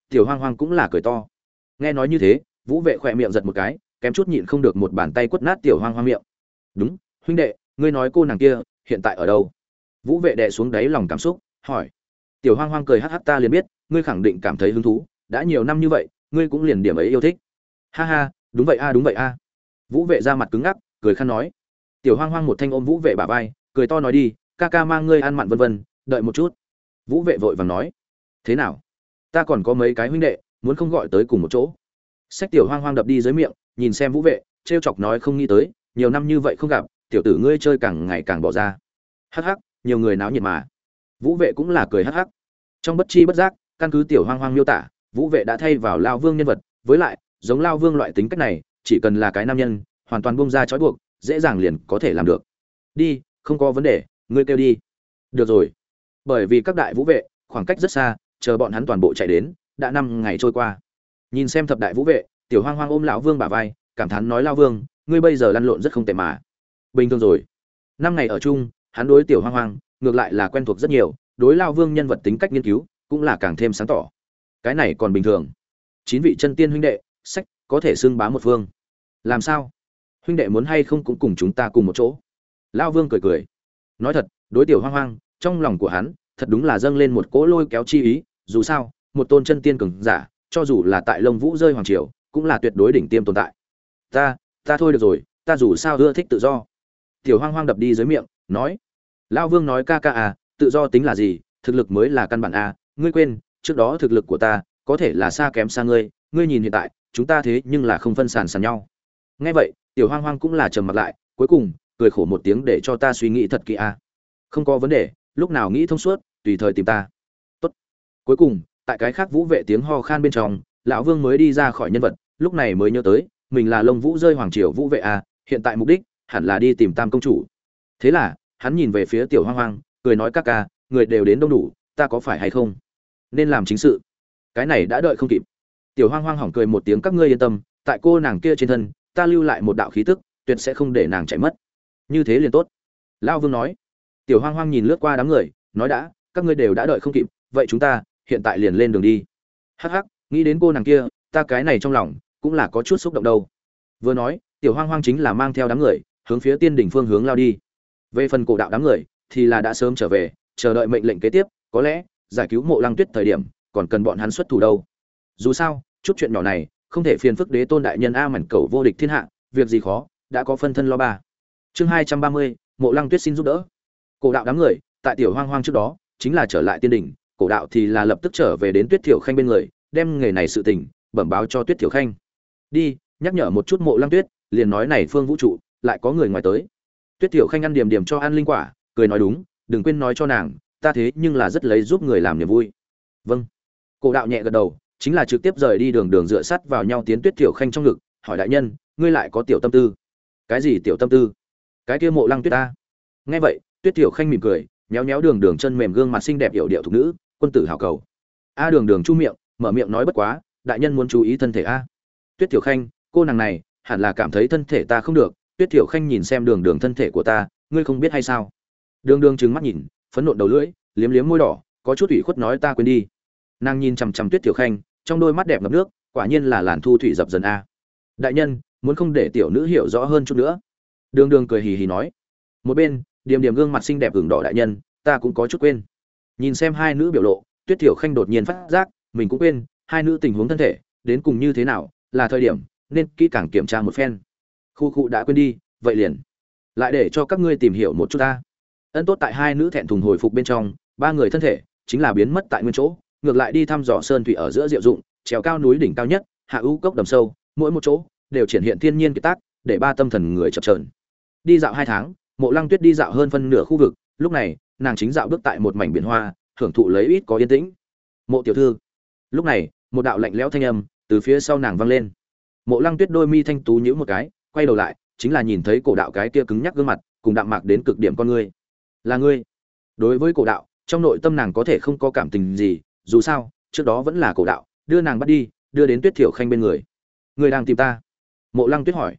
Tiểu hoang hoang cũng là cười to. Nghe nói như thế, vũ vệ khỏe miệng giật một cái, kém chút nhịn không được một bàn tay quất nát tiểu hoang hoang miệng. Đúng, huynh đệ, ngươi nói cô nàng kia hiện tại ở đâu? Vũ vệ đệ xuống đáy lòng cảm xúc, hỏi. Tiểu hoang hoang cười hắc hắc ta liền biết, ngươi khẳng định cảm thấy hứng thú, đã nhiều năm như vậy, ngươi cũng liền điểm ấy yêu thích. Ha ha, đúng vậy a, đúng vậy a. Vũ vệ ra mặt cứng ngắc, cười khăn nói. Tiểu hoang hoang một thanh ôm vũ vệ bả vai, cười to nói đi, ca ca mang ngươi ăn mặn vân vân, đợi một chút vũ vệ vội vàng nói, thế nào? Ta còn có mấy cái huynh đệ, muốn không gọi tới cùng một chỗ. Sách tiểu hoang hoang đập đi dưới miệng, nhìn xem vũ vệ t chọc nói không nghĩ tới, nhiều năm như vậy không gặp, tiểu tử ngươi chơi càng ngày càng bỏ ra. Hắc hắc, nhiều người náo nhiệt mà. Vũ vệ cũng là cười hắc hắc. Trong bất chi bất giác, căn cứ tiểu hoang hoang miêu tả, vũ vệ đã thay vào lao vương nhân vật, với lại, giống lao vương loại tính cách này, chỉ cần là cái nam nhân, hoàn toàn bông ra trói buộc, dễ dàng liền có thể làm được. Đi, không có vấn đề, ngươi kêu đi. Được rồi bởi vì các đại vũ vệ, khoảng cách rất xa, chờ bọn hắn toàn bộ chạy đến, đã năm ngày trôi qua. Nhìn xem thập đại vũ vệ, tiểu hoang hoang ôm lão vương bả vai, cảm thán nói lao vương, ngươi bây giờ lăn lộn rất không tệ mà. Bình thường rồi. Năm ngày ở chung, hắn đối tiểu hoang hoang, ngược lại là quen thuộc rất nhiều, đối lao vương nhân vật tính cách nghiên cứu, cũng là càng thêm sáng tỏ. Cái này còn bình thường. Chín vị chân tiên huynh đệ, sách, có thể xưng bá một phương. Làm sao? Huynh đệ muốn hay không cũng cùng chúng ta cùng một chỗ. Lao vương cười cười. Nói thật, đối tiểu hoang hoang trong lòng của hắn thật đúng là dâng lên một cỗ lôi kéo chi ý dù sao một tôn chân tiên cường giả cho dù là tại lông vũ rơi hoàng triều cũng là tuyệt đối đỉnh tiêm tồn tại. Ta ta thôi được rồi ta dù sao ưa thích tự do. Tiểu hoang hoang đập đi dưới miệng nói. Lao vương nói ca ca à tự do tính là gì thực lực mới là căn bản à, ngươi quên trước đó thực lực của ta có thể là xa kém xa ngươi ngươi nhìn hiện tại chúng ta thế nhưng là không phân sàn sàn nhau. Nghe vậy tiểu hoang hoang cũng là trầm mặt lại cuối cùng cười khổ một tiếng để cho ta suy nghĩ thật kỹ à. không có vấn đề lúc nào nghĩ thông suốt, tùy thời tìm ta. Tốt. Cuối cùng, tại cái khác vũ vệ tiếng ho khan bên trong, lão vương mới đi ra khỏi nhân vật, lúc này mới nhớ tới, mình là lông vũ rơi hoàng triều vũ vệ a, hiện tại mục đích, hẳn là đi tìm tam công chủ. Thế là, hắn nhìn về phía tiểu hoang hoang, cười nói các ca, người đều đến đông đủ, ta có phải hay không? Nên làm chính sự. Cái này đã đợi không kịp. Tiểu hoang hoang hỏng cười một tiếng, các ngươi yên tâm, tại cô nàng kia trên thân, ta lưu lại một đạo khí tức, tuyệt sẽ không để nàng chạy mất. Như thế liền tốt. Lão vương nói tiểu hoang hoang nhìn lướt qua đám người, nói đã, các ngươi đều đã đợi không kịp, vậy chúng ta hiện tại liền lên đường đi. Hắc hắc, nghĩ đến cô nàng kia, ta cái này trong lòng cũng là có chút xúc động đâu. Vừa nói, tiểu hoang hoang chính là mang theo đám người, hướng phía tiên đỉnh phương hướng lao đi. Về phần cổ đạo đám người, thì là đã sớm trở về, chờ đợi mệnh lệnh kế tiếp, có lẽ giải cứu mộ lăng tuyết thời điểm, còn cần bọn hắn xuất thủ đâu. Dù sao, chút chuyện nhỏ này, không thể phiền phức đế tôn đại nhân a mảnh cầu vô địch thiên hạ, việc gì khó, đã có phân thân lo ba. Chương hai trăm ba mươi, mộ lăng tuyết xin giúp đỡ cổ đạo đám người, tại tiểu hoang hoang trước đó, chính là trở lại tiên đỉnh, cổ đạo thì là lập tức trở về đến tuyết thiểu khanh bên người, đem nghề này sự tình, bẩm báo cho tuyết thiểu khanh. Đi, nhắc nhở một chút mộ lăng tuyết, liền nói này phương vũ trụ, lại có người ngoài tới. Tuyết thiểu khanh ăn điểm điểm cho ăn linh quả, cười nói đúng, đừng quên nói cho nàng, ta thế nhưng là rất lấy giúp người làm niềm vui. Vâng. Cổ đạo nhẹ gật đầu, chính là trực tiếp rời đi đường đường dựa sắt vào nhau tiến tuyết thiểu khanh trong ngực, hỏi đại nhân, ngươi lại có tiểu tâm tư? Cái gì tiểu tâm tư? Cái kia mộ lăng tuyết ta. Nghe vậy tuyết tiểu khanh mỉm cười, nhéo nhéo đường đường chân mềm gương mặt xinh đẹp hiểu điệu thục nữ, quân tử hào cầu. A đường đường chu miệng, mở miệng nói bất quá, đại nhân muốn chú ý thân thể a. Tuyết Tiểu khanh, cô nàng này, hẳn là cảm thấy thân thể ta không được. Tuyết Tiểu khanh nhìn xem đường đường thân thể của ta, ngươi không biết hay sao? Đường đường trừng mắt nhìn, phấn nộn đầu lưỡi, liếm liếm môi đỏ, có chút ủy khuất nói ta quên đi. Nàng nhìn chằm chằm tuyết Tiểu khanh, trong đôi mắt đẹp ngập nước, quả nhiên là làn thu thủy dập dần a. Đại nhân, muốn không để tiểu nữ hiểu rõ hơn chút nữa? Đường đường cười hì hì nói. Một bên điểm điểm gương mặt xinh đẹp hưởng đỏ đại nhân, ta cũng có chút quên. Nhìn xem hai nữ biểu lộ, tuyết thiểu khanh đột nhiên phát giác, mình cũng quên, hai nữ tình huống thân thể, đến cùng như thế nào, là thời điểm, nên kỹ càng kiểm tra một phen. Khu cụ đã quên đi, vậy liền. Lại để cho các ngươi tìm hiểu một chút ta. Ân tốt tại hai nữ thẹn thùng hồi phục bên trong, ba người thân thể, chính là biến mất tại nguyên chỗ, ngược lại đi thăm dò sơn thủy ở giữa diệu dụng, trèo cao núi đỉnh cao nhất, hạ ưu cốc đầm sâu, mỗi một chỗ, đều triển hiện thiên nhiên kiệt tác, để ba tâm thần người chập trờn đi dạo hai tháng mộ lăng tuyết đi dạo hơn phân nửa khu vực, lúc này, nàng chính dạo bước tại một mảnh biển hoa, hưởng thụ lấy ít có yên tĩnh. Mộ tiểu thư. Lúc này, một đạo lạnh lẽo thanh âm từ phía sau nàng vang lên. Mộ lăng tuyết đôi mi thanh tú nhíu một cái, quay đầu lại, chính là nhìn thấy cổ đạo cái kia cứng nhắc gương mặt, cùng đạm mạc đến cực điểm con ngươi là ngươi. Đối với cổ đạo, trong nội tâm nàng có thể không có cảm tình gì, dù sao, trước đó vẫn là cổ đạo, đưa nàng bắt đi, đưa đến tuyết thiểu khanh bên người. Người đang tìm ta? Mộ lăng tuyết hỏi.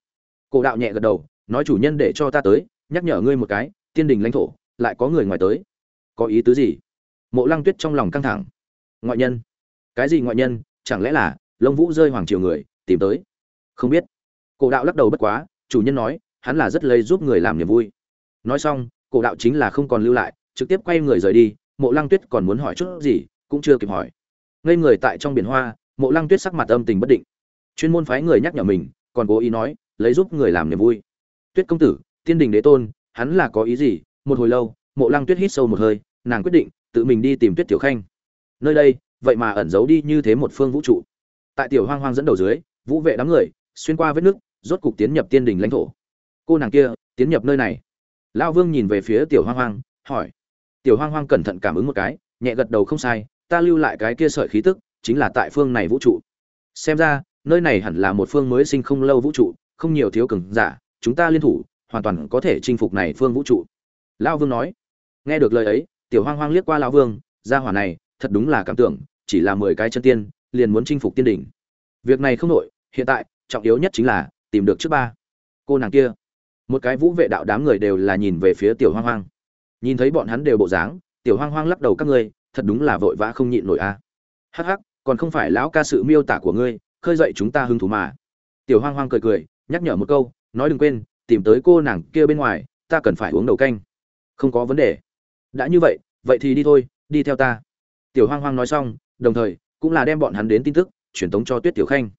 Cổ đạo nhẹ gật đầu, nói, chủ nhân để cho ta tới nhắc nhở ngươi một cái, tiên đình lãnh thổ, lại có người ngoài tới. Có ý tứ gì? Mộ lăng tuyết trong lòng căng thẳng. Ngoại nhân? Cái gì ngoại nhân? Chẳng lẽ là lông vũ rơi hoàng triều người, tìm tới? Không biết. Cổ đạo lắc đầu bất quá, chủ nhân nói, hắn là rất lấy giúp người làm niềm vui. Nói xong, cổ đạo chính là không còn lưu lại, trực tiếp quay người rời đi, mộ lăng tuyết còn muốn hỏi chút gì, cũng chưa kịp hỏi. Ngây người tại trong biển hoa, mộ lăng tuyết sắc mặt âm tình bất định. Chuyên môn phái người nhắc nhở mình, còn cố ý nói, lấy giúp người làm niềm vui. Tuyết công tử tiên đình đế tôn, hắn là có ý gì? Một hồi lâu, mộ lăng tuyết hít sâu một hơi, nàng quyết định tự mình đi tìm tuyết tiểu khanh. Nơi đây, vậy mà ẩn giấu đi như thế một phương vũ trụ. Tại tiểu hoang hoang dẫn đầu dưới, vũ vệ đám người, xuyên qua vết nước, rốt cục tiến nhập tiên đình lãnh thổ. Cô nàng kia, tiến nhập nơi này. Lão vương nhìn về phía tiểu hoang hoang, hỏi. Tiểu hoang hoang cẩn thận cảm ứng một cái, nhẹ gật đầu không sai, ta lưu lại cái kia sợi khí tức, chính là tại phương này vũ trụ. Xem ra, nơi này hẳn là một phương mới sinh không lâu vũ trụ, không nhiều thiếu cường giả, chúng ta liên thủ hoàn toàn có thể chinh phục này phương vũ trụ. Lão vương nói, nghe được lời ấy, tiểu hoang hoang liếc qua lão vương, gia hỏa này thật đúng là cảm tưởng, chỉ là mười cái chân tiên, liền muốn chinh phục tiên đỉnh. Việc này không nội, hiện tại, trọng yếu nhất chính là tìm được trước ba. Cô nàng kia, một cái vũ vệ đạo đám người đều là nhìn về phía tiểu hoang hoang. Nhìn thấy bọn hắn đều bộ dáng, tiểu hoang hoang lắc đầu các ngươi, thật đúng là vội vã không nhịn nổi a. À. hắc hắc, còn không phải lão ca sự miêu tả của ngươi, khơi dậy chúng ta hứng thú mà. Tiểu hoang hoang cười cười, nhắc nhở một câu, nói đừng quên tìm tới cô nàng kia bên ngoài ta cần phải uống đầu canh. Không có vấn đề. Đã như vậy vậy thì đi thôi đi theo ta. Tiểu hoang hoang nói xong đồng thời cũng là đem bọn hắn đến tin tức truyền tống cho tuyết tiểu khanh.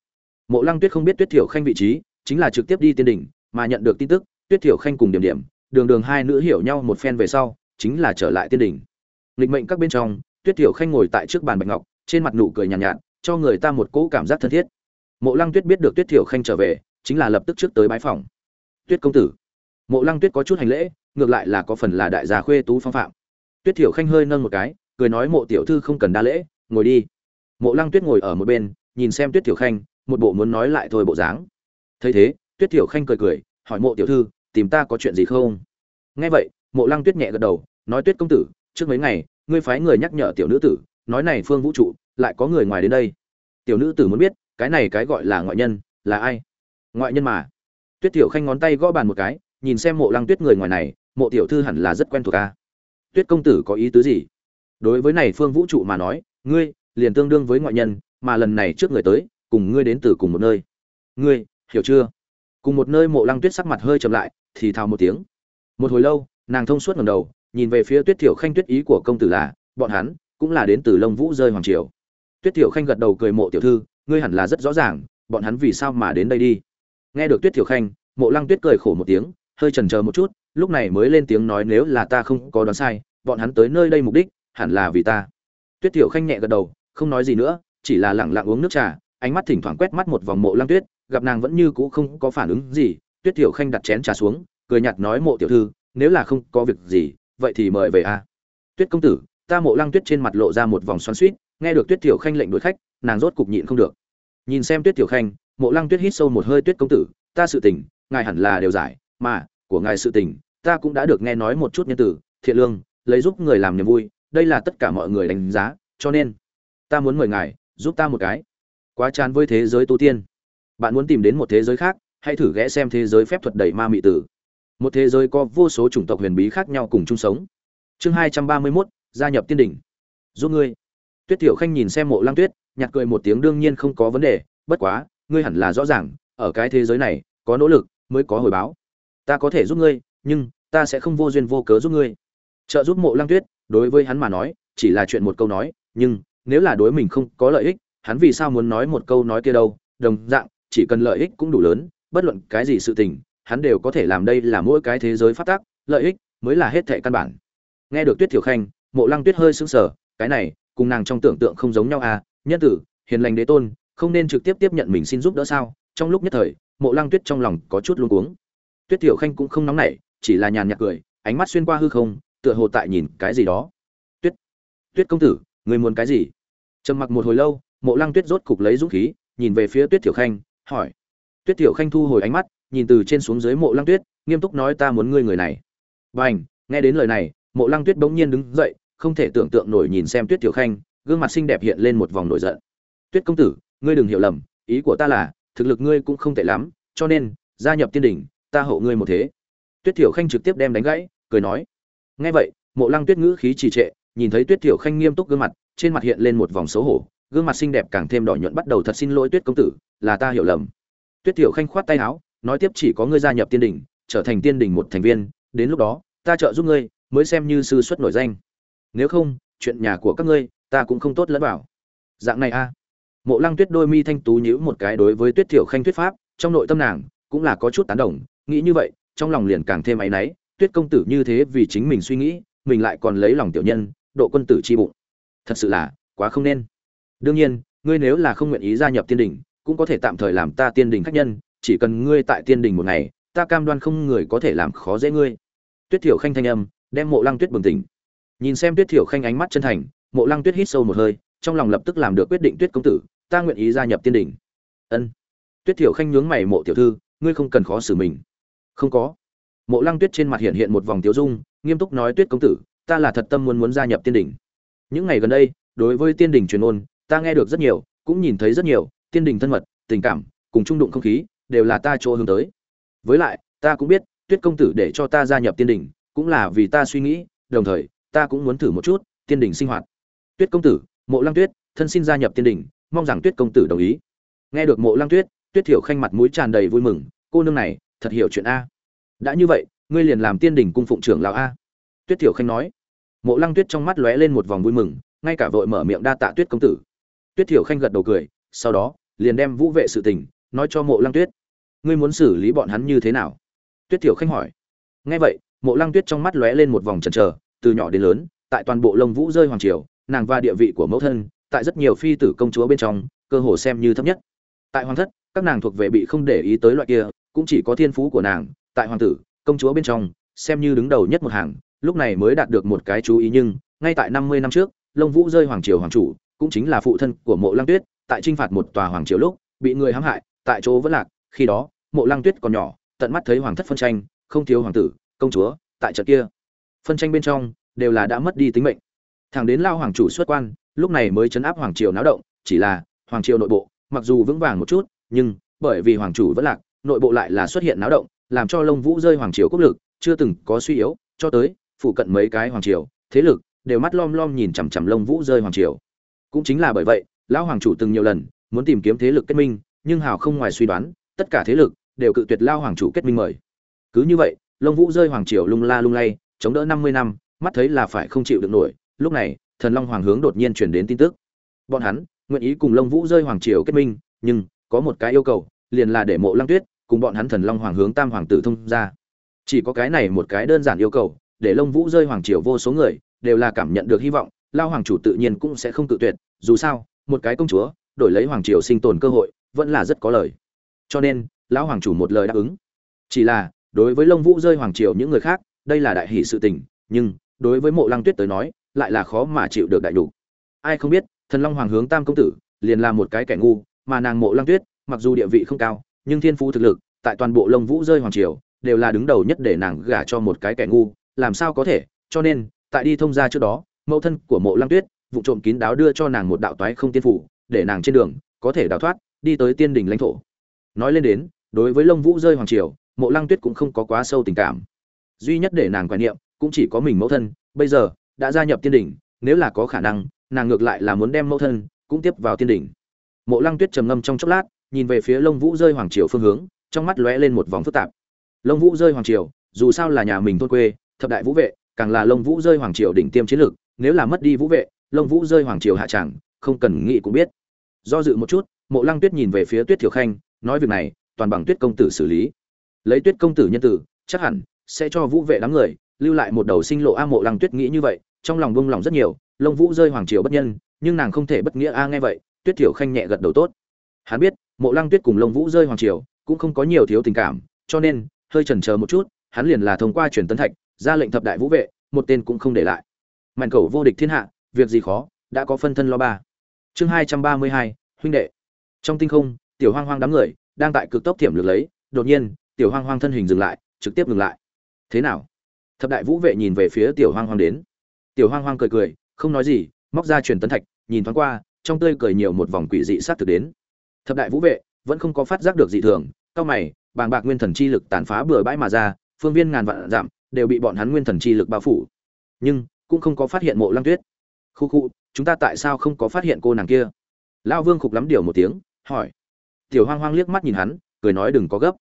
Mộ lăng tuyết không biết tuyết tiểu khanh vị trí chính là trực tiếp đi tiên đỉnh mà nhận được tin tức tuyết tiểu khanh cùng điểm điểm đường đường hai nữ hiểu nhau một phen về sau chính là trở lại tiên đỉnh. Nghịch mệnh các bên trong tuyết tiểu khanh ngồi tại trước bàn bạch ngọc trên mặt nụ cười nhàn nhạt, nhạt cho người ta một cỗ cảm giác thân thiết. Mộ lăng tuyết biết được tuyết tiểu khanh trở về chính là lập tức trước tới bái phòng tuyết công tử. Mộ lăng tuyết có chút hành lễ, ngược lại là có phần là đại gia khuê tú phong phạm. Tuyết tiểu khanh hơi nâng một cái, cười nói mộ tiểu thư không cần đa lễ, ngồi đi. Mộ lăng tuyết ngồi ở một bên, nhìn xem tuyết tiểu khanh, một bộ muốn nói lại thôi bộ dáng. Thấy thế, tuyết tiểu khanh cười cười, hỏi mộ tiểu thư, tìm ta có chuyện gì không? Nghe vậy, mộ lăng tuyết nhẹ gật đầu, nói tuyết công tử, trước mấy ngày, ngươi phái người nhắc nhở tiểu nữ tử, nói này phương vũ trụ, lại có người ngoài đến đây. Tiểu nữ tử muốn biết, cái này cái gọi là ngoại nhân, là ai? Ngoại nhân mà tuyết tiểu khanh ngón tay gõ bàn một cái, nhìn xem mộ lăng tuyết người ngoài này, mộ tiểu thư hẳn là rất quen thuộc a tuyết công tử có ý tứ gì? Đối với này phương vũ trụ mà nói, ngươi liền tương đương với ngoại nhân, mà lần này trước người tới, cùng ngươi đến từ cùng một nơi. Ngươi, hiểu chưa? Cùng một nơi mộ lăng tuyết sắc mặt hơi chậm lại, thì thào một tiếng. Một hồi lâu, nàng thông suốt ngầm đầu, nhìn về phía tuyết thiểu khanh tuyết ý của công tử là, bọn hắn cũng là đến từ lông vũ rơi hoàng triều. Tuyết thiểu khanh gật đầu cười mộ tiểu thư, ngươi hẳn là rất rõ ràng, bọn hắn vì sao mà đến đây đi? Nghe được tuyết thiểu khanh, mộ lăng tuyết cười khổ một tiếng, hơi chần chờ một chút, lúc này mới lên tiếng nói nếu là ta không có đoán sai, bọn hắn tới nơi đây mục đích, hẳn là vì ta. Tuyết thiểu khanh nhẹ gật đầu, không nói gì nữa, chỉ là lẳng lặng uống nước trà, ánh mắt thỉnh thoảng quét mắt một vòng mộ lăng tuyết, gặp nàng vẫn như cũ không có phản ứng gì, tuyết thiểu khanh đặt chén trà xuống, cười nhạt nói, mộ tiểu thư, nếu là không có việc gì, vậy thì mời về a. Tuyết công tử, ta mộ lăng tuyết trên mặt lộ ra một vòng xoắn suýt nghe được tuyết thiểu khanh lệnh đuổi khách, nàng rốt cục nhịn không được. Nhìn xem tuyết thiểu khanh mộ lăng tuyết hít sâu một hơi tuyết công tử, ta sự tình, ngài hẳn là đều giải, mà, của ngài sự tình, ta cũng đã được nghe nói một chút nhân tử, thiện lương, lấy giúp người làm niềm vui, đây là tất cả mọi người đánh giá, cho nên, ta muốn mời ngài, giúp ta một cái. Quá chán với thế giới tu tiên. Bạn muốn tìm đến một thế giới khác, hãy thử ghé xem thế giới phép thuật đầy ma mị tử. Một thế giới có vô số chủng tộc huyền bí khác nhau cùng chung sống. Chương hai trăm ba mươi mốt, gia nhập tiên đỉnh. Giúp ngươi. Tuyết tiểu khanh nhìn xem mộ lăng tuyết nhặt cười một tiếng đương nhiên không có vấn đề, bất quá ngươi hẳn là rõ ràng, ở cái thế giới này, có nỗ lực mới có hồi báo. Ta có thể giúp ngươi, nhưng ta sẽ không vô duyên vô cớ giúp ngươi. Trợ giúp mộ lăng tuyết, đối với hắn mà nói, chỉ là chuyện một câu nói, nhưng nếu là đối mình không có lợi ích, hắn vì sao muốn nói một câu nói kia đâu? Đồng dạng, chỉ cần lợi ích cũng đủ lớn, bất luận cái gì sự tình, hắn đều có thể làm đây là mỗi cái thế giới phát tác, lợi ích mới là hết thảy căn bản. Nghe được tuyết Tiểu khanh, mộ lăng tuyết hơi sững sờ, cái này, cùng nàng trong tưởng tượng không giống nhau à nhân tử, hiền lành đế tôn không nên trực tiếp tiếp nhận mình xin giúp đỡ sao? Trong lúc nhất thời mộ lăng tuyết trong lòng có chút luống cuống. Tuyết Tiểu khanh cũng không nóng nảy chỉ là nhàn nhạt cười ánh mắt xuyên qua hư không tựa hồ tại nhìn cái gì đó. Tuyết tuyết công tử người muốn cái gì? Trầm mặc một hồi lâu mộ lăng tuyết rốt cục lấy dũng khí nhìn về phía tuyết tiểu khanh hỏi. Tuyết tiểu khanh thu hồi ánh mắt nhìn từ trên xuống dưới mộ lăng tuyết nghiêm túc nói ta muốn ngươi người này. Bành, nghe đến lời này mộ lăng tuyết bỗng nhiên đứng dậy không thể tưởng tượng nổi nhìn xem tuyết tiểu khanh gương mặt xinh đẹp hiện lên một vòng nổi giận. Tuyết công tử ngươi đừng hiểu lầm, ý của ta là, thực lực ngươi cũng không tệ lắm, cho nên, gia nhập tiên đỉnh, ta hộ ngươi một thế. Tuyết tiểu khanh trực tiếp đem đánh gãy, cười nói. Nghe vậy, mộ lăng tuyết ngữ khí trì trệ, nhìn thấy tuyết tiểu khanh nghiêm túc gương mặt, trên mặt hiện lên một vòng xấu hổ, gương mặt xinh đẹp càng thêm đỏ nhuận bắt đầu thật xin lỗi tuyết công tử, là ta hiểu lầm. Tuyết tiểu khanh khoát tay áo, nói tiếp chỉ có ngươi gia nhập tiên đình trở thành tiên đình một thành viên, đến lúc đó, ta trợ giúp ngươi, mới xem như sư xuất nổi danh. Nếu không, chuyện nhà của các ngươi, ta cũng không tốt lẫn bảo dạng này a mộ lăng tuyết đôi mi thanh tú nhíu một cái đối với tuyết tiểu khanh thuyết pháp, trong nội tâm nàng cũng là có chút tán đồng, nghĩ như vậy, trong lòng liền càng thêm áy náy, tuyết công tử như thế vì chính mình suy nghĩ, mình lại còn lấy lòng tiểu nhân, độ quân tử chi bụng. Thật sự là quá không nên. Đương nhiên, ngươi nếu là không nguyện ý gia nhập tiên đình, cũng có thể tạm thời làm ta tiên đình khách nhân, chỉ cần ngươi tại tiên đình một ngày, ta cam đoan không người có thể làm khó dễ ngươi. Tuyết thiểu khanh thanh âm đem mộ lăng tuyết bừng tỉnh. Nhìn xem tuyết thiểu khanh ánh mắt chân thành, mộ lăng tuyết hít sâu một hơi, trong lòng lập tức làm được quyết định tuyết công tử ta nguyện ý gia nhập tiên đình. Ân. Tuyết thiểu khanh nhướng mày mộ tiểu thư, ngươi không cần khó xử mình. Không có. Mộ lăng tuyết trên mặt hiện hiện một vòng tiếu dung, nghiêm túc nói tuyết công tử, ta là thật tâm muốn muốn gia nhập tiên đình. Những ngày gần đây, đối với tiên đình truyền ôn, ta nghe được rất nhiều, cũng nhìn thấy rất nhiều, tiên đình thân mật, tình cảm, cùng trung đụng không khí, đều là ta chỗ hướng tới. Với lại, ta cũng biết, tuyết công tử để cho ta gia nhập tiên đình, cũng là vì ta suy nghĩ, đồng thời, ta cũng muốn thử một chút, tiên đình sinh hoạt. Tuyết công tử, mộ lăng tuyết, thân xin gia nhập tiên đình mong rằng tuyết công tử đồng ý. Nghe được mộ lăng tuyết tuyết thiểu khanh mặt mũi tràn đầy vui mừng, cô nương này, thật hiểu chuyện a. Đã như vậy, ngươi liền làm tiên đình cung phụng trưởng lão a? Tuyết thiểu khanh nói. Mộ lăng tuyết trong mắt lóe lên một vòng vui mừng, ngay cả vội mở miệng đa tạ tuyết công tử. Tuyết thiểu khanh gật đầu cười, sau đó, liền đem vũ vệ sự tình, nói cho mộ lăng tuyết. Ngươi muốn xử lý bọn hắn như thế nào? Tuyết thiểu khanh hỏi. Nghe vậy, mộ lăng tuyết trong mắt lóe lên một vòng chần chờ, từ nhỏ đến lớn, tại toàn bộ lông vũ rơi hoàng triều, nàng và địa vị của mẫu thân tại rất nhiều phi tử công chúa bên trong, cơ hồ xem như thấp nhất. Tại hoàng thất, các nàng thuộc về bị không để ý tới loại kia, cũng chỉ có thiên phú của nàng. Tại hoàng tử, công chúa bên trong, xem như đứng đầu nhất một hàng, lúc này mới đạt được một cái chú ý nhưng, ngay tại năm mươi năm trước lông vũ rơi hoàng triều hoàng chủ, cũng chính là phụ thân của mộ lăng tuyết, tại trinh phạt một tòa hoàng triều lúc, bị người hãm hại, tại chỗ vẫn lạc. Khi đó, mộ lăng tuyết còn nhỏ, tận mắt thấy hoàng thất phân tranh, không thiếu hoàng tử, công chúa, tại trận kia. Phân tranh bên trong, đều là đã mất đi tính mệnh. Thẳng đến lao hoàng chủ xuất quan lúc này mới chấn áp hoàng triều náo động, chỉ là hoàng triều nội bộ mặc dù vững vàng một chút, nhưng bởi vì hoàng chủ vẫn lạc, nội bộ lại là xuất hiện náo động, làm cho lông vũ rơi hoàng triều quốc lực, chưa từng có suy yếu, cho tới phụ cận mấy cái hoàng triều, thế lực đều mắt lom lom nhìn chằm chằm lông vũ rơi hoàng triều. Cũng chính là bởi vậy, lão hoàng chủ từng nhiều lần muốn tìm kiếm thế lực kết minh, nhưng hào không ngoài suy đoán, tất cả thế lực đều cự tuyệt lao hoàng chủ kết minh mời. Cứ như vậy, lông vũ rơi hoàng triều lung la lung lay, chống đỡ năm mươi năm, mắt thấy là phải không chịu được nổi, lúc này thần long hoàng hướng đột nhiên chuyển đến tin tức. Bọn hắn nguyện ý cùng lông vũ rơi hoàng triều kết minh, nhưng có một cái yêu cầu, liền là để mộ lăng tuyết cùng bọn hắn thần long hoàng hướng tam hoàng tử thông ra chỉ có cái này một cái đơn giản yêu cầu, để lông vũ rơi hoàng triều vô số người đều là cảm nhận được hy vọng, lao hoàng chủ tự nhiên cũng sẽ không cự tuyệt, dù sao, một cái công chúa đổi lấy hoàng triều sinh tồn cơ hội vẫn là rất có lời cho nên lão hoàng chủ một lời đáp ứng. Chỉ là, đối với lông vũ rơi hoàng triều những người khác, đây là đại hỷ sự tình, nhưng đối với mộ lăng tuyết tới nói lại là khó mà chịu được đại đủ ai không biết, thần long hoàng hướng tam công tử, liền là một cái kẻ ngu, mà nàng mộ lăng tuyết, mặc dù địa vị không cao, nhưng thiên phú thực lực, tại toàn bộ long vũ rơi hoàng triều, đều là đứng đầu nhất để nàng gả cho một cái kẻ ngu, làm sao có thể? Cho nên, tại đi thông gia trước đó, mẫu thân của mộ lăng tuyết, vụ trộm kín đáo đưa cho nàng một đạo toái không tiên phủ, để nàng trên đường, có thể đào thoát, đi tới tiên đỉnh lãnh thổ. Nói lên đến, đối với long vũ rơi hoàng triều, mộ lăng tuyết cũng không có quá sâu tình cảm. Duy nhất để nàng quan niệm, cũng chỉ có mình mẫu thân, bây giờ đã gia nhập tiên đỉnh nếu là có khả năng nàng ngược lại là muốn đem mẫu thân cũng tiếp vào tiên đỉnh. Mộ lăng tuyết trầm ngâm trong chốc lát nhìn về phía lông vũ rơi hoàng triều phương hướng trong mắt lóe lên một vòng phức tạp. Lông vũ rơi hoàng triều dù sao là nhà mình thôn quê thập đại vũ vệ càng là lông vũ rơi hoàng triều đỉnh tiêm chiến lực. nếu là mất đi vũ vệ lông vũ rơi hoàng triều hạ chẳng, không cần nghĩ cũng biết. Do dự một chút mộ lăng tuyết nhìn về phía tuyết thiểu khanh nói việc này toàn bằng tuyết công tử xử lý. Lấy tuyết công tử nhân tử chắc hẳn sẽ cho vũ vệ đám người lưu lại một đầu sinh lộ a mộ lăng tuyết nghĩ như vậy, trong lòng bông lòng rất nhiều, lông vũ rơi hoàng triều bất nhân, nhưng nàng không thể bất nghĩa a nghe vậy, tuyết thiểu khanh nhẹ gật đầu tốt. Hắn biết, mộ lăng tuyết cùng lông vũ rơi hoàng triều cũng không có nhiều thiếu tình cảm, cho nên, hơi chần chờ một chút, hắn liền là thông qua truyền tấn thạch, ra lệnh thập đại vũ vệ, một tên cũng không để lại. Mạnh cầu vô địch thiên hạ, việc gì khó, đã có phân thân lo ba. Chương hai trăm ba mươi hai, huynh đệ. Trong tinh không, tiểu hoang hoang đám người, đang tại cực tốc thiểm lược lấy, đột nhiên, tiểu hoang hoang thân hình dừng lại, trực tiếp ngừng lại. Thế nào? Thập đại vũ vệ nhìn về phía tiểu hoang hoang đến. Tiểu hoang hoang cười cười, không nói gì, móc ra truyền tấn thạch, nhìn thoáng qua, trong tươi cười nhiều một vòng quỷ dị sát thực đến. Thập đại vũ vệ, vẫn không có phát giác được dị thường, cao mày, bàng bạc nguyên thần chi lực tàn phá bừa bãi mà ra, phương viên ngàn vạn giảm đều bị bọn hắn nguyên thần chi lực bao phủ. Nhưng, cũng không có phát hiện mộ lăng tuyết. Khu khu, chúng ta tại sao không có phát hiện cô nàng kia? Lão vương khục lắm điều một tiếng, hỏi. Tiểu hoang hoang liếc mắt nhìn hắn, cười nói đừng có gấp.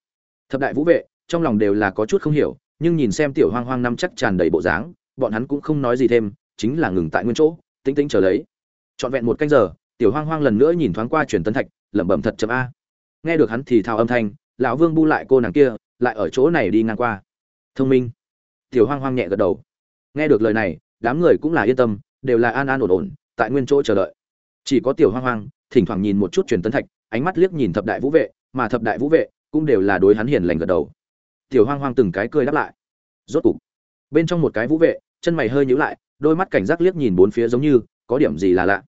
Thập đại vũ vệ, trong lòng đều là có chút không hiểu nhưng nhìn xem tiểu hoang hoang năm chắc tràn đầy bộ dáng, bọn hắn cũng không nói gì thêm, chính là ngừng tại nguyên chỗ, tĩnh tĩnh chờ lấy. Trọn vẹn một canh giờ, tiểu hoang hoang lần nữa nhìn thoáng qua truyền tấn thạch, lẩm bẩm thật chậm a. Nghe được hắn thì thào âm thanh, lão vương bu lại cô nàng kia, lại ở chỗ này đi ngang qua. Thông minh. Tiểu hoang hoang nhẹ gật đầu. Nghe được lời này, đám người cũng là yên tâm, đều là an an ổn ổn, tại nguyên chỗ chờ đợi. Chỉ có tiểu hoang hoang, thỉnh thoảng nhìn một chút truyền tấn thạch, ánh mắt liếc nhìn thập đại vũ vệ, mà thập đại vũ vệ cũng đều là đối hắn hiền lành gật đầu tiểu hoang hoang từng cái cười đáp lại. Rốt cục, bên trong một cái vũ vệ, chân mày hơi nhíu lại, đôi mắt cảnh giác liếc nhìn bốn phía giống như, có điểm gì là lạ.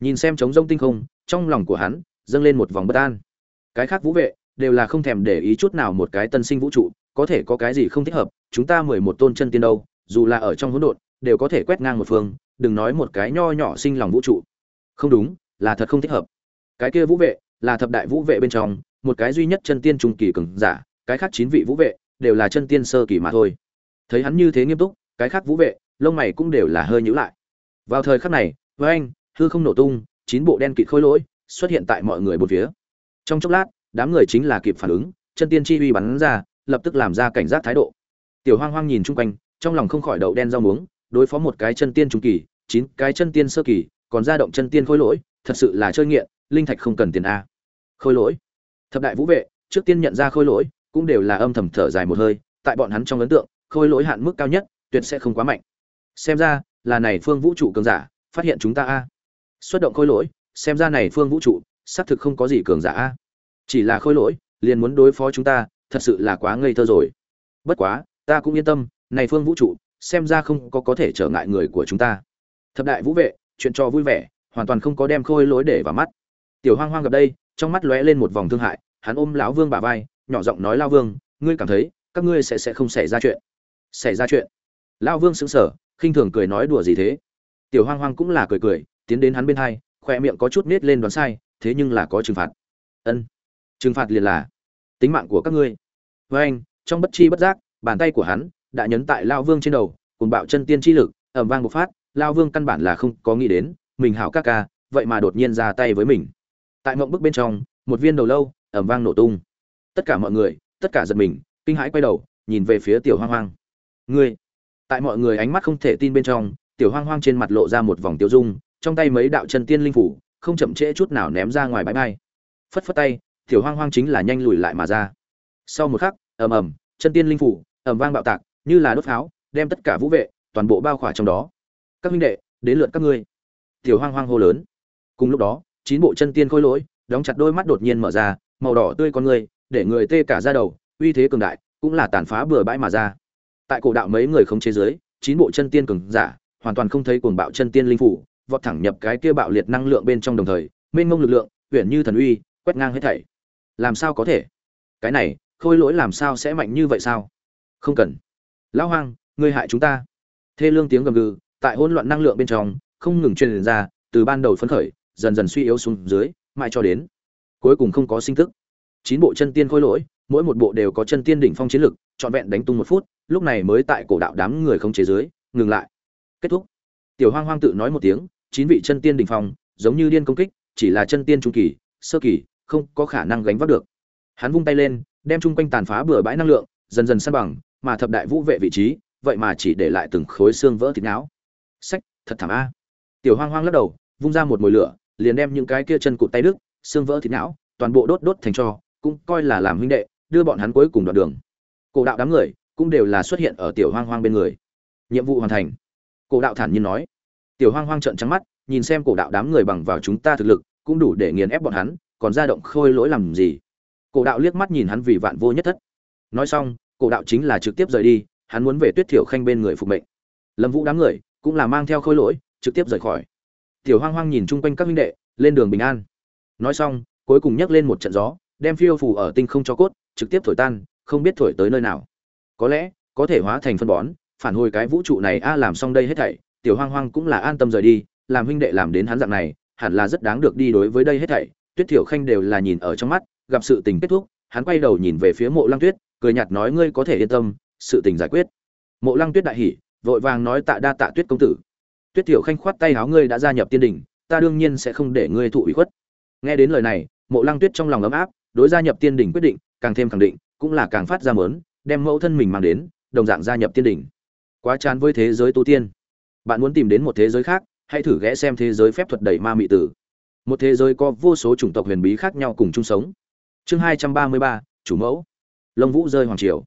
Nhìn xem trống rông tinh không, trong lòng của hắn dâng lên một vòng bất an. Cái khác vũ vệ đều là không thèm để ý chút nào một cái tân sinh vũ trụ, có thể có cái gì không thích hợp, chúng ta mười một tôn chân tiên đâu, dù là ở trong hỗn độn, đều có thể quét ngang một phương, đừng nói một cái nho nhỏ sinh lòng vũ trụ. Không đúng, là thật không thích hợp. Cái kia vũ vệ là thập đại vũ vệ bên trong, một cái duy nhất chân tiên trung kỳ cường giả, cái khác chín vị vũ vệ đều là chân tiên sơ kỳ mà thôi. Thấy hắn như thế nghiêm túc, cái khác vũ vệ, lông mày cũng đều là hơi nhíu lại. Vào thời khắc này, với anh, hư không nổ tung, chín bộ đen kịt khôi lỗi xuất hiện tại mọi người bốn phía. Trong chốc lát, đám người chính là kịp phản ứng, chân tiên chi uy bắn ra, lập tức làm ra cảnh giác thái độ. Tiểu hoang hoang nhìn chung quanh, trong lòng không khỏi đậu đen rau muống, đối phó một cái chân tiên trung kỳ, chín cái chân tiên sơ kỳ, còn ra động chân tiên khôi lỗi, thật sự là chơi nghiện, linh thạch không cần tiền a. Khôi lỗi. Thập đại vũ vệ, trước tiên nhận ra khôi lỗi cũng đều là âm thầm thở dài một hơi, tại bọn hắn trong ấn tượng, khôi lỗi hạn mức cao nhất, tuyệt sẽ không quá mạnh. Xem ra, là này phương vũ trụ cường giả, phát hiện chúng ta a. Xuất động khôi lỗi, xem ra này phương vũ trụ, xác thực không có gì cường giả a. Chỉ là khôi lỗi, liền muốn đối phó chúng ta, thật sự là quá ngây thơ rồi. Bất quá, ta cũng yên tâm, này phương vũ trụ, xem ra không có có thể trở ngại người của chúng ta. Thập đại vũ vệ, chuyện cho vui vẻ, hoàn toàn không có đem khôi lỗi để vào mắt. Tiểu hoang hoang gặp đây, trong mắt lóe lên một vòng thương hại, hắn ôm lão vương bà vai nhỏ giọng nói lao vương, ngươi cảm thấy, các ngươi sẽ sẽ không xảy ra chuyện? Xảy ra chuyện? Lao vương sững sờ, khinh thường cười nói đùa gì thế? Tiểu hoang hoang cũng là cười cười, tiến đến hắn bên hai khoe miệng có chút nết lên đoán sai, thế nhưng là có trừng phạt. Ân, trừng phạt liền là tính mạng của các ngươi. Với anh, trong bất chi bất giác, bàn tay của hắn đã nhấn tại lao vương trên đầu cùng bạo chân tiên chi lực ẩm vang bộc phát, lao vương căn bản là không có nghĩ đến, mình hảo các ca, vậy mà đột nhiên ra tay với mình. Tại mộng bức bên trong, một viên đầu lâu ẩm vang nổ tung tất cả mọi người, tất cả giật mình, kinh hãi quay đầu, nhìn về phía tiểu hoang hoang. Ngươi? Tại mọi người ánh mắt không thể tin bên trong, tiểu hoang hoang trên mặt lộ ra một vòng tiêu dung, trong tay mấy đạo chân tiên linh phủ, không chậm trễ chút nào ném ra ngoài bãi bay. Phất phất tay, tiểu hoang hoang chính là nhanh lùi lại mà ra. Sau một khắc, ầm ầm, chân tiên linh phủ, ầm vang bạo tạc, như là đốt pháo, đem tất cả vũ vệ, toàn bộ bao khỏa trong đó. Các huynh đệ, đến lượt các ngươi. Tiểu hoang hoang hô lớn. Cùng lúc đó, chín bộ chân tiên khôi lỗi, đóng chặt đôi mắt đột nhiên mở ra, màu đỏ tươi con người để người tê cả ra đầu, uy thế cường đại, cũng là tàn phá bừa bãi mà ra. Tại cổ đạo mấy người không chế giới chín bộ chân tiên cường giả, hoàn toàn không thấy cuồng bạo chân tiên linh phủ, vọt thẳng nhập cái kia bạo liệt năng lượng bên trong đồng thời, mênh mông lực lượng uyển như thần uy, quét ngang hết thảy. Làm sao có thể? Cái này, khôi lỗi làm sao sẽ mạnh như vậy sao? Không cần. Lão hoang, ngươi hại chúng ta. Thê lương tiếng gầm gừ, tại hỗn loạn năng lượng bên trong, không ngừng truyền ra, từ ban đầu phấn khởi, dần dần suy yếu xuống dưới, mãi cho đến cuối cùng không có sinh tức chín bộ chân tiên khôi lỗi, mỗi một bộ đều có chân tiên đỉnh phong chiến lực, trọn vẹn đánh tung một phút, lúc này mới tại cổ đạo đám người không chế dưới, ngừng lại. Kết thúc. Tiểu hoang hoang tự nói một tiếng, chín vị chân tiên đỉnh phong, giống như điên công kích, chỉ là chân tiên trung kỳ, sơ kỳ, không có khả năng gánh vác được. Hắn vung tay lên, đem chung quanh tàn phá bừa bãi năng lượng, dần dần san bằng, mà thập đại vũ vệ vị trí, vậy mà chỉ để lại từng khối xương vỡ thịt não. Sách, thật thảm a. Tiểu hoang hoang lắc đầu, vung ra một mồi lửa, liền đem những cái kia chân cụt tay đức xương vỡ thịt não, toàn bộ đốt đốt thành cho cũng coi là làm huynh đệ, đưa bọn hắn cuối cùng đoạn đường. Cổ đạo đám người cũng đều là xuất hiện ở tiểu hoang hoang bên người. Nhiệm vụ hoàn thành. Cổ đạo thản nhiên nói. Tiểu hoang hoang trợn trắng mắt, nhìn xem cổ đạo đám người bằng vào chúng ta thực lực, cũng đủ để nghiền ép bọn hắn, còn ra động khôi lỗi làm gì? Cổ đạo liếc mắt nhìn hắn vì vạn vô nhất thất. Nói xong, cổ đạo chính là trực tiếp rời đi, hắn muốn về tuyết thiểu khanh bên người phục mệnh. Lâm vũ đám người cũng là mang theo khôi lỗi, trực tiếp rời khỏi. Tiểu hoang hoang nhìn chung quanh các huynh đệ, lên đường bình an. Nói xong, cuối cùng nhấc lên một trận gió đem phiêu phù ở tinh không cho cốt, trực tiếp thổi tan, không biết thổi tới nơi nào. Có lẽ, có thể hóa thành phân bón, phản hồi cái vũ trụ này, a, làm xong đây hết thảy, tiểu hoang hoang cũng là an tâm rời đi, làm huynh đệ làm đến hắn dạng này, hẳn là rất đáng được đi đối với đây hết thảy. Tuyết thiểu khanh đều là nhìn ở trong mắt, gặp sự tình kết thúc, hắn quay đầu nhìn về phía mộ lăng tuyết, cười nhạt nói, ngươi có thể yên tâm, sự tình giải quyết. Mộ lăng tuyết đại hỉ, vội vàng nói, tạ đa tạ tuyết công tử. Tuyết thiểu khanh khoát tay áo ngươi đã gia nhập tiên đình, ta đương nhiên sẽ không để ngươi thụ ủy khuất. Nghe đến lời này, mộ lăng tuyết trong lòng ấm áp đối gia nhập tiên đỉnh quyết định, càng thêm khẳng định, cũng là càng phát ra mớn, đem mẫu thân mình mang đến, đồng dạng gia nhập tiên đỉnh. Quá chán với thế giới tu tiên. Bạn muốn tìm đến một thế giới khác, hãy thử ghé xem thế giới phép thuật đầy ma mị tử. Một thế giới có vô số chủng tộc huyền bí khác nhau cùng chung sống. Chương hai trăm ba mươi ba, chủ mẫu. Lông vũ rơi hoàng triều.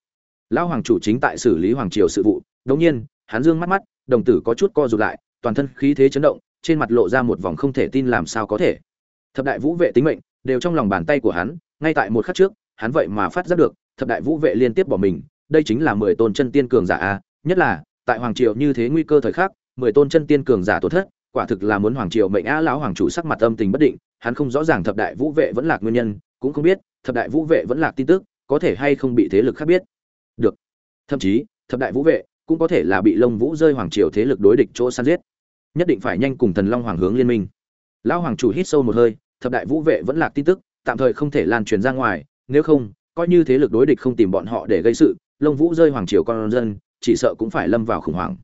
Lão hoàng chủ chính tại xử lý hoàng triều sự vụ đống nhiên, hắn dương mắt mắt, đồng tử có chút co rụt lại, toàn thân khí thế chấn động, trên mặt lộ ra một vòng không thể tin làm sao có thể. Thập đại vũ vệ tính mệnh, đều trong lòng bàn tay của hắn ngay tại một khắc trước, hắn vậy mà phát giác được, thập đại vũ vệ liên tiếp bỏ mình, đây chính là mười tôn chân tiên cường giả a. Nhất là, tại hoàng triều như thế nguy cơ thời khắc, mười tôn chân tiên cường giả tổn thất, quả thực là muốn hoàng triều mệnh a lão hoàng chủ sắc mặt âm tình bất định, hắn không rõ ràng thập đại vũ vệ vẫn lạc nguyên nhân, cũng không biết, thập đại vũ vệ vẫn lạc tin tức, có thể hay không bị thế lực khác biết. Được. Thậm chí, thập đại vũ vệ cũng có thể là bị lông vũ rơi hoàng triều thế lực đối địch chỗ săn giết. Nhất định phải nhanh cùng thần long hoàng hướng liên minh. Lão hoàng chủ hít sâu một hơi, thập đại vũ vệ vẫn lạc tin tức tạm thời không thể lan truyền ra ngoài, nếu không, coi như thế lực đối địch không tìm bọn họ để gây sự, lông vũ rơi hoàng triều con dân, chỉ sợ cũng phải lâm vào khủng hoảng.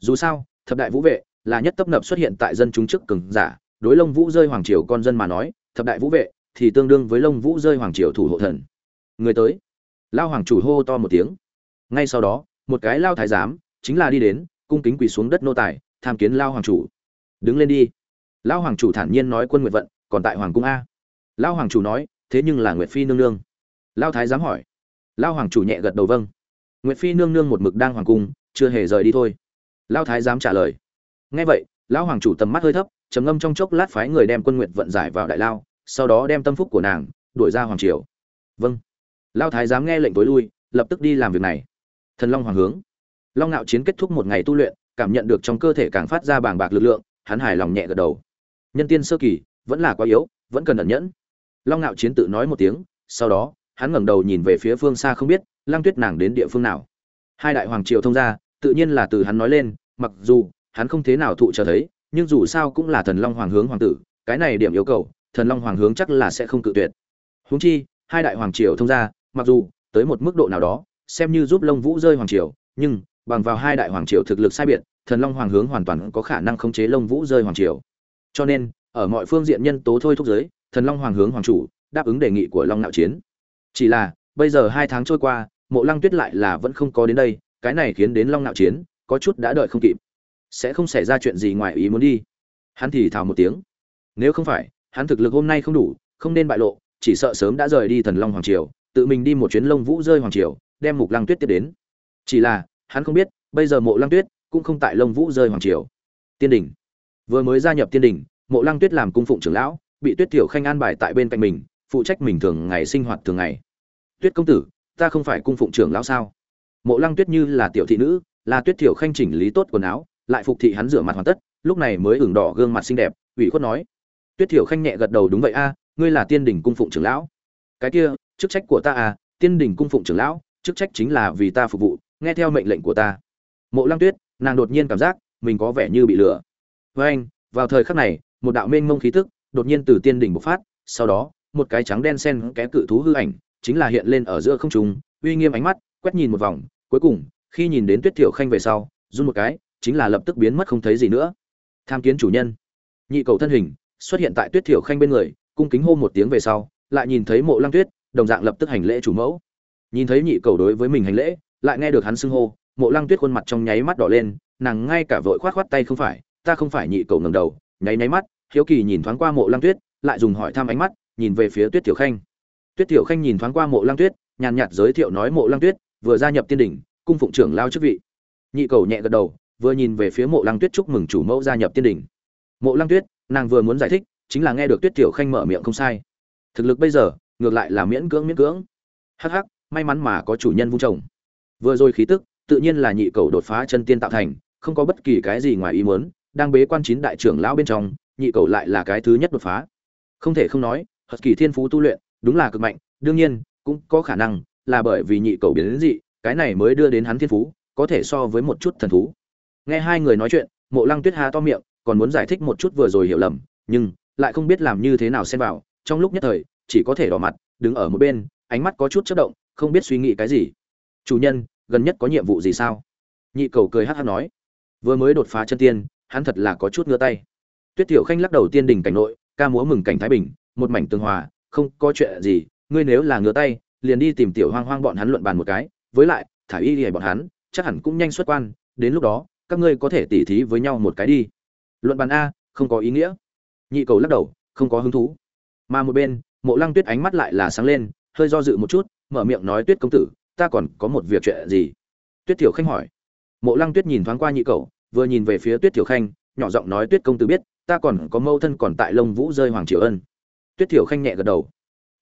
Dù sao, thập đại vũ vệ là nhất tấp nập xuất hiện tại dân chúng trước cường giả, đối lông vũ rơi hoàng triều con dân mà nói, thập đại vũ vệ thì tương đương với lông vũ rơi hoàng triều thủ hộ thần. Người tới. Lao hoàng chủ hô to một tiếng. Ngay sau đó, một cái lao thái giám chính là đi đến, cung kính quỳ xuống đất nô tài, tham kiến lao hoàng chủ. Đứng lên đi. Lao hoàng chủ thản nhiên nói quân nguyện vận, còn tại hoàng cung a lao hoàng chủ nói, thế nhưng là nguyệt phi nương nương. Lao thái giám hỏi. Lao hoàng chủ nhẹ gật đầu vâng. Nguyệt phi nương nương một mực đang hoàng cung, chưa hề rời đi thôi. Lao thái giám trả lời. Nghe vậy, lão hoàng chủ tầm mắt hơi thấp, trầm ngâm trong chốc lát phái người đem quân nguyện vận giải vào đại lao, sau đó đem tâm phúc của nàng đuổi ra hoàng triều. Vâng. Lao thái giám nghe lệnh tối lui, lập tức đi làm việc này. Thần long hoàng hướng. Long ngạo chiến kết thúc một ngày tu luyện, cảm nhận được trong cơ thể càng phát ra bàng bạc lực lượng, hắn hài lòng nhẹ gật đầu. Nhân tiên sơ kỳ, vẫn là quá yếu, vẫn cần ẩn nhẫn long ngạo chiến tự nói một tiếng sau đó hắn ngẩng đầu nhìn về phía phương xa không biết lăng tuyết nàng đến địa phương nào. Hai đại hoàng triều thông gia, tự nhiên là từ hắn nói lên mặc dù hắn không thế nào thụ chờ thấy nhưng dù sao cũng là thần long hoàng hướng hoàng tử cái này điểm yêu cầu thần long hoàng hướng chắc là sẽ không cự tuyệt. Huống chi hai đại hoàng triều thông gia, mặc dù tới một mức độ nào đó xem như giúp lông vũ rơi hoàng triều nhưng bằng vào hai đại hoàng triều thực lực sai biệt thần long hoàng hướng hoàn toàn có khả năng khống chế lông vũ rơi hoàng triều. Cho nên ở mọi phương diện nhân tố thôi thúc giới thần long hoàng hướng hoàng chủ, đáp ứng đề nghị của long nạo chiến. Chỉ là, bây giờ hai tháng trôi qua, mộ lăng tuyết lại là vẫn không có đến đây, cái này khiến đến long nạo chiến có chút đã đợi không kịp. Sẽ không xảy ra chuyện gì ngoài ý muốn đi. Hắn thì thào một tiếng. Nếu không phải, hắn thực lực hôm nay không đủ, không nên bại lộ, chỉ sợ sớm đã rời đi thần long hoàng triều, tự mình đi một chuyến lông vũ rơi hoàng triều, đem mục lăng tuyết tiếp đến. Chỉ là, hắn không biết, bây giờ mộ lăng tuyết cũng không tại lông vũ rơi hoàng triều. Tiên đình. Vừa mới gia nhập tiên đình, mộ lăng tuyết làm cung phụng trưởng lão bị tuyết tiểu khanh an bài tại bên cạnh mình, phụ trách mình thường ngày sinh hoạt thường ngày. Tuyết công tử, ta không phải cung phụng trưởng lão sao? Mộ lăng tuyết như là tiểu thị nữ, là tuyết tiểu khanh chỉnh lý tốt quần áo, lại phục thị hắn rửa mặt hoàn tất, lúc này mới ửng đỏ gương mặt xinh đẹp, ủy khuất nói, tuyết tiểu khanh nhẹ gật đầu, đúng vậy a, ngươi là tiên đình cung phụng trưởng lão. Cái kia, chức trách của ta à tiên đình cung phụng trưởng lão, chức trách chính là vì ta phục vụ, nghe theo mệnh lệnh của ta. Mộ lăng tuyết, nàng đột nhiên cảm giác mình có vẻ như bị lừa. Với anh vào thời khắc này, một đạo mênh mông khí tức đột nhiên từ tiên đỉnh bộc phát, sau đó, một cái trắng đen sen kẽ cự thú hư ảnh chính là hiện lên ở giữa không trung, uy nghiêm ánh mắt, quét nhìn một vòng, cuối cùng, khi nhìn đến tuyết thiểu khanh về sau, run một cái, chính là lập tức biến mất không thấy gì nữa. Tham kiến chủ nhân. Nhị cầu thân hình xuất hiện tại tuyết thiểu khanh bên người, cung kính hô một tiếng về sau, lại nhìn thấy mộ lăng tuyết, đồng dạng lập tức hành lễ chủ mẫu. Nhìn thấy nhị cầu đối với mình hành lễ, lại nghe được hắn xưng hô, mộ lăng tuyết khuôn mặt trong nháy mắt đỏ lên, nàng ngay cả vội khoát khoát tay không phải, ta không phải nhị cầu ngẩng đầu, nháy nháy mắt hiếu kỳ nhìn thoáng qua mộ lăng tuyết, lại dùng hỏi thăm ánh mắt, nhìn về phía tuyết tiểu khanh. Tuyết tiểu khanh nhìn thoáng qua mộ lăng tuyết, nhàn nhạt giới thiệu nói, mộ lăng tuyết, vừa gia nhập tiên đỉnh, cung phụng trưởng lao chức vị. Nhị cầu nhẹ gật đầu, vừa nhìn về phía mộ lăng tuyết chúc mừng chủ mẫu gia nhập tiên đỉnh. Mộ lăng tuyết, nàng vừa muốn giải thích, chính là nghe được tuyết tiểu khanh mở miệng không sai. Thực lực bây giờ, ngược lại là miễn cưỡng miễn cưỡng. Hắc hắc, may mắn mà có chủ nhân vung trồng vừa rồi khí tức, tự nhiên là nhị cầu đột phá chân tiên tạo thành, không có bất kỳ cái gì ngoài ý muốn, đang bế quan chín đại trưởng lão bên trong nhị cầu lại là cái thứ nhất đột phá. Không thể không nói hật kỳ thiên phú tu luyện đúng là cực mạnh, đương nhiên, cũng có khả năng là bởi vì nhị cầu biến đến dị, cái này mới đưa đến hắn thiên phú, có thể so với một chút thần thú. Nghe hai người nói chuyện, mộ lăng tuyết hà to miệng, còn muốn giải thích một chút vừa rồi hiểu lầm, nhưng lại không biết làm như thế nào xen vào, trong lúc nhất thời, chỉ có thể đỏ mặt, đứng ở một bên, ánh mắt có chút chất động, không biết suy nghĩ cái gì. Chủ nhân, gần nhất có nhiệm vụ gì sao? Nhị cầu cười hát hát nói. Vừa mới đột phá chân tiên, hắn thật là có chút ngứa tay tuyết tiểu khanh lắc đầu tiên đình cảnh nội, ca múa mừng cảnh thái bình, một mảnh tương hòa, không có chuyện gì, ngươi nếu là ngứa tay, liền đi tìm tiểu hoang hoang bọn hắn luận bàn một cái, với lại, thả y lìa bọn hắn, chắc hẳn cũng nhanh xuất quan, đến lúc đó, các ngươi có thể tỉ thí với nhau một cái đi. Luận bàn a, không có ý nghĩa. Nhị cầu lắc đầu, không có hứng thú. Mà một bên, mộ lăng tuyết ánh mắt lại là sáng lên, hơi do dự một chút, mở miệng nói tuyết công tử, ta còn có một việc chuyện gì? Tuyết tiểu khanh hỏi. Mộ lăng tuyết nhìn thoáng qua nhị cầu, vừa nhìn về phía tuyết tiểu khanh, nhỏ giọng nói tuyết công tử biết ta còn có mâu thân còn tại lông vũ rơi hoàng triều ân. Tuyết tiểu khanh nhẹ gật đầu.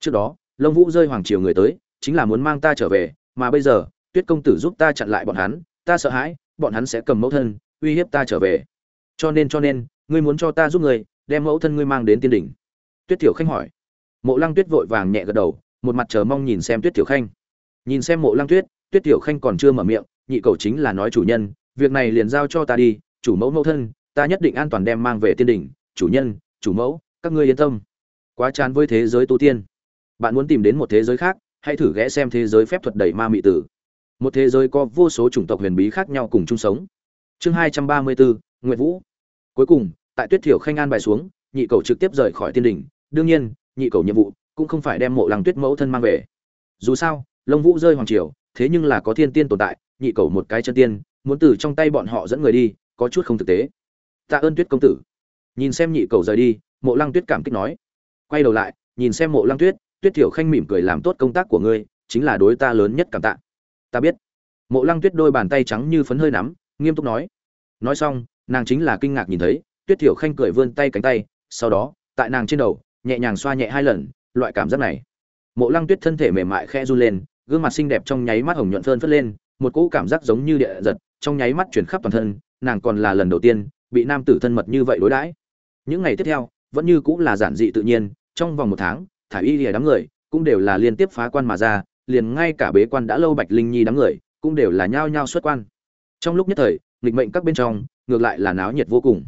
Trước đó lông vũ rơi hoàng triều người tới, chính là muốn mang ta trở về, mà bây giờ, tuyết công tử giúp ta chặn lại bọn hắn, ta sợ hãi, bọn hắn sẽ cầm mẫu thân, uy hiếp ta trở về. Cho nên cho nên, ngươi muốn cho ta giúp người đem mẫu thân ngươi mang đến tiên đỉnh. Tuyết tiểu khanh hỏi. Mộ lăng tuyết vội vàng nhẹ gật đầu, một mặt chờ mong nhìn xem tuyết tiểu khanh. Nhìn xem mộ lăng tuyết tuyết tiểu khanh còn chưa mở miệng, nhị cầu chính là nói chủ nhân, việc này liền giao cho ta đi, chủ mẫu mẫu thân ta nhất định an toàn đem mang về tiên đỉnh, chủ nhân, chủ mẫu, các ngươi yên tâm. Quá chán với thế giới tu tiên. Bạn muốn tìm đến một thế giới khác, hãy thử ghé xem thế giới phép thuật đầy ma mị tử. Một thế giới có vô số chủng tộc huyền bí khác nhau cùng chung sống. Chương hai trăm ba mươi bốn nguyệt vũ. Cuối cùng, tại tuyết thiểu khanh an bài xuống, nhị cầu trực tiếp rời khỏi tiên đỉnh. đương nhiên, nhị cầu nhiệm vụ cũng không phải đem mộ lăng tuyết mẫu thân mang về. Dù sao, long vũ rơi hoàng triều, thế nhưng là có thiên tiên tồn tại, nhị cầu một cái chân tiên, muốn từ trong tay bọn họ dẫn người đi, có chút không thực tế tạ ơn tuyết công tử. Nhìn xem nhị cầu rời đi, mộ lăng tuyết cảm kích nói. Quay đầu lại, nhìn xem mộ lăng tuyết tuyết thiểu khanh mỉm cười làm tốt công tác của ngươi, chính là đối ta lớn nhất cảm tạ. Ta biết. Mộ lăng tuyết đôi bàn tay trắng như phấn hơi nắm, nghiêm túc nói. Nói xong, nàng chính là kinh ngạc nhìn thấy, tuyết thiểu khanh cười vươn tay cánh tay, sau đó, tại nàng trên đầu, nhẹ nhàng xoa nhẹ hai lần, loại cảm giác này. Mộ lăng tuyết thân thể mềm mại khe run lên, gương mặt xinh đẹp trong nháy mắt hồng nhuận phơn phất lên, một cỗ cảm giác giống như địa giật, trong nháy mắt chuyển khắp toàn thân, nàng còn là lần đầu tiên bị nam tử thân mật như vậy đối đãi. Những ngày tiếp theo, vẫn như cũng là giản dị tự nhiên, trong vòng một tháng thả y lìa đám người cũng đều là liên tiếp phá quan mà ra, liền ngay cả bế quan đã lâu bạch linh nhi đám người cũng đều là nhao nhao xuất quan. Trong lúc nhất thời, nghịch mệnh các bên trong, ngược lại là náo nhiệt vô cùng.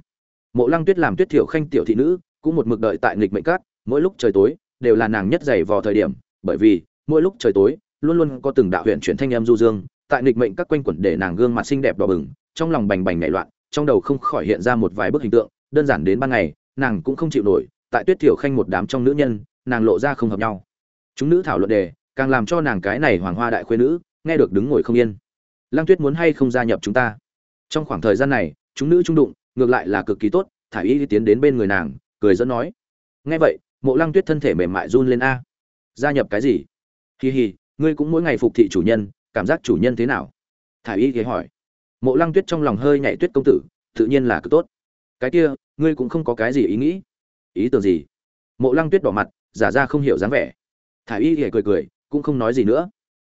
Mộ lăng tuyết làm tuyết thiểu khanh tiểu thị nữ cũng một mực đợi tại nghịch mệnh các, mỗi lúc trời tối đều là nàng nhất dày vò thời điểm, bởi vì mỗi lúc trời tối luôn luôn có từng đạo huyện chuyển thanh em du dương, tại nghịch mệnh các quanh quẩn để nàng gương mặt xinh đẹp đỏ bừng, trong lòng bành bành nảy loạn trong đầu không khỏi hiện ra một vài bức hình tượng, đơn giản đến ban ngày, nàng cũng không chịu nổi, tại tuyết thiểu khanh một đám trong nữ nhân, nàng lộ ra không hợp nhau. Chúng nữ thảo luận đề, càng làm cho nàng cái này hoàng hoa đại khuê nữ, nghe được đứng ngồi không yên. Lăng tuyết muốn hay không gia nhập chúng ta? Trong khoảng thời gian này, chúng nữ trung đụng, ngược lại là cực kỳ tốt thả y tiến đến bên người nàng, cười dẫn nói. Nghe vậy, mộ lăng tuyết thân thể mềm mại run lên a. Gia nhập cái gì? Hì hì ngươi cũng mỗi ngày phục thị chủ nhân, cảm giác chủ nhân thế nào? Thả y ghé hỏi mộ lăng tuyết trong lòng hơi nhảy tuyết công tử, tự nhiên là cứ tốt. Cái kia, ngươi cũng không có cái gì ý nghĩ. Ý tưởng gì? Mộ lăng tuyết đỏ mặt, giả ra không hiểu dáng vẻ. Thả y hề cười cười, cũng không nói gì nữa.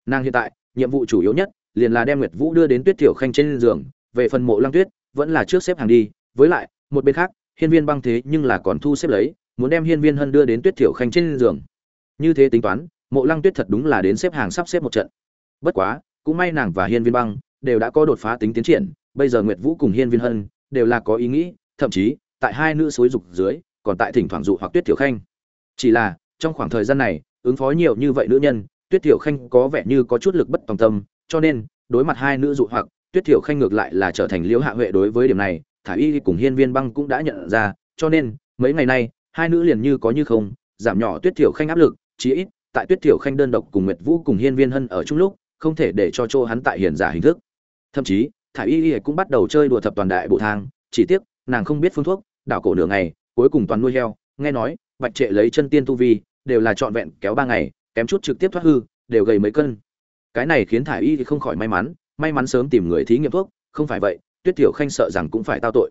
Nàng hiện tại, nhiệm vụ chủ yếu nhất, liền là đem nguyệt vũ đưa đến tuyết tiểu khanh trên giường. Về phần mộ lăng tuyết, vẫn là trước xếp hàng đi. Với lại, một bên khác, hiên viên băng thế nhưng là còn thu xếp lấy, muốn đem hiên viên hân đưa đến tuyết tiểu khanh trên giường. Như thế tính toán, mộ lăng tuyết thật đúng là đến xếp hàng sắp xếp một trận. Bất quá, cũng may nàng và hiên viên băng đều đã có đột phá tính tiến triển, bây giờ nguyệt vũ cùng hiên viên hân đều là có ý nghĩ, thậm chí, tại hai nữ suối dục dưới, còn tại thỉnh thoảng dụ hoặc tuyết tiểu khanh. Chỉ là, trong khoảng thời gian này, ứng phó nhiều như vậy nữ nhân, tuyết tiểu khanh có vẻ như có chút lực bất tòng tâm, cho nên, đối mặt hai nữ dụ hoặc, tuyết tiểu khanh ngược lại là trở thành liễu hạ huệ đối với điểm này, thả y cùng hiên viên băng cũng đã nhận ra, cho nên, mấy ngày nay, hai nữ liền như có như không, giảm nhỏ tuyết tiểu khanh áp lực, chí ít, tại tuyết tiểu khanh đơn độc cùng nguyệt vũ cùng hiên viên hân ở chung lúc, không thể để cho chỗ hắn tại hiền giả hình thức thậm chí thả y y cũng bắt đầu chơi đùa thập toàn đại bộ thang, chỉ tiếc, nàng không biết phương thuốc, đảo cổ nửa ngày, cuối cùng toàn nuôi heo, nghe nói, bạch trệ lấy chân tiên tu vi, đều là trọn vẹn kéo ba ngày, kém chút trực tiếp thoát hư, đều gầy mấy cân. Cái này khiến thả y thì không khỏi may mắn may mắn sớm tìm người thí nghiệm thuốc, không phải vậy, tuyết tiểu khanh sợ rằng cũng phải tao tội.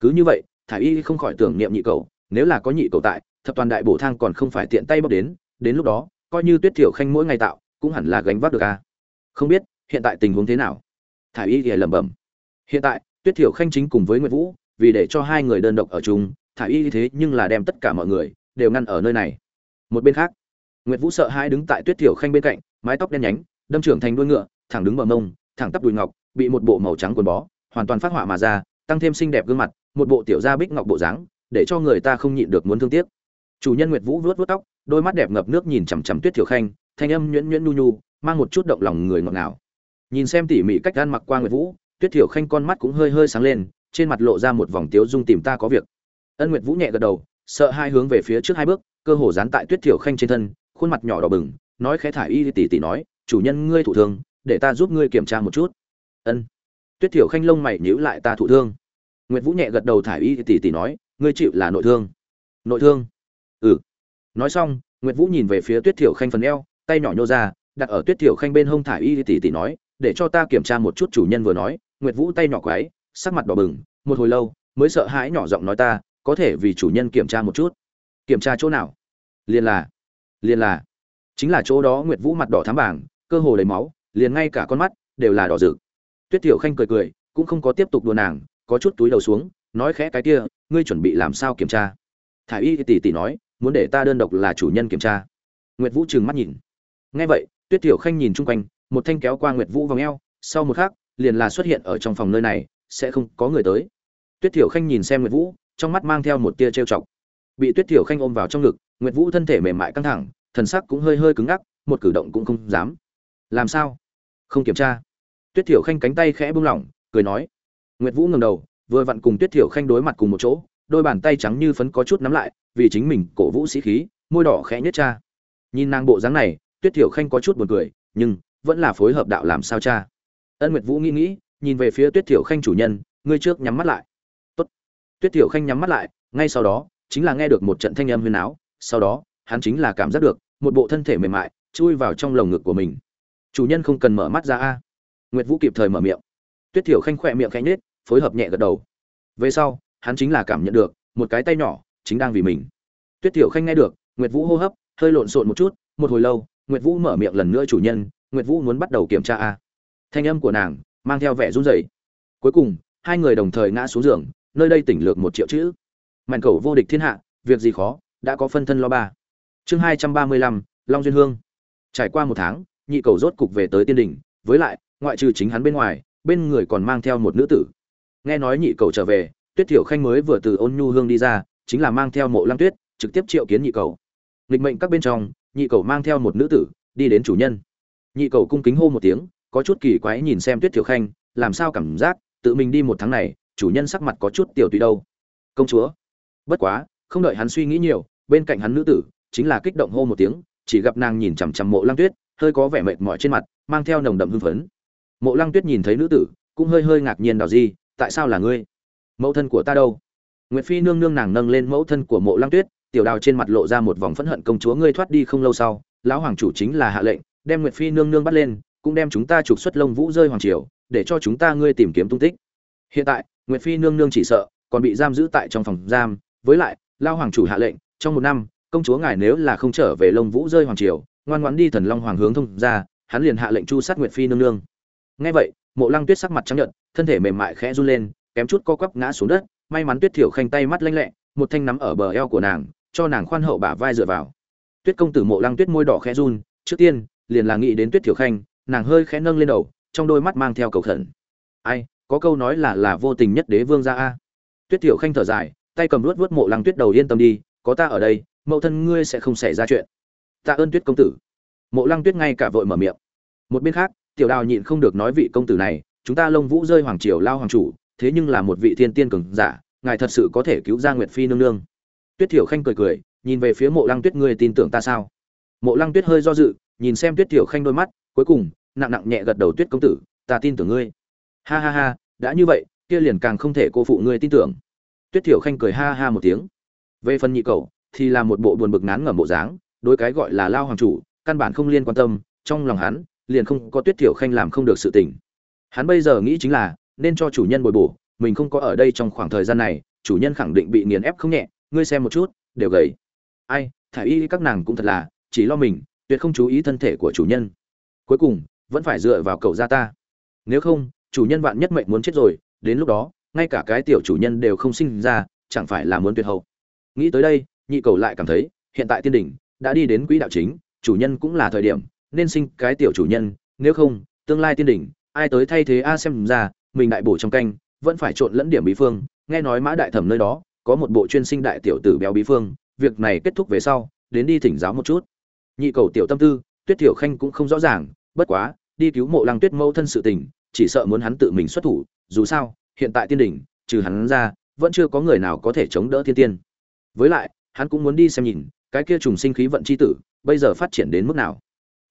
Cứ như vậy thả y không khỏi tưởng niệm nhị cầu, nếu là có nhị cầu tại, thập toàn đại bổ thang còn không phải tiện tay bóc đến đến lúc đó, coi như tuyết tiểu khanh mỗi ngày tạo, cũng hẳn là gánh vác được a không biết, hiện tại tình huống thế nào? Thả y thì lẩm bẩm. Hiện tại, tuyết Thiểu khanh chính cùng với nguyễn vũ, vì để cho hai người đơn độc ở chung thả y thế nhưng là đem tất cả mọi người đều ngăn ở nơi này. Một bên khác, nguyệt vũ sợ hãi đứng tại tuyết thiểu khanh bên cạnh, mái tóc đen nhánh, đâm trưởng thành đuôi ngựa, thẳng đứng bờ mông, thẳng tắp đùi ngọc, bị một bộ màu trắng quần bó, hoàn toàn phát họa mà ra, tăng thêm xinh đẹp gương mặt, một bộ tiểu gia bích ngọc bộ dáng, để cho người ta không nhịn được muốn thương tiếc. Chủ nhân nguyệt vũ vuốt vuốt tóc, đôi mắt đẹp ngập nước nhìn chằm chằm tuyết thiểu khanh, thanh âm nhuyễn nhuyễn nhu nhu, mang một chút động lòng người ngọt ngào nhìn xem tỉ mỉ cách ăn mặc qua nguyệt vũ, tuyết thiểu khanh con mắt cũng hơi hơi sáng lên, trên mặt lộ ra một vòng tiếu dung tìm ta có việc. Ân nguyệt vũ nhẹ gật đầu, sợ hai hướng về phía trước hai bước, cơ hồ dán tại tuyết thiểu khanh trên thân, khuôn mặt nhỏ đỏ bừng, nói khẽ thả y tỉ tỉ nói, chủ nhân ngươi thụ thương, để ta giúp ngươi kiểm tra một chút. Ân. Tuyết thiểu khanh lông mày nhíu lại ta thụ thương. Nguyệt vũ nhẹ gật đầu thả y tỉ tỉ nói, ngươi chịu là nội thương. Nội thương? Ừ. Nói xong, nguyệt vũ nhìn về phía tuyết thiểu khanh phần eo, tay nhỏ nhô ra, đặt ở tuyết thiểu khanh bên hông thả y tỉ tỉ nói để cho ta kiểm tra một chút chủ nhân vừa nói, nguyệt vũ tay nhỏ quái, sắc mặt đỏ bừng, một hồi lâu, mới sợ hãi nhỏ giọng nói ta, có thể vì chủ nhân kiểm tra một chút. Kiểm tra chỗ nào? Liền là liền là. Chính là chỗ đó nguyệt vũ mặt đỏ thắm bảng cơ hồ đầy máu, liền ngay cả con mắt đều là đỏ rực. Tuyết tiểu khanh cười cười, cũng không có tiếp tục đùa nàng, có chút túi đầu xuống, nói khẽ cái kia, ngươi chuẩn bị làm sao kiểm tra? Thả y tỷ tỷ nói, muốn để ta đơn độc là chủ nhân kiểm tra. Nguyệt vũ trừng mắt nhìn. Nghe vậy, tuyết tiểu khanh nhìn chung quanh một thanh kéo qua nguyệt vũ vòng eo, sau một khắc, liền là xuất hiện ở trong phòng nơi này, sẽ không có người tới. Tuyết tiểu khanh nhìn xem nguyệt vũ, trong mắt mang theo một tia trêu chọc. Bị tuyết tiểu khanh ôm vào trong ngực, nguyệt vũ thân thể mềm mại căng thẳng, thần sắc cũng hơi hơi cứng ngắc, một cử động cũng không dám. Làm sao? Không kiểm tra. Tuyết tiểu khanh cánh tay khẽ buông lỏng, cười nói. Nguyệt vũ ngẩng đầu, vừa vặn cùng tuyết tiểu khanh đối mặt cùng một chỗ, đôi bàn tay trắng như phấn có chút nắm lại, vì chính mình cổ vũ sĩ khí, môi đỏ khẽ nhếch cha nhìn nàng bộ dáng này, tuyết tiểu khanh có chút buồn cười, nhưng vẫn là phối hợp đạo làm sao cha? Ân nguyệt vũ nghĩ nghĩ, nhìn về phía tuyết tiểu khanh chủ nhân, ngươi trước nhắm mắt lại. Tốt. tuyết tiểu khanh nhắm mắt lại, ngay sau đó, chính là nghe được một trận thanh âm huyền áo, sau đó, hắn chính là cảm giác được, một bộ thân thể mềm mại, chui vào trong lồng ngực của mình. Chủ nhân không cần mở mắt ra a. Nguyệt vũ kịp thời mở miệng. Tuyết thiểu khanh khỏe miệng khanh nết phối hợp nhẹ gật đầu. Về sau, hắn chính là cảm nhận được, một cái tay nhỏ chính đang vì mình. Tuyết thiểu khanh nghe được, nguyệt vũ hô hấp, hơi lộn xộn một chút, một hồi lâu, nguyệt vũ mở miệng lần nữa chủ nhân nguyệt vũ muốn bắt đầu kiểm tra a. Thanh âm của nàng mang theo vẻ run rẩy. Cuối cùng, hai người đồng thời ngã xuống giường, nơi đây tỉnh lược một triệu chữ. Mạnh cầu vô địch thiên hạ, việc gì khó, đã có phân thân lo ba. Chương hai trăm ba mươi lăm, long duyên hương. Trải qua một tháng, nhị cầu rốt cục về tới tiên đình với lại, ngoại trừ chính hắn bên ngoài, bên người còn mang theo một nữ tử. Nghe nói nhị cầu trở về, tuyết thiểu khanh mới vừa từ ôn nhu hương đi ra, chính là mang theo mộ lăng tuyết, trực tiếp triệu kiến nhị cầu. Nghịch mệnh các bên trong, nhị cầu mang theo một nữ tử, đi đến chủ nhân nhị cầu cung kính hô một tiếng, có chút kỳ quái nhìn xem tuyết thiểu khanh, làm sao cảm giác tự mình đi một tháng này, chủ nhân sắc mặt có chút tiểu tùy đâu. Công chúa. Bất quá, không đợi hắn suy nghĩ nhiều, bên cạnh hắn nữ tử, chính là kích động hô một tiếng, chỉ gặp nàng nhìn chằm chằm mộ lăng tuyết, hơi có vẻ mệt mỏi trên mặt, mang theo nồng đậm hưng phấn. Mộ lăng tuyết nhìn thấy nữ tử, cũng hơi hơi ngạc nhiên đào di, tại sao là ngươi? Mẫu thân của ta đâu? Nguyệt phi nương nương nàng nâng lên mẫu thân của mộ lăng tuyết, tiểu đào trên mặt lộ ra một vòng phẫn hận, công chúa ngươi thoát đi không lâu sau, lão hoàng chủ chính là hạ lệnh đem nguyệt phi nương nương bắt lên, cũng đem chúng ta trục xuất Long vũ rơi hoàng triều, để cho chúng ta ngươi tìm kiếm tung tích. Hiện tại, nguyệt phi nương nương chỉ sợ, còn bị giam giữ tại trong phòng giam. Với lại, lao hoàng chủ hạ lệnh, trong một năm, công chúa ngài nếu là không trở về Long vũ rơi hoàng triều, ngoan ngoãn đi thần long hoàng hướng thông ra hắn liền hạ lệnh chu sát nguyệt phi nương nương. Nghe vậy, mộ lăng tuyết sắc mặt trắng nhợt, thân thể mềm mại khẽ run lên, kém chút co quắp ngã xuống đất. May mắn tuyết thiểu khanh tay mắt lanh lẹ, một thanh nắm ở bờ eo của nàng, cho nàng khoan hậu bả vai dựa vào. Tuyết công tử mộ lăng tuyết môi đỏ khẽ run, trước tiên liền là nghĩ đến tuyết thiểu khanh, nàng hơi khẽ nâng lên đầu, trong đôi mắt mang theo cầu khẩn. Ai, có câu nói là là vô tình nhất đế vương gia a. Tuyết thiểu khanh thở dài, tay cầm luốt vuốt mộ lăng tuyết đầu yên tâm đi, có ta ở đây, mẫu thân ngươi sẽ không xảy ra chuyện. Tạ ơn tuyết công tử. Mộ lăng tuyết ngay cả vội mở miệng. Một bên khác, tiểu đào nhịn không được nói vị công tử này, chúng ta lông vũ rơi hoàng triều lao hoàng chủ, thế nhưng là một vị thiên tiên cường giả, ngài thật sự có thể cứu ra nguyệt phi nương nương. Tuyết thiểu khanh cười cười, nhìn về phía mộ lăng tuyết ngươi tin tưởng ta sao? Mộ lăng tuyết hơi do dự nhìn xem tuyết Tiểu khanh đôi mắt, cuối cùng, nặng nặng nhẹ gật đầu, tuyết công tử, ta tin tưởng ngươi. Ha ha ha, đã như vậy, kia liền càng không thể cô phụ ngươi tin tưởng. Tuyết Tiểu khanh cười ha ha một tiếng. Về phần nhị cầu thì là một bộ buồn bực nán ngẩm bộ dáng, đối cái gọi là lao hoàng chủ, căn bản không liên quan tâm, trong lòng hắn, liền không có tuyết Tiểu khanh làm không được sự tình. Hắn bây giờ nghĩ chính là, nên cho chủ nhân bồi bổ, mình không có ở đây trong khoảng thời gian này, chủ nhân khẳng định bị nghiền ép không nhẹ, ngươi xem một chút, đều gầy. Ai, thả y các nàng cũng thật là, chỉ lo mình tuyệt không chú ý thân thể của chủ nhân. Cuối cùng, vẫn phải dựa vào cậu gia ta. Nếu không, chủ nhân vạn nhất mệnh muốn chết rồi, đến lúc đó, ngay cả cái tiểu chủ nhân đều không sinh ra, chẳng phải là muốn tuyệt hậu. Nghĩ tới đây, nhị cầu lại cảm thấy, hiện tại tiên đỉnh đã đi đến quỹ đạo chính, chủ nhân cũng là thời điểm, nên sinh cái tiểu chủ nhân, nếu không, tương lai tiên đỉnh, ai tới thay thế a xem ra, mình đại bổ trong canh, vẫn phải trộn lẫn điểm bí phương. Nghe nói mã đại thẩm nơi đó, có một bộ chuyên sinh đại tiểu tử béo bí phương, việc này kết thúc về sau, đến đi thỉnh giáo một chút nhị cầu tiểu tâm tư, tuyết tiểu khanh cũng không rõ ràng, bất quá, đi cứu mộ lăng tuyết mâu thân sự tình, chỉ sợ muốn hắn tự mình xuất thủ, dù sao, hiện tại tiên đỉnh, trừ hắn ra, vẫn chưa có người nào có thể chống đỡ thiên tiên. Với lại, hắn cũng muốn đi xem nhìn, cái kia trùng sinh khí vận chi tử, bây giờ phát triển đến mức nào.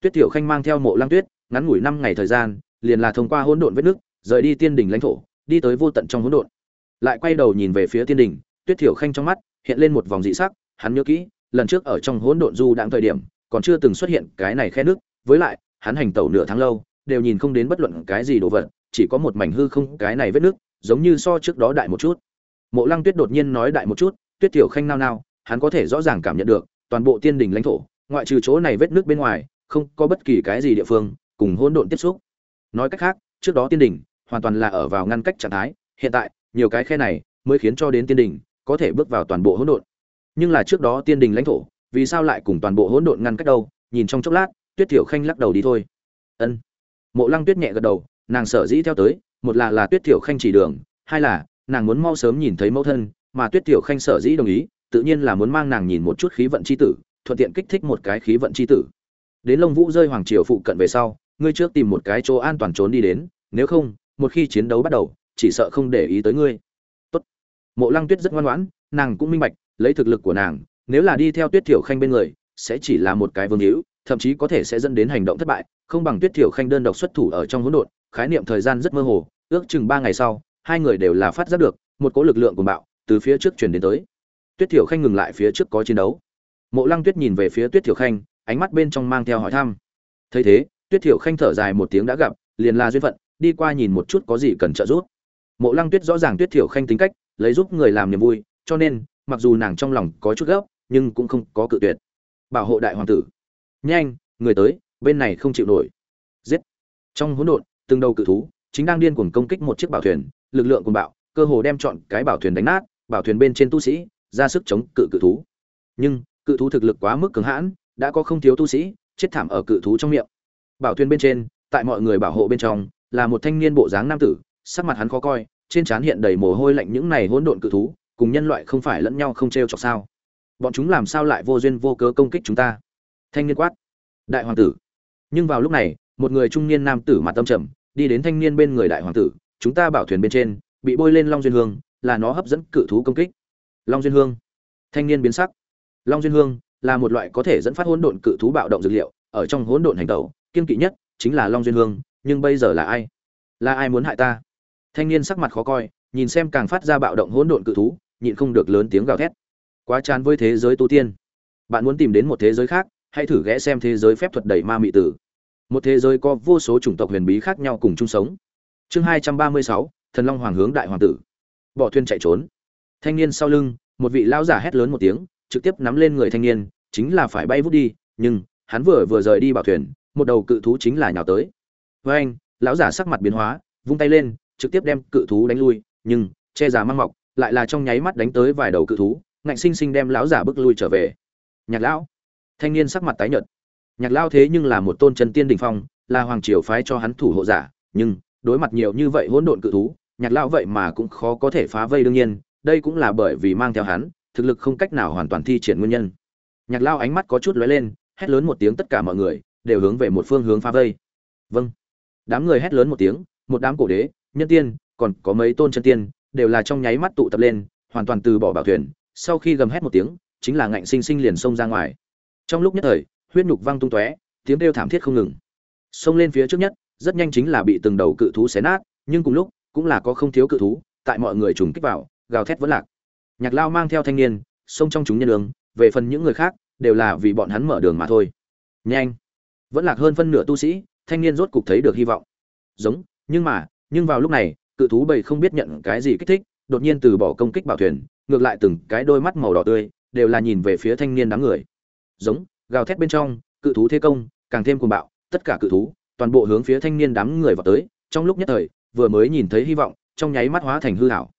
Tuyết tiểu khanh mang theo mộ lăng tuyết, ngắn ngủi năm ngày thời gian, liền là thông qua hỗn độn vết nước, rời đi tiên đỉnh lãnh thổ, đi tới vô tận trong hỗn độn. Lại quay đầu nhìn về phía tiên đỉnh, tuyết tiểu khanh trong mắt, hiện lên một vòng dị sắc, hắn nhớ kỹ, lần trước ở trong hỗn độn du đang thời điểm còn chưa từng xuất hiện cái này khe nước, với lại, hắn hành tẩu nửa tháng lâu, đều nhìn không đến bất luận cái gì đồ vật, chỉ có một mảnh hư không, cái này vết nước, giống như so trước đó đại một chút. Mộ lăng tuyết đột nhiên nói đại một chút, tuyết tiểu khanh nao nao, hắn có thể rõ ràng cảm nhận được, toàn bộ tiên đình lãnh thổ, ngoại trừ chỗ này vết nước bên ngoài, không có bất kỳ cái gì địa phương, cùng hỗn độn tiếp xúc. Nói cách khác, trước đó tiên đình, hoàn toàn là ở vào ngăn cách trạng thái, hiện tại, nhiều cái khe này, mới khiến cho đến tiên đình, có thể bước vào toàn bộ hỗn độn. Nhưng là trước đó tiên đình lãnh thổ vì sao lại cùng toàn bộ hỗn độn ngăn cách đâu? Nhìn trong chốc lát, tuyết tiểu khanh lắc đầu đi thôi. Ân. Mộ lăng tuyết nhẹ gật đầu, nàng sở dĩ theo tới, một là là tuyết tiểu khanh chỉ đường, hai là nàng muốn mau sớm nhìn thấy mẫu thân, mà tuyết tiểu khanh sở dĩ đồng ý, tự nhiên là muốn mang nàng nhìn một chút khí vận chi tử, thuận tiện kích thích một cái khí vận chi tử. Đến lông vũ rơi hoàng triều phụ cận về sau, ngươi trước tìm một cái chỗ an toàn trốn đi đến, nếu không, một khi chiến đấu bắt đầu, chỉ sợ không để ý tới ngươi. Tốt. mộ lăng tuyết rất ngoan ngoãn, nàng cũng minh bạch, lấy thực lực của nàng nếu là đi theo tuyết tiểu khanh bên người, sẽ chỉ là một cái vương hữu, thậm chí có thể sẽ dẫn đến hành động thất bại. Không bằng tuyết tiểu khanh đơn độc xuất thủ ở trong hỗn độn, khái niệm thời gian rất mơ hồ, ước chừng ba ngày sau, hai người đều là phát giác được, một cỗ lực lượng của bạo từ phía trước truyền đến tới. Tuyết tiểu khanh ngừng lại phía trước có chiến đấu. Mộ lăng tuyết nhìn về phía tuyết tiểu khanh, ánh mắt bên trong mang theo hỏi thăm. Thấy thế, tuyết tiểu khanh thở dài một tiếng đã gặp, liền là duyên phận, đi qua nhìn một chút có gì cần trợ giúp. Mộ lăng tuyết rõ ràng tuyết tiểu khanh tính cách, lấy giúp người làm niềm vui, cho nên, mặc dù nàng trong lòng có chút gấp nhưng cũng không có cự tuyệt. Bảo hộ đại hoàng tử. Nhanh, người tới, bên này không chịu nổi. Giết. Trong hỗn độn, từng đầu cự thú, chính đang điên cuồng công kích một chiếc bảo thuyền, lực lượng cuồng bạo, cơ hồ đem chọn cái bảo thuyền đánh nát, bảo thuyền bên trên tu sĩ, ra sức chống cự cự thú. Nhưng, cự thú thực lực quá mức cứng hãn, đã có không thiếu tu sĩ, chết thảm ở cự thú trong miệng. Bảo thuyền bên trên, tại mọi người bảo hộ bên trong, là một thanh niên bộ dáng nam tử, sắc mặt hắn khó coi, trên trán hiện đầy mồ hôi lạnh những này hỗn độn cự thú, cùng nhân loại không phải lẫn nhau không t r e o chọc sao bọn chúng làm sao lại vô duyên vô cớ công kích chúng ta? Thanh niên quát. Đại hoàng tử. Nhưng vào lúc này, một người trung niên nam tử mặt tâm trầm, đi đến thanh niên bên người đại hoàng tử. Chúng ta bảo thuyền bên trên, bị bôi lên long duyên hương, là nó hấp dẫn cự thú công kích. Long duyên hương. Thanh niên biến sắc. Long duyên hương là một loại có thể dẫn phát hỗn độn cự thú bạo động dược liệu, ở trong hỗn độn hành tẩu kiên kỵ nhất chính là long duyên hương, nhưng bây giờ là ai? Là ai muốn hại ta? Thanh niên sắc mặt khó coi, nhìn xem càng phát ra bạo động hỗn độn cự thú, nhịn không được lớn tiếng gào thét quá chán với thế giới tu tiên. Bạn muốn tìm đến một thế giới khác, hãy thử ghé xem thế giới phép thuật đầy ma mị tử. Một thế giới có vô số chủng tộc huyền bí khác nhau cùng chung sống. Chương hai trăm ba mươi sáu, thần long hoàng hướng đại hoàng tử. Bỏ thuyền chạy trốn. Thanh niên sau lưng, một vị lão giả hét lớn một tiếng, trực tiếp nắm lên người thanh niên, chính là phải bay vút đi, nhưng, hắn vừa vừa rời đi bảo thuyền, một đầu cự thú chính là nhào tới. Với anh, lão giả sắc mặt biến hóa, vung tay lên, trực tiếp đem cự thú đánh lui, nhưng, che giả mang mọc, lại là trong nháy mắt đánh tới vài đầu cự thú ngạnh sinh sinh đem lão giả bước lui trở về. Nhạc lão, thanh niên sắc mặt tái nhợt. Nhạc lão thế nhưng là một tôn chân tiên đỉnh phong, là hoàng triều phái cho hắn thủ hộ giả, nhưng đối mặt nhiều như vậy hỗn độn cự thú, nhạc lão vậy mà cũng khó có thể phá vây đương nhiên, đây cũng là bởi vì mang theo hắn, thực lực không cách nào hoàn toàn thi triển nguyên nhân. Nhạc lão ánh mắt có chút lóe lên, hét lớn một tiếng tất cả mọi người, đều hướng về một phương hướng phá vây. Vâng. Đám người hét lớn một tiếng, một đám cổ đế, nhân tiên, còn có mấy tôn chân tiên, đều là trong nháy mắt tụ tập lên, hoàn toàn từ bỏ bảo thuyền sau khi gầm hét một tiếng, chính là ngạnh sinh sinh liền xông ra ngoài. Trong lúc nhất thời, huyết nhục văng tung tóe, tiếng kêu thảm thiết không ngừng. Xông lên phía trước nhất, rất nhanh chính là bị từng đầu cự thú xé nát, nhưng cùng lúc, cũng là có không thiếu cự thú, tại mọi người trùng kích vào, gào thét vẫn lạc. Nhạc lao mang theo thanh niên, xông trong chúng nhân đường, về phần những người khác, đều là vì bọn hắn mở đường mà thôi. Nhanh! Vẫn lạc hơn phân nửa tu sĩ, thanh niên rốt cục thấy được hy vọng. Giống, nhưng mà, nhưng vào lúc này, cự thú bầy không biết nhận cái gì kích thích, đột nhiên từ bỏ công kích bảo thuyền ngược lại từng cái đôi mắt màu đỏ tươi, đều là nhìn về phía thanh niên đám người. Giống, gào thét bên trong, cự thú thế công, càng thêm cuồng bạo, tất cả cự thú, toàn bộ hướng phía thanh niên đám người vào tới, trong lúc nhất thời, vừa mới nhìn thấy hy vọng, trong nháy mắt hóa thành hư ảo.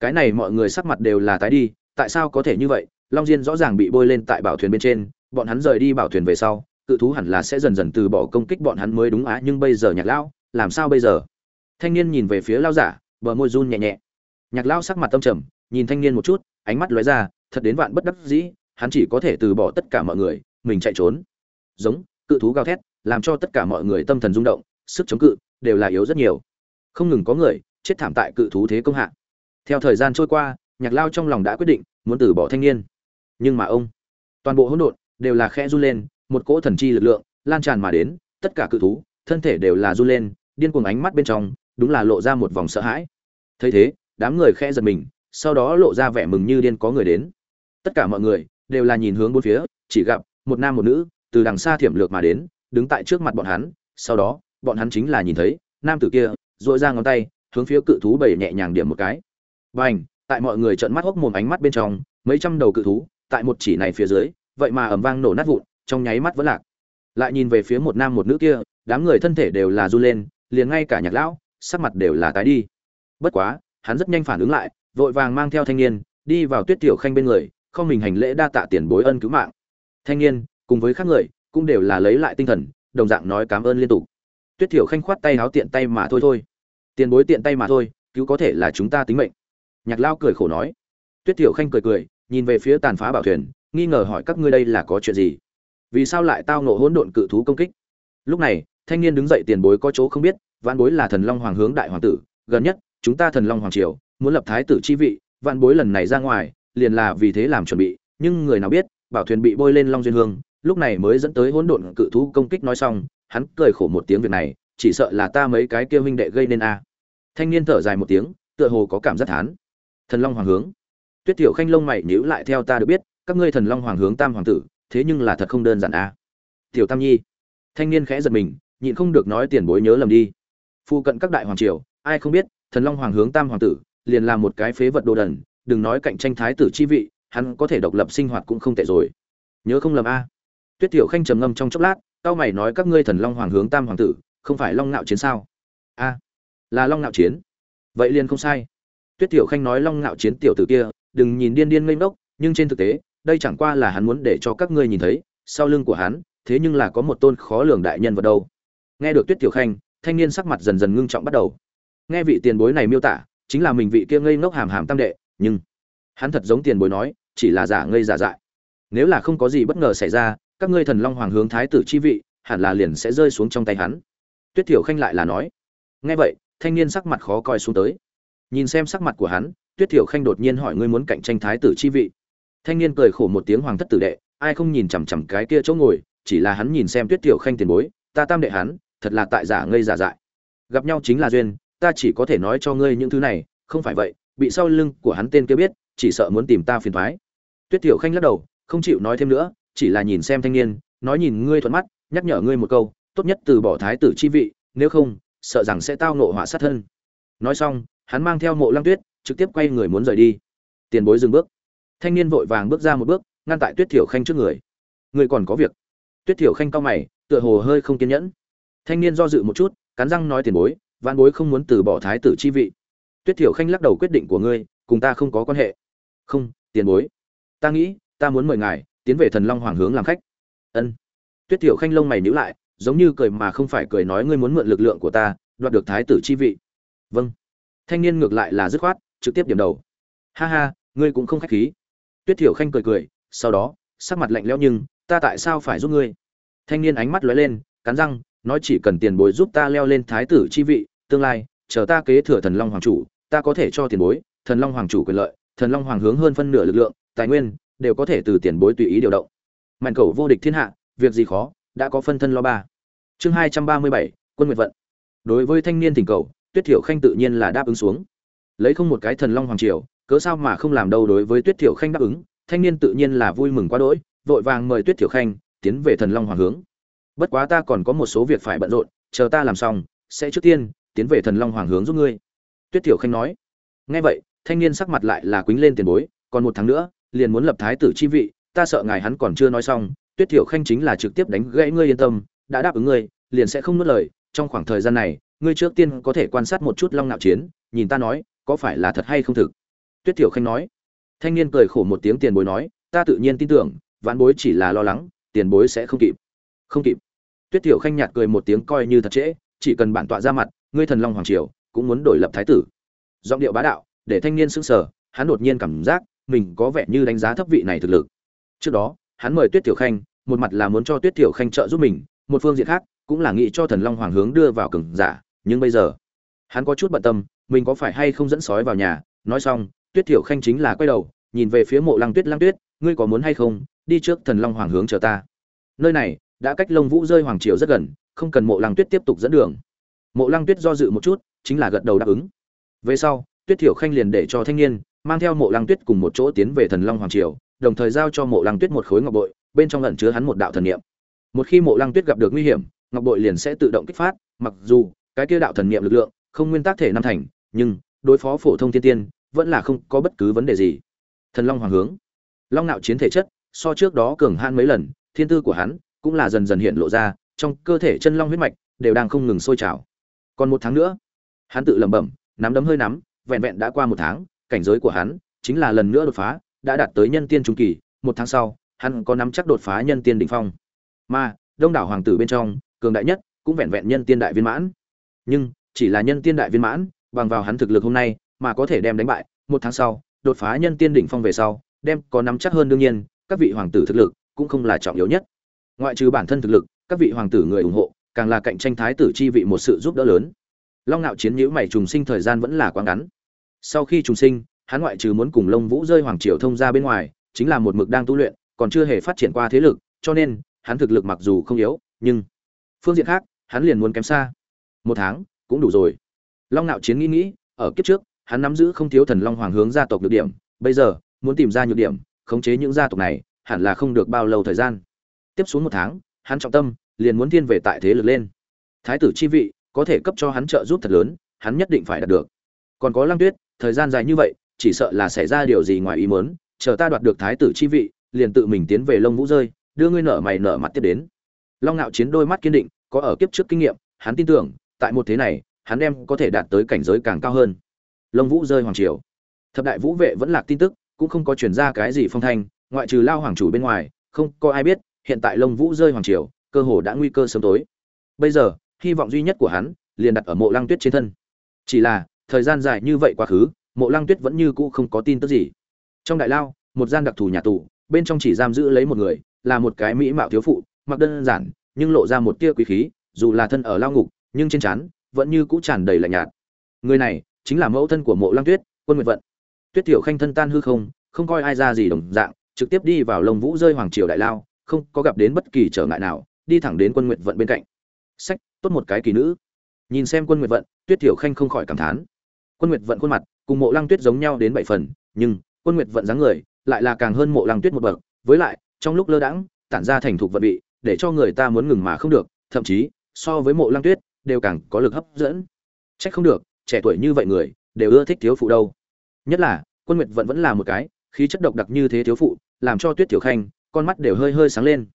Cái này mọi người sắc mặt đều là tái đi, tại sao có thể như vậy? Long diên rõ ràng bị bôi lên tại bảo thuyền bên trên, bọn hắn rời đi bảo thuyền về sau, cự thú hẳn là sẽ dần dần từ bỏ công kích bọn hắn mới đúng á, nhưng bây giờ nhạc lão, làm sao bây giờ? Thanh niên nhìn về phía lao giả, bờ môi run nhẹ nhẹ. Nhạc lão sắc mặt tâm trầm nhìn thanh niên một chút, ánh mắt lóe ra, thật đến vạn bất đắc dĩ, hắn chỉ có thể từ bỏ tất cả mọi người, mình chạy trốn. Giống, cự thú gào thét, làm cho tất cả mọi người tâm thần rung động, sức chống cự đều là yếu rất nhiều. Không ngừng có người chết thảm tại cự thú thế công hạ. Theo thời gian trôi qua, nhạc lao trong lòng đã quyết định muốn từ bỏ thanh niên. Nhưng mà ông, toàn bộ hỗn độn đều là khe run lên, một cỗ thần chi lực lượng lan tràn mà đến, tất cả cự thú, thân thể đều là run lên, điên cuồng ánh mắt bên trong, đúng là lộ ra một vòng sợ hãi. Thấy thế, đám người khe giật mình sau đó lộ ra vẻ mừng như điên có người đến tất cả mọi người đều là nhìn hướng bốn phía chỉ gặp một nam một nữ từ đằng xa thiểm lược mà đến đứng tại trước mặt bọn hắn sau đó bọn hắn chính là nhìn thấy nam tử kia dội ra ngón tay hướng phía cự thú bảy nhẹ nhàng điểm một cái Bành, tại mọi người trợn mắt hốc mồm ánh mắt bên trong, mấy trăm đầu cự thú, tại một chỉ này phía dưới, vậy mà ầm vang nổ nát vụn, trong nháy mắt vẫn lạc. Lại nhìn về phía một nam một nữ kia, đám người thân thể đều là run lên, liền ngay cả Nhạc lão, sắc mặt đều là tái đi. Bất quá, hắn rất nhanh phản ứng lại, vội vàng mang theo thanh niên, đi vào Tuyết Tiểu Khanh bên người, không mình hành lễ đa tạ tiền bối ân cứu mạng. Thanh niên, cùng với các người, cũng đều là lấy lại tinh thần, đồng dạng nói cảm ơn liên tục. Tuyết Tiểu Khanh khoát tay háo tiện tay mà thôi thôi. Tiền bối tiện tay mà thôi, cứu có thể là chúng ta tính mệnh nhạc lao cười khổ nói tuyết tiểu khanh cười cười nhìn về phía tàn phá bảo thuyền nghi ngờ hỏi các ngươi đây là có chuyện gì vì sao lại tao nộ hỗn độn cự thú công kích lúc này thanh niên đứng dậy tiền bối có chỗ không biết vạn bối là thần long hoàng hướng đại hoàng tử gần nhất chúng ta thần long hoàng triều muốn lập thái tử chi vị, vạn bối lần này ra ngoài, liền là vì thế làm chuẩn bị. Nhưng người nào biết, bảo thuyền bị bôi lên long duyên hương, lúc này mới dẫn tới hỗn độn cự thú công kích nói xong, hắn cười khổ một tiếng việc này, chỉ sợ là ta mấy cái kia huynh đệ gây nên a. Thanh niên thở dài một tiếng, tựa hồ có cảm giác thán. Thần long hoàng hướng. Tuyết tiểu khanh lông mày nhíu lại theo ta được biết, các ngươi thần long hoàng hướng tam hoàng tử, thế nhưng là thật không đơn giản a. À. tiểu tam nhi. Thanh niên khẽ giật mình, nhịn không được nói tiền bối nhớ lầm đi. Phu cận các đại hoàng triều, ai không biết, thần long hoàng hướng tam hoàng tử liền là một cái phế vật đồ đần đừng nói cạnh tranh thái tử chi vị hắn có thể độc lập sinh hoạt cũng không tệ rồi. Nhớ không lầm a. Tuyết tiểu khanh trầm ngâm trong chốc lát tao mày nói các ngươi thần long hoàng hướng tam hoàng tử không phải long ngạo chiến sao? A là long ngạo chiến. Vậy liền không sai. Tuyết Tiểu Khanh nói Long Ngạo Chiến tiểu tử kia, đừng nhìn điên điên ngây ngốc, nhưng trên thực tế, đây chẳng qua là hắn muốn để cho các ngươi nhìn thấy, sau lưng của hắn, thế nhưng là có một tôn khó lường đại nhân vật đâu. Nghe được Tuyết Tiểu Khanh, thanh niên sắc mặt dần dần ngưng trọng bắt đầu. Nghe vị tiền bối này miêu tả, chính là mình vị kia ngây ngốc hàm hàm tam đệ, nhưng hắn thật giống tiền bối nói, chỉ là giả ngây giả dại. Nếu là không có gì bất ngờ xảy ra, các ngươi thần long hoàng hướng thái tử chi vị, hẳn là liền sẽ rơi xuống trong tay hắn. Tuyết Tiểu Khanh lại là nói. Nghe vậy, thanh niên sắc mặt khó coi xuống tới nhìn xem sắc mặt của hắn tuyết thiểu khanh đột nhiên hỏi ngươi muốn cạnh tranh thái tử chi vị thanh niên cười khổ một tiếng hoàng thất tử đệ ai không nhìn chằm chằm cái kia chỗ ngồi chỉ là hắn nhìn xem tuyết thiểu khanh tiền bối ta tam đệ hắn thật là tại giả ngây giả dại gặp nhau chính là duyên ta chỉ có thể nói cho ngươi những thứ này, không phải vậy, bị sau lưng của hắn tên kia biết, chỉ sợ muốn tìm ta phiền thoái tuyết thiểu khanh lắc đầu, không chịu nói thêm nữa, chỉ là nhìn xem thanh niên, nói nhìn ngươi thuận mắt, nhắc nhở ngươi một câu, tốt nhất từ bỏ thái tử chi vị, nếu không, sợ rằng sẽ tao nộ họa sát thân. Nói xong, hắn mang theo mộ lăng tuyết, trực tiếp quay người muốn rời đi. Tiền bối dừng bước. Thanh niên vội vàng bước ra một bước, ngăn tại tuyết thiểu khanh trước người. Người còn có việc. Tuyết thiểu khanh cao mày, tựa hồ hơi không kiên nhẫn. Thanh niên do dự một chút, cắn răng nói tiền bối văn bối không muốn từ bỏ thái tử chi vị. Tuyết thiểu khanh lắc đầu quyết định của ngươi, cùng ta không có quan hệ. Không, tiền bối. Ta nghĩ, ta muốn mời ngài, tiến về thần long hoàng hướng làm khách. Ân. Tuyết thiểu khanh lông mày nhữ lại, giống như cười mà không phải cười nói ngươi muốn mượn lực lượng của ta, đoạt được thái tử chi vị. Vâng. Thanh niên ngược lại là dứt khoát, trực tiếp điểm đầu. Ha ha, ngươi cũng không khách khí. Tuyết thiểu khanh cười cười, sau đó, sắc mặt lạnh lẽo nhưng, ta tại sao phải giúp ngươi? Thanh niên ánh mắt lóe lên, cắn răng, nói chỉ cần tiền bối giúp ta leo lên thái tử chi vị tương lai, chờ ta kế thừa thần long hoàng chủ, ta có thể cho tiền bối, thần long hoàng chủ quyền lợi, thần long hoàng hướng hơn phân nửa lực lượng, tài nguyên, đều có thể từ tiền bối tùy ý điều động. Mạnh cầu vô địch thiên hạ, việc gì khó, đã có phân thân lo ba. Chương hai trăm ba mươi bảy, quân nguyện vận. Đối với thanh niên thỉnh cầu, tuyết thiểu khanh tự nhiên là đáp ứng xuống. Lấy không một cái thần long hoàng triều, cớ sao mà không làm đâu đối với tuyết thiểu khanh đáp ứng, thanh niên tự nhiên là vui mừng quá đỗi, vội vàng mời tuyết thiểu khanh tiến về thần long hoàng hướng. Bất quá ta còn có một số việc phải bận rộn, chờ ta làm xong, sẽ trước tiên tiến về thần long hoàng hướng giúp ngươi. Tuyết thiểu khanh nói. Nghe vậy, thanh niên sắc mặt lại là quýnh lên tiền bối, còn một tháng nữa, liền muốn lập thái tử chi vị, ta sợ ngài hắn còn chưa nói xong, tuyết thiểu khanh chính là trực tiếp đánh gãy ngươi yên tâm, đã đáp ứng ngươi, liền sẽ không nuốt lời, trong khoảng thời gian này, ngươi trước tiên có thể quan sát một chút long nạo chiến, nhìn ta nói, có phải là thật hay không thực. Tuyết thiểu khanh nói. Thanh niên cười khổ một tiếng tiền bối nói, ta tự nhiên tin tưởng, vãn bối chỉ là lo lắng, tiền bối sẽ không kịp. Không kịp. Tuyết thiểu khanh nhạt cười một tiếng coi như thật trễ, chỉ cần bản tọa ra mặt ngươi thần long hoàng triều cũng muốn đổi lập thái tử. Giọng điệu bá đạo, để thanh niên sững sờ, hắn đột nhiên cảm giác mình có vẻ như đánh giá thấp vị này thực lực. Trước đó, hắn mời tuyết tiểu khanh, một mặt là muốn cho tuyết tiểu khanh trợ giúp mình, một phương diện khác cũng là nghĩ cho thần long hoàng hướng đưa vào cường giả, nhưng bây giờ, hắn có chút bận tâm, mình có phải hay không dẫn sói vào nhà? Nói xong, tuyết tiểu khanh chính là quay đầu, nhìn về phía mộ lăng tuyết lăng tuyết, ngươi có muốn hay không, đi trước thần long hoàng hướng chờ ta. Nơi này, đã cách lông vũ rơi hoàng triều rất gần, không cần mộ lăng tuyết tiếp tục dẫn đường mộ lăng tuyết do dự một chút, chính là gật đầu đáp ứng. Về sau, tuyết thiểu khanh liền để cho thanh niên mang theo mộ lăng tuyết cùng một chỗ tiến về thần long hoàng triều, đồng thời giao cho mộ lăng tuyết một khối ngọc bội, bên trong lẩn chứa hắn một đạo thần niệm. Một khi mộ lăng tuyết gặp được nguy hiểm, ngọc bội liền sẽ tự động kích phát, mặc dù cái kia đạo thần niệm lực lượng không nguyên tắc thể năm thành, nhưng đối phó phổ thông thiên tiên vẫn là không có bất cứ vấn đề gì. Thần long hoàng hướng. Long nạo chiến thể chất, so trước đó cường han mấy lần, thiên tư của hắn cũng là dần dần hiện lộ ra, trong cơ thể chân long huyết mạch đều đang không ngừng sôi trào còn một tháng nữa. Hắn tự lẩm bẩm, nắm đấm hơi nắm, vẹn vẹn đã qua một tháng, cảnh giới của hắn chính là lần nữa đột phá, đã đạt tới nhân tiên trung kỳ, một tháng sau, hắn có nắm chắc đột phá nhân tiên đỉnh phong. Mà, đông đảo hoàng tử bên trong, cường đại nhất cũng vẹn vẹn nhân tiên đại viên mãn. Nhưng, chỉ là nhân tiên đại viên mãn, bằng vào hắn thực lực hôm nay, mà có thể đem đánh bại, một tháng sau, đột phá nhân tiên đỉnh phong về sau, đem có nắm chắc hơn đương nhiên, các vị hoàng tử thực lực cũng không là trọng yếu nhất. Ngoại trừ bản thân thực lực, các vị hoàng tử người ủng hộ càng là cạnh tranh thái tử chi vị một sự giúp đỡ lớn. Long nạo chiến nhữ mày trùng sinh thời gian vẫn là quá ngắn. Sau khi trùng sinh, hắn ngoại trừ muốn cùng lông vũ rơi hoàng triều thông ra bên ngoài, chính là một mực đang tu luyện, còn chưa hề phát triển qua thế lực, cho nên, hắn thực lực mặc dù không yếu, nhưng phương diện khác, hắn liền muốn kém xa. Một tháng, cũng đủ rồi. Long nạo chiến nghĩ nghĩ, ở kiếp trước, hắn nắm giữ không thiếu thần long hoàng hướng gia tộc được điểm, bây giờ, muốn tìm ra nhược điểm, khống chế những gia tộc này, hẳn là không được bao lâu thời gian. Tiếp xuống một tháng hắn trọng tâm, liền muốn thiên về tại thế lực lên. Thái tử chi vị, có thể cấp cho hắn trợ giúp thật lớn, hắn nhất định phải đạt được. Còn có lăng tuyết, thời gian dài như vậy, chỉ sợ là xảy ra điều gì ngoài ý muốn, chờ ta đoạt được thái tử chi vị, liền tự mình tiến về lông vũ rơi, đưa ngươi nở mày nở mặt tiếp đến. Long ngạo chiến đôi mắt kiên định, có ở kiếp trước kinh nghiệm, hắn tin tưởng, tại một thế này, hắn đem có thể đạt tới cảnh giới càng cao hơn. Lông vũ rơi hoàng triều. Thập đại vũ vệ vẫn lạc tin tức, cũng không có truyền ra cái gì phong thanh, ngoại trừ lao hoàng chủ bên ngoài, không có ai biết hiện tại lông vũ rơi hoàng triều, cơ hồ đã nguy cơ sớm tối. Bây giờ, hy vọng duy nhất của hắn, liền đặt ở mộ lăng tuyết trên thân. Chỉ là, thời gian dài như vậy quá khứ, mộ lăng tuyết vẫn như cũ không có tin tức gì. Trong đại lao, một gian đặc thù nhà tù, bên trong chỉ giam giữ lấy một người, là một cái mỹ mạo thiếu phụ, mặc đơn giản, nhưng lộ ra một tia quý khí, dù là thân ở lao ngục, nhưng trên trán, vẫn như cũ tràn đầy lạnh nhạt. Người này, chính là mẫu thân của mộ lăng tuyết, quân nguyệt vận. Tuyết tiểu khanh thân tan hư không không coi ai ra gì đồng dạng, trực tiếp đi vào lồng vũ rơi hoàng triều đại lao không có gặp đến bất kỳ trở ngại nào, đi thẳng đến quân nguyệt vận bên cạnh. Sách, tốt một cái kỳ nữ. Nhìn xem quân nguyệt vận, tuyết tiểu khanh không khỏi cảm thán. Quân nguyệt vận khuôn mặt, cùng mộ lăng tuyết giống nhau đến bảy phần, nhưng quân nguyệt vận dáng người lại là càng hơn mộ lăng tuyết một bậc, với lại, trong lúc lơ đãng, tản ra thành thục vận vị, để cho người ta muốn ngừng mà không được, thậm chí, so với mộ lăng tuyết, đều càng có lực hấp dẫn. Trách không được, trẻ tuổi như vậy người, đều ưa thích thiếu phụ đâu. Nhất là, quân nguyệt vận vẫn là một cái, khí chất độc đặc như thế thiếu phụ, làm cho tuyết tiểu khanh con mắt đều hơi hơi sáng lên.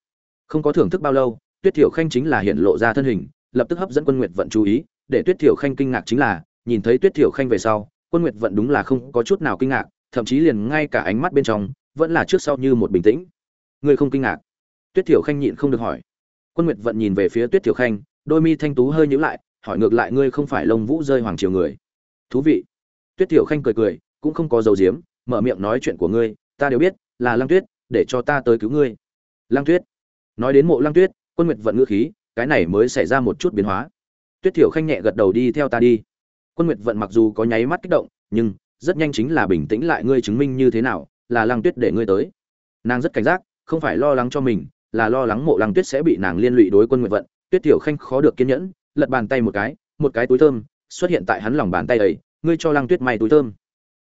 Không có thưởng thức bao lâu, tuyết tiểu khanh chính là hiện lộ ra thân hình, lập tức hấp dẫn quân nguyệt vận chú ý, để tuyết tiểu khanh kinh ngạc chính là, nhìn thấy tuyết tiểu khanh về sau, quân nguyệt vận đúng là không có chút nào kinh ngạc, thậm chí liền ngay cả ánh mắt bên trong, vẫn là trước sau như một bình tĩnh. Ngươi không kinh ngạc? Tuyết tiểu khanh nhịn không được hỏi. Quân nguyệt vận nhìn về phía tuyết tiểu khanh, đôi mi thanh tú hơi nhíu lại, hỏi ngược lại ngươi không phải lông vũ rơi hoàng triều người? Thú vị. Tuyết tiểu khanh cười cười, cũng không có giấu diếm, mở miệng nói chuyện của ngươi, ta đều biết, là lăng tuyết để cho ta tới cứu ngươi. Lang tuyết. Nói đến mộ Lang tuyết, quân nguyệt vận ngữ khí, cái này mới xảy ra một chút biến hóa. Tuyết thiểu khanh nhẹ gật đầu đi theo ta đi. Quân nguyệt vận mặc dù có nháy mắt kích động, nhưng rất nhanh chính là bình tĩnh lại ngươi chứng minh như thế nào, là Lang tuyết để ngươi tới. Nàng rất cảnh giác, không phải lo lắng cho mình, là lo lắng mộ Lang tuyết sẽ bị nàng liên lụy đối quân nguyệt vận. Tuyết tiểu khanh khó được kiên nhẫn, lật bàn tay một cái một cái túi thơm, xuất hiện tại hắn lòng bàn tay ấy, ngươi cho Lang tuyết may túi thơm.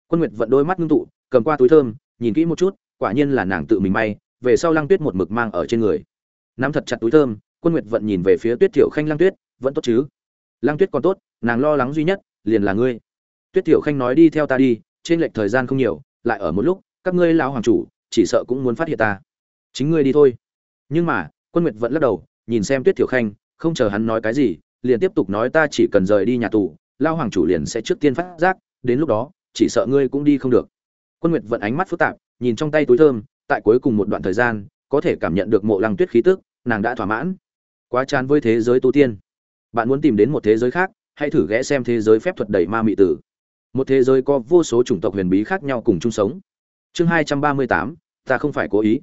Quân nguyệt vận đôi mắt ngưng tụ, cầm qua túi thơm, nhìn kỹ một chút quả nhiên là nàng tự mình may về sau lăng tuyết một mực mang ở trên người. Nắm thật chặt túi thơm, quân nguyệt vận nhìn về phía tuyết tiểu khanh lăng tuyết, vẫn tốt chứ? Lăng tuyết còn tốt, nàng lo lắng duy nhất liền là ngươi. Tuyết tiểu khanh nói, đi theo ta đi, trên lệch thời gian không nhiều, lại ở một lúc, các ngươi lão hoàng chủ, chỉ sợ cũng muốn phát hiện ta. Chính ngươi đi thôi. Nhưng mà, quân nguyệt vẫn lắc đầu, nhìn xem tuyết tiểu khanh, không chờ hắn nói cái gì, liền tiếp tục nói, ta chỉ cần rời đi nhà tù lao hoàng chủ liền sẽ trước tiên phát giác, đến lúc đó, chỉ sợ ngươi cũng đi không được. Quân nguyệt vận ánh mắt phức tạp nhìn trong tay túi thơm, tại cuối cùng một đoạn thời gian, có thể cảm nhận được mộ lăng tuyết khí tức, nàng đã thỏa mãn. Quá chán với thế giới tu tiên. Bạn muốn tìm đến một thế giới khác, hãy thử ghé xem thế giới phép thuật đầy ma mị tử. Một thế giới có vô số chủng tộc huyền bí khác nhau cùng chung sống. Chương hai trăm ba mươi tám, ta không phải cố ý.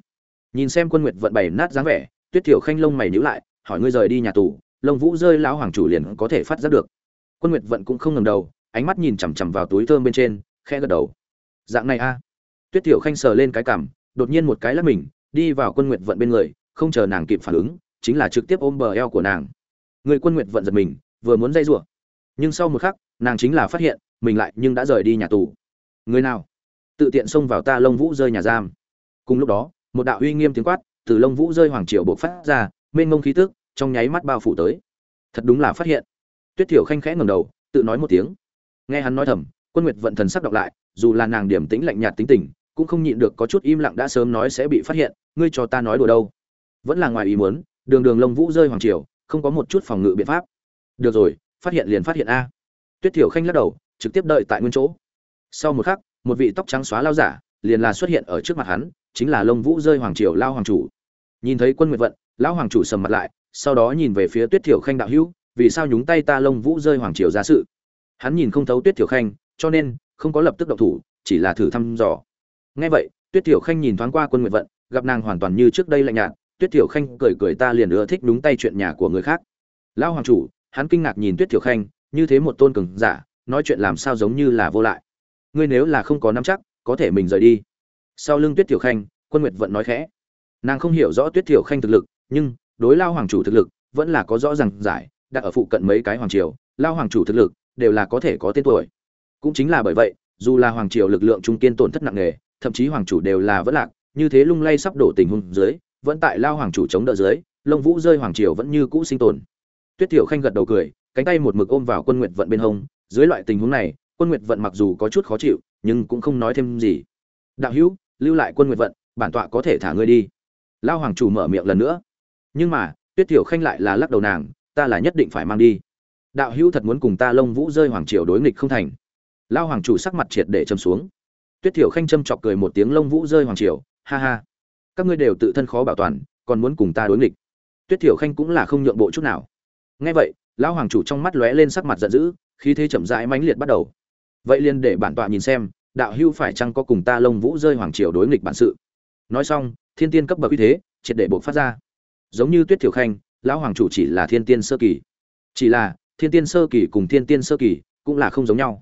Nhìn xem quân nguyệt vận bày nát dáng vẻ, tuyết thiểu khanh lông mày nhíu lại, hỏi ngươi rời đi nhà tù, lông vũ rơi lão hoàng chủ liền có thể phát giác được. Quân nguyệt vận cũng không ngầm đầu, ánh mắt nhìn chằm chằm vào túi thơm bên trên, khẽ gật đầu. Dạng này a tuyết thiểu khanh sờ lên cái cằm, đột nhiên một cái lắc mình, đi vào quân nguyệt vận bên người, không chờ nàng kịp phản ứng, chính là trực tiếp ôm bờ eo của nàng. Người quân nguyệt vận giật mình, vừa muốn dây rủa. Nhưng sau một khắc, nàng chính là phát hiện, mình lại nhưng đã rời đi nhà tù. Người nào? Tự tiện xông vào ta lông vũ rơi nhà giam. Cùng lúc đó, một đạo uy nghiêm tiếng quát từ lông vũ rơi hoàng triều buộc phát ra, mênh mông khí tức trong nháy mắt bao phủ tới. Thật đúng là phát hiện. Tuyết thiểu khanh khẽ ngầm đầu, tự nói một tiếng. Nghe hắn nói thầm, quân nguyệt vận thần sắc đọc lại, dù là nàng điểm tĩnh lạnh nhạt tính tình cũng không nhịn được có chút im lặng đã sớm nói sẽ bị phát hiện, ngươi cho ta nói đùa đâu. Vẫn là ngoài ý muốn, đường đường lông vũ rơi hoàng triều, không có một chút phòng ngự biện pháp. Được rồi, phát hiện liền phát hiện a. Tuyết thiểu khanh lắc đầu, trực tiếp đợi tại nguyên chỗ. Sau một khắc, một vị tóc trắng xóa lao giả liền là xuất hiện ở trước mặt hắn, chính là lông vũ rơi hoàng triều lao hoàng chủ. Nhìn thấy quân nguyệt vận, lão hoàng chủ sầm mặt lại, sau đó nhìn về phía tuyết thiểu khanh đạo hữu, vì sao nhúng tay ta lông vũ rơi hoàng triều ra sự? Hắn nhìn không thấu tuyết thiểu khanh, cho nên không có lập tức động thủ, chỉ là thử thăm dò ngay vậy, tuyết Tiểu khanh nhìn thoáng qua quân nguyệt vận, gặp nàng hoàn toàn như trước đây lạnh nhạt, tuyết Tiểu khanh cười cười ta liền ưa thích đúng tay chuyện nhà của người khác. Lão hoàng chủ, hắn kinh ngạc nhìn tuyết Tiểu khanh, như thế một tôn cường giả, nói chuyện làm sao giống như là vô lại. Ngươi nếu là không có nắm chắc, có thể mình rời đi. Sau lưng tuyết Tiểu khanh, quân nguyệt vận nói khẽ. Nàng không hiểu rõ tuyết Tiểu khanh thực lực, nhưng đối lao hoàng chủ thực lực, vẫn là có rõ ràng giải, đặt ở phụ cận mấy cái hoàng triều lao hoàng chủ thực lực đều là có thể có tên tuổi. Cũng chính là bởi vậy, dù là hoàng triều lực lượng trung kiên tổn thất nặng nề thậm chí hoàng chủ đều là vẫn lạc, như thế lung lay sắp đổ tình huống dưới, vẫn tại lao hoàng chủ chống đỡ dưới, lông vũ rơi hoàng triều vẫn như cũ sinh tồn. Tuyết tiểu khanh gật đầu cười, cánh tay một mực ôm vào quân nguyệt vận bên hông, dưới loại tình huống này, quân nguyệt vận mặc dù có chút khó chịu, nhưng cũng không nói thêm gì. Đạo hữu, lưu lại quân nguyệt vận, bản tọa có thể thả ngươi đi. Lao hoàng chủ mở miệng lần nữa. Nhưng mà, tuyết tiểu khanh lại là lắc đầu nàng, ta là nhất định phải mang đi. Đạo hữu thật muốn cùng ta lông vũ rơi hoàng triều đối nghịch không thành. Lao hoàng chủ sắc mặt triệt để trầm xuống tuyết Thiểu khanh châm chọc cười một tiếng lông vũ rơi hoàng triều, ha ha, các ngươi đều tự thân khó bảo toàn, còn muốn cùng ta đối nghịch. Tuyết Thiểu khanh cũng là không nhượng bộ chút nào. Nghe vậy, lão hoàng chủ trong mắt lóe lên sắc mặt giận dữ, khí thế chậm rãi mãnh liệt bắt đầu. Vậy liền để bản tọa nhìn xem, đạo hưu phải chăng có cùng ta lông vũ rơi hoàng triều đối nghịch bản sự? Nói xong, thiên tiên cấp bậc uy thế, triệt để bộc phát ra. Giống như tuyết thiểu khanh, lão hoàng chủ chỉ là thiên tiên sơ kỳ. Chỉ là, thiên tiên sơ kỳ cùng thiên tiên sơ kỳ cũng là không giống nhau.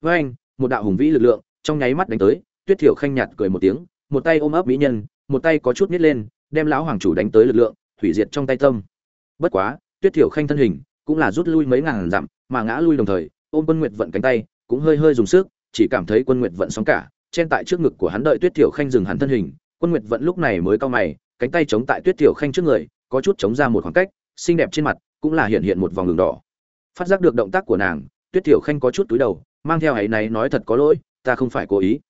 Với anh, một đạo hùng vĩ lực lượng trong nháy mắt đánh tới, tuyết thiểu khanh nhạt cười một tiếng, một tay ôm ấp mỹ nhân, một tay có chút nít lên, đem lão hoàng chủ đánh tới lực lượng, hủy diệt trong tay tâm. Bất quá, tuyết thiểu khanh thân hình cũng là rút lui mấy ngàn dặm, mà ngã lui đồng thời, ôm quân nguyệt vận cánh tay, cũng hơi hơi dùng sức, chỉ cảm thấy quân nguyệt vận sóng cả trên tại trước ngực của hắn đợi tuyết thiểu khanh dừng hắn thân hình. Quân nguyệt vận lúc này mới cao mày, cánh tay chống tại tuyết thiểu khanh trước người, có chút chống ra một khoảng cách, xinh đẹp trên mặt cũng là hiện hiện một vòng đường đỏ. Phát giác được động tác của nàng, tuyết thiểu khanh có chút túi đầu, mang theo ấy này nói thật có lỗi ta không phải cố ý.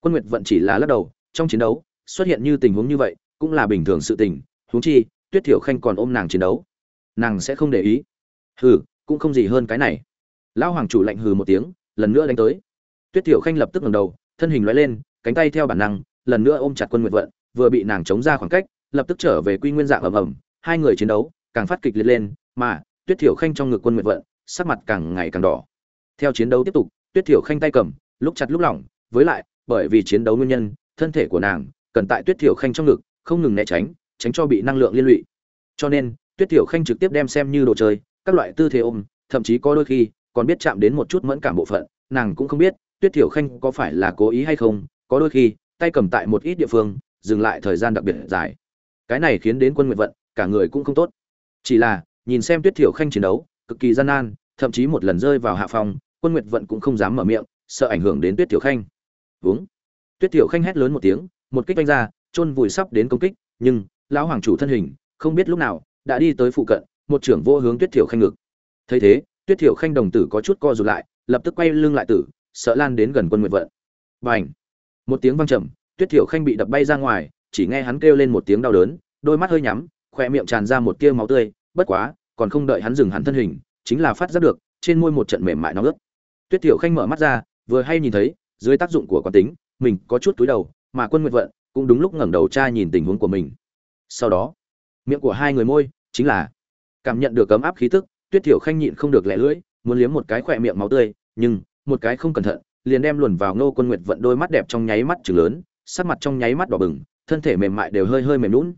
Quân nguyệt vận chỉ là lắc đầu, trong chiến đấu, xuất hiện như tình huống như vậy, cũng là bình thường sự tình, huống chi, tuyết thiểu khanh còn ôm nàng chiến đấu. Nàng sẽ không để ý. Hừ, cũng không gì hơn cái này. Lão hoàng chủ lạnh hừ một tiếng, lần nữa đánh tới. Tuyết thiểu khanh lập tức ngẩng đầu, thân hình lóe lên, cánh tay theo bản năng, lần nữa ôm chặt quân nguyệt vận, vừa bị nàng chống ra khoảng cách, lập tức trở về quy nguyên dạng ầm ầm. Hai người chiến đấu, càng phát kịch liệt lên, mà, tuyết thiểu khanh trong ngực quân nguyệt vận, sắc mặt càng ngày càng đỏ. Theo chiến đấu tiếp tục, tuyết thiểu khanh tay cầm lúc chặt lúc lỏng, với lại, bởi vì chiến đấu nguyên nhân, thân thể của nàng cần tại tuyết thiểu khanh trong ngực, không ngừng né tránh tránh cho bị năng lượng liên lụy. Cho nên, tuyết thiểu khanh trực tiếp đem xem như đồ chơi, các loại tư thế ôm, thậm chí có đôi khi còn biết chạm đến một chút mẫn cảm bộ phận, nàng cũng không biết tuyết thiểu khanh có phải là cố ý hay không, có đôi khi, tay cầm tại một ít địa phương, dừng lại thời gian đặc biệt dài. Cái này khiến đến quân nguyện vận, cả người cũng không tốt. Chỉ là, nhìn xem tuyết thiểu khanh chiến đấu, cực kỳ gian nan, thậm chí một lần rơi vào hạ phòng quân nguyệt vận cũng không dám mở miệng sợ ảnh hưởng đến tuyết tiểu khanh. Uống tuyết tiểu khanh hét lớn một tiếng một kích đánh ra chôn vùi sắp đến công kích nhưng lão hoàng chủ thân hình không biết lúc nào đã đi tới phụ cận một trưởng vô hướng tuyết tiểu khanh ngực. Thấy thế tuyết tiểu khanh đồng tử có chút co rụt lại lập tức quay lưng lại tử sợ lan đến gần quân nguyệt vận. Bành, một tiếng vang trầm tuyết tiểu khanh bị đập bay ra ngoài chỉ nghe hắn kêu lên một tiếng đau đớn đôi mắt hơi nhắm khoe miệng tràn ra một tia máu tươi bất quá còn không đợi hắn dừng hắn thân hình chính là phát giác được trên môi một trận mềm mại nóng ướt. Tuyết tiểu khanh mở mắt ra vừa hay nhìn thấy, dưới tác dụng của quán tính, mình có chút túi đầu, mà quân nguyệt vận cũng đúng lúc ngẩng đầu tra nhìn tình huống của mình. Sau đó, miệng của hai người môi, chính là, cảm nhận được cấm áp khí tức, tuyết thiểu khanh nhịn không được lẻ lưỡi, muốn liếm một cái khỏe miệng máu tươi, nhưng, một cái không cẩn thận, liền đem luồn vào ngô quân nguyệt vận đôi mắt đẹp trong nháy mắt chừng lớn, sắc mặt trong nháy mắt đỏ bừng, thân thể mềm mại đều hơi hơi mềm lún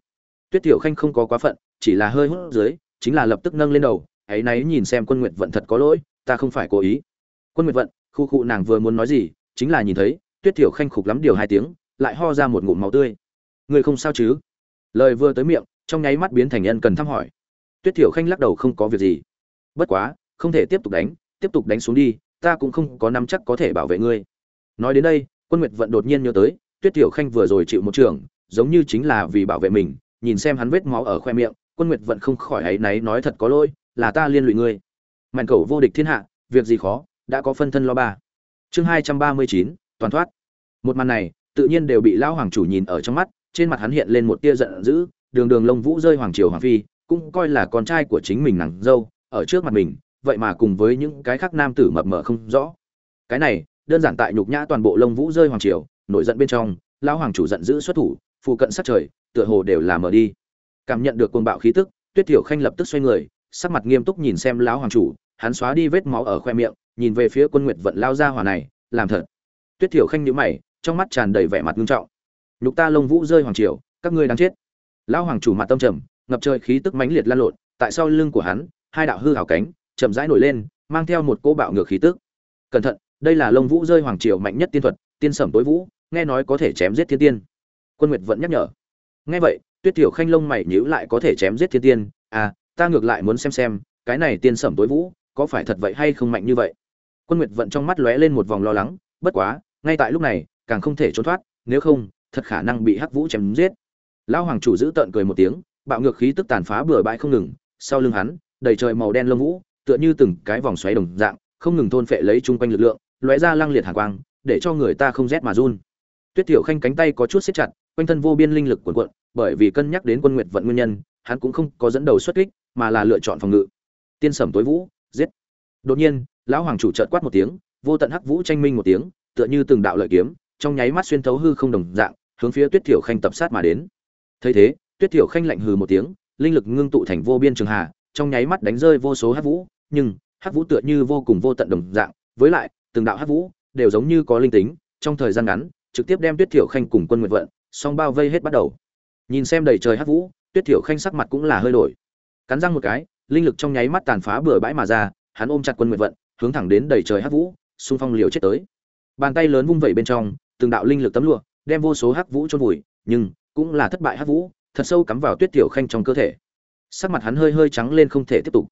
tuyết thiểu khanh không có quá phận, chỉ là hơi hút dưới, chính là lập tức nâng lên đầu, ấy náy nhìn xem quân nguyệt vận thật có lỗi, ta không phải cố ý. Quân nguyệt vận khu khu nàng vừa muốn nói gì, chính là nhìn thấy, tuyết thiểu khanh khục lắm điều hai tiếng, lại ho ra một ngụm máu tươi. Người không sao chứ? Lời vừa tới miệng, trong nháy mắt biến thành nhân cần thăm hỏi. Tuyết thiểu khanh lắc đầu không có việc gì. Bất quá, không thể tiếp tục đánh, tiếp tục đánh xuống đi, ta cũng không có nắm chắc có thể bảo vệ ngươi. Nói đến đây, quân nguyệt vận đột nhiên nhớ tới, tuyết thiểu khanh vừa rồi chịu một trường, giống như chính là vì bảo vệ mình, nhìn xem hắn vết máu ở khoe miệng, quân nguyệt vận không khỏi áy náy nói thật có lỗi, là ta liên lụy ngươi. Mạnh cầu vô địch thiên hạ, việc gì khó? Đã có phân thân lo ba. Chương hai trăm ba mươi chín, toàn thoát. Một màn này, tự nhiên đều bị lão hoàng chủ nhìn ở trong mắt, trên mặt hắn hiện lên một tia giận dữ, đường đường lông vũ rơi hoàng triều hoàng phi, cũng coi là con trai của chính mình nàng dâu, ở trước mặt mình, vậy mà cùng với những cái khác nam tử mập mờ không rõ. Cái này, đơn giản tại nhục nhã toàn bộ lông vũ rơi hoàng triều, nổi giận bên trong, lão hoàng chủ giận dữ xuất thủ, phụ cận sát trời, tựa hồ đều là mở đi. Cảm nhận được cuồng bạo khí tức, tuyết tiểu khanh lập tức xoay người, sắc mặt nghiêm túc nhìn xem lão hoàng chủ, hắn xóa đi vết máu ở khoe miệng nhìn về phía quân nguyệt vận lao ra hỏa này, làm thật. Tuyết tiểu khanh nhíu mày, trong mắt tràn đầy vẻ mặt nghiêm trọng. Nhục ta lông vũ rơi hoàng triều, các ngươi đang chết. Lão hoàng chủ mặt tâm trầm, ngập trời khí tức mãnh liệt lan lộn, tại sau lưng của hắn, hai đạo hư hào cánh, chậm rãi nổi lên, mang theo một cỗ bạo ngược khí tức. Cẩn thận, đây là lông vũ rơi hoàng triều mạnh nhất tiên thuật, tiên sẩm tối vũ, nghe nói có thể chém giết thiên tiên. Quân nguyệt vẫn nhắc nhở. Nghe vậy, tuyết tiểu khanh lông mày nhíu lại có thể chém giết thiên tiên. À ta ngược lại muốn xem xem, cái này tiên sẩm tối vũ, có phải thật vậy hay không mạnh như vậy? Quân nguyệt vận trong mắt lóe lên một vòng lo lắng, bất quá, ngay tại lúc này, càng không thể trốn thoát, nếu không, thật khả năng bị hắc vũ chém giết. Lão hoàng chủ giữ tợn cười một tiếng, bạo ngược khí tức tàn phá bừa bãi không ngừng, sau lưng hắn, đầy trời màu đen lông vũ, tựa như từng cái vòng xoáy đồng dạng, không ngừng thôn phệ lấy chung quanh lực lượng, lóe ra lăng liệt hàn quang, để cho người ta không rét mà run. Tuyết tiểu khanh cánh tay có chút siết chặt, quanh thân vô biên linh lực cuộn cuộn, bởi vì cân nhắc đến quân nguyệt vận nguyên nhân, hắn cũng không có dẫn đầu xuất kích, mà là lựa chọn phòng ngự. Tiên sẩm tối vũ, giết. Đột nhiên lão hoàng chủ chợt quát một tiếng, vô tận hắc vũ tranh minh một tiếng, tựa như từng đạo lợi kiếm, trong nháy mắt xuyên thấu hư không đồng dạng, hướng phía tuyết tiểu khanh tập sát mà đến. Thấy thế, tuyết tiểu khanh lạnh hừ một tiếng, linh lực ngưng tụ thành vô biên trường hà, trong nháy mắt đánh rơi vô số hắc vũ, nhưng hắc vũ tựa như vô cùng vô tận đồng dạng, với lại, từng đạo hắc vũ đều giống như có linh tính, trong thời gian ngắn, trực tiếp đem tuyết tiểu khanh cùng quân nguyện vận, song bao vây hết bắt đầu. Nhìn xem đầy trời hắc vũ, tuyết tiểu khanh sắc mặt cũng là hơi đổi. Cắn răng một cái, linh lực trong nháy mắt tàn phá bừa bãi mà ra, hắn ôm chặt quân nguyện vận hướng thẳng đến đầy trời hắc vũ, xung phong liều chết tới. Bàn tay lớn vung vẩy bên trong, từng đạo linh lực tấm lụa, đem vô số hắc vũ chôn vùi, nhưng cũng là thất bại hắc vũ, thật sâu cắm vào tuyết tiểu khanh trong cơ thể. Sắc mặt hắn hơi hơi trắng lên không thể tiếp tục.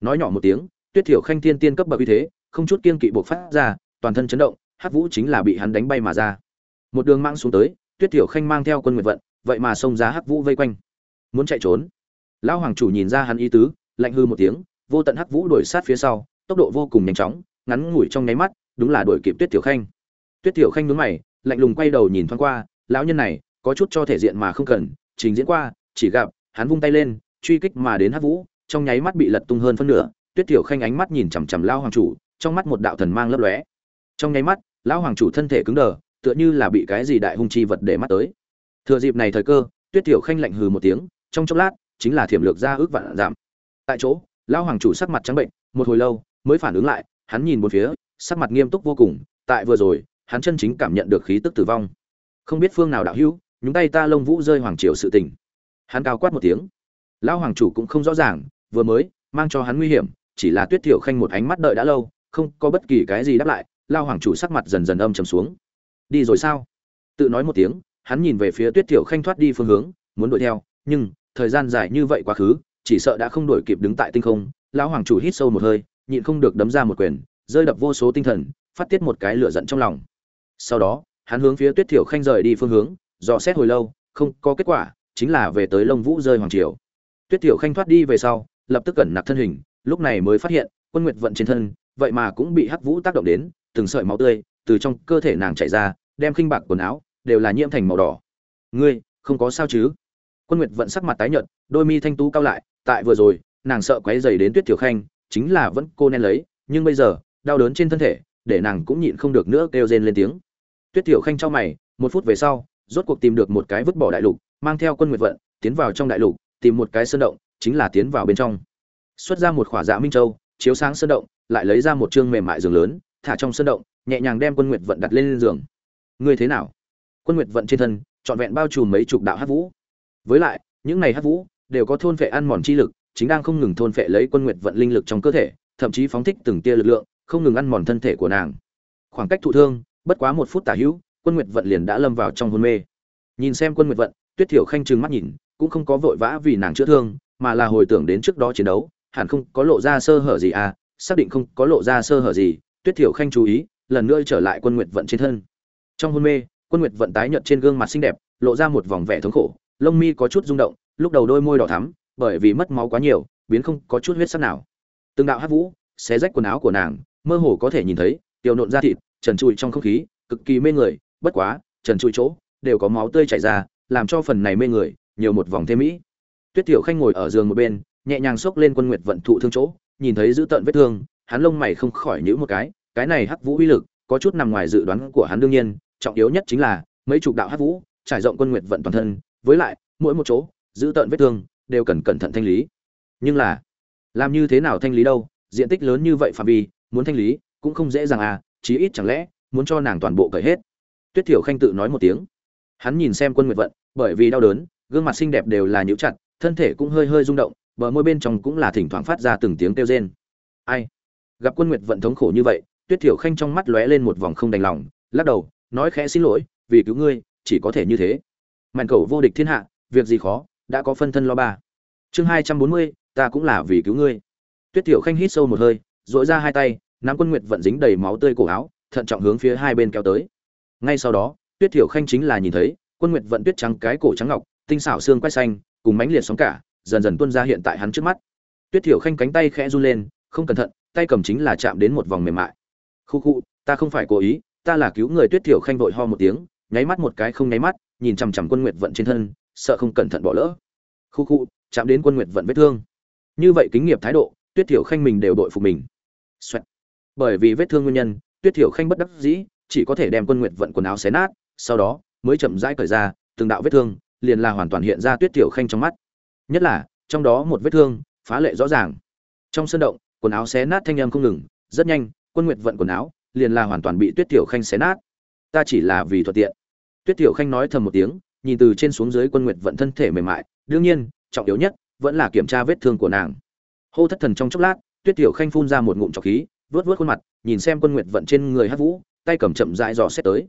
Nói nhỏ một tiếng, tuyết tiểu khanh tiên tiên cấp bậc uy thế, không chút kiên kỵ buộc phát ra, toàn thân chấn động, hắc vũ chính là bị hắn đánh bay mà ra. Một đường mang xuống tới, tuyết tiểu khanh mang theo quân nguyệt vận, vậy mà xông ra hắc vũ vây quanh. Muốn chạy trốn. Lão hoàng chủ nhìn ra hắn ý tứ, lạnh hư một tiếng, vô tận hắc vũ đuổi sát phía sau tốc độ vô cùng nhanh chóng, ngắn ngủi trong nháy mắt, đúng là đuổi kịp tuyết tiểu khanh. Tuyết tiểu khanh nhướng mày, lạnh lùng quay đầu nhìn thoáng qua, lão nhân này, có chút cho thể diện mà không cần, trình diễn qua, chỉ gặp, hắn vung tay lên, truy kích mà đến hát vũ, trong nháy mắt bị lật tung hơn phân nửa, tuyết tiểu khanh ánh mắt nhìn chằm chằm lao hoàng chủ, trong mắt một đạo thần mang lấp lóe. Trong nháy mắt, lão hoàng chủ thân thể cứng đờ, tựa như là bị cái gì đại hung chi vật để mắt tới. Thừa dịp này thời cơ, tuyết tiểu khanh lạnh hừ một tiếng, trong chốc lát, chính là thiểm lược ra ước vạn giảm. Tại chỗ, lão hoàng chủ sắc mặt trắng bệnh, một hồi lâu mới phản ứng lại, hắn nhìn bốn phía, sắc mặt nghiêm túc vô cùng, tại vừa rồi, hắn chân chính cảm nhận được khí tức tử vong. Không biết phương nào đạo hữu, nhúng tay ta lông vũ rơi hoàng triều sự tình. Hắn cao quát một tiếng. Lão hoàng chủ cũng không rõ ràng, vừa mới, mang cho hắn nguy hiểm, chỉ là tuyết tiểu khanh một ánh mắt đợi đã lâu, không có bất kỳ cái gì đáp lại, Lão hoàng chủ sắc mặt dần dần âm trầm xuống. Đi rồi sao? Tự nói một tiếng, hắn nhìn về phía tuyết tiểu khanh thoát đi phương hướng, muốn đuổi theo, nhưng, thời gian dài như vậy quá khứ, chỉ sợ đã không đuổi kịp đứng tại tinh không, lão hoàng chủ hít sâu một hơi nhịn không được đấm ra một quyền, rơi đập vô số tinh thần, phát tiết một cái lửa giận trong lòng. Sau đó, hắn hướng phía tuyết thiểu khanh rời đi phương hướng, dò xét hồi lâu, không có kết quả, chính là về tới lông vũ rơi hoàng triều. Tuyết thiểu khanh thoát đi về sau, lập tức cẩn nặc thân hình, lúc này mới phát hiện, quân nguyệt vận trên thân, vậy mà cũng bị hắc vũ tác động đến, từng sợi máu tươi từ trong cơ thể nàng chảy ra, đem khinh bạc quần áo đều là nhiễm thành màu đỏ. Ngươi, không có sao chứ? Quân nguyệt vận sắc mặt tái nhợt, đôi mi thanh tú cao lại, tại vừa rồi, nàng sợ quấy rầy đến tuyết thiểu khanh chính là vẫn cô nên lấy, nhưng bây giờ, đau đớn trên thân thể, để nàng cũng nhịn không được nữa kêu rên lên tiếng. Tuyết thiểu khanh cho mày, một phút về sau, rốt cuộc tìm được một cái vứt bỏ đại lục, mang theo quân nguyệt vận, tiến vào trong đại lục, tìm một cái sơn động, chính là tiến vào bên trong. Xuất ra một khỏa dạ minh châu, chiếu sáng sơn động, lại lấy ra một chương mềm mại giường lớn, thả trong sơn động, nhẹ nhàng đem quân nguyệt vận đặt lên giường. Ngươi thế nào? Quân nguyệt vận trên thân, trọn vẹn bao trùm mấy chục đạo hát vũ. Với lại, những này hát vũ đều có thôn phệ ăn mòn chi lực chính đang không ngừng thôn phệ lấy quân nguyệt vận linh lực trong cơ thể, thậm chí phóng thích từng tia lực lượng, không ngừng ăn mòn thân thể của nàng. Khoảng cách thụ thương, bất quá một phút tả hữu, quân nguyệt vận liền đã lâm vào trong hôn mê. Nhìn xem quân nguyệt vận, tuyết thiểu khanh trừng mắt nhìn, cũng không có vội vã vì nàng chữa thương, mà là hồi tưởng đến trước đó chiến đấu, hẳn không có lộ ra sơ hở gì à xác định không có lộ ra sơ hở gì, tuyết thiểu khanh chú ý, lần nữa trở lại quân nguyệt vận trên thân. Trong hôn mê, quân nguyệt vận tái nhợt trên gương mặt xinh đẹp, lộ ra một vòng vẻ thống khổ, lông mi có chút rung động, lúc đầu đôi môi đỏ thắm bởi vì mất máu quá nhiều, biến không có chút huyết sắc nào. Từng đạo hát vũ xé rách quần áo của nàng, mơ hồ có thể nhìn thấy, tiểu nộn da thịt, trần trụi trong không khí, cực kỳ mê người, bất quá, trần trụi chỗ đều có máu tươi chảy ra, làm cho phần này mê người nhiều một vòng thêm mỹ. Tuyết tiểu khanh ngồi ở giường một bên, nhẹ nhàng xốc lên quân nguyệt vận thụ thương chỗ, nhìn thấy giữ tận vết thương, hắn lông mày không khỏi nhíu một cái cái này hắc vũ uy lực có chút nằm ngoài dự đoán của hắn đương nhiên, trọng yếu nhất chính là mấy chục đạo hắc vũ trải rộng quân nguyệt vận toàn thân, với lại mỗi một chỗ giữ tận vết thương đều cần cẩn thận thanh lý. Nhưng là, làm như thế nào thanh lý đâu? Diện tích lớn như vậy phạm vi, muốn thanh lý cũng không dễ dàng à chí ít chẳng lẽ muốn cho nàng toàn bộ cởi hết? Tuyết thiểu khanh tự nói một tiếng. Hắn nhìn xem quân nguyệt vận, bởi vì đau đớn, gương mặt xinh đẹp đều là nhũ chặt, thân thể cũng hơi hơi rung động, bờ môi bên trong cũng là thỉnh thoảng phát ra từng tiếng kêu rên. Ai? Gặp quân nguyệt vận thống khổ như vậy, tuyết thiểu khanh trong mắt lóe lên một vòng không đành lòng, lắc đầu, nói khẽ xin lỗi, vì cứu ngươi, chỉ có thể như thế. Mạnh cầu vô địch thiên hạ, việc gì khó? Đã có phân thân lo ba. Chương hai trăm bốn mươi, ta cũng là vì cứu ngươi. Tuyết thiểu khanh hít sâu một hơi dội ra hai tay, nắm quân nguyệt vận dính đầy máu tươi cổ áo, thận trọng hướng phía hai bên kéo tới. Ngay sau đó, tuyết thiểu khanh chính là nhìn thấy, quân nguyệt vận tuyết trắng cái cổ trắng ngọc, tinh xảo xương quay xanh, cùng mánh liệt sóng cả, dần dần tuôn ra hiện tại hắn trước mắt. Tuyết thiểu khanh cánh tay khẽ run lên, không cẩn thận, tay cầm chính là chạm đến một vòng mềm mại. Khu khu, ta không phải cố ý, ta là cứu người. Tuyết thiểu khanh vội ho một tiếng, nháy mắt một cái không nháy mắt, nhìn chằm chằm quân nguyệt vận trên thân sợ không cẩn thận bỏ lỡ. Khu khu, chạm đến quân nguyệt vận vết thương. Như vậy kính nghiệp thái độ, tuyết thiểu khanh mình đều đội phục mình、Xoẹt. Bởi vì vết thương nguyên nhân, tuyết thiểu khanh bất đắc dĩ, chỉ có thể đem quân nguyệt vận quần áo xé nát, sau đó mới chậm rãi cởi ra, từng đạo vết thương liền là hoàn toàn hiện ra tuyết thiểu khanh trong mắt. Nhất là, trong đó một vết thương, phá lệ rõ ràng. Trong sân động, quần áo xé nát thanh âm không ngừng, rất nhanh, quân nguyệt vận quần áo liền là hoàn toàn bị tuyết thiểu khanh xé nát. Ta chỉ là vì thuận tiện. Tuyết thiểu khanh nói thầm một tiếng nhìn từ trên xuống dưới quân nguyệt vận thân thể mềm mại, đương nhiên, trọng yếu nhất vẫn là kiểm tra vết thương của nàng. Hô thất thần trong chốc lát, tuyết tiểu khanh phun ra một ngụm trọc khí vớt vớt khuôn mặt, nhìn xem quân nguyệt vận trên người hát vũ, tay cầm chậm dại dò xét tới.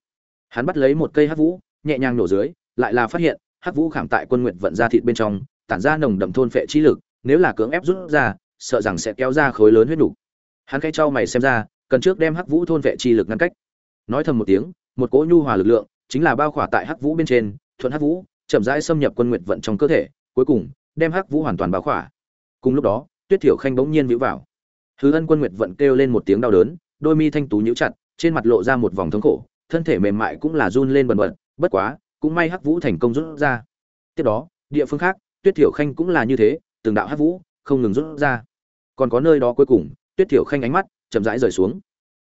Hắn bắt lấy một cây hát vũ, nhẹ nhàng nổ dưới, lại là phát hiện hát vũ khảm tại quân nguyệt vận ra thịt bên trong, tản ra nồng đậm thôn phệ chi lực, nếu là cưỡng ép rút ra, sợ rằng sẽ kéo ra khối lớn huyết đủ. hắn khẽ cho mày xem ra, cần trước đem hắc vũ thôn vệ chi lực ngăn cách. Nói thầm một tiếng, một cỗ nhu hòa lực lượng, chính là bao khỏa tại hắc vũ bên trên thuận hắc vũ, chậm rãi xâm nhập quân nguyệt vận trong cơ thể, cuối cùng, đem hắc vũ hoàn toàn báo khỏa. Cùng lúc đó, tuyết thiểu khanh bỗng nhiên vĩu vào. Hứa ân quân nguyệt vận kêu lên một tiếng đau đớn, đôi mi thanh tú nhíu chặt, trên mặt lộ ra một vòng thống khổ, thân thể mềm mại cũng là run lên bần bật, bất quá, cũng may hắc vũ thành công rút ra. Tiếp đó, địa phương khác, tuyết thiểu khanh cũng là như thế, từng đạo hắc vũ, không ngừng rút ra. Còn có nơi đó cuối cùng, tuyết thiểu khanh ánh mắt chậm rãi rời xuống.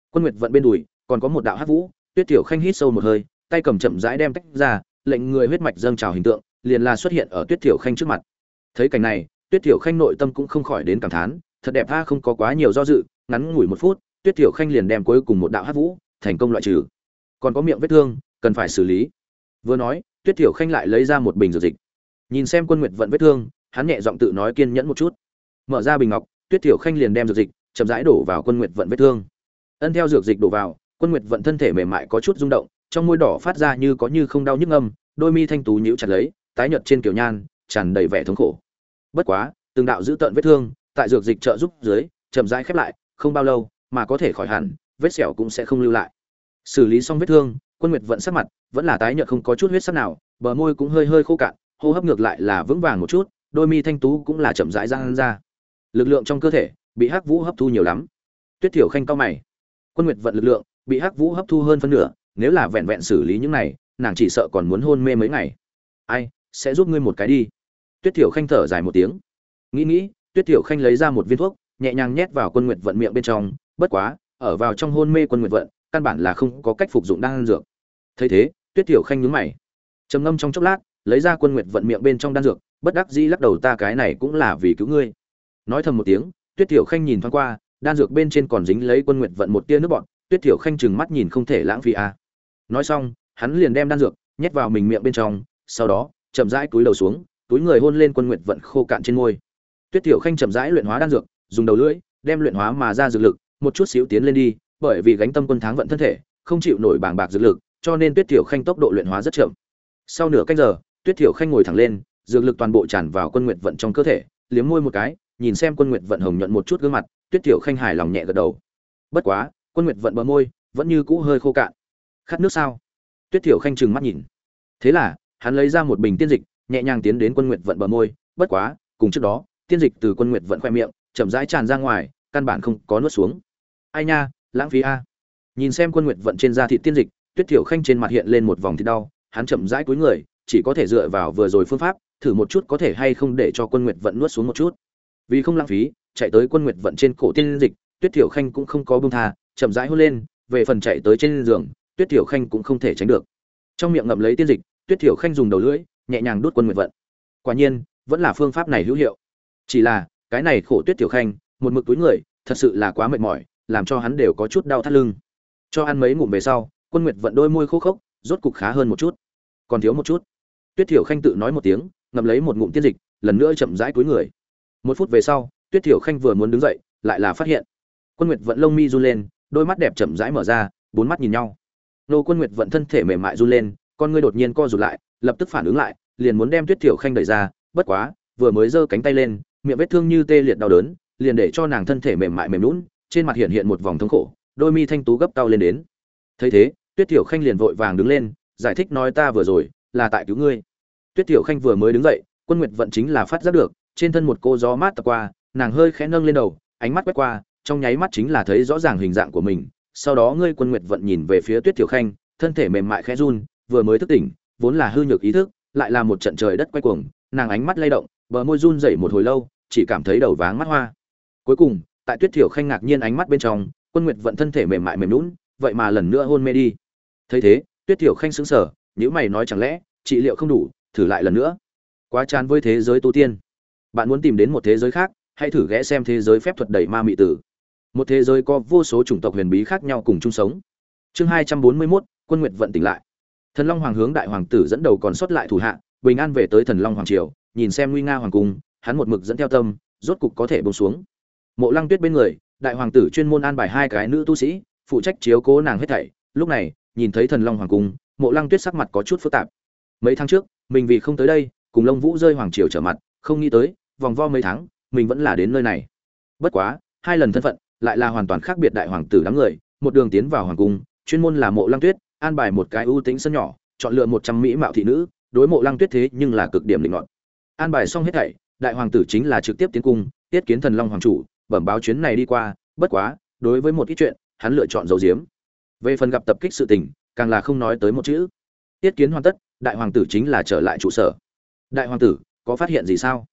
Quân nguyệt vận bên đùi, còn có một đạo hắc vũ, tuyết thiểu khanh hít sâu một hơi, tay cầm chậm rãi đem tách ra lệnh người huyết mạch dâng trào hình tượng, liền là xuất hiện ở tuyết thiểu khanh trước mặt. Thấy cảnh này, tuyết thiểu khanh nội tâm cũng không khỏi đến cảm thán, thật đẹp tha không có quá nhiều do dự, ngắn ngủi một phút, tuyết thiểu khanh liền đem cuối cùng một đạo hắc vũ, thành công loại trừ. Còn có miệng vết thương, cần phải xử lý. Vừa nói, tuyết thiểu khanh lại lấy ra một bình dược dịch. Nhìn xem quân nguyệt vận vết thương, hắn nhẹ giọng tự nói kiên nhẫn một chút. Mở ra bình ngọc, tuyết thiểu khanh liền đem dược dịch, chậm rãi đổ vào quân nguyệt vận vết thương. Ân theo dược dịch đổ vào, quân nguyệt vận thân thể mềm mại có chút rung động trong môi đỏ phát ra như có như không đau nhức âm đôi mi thanh tú nhíu chặt lấy, tái nhợt trên kiểu nhan, tràn đầy vẻ thống khổ. Bất quá, từng đạo giữ tận vết thương, tại dược dịch trợ giúp dưới, chậm rãi khép lại, không bao lâu, mà có thể khỏi hẳn, vết sẹo cũng sẽ không lưu lại. Xử lý xong vết thương, quân nguyệt vẫn sắc mặt, vẫn là tái nhợt không có chút huyết sắc nào, bờ môi cũng hơi hơi khô cạn, hô hấp ngược lại là vững vàng một chút, đôi mi thanh tú cũng là chậm rãi giang ra. Lực lượng trong cơ thể, bị hắc vũ hấp thu nhiều lắm. Tuyết thiểu khanh cao mày. Quân nguyệt vận lực lượng, bị hắc vũ hấp thu hơn phân nửa nếu là vẹn vẹn xử lý những này, nàng chỉ sợ còn muốn hôn mê mấy ngày. Ai, sẽ giúp ngươi một cái đi. Tuyết thiểu khanh thở dài một tiếng. Nghĩ nghĩ, tuyết thiểu khanh lấy ra một viên thuốc, nhẹ nhàng nhét vào quân nguyệt vận miệng bên trong, bất quá, ở vào trong hôn mê quân nguyệt vận, căn bản là không có cách phục dụng đan dược. Thấy thế, tuyết tiểu khanh nhướng mày. Trầm ngâm trong chốc lát, lấy ra quân nguyệt vận miệng bên trong đan dược, bất đắc dĩ lắc đầu ta cái này cũng là vì cứu ngươi. Nói thầm một tiếng, tuyết tiểu khanh nhìn thoáng qua, đan dược bên trên còn dính lấy quân nguyệt vận một tia nước bọt, tuyết tiểu khanh chừng mắt nhìn không thể lãng phí à nói xong, hắn liền đem đan dược nhét vào mình miệng bên trong, sau đó, chậm rãi túi đầu xuống, túi người hôn lên quân nguyệt vận khô cạn trên môi. Tuyết tiểu khanh chậm rãi luyện hóa đan dược, dùng đầu lưỡi, đem luyện hóa mà ra dược lực, một chút xíu tiến lên đi, bởi vì gánh tâm quân tháng vận thân thể, không chịu nổi bảng bạc dược lực, cho nên tuyết tiểu khanh tốc độ luyện hóa rất chậm. Sau nửa canh giờ, tuyết tiểu khanh ngồi thẳng lên, dược lực toàn bộ tràn vào quân nguyệt vận trong cơ thể, liếm môi một cái, nhìn xem quân nguyệt vận hồng nhuận một chút gương mặt, tuyết tiểu khanh hài lòng nhẹ gật đầu. Bất quá, quân nguyệt vận bờ môi vẫn như cũ hơi khô cạn khát nước sao? Tuyết Thiểu khanh trừng mắt nhìn. Thế là, hắn lấy ra một bình tiên dịch, nhẹ nhàng tiến đến quân nguyệt vận bờ môi, bất quá, cùng trước đó, tiên dịch từ quân nguyệt vận khoe miệng, chậm rãi tràn ra ngoài, căn bản không có nuốt xuống. Ai nha, lãng phí a. Nhìn xem quân nguyệt vận trên da thịt tiên dịch, tuyết Thiểu khanh trên mặt hiện lên một vòng thịt đau, hắn chậm rãi cúi người, chỉ có thể dựa vào vừa rồi phương pháp, thử một chút có thể hay không để cho quân nguyệt vận nuốt xuống một chút. Vì không lãng phí, chạy tới quân nguyệt vận trên cổ tiên dịch, tuyết Thiểu khanh cũng không có buông tha, chậm rãi hôn lên, về phần chạy tới trên giường tuyết tiểu khanh cũng không thể tránh được. Trong miệng ngậm lấy tiên dịch, tuyết tiểu khanh dùng đầu lưỡi, nhẹ nhàng đút quân nguyệt vận. Quả nhiên, vẫn là phương pháp này hữu hiệu. Chỉ là, cái này khổ tuyết tiểu khanh, một mực túi người, thật sự là quá mệt mỏi, làm cho hắn đều có chút đau thắt lưng. Cho ăn mấy ngụm về sau, quân nguyệt vận đôi môi khô khốc, rốt cục khá hơn một chút. Còn thiếu một chút. Tuyết thiểu khanh tự nói một tiếng, ngậm lấy một ngụm tiên dịch, lần nữa chậm rãi túi người. Một phút về sau, tuyết thiểu khanh vừa muốn đứng dậy, lại là phát hiện. Quân nguyệt vận lông mi run lên, đôi mắt đẹp chậm rãi mở ra, bốn mắt nhìn nhau nô quân nguyệt vận thân thể mềm mại run lên, con ngươi đột nhiên co rụt lại, lập tức phản ứng lại, liền muốn đem tuyết thiểu khanh đẩy ra, bất quá, vừa mới giơ cánh tay lên, miệng vết thương như tê liệt đau đớn, liền để cho nàng thân thể mềm mại mềm lún trên mặt hiện hiện một vòng thống khổ, đôi mi thanh tú gấp cao lên đến. Thấy thế, tuyết thiểu khanh liền vội vàng đứng lên, giải thích nói ta vừa rồi, là tại cứu ngươi. Tuyết thiểu khanh vừa mới đứng dậy, quân nguyệt vận chính là phát giác được, trên thân một cô gió mát tập qua, nàng hơi khẽ nâng lên đầu, ánh mắt quét qua, trong nháy mắt chính là thấy rõ ràng hình dạng của mình sau đó ngươi quân nguyệt vận nhìn về phía tuyết thiểu khanh, thân thể mềm mại khẽ run, vừa mới thức tỉnh, vốn là hư nhược ý thức, lại là một trận trời đất quay cuồng, nàng ánh mắt lay động, bờ môi run rẩy một hồi lâu, chỉ cảm thấy đầu váng mắt hoa. Cuối cùng, tại tuyết thiểu khanh ngạc nhiên ánh mắt bên trong, quân nguyệt vận thân thể mềm mại mềm lún vậy mà lần nữa hôn mê đi. Thấy thế, tuyết thiểu khanh sững sờ nếu mày nói chẳng lẽ, trị liệu không đủ, thử lại lần nữa. Quá chán với thế giới tu tiên. Bạn muốn tìm đến một thế giới khác, hãy thử ghé xem thế giới phép thuật đầy ma mị tử một thế giới có vô số chủng tộc huyền bí khác nhau cùng chung sống. Chương hai trăm bốn mươi mốt, quân nguyệt vận tỉnh lại. Thần long hoàng hướng đại hoàng tử dẫn đầu còn sót lại thủ hạ, bình an về tới thần long hoàng triều, nhìn xem nguy nga hoàng cung, hắn một mực dẫn theo tâm, rốt cục có thể bông xuống. Mộ lăng tuyết bên người, đại hoàng tử chuyên môn an bài hai cái nữ tu sĩ, phụ trách chiếu cố nàng hết thảy. Lúc này, nhìn thấy thần long hoàng cung, mộ lăng tuyết sắc mặt có chút phức tạp. Mấy tháng trước, mình vì không tới đây, cùng lông vũ rơi hoàng triều trở mặt, không nghĩ tới, vòng vo mấy tháng, mình vẫn là đến nơi này. Bất quá, hai lần thân phận lại là hoàn toàn khác biệt đại hoàng tử đám người, một đường tiến vào hoàng cung, chuyên môn là mộ lăng tuyết, an bài một cái ưu tính sân nhỏ, chọn lựa một trăm mỹ mạo thị nữ, đối mộ lăng tuyết thế nhưng là cực điểm lĩnh ngọn. An bài xong hết thảy, đại hoàng tử chính là trực tiếp tiến cung, tiết kiến thần long hoàng chủ, bẩm báo chuyến này đi qua, bất quá, đối với một ít chuyện, hắn lựa chọn giấu diếm về phần gặp tập kích sự tình, càng là không nói tới một chữ. Tiết kiến hoàn tất, đại hoàng tử chính là trở lại trụ sở. Đại hoàng tử, có phát hiện gì sao?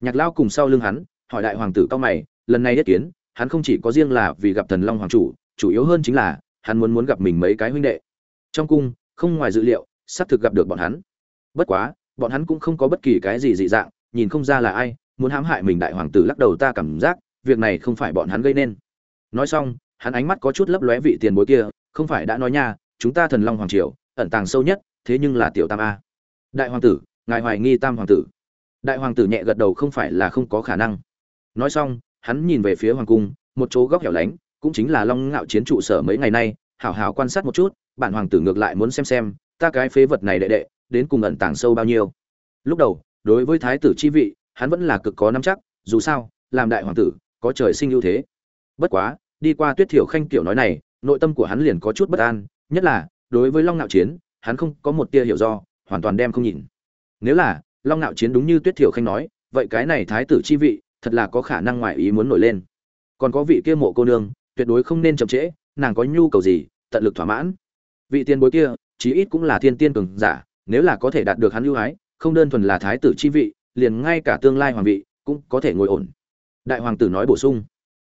Nhạc lao cùng sau lưng hắn, hỏi đại hoàng tử cao mày, lần này tiết kiến hắn không chỉ có riêng là vì gặp thần long hoàng chủ chủ yếu hơn chính là, hắn muốn muốn gặp mình mấy cái huynh đệ. Trong cung, không ngoài dự liệu sắp thực gặp được bọn hắn. Bất quá, bọn hắn cũng không có bất kỳ cái gì dị dạng, nhìn không ra là ai, muốn hãm hại mình đại hoàng tử lắc đầu ta cảm giác, việc này không phải bọn hắn gây nên. Nói xong, hắn ánh mắt có chút lấp lóe vị tiền bối kia, không phải đã nói nha, chúng ta thần long hoàng triều, ẩn tàng sâu nhất, thế nhưng là tiểu tam a. Đại hoàng tử, ngài hoài nghi tam hoàng tử. Đại hoàng tử nhẹ gật đầu không phải là không có khả năng. Nói xong hắn nhìn về phía hoàng cung, một chỗ góc hẻo lánh, cũng chính là long ngạo chiến trụ sở mấy ngày nay, hảo hảo quan sát một chút, bản hoàng tử ngược lại muốn xem xem, ta cái phế vật này đệ đệ, đến cùng ẩn tàng sâu bao nhiêu. Lúc đầu, đối với thái tử chi vị, hắn vẫn là cực có nắm chắc, dù sao, làm đại hoàng tử, có trời sinh ưu thế. Bất quá, đi qua tuyết thiểu khanh tiểu nói này, nội tâm của hắn liền có chút bất an, nhất là, đối với long nạo chiến, hắn không có một tia hiểu do, hoàn toàn đem không nhìn. Nếu là, long nạo chiến đúng như tuyết thiểu khanh nói, vậy cái này thái tử chi vị thật là có khả năng ngoại ý muốn nổi lên. Còn có vị kia mộ cô nương, tuyệt đối không nên chậm trễ, nàng có nhu cầu gì, tận lực thỏa mãn. Vị tiền bối kia, chí ít cũng là thiên tiên cường giả, nếu là có thể đạt được hắn ưu ái, không đơn thuần là thái tử chi vị, liền ngay cả tương lai hoàng vị, cũng có thể ngồi ổn. Đại hoàng tử nói bổ sung.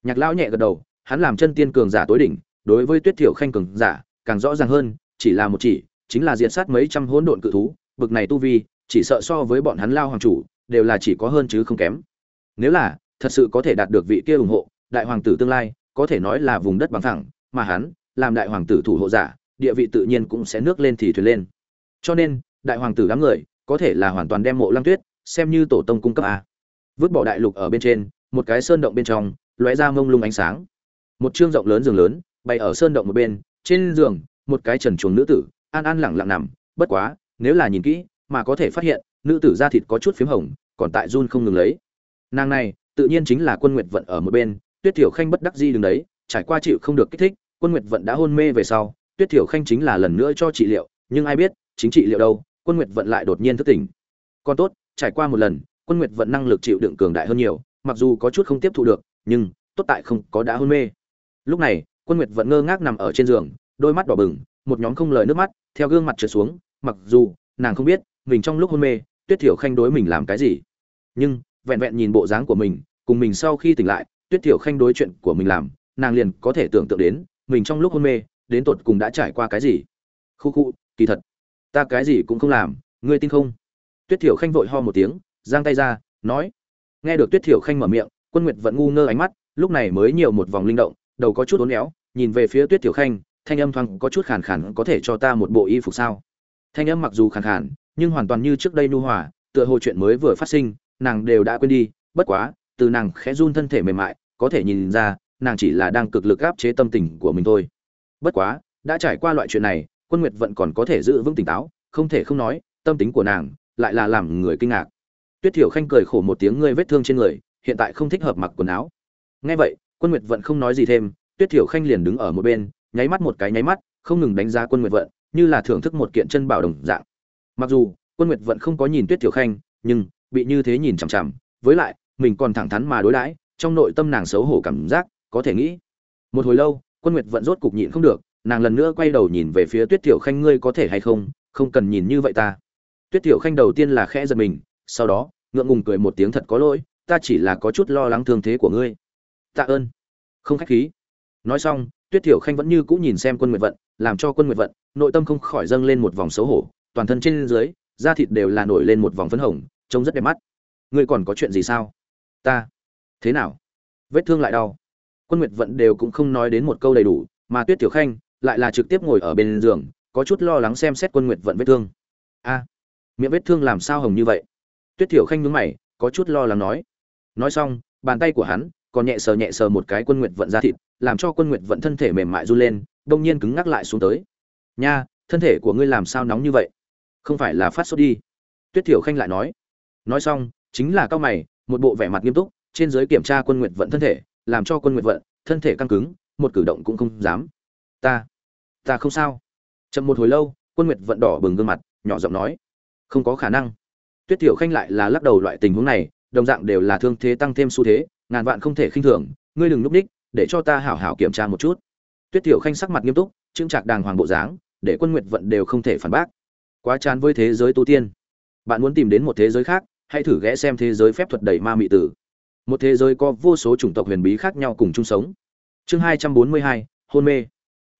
Nhạc lão nhẹ gật đầu, hắn làm chân tiên cường giả tối đỉnh, đối với tuyết thiểu khanh cường giả, càng rõ ràng hơn, chỉ là một chỉ, chính là diện sát mấy trăm hỗn độn cự thú, bực này tu vi, chỉ sợ so với bọn hắn lao hoàng chủ, đều là chỉ có hơn chứ không kém nếu là, thật sự có thể đạt được vị kia ủng hộ, đại hoàng tử tương lai, có thể nói là vùng đất bằng thẳng mà hắn, làm đại hoàng tử thủ hộ giả, địa vị tự nhiên cũng sẽ nước lên thì thuyền lên. Cho nên, đại hoàng tử đám người, có thể là hoàn toàn đem mộ lăng tuyết, xem như tổ tông cung cấp a. Vứt bỏ đại lục ở bên trên, một cái sơn động bên trong, lóe ra mông lung ánh sáng. Một chương rộng lớn giường lớn, bày ở sơn động một bên, trên giường, một cái trần chuồng nữ tử, an an lẳng lặng nằm. Bất quá, nếu là nhìn kỹ, mà có thể phát hiện, nữ tử da thịt có chút phím hồng, còn tại run không ngừng lấy nàng này, tự nhiên chính là quân nguyệt vận ở một bên, tuyết thiểu khanh bất đắc di đứng đấy, trải qua chịu không được kích thích, quân nguyệt vận đã hôn mê về sau, tuyết thiểu khanh chính là lần nữa cho trị liệu, nhưng ai biết, chính trị liệu đâu, quân nguyệt vận lại đột nhiên thức tỉnh. Còn tốt, trải qua một lần, quân nguyệt vận năng lực chịu đựng cường đại hơn nhiều, mặc dù có chút không tiếp thu được, nhưng tốt tại không có đã hôn mê. Lúc này, quân nguyệt vận ngơ ngác nằm ở trên giường, đôi mắt đỏ bừng, một nhóm không lời nước mắt, theo gương mặt trượt xuống, mặc dù nàng không biết, mình trong lúc hôn mê, tuyết thiểu khanh đối mình làm cái gì. Nhưng vẹn vẹn nhìn bộ dáng của mình, cùng mình sau khi tỉnh lại, tuyết thiểu khanh đối chuyện của mình làm, nàng liền có thể tưởng tượng đến, mình trong lúc hôn mê, đến tột cùng đã trải qua cái gì. Khu khu, kỳ thật, ta cái gì cũng không làm, ngươi tin không? Tuyết thiểu khanh vội ho một tiếng, giang tay ra, nói. Nghe được tuyết thiểu khanh mở miệng, quân nguyệt vẫn ngu ngơ ánh mắt, lúc này mới nhiều một vòng linh động, đầu có chút ốn éo, nhìn về phía tuyết thiểu khanh, thanh âm thoáng có chút khàn khàn, có thể cho ta một bộ y phục sao? Thanh âm mặc dù khàn khàn, nhưng hoàn toàn như trước đây nu hòa, tựa hồ chuyện mới vừa phát sinh nàng đều đã quên đi, bất quá, từ nàng khẽ run thân thể mềm mại, có thể nhìn ra, nàng chỉ là đang cực lực áp chế tâm tình của mình thôi. Bất quá, đã trải qua loại chuyện này, quân nguyệt vẫn còn có thể giữ vững tỉnh táo, không thể không nói, tâm tính của nàng lại là làm người kinh ngạc. Tuyết thiểu khanh cười khổ một tiếng ngươi vết thương trên người, hiện tại không thích hợp mặc quần áo. Nghe vậy, quân nguyệt vận không nói gì thêm, tuyết thiểu khanh liền đứng ở một bên, nháy mắt một cái nháy mắt, không ngừng đánh giá quân nguyệt vận, như là thưởng thức một kiện chân bảo đồng dạng. Mặc dù, quân nguyệt vận không có nhìn tuyết thiểu khanh, nhưng bị như thế nhìn chằm chằm, với lại, mình còn thẳng thắn mà đối đãi, trong nội tâm nàng xấu hổ cảm giác, có thể nghĩ. Một hồi lâu, quân nguyệt vận rốt cục nhịn không được, nàng lần nữa quay đầu nhìn về phía tuyết tiểu khanh, ngươi có thể hay không? Không cần nhìn như vậy ta. Tuyết tiểu khanh đầu tiên là khẽ giật mình, sau đó, ngượng ngùng cười một tiếng thật có lỗi, ta chỉ là có chút lo lắng thương thế của ngươi. Tạ ơn. Không khách khí. Nói xong, tuyết tiểu khanh vẫn như cũ nhìn xem quân nguyệt vận, làm cho quân nguyệt vận, nội tâm không khỏi dâng lên một vòng xấu hổ, toàn thân trên dưới, da thịt đều là nổi lên một vòng phấn hồng trông rất đẹp mắt. Ngươi còn có chuyện gì sao? Ta. Thế nào? Vết thương lại đau. Quân nguyệt vận đều cũng không nói đến một câu đầy đủ, mà tuyết tiểu khanh lại là trực tiếp ngồi ở bên giường, có chút lo lắng xem xét quân nguyệt vận vết thương. A, miệng vết thương làm sao hồng như vậy? Tuyết tiểu khanh nhướng mày, có chút lo lắng nói. Nói xong, bàn tay của hắn còn nhẹ sờ nhẹ sờ một cái quân nguyệt vận ra thịt, làm cho quân nguyệt vận thân thể mềm mại run lên đông nhiên cứng ngắc lại xuống tới. Nha, thân thể của ngươi làm sao nóng như vậy? Không phải là phát sốt đi. Tuyết tiểu khanh lại nói nói xong, chính là cao mày, một bộ vẻ mặt nghiêm túc, trên giới kiểm tra quân nguyệt vận thân thể, làm cho quân nguyệt vận, thân thể căng cứng, một cử động cũng không dám. Ta ta không sao. Chậm một hồi lâu, quân nguyệt vận đỏ bừng gương mặt, nhỏ giọng nói, không có khả năng. Tuyết tiểu khanh lại là lắc đầu loại tình huống này, đồng dạng đều là thương thế tăng thêm xu thế, ngàn vạn không thể khinh thường, ngươi đừng núp đích, để cho ta hảo hảo kiểm tra một chút. Tuyết tiểu khanh sắc mặt nghiêm túc trưng trạc đàng hoàng bộ dáng, để quân nguyệt vận đều không thể phản bác. Quá chán với thế giới tu tiên. Bạn muốn tìm đến một thế giới khác hãy thử ghé xem thế giới phép thuật đầy ma mị tử. Một thế giới có vô số chủng tộc huyền bí khác nhau cùng chung sống. Chương hai trăm bốn mươi hai, hôn mê.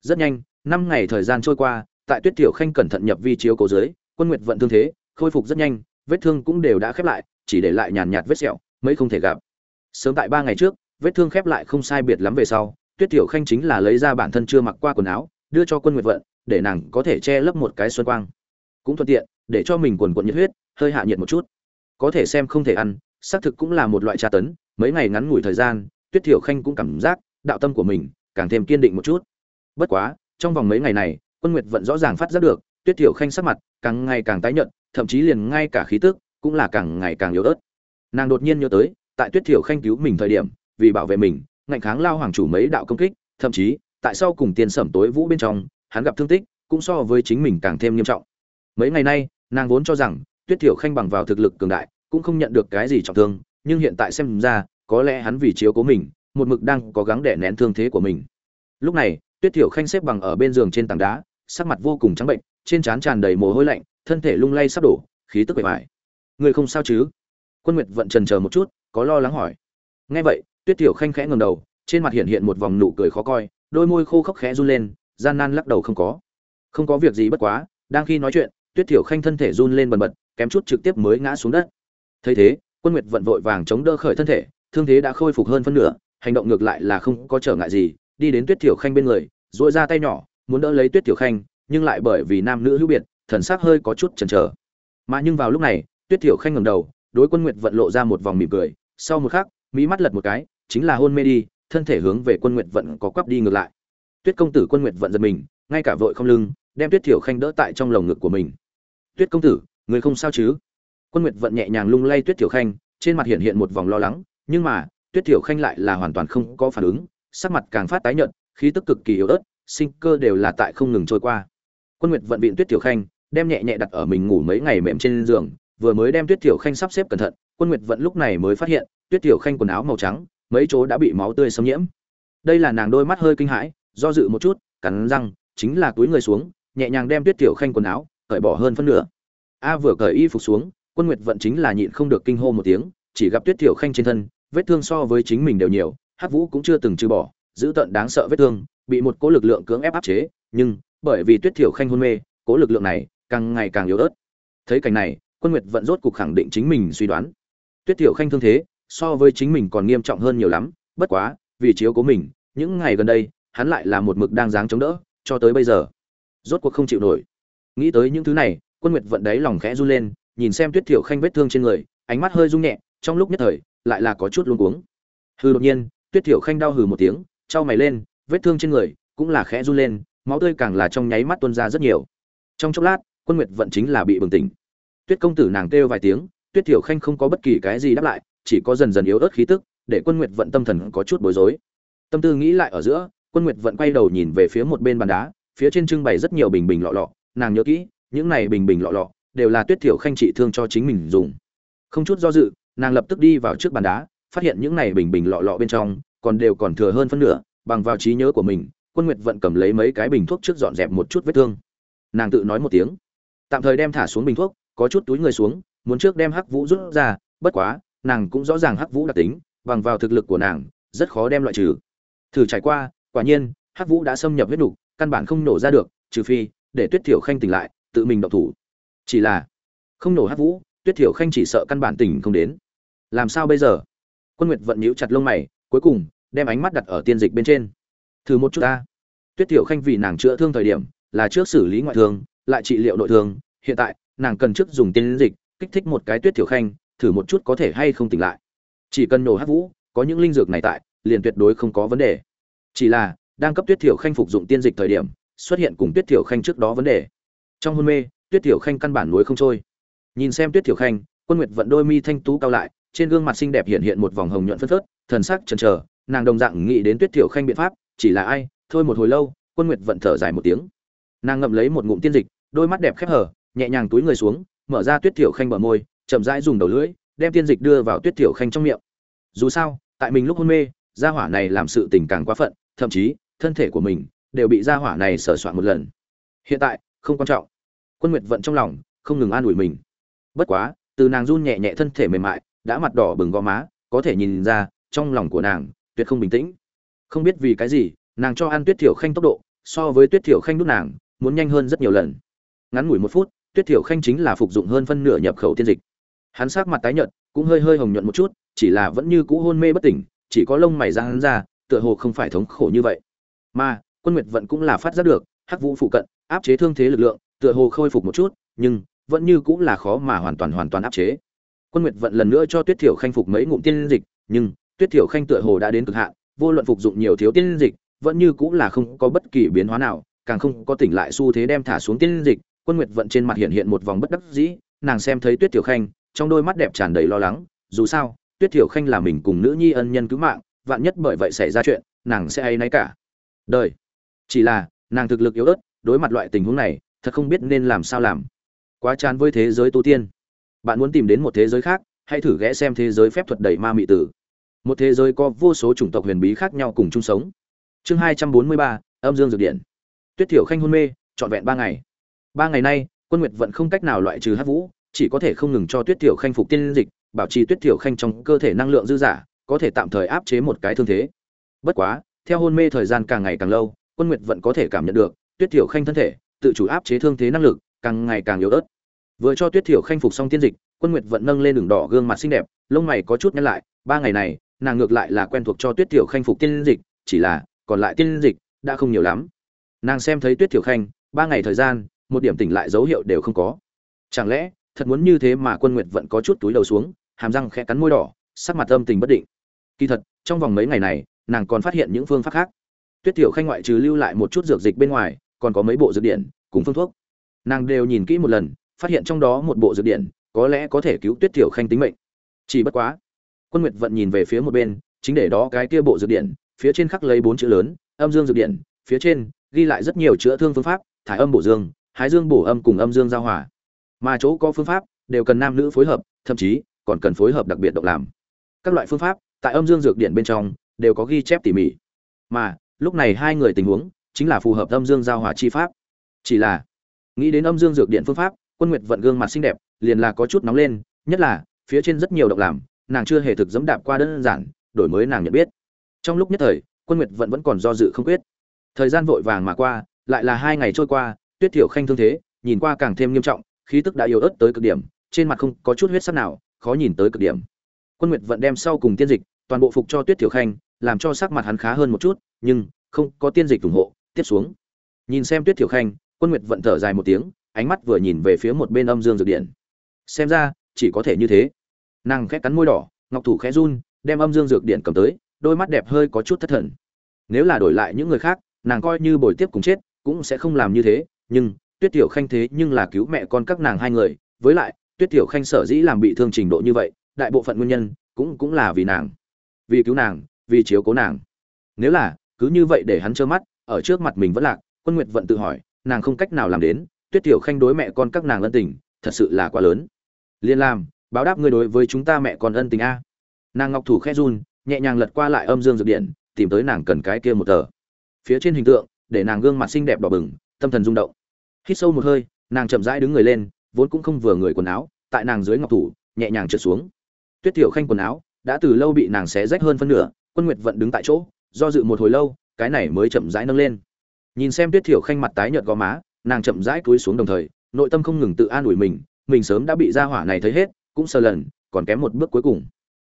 Rất nhanh, năm ngày thời gian trôi qua, tại tuyết tiểu khanh cẩn thận nhập vi chiếu cố dưới quân nguyệt vận thương thế, khôi phục rất nhanh, vết thương cũng đều đã khép lại, chỉ để lại nhàn nhạt vết sẹo, mấy không thể gặp. Sớm tại ba ngày trước, vết thương khép lại không sai biệt lắm về sau, tuyết tiểu khanh chính là lấy ra bản thân chưa mặc qua quần áo, đưa cho quân nguyệt vận, để nàng có thể che lấp một cái xuân quang. Cũng thuận tiện, để cho mình quần quần nhiệt huyết, hơi hạ nhiệt một chút có thể xem không thể ăn, xác thực cũng là một loại tra tấn, mấy ngày ngắn ngủi thời gian, tuyết thiểu khanh cũng cảm giác đạo tâm của mình càng thêm kiên định một chút. Bất quá, trong vòng mấy ngày này, quân nguyệt vẫn rõ ràng phát giác được, tuyết thiểu khanh sắc mặt càng ngày càng tái nhợt, thậm chí liền ngay cả khí tức cũng là càng ngày càng yếu ớt. Nàng đột nhiên nhớ tới, tại tuyết thiểu khanh cứu mình thời điểm, vì bảo vệ mình, ngạnh kháng lao hoàng chủ mấy đạo công kích, thậm chí, tại sao cùng tiền sẩm tối vũ bên trong, hắn gặp thương tích, cũng so với chính mình càng thêm nghiêm trọng. Mấy ngày nay, nàng vốn cho rằng tuyết thiểu khanh bằng vào thực lực cường đại, cũng không nhận được cái gì trọng thương, nhưng hiện tại xem ra, có lẽ hắn vì chiếu cố mình, một mực đang cố gắng đè nén thương thế của mình. Lúc này, tuyết thiểu khanh xếp bằng ở bên giường trên tảng đá, sắc mặt vô cùng trắng bệnh, trên trán tràn đầy mồ hôi lạnh, thân thể lung lay sắp đổ, khí tức bề bài người không sao chứ? Quân nguyệt vận trần chờ một chút, có lo lắng hỏi. Nghe vậy, tuyết thiểu khanh khẽ ngẩng đầu, trên mặt hiện hiện một vòng nụ cười khó coi, đôi môi khô khốc khẽ run lên, gian nan lắc đầu không có. Không có việc gì bất quá, đang khi nói chuyện, tuyết thiểu khanh thân thể run lên bần bật kém chút trực tiếp mới ngã xuống đất. Thấy thế, quân nguyệt vận vội vàng chống đỡ khởi thân thể, thương thế đã khôi phục hơn phân nửa, hành động ngược lại là không có trở ngại gì, đi đến tuyết thiểu khanh bên người dội ra tay nhỏ, muốn đỡ lấy tuyết thiểu khanh, nhưng lại bởi vì nam nữ hữu biệt, thần sắc hơi có chút chần chờ. Mà nhưng vào lúc này, tuyết thiểu khanh ngẩng đầu, đối quân nguyệt vận lộ ra một vòng mỉm cười, sau một khắc mỹ mắt lật một cái, chính là hôn mê đi, thân thể hướng về quân nguyệt vận có quắp đi ngược lại. Tuyết công tử quân nguyệt vận giật mình, ngay cả vội không lưng, đem tuyết thiểu khanh đỡ tại trong lồng ngực của mình. Tuyết công tử người không sao chứ? Quân nguyệt vận nhẹ nhàng lung lay tuyết thiểu khanh, trên mặt hiện hiện một vòng lo lắng, nhưng mà, tuyết thiểu khanh lại là hoàn toàn không có phản ứng, sắc mặt càng phát tái nhợt, khí tức cực kỳ yếu ớt, sinh cơ đều là tại không ngừng trôi qua. Quân nguyệt vận viện tuyết thiểu khanh, đem nhẹ nhẹ đặt ở mình ngủ mấy ngày mềm trên giường, vừa mới đem tuyết thiểu khanh sắp xếp cẩn thận, quân nguyệt vận lúc này mới phát hiện, tuyết thiểu khanh quần áo màu trắng, mấy chỗ đã bị máu tươi xâm nhiễm. Đây là nàng đôi mắt hơi kinh hãi, do dự một chút, cắn răng, chính là túi người xuống, nhẹ nhàng đem tuyết thiểu khanh quần áo, cởi bỏ hơn phân nửa a vừa cởi y phục xuống, quân nguyệt vận chính là nhịn không được kinh hô một tiếng, chỉ gặp tuyết thiểu khanh trên thân, vết thương so với chính mình đều nhiều, hắc vũ cũng chưa từng trừ bỏ, giữ tận đáng sợ vết thương, bị một cỗ lực lượng cưỡng ép áp chế, nhưng bởi vì tuyết thiểu khanh hôn mê, cỗ lực lượng này càng ngày càng yếu ớt. Thấy cảnh này, quân nguyệt vận rốt cục khẳng định chính mình suy đoán. Tuyết thiểu khanh thương thế, so với chính mình còn nghiêm trọng hơn nhiều lắm, bất quá, vì chiếu cố mình, những ngày gần đây, hắn lại là một mực đang dáng chống đỡ, cho tới bây giờ. Rốt cuộc không chịu nổi. Nghĩ tới những thứ này quân nguyệt vận đấy lòng khẽ run lên, nhìn xem tuyết thiểu khanh vết thương trên người, ánh mắt hơi rung nhẹ, trong lúc nhất thời, lại là có chút luống cuống. Hừ, đột nhiên, tuyết thiểu khanh đau hừ một tiếng, trao mày lên, vết thương trên người cũng là khẽ run lên, máu tươi càng là trong nháy mắt tuôn ra rất nhiều. Trong chốc lát, quân nguyệt vận chính là bị bừng tỉnh. Tuyết công tử nàng kêu vài tiếng, tuyết thiểu khanh không có bất kỳ cái gì đáp lại, chỉ có dần dần yếu ớt khí tức, để quân nguyệt vận tâm thần có chút bối rối. Tâm tư nghĩ lại ở giữa, quân nguyệt vận quay đầu nhìn về phía một bên bàn đá, phía trên trưng bày rất nhiều bình bình lọ lọ, nàng nhớ kỹ những này bình bình lọ lọ đều là tuyết thiểu khanh trị thương cho chính mình dùng. Không chút do dự nàng lập tức đi vào trước bàn đá phát hiện những này bình bình lọ lọ bên trong còn đều còn thừa hơn phân nửa bằng vào trí nhớ của mình quân nguyệt vận cầm lấy mấy cái bình thuốc trước dọn dẹp một chút vết thương. Nàng tự nói một tiếng. Tạm thời đem thả xuống bình thuốc có chút túi người xuống muốn trước đem hắc vũ rút ra bất quá nàng cũng rõ ràng hắc vũ đặc tính bằng vào thực lực của nàng rất khó đem loại trừ. Thử trải qua quả nhiên hắc vũ đã xâm nhập huyết đủ, căn bản không nổ ra được trừ phi để tuyết thiểu khanh tỉnh lại tự mình động thủ. Chỉ là, không nổ hắc vũ, tuyết thiểu khanh chỉ sợ căn bản tỉnh không đến. Làm sao bây giờ? Quân nguyệt vận nhíu chặt lông mày, cuối cùng, đem ánh mắt đặt ở tiên dịch bên trên. Thử một chút ta. Tuyết thiểu khanh vì nàng chữa thương thời điểm, là trước xử lý ngoại thương, lại trị liệu nội thương. Hiện tại, nàng cần trước dùng tiên dịch, kích thích một cái tuyết thiểu khanh, thử một chút có thể hay không tỉnh lại. Chỉ cần nổ hắc vũ, có những linh dược này tại, liền tuyệt đối không có vấn đề. Chỉ là, đang cấp tuyết thiểu khanh phục dụng tiên dịch thời điểm, xuất hiện cùng tuyết thiểu khanh trước đó vấn đề trong hôn mê, tuyết thiểu khanh căn bản núi không trôi. Nhìn xem tuyết thiểu khanh, quân nguyệt vận đôi mi thanh tú cao lại, trên gương mặt xinh đẹp hiện hiện một vòng hồng nhuận phất phớt, thần sắc chần chờ, nàng đồng dạng nghĩ đến tuyết thiểu khanh biện pháp, chỉ là ai, thôi một hồi lâu, quân nguyệt vận thở dài một tiếng. Nàng ngậm lấy một ngụm tiên dịch, đôi mắt đẹp khép hở nhẹ nhàng túi người xuống, mở ra tuyết thiểu khanh bờ môi, chậm rãi dùng đầu lưỡi, đem tiên dịch đưa vào tuyết thiểu khanh trong miệng. Dù sao, tại mình lúc hôn mê, gia hỏa này làm sự tình càng quá phận, thậm chí, thân thể của mình đều bị gia hỏa này sửa soạn một lần. Hiện tại, không quan trọng quân nguyệt vận trong lòng, không ngừng an ủi mình. Bất quá, từ nàng run nhẹ nhẹ thân thể mềm mại, đã mặt đỏ bừng gò má, có thể nhìn ra, trong lòng của nàng, tuyệt không bình tĩnh. Không biết vì cái gì, nàng cho ăn tuyết thiểu khanh tốc độ, so với tuyết thiểu khanh đút nàng, muốn nhanh hơn rất nhiều lần. Ngắn ngủi một phút, tuyết thiểu khanh chính là phục dụng hơn phân nửa nhập khẩu tiên dịch. Hắn sát mặt tái nhợt, cũng hơi hơi hồng nhuận một chút, chỉ là vẫn như cũ hôn mê bất tỉnh, chỉ có lông mày ra hắn ra, tựa hồ không phải thống khổ như vậy. Mà, quân nguyệt vận cũng là phát giác được, hắc vũ phụ cận, áp chế thương thế lực lượng tựa hồ khôi phục một chút, nhưng vẫn như cũng là khó mà hoàn toàn hoàn toàn áp chế. Quân nguyệt vận lần nữa cho tuyết thiểu khanh phục mấy ngụm tiên dịch, nhưng tuyết thiểu khanh tựa hồ đã đến cực hạn, vô luận phục dụng nhiều thiếu tiên dịch, vẫn như cũng là không có bất kỳ biến hóa nào, càng không có tỉnh lại xu thế đem thả xuống tiên dịch. Quân nguyệt vận trên mặt hiện hiện một vòng bất đắc dĩ, nàng xem thấy tuyết thiểu khanh, trong đôi mắt đẹp tràn đầy lo lắng. Dù sao, tuyết thiểu khanh là mình cùng nữ nhi ân nhân cứu mạng, vạn nhất bởi vậy xảy ra chuyện, nàng sẽ hay nấy cả. Đời. Chỉ là, nàng thực lực yếu ớt, đối mặt loại tình huống này thật không biết nên làm sao làm. Quá chán với thế giới tu tiên. Bạn muốn tìm đến một thế giới khác, hãy thử ghé xem thế giới phép thuật đầy ma mị tử. Một thế giới có vô số chủng tộc huyền bí khác nhau cùng chung sống. Chương hai trăm bốn mươi ba, âm dương dược điện. Tuyết thiểu khanh hôn mê, trọn vẹn ba ngày. Ba ngày nay, quân nguyệt vẫn không cách nào loại trừ hát vũ, chỉ có thể không ngừng cho tuyết thiểu khanh phục tiên dịch, bảo trì tuyết thiểu khanh trong cơ thể năng lượng dư giả có thể tạm thời áp chế một cái thương thế. Bất quá, theo hôn mê thời gian càng ngày càng lâu, quân nguyệt vẫn có thể cảm nhận được tuyết thiểu khanh thân thể tự chủ áp chế thương thế năng lực, càng ngày càng yếu ớt. Vừa cho tuyết thiểu khanh phục xong tiên dịch, quân nguyệt vận nâng lên đường đỏ gương mặt xinh đẹp, lông mày có chút nhăn lại, ba ngày này, nàng ngược lại là quen thuộc cho tuyết thiểu khanh phục tiên dịch, chỉ là, còn lại tiên dịch, đã không nhiều lắm. Nàng xem thấy tuyết thiểu khanh, ba ngày thời gian, một điểm tỉnh lại dấu hiệu đều không có. Chẳng lẽ, thật muốn như thế mà quân nguyệt vẫn có chút túi đầu xuống, hàm răng khẽ cắn môi đỏ, sắc mặt âm tình bất định. Kỳ thật, trong vòng mấy ngày này, nàng còn phát hiện những phương pháp khác. Tuyết Thiểu khanh ngoại trừ lưu lại một chút dược dịch bên ngoài còn có mấy bộ dược điển cùng phương thuốc. Nàng đều nhìn kỹ một lần, phát hiện trong đó một bộ dược điển có lẽ có thể cứu tuyết tiểu khanh tính mệnh. Chỉ bất quá, quân nguyệt vận nhìn về phía một bên, chính để đó cái kia bộ dược điển phía trên khắc lấy bốn chữ lớn, âm dương dược điển phía trên ghi lại rất nhiều chữa thương phương pháp, thải âm bổ dương, hái dương bổ âm cùng âm dương giao hòa. Mà chỗ có phương pháp, đều cần nam nữ phối hợp, thậm chí còn cần phối hợp đặc biệt động làm. Các loại phương pháp, tại âm dương dược điển bên trong, đều có ghi chép tỉ mỉ. Mà, lúc này hai người tình huống chính là phù hợp âm dương giao hòa chi pháp. Chỉ là, nghĩ đến âm dương dược điện phương pháp, quân nguyệt vận gương mặt xinh đẹp, liền là có chút nóng lên, nhất là, phía trên rất nhiều động làm, nàng chưa hề thực dẫm đạp qua đơn giản, đổi mới nàng nhận biết. Trong lúc nhất thời, quân nguyệt vận vẫn còn do dự không quyết. Thời gian vội vàng mà qua, lại là hai ngày trôi qua, tuyết thiểu khanh thương thế, nhìn qua càng thêm nghiêm trọng, khí tức đã yếu ớt tới cực điểm, trên mặt không có chút huyết sắc nào, khó nhìn tới cực điểm. Quân nguyệt vận đem sau cùng tiên dịch, toàn bộ phục cho tuyết thiểu khanh, làm cho sắc mặt hắn khá hơn một chút, nhưng, không có tiên dịch ủng hộ tiếp xuống. Nhìn xem tuyết thiểu khanh, quân nguyệt vận thở dài một tiếng, ánh mắt vừa nhìn về phía một bên âm dương dược điện. Xem ra, chỉ có thể như thế. Nàng khẽ cắn môi đỏ, ngọc thủ khẽ run, đem âm dương dược điện cầm tới, đôi mắt đẹp hơi có chút thất thần. Nếu là đổi lại những người khác, nàng coi như bồi tiếp cùng chết, cũng sẽ không làm như thế, nhưng tuyết tiểu khanh thế nhưng là cứu mẹ con các nàng hai người, với lại, tuyết tiểu khanh sở dĩ làm bị thương trình độ như vậy, đại bộ phận nguyên nhân cũng cũng là vì nàng. Vì cứu nàng, vì chiếu cố nàng. Nếu là, cứ như vậy để hắn trơ mắt ở trước mặt mình vẫn lạc, quân nguyệt vận tự hỏi, nàng không cách nào làm đến, tuyết tiểu khanh đối mẹ con các nàng ân tình, thật sự là quá lớn. Liên làm báo đáp ngươi đối với chúng ta mẹ con ân tình a. Nàng ngọc thủ khẽ run, nhẹ nhàng lật qua lại âm dương dược điện, tìm tới nàng cần cái kia một tờ. Phía trên hình tượng, để nàng gương mặt xinh đẹp đỏ bừng, tâm thần rung động. Hít sâu một hơi, nàng chậm rãi đứng người lên, vốn cũng không vừa người quần áo, tại nàng dưới ngọc thủ, nhẹ nhàng trượt xuống. Tuyết tiểu khanh quần áo, đã từ lâu bị nàng xé rách hơn phân nửa, quân nguyệt vận đứng tại chỗ, do dự một hồi lâu cái này mới chậm rãi nâng lên. Nhìn xem tuyết Thiểu khanh mặt tái nhợt gò má, nàng chậm rãi cúi xuống đồng thời, nội tâm không ngừng tự an ủi mình mình sớm đã bị gia hỏa này thấy hết, cũng sờ lần, còn kém một bước cuối cùng.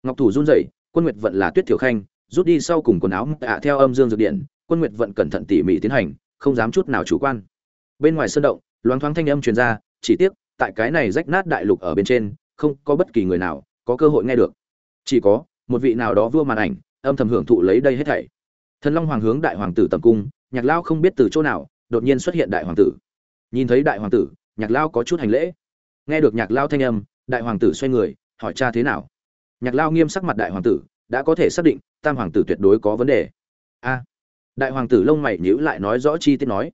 Ngọc thủ run rẩy, quân nguyệt vận là tuyết Thiểu khanh, rút đi sau cùng quần áo tạ theo âm dương dược điện, quân nguyệt vận cẩn thận tỉ mỉ tiến hành, không dám chút nào chủ quan. Bên ngoài sơn động, loáng thoáng thanh âm truyền ra, chỉ tiếc, tại cái này rách nát đại lục ở bên trên, không có bất kỳ người nào có cơ hội nghe được. Chỉ có, một vị nào đó vua màn ảnh, âm thầm hưởng thụ lấy đây hết thảy thần long hoàng hướng đại hoàng tử tầm cung, nhạc lao không biết từ chỗ nào, đột nhiên xuất hiện đại hoàng tử. Nhìn thấy đại hoàng tử, nhạc lao có chút hành lễ. Nghe được nhạc lao thanh âm, đại hoàng tử xoay người, hỏi cha thế nào? Nhạc lao nghiêm sắc mặt đại hoàng tử, đã có thể xác định, tam hoàng tử tuyệt đối có vấn đề. A. Đại hoàng tử lông mày nhíu lại nói rõ chi tiết nói.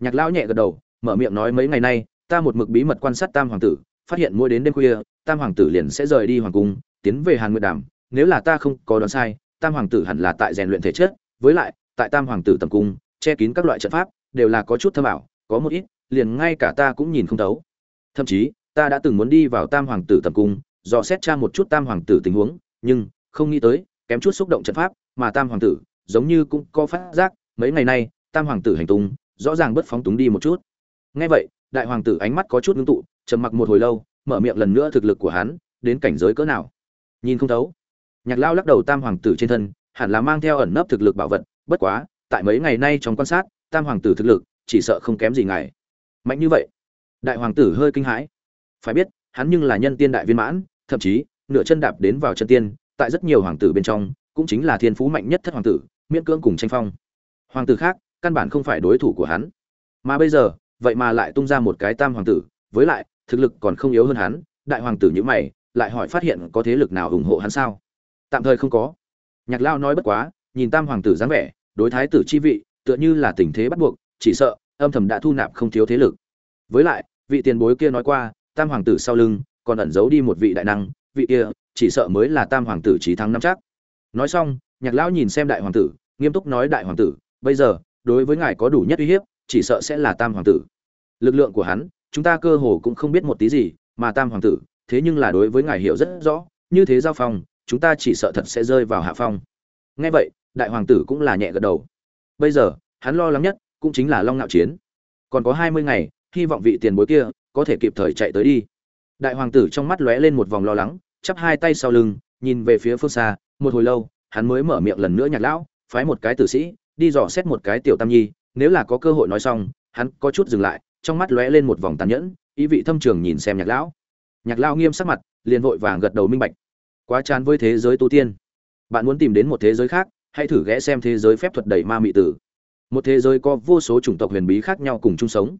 Nhạc lão nhẹ gật đầu, mở miệng nói mấy ngày nay, ta một mực bí mật quan sát tam hoàng tử, phát hiện mỗi đến đêm khuya, tam hoàng tử liền sẽ rời đi hoàng cung, tiến về hàn nguyệt đàm, nếu là ta không có đoán sai, tam hoàng tử hẳn là tại rèn luyện thể chất với lại, tại tam hoàng tử tầm cung, che kín các loại trận pháp, đều là có chút thâm ảo, có một ít, liền ngay cả ta cũng nhìn không thấu. Thậm chí, ta đã từng muốn đi vào tam hoàng tử tầm cung, dò xét tra một chút tam hoàng tử tình huống, nhưng, không nghĩ tới, kém chút xúc động trận pháp, mà tam hoàng tử, giống như cũng có phát giác, mấy ngày nay, tam hoàng tử hành tung, rõ ràng bất phóng túng đi một chút. Nghe vậy, đại hoàng tử ánh mắt có chút ngưng tụ, trầm mặc một hồi lâu, mở miệng lần nữa thực lực của hắn, đến cảnh giới cỡ nào? Nhìn không thấu. Nhạc lao lắc đầu tam hoàng tử trên thân hẳn là mang theo ẩn nấp thực lực bảo vật, bất quá, tại mấy ngày nay trong quan sát, tam hoàng tử thực lực, chỉ sợ không kém gì ngài. Mạnh như vậy, đại hoàng tử hơi kinh hãi. Phải biết, hắn nhưng là nhân tiên đại viên mãn, thậm chí, nửa chân đạp đến vào chân tiên, tại rất nhiều hoàng tử bên trong, cũng chính là thiên phú mạnh nhất thất hoàng tử, miễn cưỡng cùng tranh phong. Hoàng tử khác, căn bản không phải đối thủ của hắn. Mà bây giờ, vậy mà lại tung ra một cái tam hoàng tử, với lại, thực lực còn không yếu hơn hắn, đại hoàng tử như mày, lại hỏi phát hiện có thế lực nào ủng hộ hắn sao? Tạm thời không có nhạc lao nói bất quá, nhìn tam hoàng tử dáng vẻ, đối thái tử chi vị, tựa như là tình thế bắt buộc, chỉ sợ, âm thầm đã thu nạp không thiếu thế lực. Với lại, vị tiền bối kia nói qua, tam hoàng tử sau lưng, còn ẩn giấu đi một vị đại năng, vị kia, chỉ sợ mới là tam hoàng tử trí thắng năm chắc. Nói xong, nhạc lão nhìn xem đại hoàng tử, nghiêm túc nói đại hoàng tử, bây giờ, đối với ngài có đủ nhất uy hiếp, chỉ sợ sẽ là tam hoàng tử. Lực lượng của hắn, chúng ta cơ hồ cũng không biết một tí gì, mà tam hoàng tử, thế nhưng là đối với ngài hiểu rất rõ, như thế giao phong chúng ta chỉ sợ thật sẽ rơi vào hạ phong. Nghe vậy, đại hoàng tử cũng là nhẹ gật đầu. Bây giờ, hắn lo lắng nhất cũng chính là long ngạo chiến. Còn có hai mươi ngày, hy vọng vị tiền bối kia có thể kịp thời chạy tới đi. Đại hoàng tử trong mắt lóe lên một vòng lo lắng, chắp hai tay sau lưng, nhìn về phía phương xa, một hồi lâu, hắn mới mở miệng lần nữa nhạc lão, phái một cái tử sĩ, đi dò xét một cái tiểu tam nhi, nếu là có cơ hội nói xong, hắn có chút dừng lại, trong mắt lóe lên một vòng tàn nhẫn, ý vị thâm trường nhìn xem nhạc lão. Nhạc lão nghiêm sắc mặt, liền vội vàng gật đầu minh bạch quá chán với thế giới tu tiên. Bạn muốn tìm đến một thế giới khác, hãy thử ghé xem thế giới phép thuật đầy ma mị tử. Một thế giới có vô số chủng tộc huyền bí khác nhau cùng chung sống.